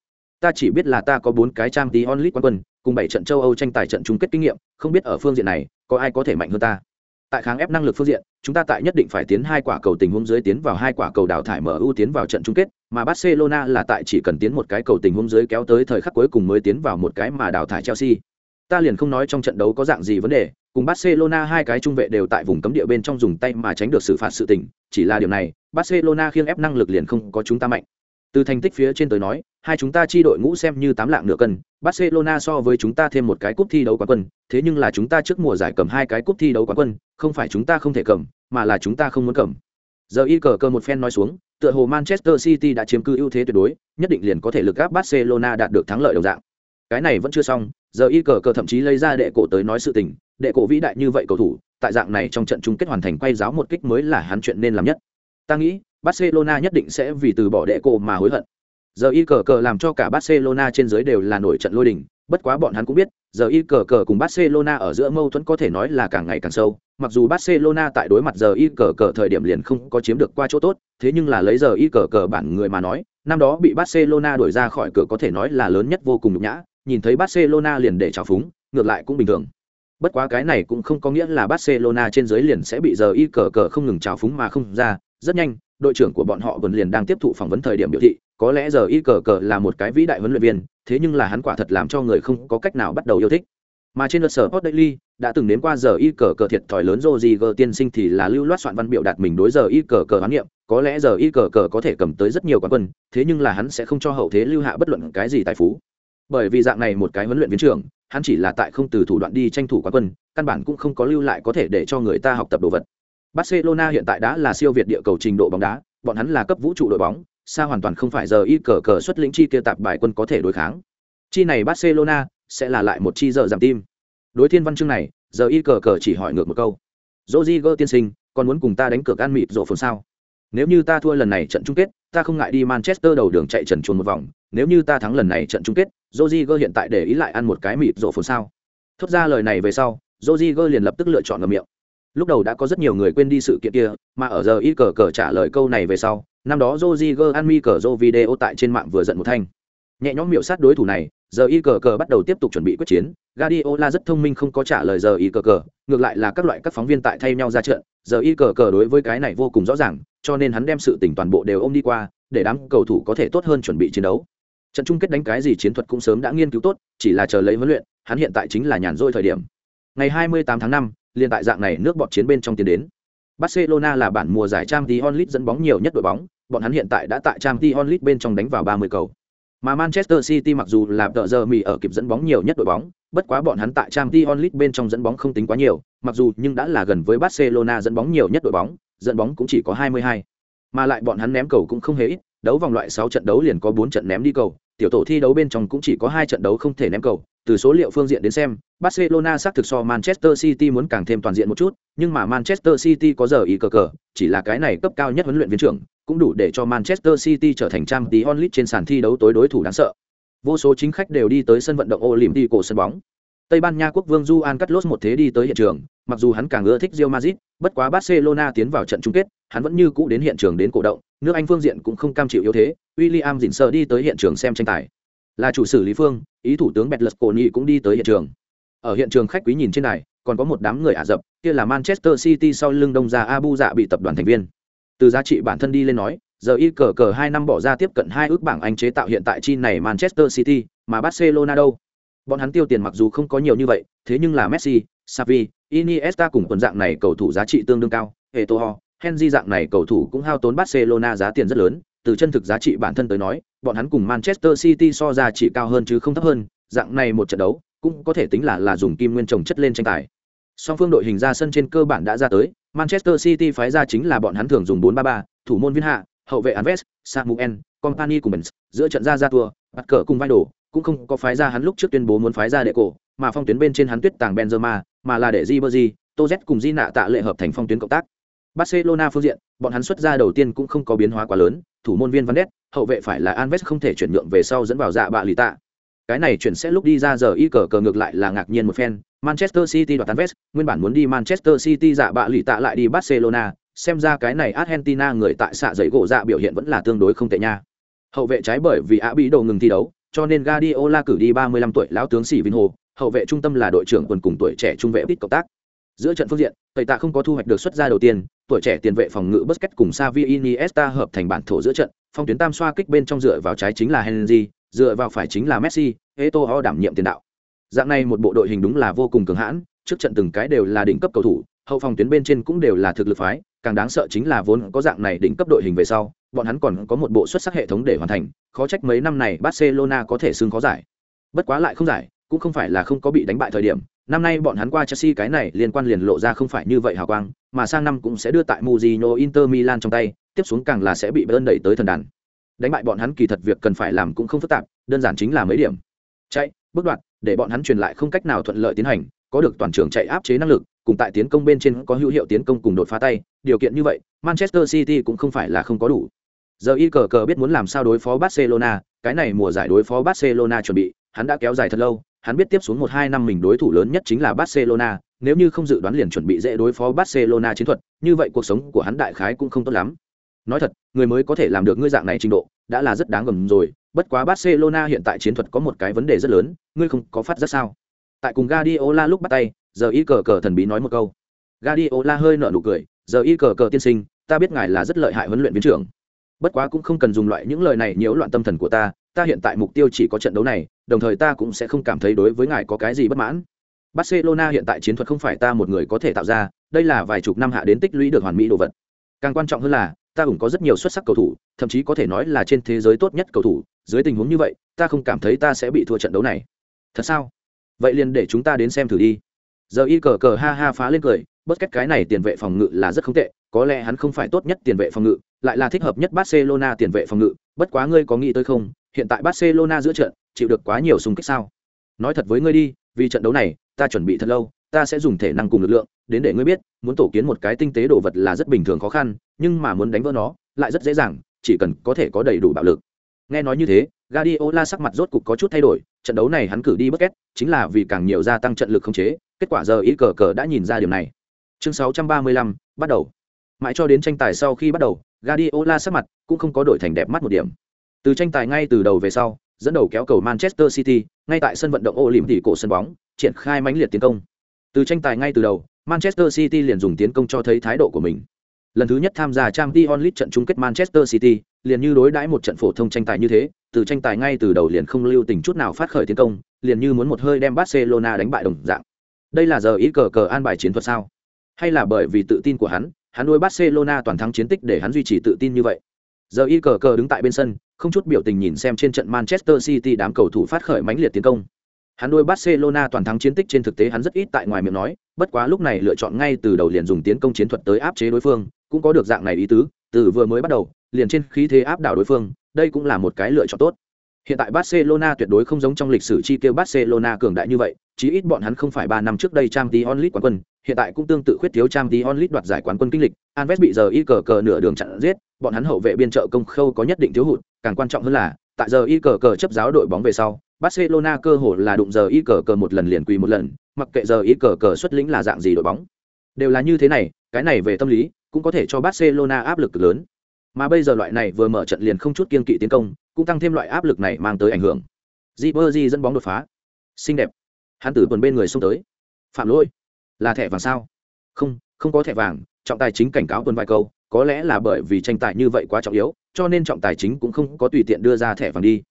Ta chỉ biết là ta có bốn cái trang tí onlit quán quân, cùng bảy trận châu Âu tranh tài trận chung kết kinh nghiệm, không biết ở phương diện này có ai có thể mạnh hơn ta. Tại kháng ép năng lực phương diện, chúng ta tại nhất định phải tiến hai quả cầu tình huống dưới tiến vào hai quả cầu đào thải MU tiến vào trận chung kết, mà Barcelona là tại chỉ cần tiến một cái cầu tình huống dưới kéo tới thời khắc cuối cùng mới tiến vào một cái mà đào thải Chelsea. Ta liền không nói trong trận đấu có dạng gì vấn đề, cùng Barcelona hai cái trung vệ đều tại vùng cấm địa bên trong dùng tay mà tránh được xử phạt sự tình, chỉ là điều này, Barcelona khiêng ép năng lực liền không có chúng ta mạnh. Từ thành tích phía trên tới nói, hai chúng ta chi đội ngũ xem như tám lạng nửa cân, Barcelona so với chúng ta thêm một cái cúp thi đấu quán quân, thế nhưng là chúng ta trước mùa giải cầm hai cái cúp thi đấu quán quân, không phải chúng ta không thể cầm, mà là chúng ta không muốn cầm. Giờ y cờ cơ một phen nói xuống, tựa hồ Manchester City đã chiếm cứ ưu thế tuyệt đối, nhất định liền có thể lực áp Barcelona đạt được thắng lợi đồng dạng. Cái này vẫn chưa xong, giờ y cờ cờ thậm chí lấy ra đệ cổ tới nói sự tình, đệ cổ vĩ đại như vậy cầu thủ, tại dạng này trong trận chung kết hoàn thành quay giáo một kích mới là hắn chuyện nên làm nhất. Ta nghĩ, Barcelona nhất định sẽ vì từ bỏ đệ cổ mà hối hận. Giờ y cờ cờ làm cho cả Barcelona trên dưới đều là nổi trận lôi đình, bất quá bọn hắn cũng biết, giờ y cờ cờ cùng Barcelona ở giữa mâu thuẫn có thể nói là càng ngày càng sâu. Mặc dù Barcelona tại đối mặt giờ y cờ cờ thời điểm liền không có chiếm được qua chỗ tốt, thế nhưng là lấy giờ y cờ cờ bản người mà nói, năm đó bị Barcelona đuổi ra khỏi cửa có thể nói là lớn nhất vô cùng nhục nhã, nhìn thấy Barcelona liền để trào phúng, ngược lại cũng bình thường. Bất quá cái này cũng không có nghĩa là Barcelona trên dưới liền sẽ bị giờ y cờ cờ không ngừng trào phúng mà không ra, rất nhanh, đội trưởng của bọn họ vẫn liền đang tiếp thụ phỏng vấn thời điểm biểu thị, có lẽ giờ y cờ cờ là một cái vĩ đại huấn luyện viên, thế nhưng là hắn quả thật làm cho người không có cách nào bắt đầu yêu thích. Mà trên luật sở Sport Daily đã từng đến qua giờ y cờ cờ thiệt thòi lớn Rodriguez tiên sinh thì là lưu loát soạn văn biểu đạt mình đối giờ y cờ cờ hoán niệm, có lẽ giờ y cờ cờ có thể cầm tới rất nhiều quán quân, thế nhưng là hắn sẽ không cho hậu thế lưu hạ bất luận cái gì tài phú. Bởi vì dạng này một cái huấn luyện viên trưởng, hắn chỉ là tại không từ thủ đoạn đi tranh thủ quán quân, căn bản cũng không có lưu lại có thể để cho người ta học tập đồ vật. Barcelona hiện tại đã là siêu việt địa cầu trình độ bóng đá, bọn hắn là cấp vũ trụ đội bóng, xa hoàn toàn không phải giờ y cờ cờ xuất lĩnh chi kia tạp bài quân có thể đối kháng. Chi này Barcelona sẽ là lại một chi giờ giảm tim. Đối thiên văn chương này, giờ y cờ cờ chỉ hỏi ngược một câu. Rodriguez tiên sinh, còn muốn cùng ta đánh cược ăn mịt rộ phồn sao? Nếu như ta thua lần này trận chung kết, ta không ngại đi Manchester đầu đường chạy trần chuồn một vòng, nếu như ta thắng lần này trận chung kết, Rodriguez hiện tại để ý lại ăn một cái mịt rộ phồn sao? Thốt ra lời này về sau, Rodriguez liền lập tức lựa chọn ngậm miệng lúc đầu đã có rất nhiều người quên đi sự kiện kia mà ở giờ y cờ cờ trả lời câu này về sau năm đó Roger ăn mi cờ Joe video tại trên mạng vừa giận một thanh nhẹ nhõm miệu sát đối thủ này giờ y cờ cờ bắt đầu tiếp tục chuẩn bị quyết chiến Guardiola rất thông minh không có trả lời giờ y cờ cờ ngược lại là các loại các phóng viên tại thay nhau ra trận giờ y cờ cờ đối với cái này vô cùng rõ ràng cho nên hắn đem sự tỉnh toàn bộ đều ôm đi qua để đám cầu thủ có thể tốt hơn chuẩn bị chiến đấu trận chung kết đánh cái gì chiến thuật cũng sớm đã nghiên cứu tốt chỉ là chờ lấy huấn luyện hắn hiện tại chính là nhàn rỗi thời điểm ngày 28 tháng 5, liên tại dạng này nước bọt chiến bên trong tiến đến. Barcelona là bản mùa giải Champions League dẫn bóng nhiều nhất đội bóng, bọn hắn hiện tại đã tại Champions League bên trong đánh vào 30 cầu. Mà Manchester City mặc dù là tợ giờ mì ở kịp dẫn bóng nhiều nhất đội bóng, bất quá bọn hắn tại Champions League bên trong dẫn bóng không tính quá nhiều, mặc dù nhưng đã là gần với Barcelona dẫn bóng nhiều nhất đội bóng, dẫn bóng cũng chỉ có 22. Mà lại bọn hắn ném cầu cũng không hề ít, đấu vòng loại 6 trận đấu liền có 4 trận ném đi cầu, tiểu tổ thi đấu bên trong cũng chỉ có 2 trận đấu không thể ném cầu, từ số liệu phương diện đến xem, Barcelona xác thực so Manchester City muốn càng thêm toàn diện một chút, nhưng mà Manchester City có giờ ý cờ cờ, chỉ là cái này cấp cao nhất huấn luyện viên trưởng, cũng đủ để cho Manchester City trở thành trang tí onlit trên sàn thi đấu tối đối thủ đáng sợ. Vô số chính khách đều đi tới sân vận động Olympico sân bóng. Tây Ban Nha quốc vương Juan Carlos một thế đi tới hiện trường, mặc dù hắn càng ưa thích Real Madrid, bất quá Barcelona tiến vào trận chung kết, hắn vẫn như cũ đến hiện trường đến cổ động, nước Anh phương diện cũng không cam chịu yếu thế, William Dĩnh đi tới hiện trường xem tranh tài là chủ xử lý phương ý thủ tướng Bettlesconi cũng đi tới hiện trường ở hiện trường khách quý nhìn trên này còn có một đám người ả rập kia là manchester city sau lưng đông ra abu dạ bị tập đoàn thành viên từ giá trị bản thân đi lên nói giờ y cờ cờ hai năm bỏ ra tiếp cận hai ước bảng anh chế tạo hiện tại chi này manchester city mà barcelona đâu bọn hắn tiêu tiền mặc dù không có nhiều như vậy thế nhưng là messi savi iniesta cùng quần dạng này cầu thủ giá trị tương đương cao hệ tô ho henry dạng này cầu thủ cũng hao tốn barcelona giá tiền rất lớn từ chân thực giá trị bản thân tới nói, bọn hắn cùng Manchester City so ra chỉ cao hơn chứ không thấp hơn, dạng này một trận đấu, cũng có thể tính là là dùng kim nguyên trồng chất lên tranh tài. Song phương đội hình ra sân trên cơ bản đã ra tới, Manchester City phái ra chính là bọn hắn thường dùng 4-3-3, thủ môn Viên Hạ, hậu vệ Anves, Samuel, Company cùng Benz, giữa trận ra ra tour, bắt cờ cùng vai đổ, cũng không có phái ra hắn lúc trước tuyên bố muốn phái ra đệ cổ mà phong tuyến bên trên hắn tuyết tàng benzema mà là để Ribery, Toz cùng di nạ tạ lệ hợp thành phong tuyến cộng tác. Barcelona phương diện bọn hắn xuất ra đầu tiên cũng không có biến hóa quá lớn thủ môn viên van hậu vệ phải là Anves không thể chuyển nhượng về sau dẫn vào dạ bạ lì tạ. Cái này chuyển sẽ lúc đi ra giờ y cờ cờ ngược lại là ngạc nhiên một phen manchester city đoạt alves nguyên bản muốn đi manchester city dạ bạ lì tạ lại đi barcelona xem ra cái này argentina người tại xạ dậy gỗ dạ biểu hiện vẫn là tương đối không tệ nha hậu vệ trái bởi vì á đồ ngừng thi đấu cho nên Guardiola cử đi 35 tuổi lão tướng Sĩ Vinh Hồ, hậu vệ trung tâm là đội trưởng quần cùng tuổi trẻ trung vệ ít cộng tác. Giữa trận phương diện, Tây Tạ không có thu hoạch được xuất ra đầu tiên, tuổi trẻ tiền vệ phòng ngự Busquets cùng Xavi Iniesta hợp thành bản thổ giữa trận, phong tuyến tam xoa kích bên trong dựa vào trái chính là Henry, dựa vào phải chính là Messi, Eto'o đảm nhiệm tiền đạo. Dạng này một bộ đội hình đúng là vô cùng cường hãn, trước trận từng cái đều là đỉnh cấp cầu thủ, hậu phòng tuyến bên trên cũng đều là thực lực phái, càng đáng sợ chính là vốn có dạng này đỉnh cấp đội hình về sau, bọn hắn còn có một bộ xuất sắc hệ thống để hoàn thành, khó trách mấy năm này Barcelona có thể xưng khó giải. Bất quá lại không giải, cũng không phải là không có bị đánh bại thời điểm, năm nay bọn hắn qua Chelsea cái này liên quan liền lộ ra không phải như vậy hào quang, mà sang năm cũng sẽ đưa tại muzino Inter Milan trong tay, tiếp xuống càng là sẽ bị bơn đẩy tới thần đàn. Đánh bại bọn hắn kỳ thật việc cần phải làm cũng không phức tạp, đơn giản chính là mấy điểm. Chạy, bước đoạn, để bọn hắn truyền lại không cách nào thuận lợi tiến hành, có được toàn trường chạy áp chế năng lực, cùng tại tiến công bên trên có hữu hiệu tiến công cùng đột phá tay, điều kiện như vậy, Manchester City cũng không phải là không có đủ. Giờ y cờ cờ biết muốn làm sao đối phó Barcelona, cái này mùa giải đối phó Barcelona chuẩn bị, hắn đã kéo dài thật lâu, hắn biết tiếp xuống một hai năm mình đối thủ lớn nhất chính là Barcelona, nếu như không dự đoán liền chuẩn bị dễ đối phó Barcelona chiến thuật, như vậy cuộc sống của hắn đại khái cũng không tốt lắm. Nói thật, người mới có thể làm được ngươi dạng này trình độ, đã là rất đáng gầm rồi, bất quá Barcelona hiện tại chiến thuật có một cái vấn đề rất lớn, ngươi không có phát ra sao? Tại cùng Guardiola lúc bắt tay, giờ y cờ cờ thần bí nói một câu. Guardiola hơi nở nụ cười, giờ y cờ cờ tiên sinh, ta biết ngài là rất lợi hại huấn luyện viên trưởng bất quá cũng không cần dùng loại những lời này nhiễu loạn tâm thần của ta ta hiện tại mục tiêu chỉ có trận đấu này đồng thời ta cũng sẽ không cảm thấy đối với ngài có cái gì bất mãn barcelona hiện tại chiến thuật không phải ta một người có thể tạo ra đây là vài chục năm hạ đến tích lũy được hoàn mỹ đồ vật càng quan trọng hơn là ta cũng có rất nhiều xuất sắc cầu thủ thậm chí có thể nói là trên thế giới tốt nhất cầu thủ dưới tình huống như vậy ta không cảm thấy ta sẽ bị thua trận đấu này. Thật sao? Vậy liền để chúng ta đến xem thử đi. Giờ y cờ cờ ha ha phá lên cười bất cách cái này tiền vệ phòng ngự là rất không tệ có lẽ hắn không phải tốt nhất tiền vệ phòng ngự lại là thích hợp nhất Barcelona tiền vệ phòng ngự, bất quá ngươi có nghĩ tới không, hiện tại Barcelona giữa trận chịu được quá nhiều xung kích sao? Nói thật với ngươi đi, vì trận đấu này, ta chuẩn bị thật lâu, ta sẽ dùng thể năng cùng lực lượng, đến để ngươi biết, muốn tổ kiến một cái tinh tế đồ vật là rất bình thường khó khăn, nhưng mà muốn đánh vỡ nó, lại rất dễ dàng, chỉ cần có thể có đầy đủ bạo lực. Nghe nói như thế, Guardiola sắc mặt rốt cục có chút thay đổi, trận đấu này hắn cử đi bất kết, chính là vì càng nhiều gia tăng trận lực không chế, kết quả giờ ý cờ cờ đã nhìn ra điều này. Chương 635, bắt đầu. Mãi cho đến tranh tài sau khi bắt đầu, Guardiola sắc mặt cũng không có đổi thành đẹp mắt một điểm. Từ tranh tài ngay từ đầu về sau, dẫn đầu kéo cầu Manchester City, ngay tại sân vận động Olympic cổ sân bóng, triển khai mãnh liệt tiến công. Từ tranh tài ngay từ đầu, Manchester City liền dùng tiến công cho thấy thái độ của mình. Lần thứ nhất tham gia Champions League trận chung kết Manchester City, liền như đối đãi một trận phổ thông tranh tài như thế, từ tranh tài ngay từ đầu liền không lưu tình chút nào phát khởi tiến công, liền như muốn một hơi đem Barcelona đánh bại đồng dạng. Đây là giờ ý cờ cờ an bài chiến thuật sao? Hay là bởi vì tự tin của hắn, hắn nuôi Barcelona toàn thắng chiến tích để hắn duy trì tự tin như vậy. Giờ y cờ cờ đứng tại bên sân, không chút biểu tình nhìn xem trên trận Manchester City đám cầu thủ phát khởi mãnh liệt tiến công. Hắn nuôi Barcelona toàn thắng chiến tích trên thực tế hắn rất ít tại ngoài miệng nói, bất quá lúc này lựa chọn ngay từ đầu liền dùng tiến công chiến thuật tới áp chế đối phương, cũng có được dạng này ý tứ, từ vừa mới bắt đầu, liền trên khí thế áp đảo đối phương, đây cũng là một cái lựa chọn tốt. Hiện tại Barcelona tuyệt đối không giống trong lịch sử chi tiêu Barcelona cường đại như vậy, chí ít bọn hắn không phải 3 năm trước đây Champions League quán quân, hiện tại cũng tương tự khuyết thiếu trang tí onlit đoạt giải quán quân kinh lịch Alves bị giờ y cờ cờ nửa đường chặn giết bọn hắn hậu vệ biên trợ công khâu có nhất định thiếu hụt càng quan trọng hơn là tại giờ y cờ cờ chấp giáo đội bóng về sau Barcelona cơ hội là đụng giờ y cờ cờ một lần liền quỳ một lần, mặc kệ giờ y cờ cờ xuất lĩnh là dạng gì đội bóng. Đều là như thế này, cái này về tâm lý, cũng có thể cho Barcelona áp lực lớn. Mà bây giờ loại này vừa mở trận liền không chút kiên kỵ tiến công, cũng tăng thêm loại áp lực này mang tới ảnh hưởng. Ribery dẫn bóng đột phá. Xinh đẹp. Hắn tử tuần bên người xông tới. Phạm lỗi. Là thẻ vàng sao? Không không có thẻ vàng, trọng tài chính cảnh cáo tuần vài câu, có lẽ là bởi vì tranh tài như vậy quá trọng yếu, cho nên trọng tài chính cũng không có tùy tiện đưa ra thẻ vàng đi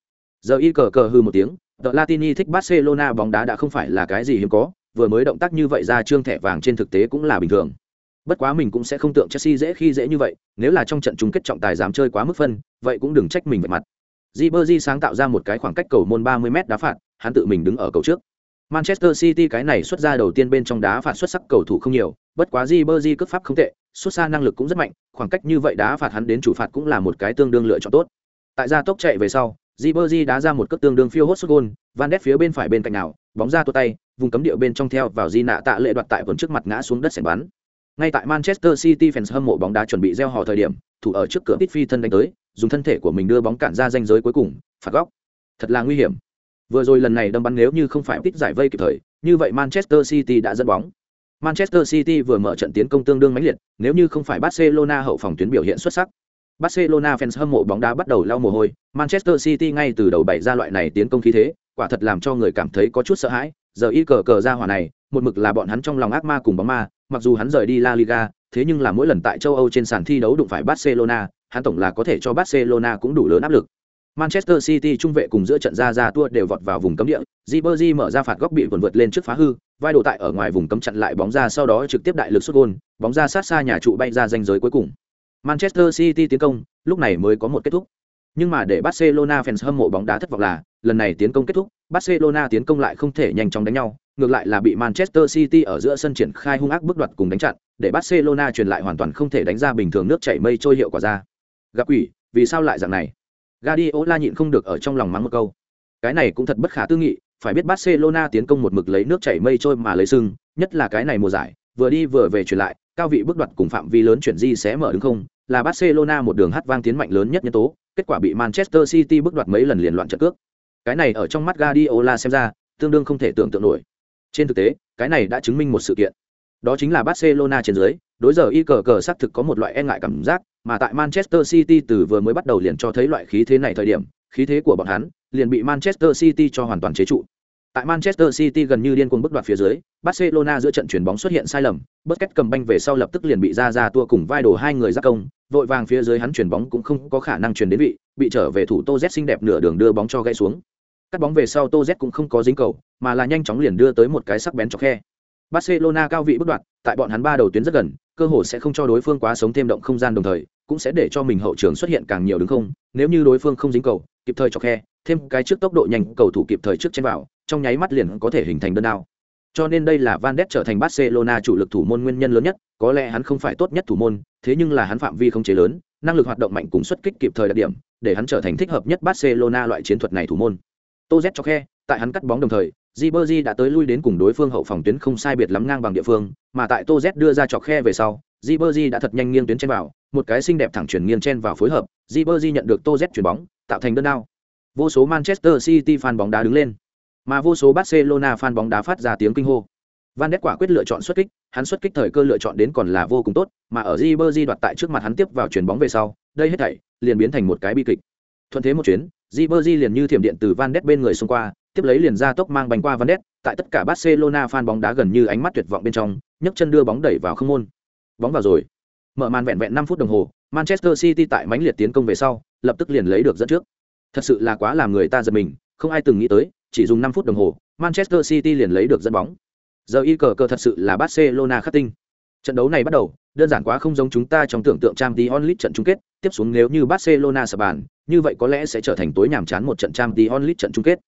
giờ y cờ cờ hư một tiếng tờ Latini thích Barcelona bóng đá đã không phải là cái gì hiếm có, vừa mới động tác như vậy ra trương thẻ vàng trên thực tế cũng là bình thường. Bất quá mình cũng sẽ không tượng Chelsea dễ khi dễ như vậy, nếu là trong trận chung kết trọng tài dám chơi quá mức phân, vậy cũng đừng trách mình về mặt. Ribery sáng tạo ra một cái khoảng cách cầu môn 30m đá phạt, hắn tự mình đứng ở cầu trước. Manchester City cái này xuất ra đầu tiên bên trong đá phạt xuất sắc cầu thủ không nhiều, bất quá Ribery cướp pháp không tệ, xuất xa năng lực cũng rất mạnh, khoảng cách như vậy đá phạt hắn đến chủ phạt cũng là một cái tương đương lựa chọn tốt. Tại gia tốc chạy về sau, Ribery đá ra một cước tương đương phiêu hốt sút gol, Van Ness phía bên phải bên cạnh nào, bóng ra tua tay, vùng cấm địa bên trong theo vào Di nạ tạ lệ đoạt tại vốn trước mặt ngã xuống đất sảnh bắn. Ngay tại Manchester City fans hâm mộ bóng đá chuẩn bị gieo hò thời điểm, thủ ở trước cửa Phi thân đánh tới, dùng thân thể của mình đưa bóng cản ra ranh giới cuối cùng, phạt góc. Thật là nguy hiểm. Vừa rồi lần này đâm bắn nếu như không phải Pit giải vây kịp thời, như vậy Manchester City đã dẫn bóng. Manchester City vừa mở trận tiến công tương đương mãnh liệt, nếu như không phải Barcelona hậu phòng tuyến biểu hiện xuất sắc. Barcelona fans hâm mộ bóng đá bắt đầu lau mồ hôi, Manchester City ngay từ đầu bày ra loại này tiến công khí thế, quả thật làm cho người cảm thấy có chút sợ hãi. Giờ y cờ cờ ra hỏa này, một mực là bọn hắn trong lòng ác ma cùng bóng ma, mặc dù hắn rời đi La Liga, thế nhưng là mỗi lần tại châu Âu trên sàn thi đấu đụng phải Barcelona, hắn tổng là có thể cho Barcelona cũng đủ lớn áp lực. Manchester City trung vệ cùng giữa trận ra ra tua đều vọt vào vùng cấm địa, Ribery mở ra phạt góc bị vượt vượt lên trước phá hư, vai đồ tại ở ngoài vùng cấm chặn lại bóng ra sau đó trực tiếp đại lực sút gôn, bóng ra sát xa nhà trụ bay ra ranh giới cuối cùng. Manchester City tiến công, lúc này mới có một kết thúc. Nhưng mà để Barcelona fans hâm mộ bóng đá thất vọng là, lần này tiến công kết thúc, Barcelona tiến công lại không thể nhanh chóng đánh nhau, ngược lại là bị Manchester City ở giữa sân triển khai hung ác bước đoạt cùng đánh chặn, để Barcelona truyền lại hoàn toàn không thể đánh ra bình thường nước chảy mây trôi hiệu quả ra. Gặp quỷ, vì sao lại dạng này? Guardiola nhịn không được ở trong lòng mắng một câu. Cái này cũng thật bất khả tư nghị, phải biết Barcelona tiến công một mực lấy nước chảy mây trôi mà lấy sưng, nhất là cái này mùa giải, vừa đi vừa về truyền lại, cao vị bước đoạt cùng phạm vi lớn chuyển di sẽ mở đứng không, là Barcelona một đường hát vang tiến mạnh lớn nhất nhân tố, kết quả bị Manchester City bước đoạt mấy lần liền loạn trận cước. Cái này ở trong mắt Guardiola xem ra, tương đương không thể tưởng tượng nổi. Trên thực tế, cái này đã chứng minh một sự kiện. Đó chính là Barcelona trên dưới, đối giờ y cờ cờ xác thực có một loại e ngại cảm giác, mà tại Manchester City từ vừa mới bắt đầu liền cho thấy loại khí thế này thời điểm, khí thế của bọn hắn liền bị Manchester City cho hoàn toàn chế trụ. Tại Manchester City gần như điên cuồng bức đoạt phía dưới, Barcelona giữa trận chuyển bóng xuất hiện sai lầm, bất kết cầm banh về sau lập tức liền bị ra ra tua cùng vai đổ hai người giác công, vội vàng phía dưới hắn chuyển bóng cũng không có khả năng chuyển đến vị, bị trở về thủ Tô Z xinh đẹp nửa đường đưa bóng cho gãy xuống. Cắt bóng về sau Tô Z cũng không có dính cầu, mà là nhanh chóng liền đưa tới một cái sắc bén cho khe. Barcelona cao vị bất đoạn, tại bọn hắn ba đầu tuyến rất gần, cơ hội sẽ không cho đối phương quá sống thêm động không gian đồng thời, cũng sẽ để cho mình hậu trường xuất hiện càng nhiều đứng không, nếu như đối phương không dính cầu, kịp thời cho khe, thêm cái trước tốc độ nhanh, cầu thủ kịp thời trước trên vào, trong nháy mắt liền có thể hình thành đơn đao. Cho nên đây là Van Ness trở thành Barcelona chủ lực thủ môn nguyên nhân lớn nhất, có lẽ hắn không phải tốt nhất thủ môn, thế nhưng là hắn phạm vi không chế lớn, năng lực hoạt động mạnh cùng xuất kích kịp thời đặc điểm, để hắn trở thành thích hợp nhất Barcelona loại chiến thuật này thủ môn. Tô Z cho khe, tại hắn cắt bóng đồng thời, Ribery đã tới lui đến cùng đối phương hậu phòng tuyến không sai biệt lắm ngang bằng địa phương, mà tại Tô Z đưa ra chọc khe về sau, Ribery đã thật nhanh nghiêng tuyến trên vào, một cái xinh đẹp thẳng chuyển nghiêng trên vào phối hợp, Ribery nhận được Tô Z chuyển bóng, tạo thành đơn đao. Vô số Manchester City fan bóng đá đứng lên, mà vô số Barcelona fan bóng đá phát ra tiếng kinh hô. Van Ness quả quyết lựa chọn xuất kích, hắn xuất kích thời cơ lựa chọn đến còn là vô cùng tốt, mà ở Ribery đoạt tại trước mặt hắn tiếp vào chuyển bóng về sau, đây hết thảy liền biến thành một cái bi kịch. Thuận thế một chuyến, Ribery liền như thiểm điện từ Van Ness bên người xung qua, tiếp lấy liền ra tốc mang bánh qua Van Ness, tại tất cả Barcelona fan bóng đá gần như ánh mắt tuyệt vọng bên trong, nhấc chân đưa bóng đẩy vào không môn. Bóng vào rồi. Mở màn vẹn vẹn 5 phút đồng hồ, Manchester City tại mãnh liệt tiến công về sau, lập tức liền lấy được dẫn trước. Thật sự là quá làm người ta giật mình, không ai từng nghĩ tới, chỉ dùng 5 phút đồng hồ, Manchester City liền lấy được dẫn bóng. Giờ y cờ cờ thật sự là Barcelona khắc tinh. Trận đấu này bắt đầu, đơn giản quá không giống chúng ta trong tưởng tượng Champions League trận chung kết, tiếp xuống nếu như Barcelona sập bàn, như vậy có lẽ sẽ trở thành tối nhàm chán một trận Champions League trận chung kết.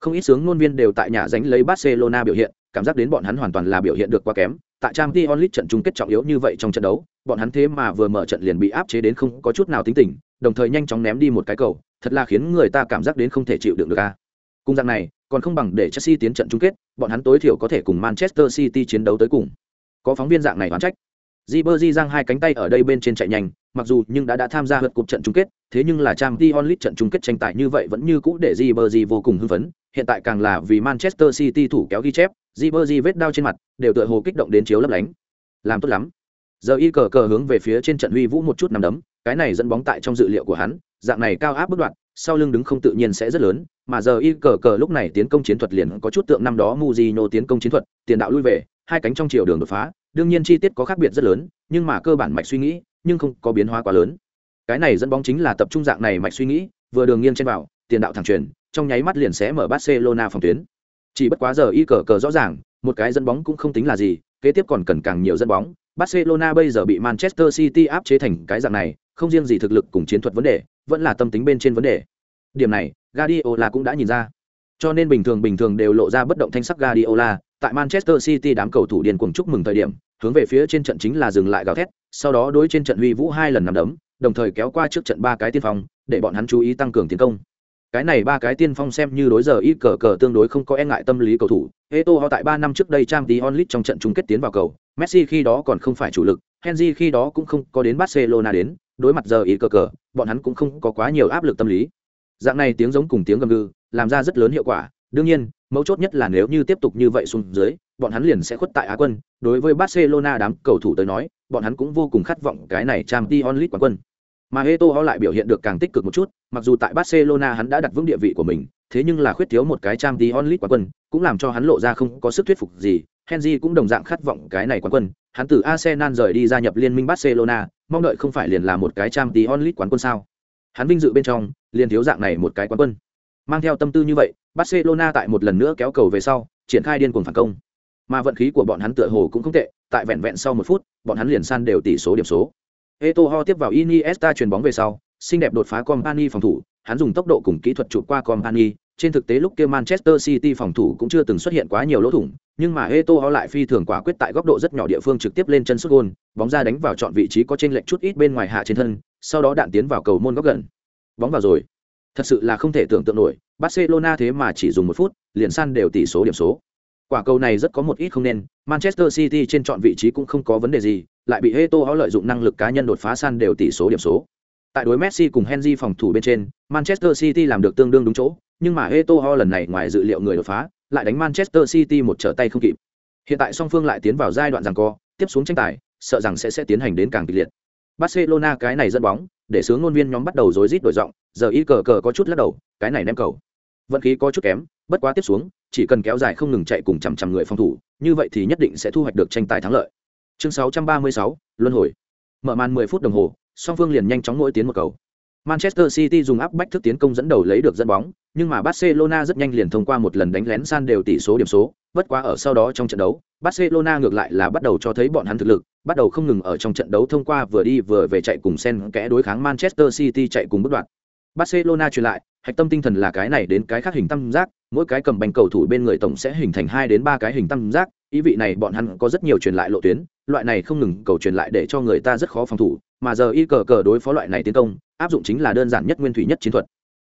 Không ít sướng ngôn viên đều tại nhà dánh lấy Barcelona biểu hiện, cảm giác đến bọn hắn hoàn toàn là biểu hiện được quá kém. Tại Champions League trận chung kết trọng yếu như vậy trong trận đấu, bọn hắn thế mà vừa mở trận liền bị áp chế đến không có chút nào tính tình, đồng thời nhanh chóng ném đi một cái cầu, thật là khiến người ta cảm giác đến không thể chịu đựng được a. Cùng dạng này, còn không bằng để Chelsea tiến trận chung kết, bọn hắn tối thiểu có thể cùng Manchester City chiến đấu tới cùng. Có phóng viên dạng này oán trách. Ribery giang hai cánh tay ở đây bên trên chạy nhanh, mặc dù nhưng đã đã tham gia lượt cuộc trận chung kết, thế nhưng là Champions League trận chung kết tranh tài như vậy vẫn như cũ để Ribery vô cùng hưng phấn, hiện tại càng là vì Manchester City thủ kéo ghi chép, Ribery vết đau trên mặt, đều tựa hồ kích động đến chiếu lấp lánh. Làm tốt lắm. Giờ y cờ cờ hướng về phía trên trận huy vũ một chút nằm đấm, cái này dẫn bóng tại trong dự liệu của hắn, dạng này cao áp bất đoạn, sau lưng đứng không tự nhiên sẽ rất lớn, mà giờ y cờ cờ lúc này tiến công chiến thuật liền có chút tượng năm đó Mujino tiến công chiến thuật, tiền đạo lui về, hai cánh trong chiều đường đột phá, đương nhiên chi tiết có khác biệt rất lớn, nhưng mà cơ bản mạch suy nghĩ, nhưng không có biến hóa quá lớn. Cái này dẫn bóng chính là tập trung dạng này mạch suy nghĩ, vừa đường nghiêng trên vào, tiền đạo thẳng truyền, trong nháy mắt liền sẽ mở Barcelona phòng tuyến. Chỉ bất quá giờ y cờ cờ rõ ràng, một cái dẫn bóng cũng không tính là gì, kế tiếp còn cần càng nhiều dẫn bóng. Barcelona bây giờ bị Manchester City áp chế thành cái dạng này, không riêng gì thực lực cùng chiến thuật vấn đề, vẫn là tâm tính bên trên vấn đề. Điểm này, Guardiola cũng đã nhìn ra. Cho nên bình thường bình thường đều lộ ra bất động thanh sắc Guardiola, tại Manchester City đám cầu thủ điên cuồng chúc mừng thời điểm, hướng về phía trên trận chính là dừng lại gào thét, sau đó đối trên trận huy vũ hai lần nằm đấm, đồng thời kéo qua trước trận ba cái tiên phong, để bọn hắn chú ý tăng cường tiến công cái này ba cái tiên phong xem như đối giờ ít cờ cờ tương đối không có e ngại tâm lý cầu thủ Eto'o tại ba năm trước đây trang tí onlit trong trận chung kết tiến vào cầu Messi khi đó còn không phải chủ lực Henry khi đó cũng không có đến Barcelona đến đối mặt giờ ít cờ cờ bọn hắn cũng không có quá nhiều áp lực tâm lý. Dạng này tiếng giống cùng tiếng gầm gừ, làm ra rất lớn hiệu quả. Đương nhiên, mấu chốt nhất là nếu như tiếp tục như vậy xuống dưới, bọn hắn liền sẽ khuất tại á quân. Đối với barcelona đám cầu thủ tới nói, bọn hắn cũng vô cùng khát vọng cái này trang t onlit quán quân. Mà Eto'o lại biểu hiện được càng tích cực một chút, mặc dù tại barcelona hắn đã đặt vững địa vị của mình, thế nhưng là khuyết thiếu một cái trang League quán quân, cũng làm cho hắn lộ ra không có sức thuyết phục gì henry cũng đồng dạng khát vọng cái này quán quân. Hắn từ arsenal rời đi gia nhập liên minh barcelona, mong đợi không phải liền là một cái Champions League quán quân sao? Hắn vinh dự bên trong, liền thiếu dạng này một cái quán quân. Mang theo tâm tư như vậy, barcelona tại một lần nữa kéo cầu về sau, triển khai điên cuồng phản công. Mà vận khí của bọn hắn tựa hồ cũng không tệ, tại vẹn vẹn sau một phút, bọn hắn liền san đều tỷ số điểm số. Eto'o tiếp vào Iniesta chuyền bóng về sau, xinh đẹp đột phá Company phòng thủ, hắn dùng tốc độ cùng kỹ thuật chụp qua Company trên thực tế lúc kia Manchester City phòng thủ cũng chưa từng xuất hiện quá nhiều lỗ thủng, nhưng mà Eto'o lại phi thường quả quyết tại góc độ rất nhỏ địa phương trực tiếp lên chân sút gôn, bóng ra đánh vào chọn vị trí có trên lệch chút ít bên ngoài hạ trên thân, sau đó đạn tiến vào cầu môn góc gần. Bóng vào rồi. Thật sự là không thể tưởng tượng nổi, Barcelona thế mà chỉ dùng một phút, liền san đều tỷ số điểm số. Quả cầu này rất có một ít không nên, Manchester City trên chọn vị trí cũng không có vấn đề gì, lại bị Eto'o lợi dụng năng lực cá nhân đột phá san đều tỷ số điểm số. Tại đối Messi cùng Henry phòng thủ bên trên, Manchester City làm được tương đương đúng chỗ, nhưng mà Eto'o lần này ngoài dự liệu người đột phá, lại đánh Manchester City một trở tay không kịp. Hiện tại song phương lại tiến vào giai đoạn giằng co, tiếp xuống tranh tài, sợ rằng sẽ sẽ tiến hành đến càng kịch liệt. Barcelona cái này dẫn bóng, để sướng ngôn viên nhóm bắt đầu rối rít đổi giọng, giờ y cờ cờ có chút lắc đầu, cái này ném cầu. Vận khí có chút kém, bất quá tiếp xuống, chỉ cần kéo dài không ngừng chạy cùng chằm chằm người phòng thủ, như vậy thì nhất định sẽ thu hoạch được tranh tài thắng lợi. Chương 636, luân hồi. Mở màn 10 phút đồng hồ, song phương liền nhanh chóng mỗi tiến một cầu. Manchester City dùng áp bách thức tiến công dẫn đầu lấy được dẫn bóng, nhưng mà Barcelona rất nhanh liền thông qua một lần đánh lén san đều tỷ số điểm số, bất quá ở sau đó trong trận đấu, Barcelona ngược lại là bắt đầu cho thấy bọn hắn thực lực, bắt đầu không ngừng ở trong trận đấu thông qua vừa đi vừa về chạy cùng sen kẽ đối kháng Manchester City chạy cùng bất đoạn. Barcelona truyền lại, hạch tâm tinh thần là cái này đến cái khác hình tam giác, mỗi cái cầm banh cầu thủ bên người tổng sẽ hình thành hai đến ba cái hình tam giác, ý vị này bọn hắn có rất nhiều truyền lại lộ tuyến, loại này không ngừng cầu truyền lại để cho người ta rất khó phòng thủ, mà giờ y cờ cờ đối phó loại này tiến công, áp dụng chính là đơn giản nhất nguyên thủy nhất chiến thuật.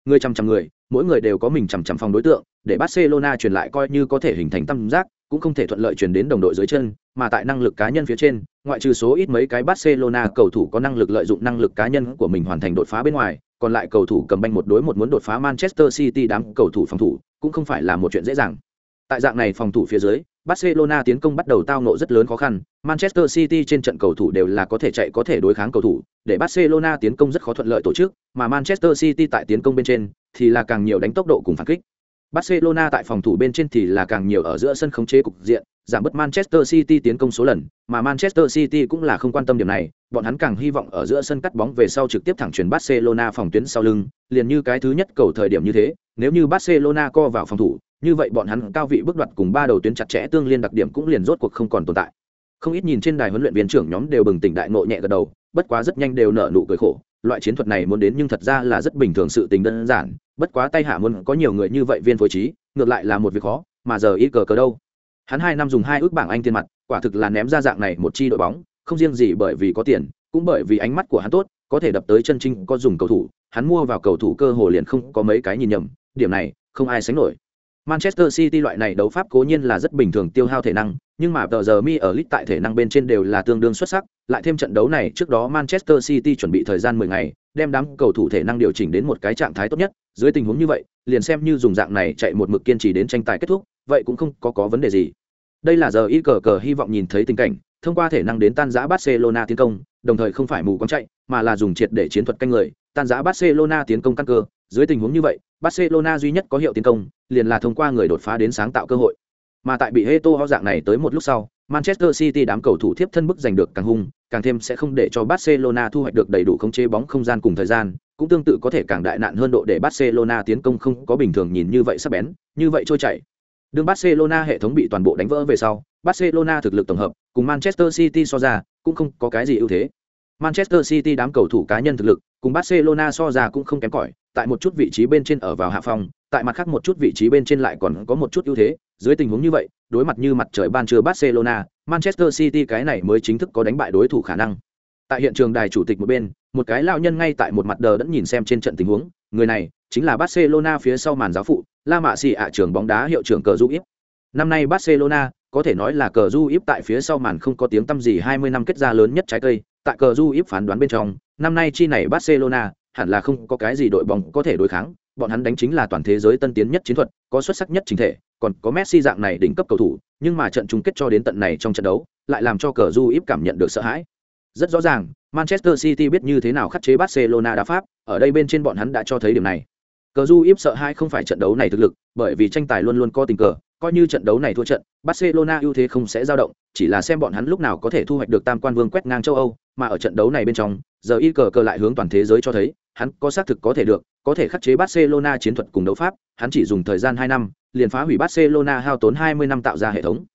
Người trăm trăm người, mỗi người đều có mình chằm chằm phòng đối tượng, để Barcelona truyền lại coi như có thể hình thành tam giác, cũng không thể thuận lợi truyền đến đồng đội dưới chân, mà tại năng lực cá nhân phía trên, ngoại trừ số ít mấy cái Barcelona cầu thủ có năng lực lợi dụng năng lực cá nhân của mình hoàn thành đột phá bên ngoài, còn lại cầu thủ cầm banh một đối một muốn đột phá Manchester City đám cầu thủ phòng thủ, cũng không phải là một chuyện dễ dàng. Tại dạng này phòng thủ phía dưới, Barcelona tiến công bắt đầu tao ngộ rất lớn khó khăn, Manchester City trên trận cầu thủ đều là có thể chạy có thể đối kháng cầu thủ, để Barcelona tiến công rất khó thuận lợi tổ chức, mà Manchester City tại tiến công bên trên thì là càng nhiều đánh tốc độ cùng phản kích. Barcelona tại phòng thủ bên trên thì là càng nhiều ở giữa sân khống chế cục diện, giảm bớt Manchester City tiến công số lần, mà Manchester City cũng là không quan tâm điểm này, bọn hắn càng hy vọng ở giữa sân cắt bóng về sau trực tiếp thẳng chuyển Barcelona phòng tuyến sau lưng, liền như cái thứ nhất cầu thời điểm như thế, nếu như Barcelona co vào phòng thủ, như vậy bọn hắn cao vị bước đoạt cùng ba đầu tuyến chặt chẽ tương liên đặc điểm cũng liền rốt cuộc không còn tồn tại. Không ít nhìn trên đài huấn luyện viên trưởng nhóm đều bừng tỉnh đại ngộ nhẹ gật đầu, bất quá rất nhanh đều nở nụ cười khổ, loại chiến thuật này muốn đến nhưng thật ra là rất bình thường sự tình đơn giản, bất quá tay hạ muốn có nhiều người như vậy viên phối trí, ngược lại là một việc khó, mà giờ ít cờ cờ đâu. Hắn hai năm dùng hai ước bảng Anh tiền mặt, quả thực là ném ra dạng này một chi đội bóng, không riêng gì bởi vì có tiền, cũng bởi vì ánh mắt của hắn tốt, có thể đập tới chân chính có dùng cầu thủ, hắn mua vào cầu thủ cơ hồ liền không có mấy cái nhìn nhầm, điểm này không ai sánh nổi. Manchester City loại này đấu pháp cố nhiên là rất bình thường tiêu hao thể năng, nhưng mà tờ giờ mi ở lit tại thể năng bên trên đều là tương đương xuất sắc, lại thêm trận đấu này trước đó Manchester City chuẩn bị thời gian 10 ngày, đem đám cầu thủ thể năng điều chỉnh đến một cái trạng thái tốt nhất, dưới tình huống như vậy, liền xem như dùng dạng này chạy một mực kiên trì đến tranh tài kết thúc, vậy cũng không có có vấn đề gì. Đây là giờ ít cờ cờ hy vọng nhìn thấy tình cảnh, thông qua thể năng đến tan giã Barcelona tiến công, đồng thời không phải mù quáng chạy, mà là dùng triệt để chiến thuật canh người, tan giã Barcelona tiến công căn cơ, dưới tình huống như vậy, Barcelona duy nhất có hiệu tiến công, liền là thông qua người đột phá đến sáng tạo cơ hội. Mà tại bị Heto ho dạng này tới một lúc sau, Manchester City đám cầu thủ tiếp thân bức giành được càng hung, càng thêm sẽ không để cho Barcelona thu hoạch được đầy đủ khống chế bóng không gian cùng thời gian, cũng tương tự có thể càng đại nạn hơn độ để Barcelona tiến công không có bình thường nhìn như vậy sắp bén, như vậy trôi chảy. Đường Barcelona hệ thống bị toàn bộ đánh vỡ về sau, Barcelona thực lực tổng hợp cùng Manchester City so ra cũng không có cái gì ưu thế. Manchester City đám cầu thủ cá nhân thực lực cùng Barcelona so ra cũng không kém cỏi, tại một chút vị trí bên trên ở vào hạ phòng, tại mặt khác một chút vị trí bên trên lại còn có một chút ưu thế, dưới tình huống như vậy, đối mặt như mặt trời ban trưa Barcelona, Manchester City cái này mới chính thức có đánh bại đối thủ khả năng. Tại hiện trường đài chủ tịch một bên, một cái lão nhân ngay tại một mặt đờ đẫn nhìn xem trên trận tình huống, người này chính là Barcelona phía sau màn giáo phụ, La Mạ Xì ạ trưởng bóng đá hiệu trưởng cờ du íp. Năm nay Barcelona có thể nói là cờ du íp tại phía sau màn không có tiếng tăm gì 20 năm kết ra lớn nhất trái cây, tại cờ du íp phán đoán bên trong, năm nay chi này Barcelona hẳn là không có cái gì đội bóng có thể đối kháng, bọn hắn đánh chính là toàn thế giới tân tiến nhất chiến thuật, có xuất sắc nhất chính thể, còn có Messi dạng này đỉnh cấp cầu thủ, nhưng mà trận chung kết cho đến tận này trong trận đấu, lại làm cho cờ du íp cảm nhận được sợ hãi. Rất rõ ràng, Manchester City biết như thế nào khắc chế Barcelona đá pháp, ở đây bên trên bọn hắn đã cho thấy điểm này. Cờ du íp sợ hãi không phải trận đấu này thực lực, bởi vì tranh tài luôn luôn có tình cờ, coi như trận đấu này thua trận, Barcelona ưu thế không sẽ dao động, chỉ là xem bọn hắn lúc nào có thể thu hoạch được tam quan vương quét ngang châu Âu, mà ở trận đấu này bên trong, giờ y cờ cờ lại hướng toàn thế giới cho thấy, hắn có xác thực có thể được, có thể khắc chế Barcelona chiến thuật cùng đấu pháp, hắn chỉ dùng thời gian hai năm, liền phá hủy Barcelona hao tốn 20 năm tạo ra hệ thống.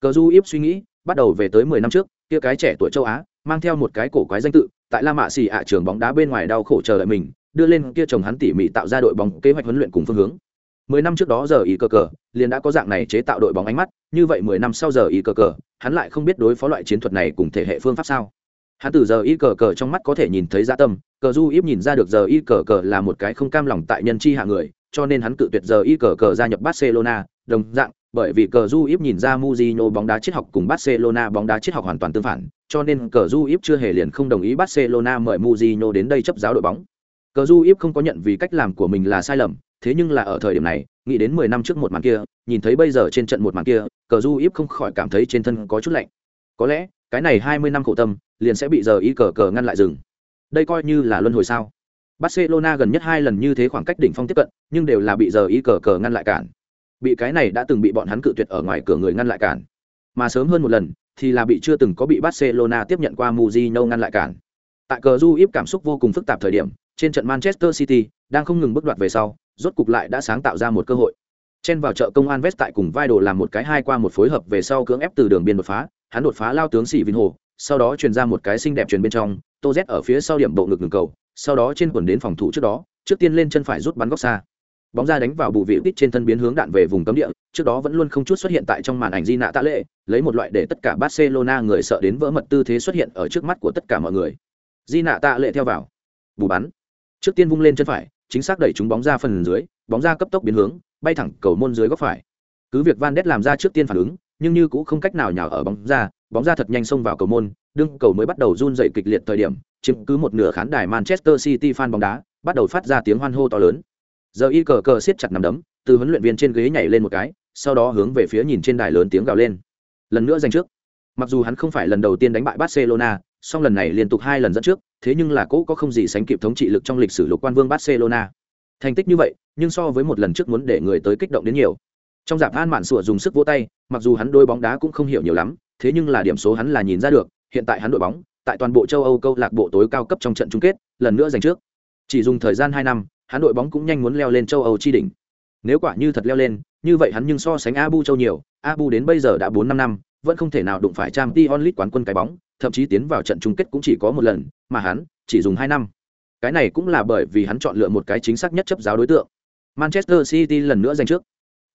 Cờ du íp suy nghĩ, bắt đầu về tới 10 năm trước, kia cái trẻ tuổi châu Á, mang theo một cái cổ quái danh tự, tại La Mã Xỉ ạ trường bóng đá bên ngoài đau khổ chờ đợi mình, đưa lên kia chồng hắn tỉ mỉ tạo ra đội bóng kế hoạch huấn luyện cùng phương hướng. Mười năm trước đó giờ ý cờ cờ, liền đã có dạng này chế tạo đội bóng ánh mắt, như vậy mười năm sau giờ ý cờ cờ, hắn lại không biết đối phó loại chiến thuật này cùng thể hệ phương pháp sao? Hắn từ giờ ý cờ cờ trong mắt có thể nhìn thấy dạ tâm, cờ du íp nhìn ra được giờ ý cờ cờ là một cái không cam lòng tại nhân chi hạ người, cho nên hắn cự tuyệt giờ ý cờ cờ gia nhập Barcelona, đồng dạng, bởi vì cờ du íp nhìn ra Mujino bóng đá triết học cùng Barcelona bóng đá triết học hoàn toàn tương phản, cho nên cờ du íp chưa hề liền không đồng ý Barcelona mời Mujino đến đây chấp giáo đội bóng. Cờ du íp không có nhận vì cách làm của mình là sai lầm, thế nhưng là ở thời điểm này, nghĩ đến mười năm trước một màn kia, nhìn thấy bây giờ trên trận một màn kia, cờ du íp không khỏi cảm thấy trên thân có chút lạnh. Có lẽ, cái này hai mươi năm khổ tâm, liền sẽ bị giờ y cờ cờ ngăn lại dừng. Đây coi như là luân hồi sao? Barcelona gần nhất hai lần như thế khoảng cách đỉnh phong tiếp cận, nhưng đều là bị giờ y cờ cờ ngăn lại cản bị cái này đã từng bị bọn hắn cự tuyệt ở ngoài cửa người ngăn lại cản mà sớm hơn một lần thì là bị chưa từng có bị barcelona tiếp nhận qua muzino ngăn lại cản tại cờ du íp cảm xúc vô cùng phức tạp thời điểm trên trận manchester city đang không ngừng bước đoạt về sau rốt cục lại đã sáng tạo ra một cơ hội. Chen vào chợ công an vest tại cùng vai đồ làm một cái hai qua một phối hợp về sau cưỡng ép từ đường biên đột phá, hắn đột phá lao tướng sĩ vinh hồ, sau đó truyền ra một cái xinh đẹp truyền bên trong, tô z ở phía sau điểm bộ ngực ngừng cầu, sau đó trên quần đến phòng thủ trước đó, trước tiên lên chân phải rút bắn góc xa. Bóng ra đánh vào bù vị tít trên thân biến hướng đạn về vùng cấm địa, trước đó vẫn luôn không chút xuất hiện tại trong màn ảnh di nạ tạ lệ, lấy một loại để tất cả barcelona người sợ đến vỡ mật tư thế xuất hiện ở trước mắt của tất cả mọi người. Di nạ tạ lệ theo vào. Bù bắn. Trước tiên vung lên chân phải chính xác đẩy chúng bóng ra phần dưới, bóng ra cấp tốc biến hướng, bay thẳng cầu môn dưới góc phải. Cứ việc van Ness làm ra trước tiên phản ứng, nhưng như cũng không cách nào nhào ở bóng ra bóng ra thật nhanh xông vào cầu môn, đương cầu mới bắt đầu run dậy kịch liệt thời điểm, chiếm cứ một nửa khán đài manchester city fan bóng đá, bắt đầu phát ra tiếng hoan hô to lớn. Giờ y cờ cờ siết chặt nắm đấm, từ huấn luyện viên trên ghế nhảy lên một cái, sau đó hướng về phía nhìn trên đài lớn tiếng gào lên. Lần nữa giành trước. Mặc dù hắn không phải lần đầu tiên đánh bại barcelona song lần này liên tục hai lần dẫn trước thế nhưng là cỗ có không gì sánh kịp thống trị lực trong lịch sử lục quan vương barcelona. Thành tích như vậy nhưng so với một lần trước muốn để người tới kích động đến nhiều. Trong dạp an mạn sủa dùng sức vỗ tay mặc dù hắn đôi bóng đá cũng không hiểu nhiều lắm thế nhưng là điểm số hắn là nhìn ra được hiện tại hắn đội bóng tại toàn bộ châu âu câu lạc bộ tối cao cấp trong trận chung kết lần nữa giành trước. Chỉ dùng thời gian hai năm hắn đội bóng cũng nhanh muốn leo lên châu Âu chi đỉnh. Nếu quả như thật leo lên, như vậy hắn nhưng so sánh Abu Châu nhiều, Abu đến bây giờ đã bốn năm năm, vẫn không thể nào đụng phải trang t onlit quán quân cái bóng, thậm chí tiến vào trận chung kết cũng chỉ có một lần, mà hắn chỉ dùng hai năm. Cái này cũng là bởi vì hắn chọn lựa một cái chính xác nhất chấp giáo đối tượng. Manchester City lần nữa giành trước.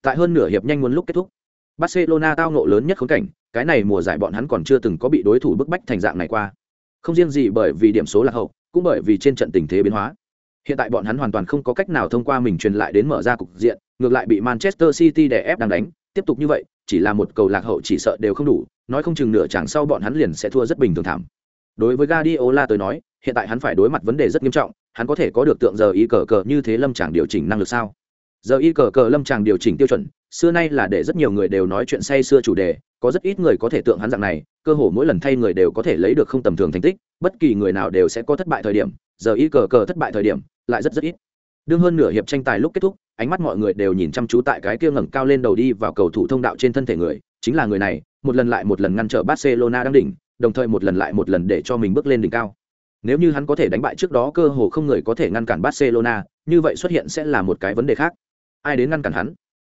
Tại hơn nửa hiệp nhanh muốn lúc kết thúc. Barcelona tao ngộ lớn nhất khốn cảnh, cái này mùa giải bọn hắn còn chưa từng có bị đối thủ bức bách thành dạng này qua. Không riêng gì bởi vì điểm số là hậu, cũng bởi vì trên trận tình thế biến hóa. Hiện tại bọn hắn hoàn toàn không có cách nào thông qua mình truyền lại đến mở ra cục diện, ngược lại bị Manchester City đè ép đang đánh, tiếp tục như vậy, chỉ là một cầu lạc hậu chỉ sợ đều không đủ, nói không chừng nửa chẳng sau bọn hắn liền sẽ thua rất bình thường thảm. Đối với Guardiola tôi nói, hiện tại hắn phải đối mặt vấn đề rất nghiêm trọng, hắn có thể có được tượng giờ y cờ cờ như thế lâm chàng điều chỉnh năng lực sao? Giờ y cờ cờ lâm chàng điều chỉnh tiêu chuẩn, xưa nay là để rất nhiều người đều nói chuyện say xưa chủ đề, có rất ít người có thể tượng hắn dạng này, cơ hồ mỗi lần thay người đều có thể lấy được không tầm thường thành tích, bất kỳ người nào đều sẽ có thất bại thời điểm, giờ y cờ cờ thất bại thời điểm, lại rất rất ít đương hơn nửa hiệp tranh tài lúc kết thúc ánh mắt mọi người đều nhìn chăm chú tại cái kia ngẩng cao lên đầu đi vào cầu thủ thông đạo trên thân thể người chính là người này một lần lại một lần ngăn trở barcelona đang đỉnh đồng thời một lần lại một lần để cho mình bước lên đỉnh cao. Nếu như hắn có thể đánh bại trước đó cơ hồ không người có thể ngăn cản barcelona như vậy xuất hiện sẽ là một cái vấn đề khác. Ai đến ngăn cản hắn?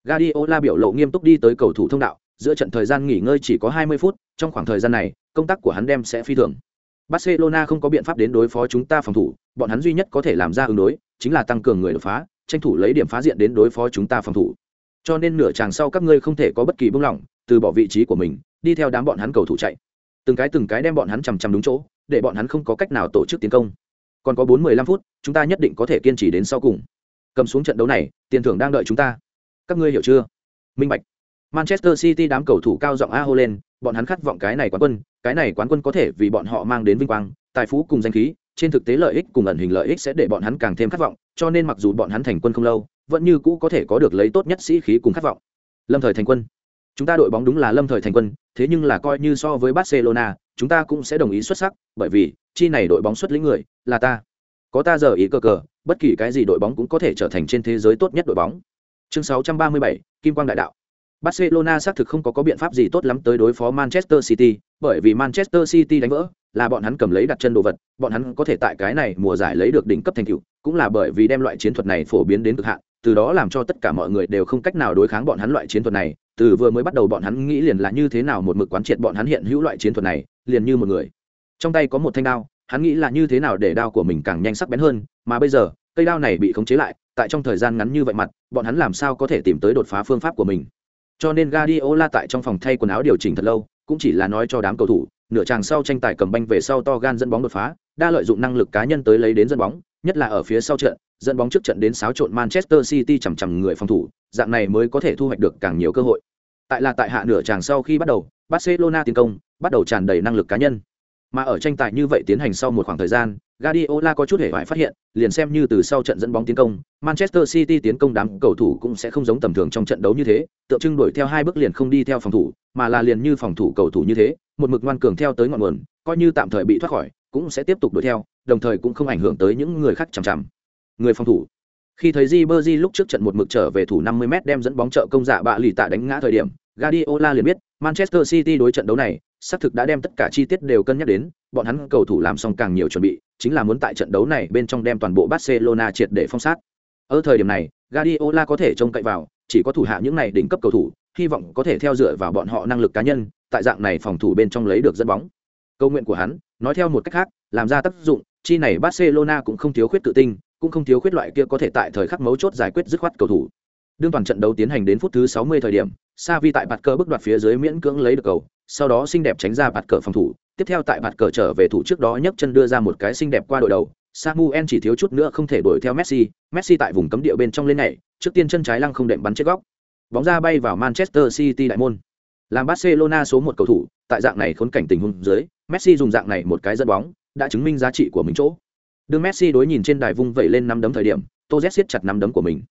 Guardiola biểu lộ nghiêm túc đi tới cầu thủ thông đạo giữa trận thời gian nghỉ ngơi chỉ có 20 phút trong khoảng thời gian này công tác của hắn đem sẽ phi thường. Barcelona không có biện pháp đến đối phó chúng ta phòng thủ, bọn hắn duy nhất có thể làm ra ứng đối, chính là tăng cường người đột phá, tranh thủ lấy điểm phá diện đến đối phó chúng ta phòng thủ. Cho nên nửa chàng sau các ngươi không thể có bất kỳ buông lỏng, từ bỏ vị trí của mình, đi theo đám bọn hắn cầu thủ chạy. Từng cái từng cái đem bọn hắn chằm chằm đúng chỗ, để bọn hắn không có cách nào tổ chức tiến công. Còn có 4-15 phút, chúng ta nhất định có thể kiên trì đến sau cùng. cầm xuống trận đấu này tiền thưởng đang đợi chúng ta các ngươi hiểu chưa minh bạch manchester city đám cầu thủ cao giọng a hô lên bọn hắn khát vọng cái này quán quân cái này quán quân có thể vì bọn họ mang đến vinh quang tài phú cùng danh khí trên thực tế lợi ích cùng ẩn hình lợi ích sẽ để bọn hắn càng thêm khát vọng cho nên mặc dù bọn hắn thành quân không lâu vẫn như cũ có thể có được lấy tốt nhất sĩ khí cùng khát vọng lâm thời thành quân chúng ta đội bóng đúng là lâm thời thành quân thế nhưng là coi như so với barcelona chúng ta cũng sẽ đồng ý xuất sắc bởi vì chi này đội bóng xuất lĩnh người là ta. Có ta giờ ý cơ cờ bất kỳ cái gì đội bóng cũng có thể trở thành trên thế giới tốt nhất đội bóng. Chương 637, kim quang đại đạo. Barcelona xác thực không có có biện pháp gì tốt lắm tới đối phó Manchester City, bởi vì Manchester City đánh vỡ, là bọn hắn cầm lấy đặt chân đồ vật, bọn hắn có thể tại cái này mùa giải lấy được đỉnh cấp thành tựu, cũng là bởi vì đem loại chiến thuật này phổ biến đến cực hạn, từ đó làm cho tất cả mọi người đều không cách nào đối kháng bọn hắn loại chiến thuật này, từ vừa mới bắt đầu bọn hắn nghĩ liền là như thế nào một mực quán triệt bọn hắn hiện hữu loại chiến thuật này, liền như một người. Trong tay có một thanh đao, hắn nghĩ là như thế nào để đao của mình càng nhanh sắc bén hơn, mà bây giờ, cây đao này bị khống chế lại, tại trong thời gian ngắn như vậy mặt, bọn hắn làm sao có thể tìm tới đột phá phương pháp của mình. Cho nên Guardiola tại trong phòng thay quần áo điều chỉnh thật lâu, cũng chỉ là nói cho đám cầu thủ, nửa chàng sau tranh tài cầm banh về sau to gan dẫn bóng đột phá, đa lợi dụng năng lực cá nhân tới lấy đến dẫn bóng, nhất là ở phía sau trận, dẫn bóng trước trận đến xáo trộn Manchester City chằm chằm người phòng thủ, dạng này mới có thể thu hoạch được càng nhiều cơ hội. Tại là tại hạ nửa chàng sau khi bắt đầu, Barcelona tiến công, bắt đầu tràn đầy năng lực cá nhân. Mà ở tranh tài như vậy tiến hành sau một khoảng thời gian, Guardiola có chút hề hoại phát hiện, liền xem như từ sau trận dẫn bóng tiến công, Manchester City tiến công đám cầu thủ cũng sẽ không giống tầm thường trong trận đấu như thế, tượng trưng đuổi theo hai bước liền không đi theo phòng thủ, mà là liền như phòng thủ cầu thủ như thế, một mực ngoan cường theo tới ngọn nguồn, coi như tạm thời bị thoát khỏi, cũng sẽ tiếp tục đuổi theo, đồng thời cũng không ảnh hưởng tới những người khác chằm chằm. Người phòng thủ. Khi thấy Di Berti lúc trước trận một mực trở về thủ 50m đem dẫn bóng trợ công dạ bạ lì tạ đánh ngã thời điểm, Guardiola liền biết, Manchester City đối trận đấu này, xác thực đã đem tất cả chi tiết đều cân nhắc đến, bọn hắn cầu thủ làm xong càng nhiều chuẩn bị, chính là muốn tại trận đấu này bên trong đem toàn bộ Barcelona triệt để phong sát. Ở thời điểm này, Guardiola có thể trông cậy vào, chỉ có thủ hạ những này đỉnh cấp cầu thủ, hy vọng có thể theo dựa vào bọn họ năng lực cá nhân, tại dạng này phòng thủ bên trong lấy được dẫn bóng. Câu nguyện của hắn, nói theo một cách khác, làm ra tác dụng, chi này Barcelona cũng không thiếu khuyết tự tin, cũng không thiếu khuyết loại kia có thể tại thời khắc mấu chốt giải quyết dứt khoát cầu thủ. Đương toàn trận đấu tiến hành đến phút thứ 60 thời điểm, Savi tại bạt cờ bước đoạt phía dưới miễn cưỡng lấy được cầu, sau đó xinh đẹp tránh ra bạt cờ phòng thủ, tiếp theo tại bạt cờ trở về thủ trước đó nhấc chân đưa ra một cái xinh đẹp qua đội đầu, Samuel chỉ thiếu chút nữa không thể đuổi theo Messi, Messi tại vùng cấm địa bên trong lên nhảy, trước tiên chân trái lăng không đệm bắn chết góc. Bóng ra bay vào Manchester City đại môn. Làm Barcelona số một cầu thủ, tại dạng này khốn cảnh tình huống dưới, Messi dùng dạng này một cái dẫn bóng, đã chứng minh giá trị của mình chỗ. Đường Messi đối nhìn trên đài vung vẩy lên năm đấm thời điểm, Toz siết chặt năm đấm của mình.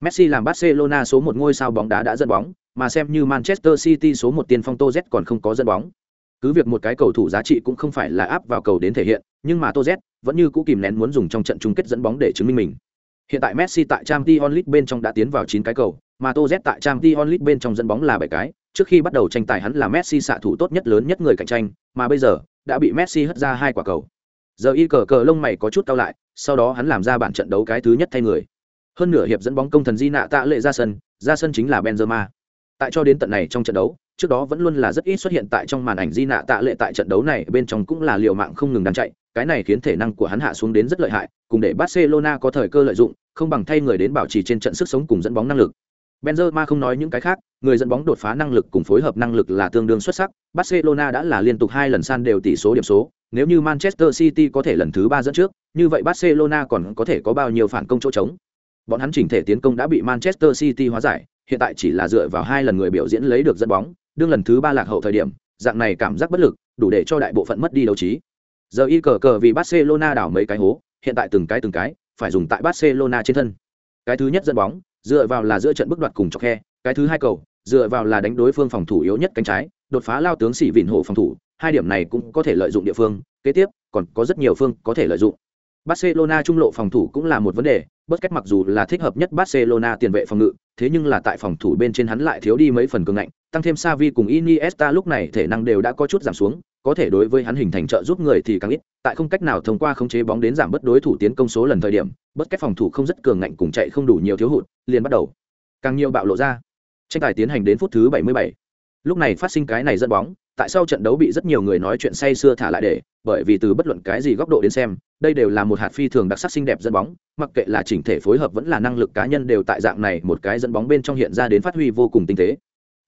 Messi làm Barcelona số một ngôi sao bóng đá đã dẫn bóng, mà xem như Manchester City số một tiền phong Toz còn không có dẫn bóng. Cứ việc một cái cầu thủ giá trị cũng không phải là áp vào cầu đến thể hiện, nhưng mà Toz vẫn như cũ kìm nén muốn dùng trong trận chung kết dẫn bóng để chứng minh mình. Hiện tại Messi tại Champions League bên trong đã tiến vào 9 cái cầu, mà Tô tại Champions League bên trong dẫn bóng là 7 cái, trước khi bắt đầu tranh tài hắn là Messi xạ thủ tốt nhất lớn nhất người cạnh tranh, mà bây giờ đã bị Messi hất ra hai quả cầu. Giờ y cờ cờ lông mày có chút cau lại, sau đó hắn làm ra bản trận đấu cái thứ nhất thay người. Hơn nửa hiệp dẫn bóng công thần Di nạ tạ lệ ra sân, ra sân chính là Benzema. Tại cho đến tận này trong trận đấu, trước đó vẫn luôn là rất ít xuất hiện tại trong màn ảnh Di nạ tạ lệ tại trận đấu này bên trong cũng là liều mạng không ngừng đang chạy, cái này khiến thể năng của hắn hạ xuống đến rất lợi hại, cùng để Barcelona có thời cơ lợi dụng, không bằng thay người đến bảo trì trên trận sức sống cùng dẫn bóng năng lực. Benzema không nói những cái khác, người dẫn bóng đột phá năng lực cùng phối hợp năng lực là tương đương xuất sắc. Barcelona đã là liên tục hai lần san đều tỷ số điểm số, nếu như Manchester City có thể lần thứ ba dẫn trước, như vậy Barcelona còn có thể có bao nhiêu phản công chỗ trống. Bọn hắn chỉnh thể tiến công đã bị Manchester City hóa giải, hiện tại chỉ là dựa vào hai lần người biểu diễn lấy được dẫn bóng, đương lần thứ ba lạc hậu thời điểm, dạng này cảm giác bất lực, đủ để cho đại bộ phận mất đi đấu trí. Giờ y cờ cờ vì Barcelona đảo mấy cái hố, hiện tại từng cái từng cái, phải dùng tại Barcelona trên thân. Cái thứ nhất dẫn bóng, dựa vào là giữa trận bước đoạt cùng chọc khe, cái thứ hai cầu, dựa vào là đánh đối phương phòng thủ yếu nhất cánh trái, đột phá lao tướng sĩ vịn hộ phòng thủ, hai điểm này cũng có thể lợi dụng địa phương, kế tiếp còn có rất nhiều phương có thể lợi dụng. Barcelona trung lộ phòng thủ cũng là một vấn đề, bất cách mặc dù là thích hợp nhất Barcelona tiền vệ phòng ngự, thế nhưng là tại phòng thủ bên trên hắn lại thiếu đi mấy phần cường ngạnh, tăng thêm Xavi cùng Iniesta lúc này thể năng đều đã có chút giảm xuống, có thể đối với hắn hình thành trợ giúp người thì càng ít, tại không cách nào thông qua khống chế bóng đến giảm bớt đối thủ tiến công số lần thời điểm, bất cách phòng thủ không rất cường ngạnh cùng chạy không đủ nhiều thiếu hụt, liền bắt đầu càng nhiều bạo lộ ra. Tranh tài tiến hành đến phút thứ 77. Lúc này phát sinh cái này dẫn bóng, tại sao trận đấu bị rất nhiều người nói chuyện say xưa thả lại để, bởi vì từ bất luận cái gì góc độ đến xem, đây đều là một hạt phi thường đặc sắc xinh đẹp dẫn bóng, mặc kệ là chỉnh thể phối hợp vẫn là năng lực cá nhân đều tại dạng này một cái dẫn bóng bên trong hiện ra đến phát huy vô cùng tinh tế.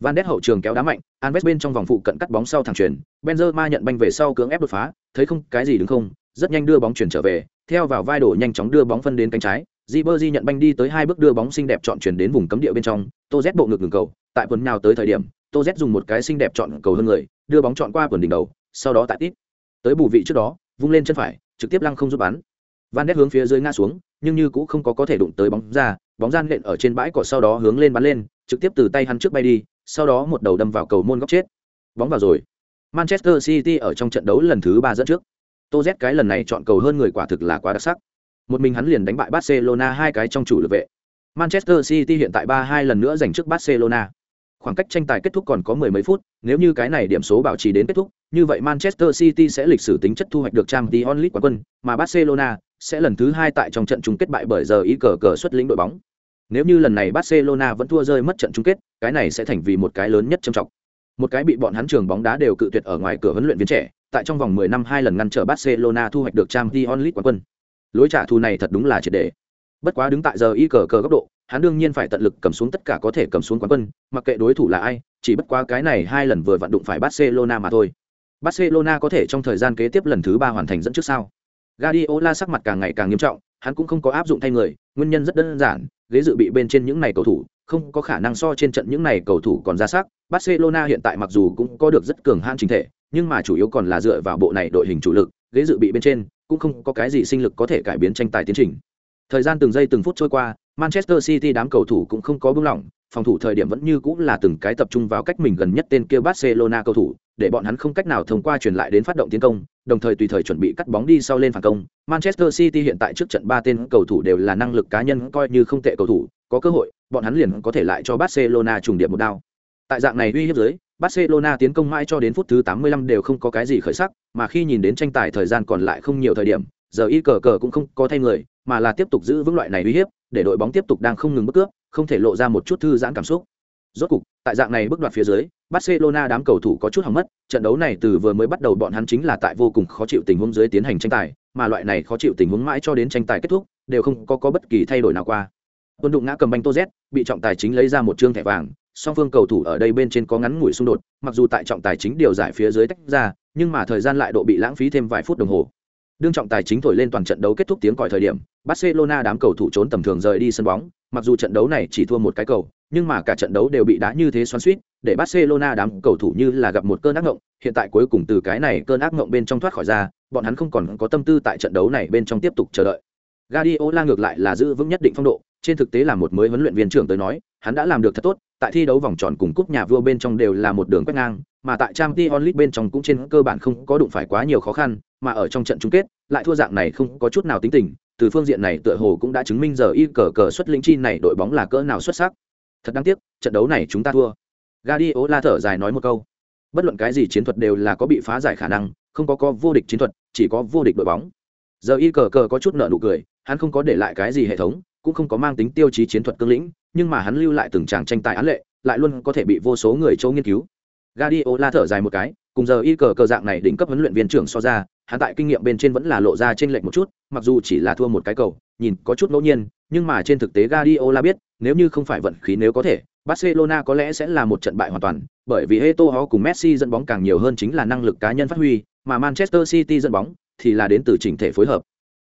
Van Ness hậu trường kéo đá mạnh, Anves bên trong vòng phụ cận cắt bóng sau thẳng chuyền, Benzema nhận banh về sau cưỡng ép đột phá, thấy không, cái gì đứng không, rất nhanh đưa bóng chuyển trở về, theo vào vai đổ nhanh chóng đưa bóng phân đến cánh trái, Ribery nhận banh đi tới hai bước đưa bóng xinh đẹp chọn chuyển đến vùng cấm địa bên trong, Tô bộ ngực ngừng cầu, tại quần nào tới thời điểm, Tô dùng một cái xinh đẹp chọn cầu hơn người, đưa bóng chọn qua quần đỉnh đầu, sau đó tại tít. Tới bù vị trước đó, vung lên chân phải, trực tiếp lăng không giúp bắn. Van Ness hướng phía dưới ngã xuống, nhưng như cũng không có có thể đụng tới bóng ra, bóng gian lện ở trên bãi cỏ sau đó hướng lên bắn lên, trực tiếp từ tay hắn trước bay đi, sau đó một đầu đâm vào cầu môn góc chết. Bóng vào rồi. Manchester City ở trong trận đấu lần thứ ba dẫn trước. Tô Z cái lần này chọn cầu hơn người quả thực là quá đặc sắc. Một mình hắn liền đánh bại Barcelona hai cái trong chủ lực vệ. Manchester City hiện tại 3-2 lần nữa giành trước Barcelona. Khoảng cách tranh tài kết thúc còn có mười mấy phút, nếu như cái này điểm số bảo trì đến kết thúc, như vậy Manchester City sẽ lịch sử tính chất thu hoạch được Champions League quán quân, mà Barcelona sẽ lần thứ hai tại trong trận chung kết bại bởi giờ ý cờ cờ xuất lĩnh đội bóng. Nếu như lần này Barcelona vẫn thua rơi mất trận chung kết, cái này sẽ thành vì một cái lớn nhất trầm trọng. Một cái bị bọn hắn trường bóng đá đều cự tuyệt ở ngoài cửa huấn luyện viên trẻ, tại trong vòng 10 năm hai lần ngăn trở Barcelona thu hoạch được Champions League quán quân. Lối trả thù này thật đúng là triệt để. Bất quá đứng tại giờ y cờ cờ góc độ, hắn đương nhiên phải tận lực cầm xuống tất cả có thể cầm xuống quán quân, mặc kệ đối thủ là ai, chỉ bất quá cái này hai lần vừa vận đụng phải Barcelona mà thôi. Barcelona có thể trong thời gian kế tiếp lần thứ ba hoàn thành dẫn trước sao? Guardiola sắc mặt càng ngày càng nghiêm trọng, hắn cũng không có áp dụng thay người, nguyên nhân rất đơn giản, ghế dự bị bên trên những này cầu thủ, không có khả năng so trên trận những này cầu thủ còn ra sắc. Barcelona hiện tại mặc dù cũng có được rất cường hãn trình thể, nhưng mà chủ yếu còn là dựa vào bộ này đội hình chủ lực, ghế dự bị bên trên cũng không có cái gì sinh lực có thể cải biến tranh tài tiến trình. Thời gian từng giây từng phút trôi qua, Manchester City đám cầu thủ cũng không có buông lỏng, phòng thủ thời điểm vẫn như cũng là từng cái tập trung vào cách mình gần nhất tên kia Barcelona cầu thủ, để bọn hắn không cách nào thông qua truyền lại đến phát động tiến công, đồng thời tùy thời chuẩn bị cắt bóng đi sau lên phản công. Manchester City hiện tại trước trận ba tên cầu thủ đều là năng lực cá nhân coi như không tệ cầu thủ, có cơ hội, bọn hắn liền có thể lại cho Barcelona trùng điểm một đao. Tại dạng này uy hiếp dưới, Barcelona tiến công mãi cho đến phút thứ 85 đều không có cái gì khởi sắc, mà khi nhìn đến tranh tài thời gian còn lại không nhiều thời điểm, giờ y cờ cờ cũng không có thay người, mà là tiếp tục giữ vững loại này uy hiếp, để đội bóng tiếp tục đang không ngừng bước cướp, không thể lộ ra một chút thư giãn cảm xúc. Rốt cục, tại dạng này bước đoạt phía dưới, Barcelona đám cầu thủ có chút hỏng mất, trận đấu này từ vừa mới bắt đầu bọn hắn chính là tại vô cùng khó chịu tình huống dưới tiến hành tranh tài, mà loại này khó chịu tình huống mãi cho đến tranh tài kết thúc, đều không có có bất kỳ thay đổi nào qua. Quân đụng ngã cầm banh Tô Z, bị trọng tài chính lấy ra một trương thẻ vàng, song phương cầu thủ ở đây bên trên có ngắn ngủi xung đột, mặc dù tại trọng tài chính điều giải phía dưới tách ra, nhưng mà thời gian lại độ bị lãng phí thêm vài phút đồng hồ. Đương trọng tài chính thổi lên toàn trận đấu kết thúc tiếng còi thời điểm, Barcelona đám cầu thủ trốn tầm thường rời đi sân bóng, mặc dù trận đấu này chỉ thua một cái cầu, nhưng mà cả trận đấu đều bị đá như thế xoắn xuýt, để Barcelona đám cầu thủ như là gặp một cơn ác ngộng, hiện tại cuối cùng từ cái này cơn ác ngộng bên trong thoát khỏi ra, bọn hắn không còn có tâm tư tại trận đấu này bên trong tiếp tục chờ đợi. Guardiola ngược lại là giữ vững nhất định phong độ, trên thực tế là một mới huấn luyện viên trưởng tới nói, hắn đã làm được thật tốt, tại thi đấu vòng tròn cùng cúp nhà vua bên trong đều là một đường quét ngang, mà tại trang t onlit bên trong cũng trên cơ bản không có đụng phải quá nhiều khó khăn, mà ở trong trận chung kết, lại thua dạng này không có chút nào tính tình, từ phương diện này tựa hồ cũng đã chứng minh giờ y cờ cờ xuất lĩnh chi này đội bóng là cỡ nào xuất sắc. Thật đáng tiếc, trận đấu này chúng ta thua. gadiola thở dài nói một câu. Bất luận cái gì chiến thuật đều là có bị phá giải khả năng, không có có vô địch chiến thuật, chỉ có vô địch đội bóng. Giờ y cờ cờ có chút nợ nụ cười, hắn không có để lại cái gì hệ thống, cũng không có mang tính tiêu chí chiến thuật cương lĩnh, nhưng mà hắn lưu lại từng tràng tranh tài án lệ, lại luôn có thể bị vô số người châu nghiên cứu. Guardiola thở dài một cái, cùng giờ y cờ cờ dạng này đỉnh cấp huấn luyện viên trưởng so ra, hắn tại kinh nghiệm bên trên vẫn là lộ ra trên lệch một chút, mặc dù chỉ là thua một cái cầu, nhìn có chút ngẫu nhiên, nhưng mà trên thực tế Guardiola biết, nếu như không phải vận khí nếu có thể, Barcelona có lẽ sẽ là một trận bại hoàn toàn, bởi vì Eto'o cùng Messi dẫn bóng càng nhiều hơn chính là năng lực cá nhân phát huy, mà Manchester City dẫn bóng thì là đến từ chỉnh thể phối hợp.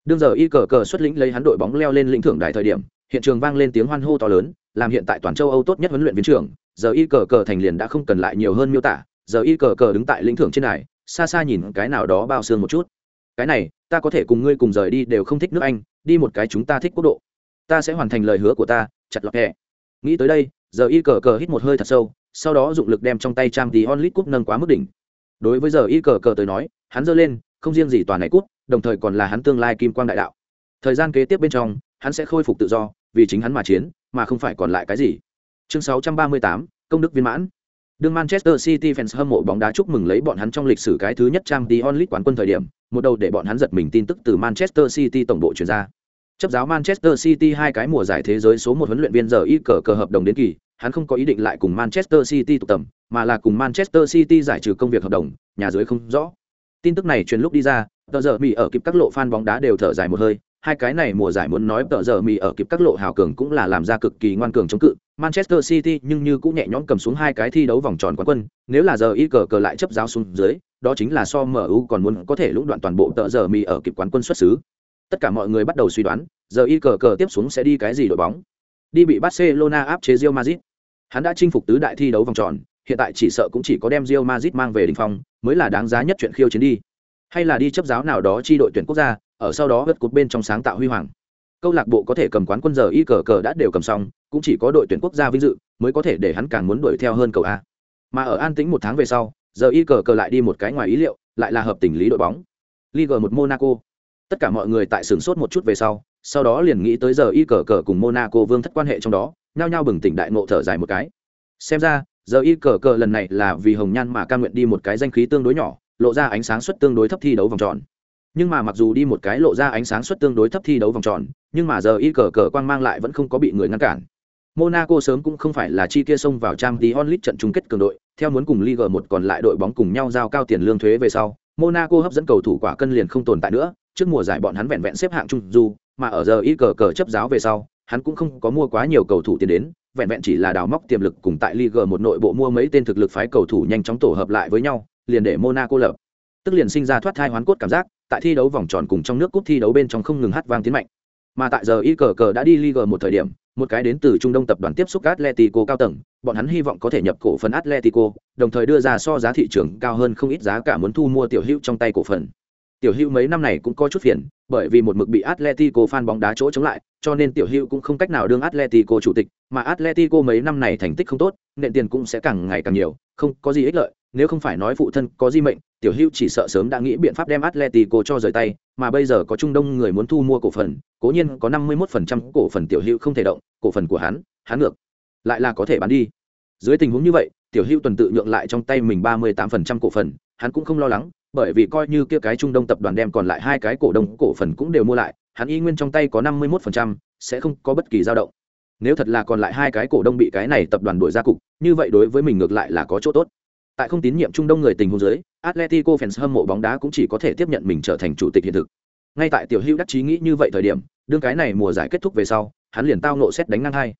Đương giờ y cờ cờ xuất lĩnh lấy hắn đội bóng leo lên lĩnh thưởng đại thời điểm, hiện trường vang lên tiếng hoan hô to lớn, làm hiện tại toàn châu Âu tốt nhất huấn luyện viên trưởng, giờ y cờ cờ thành liền đã không cần lại nhiều hơn miêu tả, giờ y cờ cờ đứng tại lĩnh thưởng trên đài, xa xa nhìn cái nào đó bao xương một chút. Cái này, ta có thể cùng ngươi cùng rời đi đều không thích nước Anh, đi một cái chúng ta thích quốc độ. Ta sẽ hoàn thành lời hứa của ta, chặt lọc hẹ Nghĩ tới đây, giờ y cờ cờ hít một hơi thật sâu, sau đó dụng lực đem trong tay trang tí onlit cúp nâng quá mức đỉnh. Đối với giờ y cờ cờ tới nói, hắn giơ lên, không riêng gì toàn này cúp, đồng thời còn là hắn tương lai kim quang đại đạo. Thời gian kế tiếp bên trong, hắn sẽ khôi phục tự do, vì chính hắn mà chiến, mà không phải còn lại cái gì. Chương 638, công đức viên mãn. Đương Manchester City fans hâm mộ bóng đá chúc mừng lấy bọn hắn trong lịch sử cái thứ nhất Champions League quán quân thời điểm, một đầu để bọn hắn giật mình tin tức từ Manchester City tổng bộ truyền ra. Chấp giáo Manchester City hai cái mùa giải thế giới số một huấn luyện viên giờ y cờ cờ hợp đồng đến kỳ, hắn không có ý định lại cùng Manchester City tụ tập, mà là cùng Manchester City giải trừ công việc hợp đồng, nhà dưới không rõ. Tin tức này truyền lúc đi ra, tờ giờ Mỹ ở kịp các lộ fan bóng đá đều thở dài một hơi, hai cái này mùa giải muốn nói tờ giờ mì ở kịp các lộ hào cường cũng là làm ra cực kỳ ngoan cường chống cự. Manchester City nhưng như cũng nhẹ nhõm cầm xuống hai cái thi đấu vòng tròn quán quân, nếu là giờ y cờ cờ lại chấp giáo xuống dưới, đó chính là so MU còn muốn có thể lũng đoạn toàn bộ tờ giờ mì ở kịp quán quân xuất xứ. tất cả mọi người bắt đầu suy đoán giờ y cờ cờ tiếp xuống sẽ đi cái gì đội bóng đi bị barcelona áp chế rio mazit hắn đã chinh phục tứ đại thi đấu vòng tròn hiện tại chỉ sợ cũng chỉ có đem rio mazit mang về đình phong mới là đáng giá nhất chuyện khiêu chiến đi hay là đi chấp giáo nào đó chi đội tuyển quốc gia ở sau đó vượt cột bên trong sáng tạo huy hoàng. Câu lạc bộ có thể cầm quán quân giờ y cờ cờ đã đều cầm xong, cũng chỉ có đội tuyển quốc gia vinh dự mới có thể để hắn càng muốn đuổi theo hơn cầu a. Mà ở an tĩnh một tháng về sau, giờ y cờ cờ lại đi một cái ngoài ý liệu, lại là hợp tình lý đội bóng. Liga một monaco. Tất cả mọi người tại sửng sốt một chút về sau sau đó liền nghĩ tới giờ y cờ cờ cùng monaco vương thất quan hệ trong đó, nhao nhao bừng tỉnh đại ngộ thở dài một cái. Xem ra, giờ y cờ cờ lần này là vì hồng nhan mà ca nguyện đi một cái danh khí tương đối nhỏ, lộ ra ánh sáng suất tương đối thấp thi đấu vòng tròn nhưng mà mặc dù đi một cái lộ ra ánh sáng suất tương đối thấp thi đấu vòng tròn, nhưng mà giờ y cờ cờ quang mang lại vẫn không có bị người ngăn cản. Monaco sớm cũng không phải là chi kia xông vào trang tí onlit trận chung kết cường đội, theo muốn cùng liga một còn lại đội bóng cùng nhau giao cao tiền lương thuế về sau, monaco hấp dẫn cầu thủ quả cân liền không tồn tại nữa, trước mùa giải bọn hắn vẹn vẹn xếp hạng trung du mà ở giờ y cờ cờ chấp giáo về sau, hắn cũng không có mua quá nhiều cầu thủ tiền đến, vẹn vẹn chỉ là đào móc tiềm lực cùng tại liga một nội bộ mua mấy tên thực lực phái cầu thủ nhanh chóng tổ hợp lại với nhau, liền để monaco lập. Tức liền sinh ra thoát thai hoán cốt cảm giác tại thi đấu vòng tròn cùng trong nước cúp thi đấu bên trong không ngừng hát vang tiến mạnh. Mà tại giờ y cờ cờ đã đi Liga một thời điểm, một cái đến từ trung đông tập đoàn tiếp xúc atletico cao tầng, bọn hắn hy vọng có thể nhập cổ phần atletico đồng thời đưa ra so giá thị trường cao hơn không ít giá cả muốn thu mua tiểu hữu trong tay cổ phần. Tiểu hữu mấy năm này cũng có chút phiền, bởi vì một mực bị atletico fan bóng đá chỗ chống lại, cho nên tiểu hữu cũng không cách nào đương atletico chủ tịch, mà atletico mấy năm này thành tích không tốt, nền tiền cũng sẽ càng ngày càng nhiều, không có gì ích lợi nếu không phải nói phụ thân có di mệnh tiểu hữu chỉ sợ sớm đã nghĩ biện pháp đem atletico cho rời tay mà bây giờ có trung đông người muốn thu mua cổ phần cố nhiên có năm mươi 51% cổ phần tiểu hữu không thể động cổ phần của hắn hắn ngược. Lại là có thể bán đi. Dưới tình huống như vậy tiểu hữu tuần tự nhượng lại trong tay mình ba mươi 38% cổ phần hắn cũng không lo lắng bởi vì coi như kia cái trung đông tập đoàn đem còn lại hai cái cổ đông cổ phần cũng đều mua lại hắn y nguyên trong tay có năm mươi 51%, sẽ không có bất kỳ dao động. Nếu thật là còn lại hai cái cổ đông bị cái này tập đoàn đuổi ra cục như vậy đối với mình ngược lại là có chỗ tốt tại không tín nhiệm trung đông người tình huống dưới, atletico fans hâm mộ bóng đá cũng chỉ có thể tiếp nhận mình trở thành chủ tịch hiện thực. Ngay tại tiểu hữu đắc chí nghĩ như vậy thời điểm, đương cái này mùa giải kết thúc về sau, hắn liền tao nộ xét đánh ngang hai.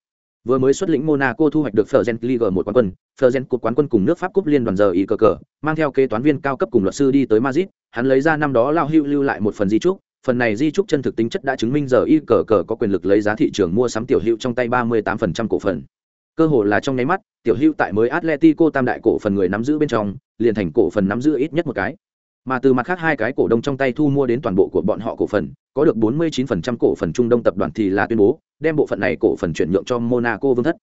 Vừa mới xuất lĩnh monaco thu hoạch được Fergen League một quán quân Fergen cột quán quân cùng nước pháp cúp liên đoàn giờ ý cờ cờ, mang theo kế toán viên cao cấp cùng luật sư đi tới madrid, hắn lấy ra năm đó lao hưu lưu lại một phần di trúc phần này di trúc chân thực tính chất đã chứng minh giờ y cờ cờ có quyền lực lấy giá thị trường mua sắm tiểu hữu trong tay 38% cổ phần. Cơ hội là trong nháy mắt tiểu Hưu tại mới atletico tam đại cổ phần người nắm giữ bên trong, liền thành cổ phần nắm giữ ít nhất một cái. Mà từ mặt khác hai cái cổ đông trong tay thu mua đến toàn bộ của bọn họ cổ phần, có được 49% cổ phần trung đông tập đoàn thì là tuyên bố, đem bộ phận này cổ phần chuyển nhượng cho monaco vương thất.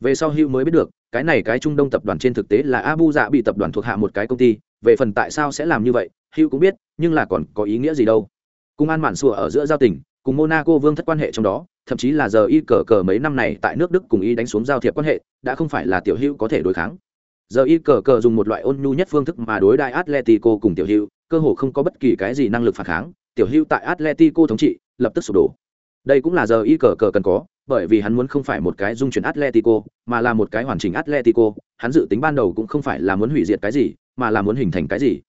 Về sau Hưu mới biết được, cái này cái trung đông tập đoàn trên thực tế là abu dạ bị tập đoàn thuộc hạ một cái công ty, về phần tại sao sẽ làm như vậy Hưu cũng biết, nhưng là còn có ý nghĩa gì đâu. Cùng an mạn sùa ở giữa giao tình cùng monaco vương thất quan hệ trong đó, thậm chí là giờ y cờ cờ mấy năm này tại nước đức cùng y đánh xuống giao thiệp quan hệ, đã không phải là tiểu hữu có thể đối kháng. Giờ y cờ cờ dùng một loại ôn nhu nhất phương thức mà đối đại atletico cùng tiểu hữu, cơ hồ không có bất kỳ cái gì năng lực phản kháng, tiểu hữu tại atletico thống trị, lập tức sụp đổ. Đây cũng là giờ y cờ cờ cần có, bởi vì hắn muốn không phải một cái dung chuyển atletico, mà là một cái hoàn chỉnh atletico, hắn dự tính ban đầu cũng không phải là muốn hủy diệt cái gì, mà là muốn hình thành cái gì.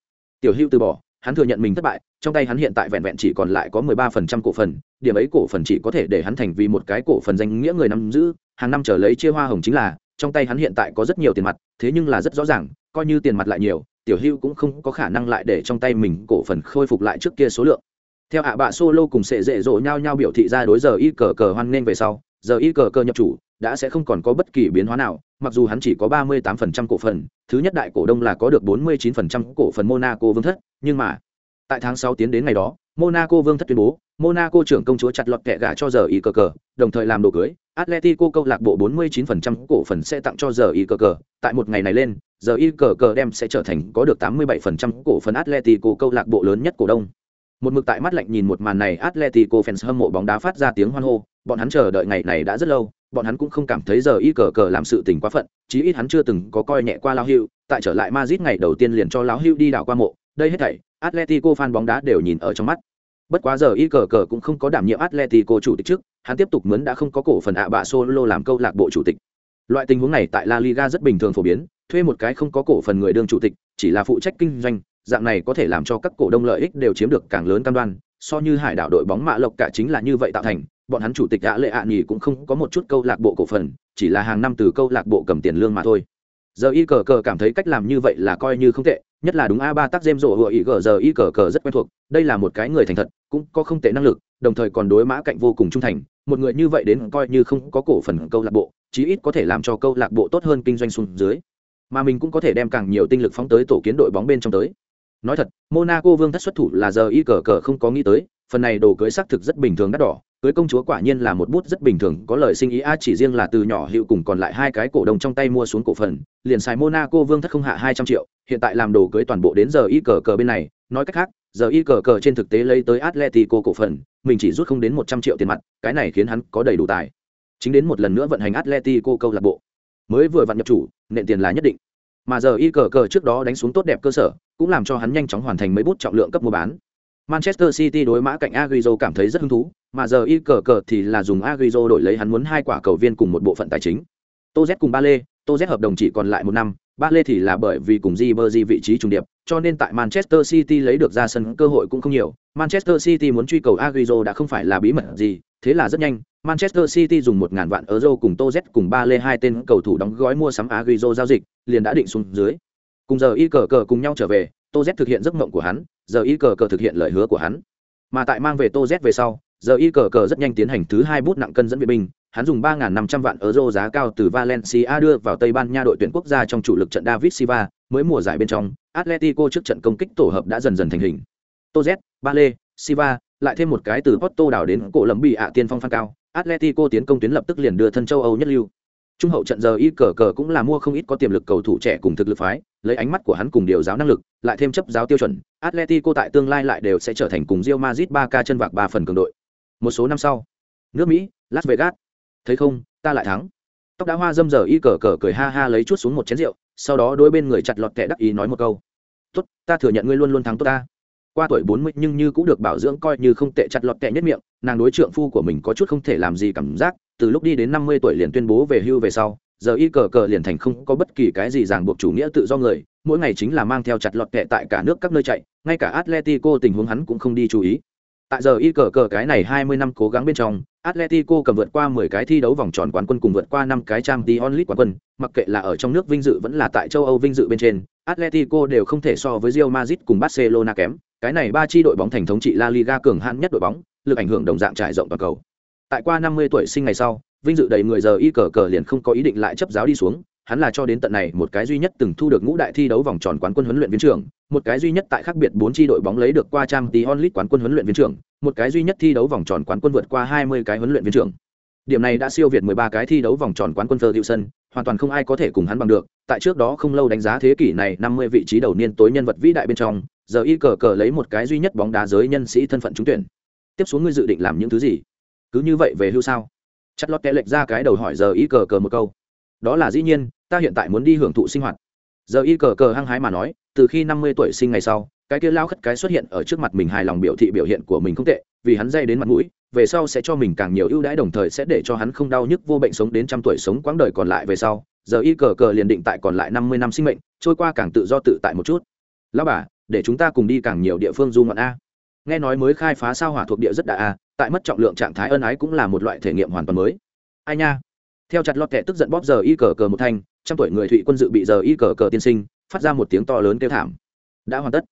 Tiểu hữu từ bỏ hắn thừa nhận mình thất bại, trong tay hắn hiện tại vẹn vẹn chỉ còn lại có mười ba phần trăm cổ phần, điểm ấy cổ phần chỉ có thể để hắn thành vì một cái cổ phần danh nghĩa người nắm giữ, hàng năm trở lấy chia hoa hồng chính là, trong tay hắn hiện tại có rất nhiều tiền mặt, thế nhưng là rất rõ ràng, coi như tiền mặt lại nhiều, tiểu hưu cũng không có khả năng lại để trong tay mình cổ phần khôi phục lại trước kia số lượng. Theo ạ bạ solo cùng sệ dễ dỗ nhau nhau biểu thị ra đối giờ y cờ cờ hoan nghênh về sau, giờ y cờ cờ nhập chủ đã sẽ không còn có bất kỳ biến hóa nào, mặc dù hắn chỉ có ba mươi tám phần trăm cổ phần, thứ nhất đại cổ đông là có được bốn mươi chín phần trăm cổ phần monaco vương thất, nhưng mà, tại tháng sáu tiến đến ngày đó, monaco vương thất tuyên bố, monaco trưởng công chúa chặt lọt kẻ gà cho giờ y cờ cờ, đồng thời làm đồ cưới, atletico câu lạc bộ 49% cổ phần sẽ tặng cho giờ y cờ cờ, tại một ngày này lên, giờ y cờ cờ đem sẽ trở thành có được 87% cổ phần atletico câu lạc bộ lớn nhất cổ đông. Một mực tại mắt lạnh nhìn một màn này, atletico fans hâm mộ bóng đá phát ra tiếng hoan hô, bọn hắn chờ đợi ngày này đã rất lâu bọn hắn cũng không cảm thấy giờ y cờ cờ làm sự tình quá phận chí ít hắn chưa từng có coi nhẹ qua lao hưu tại trở lại Madrid ngày đầu tiên liền cho lão hưu đi đảo qua mộ đây hết thảy Atletico fan bóng đá đều nhìn ở trong mắt. Bất quá giờ y cờ cờ cũng không có đảm nhiệm Atletico chủ tịch trước, hắn tiếp tục mướn đã không có cổ phần ạ bạ solo làm câu lạc bộ chủ tịch. Loại tình huống này tại La Liga rất bình thường phổ biến, thuê một cái không có cổ phần người đương chủ tịch, chỉ là phụ trách kinh doanh, dạng này có thể làm cho các cổ đông lợi ích đều chiếm được càng lớn cam đoan, so như Hải đảo đội bóng mạ lộc cả chính là như vậy tạo thành, bọn hắn chủ tịch ạ lệ ạ nhì cũng không có một chút câu lạc bộ cổ phần, chỉ là hàng năm từ câu lạc bộ cầm tiền lương mà thôi. Giờ y cờ cờ cảm thấy cách làm như vậy là coi như không tệ, nhất là đúng a ba tác dêm rộ hựa ý gờ giờ y cờ cờ rất quen thuộc đây là một cái người thành thật cũng có không tệ năng lực đồng thời còn đối mã cạnh vô cùng trung thành một người như vậy đến coi như không có cổ phần câu lạc bộ chí ít có thể làm cho câu lạc bộ tốt hơn kinh doanh xuống dưới mà mình cũng có thể đem càng nhiều tinh lực phóng tới tổ kiến đội bóng bên trong tới nói thật monaco vương thất xuất thủ là giờ y cờ cờ không có nghĩ tới phần này đồ cưới xác thực rất bình thường đắt đỏ cưới công chúa quả nhiên là một bút rất bình thường, có lời sinh ý a, chỉ riêng là từ nhỏ hiệu cùng còn lại hai cái cổ đồng trong tay mua xuống cổ phần, liền xài monaco vương thất không hạ hai trăm triệu, hiện tại làm đồ cưới toàn bộ đến giờ y cờ cờ bên này, nói cách khác, giờ y cờ cờ trên thực tế lấy tới atletico cổ phần, mình chỉ rút không đến một trăm triệu tiền mặt, cái này khiến hắn có đầy đủ tài. Chính đến một lần nữa vận hành atletico câu lạc bộ. Mới vừa vặn nhập chủ nện tiền là nhất định. Mà giờ y cờ cờ trước đó đánh xuống tốt đẹp cơ sở, cũng làm cho hắn nhanh chóng hoàn thành mấy bút trọng lượng cấp mua bán manchester city đối mã cạnh Agüero cảm thấy rất hứng thú mà giờ y cờ cờ thì là dùng Agüero đổi lấy hắn muốn hai quả cầu viên cùng một bộ phận tài chính. Toz cùng Bale, Toz hợp đồng chỉ còn lại một năm Bale thì là bởi vì cùng di vị trí trung điệp cho nên tại manchester city lấy được ra sân cơ hội cũng không nhiều. Manchester city muốn truy cầu Agüero đã không phải là bí mật gì thế là rất nhanh manchester city dùng 1000 vạn euro cùng Toz cùng Bale hai tên cầu thủ đóng gói mua sắm Agüero giao dịch liền đã định xuống dưới. Cùng giờ y cờ cờ cùng nhau trở về tô z thực hiện giấc mộng của hắn, giờ y cờ cờ thực hiện lời hứa của hắn. Mà tại mang về tô z về sau, giờ y cờ cờ rất nhanh tiến hành thứ hai bút nặng cân dẫn vệ binh. Hắn dùng ba năm trăm vạn euro giá cao từ valencia đưa vào tây ban nha đội tuyển quốc gia trong chủ lực trận david silva, mới mùa giải bên trong, atletico trước trận công kích tổ hợp đã dần dần thành hình. Tô z ba lê silva, lại thêm một cái từ porto đảo đến cổ lầm bị ạ tiên phong phan cao. Atletico tiến công tuyến lập tức liền đưa thân châu âu nhất lưu trung hậu trận giờ y cờ cờ cũng là mua không ít có tiềm lực cầu thủ trẻ cùng thực lực phái, lấy ánh mắt của hắn cùng điều giáo năng lực, lại thêm chấp giáo tiêu chuẩn, atletico tại tương lai lại đều sẽ trở thành cùng rio mazit ba k chân vạc ba phần cường đội. Một số năm sau, nước mỹ, las vegas. Thấy không, ta lại thắng. Tóc đã hoa dâm giờ y cờ cờ cười ha ha lấy chút xuống một chén rượu, sau đó đôi bên người chặt lọt kẻ đắc ý nói một câu. Tốt, ta thừa nhận ngươi luôn luôn thắng tốt ta qua tuổi bốn mươi nhưng như cũng được bảo dưỡng coi như không tệ chặt lọt tệ nhất miệng, nàng đối trượng phu của mình có chút không thể làm gì cảm giác, từ lúc đi đến năm mươi tuổi liền tuyên bố về hưu về sau, giờ y cờ cờ liền thành không có bất kỳ cái gì ràng buộc chủ nghĩa tự do người, mỗi ngày chính là mang theo chặt lọt tệ tại cả nước các nơi chạy, ngay cả atletico tình huống hắn cũng không đi chú ý tại giờ y cờ cờ cái này hai mươi năm cố gắng bên trong, atletico cầm vượt qua mười cái thi đấu vòng tròn quán quân cùng vượt qua năm cái trang t onlit quán quân. Mặc kệ là ở trong nước vinh dự vẫn là tại châu âu vinh dự bên trên, atletico đều không thể so với rio Madrid cùng barcelona kém. Cái này ba chi đội bóng thành thống trị la liga cường hãn nhất đội bóng, lực ảnh hưởng đồng dạng trải rộng toàn cầu. Tại qua năm mươi tuổi sinh ngày sau, vinh dự đầy người giờ y cờ cờ liền không có ý định lại chấp giáo đi xuống hắn là cho đến tận này một cái duy nhất từng thu được ngũ đại thi đấu vòng tròn quán quân huấn luyện viên trưởng một cái duy nhất tại khác biệt bốn tri đội bóng lấy được qua trang tí onlit quán quân huấn luyện viên trưởng một cái duy nhất thi đấu vòng tròn quán quân vượt qua hai mươi cái huấn luyện viên trưởng. Điểm này đã siêu việt mười ba cái thi đấu vòng tròn quán quân Ferguson, hoàn toàn không ai có thể cùng hắn bằng được tại trước đó không lâu đánh giá thế kỷ này năm mươi vị trí đầu niên tối nhân vật vĩ đại bên trong giờ y cờ cờ lấy một cái duy nhất bóng đá giới nhân sĩ thân phận trúng tuyển. Tiếp xuống ngươi dự định làm những thứ gì? Cứ như vậy về hưu sao? Chặt lót kẽ lệch ra cái đầu hỏi giờ y cờ cờ một câu đó là dĩ nhiên, ta hiện tại muốn đi hưởng thụ sinh hoạt. Giờ y cờ cờ hăng hái mà nói, từ khi năm mươi tuổi sinh ngày sau, cái kia lao khất cái xuất hiện ở trước mặt mình hài lòng biểu thị biểu hiện của mình không tệ, vì hắn dây đến mặt mũi, về sau sẽ cho mình càng nhiều ưu đãi đồng thời sẽ để cho hắn không đau nhức vô bệnh sống đến trăm tuổi sống quãng đời còn lại về sau. Giờ y cờ cờ liền định tại còn lại năm mươi năm sinh mệnh, trôi qua càng tự do tự tại một chút. Lao bà, để chúng ta cùng đi càng nhiều địa phương du ngoạn a. Nghe nói mới khai phá sao hỏa thuộc địa rất đà a, tại mất trọng lượng trạng thái ân ái cũng là một loại thể nghiệm hoàn toàn mới. Ai nha? Theo chặt lọt kẻ tức giận bóp giờ y cờ cờ một thanh, trăm tuổi người thụy quân dự bị giờ y cờ cờ tiên sinh, phát ra một tiếng to lớn kêu thảm. Đã hoàn tất.